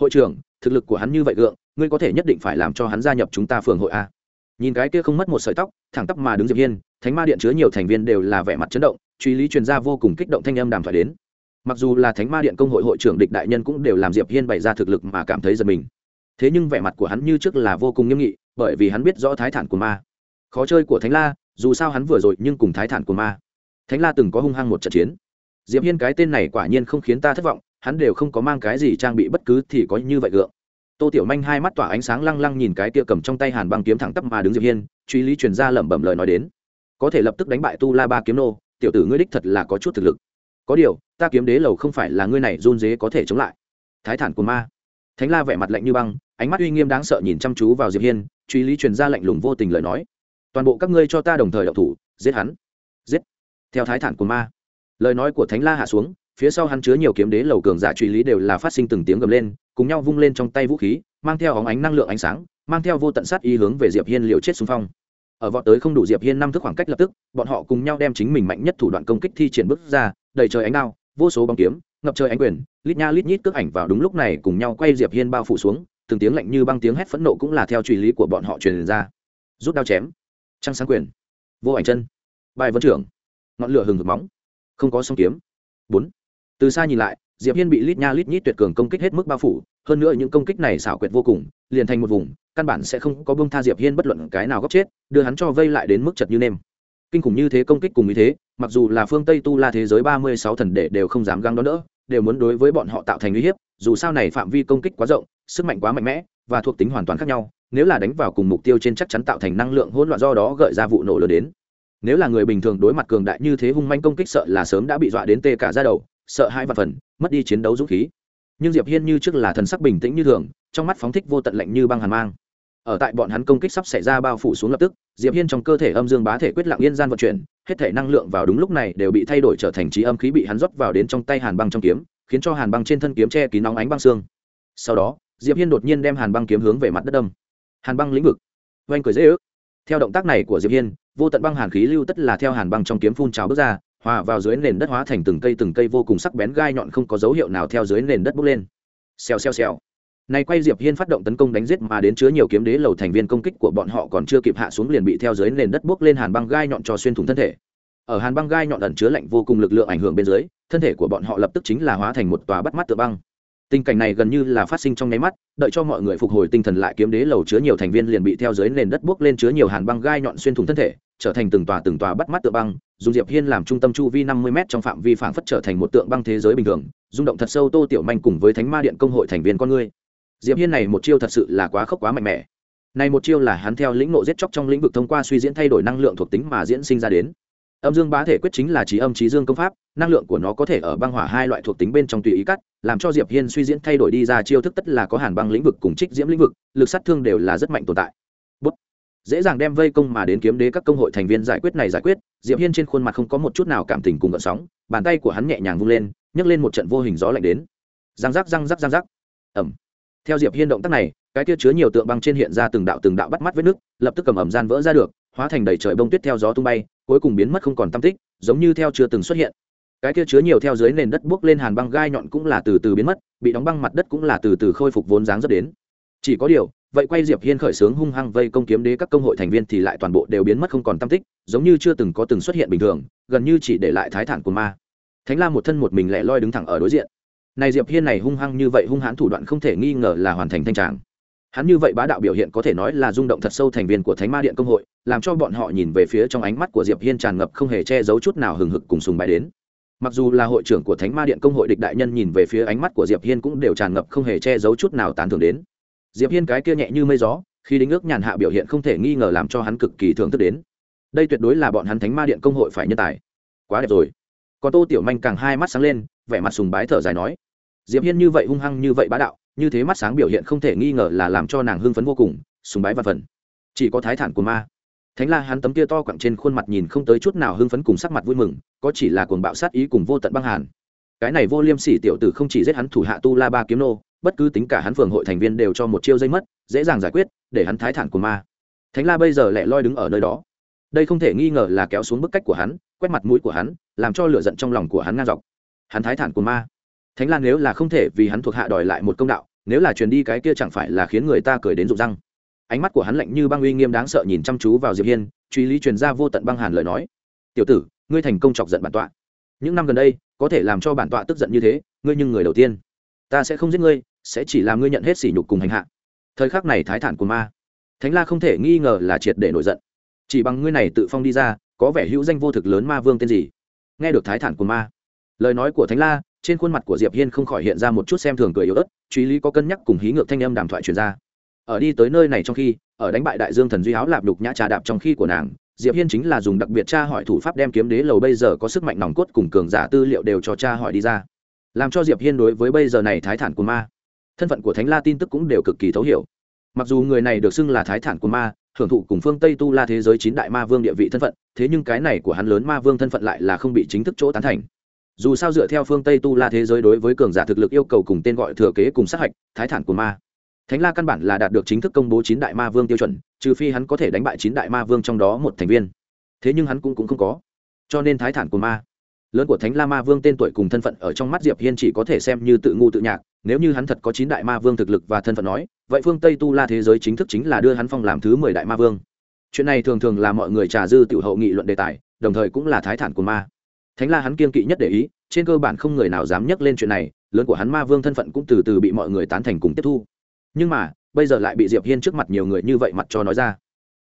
Hội trưởng, thực lực của hắn như vậy gượng, ngươi có thể nhất định phải làm cho hắn gia nhập chúng ta phường hội a nhìn cái kia không mất một sợi tóc, thẳng tắp mà đứng diệp hiên, thánh ma điện chứa nhiều thành viên đều là vẻ mặt chấn động, truy lý truyền ra vô cùng kích động thanh âm đàm thoại đến. Mặc dù là thánh ma điện công hội hội trưởng địch đại nhân cũng đều làm diệp hiên bày ra thực lực mà cảm thấy giật mình thế nhưng vẻ mặt của hắn như trước là vô cùng nghiêm nghị, bởi vì hắn biết rõ thái thản của ma. Khó chơi của thánh la, dù sao hắn vừa rồi nhưng cùng thái thản của ma. Thánh la từng có hung hăng một trận chiến. Diệp hiên cái tên này quả nhiên không khiến ta thất vọng, hắn đều không có mang cái gì trang bị bất cứ thì có như vậy gượng. Tô tiểu manh hai mắt tỏa ánh sáng lăng lăng nhìn cái kia cầm trong tay hàn băng kiếm thẳng tắp mà đứng diệp hiên, truy lý truyền ra lẩm bẩm lời nói đến. Có thể lập tức đánh bại tu la ba kiếm nô, tiểu tử ngươi đích thật là có chút thực lực. Có điều, ta kiếm đế lầu không phải là ngươi này run dế có thể chống lại. Thái thản của ma thánh la vẻ mặt lạnh như băng, ánh mắt uy nghiêm đáng sợ nhìn chăm chú vào diệp hiên, truy lý truyền ra lạnh lùng vô tình lời nói. Toàn bộ các ngươi cho ta đồng thời đậu thủ, giết hắn. Giết. Theo thái thản của ma. Lời nói của thánh la hạ xuống, phía sau hắn chứa nhiều kiếm đế lầu cường giả truy lý đều là phát sinh từng tiếng gầm lên, cùng nhau vung lên trong tay vũ khí, mang theo óng ánh năng lượng ánh sáng, mang theo vô tận sát ý hướng về diệp hiên liều chết xung phong. Ở vọt tới không đủ diệp hiên năm thước khoảng cách lập tức, bọn họ cùng nhau đem chính mình mạnh nhất thủ đoạn công kích thi triển bước ra, đầy trời ánh đao, vô số bóng kiếm ngập trời ánh quyền, lít nha lít nhít cước ảnh vào đúng lúc này cùng nhau quay diệp hiên bao phủ xuống, từng tiếng lạnh như băng tiếng hét phẫn nộ cũng là theo truy lý của bọn họ truyền ra. Rút đao chém, trăng sáng quyền, vô ảnh chân, bài vân trưởng, ngọn lửa hừng hực móng, không có song kiếm. Bốn, từ xa nhìn lại, diệp hiên bị lít nha lít nhít tuyệt cường công kích hết mức bao phủ, hơn nữa những công kích này xảo quyệt vô cùng, liền thành một vùng, căn bản sẽ không có bông tha diệp hiên bất luận cái nào góc chết, đưa hắn cho vây lại đến mức chật như nêm kinh khủng như thế công kích cùng như thế, mặc dù là phương tây tu la thế giới ba mươi sáu thần đệ đều không dám găng đó nữa đều muốn đối với bọn họ tạo thành uy hiếp, dù sao này phạm vi công kích quá rộng, sức mạnh quá mạnh mẽ, và thuộc tính hoàn toàn khác nhau, nếu là đánh vào cùng mục tiêu trên chắc chắn tạo thành năng lượng hỗn loạn do đó gợi ra vụ nổ lớn đến. Nếu là người bình thường đối mặt cường đại như thế hung manh công kích sợ là sớm đã bị dọa đến tê cả ra đầu, sợ hai vạn phần, mất đi chiến đấu dũng khí. Nhưng diệp hiên như trước là thần sắc bình tĩnh như thường, trong mắt phóng thích vô tận lạnh như băng hàn mang ở tại bọn hắn công kích sắp xảy ra bao phủ xuống lập tức, diệp hiên trong cơ thể âm dương bá thể quyết lặng yên gian vận chuyển, hết thể năng lượng vào đúng lúc này đều bị thay đổi trở thành trí âm khí bị hắn rót vào đến trong tay hàn băng trong kiếm, khiến cho hàn băng trên thân kiếm che kín nóng ánh băng xương. Sau đó, diệp hiên đột nhiên đem hàn băng kiếm hướng về mặt đất đâm. Hàn băng lĩnh vực. Oanh cười dễ ước. Theo động tác này của diệp hiên, vô tận băng hàn khí lưu tất là theo hàn băng trong kiếm phun trào bước ra, hòa vào dưới nền đất hóa thành từng cây từng cây vô cùng sắc bén gai nhọn không có dấu hiệu nào theo dưới nền đất bốc lên. Xèo xèo xèo này quay diệp hiên phát động tấn công đánh giết mà đến chứa nhiều kiếm đế lầu thành viên công kích của bọn họ còn chưa kịp hạ xuống liền bị theo dưới nền đất bước lên hàn băng gai nhọn cho xuyên thủng thân thể. Ở hàn băng gai nhọn ẩn chứa lạnh vô cùng lực lượng ảnh hưởng bên dưới, thân thể của bọn họ lập tức chính là hóa thành một tòa bắt mắt tựa băng. Tình cảnh này gần như là phát sinh trong nháy mắt, đợi cho mọi người phục hồi tinh thần lại kiếm đế lầu chứa nhiều thành viên liền bị theo dưới nền đất bước lên chứa nhiều hàn băng gai nhọn xuyên thủng thân thể, trở thành từng tòa từng tòa bắt mắt tựa băng, dùng diệp hiên làm trung tâm chu vi năm mươi m trong phạm vi phảng phất trở thành một tượng băng thế giới bình thường, rung động thật sâu tô tiểu manh cùng với thánh ma điện công hội thành viên con ngươi diệp hiên này một chiêu thật sự là quá khốc quá mạnh mẽ. Này một chiêu là hắn theo lĩnh nộ giết chóc trong lĩnh vực thông qua suy diễn thay đổi năng lượng thuộc tính mà diễn sinh ra đến. Âm dương bá thể quyết chính là trí âm trí dương công pháp, năng lượng của nó có thể ở băng hỏa hai loại thuộc tính bên trong tùy ý cắt, làm cho diệp hiên suy diễn thay đổi đi ra chiêu thức tất là có hàn băng lĩnh vực cùng trích diễm lĩnh vực, lực sát thương đều là rất mạnh tồn tại. Bút. dễ dàng đem vây công mà đến kiếm đế các công hội thành viên giải quyết này giải quyết, diệp hiên trên khuôn mặt không có một chút nào cảm tình cùng gợn sóng, bàn tay của hắn nhẹ nhàng vung lên, nhấc lên một trận vô hình gió lạnh đến. Răng rắc răng rắc răng rắc. Ẩm theo diệp hiên động tác này, cái kia chứa nhiều tượng băng trên hiện ra từng đạo từng đạo bắt mắt vết nước, lập tức cầm ẩm gian vỡ ra được, hóa thành đầy trời bông tuyết theo gió tung bay, cuối cùng biến mất không còn tâm tích, giống như theo chưa từng xuất hiện. Cái kia chứa nhiều theo dưới nền đất bước lên hàn băng gai nhọn cũng là từ từ biến mất, bị đóng băng mặt đất cũng là từ từ khôi phục vốn dáng rất đến. Chỉ có điều, vậy quay diệp hiên khởi sướng hung hăng vây công kiếm đế các công hội thành viên thì lại toàn bộ đều biến mất không còn tâm tích, giống như chưa từng có từng xuất hiện bình thường, gần như chỉ để lại thái thản của ma. Thánh la một thân một mình lẻ loi đứng thẳng ở đối diện này diệp hiên này hung hăng như vậy hung hãn thủ đoạn không thể nghi ngờ là hoàn thành thanh tràng. Hắn như vậy bá đạo biểu hiện có thể nói là rung động thật sâu thành viên của thánh ma điện công hội, làm cho bọn họ nhìn về phía trong ánh mắt của diệp hiên tràn ngập không hề che giấu chút nào hừng hực cùng sùng bái đến. Mặc dù là hội trưởng của thánh ma điện công hội địch đại nhân nhìn về phía ánh mắt của diệp hiên cũng đều tràn ngập không hề che giấu chút nào tán thưởng đến. Diệp hiên cái kia nhẹ như mây gió, khi đính ước nhàn hạ biểu hiện không thể nghi ngờ làm cho hắn cực kỳ thưởng thức đến. Đây tuyệt đối là bọn hắn thánh ma điện công hội phải nhân tài. Quá đẹp rồi. Còn tô tiểu manh càng hai mắt sáng lên, vẻ mặt sùng bái thở dài nói diệp hiên như vậy hung hăng như vậy bá đạo, như thế mắt sáng biểu hiện không thể nghi ngờ là làm cho nàng hưng phấn vô cùng, sùng bái và phần. Chỉ có thái thản của ma. Thánh la hắn tấm kia to quặng trên khuôn mặt nhìn không tới chút nào hưng phấn cùng sắc mặt vui mừng, có chỉ là cuồng bạo sát ý cùng vô tận băng hàn. Cái này vô liêm sỉ tiểu tử không chỉ giết hắn thủ hạ tu la ba kiếm nô, bất cứ tính cả hắn phường hội thành viên đều cho một chiêu dây mất, dễ dàng giải quyết, để hắn thái thản của ma. Thánh la bây giờ lại loi đứng ở nơi đó. Đây không thể nghi ngờ là kéo xuống bức cách của hắn, quét mặt mũi của hắn, làm cho lửa giận trong lòng của hắn ngang dọc. Hắn thái thản của ma thánh lan nếu là không thể vì hắn thuộc hạ đòi lại một công đạo, nếu là truyền đi cái kia chẳng phải là khiến người ta cười đến rụng răng. Ánh mắt của hắn lạnh như băng uy nghiêm đáng sợ nhìn chăm chú vào diệp hiên, truy lý truyền ra vô tận băng hàn lời nói. Tiểu tử, ngươi thành công chọc giận bản tọa. Những năm gần đây, có thể làm cho bản tọa tức giận như thế, ngươi nhưng người đầu tiên. Ta sẽ không giết ngươi, sẽ chỉ làm ngươi nhận hết sỉ nhục cùng hành hạ. Thời khắc này thái thản của ma. Thánh la không thể nghi ngờ là triệt để nổi giận. Chỉ bằng ngươi này tự phong đi ra, có vẻ hữu danh vô thực lớn ma vương tên gì? Nghe được thái thản của ma. Lời nói của thánh la trên khuôn mặt của diệp hiên không khỏi hiện ra một chút xem thường cười yếu ớt truy lý có cân nhắc cùng hí ngược thanh âm đàm thoại truyền ra ở đi tới nơi này trong khi ở đánh bại đại dương thần duy áo lạp đục nhã trà đạp trong khi của nàng diệp hiên chính là dùng đặc biệt tra hỏi thủ pháp đem kiếm đế lầu bây giờ có sức mạnh nòng cốt cùng cường giả tư liệu đều cho tra hỏi đi ra làm cho diệp hiên đối với bây giờ này thái thản của ma thân phận của thánh la tin tức cũng đều cực kỳ thấu hiểu mặc dù người này được xưng là thái thản của ma hưởng thụ cùng phương tây tu la thế giới chín đại ma vương địa vị thân phận thế nhưng cái này của hắn lớn ma vương thân phận lại là không bị chính thức chỗ tán thành dù sao dựa theo phương tây tu la thế giới đối với cường giả thực lực yêu cầu cùng tên gọi thừa kế cùng sát hạch thái thản của ma. Thánh la căn bản là đạt được chính thức công bố chín đại ma vương tiêu chuẩn trừ phi hắn có thể đánh bại chín đại ma vương trong đó một thành viên. Thế nhưng hắn cũng, cũng không có. Cho nên thái thản của ma. Lớn của thánh la ma vương tên tuổi cùng thân phận ở trong mắt diệp hiên chỉ có thể xem như tự ngu tự nhạc nếu như hắn thật có chín đại ma vương thực lực và thân phận nói vậy phương tây tu la thế giới chính thức chính là đưa hắn phong làm thứ mười đại ma vương. Chuyện này thường thường là mọi người trà dư tiểu hậu nghị luận đề tài đồng thời cũng là thái thản của ma thánh la hắn kiên kỵ nhất để ý, trên cơ bản không người nào dám nhắc lên chuyện này, lớn của hắn ma vương thân phận cũng từ từ bị mọi người tán thành cùng tiếp thu. Nhưng mà, bây giờ lại bị diệp hiên trước mặt nhiều người như vậy mặt cho nói ra.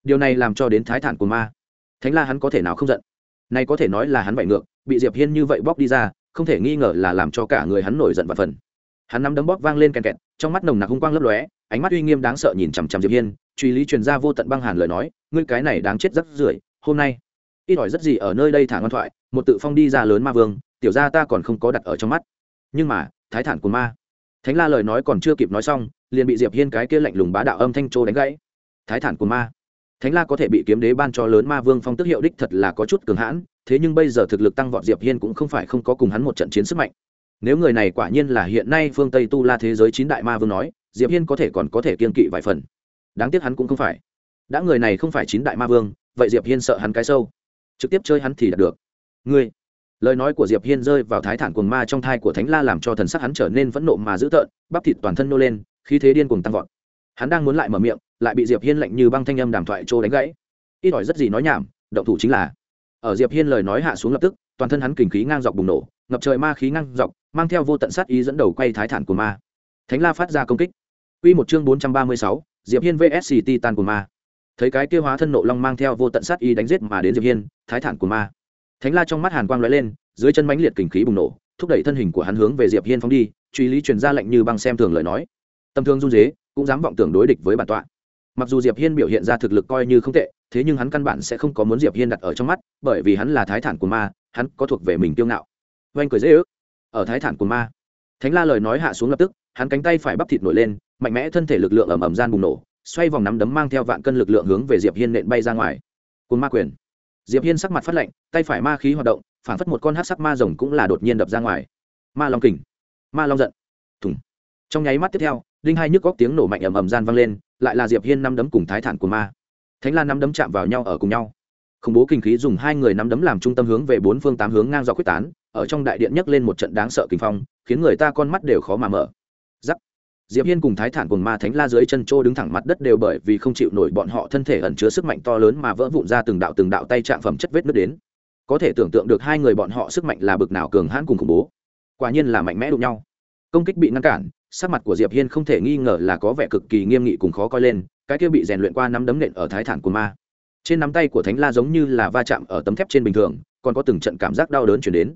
Điều này làm cho đến thái thản của ma. Thánh la hắn có thể nào không giận? Nay có thể nói là hắn bại ngược, bị diệp hiên như vậy bóc đi ra, không thể nghi ngờ là làm cho cả người hắn nổi giận và phần. Hắn nắm đấm bóp vang lên kèn kẹt, trong mắt nồng nặc hung quang lấp lóe, ánh mắt uy nghiêm đáng sợ nhìn chằm chằm diệp hiên, truy lý truyền ra vô tận băng hàn lời nói, ngươi cái này đáng chết rất rưởi, hôm nay ít hỏi rất gì ở nơi đây thả ngon thoại, một tự phong đi ra lớn ma vương, tiểu gia ta còn không có đặt ở trong mắt. Nhưng mà, thái thản của ma. Thánh la lời nói còn chưa kịp nói xong, liền bị diệp hiên cái kia lạnh lùng bá đạo âm thanh trô đánh gãy. Thái thản của ma. Thánh la có thể bị kiếm đế ban cho lớn ma vương phong tức hiệu đích thật là có chút cường hãn, thế nhưng bây giờ thực lực tăng vọt diệp hiên cũng không phải không có cùng hắn một trận chiến sức mạnh. Nếu người này quả nhiên là hiện nay phương tây tu la thế giới chín đại ma vương nói, diệp hiên có thể còn có thể kiên kỵ vài phần. Đáng tiếc hắn cũng không phải. Đã người này không phải chín đại ma vương, vậy diệp hiên sợ hắn cái sâu trực tiếp chơi hắn thì đạt được. Ngươi lời nói của diệp hiên rơi vào thái thản cuồng ma trong thai của thánh la làm cho thần sắc hắn trở nên phẫn nộ mà dữ tợn bắp thịt toàn thân nô lên khí thế điên cuồng tăng vọt. Hắn đang muốn lại mở miệng lại bị diệp hiên lạnh như băng thanh âm đàm thoại trô đánh gãy. Ít ỏi rất gì nói nhảm động thủ chính là. Ở diệp hiên lời nói hạ xuống lập tức toàn thân hắn kình khí ngang dọc bùng nổ ngập trời ma khí ngang dọc mang theo vô tận sát ý dẫn đầu quay thái thản của ma. Thánh la phát ra công kích. Quy một chương 436, Diệp Hiên vs Titan của ma. Thấy cái kia hóa thân nộ long mang theo vô tận sát y đánh giết mà đến Diệp Hiên, thái thản của ma. Thánh La trong mắt hàn quang lóe lên, dưới chân mãnh liệt kình khí bùng nổ, thúc đẩy thân hình của hắn hướng về Diệp Hiên phóng đi, truy lý truyền ra lệnh như băng xem thường lời nói. Tâm thương run rế, cũng dám vọng tưởng đối địch với bản tọa. Mặc dù Diệp Hiên biểu hiện ra thực lực coi như không tệ, thế nhưng hắn căn bản sẽ không có muốn Diệp Hiên đặt ở trong mắt, bởi vì hắn là thái thản của ma, hắn có thuộc về mình tiêu ngạo. Oanh cười dễ ước. Ở thái thản của ma, Thánh La lời nói hạ xuống lập tức, hắn cánh tay phải bắp thịt nổi lên, mạnh mẽ thân thể lực lượng ầm ầm gian bùng nổ, xoay vòng nắm đấm mang theo vạn cân lực lượng hướng về Diệp Hiên nện bay ra ngoài. cồn ma quyền. Diệp Hiên sắc mặt phát lạnh, tay phải ma khí hoạt động, phản phất một con hắc sắc ma rồng cũng là đột nhiên đập ra ngoài. Ma long kình, ma long giận. Thùng. Trong nháy mắt tiếp theo, đinh hai nhức góc tiếng nổ mạnh ầm ầm gian vang lên, lại là Diệp Hiên năm đấm cùng thái thản của ma. Thánh Lan năm đấm chạm vào nhau ở cùng nhau. Khủng bố kinh khí dùng hai người năm đấm làm trung tâm hướng về bốn phương tám hướng ngang dọc quyết tán, ở trong đại điện nhấc lên một trận đáng sợ kinh phong, khiến người ta con mắt đều khó mà mở. giắc diệp hiên cùng thái thản cùng ma thánh la dưới chân trô đứng thẳng mặt đất đều bởi vì không chịu nổi bọn họ thân thể ẩn chứa sức mạnh to lớn mà vỡ vụn ra từng đạo từng đạo tay chạm phẩm chất vết nước đến. Có thể tưởng tượng được hai người bọn họ sức mạnh là bực nào cường hãn cùng khủng bố. Quả nhiên là mạnh mẽ đụng nhau. Công kích bị ngăn cản, sắc mặt của diệp hiên không thể nghi ngờ là có vẻ cực kỳ nghiêm nghị cùng khó coi lên, cái kia bị rèn luyện qua nắm đấm nện ở thái thản của ma. Trên nắm tay của thánh la giống như là va chạm ở tấm thép trên bình thường, còn có từng trận cảm giác đau đớn chuyển đến.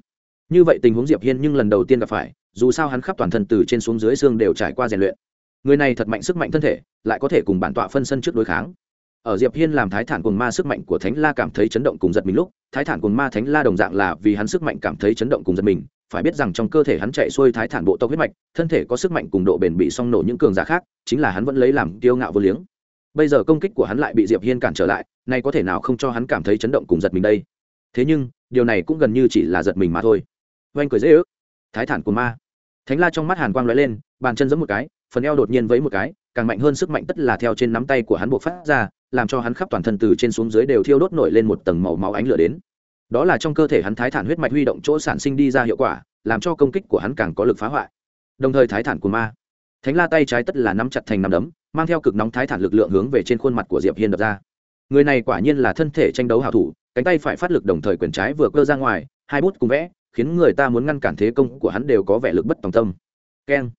Như vậy tình huống diệp hiên nhưng lần đầu tiên gặp phải dù sao hắn khắp toàn thân từ trên xuống dưới xương đều trải qua rèn luyện. Người này thật mạnh sức mạnh thân thể, lại có thể cùng bản tọa phân sân trước đối kháng. Ở diệp hiên làm thái thản cồn ma sức mạnh của thánh la cảm thấy chấn động cùng giật mình lúc, thái thản cồn ma thánh la đồng dạng là vì hắn sức mạnh cảm thấy chấn động cùng giật mình, phải biết rằng trong cơ thể hắn chạy xuôi thái thản bộ tộc huyết mạch, thân thể có sức mạnh cùng độ bền bị song nổ những cường giả khác, chính là hắn vẫn lấy làm kiêu ngạo vô liếng. Bây giờ công kích của hắn lại bị diệp hiên cản trở lại, nay có thể nào không cho hắn cảm thấy chấn động cùng giật mình đây? Thế nhưng, điều này cũng gần như chỉ là giật mình mà thôi. Oanh cười dễ ước. Thái thản của ma thánh la trong mắt hàn quang lóe lên, bàn chân giẫm một cái, phần eo đột nhiên vẫy một cái, càng mạnh hơn sức mạnh tất là theo trên nắm tay của hắn buộc phát ra, làm cho hắn khắp toàn thân từ trên xuống dưới đều thiêu đốt nổi lên một tầng màu máu ánh lửa đến. Đó là trong cơ thể hắn thái thản huyết mạch huy động chỗ sản sinh đi ra hiệu quả, làm cho công kích của hắn càng có lực phá hoại. Đồng thời thái thản của ma. Thánh la tay trái tất là nắm chặt thành nắm đấm, mang theo cực nóng thái thản lực lượng hướng về trên khuôn mặt của diệp hiên đập ra. Người này quả nhiên là thân thể tranh đấu hảo thủ, cánh tay phải phát lực đồng thời quyền trái vừa cơ ra ngoài, hai bút cùng vẽ khiến người ta muốn ngăn cản thế công của hắn đều có vẻ lực bất tòng tâm. Keng.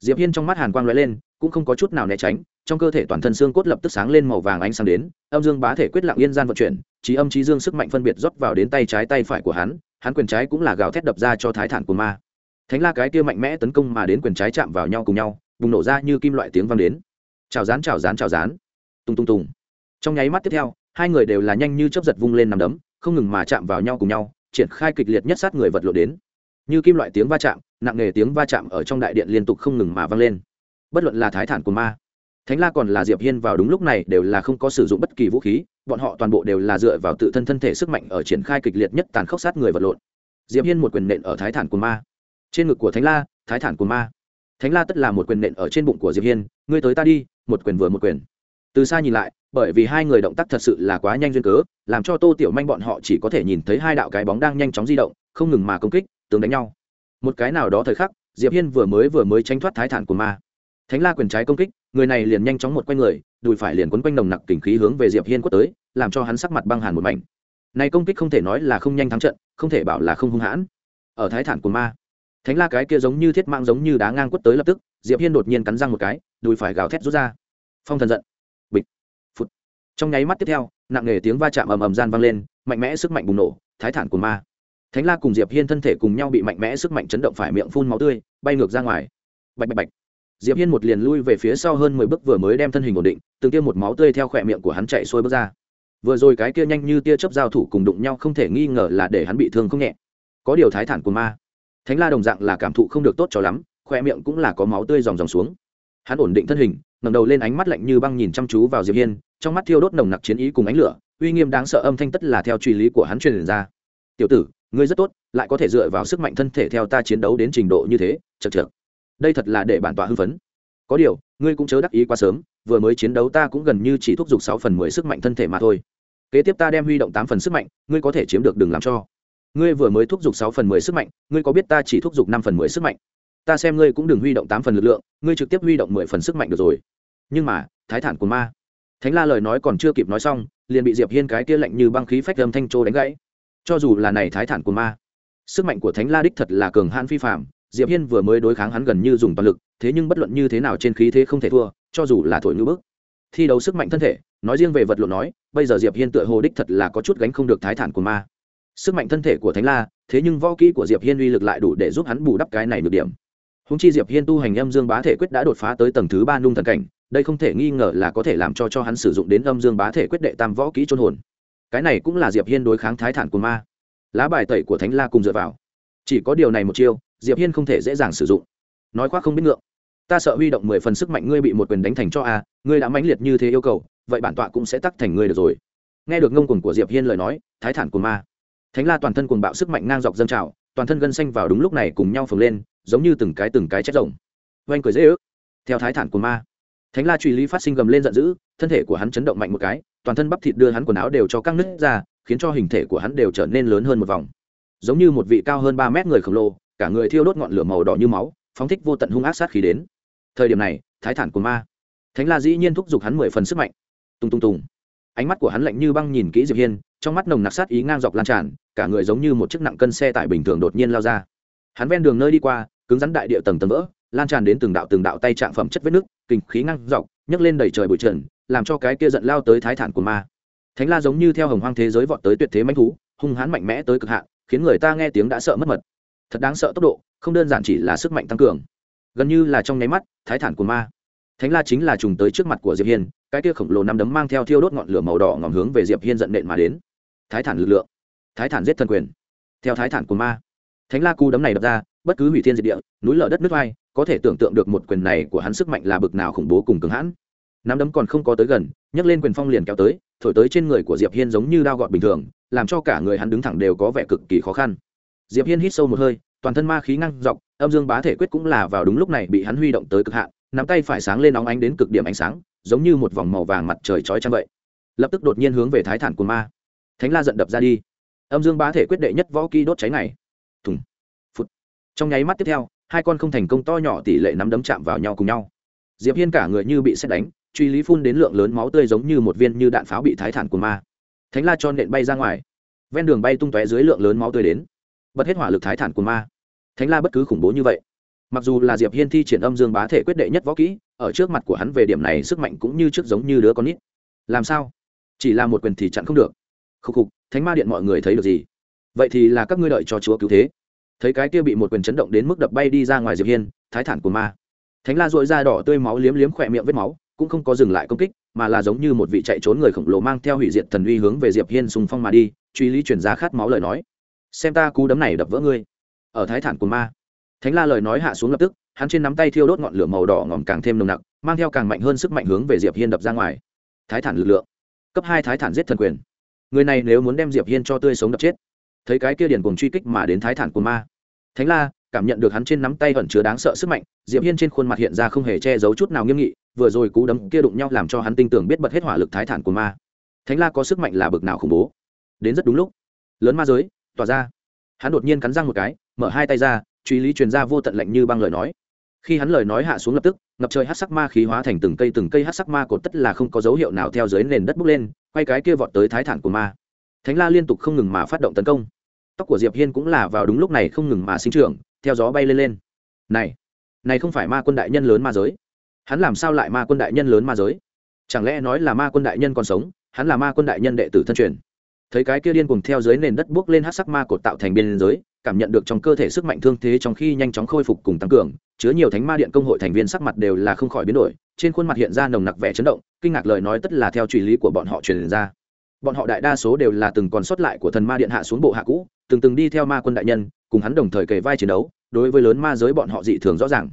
Diệp hiên trong mắt hàn quang lóe lên, cũng không có chút nào né tránh, trong cơ thể toàn thân xương cốt lập tức sáng lên màu vàng ánh sáng đến, âm dương bá thể quyết lặng yên gian vận chuyển, trí âm trí dương sức mạnh phân biệt rót vào đến tay trái tay phải của hắn hắn quyền trái cũng là gào thét đập ra cho thái thản của ma. Thánh la cái kia mạnh mẽ tấn công mà đến quyền trái chạm vào nhau cùng nhau, bùng nổ ra như kim loại tiếng vang đến. Chào rán chào rán chào rán. Tung tung tung trong nháy mắt tiếp theo, hai người đều là nhanh như chớp giật vung lên nằm đấm, không ngừng mà chạm vào nhau cùng nhau triển khai kịch liệt nhất sát người vật lộ đến. Như kim loại tiếng va chạm, nặng nề tiếng va chạm ở trong đại điện liên tục không ngừng mà vang lên. Bất luận là thái thản của ma, thánh la còn là diệp hiên vào đúng lúc này đều là không có sử dụng bất kỳ vũ khí, bọn họ toàn bộ đều là dựa vào tự thân thân thể sức mạnh ở triển khai kịch liệt nhất tàn khốc sát người vật lộn diệp hiên một quyền nện ở thái thản của ma. Trên ngực của thánh la, thái thản của ma. Thánh la tất là một quyền nện ở trên bụng của diệp hiên, ngươi tới ta đi, một quyền vừa một quyền. Từ xa nhìn lại bởi vì hai người động tác thật sự là quá nhanh duyên cớ, làm cho tô tiểu manh bọn họ chỉ có thể nhìn thấy hai đạo cái bóng đang nhanh chóng di động, không ngừng mà công kích, tướng đánh nhau. Một cái nào đó thời khắc, diệp hiên vừa mới vừa mới tránh thoát thái thản của ma. Thánh la quyền trái công kích, người này liền nhanh chóng một quanh người, đùi phải liền quấn quanh nồng nặc kình khí hướng về diệp hiên quất tới, làm cho hắn sắc mặt băng hàn một mảnh. Này công kích không thể nói là không nhanh thắng trận, không thể bảo là không hung hãn. Ở thái thản của ma, thánh la cái kia giống như thiết mạng giống như đá ngang quất tới lập tức, diệp hiên đột nhiên cắn răng một cái, đùi phải gào thét rút ra. Phong thần giận trong nháy mắt tiếp theo, nặng nề tiếng va chạm ầm ầm gian vang lên, mạnh mẽ sức mạnh bùng nổ, thái thản của ma. Thánh la cùng diệp hiên thân thể cùng nhau bị mạnh mẽ sức mạnh chấn động phải miệng phun máu tươi, bay ngược ra ngoài. Bạch bạch bạch. Diệp hiên một liền lui về phía sau hơn mười bước vừa mới đem thân hình ổn định, từng tiêm một máu tươi theo khỏe miệng của hắn chạy xuôi bước ra. Vừa rồi cái kia nhanh như tia chớp giao thủ cùng đụng nhau không thể nghi ngờ là để hắn bị thương không nhẹ. Có điều thái thản của ma. Thánh la đồng dạng là cảm thụ không được tốt cho lắm, khỏe miệng cũng là có máu tươi dòng dòng xuống. Hắn ổn định thân hình ngẩng đầu lên ánh mắt lạnh như băng nhìn chăm chú vào diệp hiên, trong mắt thiêu đốt nồng nặc chiến ý cùng ánh lửa, uy nghiêm đáng sợ âm thanh tất là theo truy lý của hắn truyền ra. Tiểu tử, ngươi rất tốt, lại có thể dựa vào sức mạnh thân thể theo ta chiến đấu đến trình độ như thế chật chật đây thật là để bản tọa hưng phấn. Có điều, ngươi cũng chớ đắc ý quá sớm, vừa mới chiến đấu ta cũng gần như chỉ thúc giục sáu phần mười sức mạnh thân thể mà thôi. Kế tiếp ta đem huy động tám phần sức mạnh, ngươi có thể chiếm được đừng làm cho. Ngươi vừa mới thúc giục sáu phần mười sức mạnh, ngươi có biết ta chỉ thúc giục năm phần mười sức mạnh? Ta xem ngươi cũng đừng huy động tám phần lực lượng, ngươi trực tiếp huy động mười phần sức mạnh được rồi nhưng mà, thái thản của ma. Thánh la lời nói còn chưa kịp nói xong, liền bị diệp hiên cái kia lạnh như băng khí phách âm thanh trô đánh gãy. Cho dù là này thái thản của ma, sức mạnh của thánh la đích thật là cường hãn phi phạm diệp hiên vừa mới đối kháng hắn gần như dùng toàn lực, thế nhưng bất luận như thế nào trên khí thế không thể thua, cho dù là thổi ngữ bước thi đấu sức mạnh thân thể, nói riêng về vật lộn nói, bây giờ diệp hiên tựa hồ đích thật là có chút gánh không được thái thản của ma. Sức mạnh thân thể của thánh la, thế nhưng võ kỹ của diệp hiên uy lực lại đủ để giúp hắn bù đắp cái này được điểm. Húng chi diệp hiên tu hành âm dương bá thể quyết đã đột phá tới tầng thứ ba nung thần cảnh đây không thể nghi ngờ là có thể làm cho cho hắn sử dụng đến âm dương bá thể quyết đệ tam võ kỹ trôn hồn. Cái này cũng là diệp hiên đối kháng thái thản của ma. Lá bài tẩy của thánh la cùng dựa vào. Chỉ có điều này một chiêu, diệp hiên không thể dễ dàng sử dụng. Nói khoác không biết ngượng. Ta sợ huy động mười phần sức mạnh ngươi bị một quyền đánh thành cho a, ngươi đã mãnh liệt như thế yêu cầu, vậy bản tọa cũng sẽ tắc thành ngươi được rồi. Nghe được ngông cuồng của diệp hiên lời nói, thái thản của ma. Thánh la toàn thân cuồng bạo sức mạnh ngang dọc dâng trào, toàn thân gân xanh vào đúng lúc này cùng nhau phồng lên, giống như từng cái từng cái chết rồng. Oanh cười dễ ước. Theo thái thản của ma thánh la truy lý phát sinh gầm lên giận dữ, thân thể của hắn chấn động mạnh một cái, toàn thân bắp thịt đưa hắn quần áo đều cho căng nứt ra, khiến cho hình thể của hắn đều trở nên lớn hơn một vòng. Giống như một vị cao hơn ba mét người khổng lồ, cả người thiêu đốt ngọn lửa màu đỏ như máu, phóng thích vô tận hung ác sát khí đến. Thời điểm này, thái thản của ma. Thánh la dĩ nhiên thúc giục hắn mười phần sức mạnh. Tung tung tung ánh mắt của hắn lạnh như băng nhìn kỹ diệp hiên, trong mắt nồng nặc sát ý ngang dọc lan tràn, cả người giống như một chiếc nặng cân xe tải bình thường đột nhiên lao ra. Hắn ven đường nơi đi qua, cứng rắn đại địa tầng tầng vỡ lan tràn đến từng đạo từng đạo tay trạng phẩm chất vết nước, kinh khí ngang dọc, nhấc lên đầy trời bụi trần, làm cho cái kia giận lao tới thái thản của ma. Thánh la giống như theo hồng hoang thế giới vọt tới tuyệt thế manh thú, hung hãn mạnh mẽ tới cực hạn, khiến người ta nghe tiếng đã sợ mất mật. Thật đáng sợ tốc độ, không đơn giản chỉ là sức mạnh tăng cường. Gần như là trong nháy mắt, thái thản của ma. Thánh la chính là trùng tới trước mặt của diệp hiên, cái kia khổng lồ năm đấm mang theo thiêu đốt ngọn lửa màu đỏ ngòm hướng về diệp hiên giận nện mà đến. Thái thản lực lượng. Thái thản giết thần quyền. Theo thái thản của ma. Thánh la cú đấm này đập ra, bất cứ hủy thiên diệt địa, núi lở đất nước vai có thể tưởng tượng được một quyền này của hắn sức mạnh là bực nào khủng bố cùng cứng hãn. Nắm đấm còn không có tới gần, nhấc lên quyền phong liền kéo tới, thổi tới trên người của diệp hiên giống như đao gọt bình thường, làm cho cả người hắn đứng thẳng đều có vẻ cực kỳ khó khăn. Diệp hiên hít sâu một hơi, toàn thân ma khí ngăn dọc, âm dương bá thể quyết cũng là vào đúng lúc này bị hắn huy động tới cực hạn, nắm tay phải sáng lên óng ánh đến cực điểm ánh sáng, giống như một vòng màu vàng mặt trời chói chang vậy. Lập tức đột nhiên hướng về thái thản của ma. Thánh la giận đập ra đi. Âm dương bá thể quyết đệ nhất võ kỹ đốt cháy này. Thùng. Phút trong nháy mắt tiếp theo hai con không thành công to nhỏ tỷ lệ nắm đấm chạm vào nhau cùng nhau. Diệp hiên cả người như bị xét đánh, truy lý phun đến lượng lớn máu tươi giống như một viên như đạn pháo bị thái thản của ma. Thánh la cho nện bay ra ngoài. Ven đường bay tung tóe dưới lượng lớn máu tươi đến. Bật hết hỏa lực thái thản của ma. Thánh la bất cứ khủng bố như vậy. Mặc dù là diệp hiên thi triển âm dương bá thể quyết đệ nhất võ kỹ, ở trước mặt của hắn về điểm này sức mạnh cũng như trước giống như đứa con nít. Làm sao? Chỉ là một quyền thì chặn không được. Khúc khục, thánh ma điện mọi người thấy được gì? Vậy thì là các ngươi đợi cho chúa cứu thế thấy cái kia bị một quyền chấn động đến mức đập bay đi ra ngoài diệp hiên thái thản của ma thánh la dội ra đỏ tươi máu liếm liếm khỏe miệng vết máu cũng không có dừng lại công kích mà là giống như một vị chạy trốn người khổng lồ mang theo hủy diệt thần uy hướng về diệp hiên xung phong mà đi truy lý chuyển giá khát máu lời nói xem ta cú đấm này đập vỡ ngươi ở thái thản của ma thánh la lời nói hạ xuống lập tức hắn trên nắm tay thiêu đốt ngọn lửa màu đỏ ngòm càng thêm nồng nặc mang theo càng mạnh hơn sức mạnh hướng về diệp hiên đập ra ngoài thái thản lực lượng cấp hai thái thản giết thần quyền người này nếu muốn đem diệp hiên cho tươi sống đập chết thấy cái kia điển cùng truy kích mà đến thái thản của ma. Thánh la, cảm nhận được hắn trên nắm tay ẩn chứa đáng sợ sức mạnh, diệp hiên trên khuôn mặt hiện ra không hề che giấu chút nào nghiêm nghị, vừa rồi cú đấm kia đụng nhau làm cho hắn tin tưởng biết bật hết hỏa lực thái thản của ma. Thánh la có sức mạnh là bực nào khủng bố. Đến rất đúng lúc. Lớn ma giới, tỏa ra. Hắn đột nhiên cắn răng một cái, mở hai tay ra, truy lý truyền ra vô tận lạnh như băng lời nói. Khi hắn lời nói hạ xuống lập tức, ngập trời hát sắc ma khí hóa thành từng cây từng cây hát sắc ma cột tất là không có dấu hiệu nào theo dưới nền đất bốc lên, quay cái kia vọt tới thái thản của ma. Thánh la liên tục không ngừng mà phát động tấn công tóc của diệp hiên cũng là vào đúng lúc này không ngừng mà sinh trưởng, theo gió bay lên lên. Này này không phải ma quân đại nhân lớn ma giới. Hắn làm sao lại ma quân đại nhân lớn ma giới? Chẳng lẽ nói là ma quân đại nhân còn sống, hắn là ma quân đại nhân đệ tử thân truyền? Thấy cái kia điên cùng theo dưới nền đất bước lên hát sắc ma cột tạo thành biên giới, cảm nhận được trong cơ thể sức mạnh thương thế trong khi nhanh chóng khôi phục cùng tăng cường, chứa nhiều thánh ma điện công hội thành viên sắc mặt đều là không khỏi biến đổi, trên khuôn mặt hiện ra nồng nặc vẻ chấn động, kinh ngạc lời nói tất là theo truy lý của bọn họ truyền ra. Bọn họ đại đa số đều là từng còn sót lại của thần ma điện hạ xuống bộ hạ cũ từng từng đi theo ma quân đại nhân, cùng hắn đồng thời kề vai chiến đấu, đối với lớn ma giới bọn họ dị thường rõ ràng.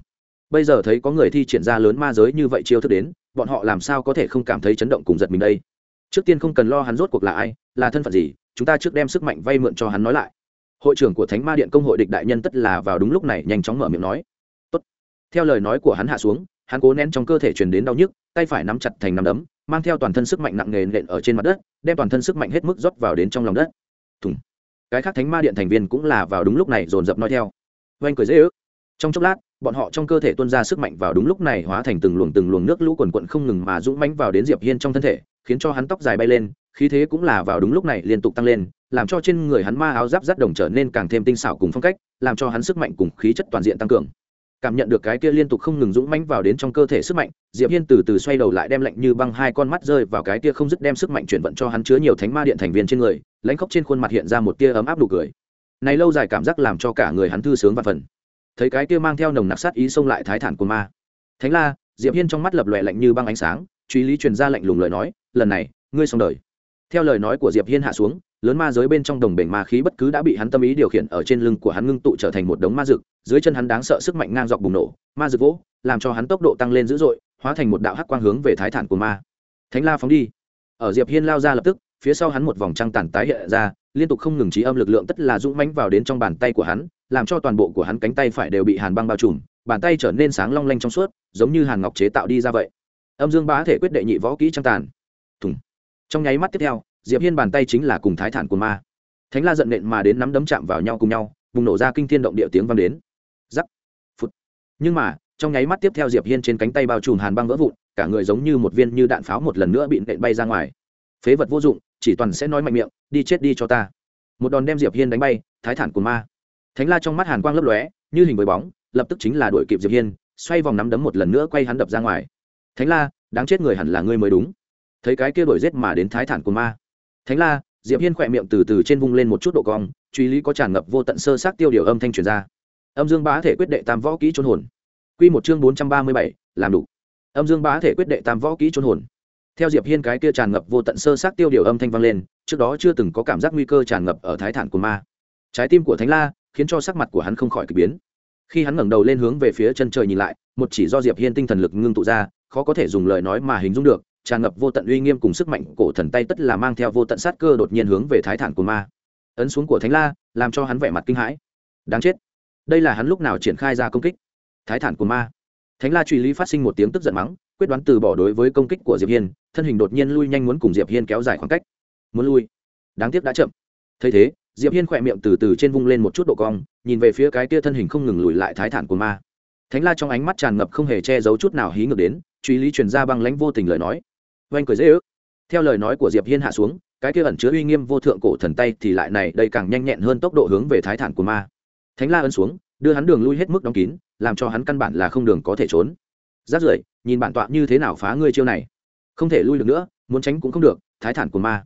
Bây giờ thấy có người thi triển ra lớn ma giới như vậy chiêu thức đến, bọn họ làm sao có thể không cảm thấy chấn động cùng giật mình đây? Trước tiên không cần lo hắn rốt cuộc là ai, là thân phận gì, chúng ta trước đem sức mạnh vay mượn cho hắn nói lại. Hội trưởng của thánh ma điện công hội địch đại nhân tất là vào đúng lúc này nhanh chóng mở miệng nói. Tốt. theo lời nói của hắn hạ xuống, hắn cố nén trong cơ thể truyền đến đau nhức, tay phải nắm chặt thành nắm đấm, mang theo toàn thân sức mạnh nặng nề nện ở trên mặt đất, đem toàn thân sức mạnh hết mức rót vào đến trong lòng đất. Thùng cái khác thánh ma điện thành viên cũng là vào đúng lúc này dồn dập nói theo. Oanh cười dễ ước. Trong chốc lát, bọn họ trong cơ thể tuôn ra sức mạnh vào đúng lúc này hóa thành từng luồng từng luồng nước lũ quần quận không ngừng mà dũng mãnh vào đến diệp hiên trong thân thể, khiến cho hắn tóc dài bay lên, khí thế cũng là vào đúng lúc này liên tục tăng lên, làm cho trên người hắn ma áo giáp rắt đồng trở nên càng thêm tinh xảo cùng phong cách, làm cho hắn sức mạnh cùng khí chất toàn diện tăng cường cảm nhận được cái kia liên tục không ngừng dũng mãnh vào đến trong cơ thể sức mạnh, diệp hiên từ từ xoay đầu lại đem lạnh như băng hai con mắt rơi vào cái kia không dứt đem sức mạnh chuyển vận cho hắn chứa nhiều thánh ma điện thành viên trên người, lãnh khóc trên khuôn mặt hiện ra một tia ấm áp đủ cười. Này lâu dài cảm giác làm cho cả người hắn thư sướng và phần. Thấy cái kia mang theo nồng nặc sát ý xông lại thái thản của ma. Thánh la, diệp hiên trong mắt lập lòe lạnh như băng ánh sáng, truy lý truyền ra lạnh lùng lời nói, lần này, ngươi xong đời. Theo lời nói của diệp hiên hạ xuống lớn ma giới bên trong đồng bể ma khí bất cứ đã bị hắn tâm ý điều khiển ở trên lưng của hắn ngưng tụ trở thành một đống ma dực, dưới chân hắn đáng sợ sức mạnh ngang dọc bùng nổ, ma dực vỗ, làm cho hắn tốc độ tăng lên dữ dội, hóa thành một đạo hắc quang hướng về thái thản của ma. Thánh la phóng đi. Ở diệp hiên lao ra lập tức, phía sau hắn một vòng trăng tàn tái hiện ra, liên tục không ngừng trí âm lực lượng tất là dũng mãnh vào đến trong bàn tay của hắn, làm cho toàn bộ của hắn cánh tay phải đều bị hàn băng bao trùm, bàn tay trở nên sáng long lanh trong suốt, giống như hàn ngọc chế tạo đi ra vậy. Âm dương bá thể quyết đệ nhị võ kỹ trăng tàn. Thùng. Trong nháy mắt tiếp theo diệp hiên bàn tay chính là cùng thái thản của ma. Thánh la giận nện mà đến nắm đấm chạm vào nhau cùng nhau, bùng nổ ra kinh thiên động địa tiếng vang đến. Giắc phút nhưng mà, trong nháy mắt tiếp theo diệp hiên trên cánh tay bao trùm hàn băng vỡ vụn, cả người giống như một viên như đạn pháo một lần nữa bị nện bay ra ngoài. Phế vật vô dụng, chỉ toàn sẽ nói mạnh miệng, đi chết đi cho ta. Một đòn đem diệp hiên đánh bay, thái thản của ma. Thánh la trong mắt hàn quang lấp lóe, như hình với bóng, lập tức chính là đuổi kịp diệp hiên, xoay vòng nắm đấm một lần nữa quay hắn đập ra ngoài. Thánh la, đáng chết người hẳn là ngươi mới đúng. Thấy cái kia đuổi giết mà đến thái thản của ma thánh la, diệp hiên khỏe miệng từ từ trên vung lên một chút độ cong, truy lý có tràn ngập vô tận sơ sát tiêu điều âm thanh truyền ra. Âm dương bá thể quyết đệ tam võ kỹ trôn hồn. Quy một chương bốn trăm ba mươi bảy, làm đủ. Âm dương bá thể quyết đệ tam võ kỹ trốn hồn. Theo diệp hiên cái kia tràn ngập vô tận sơ sát tiêu điều âm thanh vang lên, trước đó chưa từng có cảm giác nguy cơ tràn ngập ở thái thản của ma. Trái tim của thánh la khiến cho sắc mặt của hắn không khỏi kỳ biến. Khi hắn ngẩng đầu lên hướng về phía chân trời nhìn lại, một chỉ do diệp hiên tinh thần lực ngưng tụ ra, khó có thể dùng lời nói mà hình dung được tràn ngập vô tận uy nghiêm cùng sức mạnh, cổ thần tay tất là mang theo vô tận sát cơ đột nhiên hướng về thái thản của ma. Ấn xuống của thánh la, làm cho hắn vẻ mặt kinh hãi. Đáng chết. Đây là hắn lúc nào triển khai ra công kích? Thái thản của ma. Thánh la truy lý phát sinh một tiếng tức giận mắng, quyết đoán từ bỏ đối với công kích của diệp hiên, thân hình đột nhiên lui nhanh muốn cùng diệp hiên kéo dài khoảng cách. Muốn lui. Đáng tiếc đã chậm. Thấy thế, diệp hiên khỏe miệng từ từ trên vung lên một chút độ cong, nhìn về phía cái kia thân hình không ngừng lùi lại thái thản của ma. Thánh la trong ánh mắt tràn ngập không hề che giấu chút nào hí ngược đến, truy lý truyền ra băng lãnh vô tình lời nói oanh cười dễ ước. Theo lời nói của diệp hiên hạ xuống, cái kia ẩn chứa uy nghiêm vô thượng cổ thần tay thì lại này, đây càng nhanh nhẹn hơn tốc độ hướng về thái thản của ma. Thánh la ấn xuống, đưa hắn đường lui hết mức đóng kín, làm cho hắn căn bản là không đường có thể trốn. Rát rưởi, nhìn bản tọa như thế nào phá ngươi chiêu này. Không thể lui được nữa, muốn tránh cũng không được, thái thản của ma.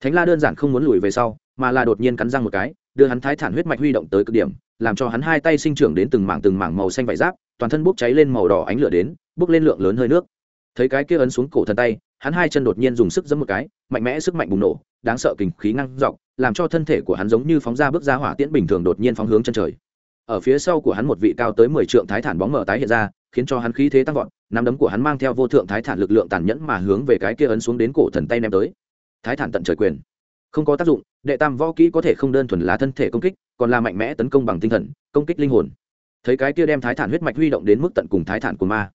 Thánh la đơn giản không muốn lùi về sau, mà là đột nhiên cắn răng một cái, đưa hắn thái thản huyết mạch huy động tới cực điểm, làm cho hắn hai tay sinh trưởng đến từng mảng từng mảng màu xanh vải giáp, toàn thân bốc cháy lên màu đỏ ánh lửa đến, bốc lên lượng lớn hơi nước. Thấy cái kia ấn xuống cổ thần tay hắn hai chân đột nhiên dùng sức giẫm một cái, mạnh mẽ sức mạnh bùng nổ, đáng sợ kình khí năng dọc, làm cho thân thể của hắn giống như phóng ra bước ra hỏa tiễn bình thường đột nhiên phóng hướng chân trời. Ở phía sau của hắn một vị cao tới mười trượng thái thản bóng mở tái hiện ra, khiến cho hắn khí thế tăng vọt, nắm đấm của hắn mang theo vô thượng thái thản lực lượng tàn nhẫn mà hướng về cái kia ấn xuống đến cổ thần tay ném tới. Thái thản tận trời quyền. Không có tác dụng, đệ tam võ kỹ có thể không đơn thuần là thân thể công kích, còn là mạnh mẽ tấn công bằng tinh thần, công kích linh hồn. Thấy cái kia đem thái thản huyết mạch huy động đến mức tận cùng thái thản của ma.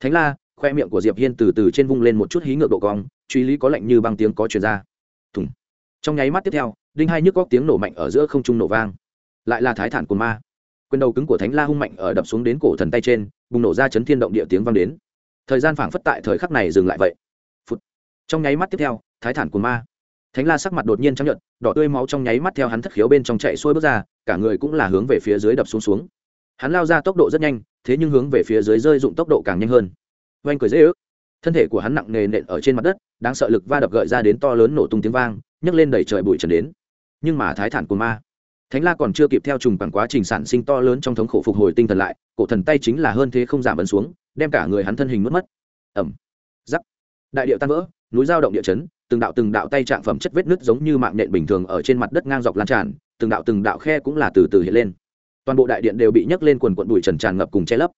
Thánh la khoe miệng của diệp hiên từ từ trên vung lên một chút hí ngược độ cong, truy lý có lệnh như băng tiếng có truyền ra. Thùng. Trong nháy mắt tiếp theo, đinh hai nhức góc tiếng nổ mạnh ở giữa không trung nổ vang. Lại là thái thản của ma. Quyền đầu cứng của thánh la hung mạnh ở đập xuống đến cổ thần tay trên, bùng nổ ra chấn thiên động địa tiếng vang đến. Thời gian phảng phất tại thời khắc này dừng lại vậy. Phút. trong nháy mắt tiếp theo, thái thản của ma. Thánh la sắc mặt đột nhiên trắng nhợt, đỏ tươi máu trong nháy mắt theo hắn thất khiếu bên trong chạy xuôi bước ra, cả người cũng là hướng về phía dưới đập xuống xuống. Hắn lao ra tốc độ rất nhanh, thế nhưng hướng về phía dưới rơi dụng tốc độ càng nhanh hơn oanh cười dễ ước. Thân thể của hắn nặng nề nện ở trên mặt đất, đáng sợ lực va đập gợi ra đến to lớn nổ tung tiếng vang, nhấc lên đẩy trời bụi trần đến. Nhưng mà thái thản của ma. Thánh la còn chưa kịp theo trùng bằng quá trình sản sinh to lớn trong thống khổ phục hồi tinh thần lại, cổ thần tay chính là hơn thế không giảm ấn xuống, đem cả người hắn thân hình mất mất. Ẩm giắc đại điệu tan vỡ, núi giao động địa chấn, từng đạo từng đạo tay trạng phẩm chất vết nứt giống như mạng nện bình thường ở trên mặt đất ngang dọc lan tràn, từng đạo từng đạo khe cũng là từ từ hiện lên. Toàn bộ đại điện đều bị nhấc lên quần quận bụi trần tràn ngập cùng che lấp.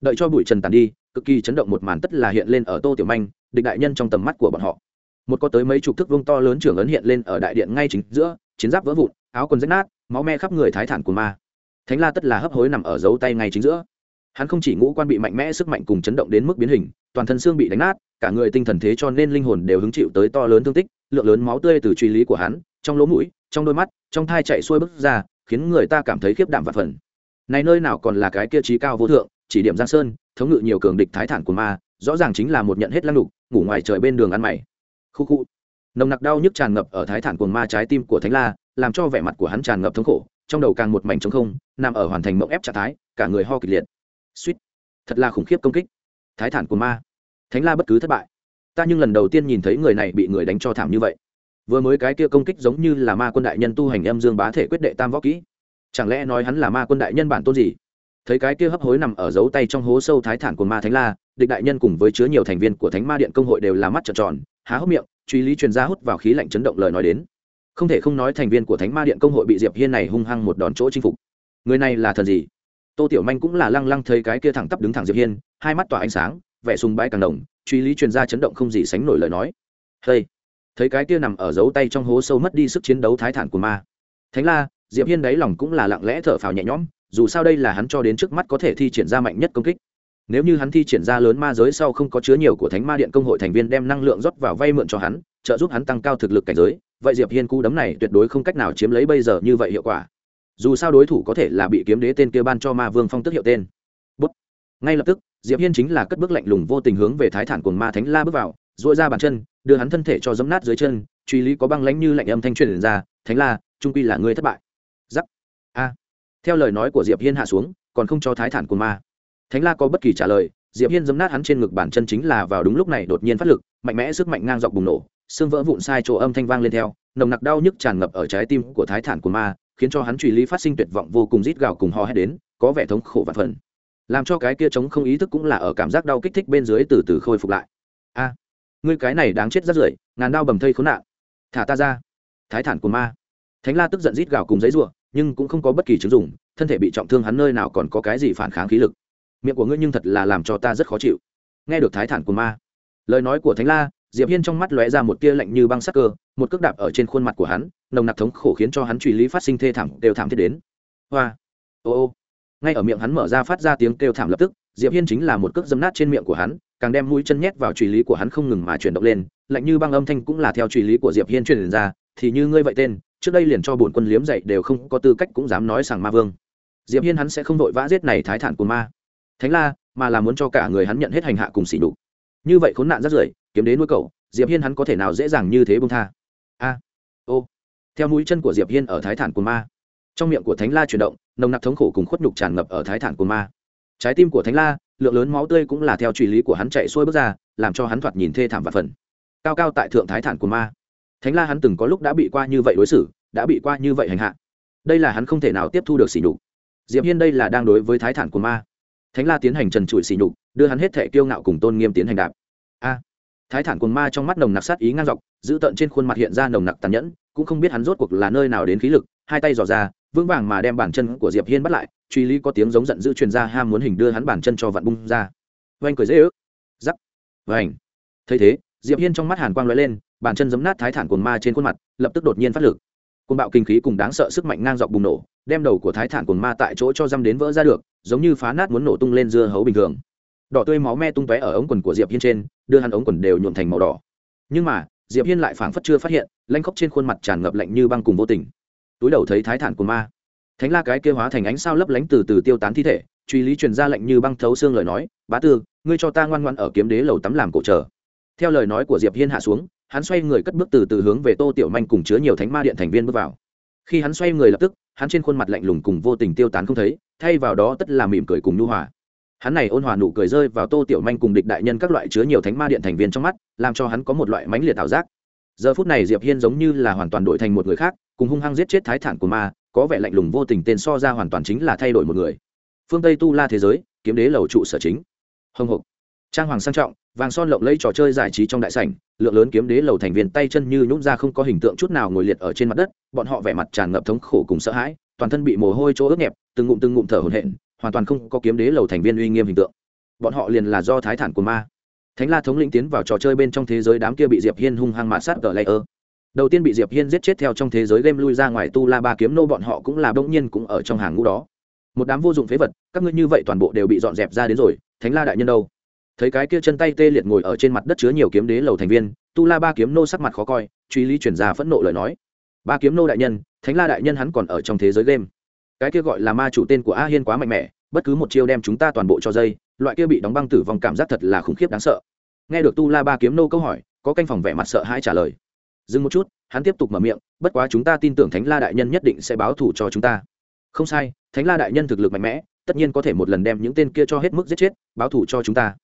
Đợi cho bụi trần tàn đi cực kỳ chấn động một màn tất là hiện lên ở tô tiểu manh, địch đại nhân trong tầm mắt của bọn họ. Một có tới mấy chục thước vông to lớn trưởng ấn hiện lên ở đại điện ngay chính giữa, chiến giáp vỡ vụn, áo quần rách nát, máu me khắp người thái thản của ma. Thánh la tất là hấp hối nằm ở dấu tay ngay chính giữa. Hắn không chỉ ngũ quan bị mạnh mẽ sức mạnh cùng chấn động đến mức biến hình, toàn thân xương bị đánh nát, cả người tinh thần thế cho nên linh hồn đều hứng chịu tới to lớn thương tích, lượng lớn máu tươi từ truy lý của hắn, trong lỗ mũi, trong đôi mắt, trong thai chạy xuôi bước ra, khiến người ta cảm thấy khiếp đảm và phần này nơi nào còn là cái kia trí cao vô thượng chỉ điểm giang sơn, thống ngự nhiều cường địch thái thản của ma, rõ ràng chính là một nhận hết lăng đục ngủ ngoài trời bên đường ăn mày. Khu khu. Nồng nặc đau nhức tràn ngập ở thái thản cuồng ma trái tim của thánh la, làm cho vẻ mặt của hắn tràn ngập thống khổ, trong đầu càng một mảnh trống không, nằm ở hoàn thành mộng ép trạng thái, cả người ho kịch liệt. Suýt. Thật là khủng khiếp công kích. Thái thản cuồng ma. Thánh la bất cứ thất bại. Ta nhưng lần đầu tiên nhìn thấy người này bị người đánh cho thảm như vậy. Vừa mới cái kia công kích giống như là ma quân đại nhân tu hành âm dương bá thể quyết đệ tam võ kỹ. Chẳng lẽ nói hắn là ma quân đại nhân bản tôn gì? Thấy cái kia hấp hối nằm ở dấu tay trong hố sâu thái thản của ma thánh la, địch đại nhân cùng với chứa nhiều thành viên của thánh ma điện công hội đều là mắt trợn tròn, há hốc miệng, truy lý chuyên gia hút vào khí lạnh chấn động lời nói đến. Không thể không nói thành viên của thánh ma điện công hội bị diệp hiên này hung hăng một đòn chỗ chinh phục. Người này là thần gì? Tô tiểu manh cũng là lăng lăng thấy cái kia thẳng tắp đứng thẳng diệp hiên, hai mắt tỏa ánh sáng, vẻ sùng bái càng đồng, truy lý chuyên gia chấn động không gì sánh nổi lời nói. Hey! Thấy cái kia nằm ở dấu tay trong hố sâu mất đi sức chiến đấu thái thản của ma. Thánh la, diệp hiên đáy lòng cũng là lặng lẽ thở phào nhẹ nhõm dù sao đây là hắn cho đến trước mắt có thể thi triển ra mạnh nhất công kích. Nếu như hắn thi triển ra lớn ma giới sau không có chứa nhiều của thánh ma điện công hội thành viên đem năng lượng rót vào vay mượn cho hắn, trợ giúp hắn tăng cao thực lực cảnh giới, vậy diệp hiên cú đấm này tuyệt đối không cách nào chiếm lấy bây giờ như vậy hiệu quả. Dù sao đối thủ có thể là bị kiếm đế tên kia ban cho ma vương phong tức hiệu tên. Bút. ngay lập tức, diệp hiên chính là cất bước lạnh lùng vô tình hướng về thái thản cuồng ma thánh la bước vào dội ra bàn chân, đưa hắn thân thể cho dấm nát dưới chân, truy lý có băng lãnh như lạnh âm thanh truyền ra, thánh la, trung quy là người thất bại. Giắc theo lời nói của diệp hiên hạ xuống, còn không cho thái thản của ma. Thánh la có bất kỳ trả lời, diệp hiên dấm nát hắn trên ngực bản chân chính là vào đúng lúc này đột nhiên phát lực, mạnh mẽ sức mạnh ngang dọc bùng nổ, xương vỡ vụn sai chỗ âm thanh vang lên theo, nồng nặc đau nhức tràn ngập ở trái tim của thái thản của ma, khiến cho hắn truy lý phát sinh tuyệt vọng vô cùng rít gào cùng hò hét đến, có vẻ thống khổ và phần. Làm cho cái kia chống không ý thức cũng là ở cảm giác đau kích thích bên dưới từ từ khôi phục lại. A, ngươi cái này đáng chết rất rưởi, ngàn đau bầm thây khốn nạn. Thả ta ra. Thái thản của ma. Thánh la tức giận rít gào cùng giấy rủa nhưng cũng không có bất kỳ chứng dụng, thân thể bị trọng thương hắn nơi nào còn có cái gì phản kháng khí lực. Miệng của ngươi nhưng thật là làm cho ta rất khó chịu. Nghe được thái thản của ma. Lời nói của thánh la, diệp hiên trong mắt lóe ra một tia lạnh như băng sắc cơ, một cước đạp ở trên khuôn mặt của hắn, nồng nặc thống khổ khiến cho hắn truy lý phát sinh thê thảm đều thảm thiết đến. Hoa. Ô ô. Ngay ở miệng hắn mở ra phát ra tiếng kêu thảm lập tức, diệp hiên chính là một cước dấm nát trên miệng của hắn, càng đem mũi chân nhét vào truy lý của hắn không ngừng mà chuyển động lên, lạnh như băng âm thanh cũng là theo truy lý của diệp hiên truyền ra, thì như ngươi vậy tên trước đây liền cho bổn quân liếm dậy đều không có tư cách cũng dám nói rằng ma vương. Diệp hiên hắn sẽ không vội vã giết này thái thản của ma. Thánh la, mà là muốn cho cả người hắn nhận hết hành hạ cùng xỉ đục như vậy khốn nạn rất rưởi, kiếm đến nuôi cậu, diệp hiên hắn có thể nào dễ dàng như thế bông tha? A, ô. Theo mũi chân của diệp hiên ở thái thản của ma, trong miệng của thánh la chuyển động, nồng nặc thống khổ cùng khuất nhục tràn ngập ở thái thản của ma. Trái tim của thánh la, lượng lớn máu tươi cũng là theo truy lý của hắn chạy xuôi bước ra, làm cho hắn thoạt nhìn thê thảm và phần cao cao tại thượng thái thản của ma thánh la hắn từng có lúc đã bị qua như vậy đối xử, đã bị qua như vậy hành hạ. Đây là hắn không thể nào tiếp thu được sỉ nhục. Diệp hiên đây là đang đối với thái thản của ma. Thánh la tiến hành trần trụi sỉ nhục, đưa hắn hết thể kiêu ngạo cùng tôn nghiêm tiến hành đạp. A! Thái thản quần ma trong mắt nồng nặc sát ý ngang dọc, giữ tợn trên khuôn mặt hiện ra nồng nặc tàn nhẫn, cũng không biết hắn rốt cuộc là nơi nào đến khí lực, hai tay dò ra, vững vàng mà đem bàn chân của diệp hiên bắt lại, truy lý có tiếng giống giận dữ truyền ra ham muốn hình đưa hắn bàn chân cho vặn bung ra. Vanh cười dễ ước. Giắc. Vành thấy thế, diệp hiên trong mắt hàn quang lóe lên bàn chân giấm nát thái thản cồn ma trên khuôn mặt, lập tức đột nhiên phát lực. Côn bạo kinh khí cùng đáng sợ sức mạnh ngang dọc bùng nổ, đem đầu của thái thản cồn ma tại chỗ cho dăm đến vỡ ra được, giống như phá nát muốn nổ tung lên dưa hấu bình thường. Đỏ tươi máu me tung tóe ở ống quần của diệp hiên trên, đưa hắn ống quần đều nhuộm thành màu đỏ. Nhưng mà, diệp hiên lại phảng phất chưa phát hiện, lanh khóc trên khuôn mặt tràn ngập lạnh như băng cùng vô tình. Túi đầu thấy thái thản cồn ma. Thánh la cái kia hóa thành ánh sao lấp lánh từ từ tiêu tán thi thể, truy lý truyền ra lệnh như băng thấu xương lời nói, bá tư, ngươi cho ta ngoan ngoan ở kiếm đế lầu tắm làm cổ chờ theo lời nói của diệp hiên hạ xuống, hắn xoay người cất bước từ từ hướng về tô tiểu manh cùng chứa nhiều thánh ma điện thành viên bước vào. Khi hắn xoay người lập tức, hắn trên khuôn mặt lạnh lùng cùng vô tình tiêu tán không thấy, thay vào đó tất là mỉm cười cùng nhu hòa. Hắn này ôn hòa nụ cười rơi vào tô tiểu manh cùng địch đại nhân các loại chứa nhiều thánh ma điện thành viên trong mắt, làm cho hắn có một loại mãnh liệt ảo giác. Giờ phút này diệp hiên giống như là hoàn toàn đổi thành một người khác, cùng hung hăng giết chết thái thản của ma, có vẻ lạnh lùng vô tình tên so ra hoàn toàn chính là thay đổi một người. Phương tây tu la thế giới, kiếm đế lầu trụ sở chính. Hồng hộc trang hoàng sang trọng vàng son lộng lấy trò chơi giải trí trong đại sảnh, lượng lớn kiếm đế lầu thành viên tay chân như nhũn ra không có hình tượng chút nào ngồi liệt ở trên mặt đất, bọn họ vẻ mặt tràn ngập thống khổ cùng sợ hãi, toàn thân bị mồ hôi chỗ ướt nhẹp, từng ngụm từng ngụm thở hổn hển, hoàn toàn không có kiếm đế lầu thành viên uy nghiêm hình tượng. Bọn họ liền là do thái thản của ma. Thánh la thống lĩnh tiến vào trò chơi bên trong thế giới đám kia bị diệp hiên hung hăng mạ sát cờ lây ơ. Đầu tiên bị diệp hiên giết chết theo trong thế giới game lui ra ngoài tu la ba kiếm nô bọn họ cũng là bỗng nhiên cũng ở trong hàng ngũ đó. Một đám vô dụng phế vật, các ngươi như vậy toàn bộ đều bị dọn dẹp ra đến rồi, thánh la đại nhân đâu? Thấy cái kia chân tay tê liệt ngồi ở trên mặt đất chứa nhiều kiếm đế lầu thành viên, tu la ba kiếm nô sắc mặt khó coi, truy lý chuyển ra phẫn nộ lời nói. Ba kiếm nô đại nhân, thánh la đại nhân hắn còn ở trong thế giới game. Cái kia gọi là ma chủ tên của a hiên quá mạnh mẽ, bất cứ một chiêu đem chúng ta toàn bộ cho dây, loại kia bị đóng băng tử vong cảm giác thật là khủng khiếp đáng sợ. Nghe được tu la ba kiếm nô câu hỏi, có canh phòng vẻ mặt sợ hãi trả lời. Dừng một chút, hắn tiếp tục mở miệng, bất quá chúng ta tin tưởng thánh la đại nhân nhất định sẽ báo thù cho chúng ta. Không sai, thánh la đại nhân thực lực mạnh mẽ, tất nhiên có thể một lần đem những tên kia cho hết mức giết chết, báo thù cho chúng ta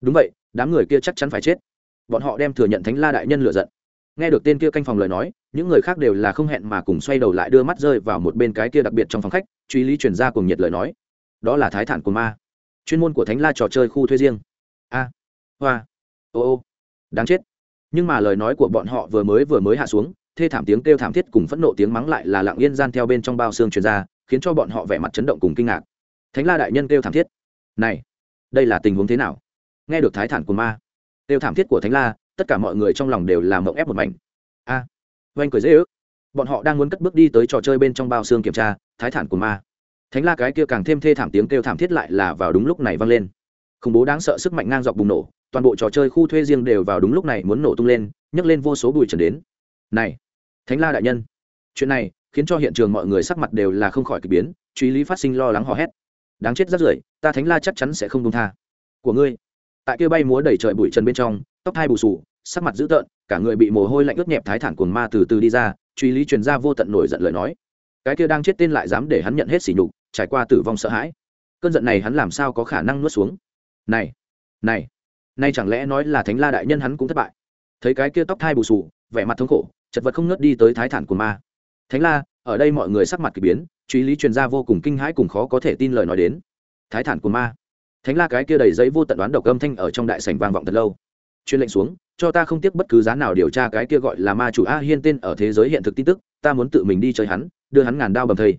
đúng vậy, đám người kia chắc chắn phải chết. Bọn họ đem thừa nhận thánh la đại nhân lựa giận. Nghe được tên kia canh phòng lời nói, những người khác đều là không hẹn mà cùng xoay đầu lại đưa mắt rơi vào một bên cái kia đặc biệt trong phòng khách, truy lý chuyển ra cùng nhiệt lời nói. Đó là thái thản của ma. Chuyên môn của thánh la trò chơi khu thuê riêng. A. Hoa. Ô ô. Đáng chết. Nhưng mà lời nói của bọn họ vừa mới vừa mới hạ xuống, thê thảm tiếng kêu thảm thiết cùng phẫn nộ tiếng mắng lại là lặng yên gian theo bên trong bao xương truyền ra, khiến cho bọn họ vẻ mặt chấn động cùng kinh ngạc. Thánh la đại nhân kêu thảm thiết. Này, đây là tình huống thế nào? Nghe được thái thản của ma. Đều thảm thiết của thánh la tất cả mọi người trong lòng đều làm mộng ép một mảnh. A à, oanh cười dễ ước. Bọn họ đang muốn cất bước đi tới trò chơi bên trong bao xương kiểm tra thái thản của ma. Thánh la cái kia càng thêm thê thảm tiếng kêu thảm thiết lại là vào đúng lúc này vang lên. Khủng bố đáng sợ sức mạnh ngang dọc bùng nổ toàn bộ trò chơi khu thuê riêng đều vào đúng lúc này muốn nổ tung lên nhấc lên vô số bụi trần đến. Này thánh la đại nhân. Chuyện này khiến cho hiện trường mọi người sắc mặt đều là không khỏi k ỳ biến truy lý phát sinh lo lắng hò hét. Đáng chết rất rưởi ta thánh la chắc chắn sẽ không đông tha. Của ngươi tại kia bay múa đẩy trời bụi trần bên trong, tóc hai bù sù sắc mặt dữ tợn, cả người bị mồ hôi lạnh ướt nhẹp thái thản cuồng ma từ từ đi ra, truy lý truyền ra vô tận nổi giận lời nói. Cái kia đang chết tên lại dám để hắn nhận hết sỉ nhục, trải qua tử vong sợ hãi. Cơn giận này hắn làm sao có khả năng nuốt xuống? Này này nay chẳng lẽ nói là thánh la đại nhân hắn cũng thất bại? Thấy cái kia tóc thai bù sù vẻ mặt thống khổ, chật vật không ngớt đi tới thái thản của ma. Thánh la, ở đây mọi người sắc mặt k ỳ biến, truy lý truyền ra vô cùng kinh hãi cùng khó có thể tin lời nói đến. Thái thản của ma thánh la cái kia đầy giấy vô tận đoán độc âm thanh ở trong đại sảnh vang vọng thật lâu. Chuyên lệnh xuống, cho ta không tiếc bất cứ giá nào điều tra cái kia gọi là ma chủ a hiên tên ở thế giới hiện thực tin tức, ta muốn tự mình đi chơi hắn, đưa hắn ngàn đao bầm thầy.